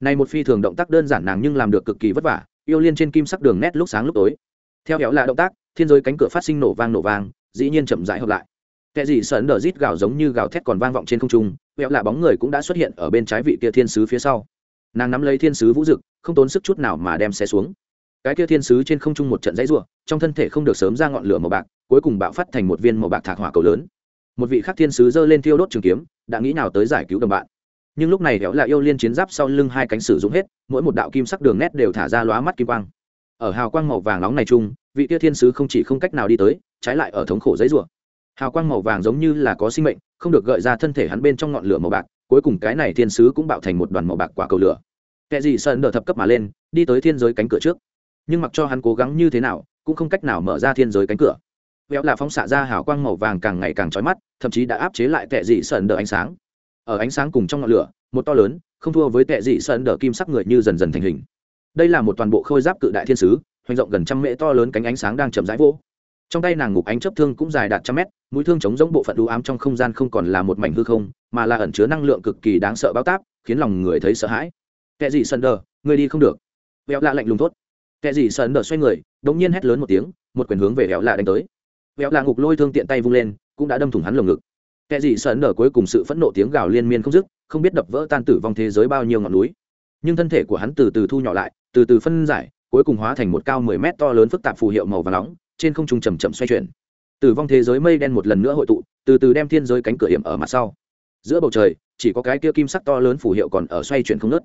Này một phi thường động tác đơn giản nàng nhưng làm được cực kỳ vất vả, yêu liên trên kim sắc đường nét lúc sáng lúc tối. Theo kéo là động tác, thiên giới cánh cửa phát sinh nổ vang nổ vang, dĩ nhiên chậm rãi hợp lại. Kẻ gì sờn đờ rít gào giống như gào thét còn vang vọng trên không trung vẹo là bóng người cũng đã xuất hiện ở bên trái vị kia thiên sứ phía sau. Nàng nắm lấy thiên sứ vũ dực, không tốn sức chút nào mà đem xe xuống. Cái kia thiên sứ trên không trung một trận dãy ruộng trong thân thể không được sớm ra ngọn lửa màu bạc, cuối cùng bạo phát thành một viên màu bạc thạc hỏa cầu lớn. Một vị khắc thiên sứ giơ lên thiêu đốt trường kiếm, đã nghĩ nào tới giải cứu đồng bạn. Nhưng lúc này vẹo là yêu liên chiến giáp sau lưng hai cánh sử dụng hết, mỗi một đạo kim sắc đường nét đều thả ra lóa mắt kim quang. Ở hào quang màu vàng nóng này chung, vị kia thiên sứ không chỉ không cách nào đi tới, trái lại ở thống khổ dãy ruộng hào quang màu vàng giống như là có sinh mệnh, không được gợi ra thân thể hắn bên trong ngọn lửa màu bạc, cuối cùng cái này thiên sứ cũng bạo thành một đoàn màu bạc quả cầu lửa. Kẻ gì sơn đờ thập cấp mà lên, đi tới thiên giới cánh cửa trước. Nhưng mặc cho hắn cố gắng như thế nào, cũng không cách nào mở ra thiên giới cánh cửa. Véo là phóng xạ ra hào quang màu vàng càng ngày càng trói mắt, thậm chí đã áp chế lại tệ dị sơn đờ ánh sáng. Ở ánh sáng cùng trong ngọn lửa, một to lớn, không thua với tệ dị sơn đờ kim sắc người như dần dần thành hình. Đây là một toàn bộ khôi giáp cự đại thiên sứ, hoành rộng gần trăm mễ to lớn cánh ánh sáng đang chậm rãi vỗ trong tay nàng ngục ánh chấp thương cũng dài đạt trăm mét, mũi thương chống giống bộ phận đũ ám trong không gian không còn là một mảnh hư không, mà là ẩn chứa năng lượng cực kỳ đáng sợ bao táp, khiến lòng người thấy sợ hãi. Kẻ gì sơn đờ, người đi không được. Vẹo lạ lạnh lùng tốt kẻ gì sơn đờ xoay người, đống nhiên hét lớn một tiếng, một quyền hướng về vẹo lạ đánh tới. Vẹo lạ ngục lôi thương tiện tay vung lên, cũng đã đâm thủng hắn lồng ngực. Kẻ gì sơn đờ cuối cùng sự phẫn nộ tiếng gào liên miên không dứt, không biết đập vỡ tan tử vong thế giới bao nhiêu ngọn núi. Nhưng thân thể của hắn từ từ thu nhỏ lại, từ từ phân giải, cuối cùng hóa thành một cao mười mét to lớn phức tạp phù hiệu màu và nóng trên không trung chầm chậm xoay chuyển. Tử vong thế giới mây đen một lần nữa hội tụ, từ từ đem thiên giới cánh cửa hiểm ở mặt sau. Giữa bầu trời, chỉ có cái kia kim sắc to lớn phù hiệu còn ở xoay chuyển không nớt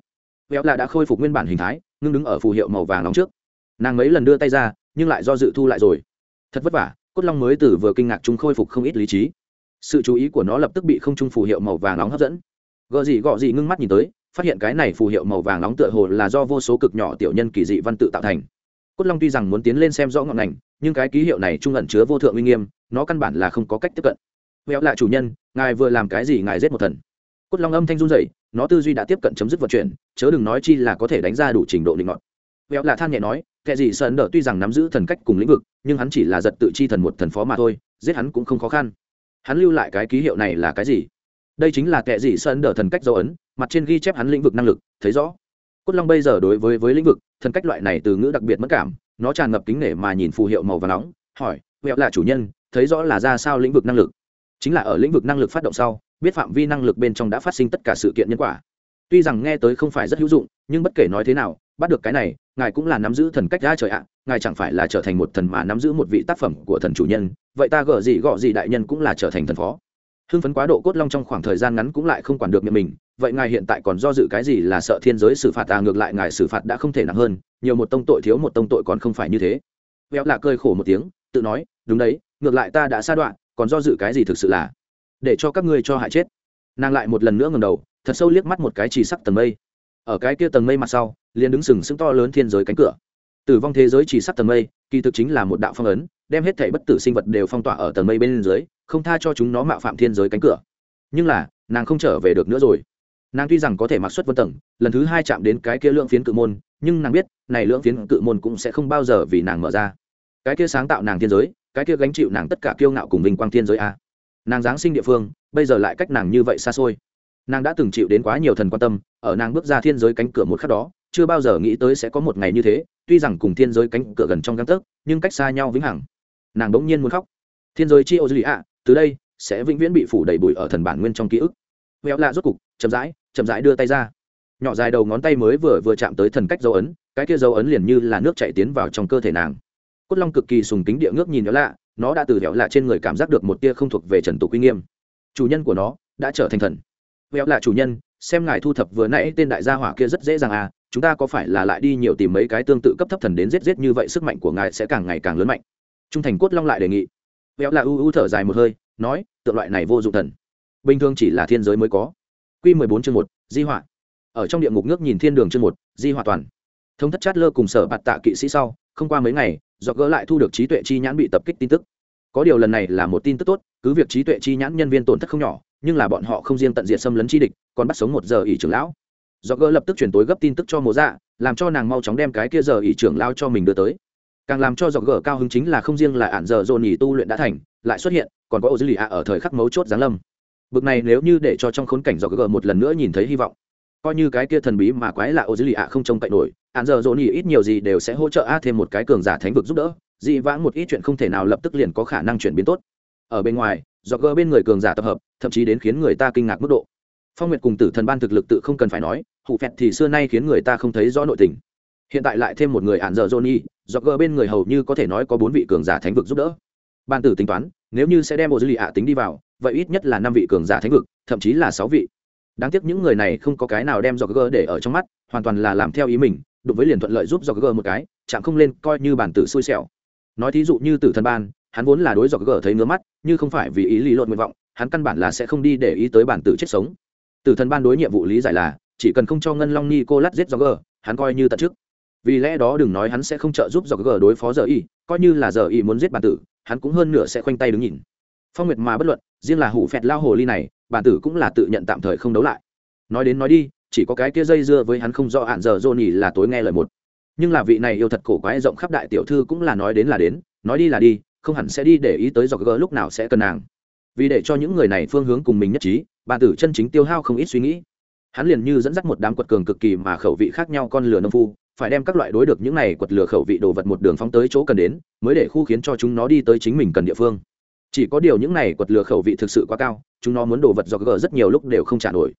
véo lạ đã khôi phục nguyên bản hình thái, ngưng đứng ở phù hiệu màu vàng nóng trước. Nàng mấy lần đưa tay ra, nhưng lại do dự thu lại rồi. Thật vất vả, cốt long mới từ vừa kinh ngạc chúng khôi phục không ít lý trí. Sự chú ý của nó lập tức bị không trung phù hiệu màu vàng nóng hấp dẫn. Gợ gì gọ gì ngưng mắt nhìn tới, phát hiện cái này phù hiệu màu vàng nóng tựa hồ là do vô số cực nhỏ tiểu nhân kỳ dị văn tự tạo thành. Cốt long tuy rằng muốn tiến lên xem rõ ngọn ngành nhưng cái ký hiệu này trung ẩn chứa vô thượng uy nghiêm, nó căn bản là không có cách tiếp cận. Vẹo lạ chủ nhân, ngài vừa làm cái gì ngài giết một thần. Cốt long âm thanh run rẩy, nó tư duy đã tiếp cận chấm dứt vận chuyển, chớ đừng nói chi là có thể đánh ra đủ trình độ định ngọn vẹo lạ than nhẹ nói kệ gì sơn đỡ tuy rằng nắm giữ thần cách cùng lĩnh vực, nhưng hắn chỉ là giật tự chi thần một thần phó mà thôi, giết hắn cũng không khó khăn. Hắn lưu lại cái ký hiệu này là cái gì? Đây chính là kệ gì sơn đỡ thần cách dấu ấn, mặt trên ghi chép hắn lĩnh vực năng lực, thấy rõ. Cốt long bây giờ đối với với lĩnh vực, thần cách loại này từ ngữ đặc biệt mất cảm nó tràn ngập kính nể mà nhìn phù hiệu màu và nóng, hỏi, vẹo là chủ nhân, thấy rõ là ra sao lĩnh vực năng lực? Chính là ở lĩnh vực năng lực phát động sau, biết phạm vi năng lực bên trong đã phát sinh tất cả sự kiện nhân quả. Tuy rằng nghe tới không phải rất hữu dụng, nhưng bất kể nói thế nào, bắt được cái này, ngài cũng là nắm giữ thần cách ra trời ạ, ngài chẳng phải là trở thành một thần mà nắm giữ một vị tác phẩm của thần chủ nhân, vậy ta gở gì gọ gì đại nhân cũng là trở thành thần phó hưng phấn quá độ cốt long trong khoảng thời gian ngắn cũng lại không quản được miệng mình, vậy ngài hiện tại còn do dự cái gì là sợ thiên giới xử phạt? À ngược lại ngài xử phạt đã không thể nặng hơn, nhiều một tông tội thiếu một tông tội còn không phải như thế. Véo là cơi khổ một tiếng, tự nói, đúng đấy, ngược lại ta đã xa đoạn, còn do dự cái gì thực sự là để cho các ngươi cho hại chết? Nàng lại một lần nữa ngầm đầu, thật sâu liếc mắt một cái chỉ sắc tầng mây. Ở cái kia tầng mây mặt sau, liền đứng sừng sững to lớn thiên giới cánh cửa. Tử vong thế giới chỉ sắc tầng mây, kỳ thực chính là một đạo phong ấn, đem hết thể bất tử sinh vật đều phong tỏa ở tầng mây bên dưới không tha cho chúng nó mạo phạm thiên giới cánh cửa. Nhưng là, nàng không trở về được nữa rồi. Nàng tuy rằng có thể mặc xuất vân tầng, lần thứ hai chạm đến cái kia lượng phiến cự môn, nhưng nàng biết, này lượng phiến cự môn cũng sẽ không bao giờ vì nàng mở ra. Cái kia sáng tạo nàng thiên giới, cái kia gánh chịu nàng tất cả kiêu ngạo cùng vinh quang thiên giới a. Nàng giáng sinh địa phương, bây giờ lại cách nàng như vậy xa xôi. Nàng đã từng chịu đến quá nhiều thần quan tâm, ở nàng bước ra thiên giới cánh cửa một khắc đó, chưa bao giờ nghĩ tới sẽ có một ngày như thế, tuy rằng cùng thiên giới cánh cửa gần trong găng tấc, nhưng cách xa nhau vĩnh hằng. Nàng bỗng nhiên muốn khóc. Thiên giới chi ô dư ạ từ đây, sẽ vĩnh viễn bị phủ đầy bụi ở thần bản nguyên trong ký ức. Véo lạ rốt cục, chậm rãi chậm rãi đưa tay ra. Nhỏ dài đầu ngón tay mới vừa vừa chạm tới thần cách dấu ấn, cái kia dấu ấn liền như là nước chạy tiến vào trong cơ thể nàng. Cốt long cực kỳ sùng kính địa ngước nhìn nó lạ, nó đã từ véo lạ trên người cảm giác được một tia không thuộc về trần tục uy nghiêm. Chủ nhân của nó đã trở thành thần. Véo lạ chủ nhân, xem ngài thu thập vừa nãy tên đại gia hỏa kia rất dễ dàng à chúng ta có phải là lại đi nhiều tìm mấy cái tương tự cấp thấp thần đến giết giết như vậy sức mạnh của ngài sẽ càng ngày càng lớn mạnh. Trung thành cốt long lại đề nghị véo là u u thở dài một hơi, nói, tượng loại này vô dụng thần. Bình thường chỉ là thiên giới mới có. Q mười bốn chương một, di họa. Ở trong địa ngục nước nhìn thiên đường chương một, di họa toàn. Thông thất chát lơ cùng sở bạt tạ kỵ sĩ sau, không qua mấy ngày, do gỡ lại thu được trí tuệ chi nhãn bị tập kích tin tức. Có điều lần này là một tin tức tốt, cứ việc trí tuệ chi nhãn nhân viên tổn thất không nhỏ, nhưng là bọn họ không riêng tận diệt xâm lấn chi địch, còn bắt sống một giờ ỷ trưởng lão. Do gỡ lập tức chuyển tối gấp tin tức cho mộ dạ làm cho nàng mau chóng đem cái kia giờ ỷ trưởng lao cho mình đưa tới càng làm cho dọc Gờ cao hứng chính là không riêng là ản giờ dồn nhì tu luyện đã thành, lại xuất hiện, còn có ô dư lì ạ ở thời khắc mấu chốt giáng lâm. Bực này nếu như để cho trong khốn cảnh dọc Gờ một lần nữa nhìn thấy hy vọng, coi như cái kia thần bí mà quái là ô dư lì ạ không trông cậy nổi, ản giờ dồn nhì ít nhiều gì đều sẽ hỗ trợ a thêm một cái cường giả thánh vực giúp đỡ, dị vãng một ít chuyện không thể nào lập tức liền có khả năng chuyển biến tốt. Ở bên ngoài Dọc Gờ bên người cường giả tập hợp, thậm chí đến khiến người ta kinh ngạc mức độ. Phong nguyệt cùng tử thần ban thực lực tự không cần phải nói, hụ phẹt thì xưa nay khiến người ta không thấy rõ nội tình hiện tại lại thêm một người ạn dở johnny do gờ bên người hầu như có thể nói có bốn vị cường giả thánh vực giúp đỡ. Ban tử tính toán, nếu như sẽ đem bộ dư lì ạ tính đi vào, vậy ít nhất là năm vị cường giả thánh vực, thậm chí là sáu vị. Đáng tiếc những người này không có cái nào đem do gờ để ở trong mắt, hoàn toàn là làm theo ý mình, đụng với liền thuận lợi giúp do gờ một cái, chạm không lên coi như bản tử xui xẻo. Nói thí dụ như tử thần ban, hắn vốn là đối do gờ thấy ngứa mắt, như không phải vì ý lý luận nguyện vọng, hắn căn bản là sẽ không đi để ý tới bản tử chết sống. Tử thần ban đối nhiệm vụ lý giải là, chỉ cần không cho ngân long ni cô lát giết do gờ hắn coi như tận trước vì lẽ đó đừng nói hắn sẽ không trợ giúp dọc g đối phó giờ y, coi như là giờ y muốn giết bản tử, hắn cũng hơn nửa sẽ khoanh tay đứng nhìn. Phong nguyệt mà bất luận, riêng là hủ phẹt lao hồ ly này, bản tử cũng là tự nhận tạm thời không đấu lại. Nói đến nói đi, chỉ có cái kia dây dưa với hắn không do hạn giờ dô nhỉ là tối nghe lời một. Nhưng là vị này yêu thật cổ quái rộng khắp đại tiểu thư cũng là nói đến là đến, nói đi là đi, không hẳn sẽ đi để ý tới dọc gỡ lúc nào sẽ cần nàng. Vì để cho những người này phương hướng cùng mình nhất trí bàn tử chân chính tiêu hao không ít suy nghĩ. Hắn liền như dẫn dắt một đám quật cường cực kỳ mà khẩu vị khác nhau con lửa nông phu phải đem các loại đối được những này quật lửa khẩu vị đồ vật một đường phóng tới chỗ cần đến, mới để khu khiến cho chúng nó đi tới chính mình cần địa phương. Chỉ có điều những này quật lửa khẩu vị thực sự quá cao, chúng nó muốn đồ vật dọc gở rất nhiều lúc đều không trả nổi.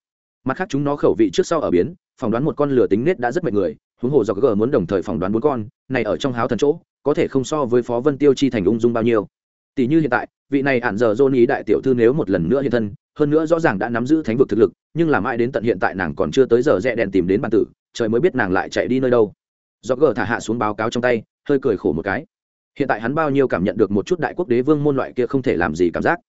Mặt khác chúng nó khẩu vị trước sau ở biến, phỏng đoán một con lửa tính nết đã rất mệt người, huống hồ dọc gở muốn đồng thời phỏng đoán bốn con, này ở trong háo thần chỗ, có thể không so với phó vân tiêu chi thành ung dung bao nhiêu. Tỷ như hiện tại, vị này ẩn giờ dôn ý đại tiểu thư nếu một lần nữa hiện thân, hơn nữa rõ ràng đã nắm giữ thánh vực thực lực, nhưng làm mãi đến tận hiện tại nàng còn chưa tới giờ rẽ đèn tìm đến bản tử trời mới biết nàng lại chạy đi nơi đâu. Do gờ thả hạ xuống báo cáo trong tay, hơi cười khổ một cái. Hiện tại hắn bao nhiêu cảm nhận được một chút đại quốc đế vương môn loại kia không thể làm gì cảm giác.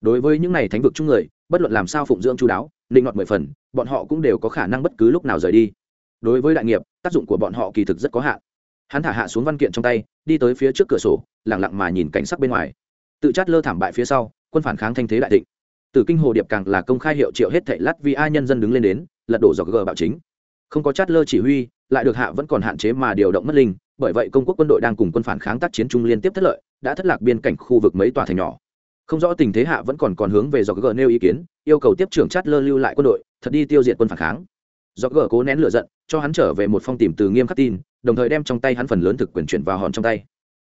Đối với những này thánh vực chung người, bất luận làm sao phụng dưỡng chú đáo, linh hoạt mười phần, bọn họ cũng đều có khả năng bất cứ lúc nào rời đi. Đối với đại nghiệp, tác dụng của bọn họ kỳ thực rất có hạn. Hắn thả hạ xuống văn kiện trong tay, đi tới phía trước cửa sổ lẳng lặng mà nhìn cảnh sắc bên ngoài. Tự chát lơ thảm bại phía sau, quân phản kháng thanh thế đại thịnh. Từ kinh hồ điệp càng là công khai hiệu triệu hết thệ lát vì ai nhân dân đứng lên đến, lật đổ dọc gờ bạo chính không có chát lơ chỉ huy, lại được hạ vẫn còn hạn chế mà điều động mất linh, bởi vậy công quốc quân đội đang cùng quân phản kháng tác chiến chung liên tiếp thất lợi, đã thất lạc biên cảnh khu vực mấy tòa thành nhỏ. Không rõ tình thế hạ vẫn còn còn hướng về do gờ nêu ý kiến, yêu cầu tiếp trưởng chát lơ lưu lại quân đội, thật đi tiêu diệt quân phản kháng. Do gờ cố nén lửa giận, cho hắn trở về một phong tìm từ nghiêm khắc tin, đồng thời đem trong tay hắn phần lớn thực quyền chuyển vào hòn trong tay.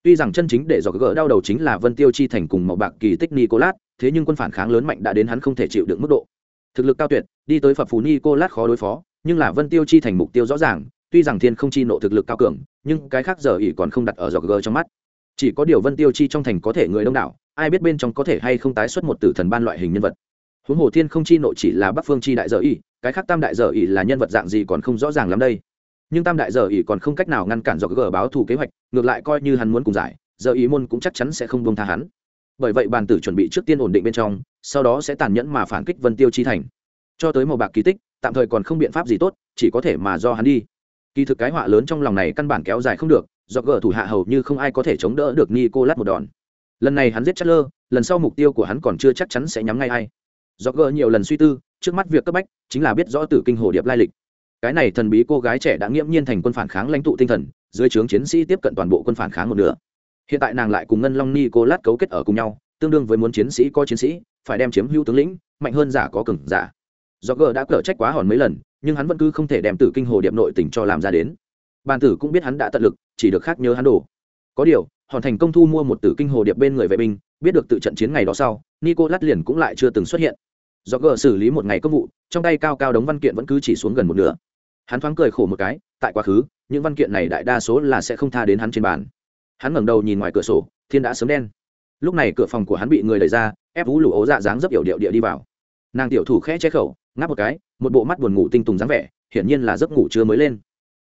Tuy rằng chân chính để do g đau đầu chính là vân tiêu chi thành cùng màu bạc kỳ tích nicolas, thế nhưng quân phản kháng lớn mạnh đã đến hắn không thể chịu được mức độ. Thực lực cao tuyệt, đi tới phật phù nicolas khó đối phó nhưng là vân tiêu chi thành mục tiêu rõ ràng, tuy rằng thiên không chi nộ thực lực cao cường, nhưng cái khác giờ ỉ còn không đặt ở dọc gờ trong mắt. Chỉ có điều vân tiêu chi trong thành có thể người đông đảo, ai biết bên trong có thể hay không tái xuất một tử thần ban loại hình nhân vật. Huống hồ thiên không chi nộ chỉ là bắc phương chi đại giờ ỉ cái khác tam đại giờ ỉ là nhân vật dạng gì còn không rõ ràng lắm đây. Nhưng tam đại giờ ỉ còn không cách nào ngăn cản do gờ báo thù kế hoạch, ngược lại coi như hắn muốn cùng giải, giờ ý môn cũng chắc chắn sẽ không buông tha hắn. Bởi vậy bàn tử chuẩn bị trước tiên ổn định bên trong, sau đó sẽ tàn nhẫn mà phản kích vân tiêu chi thành. Cho tới màu bạc kỳ tích tạm thời còn không biện pháp gì tốt, chỉ có thể mà do hắn đi. Kỳ thực cái họa lớn trong lòng này căn bản kéo dài không được, do gờ thủ hạ hầu như không ai có thể chống đỡ được ni cô lát một đòn. Lần này hắn giết chất lơ lần sau mục tiêu của hắn còn chưa chắc chắn sẽ nhắm ngay ai. Do gờ nhiều lần suy tư, trước mắt việc cấp bách chính là biết rõ tử kinh hồ điệp lai lịch. Cái này thần bí cô gái trẻ đã nghiễm nhiên thành quân phản kháng lãnh tụ tinh thần, dưới trướng chiến sĩ tiếp cận toàn bộ quân phản kháng một nửa. Hiện tại nàng lại cùng ngân long ni cô lát cấu kết ở cùng nhau, tương đương với muốn chiến sĩ có chiến sĩ, phải đem chiếm hữu tướng lĩnh, mạnh hơn giả có cừng giả do g đã cở trách quá hòn mấy lần, nhưng hắn vẫn cứ không thể đem tử kinh hồ điệp nội tình cho làm ra đến. Bàn tử cũng biết hắn đã tận lực, chỉ được khác nhớ hắn đổ có điều, hòn thành công thu mua một tử kinh hồ điệp bên người vệ binh, biết được tự trận chiến ngày đó sau nico lát liền cũng lại chưa từng xuất hiện. Do g xử lý một ngày công vụ, trong tay cao cao đống văn kiện vẫn cứ chỉ xuống gần một nửa. Hắn thoáng cười khổ một cái, tại quá khứ, những văn kiện này đại đa số là sẽ không tha đến hắn trên bàn. Hắn ngẩng đầu nhìn ngoài cửa sổ, thiên đã sớm đen. Lúc này cửa phòng của hắn bị người đẩy ra, ép vũ lụ ố dạ dáng dấp yểu điệu địa đi vào. Nàng tiểu thủ khẽ che khẩu ngáp một cái, một bộ mắt buồn ngủ tinh tùng dáng vẻ, hiển nhiên là giấc ngủ chưa mới lên.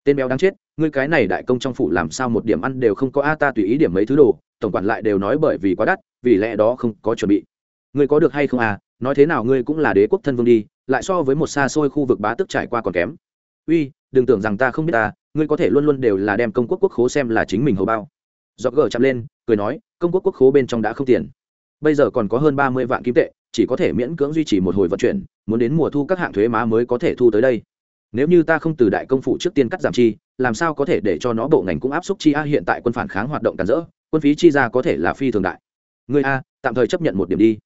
Tên béo đáng chết, ngươi cái này đại công trong phủ làm sao một điểm ăn đều không có a, ta tùy ý điểm mấy thứ đồ, tổng quản lại đều nói bởi vì quá đắt, vì lẽ đó không có chuẩn bị. Ngươi có được hay không à nói thế nào ngươi cũng là đế quốc thân vương đi, lại so với một xa xôi khu vực bá tức trải qua còn kém. Uy, đừng tưởng rằng ta không biết ta, ngươi có thể luôn luôn đều là đem công quốc quốc khố xem là chính mình hầu bao. Dọc gờ chạm lên, cười nói, công quốc quốc khố bên trong đã không tiền. Bây giờ còn có hơn ba mươi vạn kim tệ chỉ có thể miễn cưỡng duy trì một hồi vận chuyển, muốn đến mùa thu các hạng thuế má mới có thể thu tới đây. Nếu như ta không từ đại công phụ trước tiên cắt giảm chi, làm sao có thể để cho nó bộ ngành cũng áp suất chi a hiện tại quân phản kháng hoạt động cản rỡ, quân phí chi ra có thể là phi thường đại. Người a, tạm thời chấp nhận một điểm đi.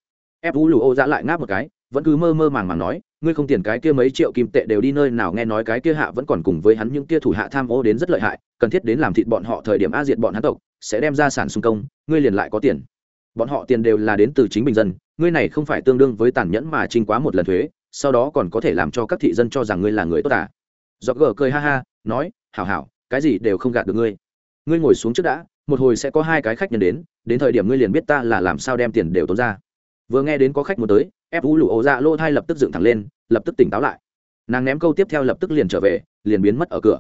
Ép vũ lù ô dã lại ngáp một cái, vẫn cứ mơ mơ màng màng nói, ngươi không tiền cái kia mấy triệu kim tệ đều đi nơi nào nghe nói cái kia hạ vẫn còn cùng với hắn những kia thủ hạ tham ô đến rất lợi hại, cần thiết đến làm thịt bọn họ thời điểm a diệt bọn hắn tộc, sẽ đem ra sản xung công, ngươi liền lại có tiền. Bọn họ tiền đều là đến từ chính bình dân ngươi này không phải tương đương với tàn nhẫn mà trình quá một lần thuế, sau đó còn có thể làm cho các thị dân cho rằng ngươi là người tốt à? Dọc gờ cười ha ha, nói, hảo hảo, cái gì đều không gạt được ngươi. Ngươi ngồi xuống trước đã, một hồi sẽ có hai cái khách nhân đến đến thời điểm ngươi liền biết ta là làm sao đem tiền đều tốn ra. Vừa nghe đến có khách muốn tới, ép vũ lụ ổ dạ lô thai lập tức dựng thẳng lên, lập tức tỉnh táo lại. Nàng ném câu tiếp theo lập tức liền trở về, liền biến mất ở cửa.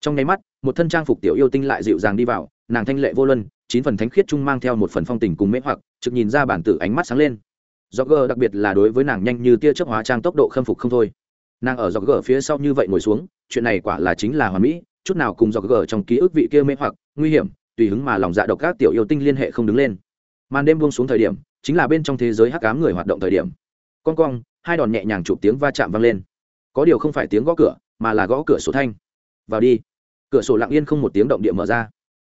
Trong nháy mắt, một thân trang phục tiểu yêu tinh lại dịu dàng đi vào, nàng thanh lệ vô luân, chín phần thánh khiết trung mang theo một phần phong tình cùng mễ hoặc, trực nhìn ra bản tử ánh mắt sáng lên do gờ đặc biệt là đối với nàng nhanh như tia chớp hóa trang tốc độ khâm phục không thôi. Nàng ở do gờ phía sau như vậy ngồi xuống, chuyện này quả là chính là hoàn mỹ, chút nào cùng do gờ trong ký ức vị kia mê hoặc, nguy hiểm, tùy hứng mà lòng dạ độc các tiểu yêu tinh liên hệ không đứng lên. Màn đêm buông xuống thời điểm, chính là bên trong thế giới hắc ám người hoạt động thời điểm. Con cong, hai đòn nhẹ nhàng chụp tiếng va chạm vang lên. Có điều không phải tiếng gõ cửa, mà là gõ cửa sổ thanh. Vào đi. Cửa sổ lặng yên không một tiếng động địa mở ra.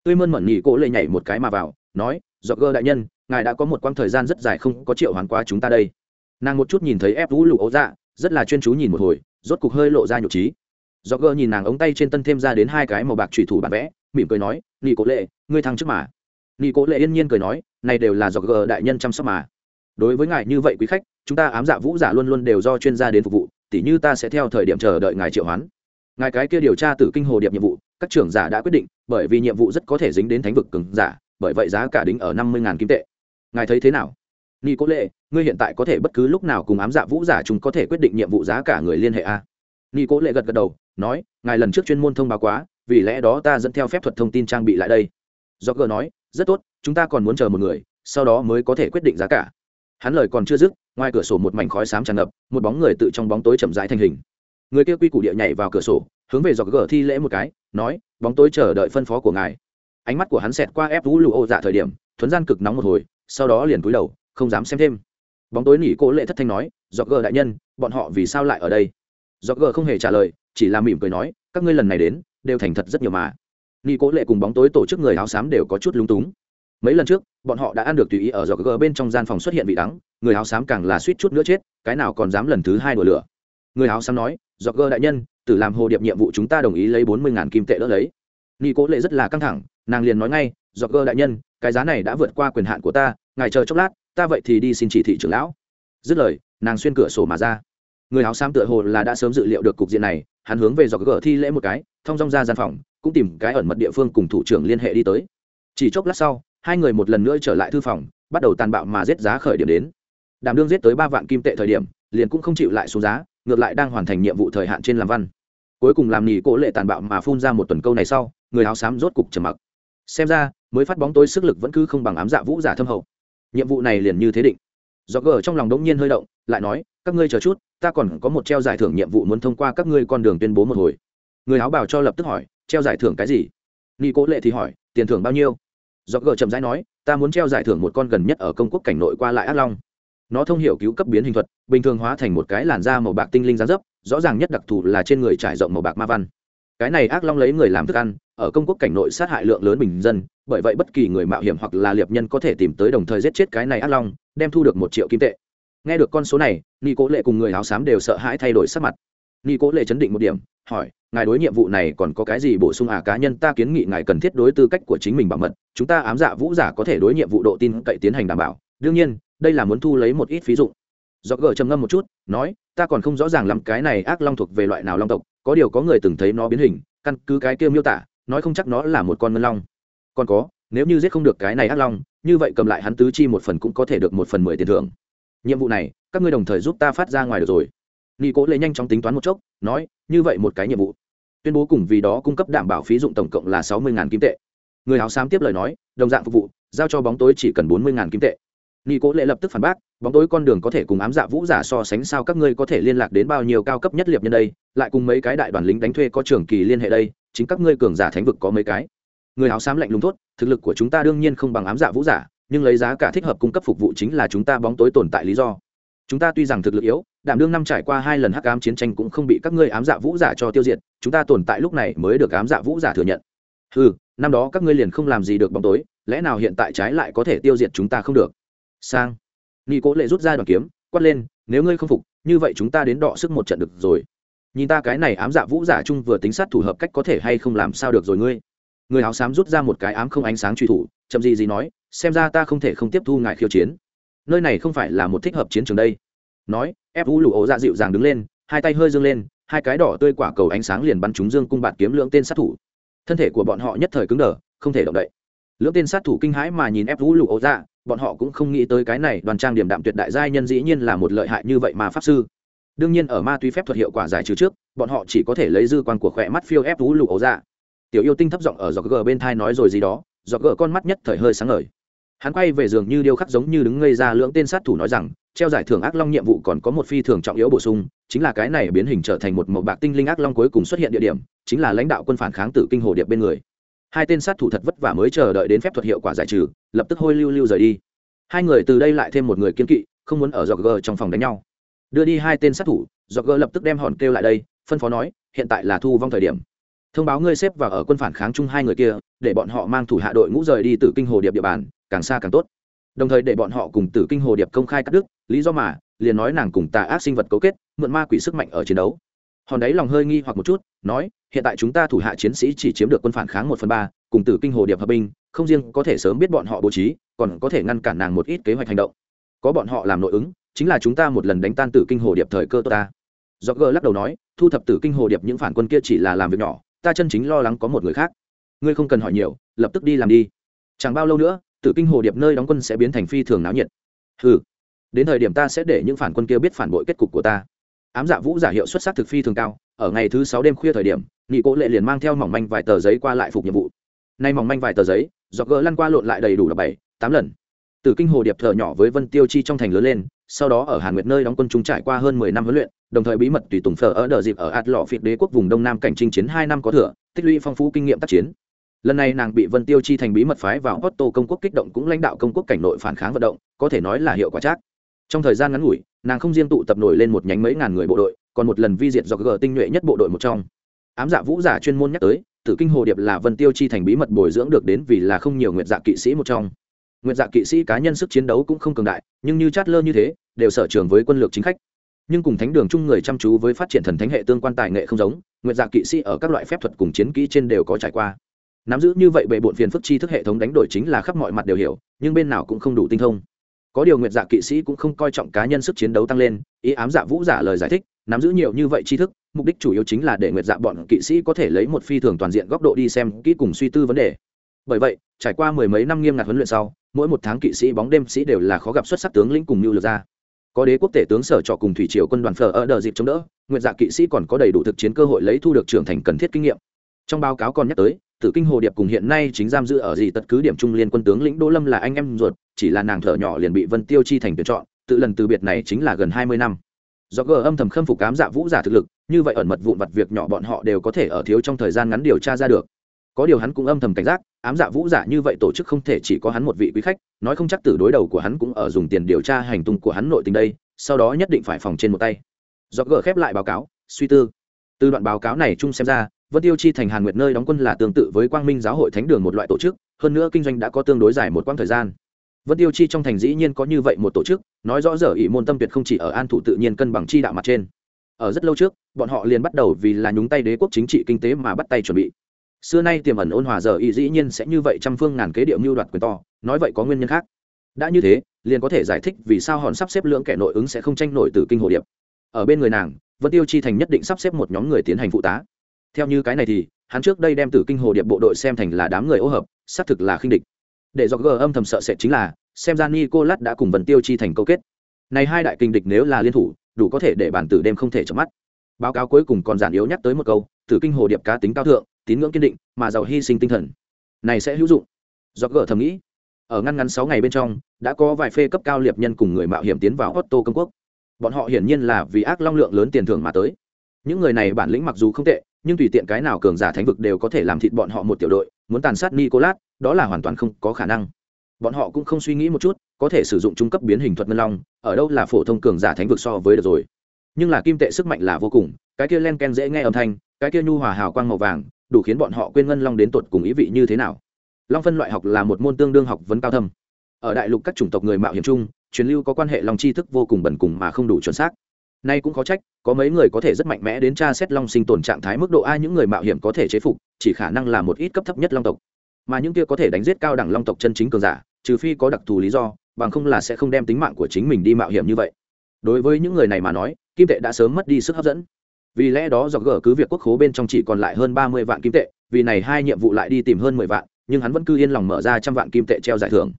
Tươi mơn mẩn nhị cỗ lệ nhảy một cái mà vào, nói do gơ đại nhân ngài đã có một quãng thời gian rất dài không có triệu hoàn qua chúng ta đây. Nàng một chút nhìn thấy ép vũ lụ ấu dạ rất là chuyên chú nhìn một hồi, rốt cục hơi lộ ra nhục trí. Do gơ nhìn nàng ống tay trên tân thêm ra đến hai cái màu bạc trùy thủ bản vẽ, mỉm cười nói, Nị cố lệ, ngươi thăng trước mà. Nị cố lệ yên nhiên cười nói, này đều là do gơ đại nhân chăm sóc mà. Đối với ngài như vậy quý khách, chúng ta ám dạ vũ giả luôn luôn đều do chuyên gia đến phục vụ, tỉ như ta sẽ theo thời điểm chờ đợi ngài triệu hoán. Ngài cái kia điều tra từ kinh hồ điệp nhiệm vụ, các trưởng giả đã quyết định, bởi vì nhiệm vụ rất có thể dính đến thánh vực cường giả, bởi vậy giá cả đính ở năm mươi kim tệ ngài thấy thế nào? Ni cố lệ ngươi hiện tại có thể bất cứ lúc nào cùng ám dạ vũ giả chúng có thể quyết định nhiệm vụ giá cả người liên hệ a. Ni cố lệ gật gật đầu, nói, ngài lần trước chuyên môn thông báo quá, vì lẽ đó ta dẫn theo phép thuật thông tin trang bị lại đây. Do gờ nói, rất tốt, chúng ta còn muốn chờ một người, sau đó mới có thể quyết định giá cả. Hắn lời còn chưa dứt, ngoài cửa sổ một mảnh khói xám tràn ngập, một bóng người tự trong bóng tối chậm rãi thành hình. Người kia quy củ địa nhảy vào cửa sổ, hướng về dọc gờ thi lễ một cái, nói, bóng tối chờ đợi phân phó của ngài. Ánh mắt của hắn xẹt qua ép vũ lụ ô dạ thời điểm, thuấn gian cực nóng một hồi sau đó liền cúi đầu, không dám xem thêm. Bóng tối nỉ cố lệ thất thanh nói dọc gờ đại nhân, bọn họ vì sao lại ở đây? Dọc gờ không hề trả lời, chỉ là mỉm cười nói, các ngươi lần này đến, đều thành thật rất nhiều mà. Nỉ cố lệ cùng bóng tối tổ chức người áo xám đều có chút lung túng. Mấy lần trước, bọn họ đã ăn được tùy ý ở dọc gờ bên trong gian phòng xuất hiện vị đắng, người áo xám càng là suýt chút nữa chết, cái nào còn dám lần thứ hai đùa lửa. Người áo xám nói dọc gờ đại nhân từ làm hồ điệp nhiệm vụ chúng ta đồng ý lấy bốn mươi kim tệ đỡ lấy. Nỉ cố lệ rất là căng thẳng nàng liền nói ngay, dọc cơ đại nhân, cái giá này đã vượt qua quyền hạn của ta, ngài chờ chốc lát, ta vậy thì đi xin chỉ thị trưởng lão. Dứt lời, nàng xuyên cửa sổ mà ra. Người áo xám tựa hồ là đã sớm dự liệu được cục diện này, hắn hướng về dọc gờ thi lễ một cái thong dong ra gian phòng, cũng tìm cái ẩn mật địa phương cùng thủ trưởng liên hệ đi tới. Chỉ chốc lát sau, hai người một lần nữa trở lại thư phòng, bắt đầu tàn bạo mà giết giá khởi điểm đến. Đảm đương giết tới ba vạn kim tệ thời điểm, liền cũng không chịu lại xuống giá, ngược lại đang hoàn thành nhiệm vụ thời hạn trên làm văn. Cuối cùng làm nỉ cỗ lệ tàn bạo mà phun ra một tuần câu này sau, người áo xám rốt cục trầm mặc xem ra, mới phát bóng tối sức lực vẫn cứ không bằng ám dạ vũ giả thâm hậu. Nhiệm vụ này liền như thế định. Do gờ trong lòng đống nhiên hơi động, lại nói, các ngươi chờ chút, ta còn có một treo giải thưởng nhiệm vụ muốn thông qua các ngươi con đường tuyên bố một hồi. Người áo bảo cho lập tức hỏi, treo giải thưởng cái gì? Nghi cố lệ thì hỏi, tiền thưởng bao nhiêu? Do gờ chậm rãi nói, ta muốn treo giải thưởng một con gần nhất ở công quốc cảnh nội qua lại ác long. Nó thông hiểu cứu cấp biến hình thuật, bình thường hóa thành một cái làn da màu bạc tinh linh giá dấp, rõ ràng nhất đặc thù là trên người trải rộng màu bạc ma văn cái này ác long lấy người làm thức ăn, ở công quốc cảnh nội sát hại lượng lớn bình dân, bởi vậy bất kỳ người mạo hiểm hoặc là liệp nhân có thể tìm tới đồng thời giết chết cái này ác long, đem thu được một triệu kim tệ. Nghe được con số này ni cố lệ cùng người áo xám đều sợ hãi thay đổi sắc mặt. Ni cố lệ chấn định một điểm, hỏi, ngài đối nhiệm vụ này còn có cái gì bổ sung à? Cá nhân ta kiến nghị ngài cần thiết đối tư cách của chính mình bảo mật, chúng ta ám dạ vũ giả có thể đối nhiệm vụ độ tin cậy tiến hành đảm bảo. Đương nhiên, đây là muốn thu lấy một ít phí dụ do gờ trầm ngâm một chút, nói, ta còn không rõ ràng lắm cái này ác long thuộc về loại nào long tộc, có điều có người từng thấy nó biến hình, căn cứ cái kia miêu tả, nói không chắc nó là một con ngân long. Còn có, nếu như giết không được cái này ác long, như vậy cầm lại hắn tứ chi một phần cũng có thể được một phần mười tiền thưởng. Nhiệm vụ này, các ngươi đồng thời giúp ta phát ra ngoài được rồi. Nghi cố lệ nhanh chóng tính toán một chốc, nói, như vậy một cái nhiệm vụ. Tuyên bố cùng vì đó cung cấp đảm bảo phí dụng tổng cộng là sáu mươi kim tệ. Người áo xám tiếp lời nói, đồng dạng phục vụ, giao cho bóng tối chỉ cần bốn mươi kim tệ nghi cố lệ lập tức phản bác, bóng tối con đường có thể cùng ám dạ vũ giả so sánh sao các ngươi có thể liên lạc đến bao nhiêu cao cấp nhất liệp nhân đây? Lại cùng mấy cái đại đoàn lính đánh thuê có trường kỳ liên hệ đây, chính các ngươi cường giả thánh vực có mấy cái? Người áo xám lạnh lùng tốt thực lực của chúng ta đương nhiên không bằng ám dạ vũ giả, nhưng lấy giá cả thích hợp cung cấp phục vụ chính là chúng ta bóng tối tồn tại lý do. Chúng ta tuy rằng thực lực yếu, đảm đương năm trải qua hai lần hắc ám chiến tranh cũng không bị các ngươi ám dạ vũ giả cho tiêu diệt, chúng ta tồn tại lúc này mới được ám dạ vũ giả thừa nhận. Ừ năm đó các ngươi liền không làm gì được bóng tối, lẽ nào hiện tại trái lại có thể tiêu diệt chúng ta không được? Sang. Nghi cố lệ rút ra đoàn kiếm, quát lên, nếu ngươi không phục, như vậy chúng ta đến đọ sức một trận được rồi. Nhìn ta cái này ám dạ vũ giả chung vừa tính sát thủ hợp cách có thể hay không làm sao được rồi ngươi? Người áo xám rút ra một cái ám không ánh sáng truy thủ, chậm gì gì nói, xem ra ta không thể không tiếp thu ngài khiêu chiến. Nơi này không phải là một thích hợp chiến trường đây. Nói, ép vũ lụ ố dạ dịu dàng đứng lên, hai tay hơi dương lên, hai cái đỏ tươi quả cầu ánh sáng liền bắn trúng dương cung bạt kiếm lượng tên sát thủ. Thân thể của bọn họ nhất thời cứng đờ, không thể động đậy. Lưỡng tên sát thủ kinh hãi mà nhìn ép vũ lụ ố dạ bọn họ cũng không nghĩ tới cái này, đoàn trang điểm đạm tuyệt đại giai nhân dĩ nhiên là một lợi hại như vậy mà pháp sư. Đương nhiên ở ma túy phép thuật hiệu quả giải trừ trước, bọn họ chỉ có thể lấy dư quan của khỏe mắt phiêu ép vũ lụ ấu ra tiểu yêu tinh thấp giọng ở giọt gờ bên thai nói rồi gì đó, giọt gờ con mắt nhất thời hơi sáng ngời. Hắn quay về giường như điêu khắc giống như đứng ngây ra lưỡng tên sát thủ nói rằng, treo giải thưởng ác long nhiệm vụ còn có một phi thường trọng yếu bổ sung, chính là cái này biến hình trở thành một màu bạc tinh linh ác long cuối cùng xuất hiện địa điểm, chính là lãnh đạo quân phản kháng tử kinh hồ điệp bên người hai tên sát thủ thật vất vả mới chờ đợi đến phép thuật hiệu quả giải trừ, lập tức hôi lưu lưu rời đi. Hai người từ đây lại thêm một người kiên kỵ, không muốn ở dọc gờ trong phòng đánh nhau. Đưa đi hai tên sát thủ, dọc gờ lập tức đem hòn kêu lại đây, phân phó nói, hiện tại là thu vong thời điểm. Thông báo ngươi xếp vào ở quân phản kháng chung hai người kia, để bọn họ mang thủ hạ đội ngũ rời đi từ kinh hồ điệp địa bàn, càng xa càng tốt. Đồng thời để bọn họ cùng tử kinh hồ điệp công khai cắt đứt, lý do mà, liền nói nàng cùng tà ác sinh vật cấu kết, mượn ma quỷ sức mạnh ở chiến đấu hòn đấy lòng hơi nghi hoặc một chút, nói, hiện tại chúng ta thủ hạ chiến sĩ chỉ chiếm được quân phản kháng một phần ba, cùng tử kinh hồ điệp hợp binh, không riêng có thể sớm biết bọn họ bố trí, còn có thể ngăn cản nàng một ít kế hoạch hành động. Có bọn họ làm nội ứng, chính là chúng ta một lần đánh tan tử kinh hồ điệp thời cơ tốt ta. Do gờ lắc đầu nói, thu thập tử kinh hồ điệp những phản quân kia chỉ là làm việc nhỏ, ta chân chính lo lắng có một người khác. Ngươi không cần hỏi nhiều, lập tức đi làm đi. Chẳng bao lâu nữa, tử kinh hồ điệp nơi đóng quân sẽ biến thành phi thường náo nhiệt. Ừ đến thời điểm ta sẽ để những phản quân kia biết phản bội kết cục của ta ám dạ vũ giả hiệu xuất sắc thực phi thường cao, ở ngày thứ sáu đêm khuya thời điểm, nghị cố lệ liền mang theo mỏng manh vài tờ giấy qua lại phục nhiệm vụ. Nay mỏng manh vài tờ giấy do gỡ lăn qua lộn lại đầy đủ là bảy, tám lần. Từ kinh hồ điệp thợ nhỏ với vân tiêu chi trong thành lớn lên, sau đó ở hàn nguyệt nơi đóng quân chúng trải qua hơn mười năm huấn luyện, đồng thời bí mật tùy tùng phở ở đợt dịp ở ạt lọ phiệt đế quốc vùng đông nam cảnh chinh chiến hai năm có thừa, tích lũy phong phú kinh nghiệm tác chiến. Lần này nàng bị vân tiêu chi thành bí mật phái vào otto công quốc kích động cũng lãnh đạo công quốc cảnh nội phản kháng vận động, có thể nói là hiệu quả chắc. Trong thời gian ngắn ngủi nàng không riêng tụ tập nổi lên một nhánh mấy ngàn người bộ đội, còn một lần vi diệt do g tinh nhuệ nhất bộ đội một trong. Ám dạ vũ giả chuyên môn nhắc tới, tử kinh hồ điệp là vân tiêu chi thành bí mật bồi dưỡng được đến vì là không nhiều nguyện dạ kỵ sĩ một trong. Nguyện dạ kỵ sĩ cá nhân sức chiến đấu cũng không cường đại, nhưng như chát lơ như thế, đều sở trường với quân lược chính khách. Nhưng cùng thánh đường chung người chăm chú với phát triển thần thánh hệ tương quan tài nghệ không giống nguyện dạ kỵ sĩ ở các loại phép thuật cùng chiến kỹ trên đều có trải qua. Nắm giữ như vậy bệ bộn phiền phức chi thức hệ thống đánh đổi chính là khắp mọi mặt đều hiểu, nhưng bên nào cũng không đủ tinh thông có điều nguyệt dạ kỵ sĩ cũng không coi trọng cá nhân sức chiến đấu tăng lên, ý ám dạ vũ giả lời giải thích, nắm giữ nhiều như vậy tri thức, mục đích chủ yếu chính là để nguyệt dạ bọn kỵ sĩ có thể lấy một phi thường toàn diện góc độ đi xem kỹ cùng suy tư vấn đề. Bởi vậy, trải qua mười mấy năm nghiêm ngặt huấn luyện sau, mỗi một tháng kỵ sĩ bóng đêm sĩ đều là khó gặp xuất sắc tướng lĩnh cùng mưu lược ra có đế quốc tể tướng sở trọ cùng thủy triều quân đoàn phở ở đợt dịp chống đỡ nguyện dạ kỵ sĩ còn có đầy đủ thực chiến cơ hội lấy thu được trưởng thành cần thiết kinh nghiệm. Trong báo cáo còn nhắc tới tử kinh hồ điệp cùng hiện nay chính giam giữ ở gì tất cứ điểm trung liên quân tướng lĩnh đỗ lâm là anh em ruột, chỉ là nàng thở nhỏ liền bị vân tiêu chi thành tuyển chọn, tự lần từ biệt này chính là gần hai mươi năm. Do gờ âm thầm khâm phục cám dạ vũ giả thực lực, như vậy ẩn mật vụn vặt việc nhỏ bọn họ đều có thể ở thiếu trong thời gian ngắn điều tra ra được. Có điều hắn cũng âm thầm cảnh giác, ám dạ vũ giả như vậy tổ chức không thể chỉ có hắn một vị quý khách, nói không chắc từ đối đầu của hắn cũng ở dùng tiền điều tra hành tung của hắn nội tình đây, sau đó nhất định phải phòng trên một tay. Do gờ khép lại báo cáo, suy tư. Từ đoạn báo cáo này chung xem ra vân tiêu chi thành hàn nguyệt nơi đóng quân là tương tự với quang minh giáo hội thánh đường một loại tổ chức, hơn nữa kinh doanh đã có tương đối dài một quãng thời gian. Vân tiêu chi trong thành dĩ nhiên có như vậy một tổ chức, nói rõ giờ ỷ môn tâm tuyệt không chỉ ở an thủ tự nhiên cân bằng chi đạo mặt trên. Ở rất lâu trước, bọn họ liền bắt đầu vì là nhúng tay đế quốc chính trị kinh tế mà bắt tay chuẩn bị. Xưa nay tiềm ẩn ôn hòa giờ ý dĩ nhiên sẽ như vậy trăm phương ngàn kế điệu mưu đoạt quyền to, nói vậy có nguyên nhân khác. Đã như thế, liền có thể giải thích vì sao hòn sắp xếp lưỡng kẻ nội ứng sẽ không tranh nổi từ kinh hồ điệp. Ở bên người nàng, vân tiêu chi thành nhất định sắp xếp một nhóm người tiến hành phụ tá theo như cái này thì, hắn trước đây đem từ kinh hồ điệp bộ đội xem thành là đám người ô hợp, xác thực là khinh địch. Để do g âm thầm sợ sệt chính là, xem ra nicolas đã cùng vần tiêu chi thành câu kết. Này hai đại kinh địch nếu là liên thủ, đủ có thể để bản tử đêm không thể chợp mắt. Báo cáo cuối cùng còn giản yếu nhắc tới một câu, tử kinh hồ điệp cá tính cao thượng, tín ngưỡng kiên định, mà giàu hy sinh tinh thần. Này sẽ hữu dụng. Do gỡ thầm nghĩ, ở ngăn ngắn sáu ngày bên trong, đã có vài phê cấp cao liệp nhân cùng người mạo hiểm tiến vào otto công quốc. Bọn họ hiển nhiên là vì ác long lượng lớn tiền thưởng mà tới. Những người này bản lĩnh mặc dù không tệ nhưng tùy tiện cái nào cường giả thánh vực đều có thể làm thịt bọn họ một tiểu đội, muốn tàn sát nicolas, đó là hoàn toàn không có khả năng. Bọn họ cũng không suy nghĩ một chút, có thể sử dụng trung cấp biến hình thuật ngân long, ở đâu là phổ thông cường giả thánh vực so với được rồi. Nhưng là kim tệ sức mạnh là vô cùng, cái kia len ken dễ nghe âm thanh, cái kia nhu hòa hào quang màu vàng, đủ khiến bọn họ quên ngân long đến tột cùng ý vị như thế nào. Long phân loại học là một môn tương đương học vấn cao thâm. Ở đại lục các chủng tộc người mạo hiểm chung, truyền lưu có quan hệ long chi thức vô cùng bẩn cùng mà không đủ chuẩn xác nay cũng có trách, có mấy người có thể rất mạnh mẽ đến tra xét long sinh tồn trạng thái mức độ ai những người mạo hiểm có thể chế phục, chỉ khả năng là một ít cấp thấp nhất long tộc. Mà những kia có thể đánh giết cao đẳng long tộc chân chính cường giả, trừ phi có đặc thù lý do, bằng không là sẽ không đem tính mạng của chính mình đi mạo hiểm như vậy. Đối với những người này mà nói, kim tệ đã sớm mất đi sức hấp dẫn. Vì lẽ đó do gỡ cứ việc quốc khố bên trong chỉ còn lại hơn ba mươi vạn kim tệ, vì này hai nhiệm vụ lại đi tìm hơn mười vạn, nhưng hắn vẫn cứ yên lòng mở ra trăm vạn kim tệ treo giải thưởng.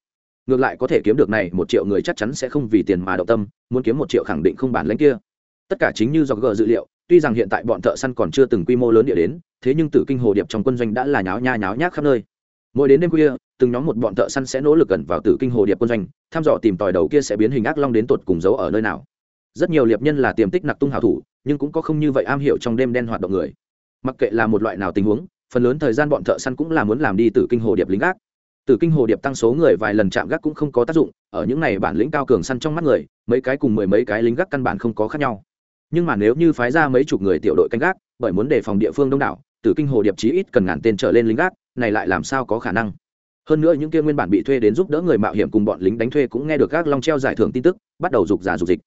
Ngược lại có thể kiếm được này một triệu người chắc chắn sẽ không vì tiền mà động tâm, muốn kiếm một triệu khẳng định không bản lãnh kia tất cả chính như do gỡ dữ liệu, tuy rằng hiện tại bọn thợ săn còn chưa từng quy mô lớn địa đến, thế nhưng tử kinh hồ điệp trong quân doanh đã là nháo nha nháo nhác khắp nơi. Mỗi đến đêm khuya, từng nhóm một bọn thợ săn sẽ nỗ lực gần vào tử kinh hồ điệp quân doanh, thăm dò tìm tòi đầu kia sẽ biến hình ác long đến tột cùng giấu ở nơi nào. Rất nhiều liệp nhân là tiềm tích nặc tung hào thủ, nhưng cũng có không như vậy am hiểu trong đêm đen hoạt động người. Mặc kệ là một loại nào tình huống, phần lớn thời gian bọn thợ săn cũng là muốn làm đi tử kinh hồ điệp lính gác. Tử kinh hồ điệp tăng số người vài lần chạm gác cũng không có tác dụng, ở những này bản lĩnh cao cường săn trong mắt người, mấy cái cùng mười mấy cái lính gác căn bản không có khác nhau nhưng mà nếu như phái ra mấy chục người tiểu đội canh gác, bởi muốn đề phòng địa phương đông đảo, Tử kinh hồ điệp chí ít cần ngàn tên trở lên lính gác, này lại làm sao có khả năng? Hơn nữa những kia nguyên bản bị thuê đến giúp đỡ người mạo hiểm cùng bọn lính đánh thuê cũng nghe được các long treo giải thưởng tin tức, bắt đầu rục giả rục dịch.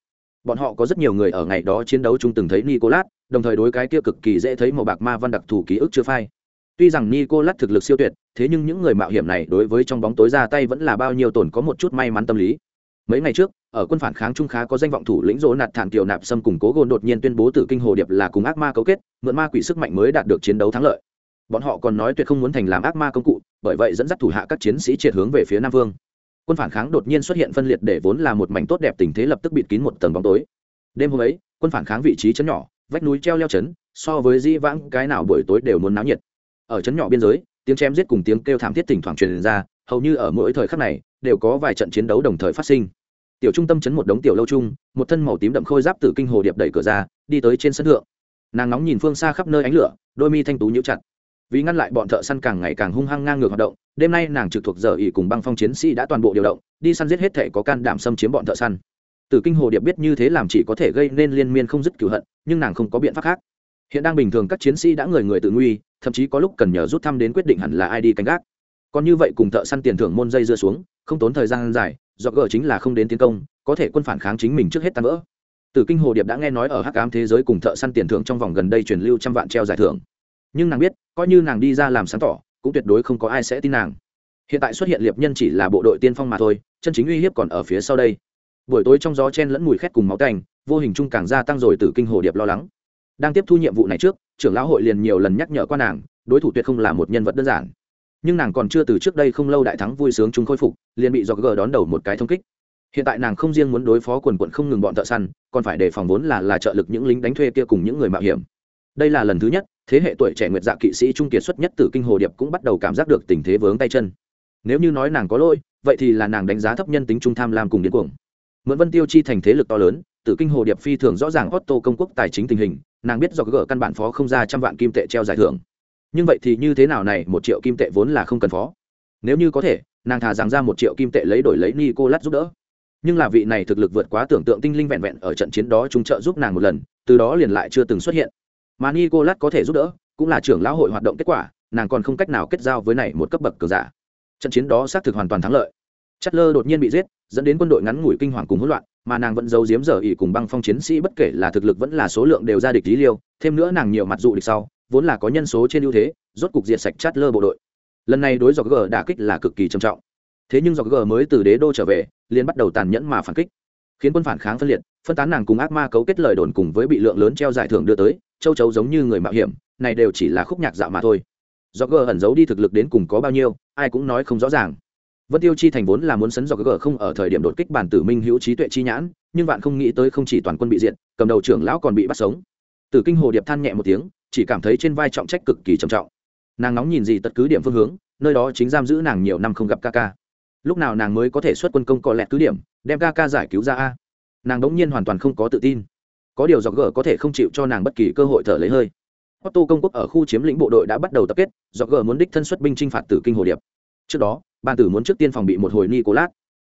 Bọn họ có rất nhiều người ở ngày đó chiến đấu chung từng thấy nicolas, đồng thời đối cái kia cực kỳ dễ thấy màu bạc ma văn đặc thù ký ức chưa phai. Tuy rằng nicolas thực lực siêu tuyệt, thế nhưng những người mạo hiểm này đối với trong bóng tối ra tay vẫn là bao nhiêu tổn có một chút may mắn tâm lý mấy ngày trước, ở quân phản kháng trung khá có danh vọng thủ lĩnh rỗ nạt thản kiều nạp xâm củng cố gôn đột nhiên tuyên bố tử kinh hồ điệp là cùng ác ma cấu kết, mượn ma quỷ sức mạnh mới đạt được chiến đấu thắng lợi. Bọn họ còn nói tuyệt không muốn thành làm ác ma công cụ, bởi vậy dẫn dắt thủ hạ các chiến sĩ triệt hướng về phía nam vương. Quân phản kháng đột nhiên xuất hiện phân liệt để vốn là một mảnh tốt đẹp tình thế lập tức bịt kín một tầng bóng tối. Đêm hôm ấy, quân phản kháng vị trí chấn nhỏ, vách núi treo leo chấn, so với di vãng cái nào buổi tối đều muốn náo nhiệt. Ở chấn nhỏ biên giới, tiếng chém giết cùng tiếng kêu thảm thiết thỉnh thoảng truyền ra, hầu như ở mỗi thời khắc này, đều có vài trận chiến đấu đồng thời phát sinh tiểu trung tâm chấn một đống tiểu lâu chung, một thân màu tím đậm khôi giáp tử kinh hồ điệp đẩy cửa ra, đi tới trên sân thượng. Nàng nóng nhìn phương xa khắp nơi ánh lửa, đôi mi thanh tú nhíu chặt. Vì ngăn lại bọn thợ săn càng ngày càng hung hăng ngang ngược hoạt động, đêm nay nàng trực thuộc giờ ỉ cùng băng phong chiến sĩ đã toàn bộ điều động, đi săn giết hết thể có can đảm xâm chiếm bọn thợ săn. Tử kinh hồ điệp biết như thế làm chỉ có thể gây nên liên miên không dứt cửu hận, nhưng nàng không có biện pháp khác. Hiện đang bình thường các chiến sĩ đã người người tự nguy, thậm chí có lúc cần nhờ rút thăm đến quyết định hẳn là ai đi canh gác. Còn như vậy cùng thợ săn tiền thưởng môn dây dưa xuống, không tốn thời gian dài do gờ chính là không đến tiến công, có thể quân phản kháng chính mình trước hết tan vỡ. Tử kinh hồ điệp đã nghe nói ở hắc ám thế giới cùng thợ săn tiền thưởng trong vòng gần đây truyền lưu trăm vạn treo giải thưởng. Nhưng nàng biết, coi như nàng đi ra làm sáng tỏ, cũng tuyệt đối không có ai sẽ tin nàng. Hiện tại xuất hiện liệp nhân chỉ là bộ đội tiên phong mà thôi, chân chính uy hiếp còn ở phía sau đây. Buổi tối trong gió chen lẫn mùi khét cùng máu tanh, vô hình chung càng gia tăng rồi từ kinh hồ điệp lo lắng. Đang tiếp thu nhiệm vụ này trước, trưởng lão hội liền nhiều lần nhắc nhở qua nàng, đối thủ tuyệt không là một nhân vật đơn giản nhưng nàng còn chưa từ trước đây không lâu đại thắng vui sướng chúng khôi phục, liền bị do g đón đầu một cái thông kích. Hiện tại nàng không riêng muốn đối phó quần quận không ngừng bọn thợ săn, còn phải đề phòng vốn là là trợ lực những lính đánh thuê kia cùng những người mạo hiểm. Đây là lần thứ nhất, thế hệ tuổi trẻ nguyệt dạ kỵ sĩ trung kiệt xuất nhất từ kinh hồ điệp cũng bắt đầu cảm giác được tình thế vướng tay chân. Nếu như nói nàng có lỗi, vậy thì là nàng đánh giá thấp nhân tính trung tham lam cùng điên cuồng. Mượn vân tiêu chi thành thế lực to lớn tử kinh hồ điệp phi thường rõ ràng otto công quốc tài chính tình hình, nàng biết do gỡ căn bản phó không ra trăm vạn kim tệ treo giải thưởng nhưng vậy thì như thế nào này, một triệu kim tệ vốn là không cần phó. Nếu như có thể, nàng thà rằng ra một triệu kim tệ lấy đổi lấy nico lát giúp đỡ. Nhưng là vị này thực lực vượt quá tưởng tượng tinh linh vẹn vẹn ở trận chiến đó chúng trợ giúp nàng một lần, từ đó liền lại chưa từng xuất hiện. Mà nico lát có thể giúp đỡ, cũng là trưởng lão hội hoạt động kết quả, nàng còn không cách nào kết giao với này một cấp bậc cường giả. Trận chiến đó xác thực hoàn toàn thắng lợi. Chất lơ đột nhiên bị giết, dẫn đến quân đội ngắn ngủi kinh hoàng cùng hỗn loạn, mà nàng vẫn giấu giếm giờ ỉ cùng băng phong chiến sĩ bất kể là thực lực vẫn là số lượng đều ra địch lý liêu, thêm nữa nàng nhiều mặt dụ địch sau vốn là có nhân số trên ưu thế, rốt cục diệt sạch chát lơ bộ đội. Lần này đối do g đả kích là cực kỳ trầm trọng. Thế nhưng do g mới từ đế đô trở về, liền bắt đầu tàn nhẫn mà phản kích. Khiến quân phản kháng phân liệt, phân tán nàng cùng ác ma cấu kết lời đồn cùng với bị lượng lớn treo giải thưởng đưa tới, châu chấu giống như người mạo hiểm, này đều chỉ là khúc nhạc dạo mà thôi. Do g ẩn giấu đi thực lực đến cùng có bao nhiêu, ai cũng nói không rõ ràng. Vân tiêu chi thành vốn là muốn sấn do g không ở thời điểm đột kích bản tử minh hữu trí tuệ chi nhãn, nhưng bạn không nghĩ tới không chỉ toàn quân bị diệt, cầm đầu trưởng lão còn bị bắt sống. Tử kinh hồ điệp than nhẹ một tiếng chỉ cảm thấy trên vai trọng trách cực kỳ trầm trọng nàng nóng nhìn gì tất cứ điểm phương hướng nơi đó chính giam giữ nàng nhiều năm không gặp ca ca lúc nào nàng mới có thể xuất quân công cọ lẹt cứ điểm đem ca ca giải cứu ra a nàng đống nhiên hoàn toàn không có tự tin có điều dọc gờ có thể không chịu cho nàng bất kỳ cơ hội thở lấy hơi Otto công quốc ở khu chiếm lĩnh bộ đội đã bắt đầu tập kết, dọc gờ muốn đích thân xuất binh chinh phạt tử kinh hồ điệp. Trước đó, ban tử muốn trước tiên phòng bị một hồi Nicolas.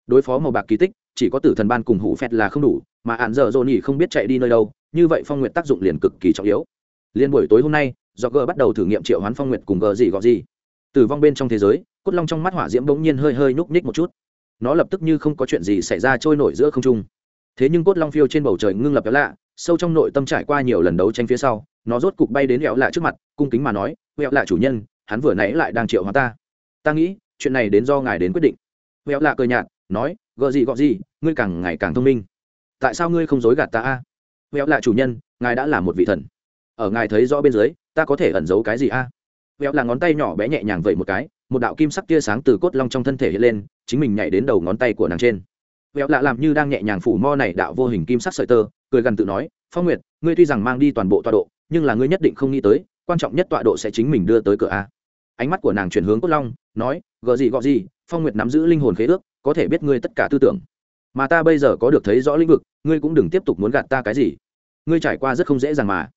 Đối phó màu bạc kỳ tích, chỉ có tử thần ban cùng hủ phẹt là không đủ, mà ạn giờ Johnny không biết chạy đi nơi đâu, như vậy phong nguyện tác dụng liền cực kỳ trọng yếu. Liên buổi tối hôm nay, do g bắt đầu thử nghiệm triệu hoán phong nguyệt cùng g gì gọi gì. Tử vong bên trong thế giới cốt long trong mắt hỏa diễm bỗng nhiên hơi hơi nhúc nhích một chút. Nó lập tức như không có chuyện gì xảy ra trôi nổi giữa không trung. Thế nhưng cốt long phiêu trên bầu trời ngưng lập éo lạ sâu trong nội tâm trải qua nhiều lần đấu tranh phía sau nó rốt cục bay đến éo lạ trước mặt cung kính mà nói éo lạ chủ nhân hắn vừa nãy lại đang triệu hóa ta. Ta nghĩ chuyện này đến do ngài đến quyết định. Éo lạ cười nhạt nói gợ gì gọ gì ngươi càng ngày càng thông minh. Tại sao ngươi không dối gạt ta a? Éo lạ chủ nhân ngài đã là một vị thần ở ngài thấy rõ bên dưới, ta có thể ẩn giấu cái gì a? Éo là ngón tay nhỏ bé nhẹ nhàng vậy một cái, một đạo kim sắc tia sáng từ cốt long trong thân thể hiện lên, chính mình nhảy đến đầu ngón tay của nàng trên. Vẹo lạ làm như đang nhẹ nhàng phủ mo này đạo vô hình kim sắc sợi tơ, cười gần tự nói, phong nguyệt, ngươi tuy rằng mang đi toàn bộ tọa độ, nhưng là ngươi nhất định không nghĩ tới, quan trọng nhất tọa độ sẽ chính mình đưa tới cửa a. Ánh mắt của nàng chuyển hướng cốt long, nói gờ gì, gọ gì, phong nguyệt nắm giữ linh hồn khế ước, có thể biết ngươi tất cả tư tưởng. Mà ta bây giờ có được thấy rõ lĩnh vực, ngươi cũng đừng tiếp tục muốn gạt ta cái gì. Ngươi trải qua rất không dễ dàng mà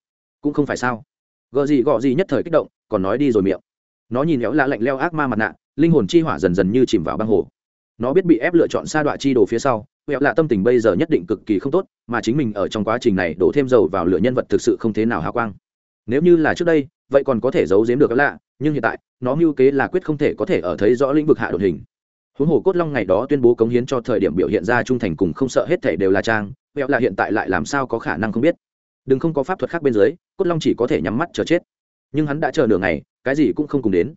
cũng không phải sao? Gợ gì gọ gì nhất thời kích động, còn nói đi rồi miệng. Nó nhìn éo lạ lạnh leo ác ma mặt nạ, linh hồn chi hỏa dần dần như chìm vào băng hồ. Nó biết bị ép lựa chọn sa đọa chi đồ phía sau, éo lạ tâm tình bây giờ nhất định cực kỳ không tốt, mà chính mình ở trong quá trình này đổ thêm dầu vào lửa nhân vật thực sự không thế nào hào quang. Nếu như là trước đây, vậy còn có thể giấu giếm được lạ, nhưng hiện tại, nó mưu kế là quyết không thể có thể ở thấy rõ lĩnh vực hạ đột hình. Huống hồ cốt long ngày đó tuyên bố cống hiến cho thời điểm biểu hiện ra trung thành cùng không sợ hết thể đều là trang, éo lạ hiện tại lại làm sao có khả năng không biết đừng không có pháp thuật khác bên dưới, cốt long chỉ có thể nhắm mắt chờ chết. Nhưng hắn đã chờ nửa ngày, cái gì cũng không cùng đến.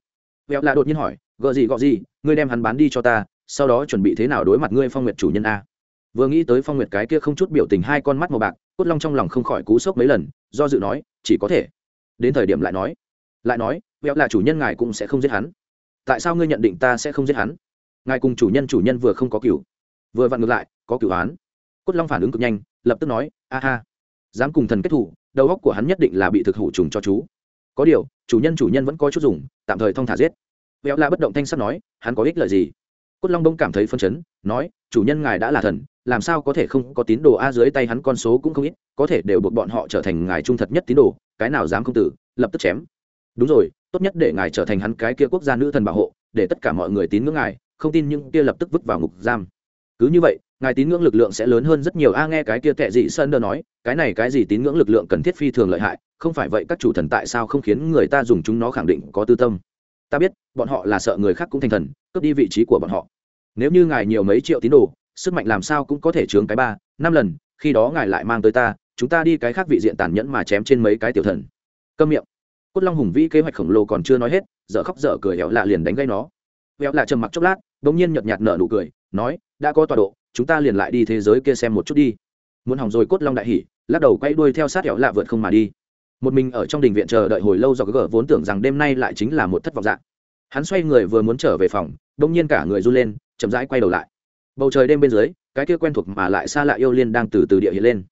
Vẹo lạ đột nhiên hỏi, gợ gì gọ gì, ngươi đem hắn bán đi cho ta, sau đó chuẩn bị thế nào đối mặt ngươi phong nguyệt chủ nhân a? Vừa nghĩ tới phong nguyệt cái kia không chút biểu tình hai con mắt màu bạc, cốt long trong lòng không khỏi cú sốc mấy lần, do dự nói, chỉ có thể. Đến thời điểm lại nói lại nói, vẹo là chủ nhân ngài cũng sẽ không giết hắn. Tại sao ngươi nhận định ta sẽ không giết hắn? Ngài cùng chủ nhân chủ nhân vừa không có cửu. Vừa vặn ngược lại, có cửu án. Cốt long phản ứng cực nhanh, lập tức nói, a ha dám cùng thần kết thủ, đầu óc của hắn nhất định là bị thực hủ trùng cho chú. Có điều, chủ nhân chủ nhân vẫn có chút dùng, tạm thời thong thả giết. Véo la bất động thanh sắt nói, hắn có ích lợi gì? Cốt long đông cảm thấy phân chấn, nói, chủ nhân ngài đã là thần, làm sao có thể không có tín đồ a dưới tay hắn con số cũng không ít, có thể đều buộc bọn họ trở thành ngài trung thật nhất tín đồ, cái nào dám không tử, lập tức chém. Đúng rồi, tốt nhất để ngài trở thành hắn cái kia quốc gia nữ thần bảo hộ, để tất cả mọi người tín ngưỡng ngài, không tin những kia lập tức vứt vào ngục giam. Cứ như vậy ngài tín ngưỡng lực lượng sẽ lớn hơn rất nhiều. A, nghe cái kia tệ dị sơn đơ nói, cái này cái gì tín ngưỡng lực lượng cần thiết phi thường lợi hại, không phải vậy các chủ thần tại sao không khiến người ta dùng chúng nó khẳng định có tư tâm? Ta biết, bọn họ là sợ người khác cũng thành thần, cướp đi vị trí của bọn họ. Nếu như ngài nhiều mấy triệu tín đồ, sức mạnh làm sao cũng có thể chướng cái ba, năm lần, khi đó ngài lại mang tới ta, chúng ta đi cái khác vị diện tàn nhẫn mà chém trên mấy cái tiểu thần. Câm miệng. Cốt long hùng vĩ kế hoạch khổng lồ còn chưa nói hết, dở khóc dở cười hẹo lạ liền đánh gây nó. Hẹo lạ trầm mặc chốc lát bỗng nhiên nhợt nhạt nở nụ cười, nói, đã có tọa độ chúng ta liền lại đi thế giới kia xem một chút đi. Muốn hỏng rồi cốt long đại hỉ, lắc đầu quay đuôi theo sát hẻo lạ vượt không mà đi. Một mình ở trong đình viện chờ đợi hồi lâu do gỡ vốn tưởng rằng đêm nay lại chính là một thất vọng dạng. Hắn xoay người vừa muốn trở về phòng đông nhiên cả người run lên, chậm rãi quay đầu lại. Bầu trời đêm bên dưới, cái kia quen thuộc mà lại xa lạ yêu liên đang từ từ địa hiện lên.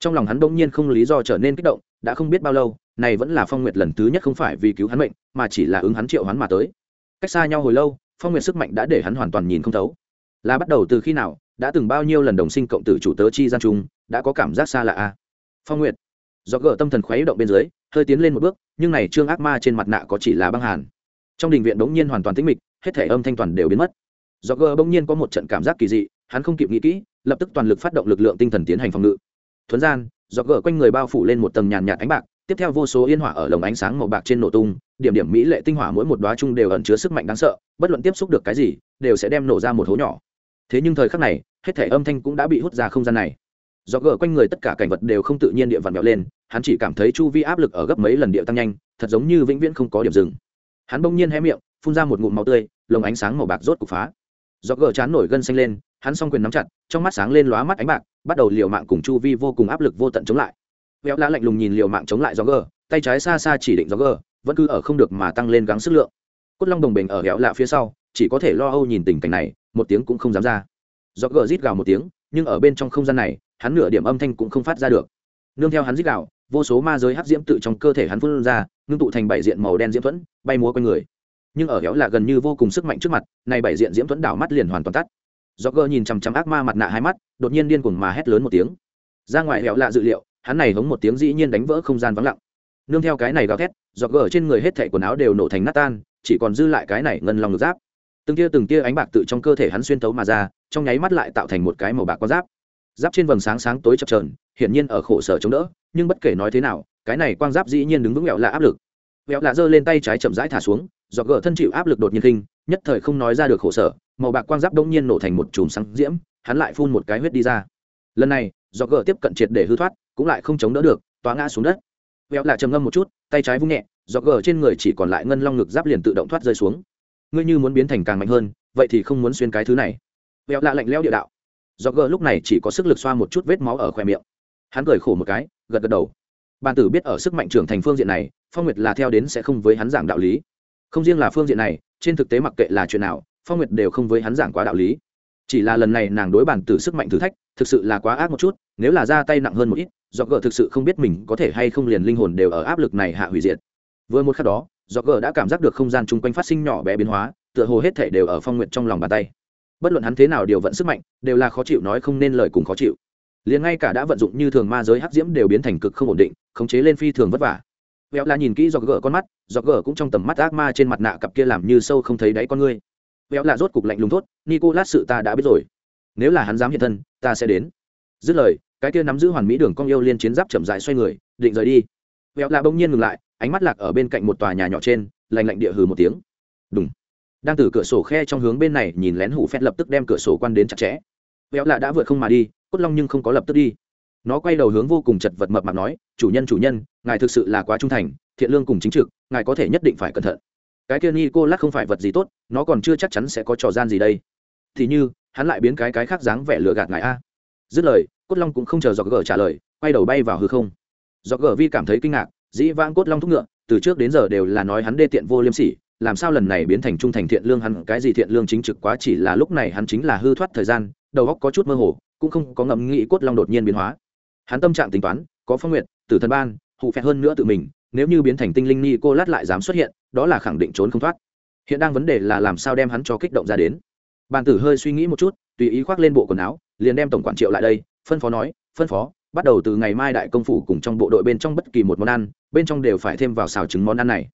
Trong lòng hắn đông nhiên không lý do trở nên kích động, đã không biết bao lâu, này vẫn là phong nguyệt lần thứ nhất không phải vì cứu hắn mệnh, mà chỉ là ứng hắn triệu hắn mà tới. Cách xa nhau hồi lâu, phong nguyệt sức mạnh đã để hắn hoàn toàn nhìn không thấu. Là bắt đầu từ khi nào đã từng bao nhiêu lần đồng sinh cộng tử chủ tớ chi gian trung đã có cảm giác xa lạ a phong nguyệt, do gỡ tâm thần khuấy động bên dưới, hơi tiến lên một bước, nhưng này trương ác ma trên mặt nạ có chỉ là băng hàn. Trong đình viện bỗng nhiên hoàn toàn tĩnh mịch, hết thể âm thanh toàn đều biến mất. Do gỡ bỗng nhiên có một trận cảm giác kỳ dị, hắn không kịp nghĩ kỹ, lập tức toàn lực phát động lực lượng tinh thần tiến hành phòng ngự. Thuấn gian, do gỡ quanh người bao phủ lên một tầng nhàn nhạt ánh bạc, tiếp theo vô số yên hỏa ở lồng ánh sáng màu bạc trên nổ tung, điểm điểm mỹ lệ tinh hỏa mỗi một đóa chung đều ẩn chứa sức mạnh đáng sợ, bất luận tiếp xúc được cái gì, đều sẽ đem nổ ra một hố nhỏ thế nhưng thời khắc này, hết thể âm thanh cũng đã bị hút ra không gian này. Do gỡ quanh người tất cả cảnh vật đều không tự nhiên địa vặn vẹo lên, hắn chỉ cảm thấy chu vi áp lực ở gấp mấy lần địa tăng nhanh, thật giống như vĩnh viễn không có điểm dừng. Hắn bỗng nhiên hé miệng, phun ra một ngụm máu tươi, lồng ánh sáng màu bạc rốt cục phá. Do gỡ chán nổi gân xanh lên, hắn s o n g quyền nắm chặt, trong mắt sáng lên lóa mắt ánh bạc, bắt đầu liều mạng cùng chu vi vô cùng áp lực vô tận chống lại. Véo lá lạnh lùng nhìn liều mạng chống lại do gỡ tay trái xa xa chỉ định do gỡ vẫn cứ ở không được mà tăng lên gắng sức lượng. Cốt long đồng bình ở héo lạ phía sau, chỉ có thể lo âu nhìn tình cảnh này một tiếng cũng không dám ra. Do gờ rít gào một tiếng, nhưng ở bên trong không gian này, hắn nửa điểm âm thanh cũng không phát ra được. Nương theo hắn rít gào, vô số ma giới hắc diễm tự trong cơ thể hắn phun ra, ngưng tụ thành bảy diện màu đen diễm thuẫn, bay múa quanh người. Nhưng ở héo là gần như vô cùng sức mạnh trước mặt, này bảy diện diễm thuẫn đảo mắt liền hoàn toàn tắt. Do gờ nhìn chằm chằm ác ma mặt nạ hai mắt, đột nhiên điên cuồng mà hét lớn một tiếng. Ra ngoài héo lạ dự liệu, hắn này hống một tiếng dĩ nhiên đánh vỡ không gian vắng lặng. Nương theo cái này gào thét do gờ trên người hết thảy quần áo đều nổ thành nát tan, chỉ còn dư lại cái này ngân lòng ngực giáp từng tia từng tia ánh bạc tự trong cơ thể hắn xuyên tấu mà ra, trong nháy mắt lại tạo thành một cái màu bạc con giáp. Giáp trên vầng sáng sáng tối chập trờn hiển nhiên ở khổ sở chống đỡ, nhưng bất kể nói thế nào, cái này quang giáp dĩ nhiên đứng vững vẹo là áp lực. Vẹo là giơ lên tay trái chậm rãi thả xuống do gỡ thân chịu áp lực đột nhiên kinh, nhất thời không nói ra được khổ sở, màu bạc quang giáp đông nhiên nổ thành một chùm sáng diễm, hắn lại phun một cái huyết đi ra. Lần này do gỡ tiếp cận triệt để hư thoát, cũng lại không chống đỡ được tòa ngã xuống đất. Vẹo là trầm ngâm một chút, tay trái vung nhẹ do gỡ trên người chỉ còn lại ngân long ngực giáp liền tự động thoát rơi xuống ngươi như muốn biến thành càng mạnh hơn, vậy thì không muốn xuyên cái thứ này. Vẹo lạ lạnh leo địa đạo. Do gờ lúc này chỉ có sức lực xoa một chút vết máu ở khoe miệng. Hắn cười khổ một cái, gật gật đầu. Bàn tử biết ở sức mạnh trưởng thành phương diện này, phong nguyệt là theo đến sẽ không với hắn giảng đạo lý. Không riêng là phương diện này, trên thực tế mặc kệ là chuyện nào, phong nguyệt đều không với hắn giảng quá đạo lý. Chỉ là lần này nàng đối bàn tử sức mạnh thử thách, thực sự là quá ác một chút, nếu là ra tay nặng hơn một ít do gờ thực sự không biết mình có thể hay không liền linh hồn đều ở áp lực này hạ hủy diệt. Vừa một khắc đó do gờ đã cảm giác được không gian chung quanh phát sinh nhỏ bé biến hóa, tựa hồ hết thể đều ở phong nguyện trong lòng bàn tay. Bất luận hắn thế nào điều vận sức mạnh, đều là khó chịu nói không nên lời cùng khó chịu. Liền ngay cả đã vận dụng như thường ma giới hắc diễm đều biến thành cực không ổn định, khống chế lên phi thường vất vả. Vẹo là nhìn kỹ do gờ con mắt, do gờ cũng trong tầm mắt ác ma trên mặt nạ cặp kia làm như sâu không thấy đáy con ngươi. Vẹo là rốt cục lạnh lùng thốt, nicolas, sự ta đã biết rồi. Nếu là hắn dám hiện thân, ta sẽ đến. Dứt lời, cái kia nắm giữ hoàn mỹ đường cong yêu liên chiến giáp chậm dài xoay người, định rời đi. Vẹo là bỗng nhiên ngừng lại ánh mắt lạc ở bên cạnh một tòa nhà nhỏ trên lành lạnh địa hừ một tiếng. Đúng đang từ cửa sổ khe trong hướng bên này, nhìn lén hủ phét lập tức đem cửa sổ quan đến chặt chẽ. Véo lạ đã vượt không mà đi, cốt long nhưng không có lập tức đi. Nó quay đầu hướng vô cùng chật vật mập mạp nói, chủ nhân chủ nhân, ngài thực sự là quá trung thành, thiện lương cùng chính trực, ngài có thể nhất định phải cẩn thận. Cái kia ni cô lắc không phải vật gì tốt, nó còn chưa chắc chắn sẽ có trò gian gì đây. Thì như, hắn lại biến cái cái khác dáng vẻ lừa gạt ngài a. Dứt lời, cốt long cũng không chờ dọc gờ trả lời, quay đầu bay vào hư không. Dọc gờ vi cảm thấy kinh ngạc dĩ vãng cốt long thúc ngựa, từ trước đến giờ đều là nói hắn đê tiện vô liêm sỉ, làm sao lần này biến thành trung thành thiện lương hắn, cái gì thiện lương chính trực quá chỉ là lúc này hắn chính là hư thoát thời gian, đầu óc có chút mơ hồ, cũng không có ngẫm nghĩ cốt long đột nhiên biến hóa. Hắn tâm trạng tính toán, có phong nguyện, tử thần ban, hụ phẹt hơn nữa tự mình, nếu như biến thành tinh linh ni cô lát lại dám xuất hiện, đó là khẳng định trốn không thoát. Hiện đang vấn đề là làm sao đem hắn cho kích động ra đến. Bàn tử hơi suy nghĩ một chút, tùy ý khoác lên bộ quần áo, liền đem tổng quản triệu lại đây, phân phó nói, phân phó bắt đầu từ ngày mai đại công phủ cùng trong bộ đội bên trong bất kỳ một món ăn, bên trong đều phải thêm vào xào trứng món ăn này.